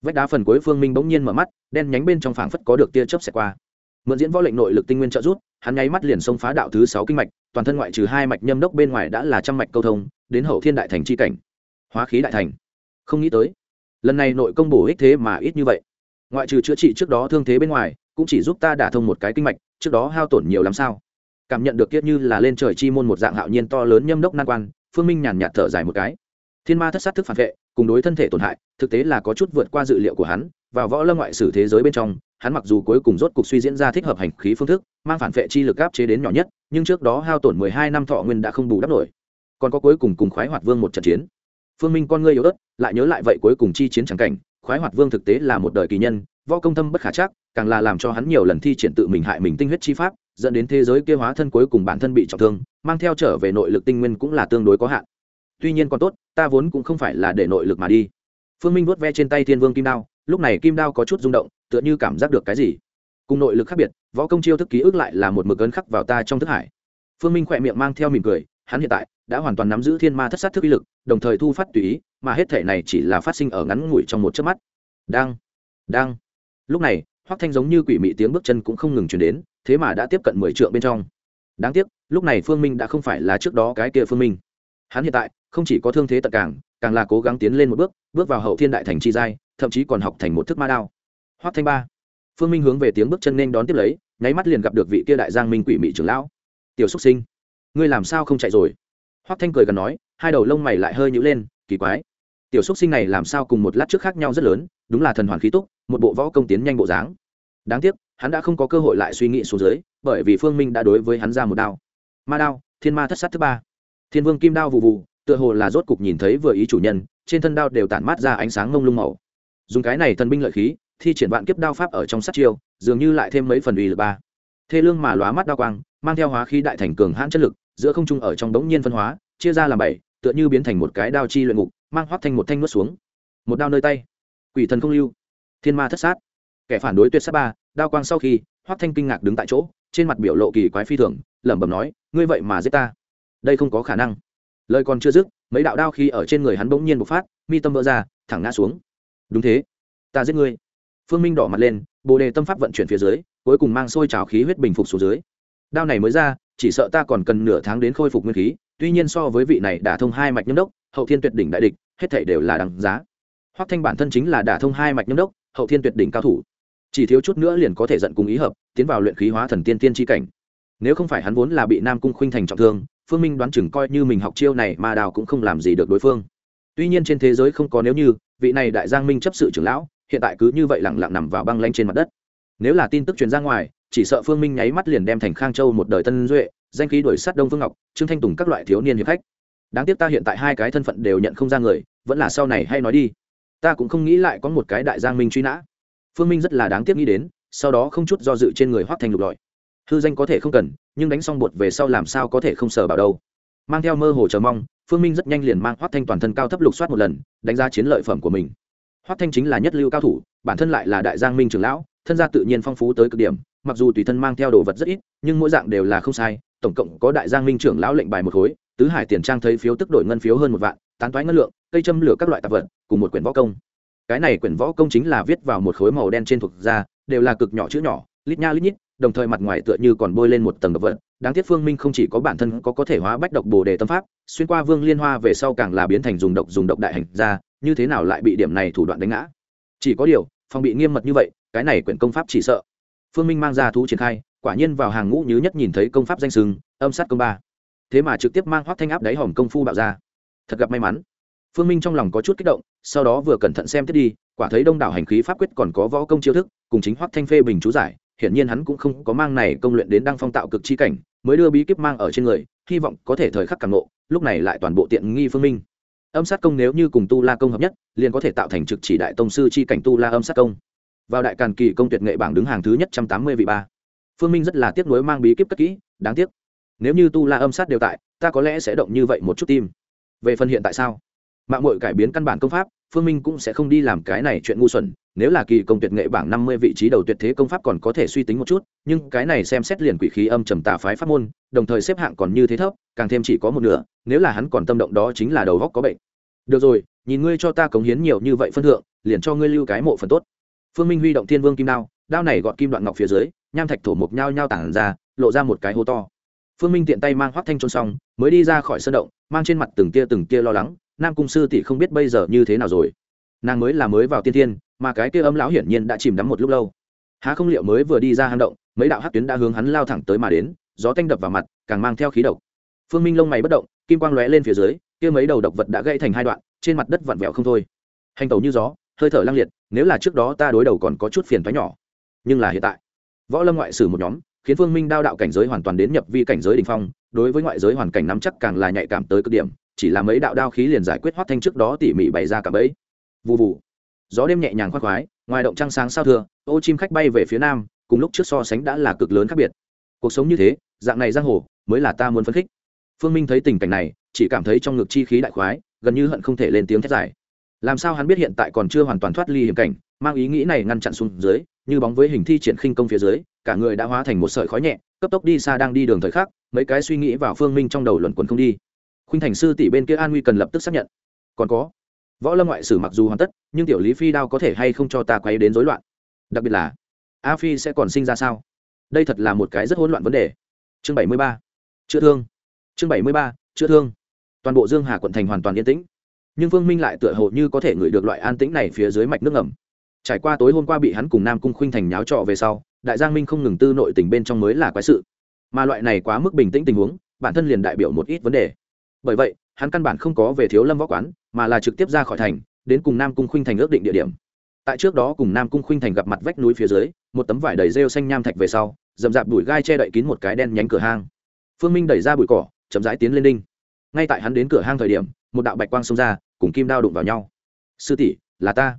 Vách đá phần cuối phương minh bỗng nhiên mở mắt, đen nhánh bên trong phảng phất có được tia chớp xẹt qua. Mượn diễn võ lệnh nội lực tinh nguyên trợ rút hắn nháy mắt liền xông phá đạo thứ sáu kinh mạch, toàn thân ngoại trừ hai mạch nhâm đốc bên ngoài đã là trăm mạch câu thông, đến hậu thiên đại thành chi cảnh. Hóa khí đại thành. Không nghĩ tới lần này nội công bổ ích thế mà ít như vậy. Ngoại trừ chữa trị trước đó thương thế bên ngoài, cũng chỉ giúp ta đả thông một cái kinh mạch, trước đó hao tổn nhiều lắm sao? Cảm nhận được kiết như là lên trời chi môn một dạng hạo nhiên to lớn nhâm đốc nan quan, phương minh nhàn nhạt thở dài một cái. Thiên ma thất sát thức phản vệ, cùng đối thân thể tổn hại, thực tế là có chút vượt qua dự liệu của hắn, vào võ lâm ngoại sử thế giới bên trong, hắn mặc dù cuối cùng rốt cục suy diễn ra thích hợp hành khí phương thức, mang phản vệ chi lực áp chế đến nhỏ nhất, nhưng trước đó hao tổn mười hai năm thọ nguyên đã không bù đắp nổi. Còn có cuối cùng cùng khoái hoạt vương một trận chiến. Phương minh con ngươi yếu ớt lại nhớ lại vậy cuối cùng chi chiến trắng cảnh, khoái hoạt vương thực tế là một đời kỳ nhân, võ công thâm bất khả chắc, càng là làm cho hắn nhiều lần thi triển tự mình hại mình tinh huyết chi pháp, dẫn đến thế giới kia hóa thân cuối cùng bản thân bị trọng thương, mang theo trở về nội lực tinh nguyên cũng là tương đối có hạn. Tuy nhiên còn tốt, ta vốn cũng không phải là để nội lực mà đi. Phương minh vuốt ve trên tay thiên vương kim đao, lúc này kim đao có chút rung động, tựa như cảm giác được cái gì. Cùng nội lực khác biệt, võ công chiêu thức ký ức lại là một mực ấn khắc vào ta trong thức hải. Phương minh khỏe miệng mang theo mỉm cười, hắn hiện tại đã hoàn toàn nắm giữ thiên ma thất sát thức uy lực, đồng thời thu phát tùy ý mà hết thể này chỉ là phát sinh ở ngắn ngủi trong một chớp mắt. Đang đang. Lúc này, hoắc thanh giống như quỷ mị tiếng bước chân cũng không ngừng chuyển đến, thế mà đã tiếp cận mười trượng bên trong. Đáng tiếc, lúc này phương minh đã không phải là trước đó cái kia phương minh. Hắn hiện tại, không chỉ có thương thế tận càng càng là cố gắng tiến lên một bước bước vào hậu thiên đại thành chi giai, thậm chí còn học thành một thức ma đao. Hoắc thanh ba. Phương minh hướng về tiếng bước chân nên đón tiếp lấy, nháy mắt liền gặp được vị kia đại giang minh quỷ mị trưởng lão. Tiểu xúc sinh, ngươi làm sao không chạy rồi? Hoắc thanh cười gần nói, hai đầu lông mày lại hơi nhữ lên, kỳ quái tiểu xúc sinh này làm sao cùng một lát trước khác nhau rất lớn, đúng là thần hoàn khí túc, một bộ võ công tiến nhanh bộ dáng. Đáng tiếc, hắn đã không có cơ hội lại suy nghĩ xuống dưới bởi vì phương minh đã đối với hắn ra một đao. Ma đao, thiên ma thất sát thứ ba. Thiên vương kim đao vụ vụ tựa hồ là rốt cục nhìn thấy vừa ý chủ nhân, trên thân đao đều tản mát ra ánh sáng ngông lung màu. Dùng cái này thần binh lợi khí, thi triển vạn kiếp đao pháp ở trong sát chiêu, dường như lại thêm mấy phần uy lực ba. Thê lương mà lóa mắt đao quang, mang theo hóa khí đại thành cường hãn chất lực, giữa không trung ở trong đống nhiên phân hóa, chia ra làm bảy tựa như biến thành một cái đao chi luyện ngục, mang hoắt thành một thanh nuốt xuống. Một đao nơi tay. Quỷ thần không lưu. Thiên ma thất sát. Kẻ phản đối tuyệt sát ba, đao quang sau khi hoắt thanh kinh ngạc đứng tại chỗ, trên mặt biểu lộ kỳ quái phi thường, lẩm bẩm nói, ngươi vậy mà giết ta. Đây không có khả năng. Lời còn chưa dứt, mấy đạo đao khi ở trên người hắn bỗng nhiên bộc phát, mi tâm vỡ ra, thẳng ngã xuống. Đúng thế. Ta giết ngươi. Phương minh đỏ mặt lên, bồ đề tâm pháp vận chuyển phía dưới, cuối cùng mang sôi trào khí huyết bình phục xuống dưới. Đao này mới ra, chỉ sợ ta còn cần nửa tháng đến khôi phục nguyên khí tuy nhiên so với vị này đả thông hai mạch nhâm đốc, hậu thiên tuyệt đỉnh đại địch, hết thể đều là đáng giá. Hoắc thanh bản thân chính là đả thông hai mạch nhâm đốc, hậu thiên tuyệt đỉnh cao thủ. Chỉ thiếu chút nữa liền có thể giận cùng ý hợp, tiến vào luyện khí hóa thần tiên tiên tri cảnh. Nếu không phải hắn vốn là bị nam cung khuynh thành trọng thương, phương minh đoán chừng coi như mình học chiêu này mà đào cũng không làm gì được đối phương. Tuy nhiên trên thế giới không có nếu như, vị này đại giang minh chấp sự trưởng lão, hiện tại cứ như vậy lẳng lặng nằm vào băng lanh trên mặt đất. Nếu là tin tức truyền ra ngoài, chỉ sợ phương minh nháy mắt liền đem thành khang châu một đời tân duệ danh khí đuổi sát đông phương ngọc, trương thanh tùng các loại thiếu niên hiệp khách. Đáng tiếc ta hiện tại hai cái thân phận đều nhận không ra người, vẫn là sau này hay nói đi. Ta cũng không nghĩ lại có một cái đại giang minh truy nã. Phương minh rất là đáng tiếc nghĩ đến, sau đó không chút do dự trên người hoác thành lục lọi hư danh có thể không cần, nhưng đánh xong bột về sau làm sao có thể không sờ bảo đâu. Mang theo mơ hồ chờ mong, phương minh rất nhanh liền mang hoác thanh toàn thân cao thấp lục soát một lần, đánh giá chiến lợi phẩm của mình. Hoác thanh chính là nhất lưu cao thủ, bản thân lại là đại giang minh trưởng lão, thân gia tự nhiên phong phú tới cực điểm, mặc dù tùy thân mang theo đồ vật rất ít, nhưng mỗi dạng đều là không sai tổng cộng có đại giang minh trưởng lão lệnh bài một khối, tứ hải tiền trang thấy phiếu tức đổi ngân phiếu hơn một vạn, tán toái ngân lượng, cây châm lửa các loại tạp vật, cùng một quyển võ công. Cái này quyển võ công chính là viết vào một khối màu đen trên thuộc da, đều là cực nhỏ chữ nhỏ, lít nha lít nhít, đồng thời mặt ngoài tựa như còn bôi lên một tầng độc vật. Đáng tiếc phương minh không chỉ có bản thân có có thể hóa bách độc bồ đề tâm pháp, xuyên qua vương liên hoa về sau càng là biến thành dùng độc dùng độc đại hành ra như thế nào lại bị điểm này thủ đoạn đánh ngã? Chỉ có điều, phòng bị nghiêm mật như vậy, cái này quyển công pháp chỉ sợ. Phương minh mang ra thú triển khai quả nhiên vào hàng ngũ như nhất nhìn thấy công pháp danh sừng âm sát công ba. Thế mà trực tiếp mang hoác thanh áp đáy hòm công phu bạo ra. Thật gặp may mắn. Phương minh trong lòng có chút kích động, sau đó vừa cẩn thận xem tiếp đi, quả thấy đông đảo hành khí pháp quyết còn có võ công chiêu thức, cùng chính hoác thanh phê bình chú giải, hiển nhiên hắn cũng không có mang này công luyện đến đăng phong tạo cực chi cảnh, mới đưa bí kíp mang ở trên người, hy vọng có thể thời khắc càng ngộ, lúc này lại toàn bộ tiện nghi phương minh. Âm sát công nếu như cùng tu la công hợp nhất, liền có thể tạo thành trực chỉ đại tông sư chi cảnh tu la âm sát công. Vào đại càn kỳ công tuyệt nghệ bảng đứng hàng thứ nhất trăm tám mươi vị ba phương minh rất là tiếc nuối mang bí kíp cất kỹ, đáng tiếc. Nếu như tu la âm sát đều tại, ta có lẽ sẽ động như vậy một chút tim. Về phần hiện tại sao? Mạng mội cải biến căn bản công pháp, phương minh cũng sẽ không đi làm cái này chuyện ngu xuẩn. Nếu là kỳ công tuyệt nghệ bảng năm mươi vị trí đầu tuyệt thế công pháp còn có thể suy tính một chút, nhưng cái này xem xét liền quỷ khí âm trầm tà phái pháp môn, đồng thời xếp hạng còn như thế thấp, càng thêm chỉ có một nửa, nếu là hắn còn tâm động đó chính là đầu góc có bệnh. Được rồi, nhìn ngươi cho ta cống hiến nhiều như vậy phân thượng, liền cho ngươi lưu cái mộ phần tốt. Phương minh huy động thiên vương kim đao đao này gọt kim đoạn ngọc phía dưới nham thạch thổ mộc nhao nhao tản ra, lộ ra một cái hố to. Phương minh tiện tay mang hoác thanh trôn xong, mới đi ra khỏi sân động, mang trên mặt từng tia từng tia lo lắng, nam cung sư tỷ không biết bây giờ như thế nào rồi. Nàng mới là mới vào tiên thiên, mà cái kia âm lão hiển nhiên đã chìm đắm một lúc lâu. Há không liệu mới vừa đi ra hang động, mấy đạo hát tuyến đã hướng hắn lao thẳng tới mà đến, gió tanh đập vào mặt, càng mang theo khí độc. Phương minh lông mày bất động, kim quang lóe lên phía dưới, kia mấy đầu độc vật đã gãy thành hai đoạn, trên mặt đất vặn vẹo không thôi. Hành tẩu như gió, hơi thở lang liệt, nếu là trước đó ta đối đầu còn có chút phiền thoái nhỏ. Nhưng là hiện tại võ lâm ngoại sử một nhóm, khiến phương minh đao đạo cảnh giới hoàn toàn đến nhập vi cảnh giới đình phong, đối với ngoại giới hoàn cảnh nắm chắc càng là nhạy cảm tới cực điểm, chỉ là mấy đạo đao khí liền giải quyết hoắt thanh trước đó tỉ mỉ bày ra cả bẫy. Vụ vụ gió đêm nhẹ nhàng khoác khoái, ngoài động trăng sáng sao thừa ô chim khách bay về phía nam, cùng lúc trước so sánh đã là cực lớn khác biệt. Cuộc sống như thế, dạng này giang hồ, mới là ta muốn phấn khích. Phương minh thấy tình cảnh này, chỉ cảm thấy trong ngực chi khí đại khoái, gần như hận không thể lên tiếng thét dài. Làm sao hắn biết hiện tại còn chưa hoàn toàn thoát ly hiểm cảnh, mang ý nghĩ này ngăn chặn xuống dưới như bóng với hình thi triển khinh công phía dưới, cả người đã hóa thành một sợi khói nhẹ, cấp tốc đi xa đang đi đường thời khắc, mấy cái suy nghĩ vào phương minh trong đầu luẩn quẩn không đi. Khuynh thành sư tỷ bên kia an nguy cần lập tức xác nhận. Còn có, võ lâm ngoại sử mặc dù hoàn tất, nhưng tiểu lý phi đao có thể hay không cho ta quay đến rối loạn? Đặc biệt là, a phi sẽ còn sinh ra sao? Đây thật là một cái rất hỗn loạn vấn đề. Chương bảy mươi ba, chữa thương. Chương bảy mươi ba, chữa thương. Toàn bộ dương hà quận thành hoàn toàn yên tĩnh. Nhưng vương minh lại tựa hồ như có thể ngửi được loại an tĩnh này phía dưới mạch nước ngầm trải qua tối hôm qua bị hắn cùng nam cung khuynh thành nháo trọ về sau, đại giang minh không ngừng tư nội tình bên trong mới là quái sự. Mà loại này quá mức bình tĩnh tình huống, bản thân liền đại biểu một ít vấn đề. Bởi vậy, hắn căn bản không có về thiếu lâm võ quán, mà là trực tiếp ra khỏi thành, đến cùng nam cung khuynh thành ước định địa điểm. Tại trước đó cùng nam cung khuynh thành gặp mặt vách núi phía dưới, một tấm vải đầy rêu xanh nham thạch về sau d ầ m d bụi gai che đậy kín một cái đen nhánh cửa hang. Phương minh đẩy ra bụi cỏ, chậm rãi tiến lên đinh. Ngay tại hắn đến cửa hang thời điểm, một đạo bạch quang xông ra, cùng kim đao đụng vào nhau. Sư tỷ, là ta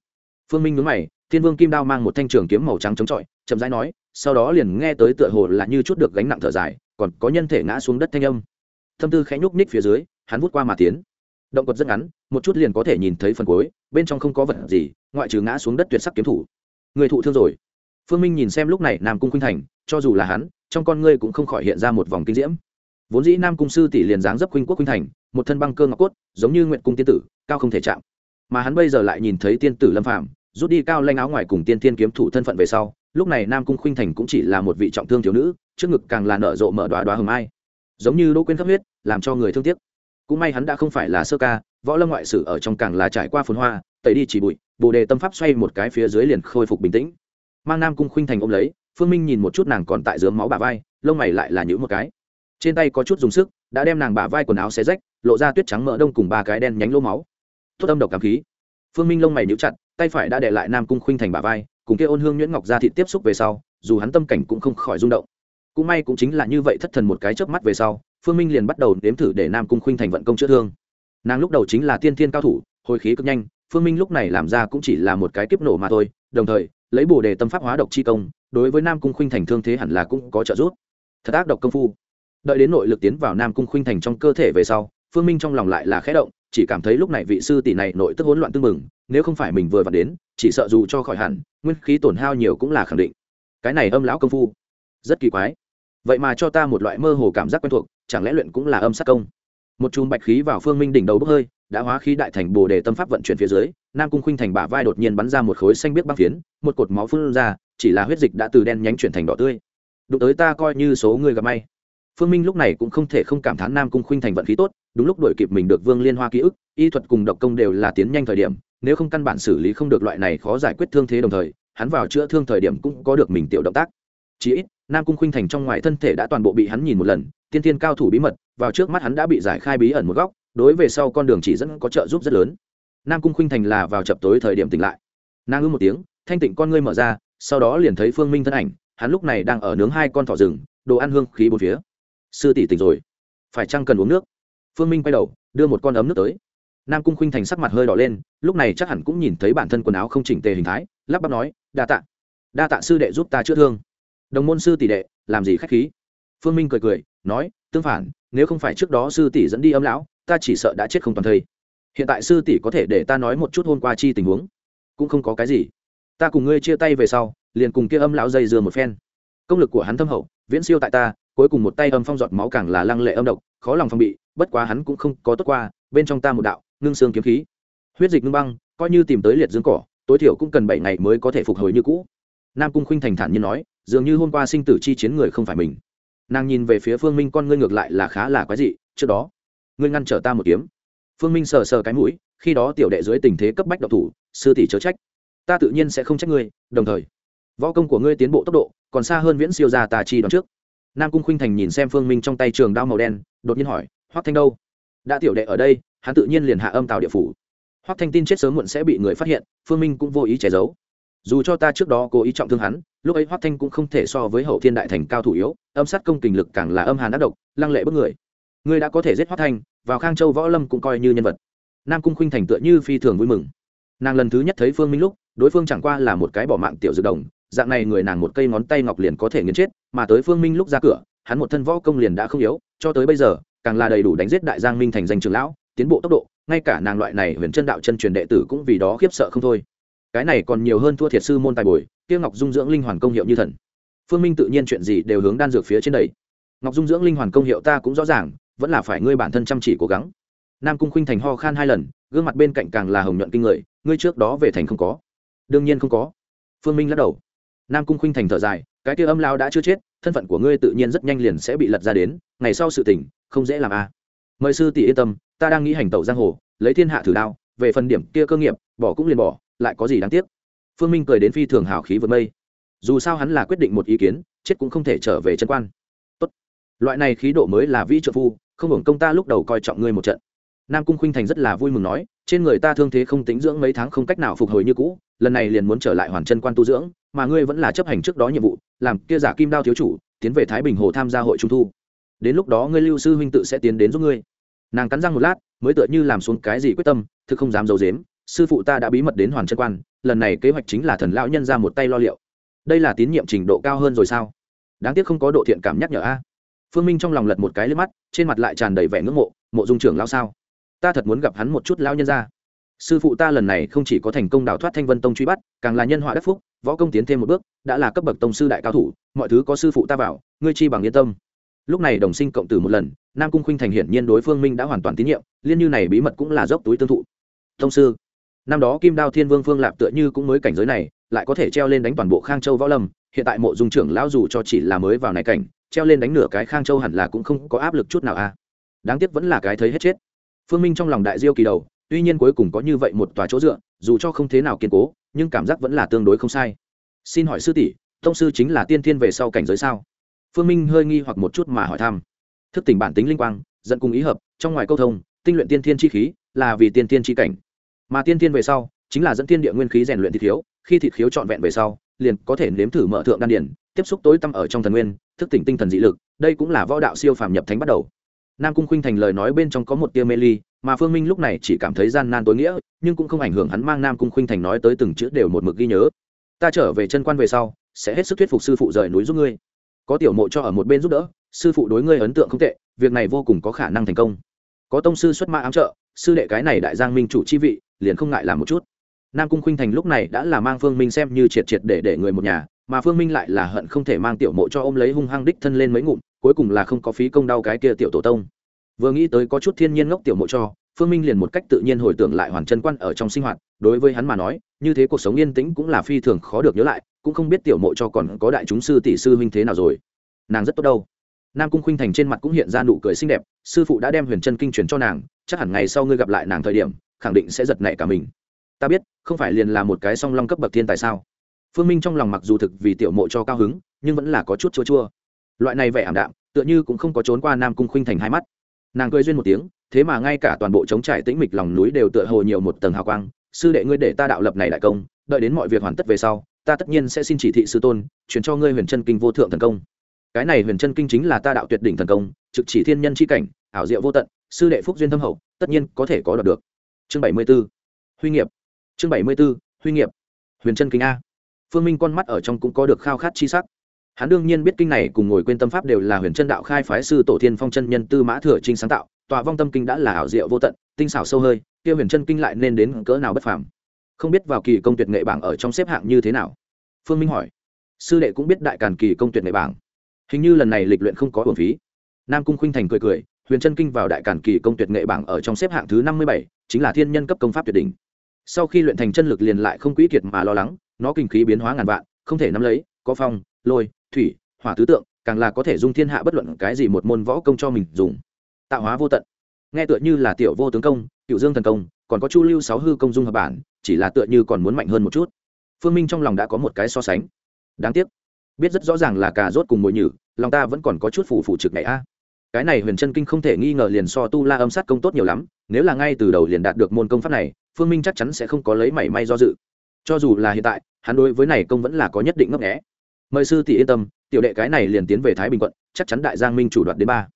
phương minh nhớ mày, thiên vương kim đao mang một thanh trường kiếm màu trắng chống chọi, chậm rãi nói, sau đó liền nghe tới tựa hồ là như chút được gánh nặng thở dài, còn có nhân thể ngã xuống đất thanh âm. Thâm tư khẽ nhúc ních phía dưới, hắn vút qua mà tiến. Động quật rất ngắn, một chút liền có thể nhìn thấy phần cuối, bên trong không có vật gì, ngoại trừ ngã xuống đất tuyệt sắc kiếm thủ. Người thụ thương rồi. Phương minh nhìn xem lúc này nam cung khuynh thành, cho dù là hắn, trong con ngươi cũng không khỏi hiện ra một vòng kinh diễm. Vốn dĩ nam cung sư tỷ liền dáng dấp khuynh quốc khuynh thành, một thân băng cơ ngọc cốt, giống như nguyện cung tiên tử, cao không thể chạm. Mà hắn bây giờ lại nhìn thấy tiên tử lâm Phàm rút đi cao lanh áo ngoài cùng tiên tiên kiếm thủ thân phận về sau, lúc này nam cung khuynh thành cũng chỉ là một vị trọng thương thiếu nữ, trước ngực càng là nở rộ mở đoá đoá hầm ai giống như đỗ quên khắp huyết, làm cho người thương tiếc. Cũng may hắn đã không phải là sơ ca, võ lâm ngoại sử ở trong càng là trải qua phồn hoa, tẩy đi chỉ bụi, bồ đề tâm pháp xoay một cái phía dưới liền khôi phục bình tĩnh. Mang nam cung khuynh thành ôm lấy, phương minh nhìn một chút nàng còn tại dướng máu bà vai, lông mày lại là nhữ một cái. Trên tay có chút dùng sức, đã đem nàng bà vai quần áo xé rách, lộ ra tuyết trắng mỡ đông cùng ba cái đen nhánh lỗ máu. Tốt âm độc cảm khí. Phương minh lông mày nhíu chặt tay phải đã để lại nam cung khuynh thành bà vai, cùng kia ôn hương nhuyễn ngọc ra thị tiếp xúc về sau, dù hắn tâm cảnh cũng không khỏi rung động. Cũng may cũng chính là như vậy thất thần một cái chớp mắt về sau, phương minh liền bắt đầu nếm thử để nam cung khuynh thành vận công chữa thương. Nàng lúc đầu chính là tiên thiên cao thủ, hồi khí cực nhanh, phương minh lúc này làm ra cũng chỉ là một cái kiếp nổ mà thôi, đồng thời, lấy bồ đề tâm pháp hóa độc chi công, đối với nam cung khuynh thành thương thế hẳn là cũng có trợ giúp. Thật ác độc công phu. Đợi đến nội lực tiến vào nam cung khuynh thành trong cơ thể về sau, phương minh trong lòng lại là khẽ động chỉ cảm thấy lúc này vị sư tỷ này nội tức hỗn loạn tương mừng nếu không phải mình vừa vặn đến, chỉ sợ dù cho khỏi hẳn, nguyên khí tổn hao nhiều cũng là khẳng định. Cái này âm lão công phu, rất kỳ quái. Vậy mà cho ta một loại mơ hồ cảm giác quen thuộc, chẳng lẽ luyện cũng là âm sát công? Một chùm bạch khí vào phương minh đỉnh đầu bốc hơi, đã hóa khí đại thành bồ đề tâm pháp vận chuyển phía dưới, nam cung khuynh thành bả vai đột nhiên bắn ra một khối xanh biếc băng phiến, một cột máu phun ra, chỉ là huyết dịch đã từ đen nhánh chuyển thành đỏ tươi. Đụng tới ta coi như số người gặp may phương minh lúc này cũng không thể không cảm thán nam cung khuynh thành vận khí tốt, đúng lúc đổi kịp mình được vương liên hoa ký ức, y thuật cùng độc công đều là tiến nhanh thời điểm, nếu không căn bản xử lý không được loại này khó giải quyết thương thế đồng thời, hắn vào chữa thương thời điểm cũng có được mình tiểu động tác. Chỉ ít, nam cung khuynh thành trong ngoài thân thể đã toàn bộ bị hắn nhìn một lần, tiên tiên cao thủ bí mật, vào trước mắt hắn đã bị giải khai bí ẩn một góc, đối về sau con đường chỉ dẫn có trợ giúp rất lớn. Nam cung khuynh thành là vào chập tối thời điểm tỉnh lại. Nàng ư một tiếng, thanh tịnh con ngươi mở ra, sau đó liền thấy phương minh thân ảnh, hắn lúc này đang ở nướng hai con thỏ rừng, đồ ăn hương khí bốn phía sư tỷ tỉnh rồi. Phải chăng cần uống nước? Phương minh quay đầu, đưa một con ấm nước tới. Nam cung khuynh thành sắc mặt hơi đỏ lên, lúc này chắc hẳn cũng nhìn thấy bản thân quần áo không chỉnh tề hình thái, lắp bắp nói, đa tạ. Đa tạ sư đệ giúp ta chữa thương. Đồng môn sư tỷ đệ, làm gì khách khí? Phương minh cười cười, nói, tương phản, nếu không phải trước đó sư tỷ dẫn đi âm lão, ta chỉ sợ đã chết không toàn thây. Hiện tại sư tỷ có thể để ta nói một chút hôm qua chi tình huống, cũng không có cái gì. Ta cùng ngươi chia tay về sau, liền cùng kia âm lão dây dưa một phen. Công lực của hắn thâm hậu, viễn siêu tại ta cuối cùng một tay âm phong giọt máu càng là lăng lệ âm độc, khó lòng phong bị, bất quá hắn cũng không có tốt qua, bên trong ta một đạo, ngưng xương kiếm khí. Huyết dịch ngưng băng, coi như tìm tới liệt dương cỏ, tối thiểu cũng cần bảy ngày mới có thể phục hồi như cũ. Nam cung khuynh thành thản như nói, dường như hôm qua sinh tử chi chiến người không phải mình. Nàng nhìn về phía phương minh con ngươi ngược lại là khá là quái dị, trước đó, ngươi ngăn trở ta một kiếm. Phương minh sờ sờ cái mũi, khi đó tiểu đệ dưới tình thế cấp bách độc thủ, sư tỷ chớ trách. Ta tự nhiên sẽ không trách ngươi, đồng thời, võ công của ngươi tiến bộ tốc độ, còn xa hơn viễn siêu gia tà chi đoạn trước nam cung khuynh thành nhìn xem phương minh trong tay trường đao màu đen, đột nhiên hỏi, hoắc thanh đâu? Đã tiểu đệ ở đây, hắn tự nhiên liền hạ âm tào địa phủ. Hoắc thanh tin chết sớm muộn sẽ bị người phát hiện, phương minh cũng vô ý che giấu. Dù cho ta trước đó cố ý trọng thương hắn, lúc ấy hoắc thanh cũng không thể so với hậu thiên đại thành cao thủ yếu, âm sát công kình lực càng là âm hàn ác độc, lăng lệ bức người. Ngươi đã có thể giết hoắc thanh, vào khang châu võ lâm cũng coi như nhân vật. Nam cung khuynh thành tựa như phi thường vui mừng. Nàng lần thứ nhất thấy phương minh lúc, đối phương chẳng qua là một cái bỏ mạng tiểu dược đồng dạng này người nàng một cây ngón tay ngọc liền có thể nghiến chết, mà tới phương minh lúc ra cửa, hắn một thân võ công liền đã không yếu, cho tới bây giờ, càng là đầy đủ đánh giết đại giang minh thành danh trường lão, tiến bộ tốc độ, ngay cả nàng loại này huyền chân đạo chân truyền đệ tử cũng vì đó khiếp sợ không thôi. Cái này còn nhiều hơn thua thiệt sư môn tài bồi tiêu ngọc dung dưỡng linh hoàn công hiệu như thần. Phương minh tự nhiên chuyện gì đều hướng đan dược phía trên đầy ngọc dung dưỡng linh hoàn công hiệu ta cũng rõ ràng, vẫn là phải ngươi bản thân chăm chỉ cố gắng. Nam cung khuynh thành ho khan hai lần, gương mặt bên cạnh càng là hồng nhuận kinh người, ngươi trước đó về thành không có. Đương nhiên không có. Phương minh lắc đầu nam cung khuynh thành thở dài, cái kia âm lao đã chưa chết, thân phận của ngươi tự nhiên rất nhanh liền sẽ bị lật ra đến, ngày sau sự tỉnh không dễ làm a à. mời sư tỷ yên tâm, ta đang nghĩ hành tẩu giang hồ, lấy thiên hạ thử đao, về phần điểm kia cơ nghiệp, bỏ cũng liền bỏ, lại có gì đáng tiếc phương minh cười đến phi thường hào khí vượt mây dù sao hắn là quyết định một ý kiến, chết cũng không thể trở về chân quan Tốt. loại này khí độ mới là vĩ trợ phu, không hưởng công ta lúc đầu coi trọng ngươi một trận nam cung khuynh thành rất là vui mừng nói, trên người ta thương thế không tính dưỡng mấy tháng không cách nào phục hồi như cũ lần này liền muốn trở lại hoàn chân quan tu dưỡng, mà ngươi vẫn là chấp hành trước đó nhiệm vụ, làm kia giả kim đao thiếu chủ, tiến về thái bình hồ tham gia hội trung thu. Đến lúc đó ngươi lưu sư huynh tự sẽ tiến đến giúp ngươi. Nàng cắn răng một lát, mới tựa như làm xuống cái gì quyết tâm, thực không dám d i ấ u dếm sư phụ ta đã bí mật đến hoàn chân quan, lần này kế hoạch chính là thần lão nhân ra một tay lo liệu. Đây là tín nhiệm trình độ cao hơn rồi sao? Đáng tiếc không có độ thiện cảm nhắc nhở a. Phương minh trong lòng lật một cái lên mắt, trên mặt lại tràn đầy vẻ ngưỡng mộ mộ dung trưởng lao sao? Ta thật muốn gặp hắn một chút lao nhân ra sư phụ ta lần này không chỉ có thành công đào thoát thanh vân tông truy bắt, càng là nhân họa đắc phúc, võ công tiến thêm một bước, đã là cấp bậc tông sư đại cao thủ, mọi thứ có sư phụ ta vào, ngươi chi bằng yên tâm. Lúc này đồng sinh cộng tử một lần, nam cung khuynh thành hiển nhiên đối phương minh đã hoàn toàn tín nhiệm, liên như này bí mật cũng là dốc túi tương thụ. Tông sư, năm đó kim đao thiên vương phương lạp tựa như cũng mới cảnh giới này, lại có thể treo lên đánh toàn bộ khang châu võ lâm, hiện tại mộ dung trưởng lão dù cho chỉ là mới vào này cảnh, treo lên đánh nửa cái khang châu hẳn là cũng không có áp lực chút nào a à. đáng tiếc vẫn là cái thấy hết chết. Phương minh trong lòng đại diêu kỳ đầu tuy nhiên cuối cùng có như vậy một tòa chỗ dựa, dù cho không thế nào kiên cố, nhưng cảm giác vẫn là tương đối không sai. Xin hỏi sư tỷ, tông sư chính là tiên thiên về sau cảnh giới sao? Phương minh hơi nghi hoặc một chút mà hỏi thăm. Thức tỉnh bản tính linh quang dẫn cùng ý hợp, trong ngoài câu thông, tinh luyện tiên thiên chi khí, là vì tiên thiên chi cảnh. Mà tiên thiên về sau, chính là dẫn tiên địa nguyên khí rèn luyện thịt khiếu, khi thịt khiếu trọn vẹn về sau, liền có thể nếm thử mở thượng đan điển tiếp xúc tối tăm ở trong thần nguyên, thức tỉnh tinh thần dị lực, đây cũng là võ đạo siêu phàm nhập thánh bắt đầu nam cung khuynh thành lời nói bên trong có một tia mê ly, mà phương minh lúc này chỉ cảm thấy gian nan tối nghĩa, nhưng cũng không ảnh hưởng hắn mang nam cung khuynh thành nói tới từng chữ đều một mực ghi nhớ. Ta trở về chân quan về sau, sẽ hết sức thuyết phục sư phụ rời núi giúp ngươi. Có tiểu mộ cho ở một bên giúp đỡ, sư phụ đối ngươi ấn tượng không tệ, việc này vô cùng có khả năng thành công. Có tông sư xuất mã ám trợ, sư đệ cái này đại giang minh chủ chi vị, liền không ngại làm một chút. Nam cung khuynh thành lúc này đã là mang phương minh xem như triệt triệt để để người một nhà, mà phương minh lại là hận không thể mang tiểu mộ cho ôm lấy hung hăng đích thân lên mấy ngụm cuối cùng là không có phí công đau cái kia tiểu tổ tông. Vừa nghĩ tới có chút thiên nhiên ngốc tiểu mộ cho, phương minh liền một cách tự nhiên hồi tưởng lại hoàn chân quan ở trong sinh hoạt, đối với hắn mà nói, như thế cuộc sống yên tĩnh cũng là phi thường khó được nhớ lại, cũng không biết tiểu mộ cho còn có đại chúng sư tỷ sư huynh thế nào rồi. Nàng rất tốt đâu. Nam cung khuynh thành trên mặt cũng hiện ra nụ cười xinh đẹp, sư phụ đã đem huyền chân kinh truyền cho nàng, chắc hẳn ngày sau ngươi gặp lại nàng thời điểm, khẳng định sẽ giật nảy cả mình. Ta biết, không phải liền là một cái song long cấp bậc thiên tại sao? Phương minh trong lòng mặc dù thực vì tiểu mộ cho cao hứng, nhưng vẫn là có chút chua chua loại này vẻ ảm đạm, tựa như cũng không có trốn qua nam cung khuynh thành hai mắt. Nàng cười duyên một tiếng, thế mà ngay cả toàn bộ chống trải tĩnh mịch lòng núi đều tựa hồ nhiều một tầng hào quang. Sư đệ ngươi để ta đạo lập này đại công, đợi đến mọi việc hoàn tất về sau, ta tất nhiên sẽ xin chỉ thị sư tôn chuyển cho ngươi huyền chân kinh vô thượng thần công. Cái này huyền chân kinh chính là ta đạo tuyệt đỉnh thần công, trực chỉ thiên nhân c h i cảnh, ảo diệu vô tận, sư đệ phúc duyên thâm hậu, tất nhiên có thể có đọc được. Chương bảy mươi b ố huy nghiệp. Chương bảy mươi b ố huy nghiệp. Huyền chân kinh a. Phương minh con mắt ở trong cũng có được khao khát chi sắc hắn đương nhiên biết kinh này cùng ngồi quên tâm pháp đều là huyền chân đạo khai phái sư tổ thiên phong chân nhân tư mã thừa trinh sáng tạo tòa vong tâm kinh đã là ảo diệu vô tận, tinh xảo sâu hơi, kia huyền chân kinh lại nên đến cỡ nào bất phàm. Không biết vào kỳ công tuyệt nghệ bảng ở trong xếp hạng như thế nào? Phương minh hỏi. Sư đệ cũng biết đại càn kỳ công tuyệt nghệ bảng. Hình như lần này lịch luyện không có hưởng phí. Nam cung khuynh thành cười cười, huyền chân kinh vào đại càn kỳ công tuyệt nghệ bảng ở trong xếp hạng thứ năm mươi bảy, chính là thiên nhân cấp công pháp tuyệt đỉnh. Sau khi luyện thành chân lực liền lại không quỹ kiệt mà lo lắng, nó kinh khí biến hóa ngàn vạn, không thể nắm lấy, có phong, lôi thủy, hỏa tứ tượng, càng là có thể dung thiên hạ bất luận cái gì một môn võ công cho mình dùng. Tạo hóa vô tận. Nghe tựa như là tiểu vô tướng công cựu dương thần công, còn có chu lưu sáu hư công dung hợp bản, chỉ là tựa như còn muốn mạnh hơn một chút. Phương minh trong lòng đã có một cái so sánh. Đáng tiếc, biết rất rõ ràng là cà rốt cùng mồi nhử, lòng ta vẫn còn có chút phủ phủ trực này a. À. Cái này huyền chân kinh không thể nghi ngờ liền so tu la âm sát công tốt nhiều lắm, nếu là ngay từ đầu liền đạt được môn công pháp này, phương minh chắc chắn sẽ không có lấy mảy may do dự. Cho dù là hiện tại, hắn đối với này công vẫn là có nhất định ngấp nghẽ mời sư tỷ yên tâm, tiểu đệ cái này liền tiến về thái bình quận, chắc chắn đại giang minh chủ đoạt đến ba.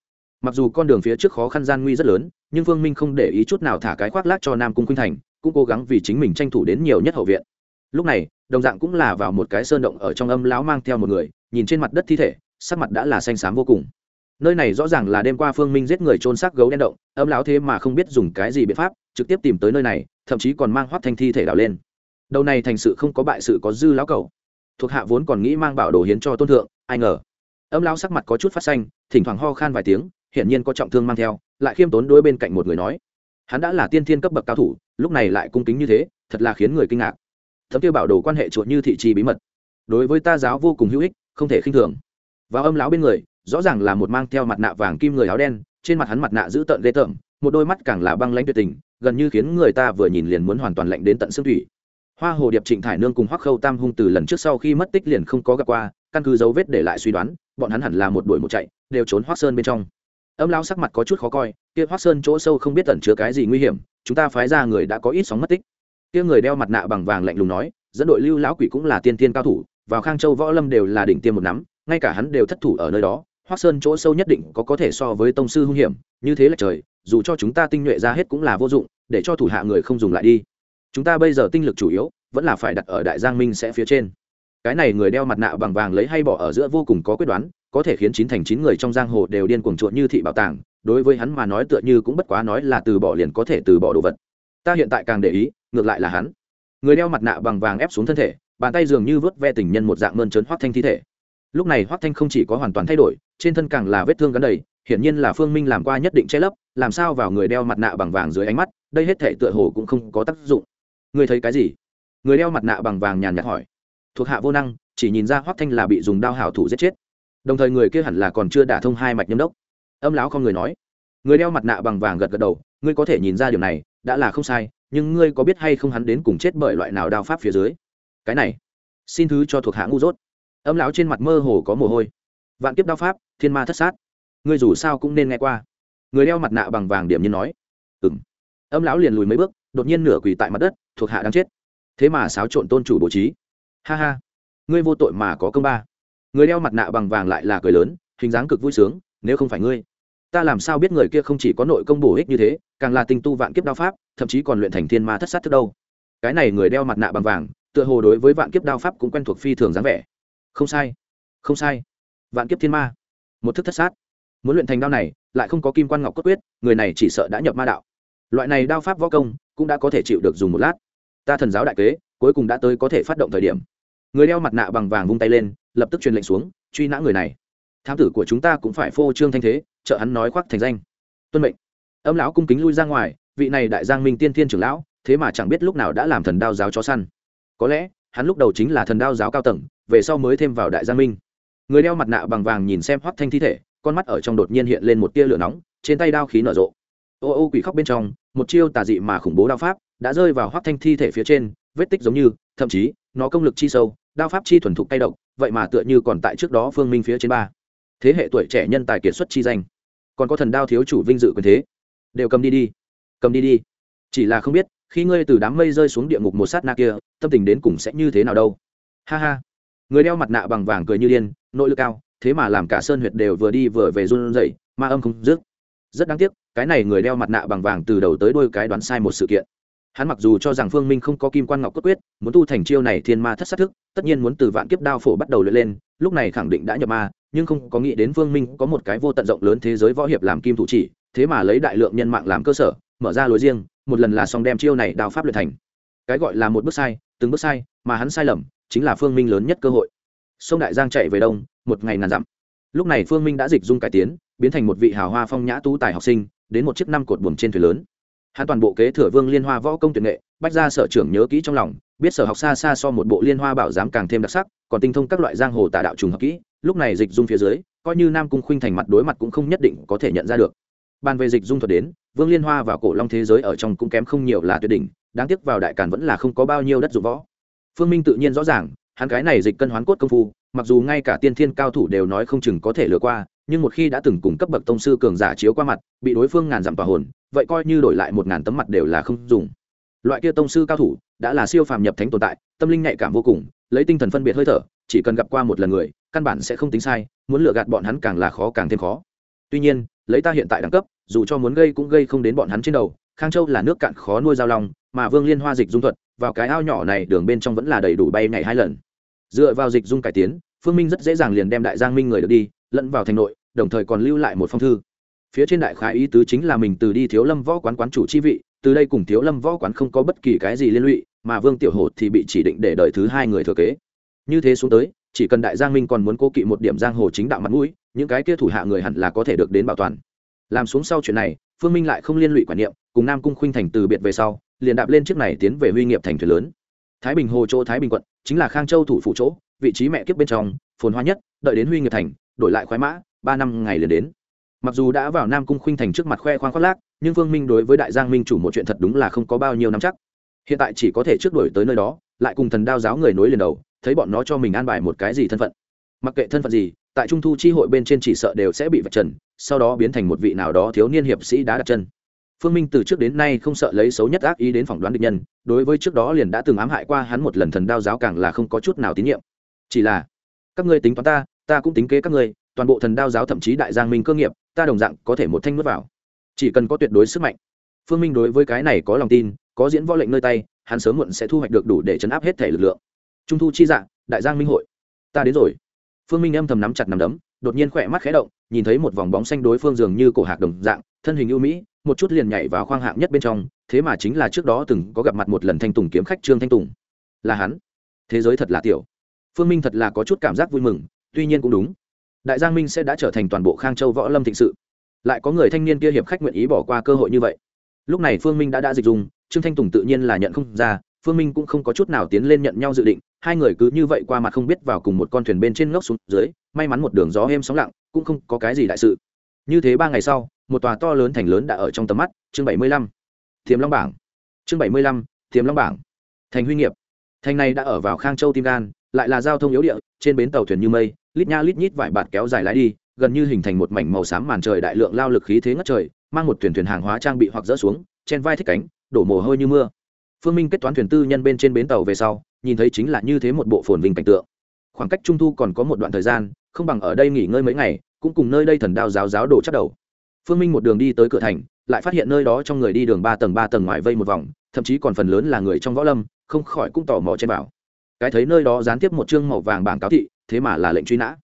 Mặc dù con đường phía trước khó khăn gian nguy rất lớn, nhưng Vương minh không để ý chút nào thả cái khoác lác cho nam cung khuynh thành, cũng cố gắng vì chính mình tranh thủ đến nhiều nhất hậu viện. Lúc này, đồng dạng cũng là vào một cái sơn động ở trong âm lão mang theo một người, nhìn trên mặt đất thi thể, sắc mặt đã là xanh xám vô cùng. Nơi này rõ ràng là đêm qua phương minh giết người trôn xác gấu đen động, âm lão thế mà không biết dùng cái gì biện pháp, trực tiếp tìm tới nơi này, thậm chí còn mang hoắt thanh thi thể đào lên. Đầu này thành sự không có bại sự có dư lão cầu thuộc hạ vốn còn nghĩ mang bảo đồ hiến cho tôn thượng, ai ngờ. Âm lão sắc mặt có chút phát xanh, thỉnh thoảng ho khan vài tiếng, hiển nhiên có trọng thương mang theo, lại khiêm tốn đôi bên cạnh một người nói. Hắn đã là tiên thiên cấp bậc cao thủ, lúc này lại cung kính như thế, thật là khiến người kinh ngạc. Thấm tiêu bảo đồ quan hệ chuột như thị trì bí mật. Đối với ta giáo vô cùng hữu ích, không thể khinh thường. Và âm lão bên người, rõ ràng là một mang theo mặt nạ vàng kim người áo đen, trên mặt hắn mặt nạ giữ tợn ghê tởm, một đôi mắt càng là băng lãnh tuyệt tình, gần như khiến người ta vừa nhìn liền muốn hoàn toàn lạnh đến tận xương thủy hoa hồ điệp, trịnh thải nương cùng hoắc khâu tam hung từ lần trước sau khi mất tích liền không có gặp qua, căn cứ dấu vết để lại suy đoán, bọn hắn hẳn là một đuổi một chạy, đều trốn hoắc sơn bên trong. Âm lao sắc mặt có chút khó coi, kia hoắc sơn chỗ sâu không biết tẩn chứa cái gì nguy hiểm, chúng ta phái ra người đã có ít sóng mất tích. Kia người đeo mặt nạ bằng vàng lạnh lùng nói, dẫn đội lưu lão quỷ cũng là tiên tiên cao thủ, vào khang châu võ lâm đều là đỉnh tiêm một nắm, ngay cả hắn đều thất thủ ở nơi đó. Hoắc sơn chỗ sâu nhất định có có thể so với tông sư hung hiểm, như thế là trời, dù cho chúng ta tinh nhuệ ra hết cũng là vô dụng, để cho thủ hạ người không dùng lại đi chúng ta bây giờ tinh lực chủ yếu, vẫn là phải đặt ở đại giang minh sẽ phía trên. Cái này người đeo mặt nạ bằng vàng lấy hay bỏ ở giữa vô cùng có quyết đoán, có thể khiến chín thành chín người trong giang hồ đều điên cuồng chuột như thị bảo tàng, đối với hắn mà nói tựa như cũng bất quá nói là từ bỏ liền có thể từ bỏ đồ vật. Ta hiện tại càng để ý, ngược lại là hắn. Người đeo mặt nạ bằng vàng ép xuống thân thể, bàn tay dường như vớt ve tình nhân một dạng mơn trớn hoác thanh thi thể. Lúc này hoác thanh không chỉ có hoàn toàn thay đổi, trên thân càng là vết thương gắn đầy, hiển nhiên là phương minh làm qua nhất định che lấp, làm sao vào người đeo mặt nạ bằng vàng dưới ánh mắt, đây hết thể tựa hồ cũng không có tác dụng người thấy cái gì? Người đeo mặt nạ bằng vàng nhàn nhạt hỏi. Thuộc hạ vô năng, chỉ nhìn ra hoác thanh là bị dùng đao hảo thủ giết chết. Đồng thời người kia hẳn là còn chưa đả thông hai mạch nhâm đốc. Âm lão không người nói. Người đeo mặt nạ bằng vàng gật gật đầu, ngươi có thể nhìn ra điều này, đã là không sai, nhưng ngươi có biết hay không hắn đến cùng chết bởi loại nào đao pháp phía dưới? Cái này, xin thứ cho thuộc hạ ngu dốt. Âm lão trên mặt mơ hồ có mồ hôi. Vạn kiếp đao pháp, thiên ma thất sát. Ngươi dù sao cũng nên nghe qua. Người đeo mặt nạ bằng vàng điểm như nói. Ừ m âm lão liền lùi mấy bước, đột nhiên nửa quỳ tại mặt đất thuộc hạ đang chết. Thế mà xáo trộn tôn chủ bố trí. Ha ha. Ngươi vô tội mà có công ba. Người đeo mặt nạ bằng vàng lại là cười lớn, hình dáng cực vui sướng, nếu không phải ngươi. Ta làm sao biết người kia không chỉ có nội công bổ ích như thế, càng là tinh tu vạn kiếp đao pháp, thậm chí còn luyện thành thiên ma thất sát thức đâu. Cái này người đeo mặt nạ bằng vàng, tựa hồ đối với vạn kiếp đao pháp cũng quen thuộc phi thường dáng vẻ. Không sai. Không sai. Vạn kiếp thiên ma. Một thức thất sát. Muốn luyện thành đao này, lại không có kim quan ngọc cốt quyết, người này chỉ sợ đã nhập ma đạo. Loại này đao pháp võ công, cũng đã có thể chịu được dùng một lát ta thần giáo đại kế, cuối cùng đã tới có thể phát động thời điểm. Người đeo mặt nạ bằng vàng vung tay lên, lập tức truyền lệnh xuống, truy nã người này. Thám tử của chúng ta cũng phải phô trương thanh thế, trợ hắn nói khoác thành danh. Tuân mệnh. Âm lão cung kính lui ra ngoài, vị này đại giang minh tiên thiên trưởng lão, thế mà chẳng biết lúc nào đã làm thần đao giáo chó săn. Có lẽ, hắn lúc đầu chính là thần đao giáo cao tầng, về sau mới thêm vào đại giang minh. Người đeo mặt nạ bằng vàng nhìn xem hoắc thanh thi thể, con mắt ở trong đột nhiên hiện lên một tia lửa nóng, trên tay đao khí nở rộ. Ô ô quỷ khóc bên trong, một chiêu tà dị mà khủng bố đao pháp đã rơi vào hoắc thanh thi thể phía trên, vết tích giống như, thậm chí, nó công lực chi sâu, đao pháp chi thuần thục tay động vậy mà tựa như còn tại trước đó phương minh phía trên ba. Thế hệ tuổi trẻ nhân tài kiệt xuất chi danh. Còn có thần đao thiếu chủ vinh dự quyền thế. Đều cầm đi đi. Cầm đi đi. Chỉ là không biết, khi ngươi từ đám mây rơi xuống địa ngục một sát na kia, tâm tình đến cùng sẽ như thế nào đâu. Ha ha. Người đeo mặt nạ bằng vàng cười như điên, nội lực cao, thế mà làm cả sơn huyệt đều vừa đi vừa về run rẩy, ma âm không dứt. Rất đáng tiếc, cái này người đeo mặt nạ bằng vàng từ đầu tới đôi cái đoán sai một sự kiện hắn mặc dù cho rằng phương minh không có kim quan ngọc cốt quyết, muốn tu thành chiêu này thiên ma thất sát thức, tất nhiên muốn từ vạn kiếp đao phổ bắt đầu lượt lên, lúc này khẳng định đã nhập ma, nhưng không có nghĩ đến phương minh có một cái vô tận rộng lớn thế giới võ hiệp làm kim thủ chỉ, thế mà lấy đại lượng nhân mạng làm cơ sở, mở ra lối riêng, một lần là xong đem chiêu này đao pháp luyện thành. Cái gọi là một bước sai, từng bước sai, mà hắn sai lầm, chính là phương minh lớn nhất cơ hội. Sông đại giang chạy về đông, một ngày ngàn dặm. Lúc này phương minh đã dịch dung cải tiến, biến thành một vị hào hoa phong nhã tú tài học sinh, đến một chiếc năm cột buồm trên thuyền lớn hắn toàn bộ kế thừa vương liên hoa võ công tuyệt nghệ, bách ra sở trưởng nhớ kỹ trong lòng, biết sở học xa xa so một bộ liên hoa bảo giám càng thêm đặc sắc, còn tinh thông các loại giang hồ tà đạo trùng hợp kỹ, lúc này dịch dung phía dưới, coi như nam cung khuynh thành mặt đối mặt cũng không nhất định có thể nhận ra được. Bàn về dịch dung thuật đến, vương liên hoa và cổ long thế giới ở trong cũng kém không nhiều là tuyệt đỉnh, đáng tiếc vào đại càn vẫn là không có bao nhiêu đất dụng võ. Phương minh tự nhiên rõ ràng, hắn cái này dịch cân hoán cốt công phu, mặc dù ngay cả tiên thiên cao thủ đều nói không chừng có thể lừa qua, nhưng một khi đã từng cùng cấp bậc tông sư cường giả chiếu qua mặt, bị đối phương ngàn dặm tòa hồn vậy coi như đổi lại một ngàn tấm mặt đều là không dùng. Loại kia tông sư cao thủ, đã là siêu phàm nhập thánh tồn tại, tâm linh nhạy cảm vô cùng, lấy tinh thần phân biệt hơi thở, chỉ cần gặp qua một lần người, căn bản sẽ không tính sai, muốn lừa gạt bọn hắn càng là khó càng thêm khó. Tuy nhiên, lấy ta hiện tại đẳng cấp, dù cho muốn gây cũng gây không đến bọn hắn trên đầu, khang châu là nước cạn khó nuôi giao long, mà vương liên hoa dịch dung thuật, vào cái ao nhỏ này đường bên trong vẫn là đầy đủ bay ngày hai lần. Dựa vào dịch dung cải tiến, phương minh rất dễ dàng liền đem đại giang minh người được đi, lẫn vào thành nội, đồng thời còn lưu lại một phong thư phía trên đại khái ý tứ chính là mình từ đi thiếu lâm võ quán quán chủ chi vị, từ đây cùng thiếu lâm võ quán không có bất kỳ cái gì liên lụy, mà vương tiểu hổ thì bị chỉ định để đợi thứ hai người thừa kế. Như thế xuống tới, chỉ cần đại giang minh còn muốn cố kỵ một điểm giang hồ chính đạo mặt mũi, những cái kia thủ hạ người hẳn là có thể được đến bảo toàn. Làm xuống sau chuyện này, phương minh lại không liên lụy quản niệm, cùng nam cung khuynh thành từ biệt về sau, liền đạp lên chiếc này tiến về huy nghiệp thành thuyền lớn. Thái bình hồ chỗ thái bình quận, chính là khang châu thủ phủ chỗ, vị trí mẹ kiếp bên trong, phồn hoa nhất, đợi đến huy nghiệp thành, đổi lại khoái mã, ba năm ngày liền đến mặc dù đã vào nam cung khuynh thành trước mặt khoe khoang khoác lác, nhưng phương minh đối với đại giang minh chủ một chuyện thật đúng là không có bao nhiêu năm chắc. Hiện tại chỉ có thể trước đổi tới nơi đó, lại cùng thần đao giáo người nối liền đầu, thấy bọn nó cho mình an bài một cái gì thân phận. Mặc kệ thân phận gì, tại trung thu chi hội bên trên chỉ sợ đều sẽ bị vạch trần, sau đó biến thành một vị nào đó thiếu niên hiệp sĩ đã đặt chân. Phương minh từ trước đến nay không sợ lấy xấu nhất ác ý đến phỏng đoán địch nhân, đối với trước đó liền đã từng ám hại qua hắn một lần thần đao giáo càng là không có chút nào tín nhiệm. Chỉ là, các ngươi tính toán ta ta cũng tính kế các ngươi toàn bộ thần đao giáo thậm chí đại giang minh cơ nghiệp, ta đồng dạng có thể một thanh nuốt vào. Chỉ cần có tuyệt đối sức mạnh. Phương minh đối với cái này có lòng tin, có diễn võ lệnh nơi tay, hắn sớm muộn sẽ thu hoạch được đủ để chấn áp hết thể lực lượng. Trung thu chi dạng đại giang minh hội. Ta đến rồi. Phương minh âm thầm nắm chặt nắm đấm, đột nhiên khỏe mắt khẽ động, nhìn thấy một vòng bóng xanh đối phương dường như cổ hạc đồng dạng, thân hình ưu mỹ, một chút liền nhảy vào khoang hạng nhất bên trong, thế mà chính là trước đó từng có gặp mặt một lần thanh tùng kiếm khách trương thanh tùng. Là hắn. Thế giới thật là tiểu. Phương minh thật là có chút cảm giác vui mừng, tuy nhiên cũng đúng đại giang minh sẽ đã trở thành toàn bộ khang châu võ lâm thịnh sự. Lại có người thanh niên kia hiệp khách nguyện ý bỏ qua cơ hội như vậy. Lúc này phương minh đã đã dịch dùng trương thanh tùng tự nhiên là nhận không ra, phương minh cũng không có chút nào tiến lên nhận nhau dự định, hai người cứ như vậy qua mặt không biết vào cùng một con thuyền bên trên ngốc xuống dưới, may mắn một đường gió êm sóng lặng, cũng không có cái gì đại sự. Như thế ba ngày sau, một tòa to lớn thành lớn đã ở trong tầm mắt, chương bảy mươi lăm. Thiềm long bảng. Chương bảy mươi lăm thiềm long bảng. Thành huy nghiệp. Thành này đã ở vào khang châu tim gan, lại là giao thông yếu địa, trên bến tàu thuyền như mây lít nha lít nhít vải bạt kéo dài lái đi, gần như hình thành một mảnh màu xám màn trời đại lượng lao lực khí thế ngất trời, mang một thuyền thuyền hàng hóa trang bị hoặc dỡ xuống, trên vai thích cánh, đổ mồ hôi như mưa. Phương minh kết toán thuyền tư nhân bên trên bến tàu về sau, nhìn thấy chính là như thế một bộ phồn vinh cảnh tượng. Khoảng cách trung thu còn có một đoạn thời gian, không bằng ở đây nghỉ ngơi mấy ngày, cũng cùng nơi đây thần đao giáo giáo đổ chắc đầu. Phương minh một đường đi tới cửa thành, lại phát hiện nơi đó trong người đi đường ba tầng ba tầng ngoài vây một vòng, thậm chí còn phần lớn là người trong võ lâm, không khỏi cũng tò mò trên bảo. Cái thấy nơi đó gián tiếp một chương màu vàng bảng cáo thị thế mà là lệnh truy nã.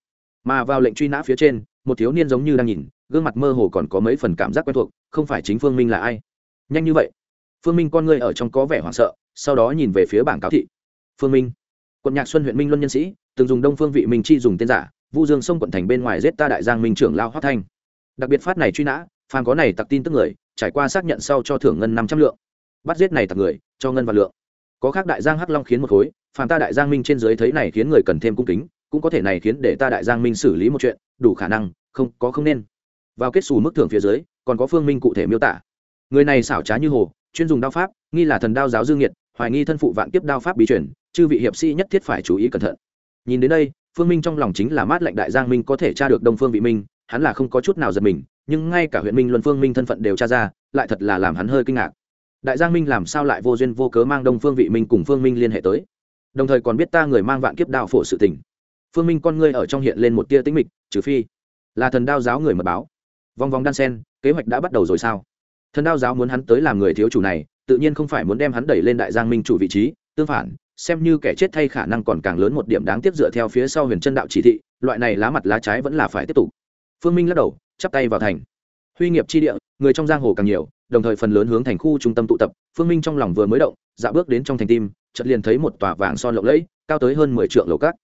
Mà vào lệnh truy nã phía trên, một thiếu niên giống như đang nhìn, gương mặt mơ hồ còn có mấy phần cảm giác quen thuộc, không phải chính phương minh là ai? Nhanh như vậy? Phương minh con người ở trong có vẻ hoảng sợ, sau đó nhìn về phía bảng cáo thị. Phương minh. Quận nhạc xuân huyện minh luân nhân sĩ, từng dùng đông phương vị minh chi dùng tên giả, vu dương sông quận thành bên ngoài giết ta đại giang minh trưởng lao hoác thanh. Đặc biệt phát này truy nã, phàm có này tặc tin tức người, trải qua xác nhận sau cho thưởng ngân năm trăm lượng. Bắt giết này tặc người, cho ngân và lượng. Có khác đại giang hắc long khiến một khối, phàm ta đại giang minh trên dưới thấy này khiến người cần thêm cung kính cũng có thể này khiến để ta đại giang minh xử lý một chuyện, đủ khả năng, không, có không nên. Vào kết xù mức thưởng phía dưới, còn có phương minh cụ thể miêu tả. Người này xảo trá như hồ, chuyên dùng đao pháp, nghi là thần đao giáo dương nhiệt hoài nghi thân phụ vạn kiếp đao pháp bí truyền, chư vị hiệp sĩ nhất thiết phải chú ý cẩn thận. Nhìn đến đây, phương minh trong lòng chính là mát lệnh đại giang minh có thể tra được đông phương vị minh, hắn là không có chút nào giật mình, nhưng ngay cả huyện minh luân phương minh thân phận đều tra ra, lại thật là làm hắn hơi kinh ngạc. Đại giang minh làm sao lại vô duyên vô cớ mang đông phương vị minh cùng phương minh liên hệ tới? Đồng thời còn biết ta người mang vạn kiếp đao phổ sự tình phương minh con ngươi ở trong hiện lên một tia tĩnh mịch, trừ phi là thần đao giáo người mật báo. Vòng vòng đan sen, kế hoạch đã bắt đầu rồi sao? Thần đao giáo muốn hắn tới làm người thiếu chủ này, tự nhiên không phải muốn đem hắn đẩy lên đại giang minh chủ vị trí, tương phản, xem như kẻ chết thay khả năng còn càng lớn một điểm đáng tiếp dựa theo phía sau huyền chân đạo chỉ thị, loại này lá mặt lá trái vẫn là phải tiếp tục. Phương minh lắc đầu, chắp tay vào thành. Huy nghiệp chi địa, người trong giang hồ càng nhiều, đồng thời phần lớn hướng thành khu trung tâm tụ tập, phương minh trong lòng vừa mới động dạ bước đến trong thành tim, chợt liền thấy một tòa vàng son lộng lẫy, cao tới hơn mười triệu lầu cát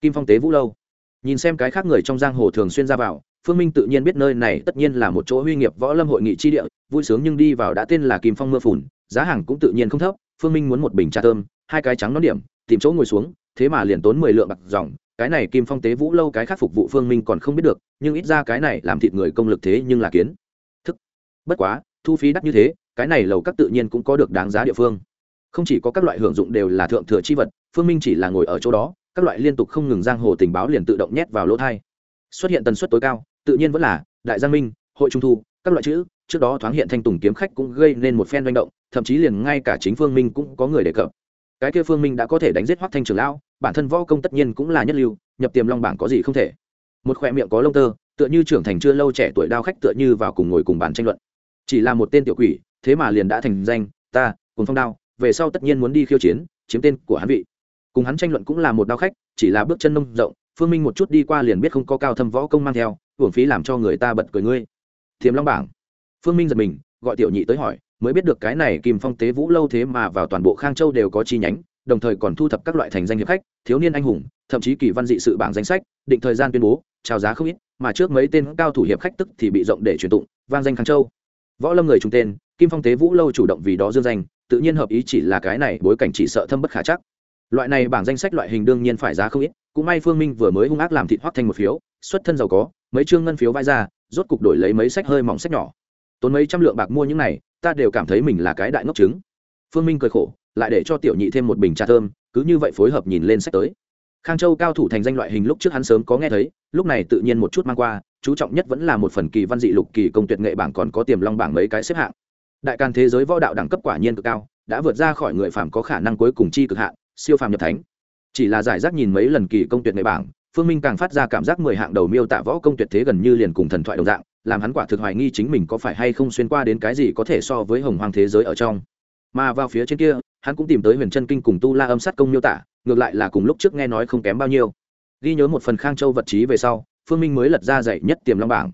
kim phong tế vũ lâu. Nhìn xem cái khác người trong giang hồ thường xuyên ra vào, phương minh tự nhiên biết nơi này tất nhiên là một chỗ huy nghiệp võ lâm hội nghị chi địa, vui sướng nhưng đi vào đã tên là kim phong mưa phùn, giá hàng cũng tự nhiên không thấp, phương minh muốn một bình trà thơm, hai cái trắng nón điểm, tìm chỗ ngồi xuống, thế mà liền tốn mười lượng bạc dòng, cái này kim phong tế vũ lâu cái khác phục vụ phương minh còn không biết được, nhưng ít ra cái này làm thịt người công lực thế nhưng là kiến. Thức. Bất quá, thu phí đắt như thế, cái này lầu các tự nhiên cũng có được đáng giá địa phương. Không chỉ có các loại hưởng dụng đều là thượng thừa chi vật, phương minh chỉ là ngồi ở chỗ đó các loại liên tục không ngừng giang hồ tình báo liền tự động nhét vào lỗ thai. Xuất hiện tần suất tối cao, tự nhiên vẫn là đại giang minh, hội trung thu, các loại chữ, trước đó thoáng hiện thanh tùng kiếm khách cũng gây nên một phen manh động, thậm chí liền ngay cả chính phương minh cũng có người đề cập. Cái kia phương minh đã có thể đánh giết hoắc thanh trường lão, bản thân võ công tất nhiên cũng là nhất lưu, nhập tiềm long bảng có gì không thể. Một khoe miệng có lông tơ, tựa như trưởng thành chưa lâu trẻ tuổi đao khách tựa như vào cùng ngồi cùng bàn tranh luận. Chỉ là một tên tiểu quỷ, thế mà liền đã thành danh, ta cùng phong đao, về sau tất nhiên muốn đi khiêu chiến, chiếm tên của hắn vị cùng hắn tranh luận cũng là một đao khách, chỉ là bước chân nông rộng, phương minh một chút đi qua liền biết không có cao thâm võ công mang theo, hưởng phí làm cho người ta bật cười ngươi. Thiềm long bảng. Phương minh giật mình, gọi tiểu nhị tới hỏi, mới biết được cái này kim phong tế vũ lâu thế mà vào toàn bộ khang châu đều có chi nhánh, đồng thời còn thu thập các loại thành danh hiệp khách, thiếu niên anh hùng, thậm chí kỳ văn dị sự bảng danh sách, định thời gian tuyên bố trào giá không ít, mà trước mấy tên cao thủ hiệp khách tức thì bị rộng để truyền tụng, vang danh khang châu. Võ lâm người trung tên, kim phong tế vũ lâu chủ động vì đó dương danh, tự nhiên hợp ý chỉ là cái này, bối cảnh chỉ sợ thâm bất khả chắc loại này bảng danh sách loại hình đương nhiên phải giá không ít, cũng may phương minh vừa mới hung ác làm thịt hoắc thanh một phiếu, xuất thân giàu có, mấy chương ngân phiếu vai ra, rốt cục đổi lấy mấy sách hơi mỏng sách nhỏ. Tốn mấy trăm lượng bạc mua những này, ta đều cảm thấy mình là cái đại ngốc trứng. Phương minh cười khổ, lại để cho tiểu nhị thêm một bình trà thơm, cứ như vậy phối hợp nhìn lên sách tới. Khang châu cao thủ thành danh loại hình lúc trước hắn sớm có nghe thấy, lúc này tự nhiên một chút mang qua, chú trọng nhất vẫn là một phần kỳ văn dị lục kỳ công tuyệt nghệ bảng còn có tiềm long bảng mấy cái xếp hạng. Đại càn thế giới võ đạo đẳng cấp quả nhiên cực cao, đã vượt ra khỏi người phàm có khả năng cuối cùng chi cực hạn siêu phàm nhập thánh. Chỉ là giải rác nhìn mấy lần kỳ công tuyệt nghệ bảng, phương minh càng phát ra cảm giác mười hạng đầu miêu tả võ công tuyệt thế gần như liền cùng thần thoại đồng dạng, làm hắn quả thực hoài nghi chính mình có phải hay không xuyên qua đến cái gì có thể so với hồng hoàng thế giới ở trong. Mà vào phía trên kia, hắn cũng tìm tới huyền chân kinh cùng tu la âm sát công miêu tả, ngược lại là cùng lúc trước nghe nói không kém bao nhiêu. Ghi nhớ một phần khang châu vật trí về sau, phương minh mới lật ra dạy nhất tiềm long bảng.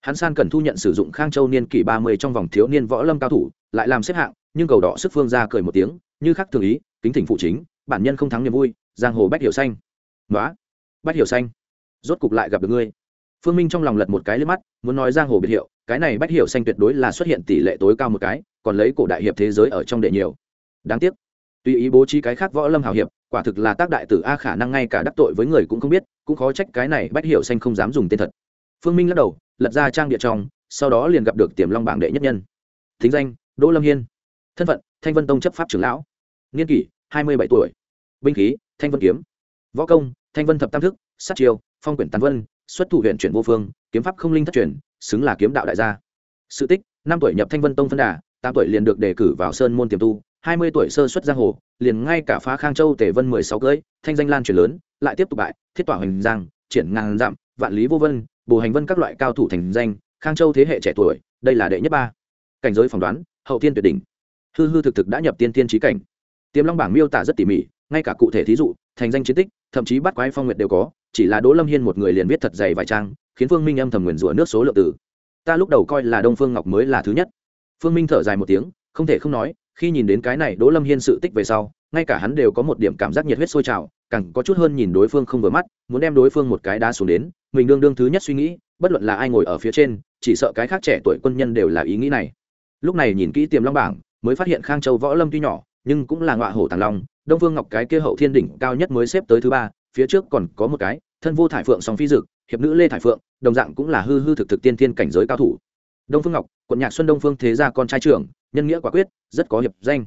Hắn san cần thu nhận sử dụng khang châu niên kỷ ba mươi trong vòng thiếu niên võ lâm cao thủ, lại làm xếp hạng, nhưng cầu đỏ sức phương ra cười một tiếng, như khắc thường ý, kính thỉnh phụ chính bản nhân không thắng niềm vui, giang hồ bách hiểu xanh. Nói bách hiểu xanh, rốt cục lại gặp được ngươi. Phương minh trong lòng lật một cái lên mắt, muốn nói giang hồ biệt hiệu, cái này bách hiểu xanh tuyệt đối là xuất hiện tỷ lệ tối cao một cái, còn lấy cổ đại hiệp thế giới ở trong đệ nhiều. Đáng tiếc. Tùy ý bố trí cái khác võ lâm hào hiệp, quả thực là tác đại tử a khả năng ngay cả đắc tội với người cũng không biết, cũng khó trách cái này bách hiểu xanh không dám dùng tên thật. Phương minh lắc đầu, lật ra trang địa trong, sau đó liền gặp được tiềm long bảng đệ nhất nhân. Thính danh, đỗ lâm hiên. Thân phận, thanh vân tông chấp pháp trưởng lão. Niên kỷ hai mươi bảy tuổi. Binh khí, thanh vân kiếm. Võ công, thanh vân thập tam thức, sát chiêu, phong quyển tàn vân, xuất thủ huyện chuyển vô phương, kiếm pháp không linh thất truyền, xứng là kiếm đạo đại gia. Sự tích, năm tuổi nhập thanh vân tông phân đà, tám tuổi liền được đề cử vào sơn môn tiềm tu, hai mươi tuổi sơ xuất giang hồ, liền ngay cả phá khang châu tể vân mười sáu cưỡi thanh danh lan truyền lớn, lại tiếp tục bại, thiết tỏa hoành giang, triển ngàn dặm, vạn lý vô vân, bồ hành vân các loại cao thủ thành danh, khang châu thế hệ trẻ tuổi, đây là đệ nhất ba. Cảnh giới phỏng đoán, hậu tiên tuyệt đỉnh. Hư hư thực thực đã nhập tiên tiên trí cảnh tiềm long bảng miêu tả rất tỉ mỉ, ngay cả cụ thể thí dụ, thành danh chiến tích, thậm chí bắt quái phong nguyệt đều có, chỉ là đỗ lâm hiên một người liền viết thật dày vài trang, khiến phương minh âm thầm nguyền rủa nước số lượng tử ta lúc đầu coi là đông phương ngọc mới là thứ nhất. Phương minh thở dài một tiếng, không thể không nói, khi nhìn đến cái này đỗ lâm hiên sự tích về sau, ngay cả hắn đều có một điểm cảm giác nhiệt huyết sôi trào, càng có chút hơn nhìn đối phương không vừa mắt, muốn đem đối phương một cái đá xuống đến, mình đương đương thứ nhất suy nghĩ, bất luận là ai ngồi ở phía trên, chỉ sợ cái khác trẻ tuổi quân nhân đều là ý nghĩ này. Lúc này nhìn kỹ tiềm long bảng, mới phát hiện khang châu võ lâm tuy nhỏ nhưng cũng là ngọa hổ tàng long, đông phương ngọc cái kia hậu thiên đỉnh cao nhất mới xếp tới thứ ba, phía trước còn có một cái, thân vô thải phượng song phi dực, hiệp nữ lê thải phượng, đồng dạng cũng là hư hư thực thực tiên thiên cảnh giới cao thủ. Đông phương ngọc, quận nhạc xuân đông phương thế gia con trai trưởng, nhân nghĩa quả quyết, rất có hiệp danh.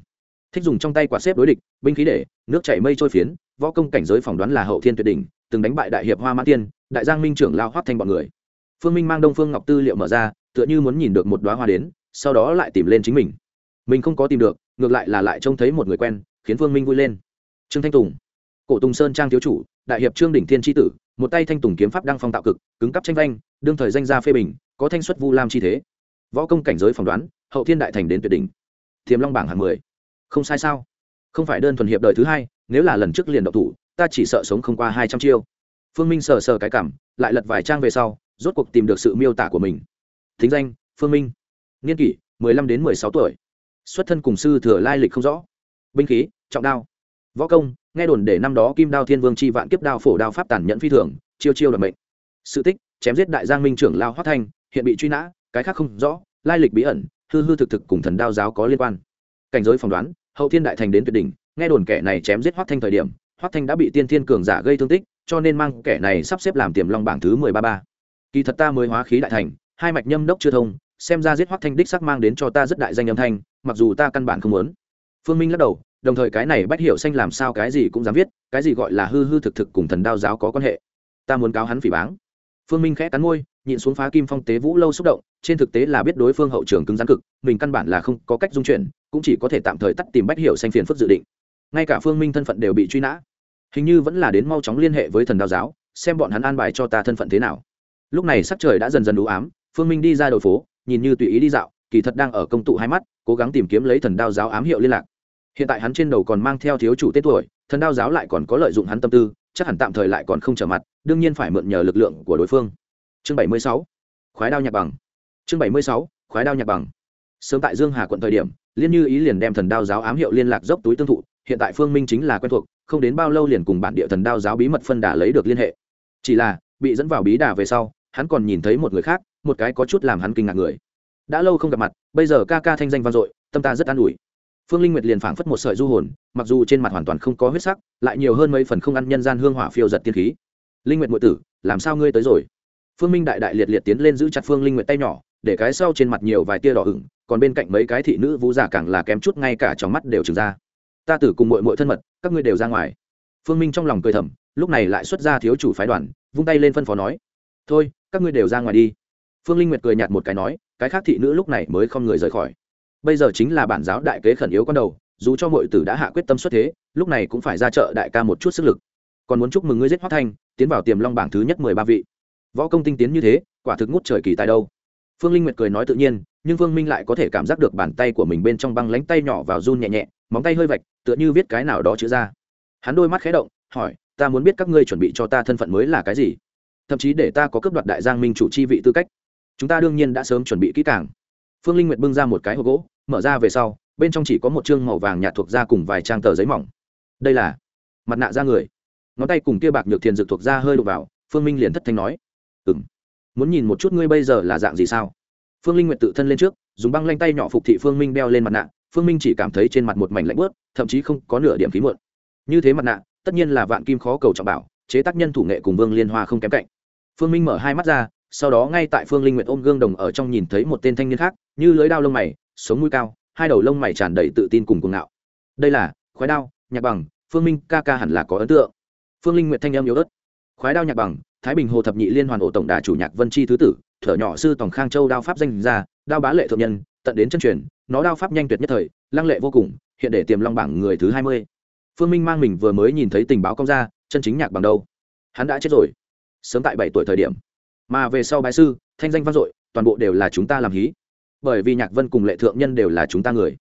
Thích dùng trong tay quả xếp đối địch, binh khí để, nước chảy mây trôi phiến, võ công cảnh giới phỏng đoán là hậu thiên tuyệt đỉnh, từng đánh bại đại hiệp hoa mã tiên, đại giang minh trưởng lao hoác thanh bọn người. Phương minh mang đông phương ngọc tư liệu mở ra, tựa như muốn nhìn được một đoá hoa đến, sau đó lại tìm lên chính mình. Mình không có tìm được ngược lại là lại trông thấy một người quen, khiến Vương minh vui lên. Trương thanh tùng. Cổ tùng sơn trang thiếu chủ, đại hiệp trương đỉnh thiên tri tử, một tay thanh tùng kiếm pháp đăng phong tạo cực, cứng cắp tranh vanh, đương thời danh gia phê bình, có thanh xuất vu lam chi thế. Võ công cảnh giới phỏng đoán, hậu thiên đại thành đến tuyệt đỉnh. Thiềm long bảng hạng mười. Không sai sao? Không phải đơn thuần hiệp đời thứ hai, nếu là lần trước liền độc thủ, ta chỉ sợ sống không qua hai trăm chiêu. Phương minh sờ sờ cái cảm, lại lật vài trang về sau, rốt cuộc tìm được sự miêu tả của mình. Thính danh, phương minh. Niên kỷ, mười lăm đến mười sáu tuổi xuất thân cùng sư thừa lai lịch không rõ. Binh khí, trọng đao, võ công, nghe đồn để năm đó kim đao thiên vương chi vạn kiếp đao phổ đao pháp tàn nhẫn phi thường, chiêu chiêu đặc mệnh. Sự tích, chém giết đại giang minh trưởng lao hoác thanh, hiện bị truy nã, cái khác không rõ, lai lịch bí ẩn, hư hư thực thực cùng thần đao giáo có liên quan. Cảnh giới phỏng đoán, hậu thiên đại thành đến tuyệt đỉnh, nghe đồn kẻ này chém giết hoác thanh thời điểm hoác thanh đã bị tiên thiên cường giả gây thương tích, cho nên mang kẻ này sắp xếp làm tiềm long bảng thứ mười ba ba. Kỳ thật ta mới hóa khí đại thành, hai mạch nhâm đốc chưa thông xem ra giết hoắc thanh đích sắc mang đến cho ta rất đại danh âm thanh, mặc dù ta căn bản không muốn. Phương minh lắc đầu, đồng thời cái này bách hiểu xanh làm sao cái gì cũng dám viết, cái gì gọi là hư hư thực thực cùng thần đao giáo có quan hệ. Ta muốn cáo hắn phỉ báng. Phương minh khẽ cắn môi, nhịn xuống phá kim phong tế vũ lâu xúc động, trên thực tế là biết đối phương hậu trường cứng rắn cực, mình căn bản là không có cách dung chuyển, cũng chỉ có thể tạm thời tắt tìm bách hiểu xanh phiền phức dự định. Ngay cả phương minh thân phận đều bị truy nã. Hình như vẫn là đến mau chóng liên hệ với thần đao giáo, xem bọn hắn an bài cho ta thân phận thế nào. Lúc này sắc trời đã dần dần đủ ám, phương minh đi ra đầu phố nhìn như tùy ý đi dạo, kỳ thật đang ở công tụ hai mắt, cố gắng tìm kiếm lấy thần đao giáo ám hiệu liên lạc. Hiện tại hắn trên đầu còn mang theo thiếu chủ tên tuổi, thần đao giáo lại còn có lợi dụng hắn tâm tư, chắc hẳn tạm thời lại còn không trở mặt, đương nhiên phải mượn nhờ lực lượng của đối phương. Chương bảy mươi sáu, khoái đao nhạc bằng. Chương bảy mươi sáu, khoái đao nhạc bằng. Sớm tại dương hà quận thời điểm, liên như ý liền đem thần đao giáo ám hiệu liên lạc dốc túi tương thụ, hiện tại phương minh chính là quen thuộc, không đến bao lâu liền cùng bản địa thần đao giáo bí mật phân đà lấy được liên hệ. Chỉ là, bị dẫn vào bí đà về sau, hắn còn nhìn thấy một người khác một cái có chút làm hắn kinh ngạc người. Đã lâu không gặp mặt, bây giờ ca ca thanh danh vang dội, tâm ta rất an ủi. Phương linh nguyệt liền phảng phất một sợi du hồn, mặc dù trên mặt hoàn toàn không có huyết sắc, lại nhiều hơn mấy phần không ăn nhân gian hương hỏa phiêu giật tiên khí. Linh nguyệt ngụy tử, làm sao ngươi tới rồi? Phương minh đại đại liệt liệt tiến lên giữ chặt phương linh nguyệt tay nhỏ, để cái sau trên mặt nhiều vài tia đỏ ửng, còn bên cạnh mấy cái thị nữ vũ giả càng là kém chút ngay cả trong mắt đều trừng ra. Ta tử cùng muội muội thân mật, các ngươi đều ra ngoài. Phương minh trong lòng cười thầm, lúc này lại xuất ra thiếu chủ phái đoàn, vung tay lên phân phó nói, thôi, các ngươi đều ra ngoài đi phương linh nguyệt cười nhạt một cái nói, cái khác thị nữ lúc này mới không người rời khỏi. Bây giờ chính là bản giáo đại kế khẩn yếu con đầu, dù cho mọi tử đã hạ quyết tâm xuất thế, lúc này cũng phải ra chợ đại ca một chút sức lực. Còn muốn chúc mừng ngươi giết hoác thanh, tiến vào tiềm long bảng thứ nhất mười ba vị. Võ công tinh tiến như thế, quả thực ngút trời kỳ tài đâu. Phương linh nguyệt cười nói tự nhiên, nhưng phương minh lại có thể cảm giác được bàn tay của mình bên trong băng lánh tay nhỏ vào run nhẹ nhẹ, móng tay hơi vạch, tựa như viết cái nào đó chữ ra. Hắn đôi mắt khé động, hỏi, ta muốn biết các ngươi chuẩn bị cho ta thân phận mới là cái gì? Thậm chí để ta có cấp đoạt đại giang minh chủ chi vị tư cách chúng ta đương nhiên đã sớm chuẩn bị kỹ càng. Phương linh nguyệt bưng ra một cái hộp gỗ, mở ra về sau, bên trong chỉ có một chương màu vàng nhạt thuộc da cùng vài trang tờ giấy mỏng. Đây là mặt nạ da người. Ngón tay cùng kia bạc nhược thiền dược thuộc da hơi đục vào, phương minh liền thất thanh nói ừ m muốn nhìn một chút ngươi bây giờ là dạng gì sao? Phương linh nguyệt tự thân lên trước, dùng băng lanh tay nhỏ phục thị phương minh đeo lên mặt nạ, phương minh chỉ cảm thấy trên mặt một mảnh lạnh bớt thậm chí không có nửa điểm khí muộn. Như thế mặt nạ, tất nhiên là vạn kim khó cầu trọng bảo, chế tác nhân thủ nghệ cùng vương liên hoa không kém cạnh. Phương minh mở hai mắt ra sau đó ngay tại phương linh nguyện ôm gương đồng ở trong nhìn thấy một tên thanh niên khác, như lưới đao lông mày, sống mũi cao, hai đầu lông mày tràn đầy tự tin cùng cuồng ngạo. Đây là khoái đao, nhạc bằng, phương minh, ca ca hẳn là có ấn tượng. Phương linh nguyện thanh âm yếu ớt. Khoái đao, nhạc bằng, thái bình hồ thập nhị liên hoàn ổ tổng đà chủ nhạc vân chi thứ tử, thở nhỏ sư tổng khang châu đao pháp danh ra, đao bá lệ thượng nhân, tận đến chân truyền, nó đao pháp nhanh tuyệt nhất thời, lăng lệ vô cùng, hiện để tiềm long bảng người thứ hai mươi. Phương minh mang mình vừa mới nhìn thấy tình báo công ra chân chính nhạc bằng đâu? Hắn đã chết rồi. Sớm tại bảy tuổi thời điểm mà về sau bái sư, thanh danh vang dội, toàn bộ đều là chúng ta làm hí. Bởi vì nhạc vân cùng lệ thượng nhân đều là chúng ta người.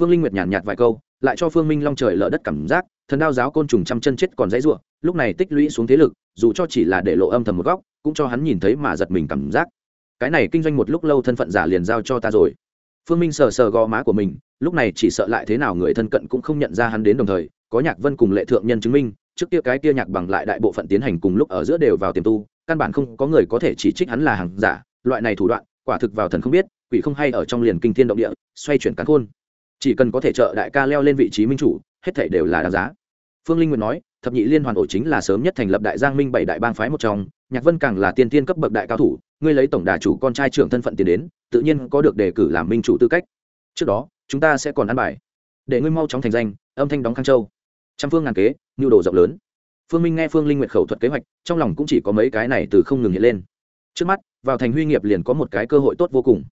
Phương linh nguyệt nhàn nhạt vài câu, lại cho phương minh long trời lỡ đất cảm giác, thần đao giáo côn trùng trăm chân chết còn dãy ruộng, lúc này tích lũy xuống thế lực, dù cho chỉ là để lộ âm thầm một góc, cũng cho hắn nhìn thấy mà giật mình cảm giác. Cái này kinh doanh một lúc lâu thân phận giả liền giao cho ta rồi. Phương minh sờ sờ gò má của mình, lúc này chỉ sợ lại thế nào người thân cận cũng không nhận ra hắn đến đồng thời, có nhạc vân cùng lệ thượng nhân chứng minh, trước kia cái kia nhạc bằng lại đại bộ phận tiến hành cùng lúc ở giữa đều vào tiềm tu căn bản không có người có thể chỉ trích hắn là hàng giả, loại này thủ đoạn, quả thực vào thần không biết, quỷ không hay ở trong liền kinh thiên động địa, xoay chuyển cắn khôn. Chỉ cần có thể trợ đại ca leo lên vị trí minh chủ, hết thể đều là đáng giá. Phương linh nguyện nói, thập nhị liên hoàn ổ chính là sớm nhất thành lập đại giang minh bảy đại bang phái một trong, nhạc vân càng là tiên tiên cấp bậc đại cao thủ, ngươi lấy tổng đà chủ con trai trưởng thân phận tiến đến, tự nhiên có được đề cử làm minh chủ tư cách. Trước đó, chúng ta sẽ còn ăn bài. Để ngươi mau chóng thành danh, âm thanh đóng khang châu. Trăm phương ngàn kế, nhu đồ rộng lớn phương minh nghe phương linh Nguyệt khẩu thuật kế hoạch, trong lòng cũng chỉ có mấy cái này từ không ngừng hiện lên. Trước mắt, vào thành huy nghiệp liền có một cái cơ hội tốt vô cùng.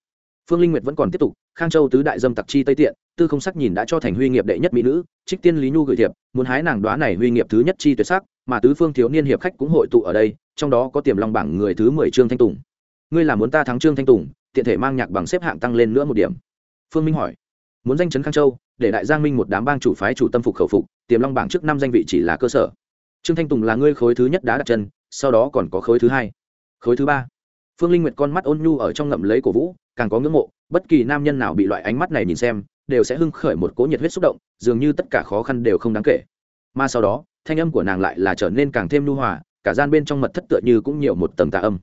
Phương linh nguyệt vẫn còn tiếp tục, khang châu tứ đại dâm tặc chi tây tiện, tư không sắc nhìn đã cho thành huy nghiệp đệ nhất mỹ nữ, trích tiên lý nhu gửi thiệp, muốn hái nàng đoá này huy nghiệp thứ nhất chi tuyệt sắc, mà tứ phương thiếu niên hiệp khách cũng hội tụ ở đây, trong đó có tiềm long bảng người thứ mười trương thanh tùng. Ngươi là muốn ta thắng trương thanh tùng, tiện thể mang nhạc bằng xếp hạng tăng lên nữa một điểm. Phương minh hỏi. Muốn danh chấn khang châu, để đại giang minh một đám bang chủ phái chủ tâm phục khẩu phục, tiềm long bảng trước năm danh vị chỉ là cơ sở trương thanh tùng là ngươi khối thứ nhất đã đặt chân, sau đó còn có khối thứ hai. Khối thứ ba. Phương linh nguyệt con mắt ôn nhu ở trong ngậm lấy cổ vũ, càng có ngưỡng mộ, bất kỳ nam nhân nào bị loại ánh mắt này nhìn xem, đều sẽ hưng khởi một cỗ nhiệt huyết xúc động, dường như tất cả khó khăn đều không đáng kể. Mà sau đó, thanh âm của nàng lại là trở nên càng thêm nhu hòa, cả gian bên trong mật thất tựa như cũng nhiều một tầng tà âm.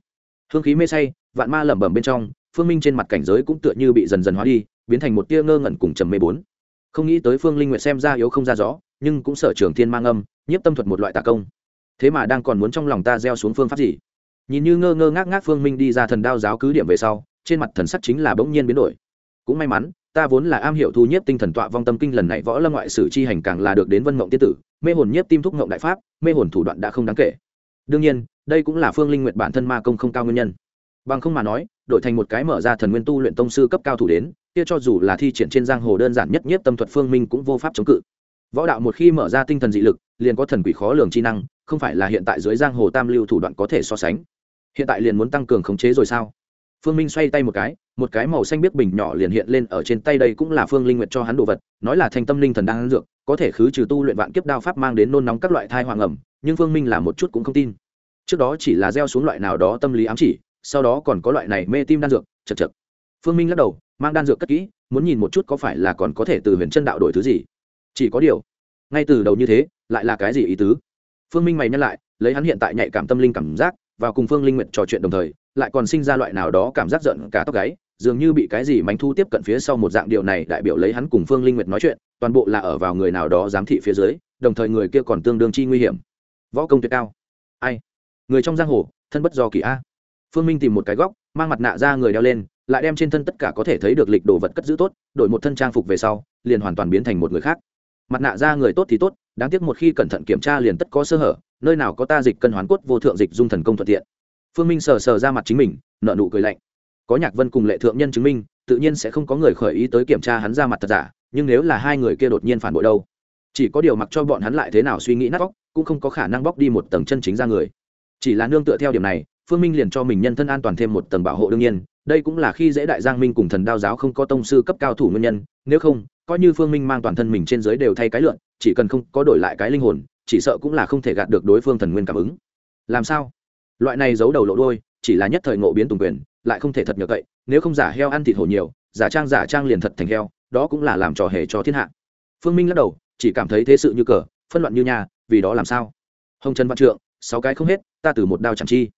Hương khí mê say, vạn ma lẩm bẩm bên trong, phương minh trên mặt cảnh giới cũng tựa như bị dần dần hóa đi, biến thành một tia ngơ ngẩn cùng trầm mê bốn. Không nghĩ tới phương linh nguyệt xem ra yếu không ra rõ nhưng cũng sở trường thiên mang âm, nhiếp tâm thuật một loại tà công. Thế mà đang còn muốn trong lòng ta gieo xuống phương pháp gì? Nhìn như ngơ ngơ ngác ngác phương minh đi ra thần đao giáo cứ điểm về sau, trên mặt thần sắc chính là bỗng nhiên biến đổi. Cũng may mắn, ta vốn là am hiểu thu nhiếp tinh thần tọa vong tâm kinh lần này võ lâm ngoại sử chi hành càng là được đến vân mộng tiên tử, mê hồn nhiếp tim thúc mộng đại pháp, mê hồn thủ đoạn đã không đáng kể. Đương nhiên, đây cũng là phương linh nguyện bản thân ma công không cao nguyên nhân. Bằng không mà nói, đổi thành một cái mở ra thần nguyên tu luyện tông sư cấp cao thủ đến, kia cho dù là thi triển trên giang hồ đơn giản nhất nhất tâm thuật phương minh cũng vô pháp chống cự võ đạo một khi mở ra tinh thần dị lực, liền có thần quỷ khó lường chi năng, không phải là hiện tại dưới giang hồ tam lưu thủ đoạn có thể so sánh. Hiện tại liền muốn tăng cường khống chế rồi sao? Phương minh xoay tay một cái một cái màu xanh biết bình nhỏ liền hiện lên ở trên tay đây cũng là phương linh nguyệt cho hắn đồ vật, nói là thanh tâm linh thần đang ăn dược, có thể khứ trừ tu luyện vạn kiếp đao pháp mang đến nôn nóng các loại thai hoàng ẩm, nhưng phương minh là một chút cũng không tin. Trước đó chỉ là gieo xuống loại nào đó tâm lý ám chỉ, sau đó còn có loại này mê tim đan dược chật chật phương minh lắc đầu, mang đan dược cất kỹ, muốn nhìn một chút có phải là còn có thể từ huyền chân đạo đổi thứ gì chỉ có điều, ngay từ đầu như thế, lại là cái gì ý tứ? Phương minh mày nhắc lại, lấy hắn hiện tại nhạy cảm tâm linh cảm giác và cùng phương linh nguyện trò chuyện đồng thời, lại còn sinh ra loại nào đó cảm giác giận cả tóc gáy, dường như bị cái gì mánh thu tiếp cận phía sau một dạng điệu này đại biểu lấy hắn cùng phương linh nguyệt nói chuyện, toàn bộ là ở vào người nào đó giám thị phía dưới, đồng thời người kia còn tương đương chi nguy hiểm. Võ công tuyệt cao. Ai? Người trong giang hồ, thân bất do kỳ a. Phương minh tìm một cái góc, mang mặt nạ ra người đeo lên, lại đem trên thân tất cả có thể thấy được lịch đồ vật cất giữ tốt, đổi một thân trang phục về sau, liền hoàn toàn biến thành một người khác mặt nạ ra người tốt thì tốt, đáng tiếc một khi cẩn thận kiểm tra liền tất có sơ hở, nơi nào có ta dịch cân hoán cốt vô thượng dịch dung thần công thuận tiện. Phương minh sờ sờ ra mặt chính mình nợ nụ cười lạnh. Có nhạc vân cùng lệ thượng nhân chứng minh, tự nhiên sẽ không có người khởi ý tới kiểm tra hắn ra mặt thật giả, nhưng nếu là hai người kia đột nhiên phản bội đâu? Chỉ có điều mặc cho bọn hắn lại thế nào suy nghĩ nát bóc cũng không có khả năng bóc đi một tầng chân chính ra người. Chỉ là nương tựa theo điểm này, phương minh liền cho mình nhân thân an toàn thêm một tầng bảo hộ đương nhiên đây cũng là khi dễ đại giang minh cùng thần đao giáo không có tông sư cấp cao thủ nguyên nhân, nếu không, coi như phương minh mang toàn thân mình trên dưới đều thay cái lượn, chỉ cần không có đổi lại cái linh hồn, chỉ sợ cũng là không thể gạt được đối phương thần nguyên cảm ứng. Làm sao? Loại này giấu đầu lộ đôi chỉ là nhất thời ngộ biến tùng quyền, lại không thể thật nhờ cậy, nếu không giả heo ăn thịt hổ nhiều, giả trang giả trang liền thật thành heo, đó cũng là làm trò hề cho thiên hạ. Phương minh lắc đầu, chỉ cảm thấy thế sự như cờ, phân loạn như nhà, vì đó làm sao? Hồng trần văn trượng, sáu cái không hết, ta từ một đao chẳng chi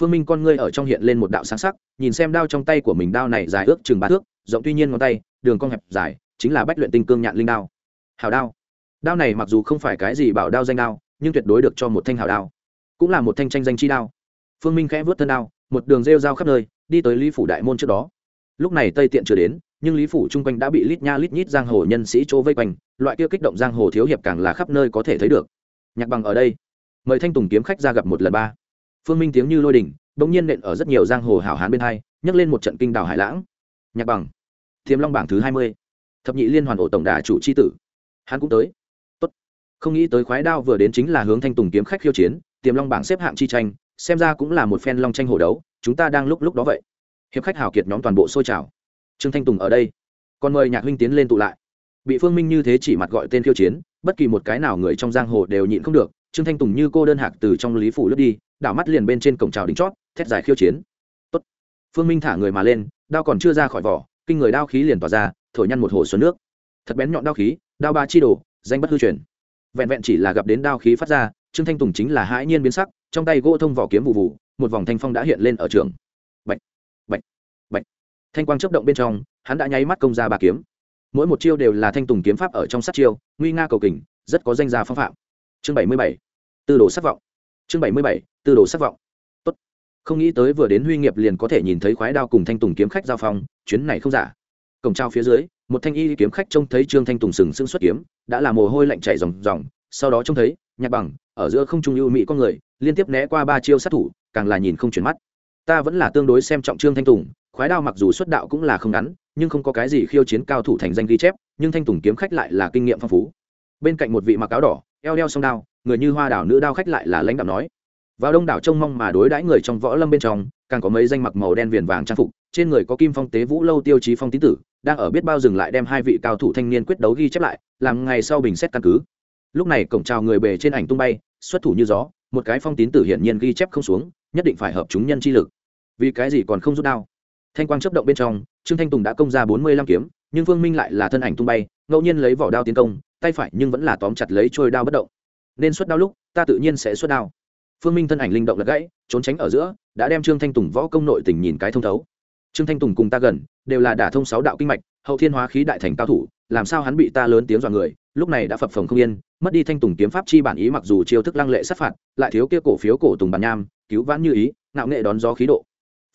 phương minh con ngươi ở trong hiện lên một đạo sáng sắc, nhìn xem đao trong tay của mình, đao này dài ước chừng ba thước, rộng tuy nhiên ngón tay, đường cong hẹp dài, chính là bách luyện tinh cương nhạn linh đao. Hào đao. Đao này mặc dù không phải cái gì bảo đao danh đao, nhưng tuyệt đối được cho một thanh hào đao, cũng là một thanh tranh danh chi đao. Phương minh khẽ vớt thân đao, một đường rêu rao khắp nơi, đi tới lý phủ đại môn trước đó. Lúc này tây tiện chưa đến, nhưng lý phủ chung quanh đã bị lít nha lít nhít giang hồ nhân sĩ chỗ vây quanh, loại kia kích động giang hồ thiếu hiệp càng là khắp nơi có thể thấy được. Nhạc bằng ở đây. Mời thanh tùng kiếm khách ra gặp một lần ba phương minh tiếng như lôi đình bỗng nhiên nện ở rất nhiều giang hồ hảo hán bên hai, nhấc lên một trận kinh đảo hải lãng. Nhạc bằng thiềm long bảng thứ hai mươi. Thập nhị liên hoàn ổ tổng đà chủ c h i tử. Hắn cũng tới. Tốt. không nghĩ tới khoái đao vừa đến chính là hướng thanh tùng kiếm khách khiêu chiến, tiềm long bảng xếp hạng chi tranh, xem ra cũng là một phen long tranh hồ đấu, chúng ta đang lúc lúc đó vậy. Hiệp khách hào kiệt nhóm toàn bộ xôi trào. Trương thanh tùng ở đây. Còn mời nhạc huynh tiến lên tụ lại. Bị phương minh như thế chỉ mặt gọi tên khiêu chiến, bất kỳ một cái nào người trong giang hồ đều nhịn không được trương thanh tùng như cô đơn hạc từ trong lý phủ lướt đi, đảo mắt liền bên trên cổng trào đính chót, thét dài khiêu chiến. Tốt. phương minh thả người mà lên, đao còn chưa ra khỏi vỏ, kinh người đao khí liền tỏa ra, thổi nhăn một hồ xuân nước. Thật bén nhọn đao khí, đao ba chi đồ, danh bất hư truyền. Vẹn vẹn chỉ là gặp đến đao khí phát ra, trương thanh tùng chính là hãi nhiên biến sắc, trong tay gỗ thông vỏ kiếm vụ vụ, một vòng thanh phong đã hiện lên ở trường. Bạch bạch bạch. Thanh quang chấp động bên trong, hắn đã nháy mắt công ra ba kiếm. Mỗi một chiêu đều là thanh tùng kiếm pháp ở trong sát chiêu, nguy nga cầu kình, rất có danh gia phong phạm chương bảy mươi bảy. Tư đồ sắc vọng. Chương bảy mươi bảy, tư đồ sắc vọng. Tốt. Không nghĩ tới vừa đến huy nghiệp liền có thể nhìn thấy khoái đao cùng thanh tùng kiếm khách giao phong, chuyến này không giả. Cổng trao phía dưới, một thanh y kiếm khách trông thấy trương thanh tùng sừng sững xuất kiếm, đã là mồ hôi lạnh chảy ròng ròng, sau đó trông thấy, nhạc bằng, ở giữa không trung ưu mỹ con người, liên tiếp né qua ba chiêu sát thủ, càng là nhìn không chuyển mắt. Ta vẫn là tương đối xem trọng trương thanh tùng, khoái đao mặc dù xuất đạo cũng là không ngắn, nhưng không có cái gì khiêu chiến cao thủ thành danh ghi chép, nhưng thanh tùng kiếm khách lại là kinh nghiệm phong phú. Bên cạnh một vị mặc áo đỏ eo đeo song đao, người như hoa đảo nữ đao khách lại là lãnh đạo nói. Vào đông đảo trông mong mà đối đãi người trong võ lâm bên trong, càng có mấy danh mặc màu đen viền vàng trang phục, trên người có kim phong tế vũ lâu tiêu chí phong tín tử, đang ở biết bao dừng lại đem hai vị cao thủ thanh niên quyết đấu ghi chép lại, làm ngày sau bình xét căn cứ. Lúc này cổng chào người bề trên ảnh tung bay, xuất thủ như gió, một cái phong tín tử hiển nhiên ghi chép không xuống, nhất định phải hợp chúng nhân chi lực. Vì cái gì còn không rút đao? Thanh quang chấp động bên trong, trương thanh tùng đã công ra bốn mươi lăm kiếm, nhưng vương minh lại là thân ảnh tung bay, ngẫu nhiên lấy vỏ đao tiến công tay phải nhưng vẫn là tóm chặt lấy trôi đao bất động. Nên xuất đao lúc, ta tự nhiên sẽ xuất đao. Phương minh thân ảnh linh động lật gãy, trốn tránh ở giữa, đã đem trương thanh tùng võ công nội tình nhìn cái thông thấu. Trương thanh tùng cùng ta gần, đều là đả thông sáu đạo kinh mạch, hậu thiên hóa khí đại thành cao thủ, làm sao hắn bị ta lớn tiếng dọa người, lúc này đã phập phồng không yên, mất đi thanh tùng kiếm pháp chi bản ý mặc dù chiêu thức lăng lệ sát phạt, lại thiếu kia cổ phiếu cổ tùng bản nham, cứu vãn như ý, ngạo nghệ đón gió khí độ.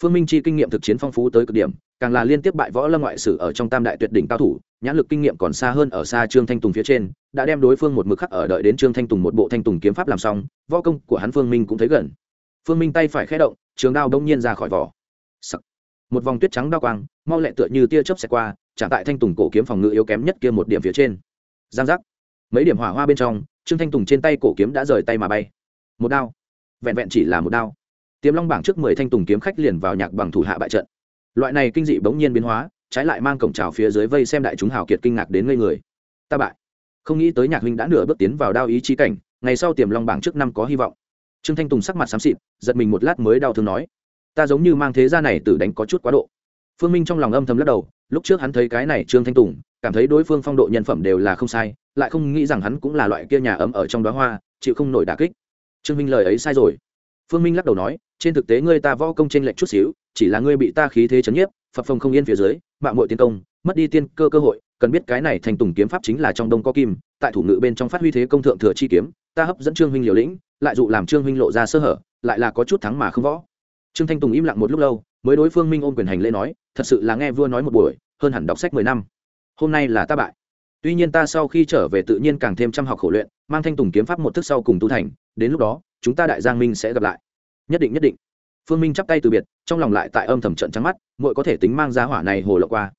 Phương minh chi kinh nghiệm thực chiến phong phú tới cực điểm, càng là liên tiếp bại võ lâm ngoại sử ở trong tam đại tuyệt đỉnh cao thủ nhãn lực kinh nghiệm còn xa hơn ở xa trương thanh tùng phía trên, đã đem đối phương một mực khắc ở đợi đến trương thanh tùng một bộ thanh tùng kiếm pháp làm xong, võ công của hắn phương minh cũng thấy gần. Phương minh tay phải khé động, trường đao đông nhiên ra khỏi vỏ. Một vòng tuyết trắng đao quang, mau lẹ tựa như tia chớp xẹt qua trả tại thanh tùng cổ kiếm phòng ngự yếu kém nhất kia một điểm phía trên. Giang giác. Mấy điểm hỏa hoa bên trong, trương thanh tùng trên tay cổ kiếm đã rời tay mà bay. Một đao. Vẹn vẹn chỉ là một đao. Tiềm long bảng trước mười thanh tùng kiếm khách liền vào nhạc bằng thủ hạ bại trận. Loại này kinh dị bỗng nhiên biến hóa trái lại mang cổng trào phía dưới vây xem đại chúng hào kiệt kinh ngạc đến ngây người. Ta bại. Không nghĩ tới nhạc huynh đã nửa bước tiến vào đao ý chí cảnh, ngày sau tiềm long bảng trước năm có hy vọng. Trương thanh tùng sắc mặt xám xịt, giật mình một lát mới đau thương nói, ta giống như mang thế ra này tử đánh có chút quá độ. Phương minh trong lòng âm thầm lắc đầu, lúc trước hắn thấy cái này trương thanh tùng, cảm thấy đối phương phong độ nhân phẩm đều là không sai, lại không nghĩ rằng hắn cũng là loại kia nhà ấm ở trong đó hoa, chịu không nổi đà kích. Trương minh lời ấy sai rồi. Phương minh lắc đầu nói, trên thực tế ngươi ta võ công trên lệch chút xíu, chỉ là ngươi bị ta khí thế chấn nhiếp phập phồng không yên phía dưới mạng mội tiến công, mất đi tiên cơ cơ hội, cần biết cái này thành tùng kiếm pháp chính là trong đông có kim, tại thủ ngự bên trong phát huy thế công thượng thừa chi kiếm, ta hấp dẫn trương huynh liều lĩnh, lại dụ làm trương huynh lộ ra sơ hở, lại là có chút thắng mà không võ. Trương thanh tùng im lặng một lúc lâu, mới đối phương minh ôm quyền hành lễ nói, thật sự là nghe vua nói một buổi, hơn hẳn đọc sách mười năm. Hôm nay là ta bại. Tuy nhiên ta sau khi trở về tự nhiên càng thêm chăm học khổ luyện, mang thanh tùng kiếm pháp một thức sau cùng tu thành, đến lúc đó, chúng ta đại giang minh sẽ gặp lại. Nhất định nhất định phương minh chắp tay từ biệt, trong lòng lại tại âm thầm trận trắng mắt, muội có thể tính mang ra hỏa này hồ lộ qua.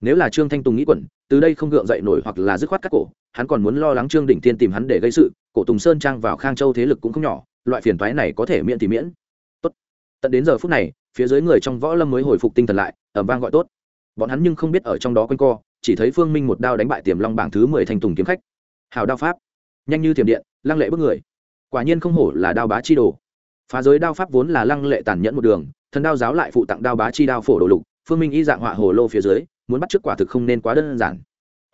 Nếu là trương thanh tùng nghĩ quẩn, từ đây không gượng dậy nổi hoặc là dứt khoát cắt cổ, hắn còn muốn lo lắng trương đỉnh thiên tìm hắn để gây sự, cổ tùng sơn trang vào khang châu thế lực cũng không nhỏ, loại phiền toái này có thể miễn thì miễn. Tốt. Tận đến giờ phút này, phía dưới người trong võ lâm mới hồi phục tinh thần lại ẩm vang gọi tốt. Bọn hắn nhưng không biết ở trong đó quanh co, chỉ thấy phương minh một đao đánh bại tiềm long bảng thứ mười thanh tùng kiếm khách. Hào đao pháp. Nhanh như thiểm điện, lăng lệ bước người. Quả nhiên không hổ là đao bá chi đồ phá giới đao pháp vốn là lăng lệ tàn nhẫn một đường, thần đao giáo lại phụ tặng đao bá chi đao phổ đồ lục, phương minh y dạng họa hồ lô phía dưới, muốn bắt trước quả thực không nên quá đơn giản.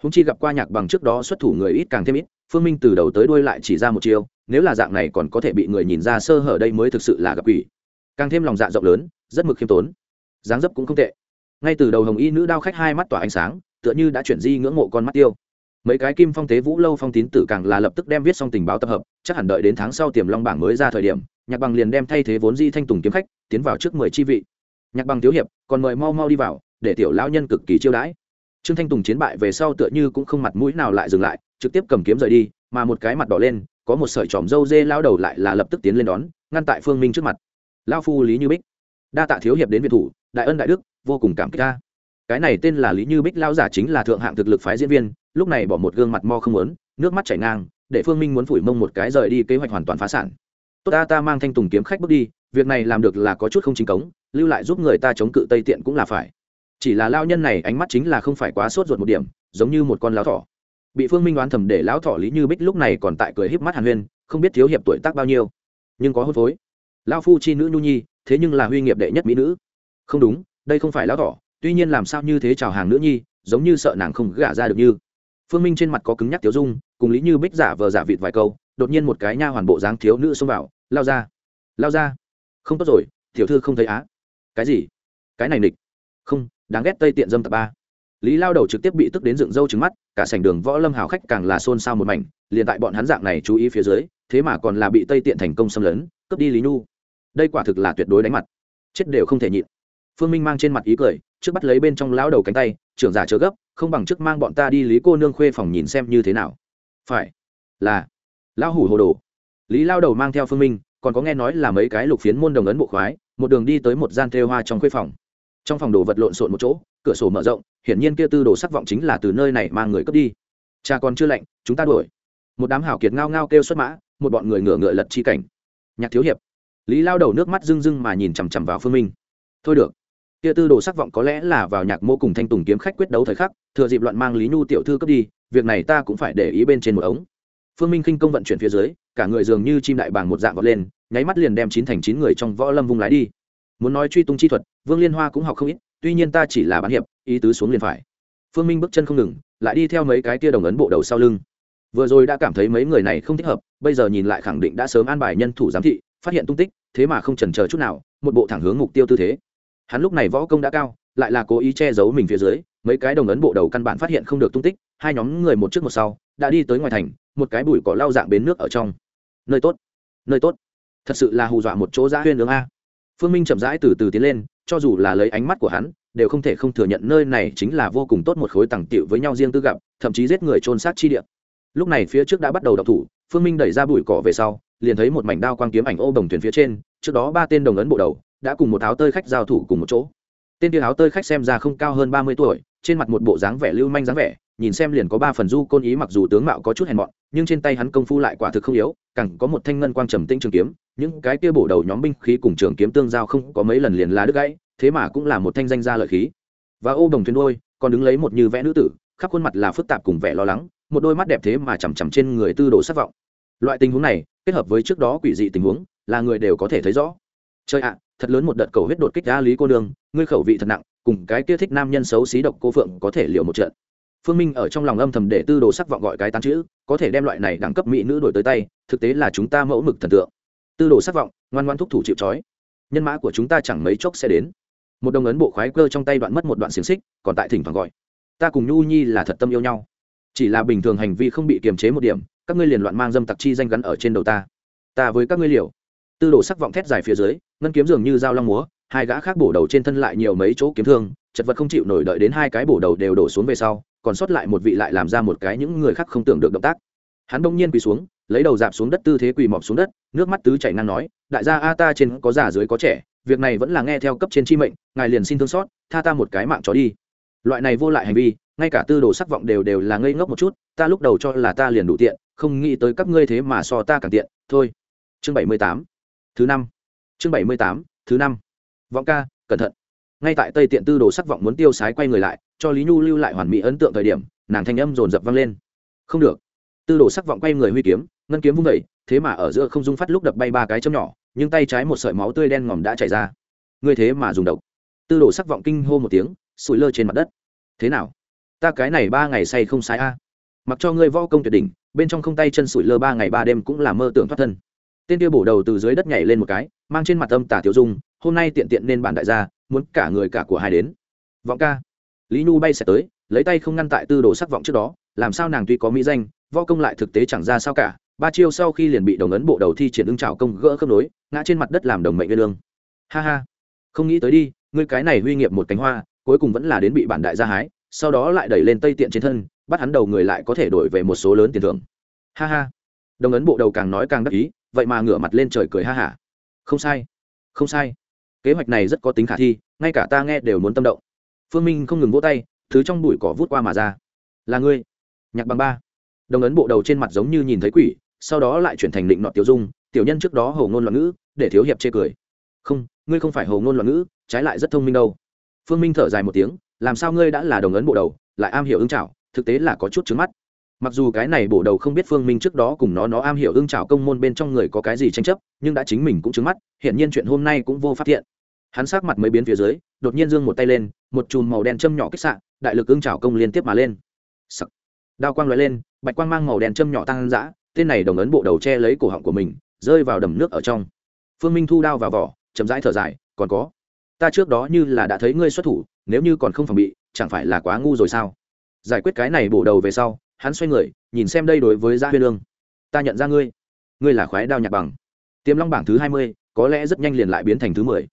Húng chi gặp qua nhạc bằng trước đó xuất thủ người ít càng thêm ít, phương minh từ đầu tới đuôi lại chỉ ra một chiêu, nếu là dạng này còn có thể bị người nhìn ra sơ hở đây mới thực sự là gặp quỷ. Càng thêm lòng dạ rộng lớn, rất mực khiêm tốn, dáng dấp cũng không tệ. Ngay từ đầu hồng y nữ đao khách hai mắt tỏa ánh sáng, tựa như đã chuyển di ngưỡng mộ con mắt tiêu mấy cái kim phong tế vũ lâu phong tín tử càng là lập tức đem viết xong tình báo tập hợp, chắc hẳn đợi đến tháng sau tiềm long bảng mới ra thời điểm, nhạc bằng liền đem thay thế vốn di thanh tùng kiếm khách, tiến vào trước mười chi vị. Nhạc bằng thiếu hiệp, còn mời mau mau đi vào, để tiểu lão nhân cực kỳ chiêu đãi. Trương thanh tùng chiến bại về sau tựa như cũng không mặt mũi nào lại dừng lại, trực tiếp cầm kiếm rời đi, mà một cái mặt đỏ lên, có một sợi tròm râu dê lao đầu lại là lập tức tiến lên đón, ngăn tại phương minh trước mặt. Lao phu lý như bích. Đa tạ thiếu hiệp đến việt thủ, đại ân đại đức, vô cùng cảm kích ta cái này tên là lý như bích lao giả chính là thượng hạng thực lực phái diễn viên, lúc này bỏ một gương mặt mo không muốn, nước mắt chảy ngang, để phương minh muốn phủi mông một cái rời đi kế hoạch hoàn toàn phá sản. Tốt ta ta mang thanh tùng kiếm khách bước đi, việc này làm được là có chút không chính cống, lưu lại giúp người ta chống cự tây tiện cũng là phải. Chỉ là lao nhân này ánh mắt chính là không phải quá sốt ruột một điểm, giống như một con lão thỏ. Bị phương minh đoán thầm để lão thỏ lý như bích lúc này còn tại cười híp mắt hàn huyên, không biết thiếu hiệp tuổi tác bao nhiêu. Nhưng có hôn phối. Lao phu chi nữ nhu nhi, thế nhưng là huy nghiệp đệ nhất mỹ nữ. Không đúng, đây không phải lão thỏ tuy nhiên làm sao như thế chào hàng nữ nhi, giống như sợ nàng không gả ra được như. Phương minh trên mặt có cứng nhắc tiểu dung, cùng lý như bích giả vờ giả vịt vài câu, đột nhiên một cái nha hoàn bộ dáng thiếu nữ xông vào, lao ra. Lao ra. Không tốt rồi, tiểu thư không thấy á. Cái gì? Cái này nịch. Không, đáng ghét tây tiện dâm tập ba. Lý lao đầu trực tiếp bị tức đến dựng râu trứng mắt, cả sảnh đường võ lâm hào khách càng là xôn xao một mảnh, liền tại bọn hắn dạng này chú ý phía dưới, thế mà còn là bị tây tiện thành công xâm lấn, cướp đi lý nhu. Đây quả thực là tuyệt đối đánh mặt. Chết đều không thể nhịn. Phương minh mang trên mặt ý cười trước bắt lấy bên trong lão đầu cánh tay, trưởng giả chớ gấp, không bằng trước mang bọn ta đi lý cô nương khuê phòng nhìn xem như thế nào. Phải. Là. Lão hủ hồ đồ. Lý lao đầu mang theo phương minh, còn có nghe nói là mấy cái lục phiến môn đồng ấn bộ khoái, một đường đi tới một gian thêu hoa trong khuê phòng. Trong phòng đồ vật lộn xộn một chỗ, cửa sổ mở rộng, hiển nhiên kia tư đồ sắc vọng chính là từ nơi này mang người cướp đi. Cha còn chưa lạnh, chúng ta đuổi. Một đám hảo kiệt ngao ngao kêu xuất mã, một bọn người ngựa ngựa lật chi cảnh. Nhạc thiếu hiệp. Lý lao đầu nước mắt rưng rưng mà nhìn chằm chằm vào phương minh. Thôi được kia tư đồ sắc vọng có lẽ là vào nhạc mô cùng thanh tùng kiếm khách quyết đấu thời khắc, thừa dịp loạn mang lý nhu tiểu thư cướp đi, việc này ta cũng phải để ý bên trên một ống. Phương minh khinh công vận chuyển phía dưới, cả người dường như chim đại bàng một dạng vọt lên, nháy mắt liền đem chín thành chín người trong võ lâm vung lái đi. Muốn nói truy tung chi thuật, vương liên hoa cũng học không ít, tuy nhiên ta chỉ là bán hiệp, ý tứ xuống liền phải. Phương minh bước chân không ngừng, lại đi theo mấy cái tia đồng ấn bộ đầu sau lưng. Vừa rồi đã cảm thấy mấy người này không thích hợp, bây giờ nhìn lại khẳng định đã sớm an bài nhân thủ giám thị, phát hiện tung tích, thế mà không chần chờ chút nào, một bộ thẳng hướng mục tiêu tư thế hắn lúc này võ công đã cao, lại là cố ý che giấu mình phía dưới, mấy cái đồng ấn bộ đầu căn bản phát hiện không được tung tích, hai nhóm người một trước một sau, đã đi tới ngoài thành, một cái bụi cỏ lau dạng bến nước ở trong. Nơi tốt nơi tốt. Thật sự là hù dọa một chỗ giã huyên ương a. Phương minh chậm rãi từ từ tiến lên, cho dù là lấy ánh mắt của hắn, đều không thể không thừa nhận nơi này chính là vô cùng tốt một khối tẳng tiệu với nhau riêng tư gặp, thậm chí giết người trôn sát chi địa. Lúc này phía trước đã bắt đầu đọc thủ, phương minh đẩy ra bụi cỏ về sau, liền thấy một mảnh đao quang kiếm ảnh ô đồng thuyền phía trên trước đó ba tên đồng ấn bộ đầu đã cùng một áo tơi khách giao thủ cùng một chỗ. Tên kia áo tơi khách xem ra không cao hơn ba mươi tuổi, trên mặt một bộ dáng vẻ lưu manh dáng vẻ, nhìn xem liền có ba phần du côn ý mặc dù tướng mạo có chút hèn mọn, nhưng trên tay hắn công phu lại quả thực không yếu, càng có một thanh ngân quang trầm tinh trường kiếm, những cái kia bổ đầu nhóm binh khí cùng trường kiếm tương giao không có mấy lần liền lá đứt gãy, thế mà cũng là một thanh danh gia lợi khí. Và ô đồng thuyền đôi còn đứng lấy một như vẽ nữ tử, khắp khuôn mặt là phức tạp cùng vẻ lo lắng, một đôi mắt đẹp thế mà chằm chằm trên người tư đồ sắc vọng. Loại tình huống này, kết hợp với trước đó quỷ dị tình huống là người đều có thể thấy rõ. Chơi ạ, thật lớn một đợt cầu huyết đột kích ra lý cô đường ngươi khẩu vị thật nặng, cùng cái kia thích nam nhân xấu xí độc cô phượng có thể liều một trận. Phương minh ở trong lòng âm thầm để tư đồ sắc vọng gọi cái tán chữ, có thể đem loại này đẳng cấp mỹ nữ đổi tới tay, thực tế là chúng ta mẫu mực thần tượng. Tư đồ sắc vọng, ngoan ngoan thúc thủ chịu trói. Nhân mã của chúng ta chẳng mấy chốc sẽ đến. Một đồng ấn bộ khoái cơ trong tay đoạn mất một đoạn xiềng xích, còn tại thỉnh thoảng gọi. Ta cùng nhu nhi là thật tâm yêu nhau. Chỉ là bình thường hành vi không bị kiềm chế một điểm, các ngươi liền loạn mang dâm tặc chi danh gắn ở trên đầu ta. Ta với các ngươi liều tư đồ sắc vọng thét dài phía dưới, ngân kiếm dường như dao long múa, hai gã khác bổ đầu trên thân lại nhiều mấy chỗ kiếm thương, chật vật không chịu nổi đợi đến hai cái bổ đầu đều đổ xuống về sau, còn sót lại một vị lại làm ra một cái những người khác không tưởng được động tác. Hắn bỗng nhiên quỳ xuống, lấy đầu dạp xuống đất tư thế quỳ mọp xuống đất, nước mắt tứ chảy ngang nói, đại gia, a ta trên có già dưới có trẻ, việc này vẫn là nghe theo cấp trên chi mệnh, ngài liền xin thương xót, tha ta một cái mạng chó đi. Loại này vô lại hành vi, ngay cả tư đồ sắc vọng đều đều là ngây ngốc một chút, ta lúc đầu cho là ta liền đủ tiện, không nghĩ tới các ngươi thế mà so ta càng tiện, thôi. Chương bảy mươi tám thứ năm. Chương bảy mươi tám, thứ năm. Vọng ca, cẩn thận. Ngay tại tây tiện tư đồ sắc vọng muốn tiêu sái quay người lại, cho lý nhu lưu lại hoàn mỹ ấn tượng thời điểm, nàng thanh âm dồn dập vang lên. Không được. Tư đồ sắc vọng quay người huy kiếm, ngân kiếm vung vẩy thế mà ở giữa không dung phát lúc đập bay ba cái châm nhỏ, nhưng tay trái một sợi máu tươi đen ngòm đã chảy ra. Ngươi thế mà dùng độc. Tư đồ sắc vọng kinh hô một tiếng sụi lơ trên mặt đất. Thế nào? Ta cái này ba ngày say không sai a. Mặc cho ngươi võ công tuyệt đỉnh, bên trong không tay chân sụi lơ ba ngày ba đêm cũng là mơ tưởng thoát thân tên kia bổ đầu từ dưới đất nhảy lên một cái, mang trên mặt âm tả tiểu dung, hôm nay tiện tiện nên bản đại gia, muốn cả người cả của hai đến. Vọng ca. Lý nhu bay sẽ tới, lấy tay không ngăn tại tư đồ sắc vọng trước đó, làm sao nàng tuy có mỹ danh, võ công lại thực tế chẳng ra sao cả, ba chiêu sau khi liền bị đồng ấn bộ đầu thi triển ưng trào công gỡ khớp nối, ngã trên mặt đất làm đồng mệnh nguyên lương. Ha ha. Không nghĩ tới đi, ngươi cái này huy nghiệp một cánh hoa, cuối cùng vẫn là đến bị bản đại gia hái, sau đó lại đẩy lên tây tiện trên thân, bắt hắn đầu người lại có thể đổi về một số lớn tiền thưởng. Ha ha. Đồng ấn bộ đầu càng nói càng đắc ý vậy mà ngửa mặt lên trời cười ha hả. Không sai không sai. Kế hoạch này rất có tính khả thi, ngay cả ta nghe đều muốn tâm động. Phương minh không ngừng vỗ tay, thứ trong bụi cỏ vút qua mà ra. Là ngươi, nhạc bằng ba. Đồng ấn bộ đầu trên mặt giống như nhìn thấy quỷ, sau đó lại chuyển thành định nọ tiểu dung, tiểu nhân trước đó hầu ngôn loạn ngữ, để thiếu hiệp chê cười. Không, ngươi không phải hầu ngôn loạn ngữ, trái lại rất thông minh đâu. Phương minh thở dài một tiếng, làm sao ngươi đã là đồng ấn bộ đầu, lại am hiểu ứng trảo, thực tế là có chút trứng mắt mặc dù cái này bổ đầu không biết phương minh trước đó cùng nó nó am hiểu ưng trào công môn bên trong người có cái gì tranh chấp, nhưng đã chính mình cũng trứng mắt hiện nhiên chuyện hôm nay cũng vô phát hiện hắn sát mặt mới biến phía dưới, đột nhiên giương một tay lên, một chùm màu đen châm nhỏ kích sạn đại lực ưng trào công liên tiếp mà lên. Sắc. đao quang loại lên, bạch quang mang màu đen châm nhỏ tăng dã, tên này đồng ấn bộ đầu che lấy cổ họng của mình, rơi vào đầm nước ở trong. Phương minh thu đao vào vỏ, chậm rãi thở dài, còn có, ta trước đó như là đã thấy ngươi xuất thủ, nếu như còn không phòng bị, chẳng phải là quá ngu rồi sao? Giải quyết cái này bổ đầu về sau hắn xoay người, nhìn xem đây đối với gia huyên lương. Ta nhận ra ngươi. Ngươi là khoái đao nhạc bằng. Tiềm long bảng thứ hai mươi, có lẽ rất nhanh liền lại biến thành thứ mười.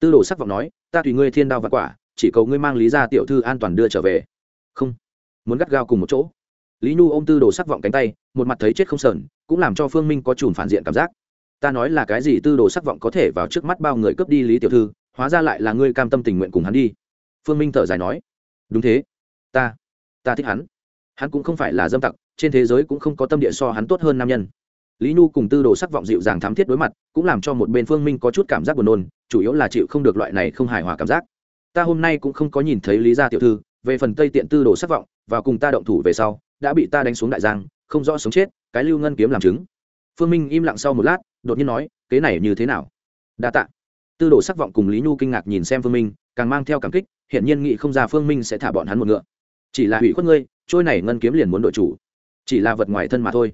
Tư đồ sắc vọng nói, ta tùy ngươi thiên đao và quả, chỉ cầu ngươi mang lý ra tiểu thư an toàn đưa trở về. Không. Muốn gắt gao cùng một chỗ. Lý nhu ôm tư đồ sắc vọng cánh tay, một mặt thấy chết không sờn, cũng làm cho phương minh có chùm phản diện cảm giác. Ta nói là cái gì tư đồ sắc vọng có thể vào trước mắt bao người cướp đi lý tiểu thư, hóa ra lại là ngươi cam tâm tình nguyện cùng hắn đi. Phương minh thở dài nói, đúng thế. Ta ta thích hắn hắn cũng không phải là dâm tặc, trên thế giới cũng không có tâm địa so hắn tốt hơn nam nhân. Lý nhu cùng tư đồ sắc vọng dịu dàng thám thiết đối mặt, cũng làm cho một bên phương minh có chút cảm giác buồn nôn, chủ yếu là chịu không được loại này không hài hòa cảm giác. Ta hôm nay cũng không có nhìn thấy lý gia tiểu thư, về phần tây tiện tư đồ sắc vọng, và cùng ta động thủ về sau, đã bị ta đánh xuống đại giang, không rõ sống chết, cái lưu ngân kiếm làm chứng. Phương minh im lặng sau một lát, đột nhiên nói, kế này như thế nào? Đa tạ. Tư đồ sắc vọng cùng lý nhu kinh ngạc nhìn xem phương minh, càng mang theo cảm kích hiện nhiên nghị không ra phương minh sẽ thả bọn hắn một ngựa. Chỉ là hủy khuất ngươi trôi này ngân kiếm liền muốn đội chủ. Chỉ là vật ngoài thân mà thôi.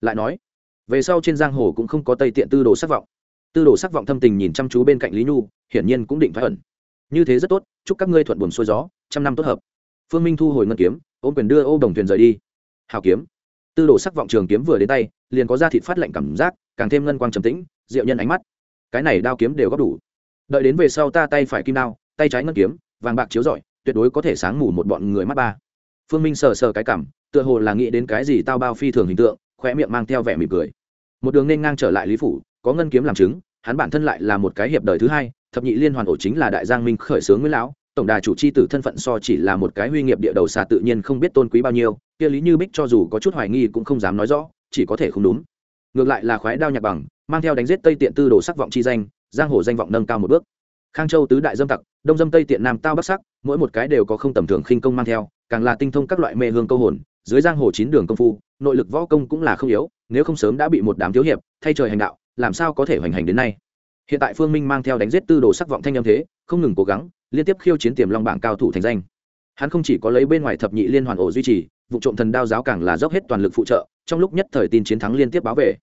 Lại nói, về sau trên giang hồ cũng không có tây tiện tư đồ sắc vọng. Tư đồ sắc vọng thâm tình nhìn chăm chú bên cạnh lý nhu, hiển nhiên cũng định phải ẩn. Như thế rất tốt, chúc các ngươi thuận buồn xuôi gió, trăm năm tốt hợp. Phương minh thu hồi ngân kiếm, ôm quyền đưa ô đồng thuyền rời đi. Hào kiếm. Tư đồ sắc vọng trường kiếm vừa đến tay, liền có ra thịt phát lạnh cảm giác, càng thêm ngân quang trầm tĩnh, diệu nhân ánh mắt. Cái này đao kiếm đều góp đủ. Đợi đến về sau ta tay phải kim đao, tay trái ngân kiếm, vàng bạc chiếu rọi, tuyệt đối có thể sáng mù một bọn người mắt ba phương minh sờ sờ cái cảm, tựa hồ là nghĩ đến cái gì tao bao phi thường hình tượng khoe miệng mang theo vẻ mỉm cười. Một đường nên ngang trở lại lý phủ, có ngân kiếm làm chứng, hắn bản thân lại là một cái hiệp đời thứ hai, thập nhị liên hoàn ổ chính là đại giang minh khởi xướng nguyễn lão, tổng đà chủ c h i tử thân phận so chỉ là một cái huy nghiệp địa đầu xà tự nhiên không biết tôn quý bao nhiêu, kia lý như bích cho dù có chút hoài nghi cũng không dám nói rõ, chỉ có thể không đúng. Ngược lại là khoái đao nhạc bằng, mang theo đánh giết tây tiện tư đồ sắc vọng chi danh, giang hồ danh vọng nâng cao một bước. Khang châu tứ đại dâm tặc, đông dâm tây tiện nam tao bắc sắc, mỗi một cái đều có không tầm thường khinh công mang theo càng là tinh thông các loại mê hương câu hồn, dưới giang hồ chín đường công phu, nội lực võ công cũng là không yếu, nếu không sớm đã bị một đám thiếu hiệp, thay trời hành đạo, làm sao có thể hoành hành đến nay? Hiện tại phương minh mang theo đánh giết tư đồ sắc vọng thanh âm thế, không ngừng cố gắng, liên tiếp khiêu chiến tiềm long bảng cao thủ thành danh. Hắn không chỉ có lấy bên ngoài thập nhị liên hoàn ổ duy trì, vụ trộm thần đao giáo càng là dốc hết toàn lực phụ trợ, trong lúc nhất thời tin chiến thắng liên tiếp báo về.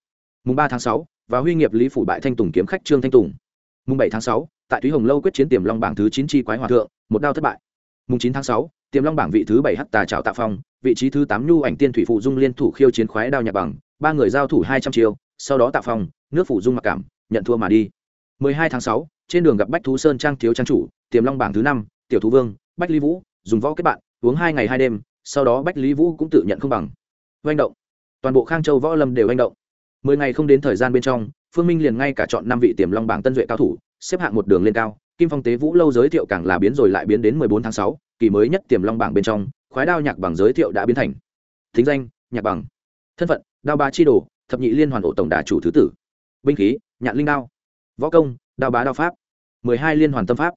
Mùng ba tháng sáu và huy nghiệp lý phủ bại thanh tùng kiếm khách trương thanh tùng. Mùng bảy tháng sáu, tại thúy hồng lâu quyết chiến tiềm long bảng thứ chín chi quái hòa thượng, một đao thất bại. Mùng chín tháng sáu tiềm long bảng vị thứ bảy hắc tà trào tạ phong vị trí thứ tám nhu ảnh tiên thủy phụ dung liên thủ khiêu chiến khoái đao nhạc bằng ba người giao thủ hai trăm chiêu sau đó tạ phong nước phụ dung mặc cảm nhận thua mà đi. 12 tháng 6, trên đường gặp bách thú sơn trang thiếu trang chủ tiềm long bảng thứ năm tiểu thú vương bách lý vũ dùng võ kết bạn uống hai ngày hai đêm sau đó bách lý vũ cũng tự nhận không bằng. Oanh động. Toàn bộ khang châu võ lâm đều oanh động. mười ngày không đến thời gian bên trong phương minh liền ngay cả chọn năm vị tiềm long bảng tân duệ cao thủ xếp hạng một đường lên cao kim phong tế vũ lâu giới thiệu càng là biến rồi lại biến đến mười bốn tháng sáu kỳ mới nhất tiềm long bảng bên trong, khoái đao nhạc bằng giới thiệu đã biến thành. Thính danh, nhạc bằng. Thân phận, đao ba chi đồ, thập nhị liên hoàn ổ tổng đà chủ thứ tử. Binh khí, nhạn linh đao. Võ công, đao bá đao pháp. mười hai liên hoàn tâm pháp.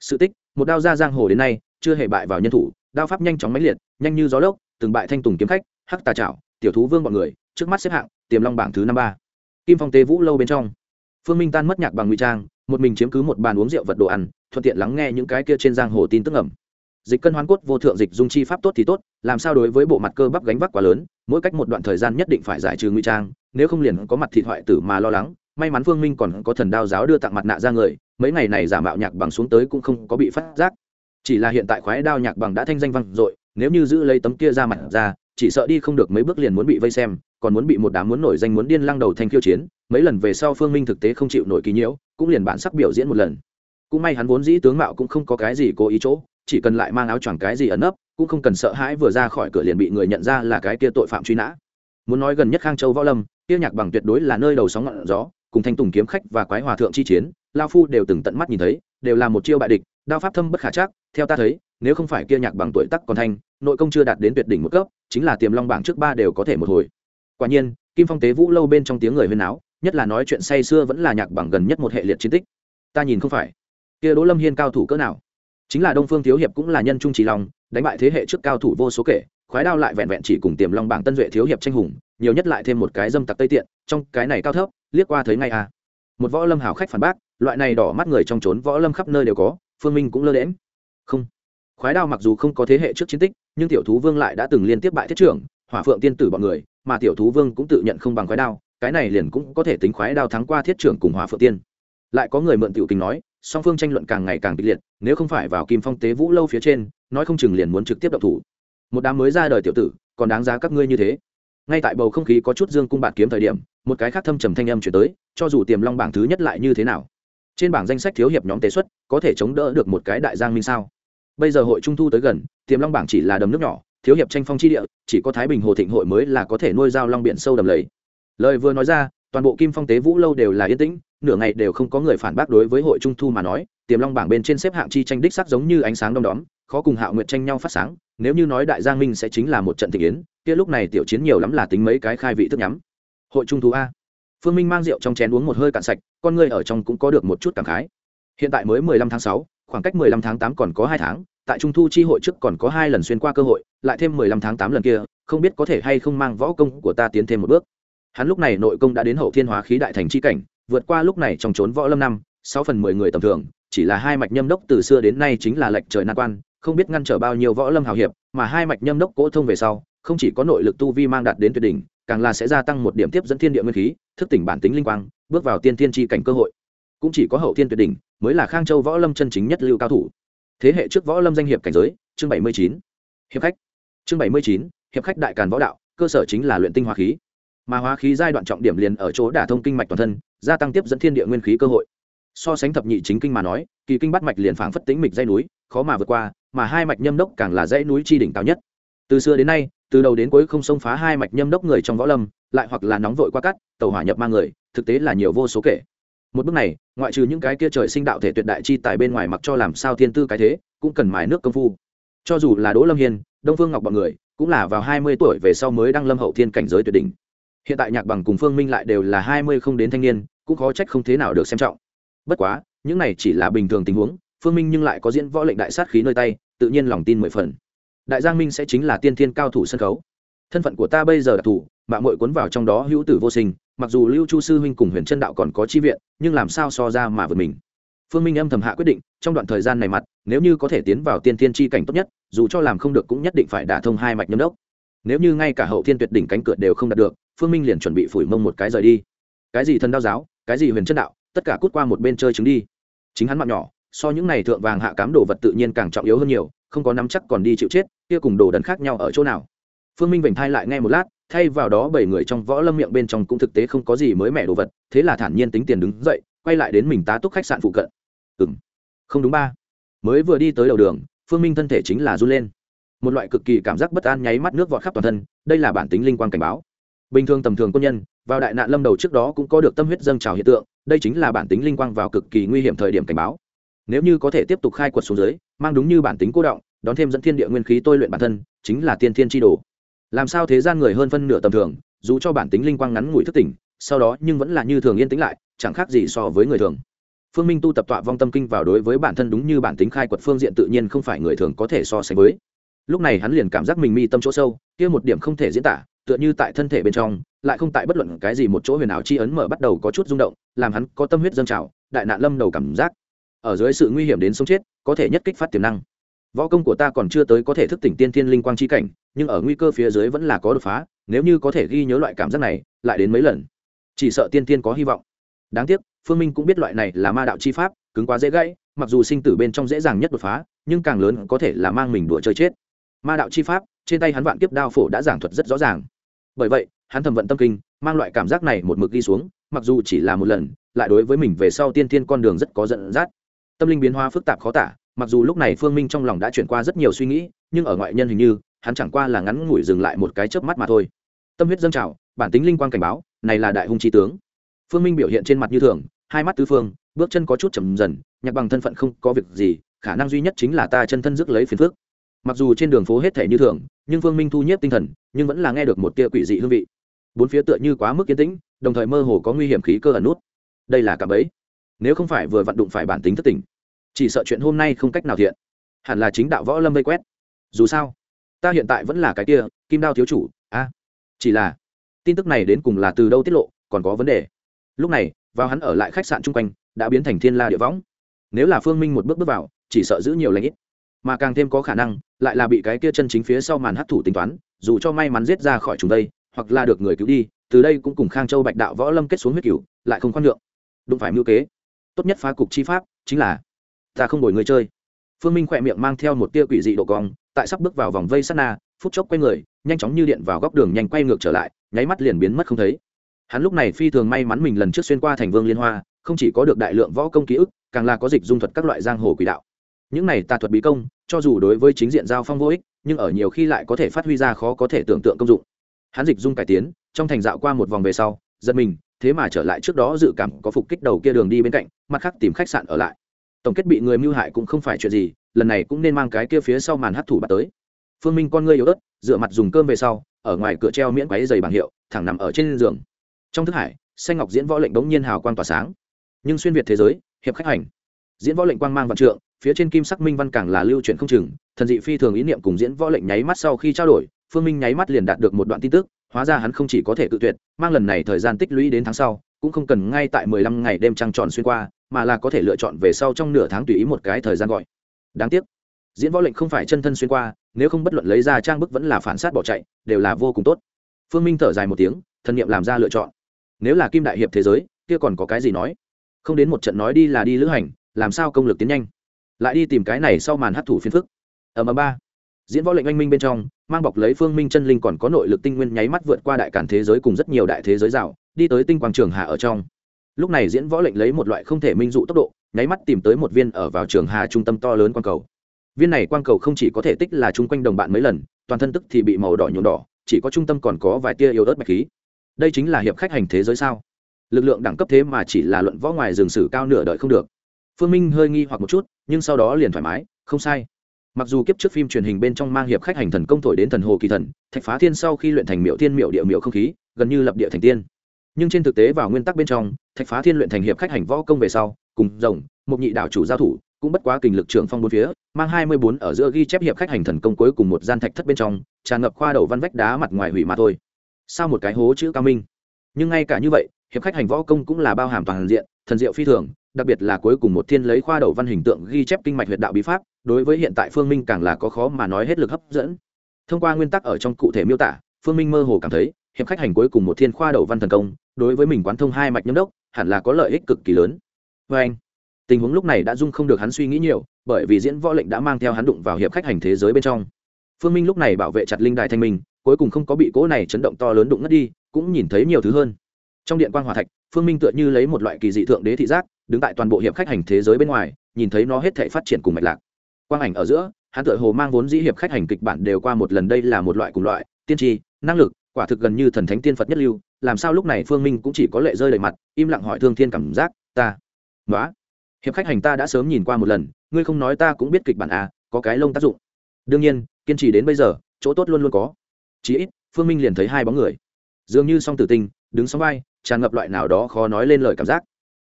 Sự tích, một đao ra giang hồ đến nay, chưa hề bại vào nhân thủ, đao pháp nhanh chóng mãnh liệt, nhanh như gió lốc, từng bại thanh tùng kiếm khách, hắc tà trảo tiểu thú vương bọn người, trước mắt xếp hạng, tiềm long bảng thứ năm ba. Kim phong tế vũ lâu bên trong. Phương minh tan mất nhạc bằng ngụy trang, một mình chiếm cứ một bàn uống rượu vật đồ ăn, thuận tiện lắng nghe những cái kia trên giang hồ tin tức ẩm dịch cân hoán cốt vô thượng dịch dung chi pháp tốt thì tốt, làm sao đối với bộ mặt cơ bắp gánh vác quá lớn, mỗi cách một đoạn thời gian nhất định phải giải trừ nguy trang, nếu không liền có mặt thị thoại tử mà lo lắng. May mắn phương minh còn có thần đao giáo đưa tặng mặt nạ ra người, mấy ngày này giả mạo nhạc bằng xuống tới cũng không có bị phát giác. Chỉ là hiện tại khoái đao nhạc bằng đã thanh danh vang dội, nếu như giữ lấy tấm kia ra mặt ra, chỉ sợ đi không được mấy bước liền muốn bị vây xem, còn muốn bị một đám muốn nổi danh muốn điên lăng đầu thanh khiêu chiến, mấy lần về sau phương minh thực tế không chịu nổi kỳ nhiễu, cũng liền bản sắc biểu diễn một lần. Cũng may hắn vốn dĩ tướng mạo cũng không có cái gì cố ý chỗ chỉ cần lại mang áo choàng cái gì ẩn nấp, cũng không cần sợ hãi vừa ra khỏi cửa liền bị người nhận ra là cái kia tội phạm truy nã. Muốn nói gần nhất khang châu võ lâm, kia nhạc bằng tuyệt đối là nơi đầu sóng ngọn gió, cùng thanh tùng kiếm khách và quái hòa thượng chi chiến, lao phu đều từng tận mắt nhìn thấy, đều là một chiêu bại địch, đao pháp thâm bất khả chắc, theo ta thấy, nếu không phải kia nhạc bằng tuổi tắc còn thanh, nội công chưa đạt đến tuyệt đỉnh một cấp, chính là tiềm long bảng trước ba đều có thể một hồi. Quả nhiên, kim phong tế vũ lâu bên trong tiếng người huyên áo nhất là nói chuyện say xưa vẫn là nhạc bằng gần nhất một hệ liệt chiến tích. Ta nhìn không phải. Kia đỗ lâm hiên cao thủ cỡ nào? Chính là đông phương thiếu hiệp cũng là nhân trung trí long đánh bại thế hệ trước cao thủ vô số kể, khoái đao lại vẹn vẹn chỉ cùng tiềm long bảng tân duệ thiếu hiệp tranh hùng, nhiều nhất lại thêm một cái dâm tặc tây tiện, trong cái này cao thấp, liếc qua thấy ngay à. Một võ lâm hảo khách phản bác, loại này đỏ mắt người trong trốn võ lâm khắp nơi đều có, phương minh cũng lơ đễm không. Khoái đao mặc dù không có thế hệ trước chiến tích, nhưng tiểu thú vương lại đã từng liên tiếp bại thiết trưởng, hỏa phượng tiên tử bọn người, mà tiểu thú vương cũng tự nhận không bằng khoái đao, cái này liền cũng có thể tính khoái đao thắng qua thiết trưởng cùng hỏa phượng tiên. Lại có người mượn tiểu tình nói song phương tranh luận càng ngày càng kịch liệt, nếu không phải vào kim phong tế vũ lâu phía trên, nói không chừng liền muốn trực tiếp đậu thủ. Một đám mới ra đời tiểu tử, còn đáng giá các ngươi như thế. Ngay tại bầu không khí có chút dương cung bạt kiếm thời điểm, một cái khác thâm trầm thanh âm chuyển tới, cho dù tiềm long bảng thứ nhất lại như thế nào. Trên bảng danh sách thiếu hiệp nhóm tế xuất, có thể chống đỡ được một cái đại giang minh sao? Bây giờ hội trung thu tới gần, tiềm long bảng chỉ là đầm nước nhỏ, thiếu hiệp tranh phong chi địa, chỉ có thái bình hồ thịnh hội mới là có thể nuôi dao long biển sâu đầm lầy. Lời vừa nói ra, toàn bộ kim phong tế vũ lâu đều là yên tĩnh nửa ngày đều không có người phản bác đối với hội trung thu mà nói, tiềm long bảng bên trên xếp hạng chi tranh đích sắc giống như ánh sáng đom đóm, khó cùng hạo nguyệt tranh nhau phát sáng, nếu như nói đại giang minh sẽ chính là một trận thị yến, kia lúc này tiểu chiến nhiều lắm là tính mấy cái khai vị thức nhắm. Hội trung thu a. Phương minh mang rượu trong chén uống một hơi cạn sạch, con người ở trong cũng có được một chút cảm khái. Hiện tại mới mười lăm tháng sáu, khoảng cách mười lăm tháng tám còn có hai tháng, tại trung thu chi hội trước còn có hai lần xuyên qua cơ hội, lại thêm mười lăm tháng tám lần kia, không biết có thể hay không mang võ công của ta tiến thêm một bước. Hắn lúc này nội công đã đến hậu thiên hóa khí đại thành chi cảnh vượt qua lúc này trong trốn võ lâm năm, sáu phần mười người tầm thường, chỉ là hai mạch nhâm đốc từ xưa đến nay chính là lệnh trời nan quan, không biết ngăn trở bao nhiêu võ lâm hào hiệp, mà hai mạch nhâm đốc cỗ thông về sau, không chỉ có nội lực tu vi mang đạt đến tuyệt đỉnh, càng là sẽ gia tăng một điểm tiếp dẫn thiên địa nguyên khí, thức tỉnh bản tính linh quang, bước vào tiên thiên tri cảnh cơ hội. Cũng chỉ có hậu thiên tuyệt đỉnh mới là khang châu võ lâm chân chính nhất lưu cao thủ. Thế hệ trước võ lâm danh hiệp cảnh giới, chương bảy mươi chín. Hiệp khách. Chương bảy mươi chín, hiệp khách đại càn võ đạo, cơ sở chính là luyện tinh hóa khí mà hóa khí giai đoạn trọng điểm liền ở chỗ đả thông kinh mạch toàn thân, gia tăng tiếp dẫn thiên địa nguyên khí cơ hội. So sánh thập nhị chính kinh mà nói, kỳ kinh bắt mạch liền phảng phất tính mịch dây núi, khó mà vượt qua, mà hai mạch nhâm đốc càng là dãy núi chi đỉnh cao nhất. Từ xưa đến nay, từ đầu đến cuối không xông phá hai mạch nhâm đốc người trong võ lâm, lại hoặc là nóng vội qua cắt, tàu hỏa nhập ma người, thực tế là nhiều vô số kể. Một bước này, ngoại trừ những cái kia trời sinh đạo thể tuyệt đại chi tài bên ngoài mặc cho làm sao thiên tư cái thế, cũng cần mài nước công phu. Cho dù là đỗ lâm hiên, đông phương ngọc bọn người, cũng là vào hai mươi tuổi về sau mới đăng lâm hậu thiên cảnh giới tuyệt đỉnh hiện tại nhạc bằng cùng phương minh lại đều là hai mươi không đến thanh niên, cũng khó trách không thế nào được xem trọng. Bất quá, những này chỉ là bình thường tình huống, phương minh nhưng lại có diễn võ lệnh đại sát khí nơi tay, tự nhiên lòng tin mười phần. Đại giang minh sẽ chính là tiên thiên cao thủ sân khấu. Thân phận của ta bây giờ đặc thù mạng mội cuốn vào trong đó hữu tử vô sinh, mặc dù lưu chu sư huynh cùng huyền trân đạo còn có chi viện, nhưng làm sao so ra mà vượt mình? Phương minh âm thầm hạ quyết định, trong đoạn thời gian này mặt, nếu như có thể tiến vào tiên thiên tri cảnh tốt nhất, dù cho làm không được cũng nhất định phải đả thông hai mạch nhâm đốc. Nếu như ngay cả hậu thiên tuyệt đỉnh cánh cửa đều không đạt được phương minh liền chuẩn bị phủi mông một cái rời đi. Cái gì thần đao giáo, cái gì huyền chân đạo, tất cả cút qua một bên chơi trứng đi. Chính hắn mạng nhỏ, so những này thượng vàng hạ cám đồ vật tự nhiên càng trọng yếu hơn nhiều, không có nắm chắc còn đi chịu chết, kia cùng đồ đần khác nhau ở chỗ nào. Phương minh vểnh thai lại ngay một lát, thay vào đó bảy người trong võ lâm miệng bên trong cũng thực tế không có gì mới mẻ đồ vật, thế là thản nhiên tính tiền đứng dậy, quay lại đến mình tá túc khách sạn phụ cận. Ừ m không đúng ba. Mới vừa đi tới đầu đường, phương minh thân thể chính là run lên. Một loại cực kỳ cảm giác bất an nháy mắt nước vọt khắp toàn thân, đây là bản tính linh quan cảnh báo bình thường tầm thường quân nhân, vào đại nạn lâm đầu trước đó cũng có được tâm huyết dâng trào hiện tượng, đây chính là bản tính linh quang vào cực kỳ nguy hiểm thời điểm cảnh báo. Nếu như có thể tiếp tục khai quật xuống dưới, mang đúng như bản tính cố động, đón thêm dẫn thiên địa nguyên khí tôi luyện bản thân, chính là tiên thiên tri đồ. Làm sao thế gian người hơn phân nửa tầm thường, dù cho bản tính linh quang ngắn ngủi thức tỉnh, sau đó nhưng vẫn là như thường yên tĩnh lại, chẳng khác gì so với người thường. Phương minh tu tập tọa vong tâm kinh vào đối với bản thân đúng như bản tính khai quật phương diện tự nhiên không phải người thường có thể so sánh với. Lúc này hắn liền cảm giác mình mi tâm chỗ sâu, kia một điểm không thể diễn tả tựa như tại thân thể bên trong, lại không tại bất luận cái gì một chỗ huyền ảo chi ấn mở bắt đầu có chút rung động, làm hắn có tâm huyết dâng trào, đại nạn lâm đầu cảm giác. Ở dưới sự nguy hiểm đến sống chết, có thể nhất kích phát tiềm năng. Võ công của ta còn chưa tới có thể thức tỉnh tiên thiên linh quang chi cảnh, nhưng ở nguy cơ phía dưới vẫn là có đột phá, nếu như có thể ghi nhớ loại cảm giác này, lại đến mấy lần. Chỉ sợ tiên thiên có hy vọng. Đáng tiếc, phương minh cũng biết loại này là ma đạo chi pháp, cứng quá dễ gãy, mặc dù sinh tử bên trong dễ dàng nhất đột phá, nhưng càng lớn có thể là mang mình đùa chơi chết. Ma đạo chi pháp, trên tay hắn vạn kiếp đao phổ đã giảng thuật rất rõ ràng bởi vậy, hắn thầm vận tâm kinh, mang loại cảm giác này một mực đi xuống, mặc dù chỉ là một lần, lại đối với mình về sau tiên thiên con đường rất có dẫn dắt. Tâm linh biến hóa phức tạp khó tả, mặc dù lúc này phương minh trong lòng đã chuyển qua rất nhiều suy nghĩ, nhưng ở ngoại nhân hình như, hắn chẳng qua là ngắn ngủi dừng lại một cái chớp mắt mà thôi. Tâm huyết dâng trào, bản tính linh quan cảnh báo, này là đại hung trí tướng. Phương minh biểu hiện trên mặt như thường, hai mắt tứ phương, bước chân có chút chầm dần, nhạc bằng thân phận không có việc gì, khả năng duy nhất chính là ta chân thân rước lấy phiền phước mặc dù trên đường phố hết thể như thường, nhưng phương minh thu nhiếp tinh thần, nhưng vẫn là nghe được một tia quỷ dị hương vị. Bốn phía tựa như quá mức yên tĩnh, đồng thời mơ hồ có nguy hiểm khí cơ ẩn nút. Đây là cả bẫy. Nếu không phải vừa vặn đụng phải bản tính thất tình, chỉ sợ chuyện hôm nay không cách nào thiện. Hẳn là chính đạo võ lâm vây quét. Dù sao, ta hiện tại vẫn là cái kia, kim đao thiếu chủ, a. Chỉ là, tin tức này đến cùng là từ đâu tiết lộ, còn có vấn đề. Lúc này, vào hắn ở lại khách sạn chung quanh, đã biến thành thiên la địa võng. Nếu là phương minh một bước bước vào, chỉ sợ giữ nhiều lãnh ít. Mà càng thêm có khả năng lại là bị cái kia chân chính phía sau màn hấp thủ tính toán, dù cho may mắn giết ra khỏi chúng đây, hoặc là được người cứu đi, từ đây cũng cùng khang châu bạch đạo võ lâm kết xuống huyết cửu, lại không khoan nhượng. Đụng phải mưu kế, tốt nhất phá cục chi pháp chính là, ta không đổi người chơi. Phương minh khỏe miệng mang theo một tia quỷ dị độ cong, tại sắp bước vào vòng vây sát na, phút chốc quay người, nhanh chóng như điện vào góc đường nhanh quay ngược trở lại, nháy mắt liền biến mất không thấy. Hắn lúc này phi thường may mắn mình lần trước xuyên qua thành vương liên hoa, không chỉ có được đại lượng võ công ký ức, càng là có dịch dung thuật các loại giang hồ quỷ đạo những này tà thuật bí công, cho dù đối với chính diện giao phong vô ích, nhưng ở nhiều khi lại có thể phát huy ra khó có thể tưởng tượng công dụng. Hắn dịch dung cải tiến, trong thành dạo qua một vòng về sau, giật mình, thế mà trở lại trước đó dự cảm có phục kích đầu kia đường đi bên cạnh, mặt khác tìm khách sạn ở lại. Tổng kết bị người mưu hại cũng không phải chuyện gì, lần này cũng nên mang cái kia phía sau màn hấp thủ bắt tới. Phương minh con ngươi yếu ớt, dựa mặt dùng cơm về sau, ở ngoài cửa treo miễn váy dày bằng hiệu, thẳng nằm ở trên giường. Trong thức hải, xanh ngọc diễn võ lệnh bỗng nhiên hào quang tỏa sáng. Nhưng xuyên việt thế giới, hiệp khách hành. Diễn võ lệnh quang mang vạn trượng phía trên kim sắc minh văn càng là lưu chuyển không chừng, thần dị phi thường ý niệm cùng diễn võ lệnh nháy mắt sau khi trao đổi, phương minh nháy mắt liền đạt được một đoạn tin tức, hóa ra hắn không chỉ có thể tự tuyệt, mang lần này thời gian tích lũy đến tháng sau, cũng không cần ngay tại mười lăm ngày đêm trăng tròn xuyên qua, mà là có thể lựa chọn về sau trong nửa tháng tùy ý một cái thời gian gọi. Đáng tiếc, diễn võ lệnh không phải chân thân xuyên qua, nếu không bất luận lấy ra trang bức vẫn là phản sát bỏ chạy, đều là vô cùng tốt. Phương minh thở dài một tiếng, thần nghiệm làm ra lựa chọn. Nếu là kim đại hiệp thế giới, kia còn có cái gì nói? Không đến một trận nói đi là đi lữ hành, làm sao công lực tiến nhanh? Lại đi tìm cái này sau màn hấp thủ phiên phức. Ở ầm ba. Diễn võ lệnh anh minh bên trong, mang bọc lấy phương minh chân linh còn có nội lực tinh nguyên nháy mắt vượt qua đại cản thế giới cùng rất nhiều đại thế giới rào, đi tới tinh quang trường hà ở trong. Lúc này diễn võ lệnh lấy một loại không thể minh dụ tốc độ, nháy mắt tìm tới một viên ở vào trường hà trung tâm to lớn quang cầu. Viên này quang cầu không chỉ có thể tích là chung quanh đồng bạn mấy lần, toàn thân tức thì bị màu đỏ nhuộm đỏ, chỉ có trung tâm còn có vài tia yếu ớt bạch khí. Đây chính là hiệp khách hành thế giới sao? Lực lượng đẳng cấp thế mà chỉ là luận võ ngoài rừng sử cao nửa đợi không được phương minh hơi nghi hoặc một chút, nhưng sau đó liền thoải mái, không sai. Mặc dù kiếp trước phim truyền hình bên trong mang hiệp khách hành thần công thổi đến thần hồ kỳ thần, thạch phá thiên sau khi luyện thành miệu thiên miệu địa miệu không khí, gần như lập địa thành tiên. Nhưng trên thực tế vào nguyên tắc bên trong, thạch phá thiên luyện thành hiệp khách hành võ công về sau, cùng rồng một nhị đảo chủ giao thủ, cũng bất quá kình lực trưởng phong bốn phía, mang hai mươi bốn ở giữa ghi chép hiệp khách hành thần công cuối cùng một gian thạch thất bên trong, tràn ngập khoa đầu văn vách đá mặt ngoài hủy mà thôi. Sao một cái hố chữ cao minh. Nhưng ngay cả như vậy, hiệp khách hành võ công cũng là bao hàm toàn diện, thần diệu phi thường đặc biệt là cuối cùng một thiên lấy khoa đầu văn hình tượng ghi chép kinh mạch huyệt đạo bí pháp, đối với hiện tại phương minh càng là có khó mà nói hết lực hấp dẫn. Thông qua nguyên tắc ở trong cụ thể miêu tả, phương minh mơ hồ cảm thấy, hiệp khách hành cuối cùng một thiên khoa đầu văn thần công, đối với mình quán thông hai mạch nhâm đốc, hẳn là có lợi ích cực kỳ lớn. Vê anh, tình huống lúc này đã dung không được hắn suy nghĩ nhiều, bởi vì diễn võ lệnh đã mang theo hắn đụng vào hiệp khách hành thế giới bên trong. Phương minh lúc này bảo vệ chặt linh đài thanh minh, cuối cùng không có bị cỗ này chấn động to lớn đụng ngất đi, cũng nhìn thấy nhiều thứ hơn. Trong điện quan hòa thạch, phương minh tựa như lấy một loại kỳ dị thượng đế thị giác đứng tại toàn bộ hiệp khách hành thế giới bên ngoài, nhìn thấy nó hết thể phát triển cùng mạch lạc. Quang ảnh ở giữa, hắn tựa hồ mang vốn dĩ hiệp khách hành kịch bản đều qua một lần đây là một loại cùng loại, tiên tri, năng lực, quả thực gần như thần thánh tiên phật nhất lưu, làm sao lúc này phương minh cũng chỉ có lệ rơi đầy mặt, im lặng hỏi thương thiên cảm giác, ta nói hiệp khách hành ta đã sớm nhìn qua một lần, ngươi không nói ta cũng biết kịch bản à có cái lông tác dụng. Đương nhiên, kiên trì đến bây giờ, chỗ tốt luôn luôn có. Chí ít, phương minh liền thấy hai bóng người. Dường như song tử tinh, đứng sóng vai, tràn ngập loại nào đó khó nói lên lời cảm giác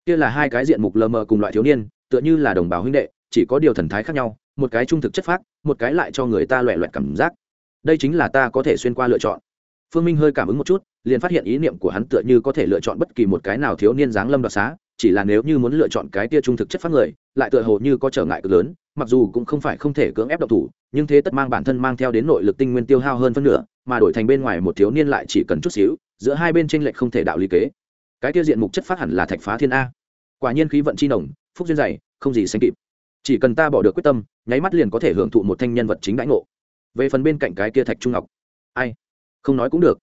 kia là hai cái diện mục lờ mờ cùng loại thiếu niên, tựa như là đồng bào huynh đệ, chỉ có điều thần thái khác nhau, một cái trung thực chất phác, một cái lại cho người ta loẹ loẹt cảm giác. Đây chính là ta có thể xuyên qua lựa chọn. Phương minh hơi cảm ứng một chút, liền phát hiện ý niệm của hắn tựa như có thể lựa chọn bất kỳ một cái nào thiếu niên dáng lâm đoạt xá, chỉ là nếu như muốn lựa chọn cái tia trung thực chất phát người, lại tựa hồ như có trở ngại cực lớn, mặc dù cũng không phải không thể cưỡng ép độc thủ, nhưng thế tất mang bản thân mang theo đến nội lực tinh nguyên tiêu hao hơn phân nửa, mà đổi thành bên ngoài một thiếu niên lại chỉ cần chút xíu, giữa hai bên tranh lệch không thể đạo lý kế cái tiêu diện mục chất phát hẳn là thạch phá thiên a. Quả nhiên khí vận chi nồng, phúc duyên dày, không gì sánh kịp. Chỉ cần ta bỏ được quyết tâm, nháy mắt liền có thể hưởng thụ một thanh nhân vật chính đãi ngộ. Về phần bên cạnh cái kia thạch trung ngọc, ai? Không nói cũng được.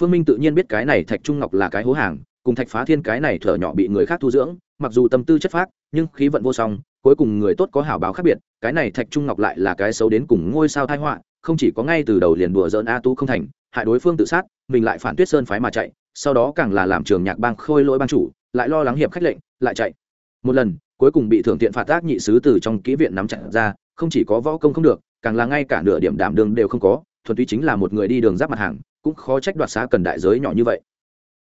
Phương minh tự nhiên biết cái này thạch trung ngọc là cái hố hàng, cùng thạch phá thiên cái này thở nhỏ bị người khác thu dưỡng, mặc dù tâm tư chất phác, nhưng khí vận vô song, cuối cùng người tốt có hảo báo khác biệt, cái này thạch trung ngọc lại là cái xấu đến cùng ngôi sao thai họa, không chỉ có ngay từ đầu liền đùa dỡn a tu không thành, hại đối phương tự sát, mình lại phản tuyết sơn phái mà chạy sau đó càng là làm trường nhạc bang khôi lỗi ban chủ, lại lo lắng hiệp khách lệnh, lại chạy. Một lần, cuối cùng bị thưởng tiện phạt tác nhị sứ từ trong kỹ viện nắm chặt ra, không chỉ có võ công không được, càng là ngay cả nửa điểm đảm đường đều không có, thuần túy chính là một người đi đường giáp mặt hàng, cũng khó trách đoạt xá cần đại giới nhỏ như vậy.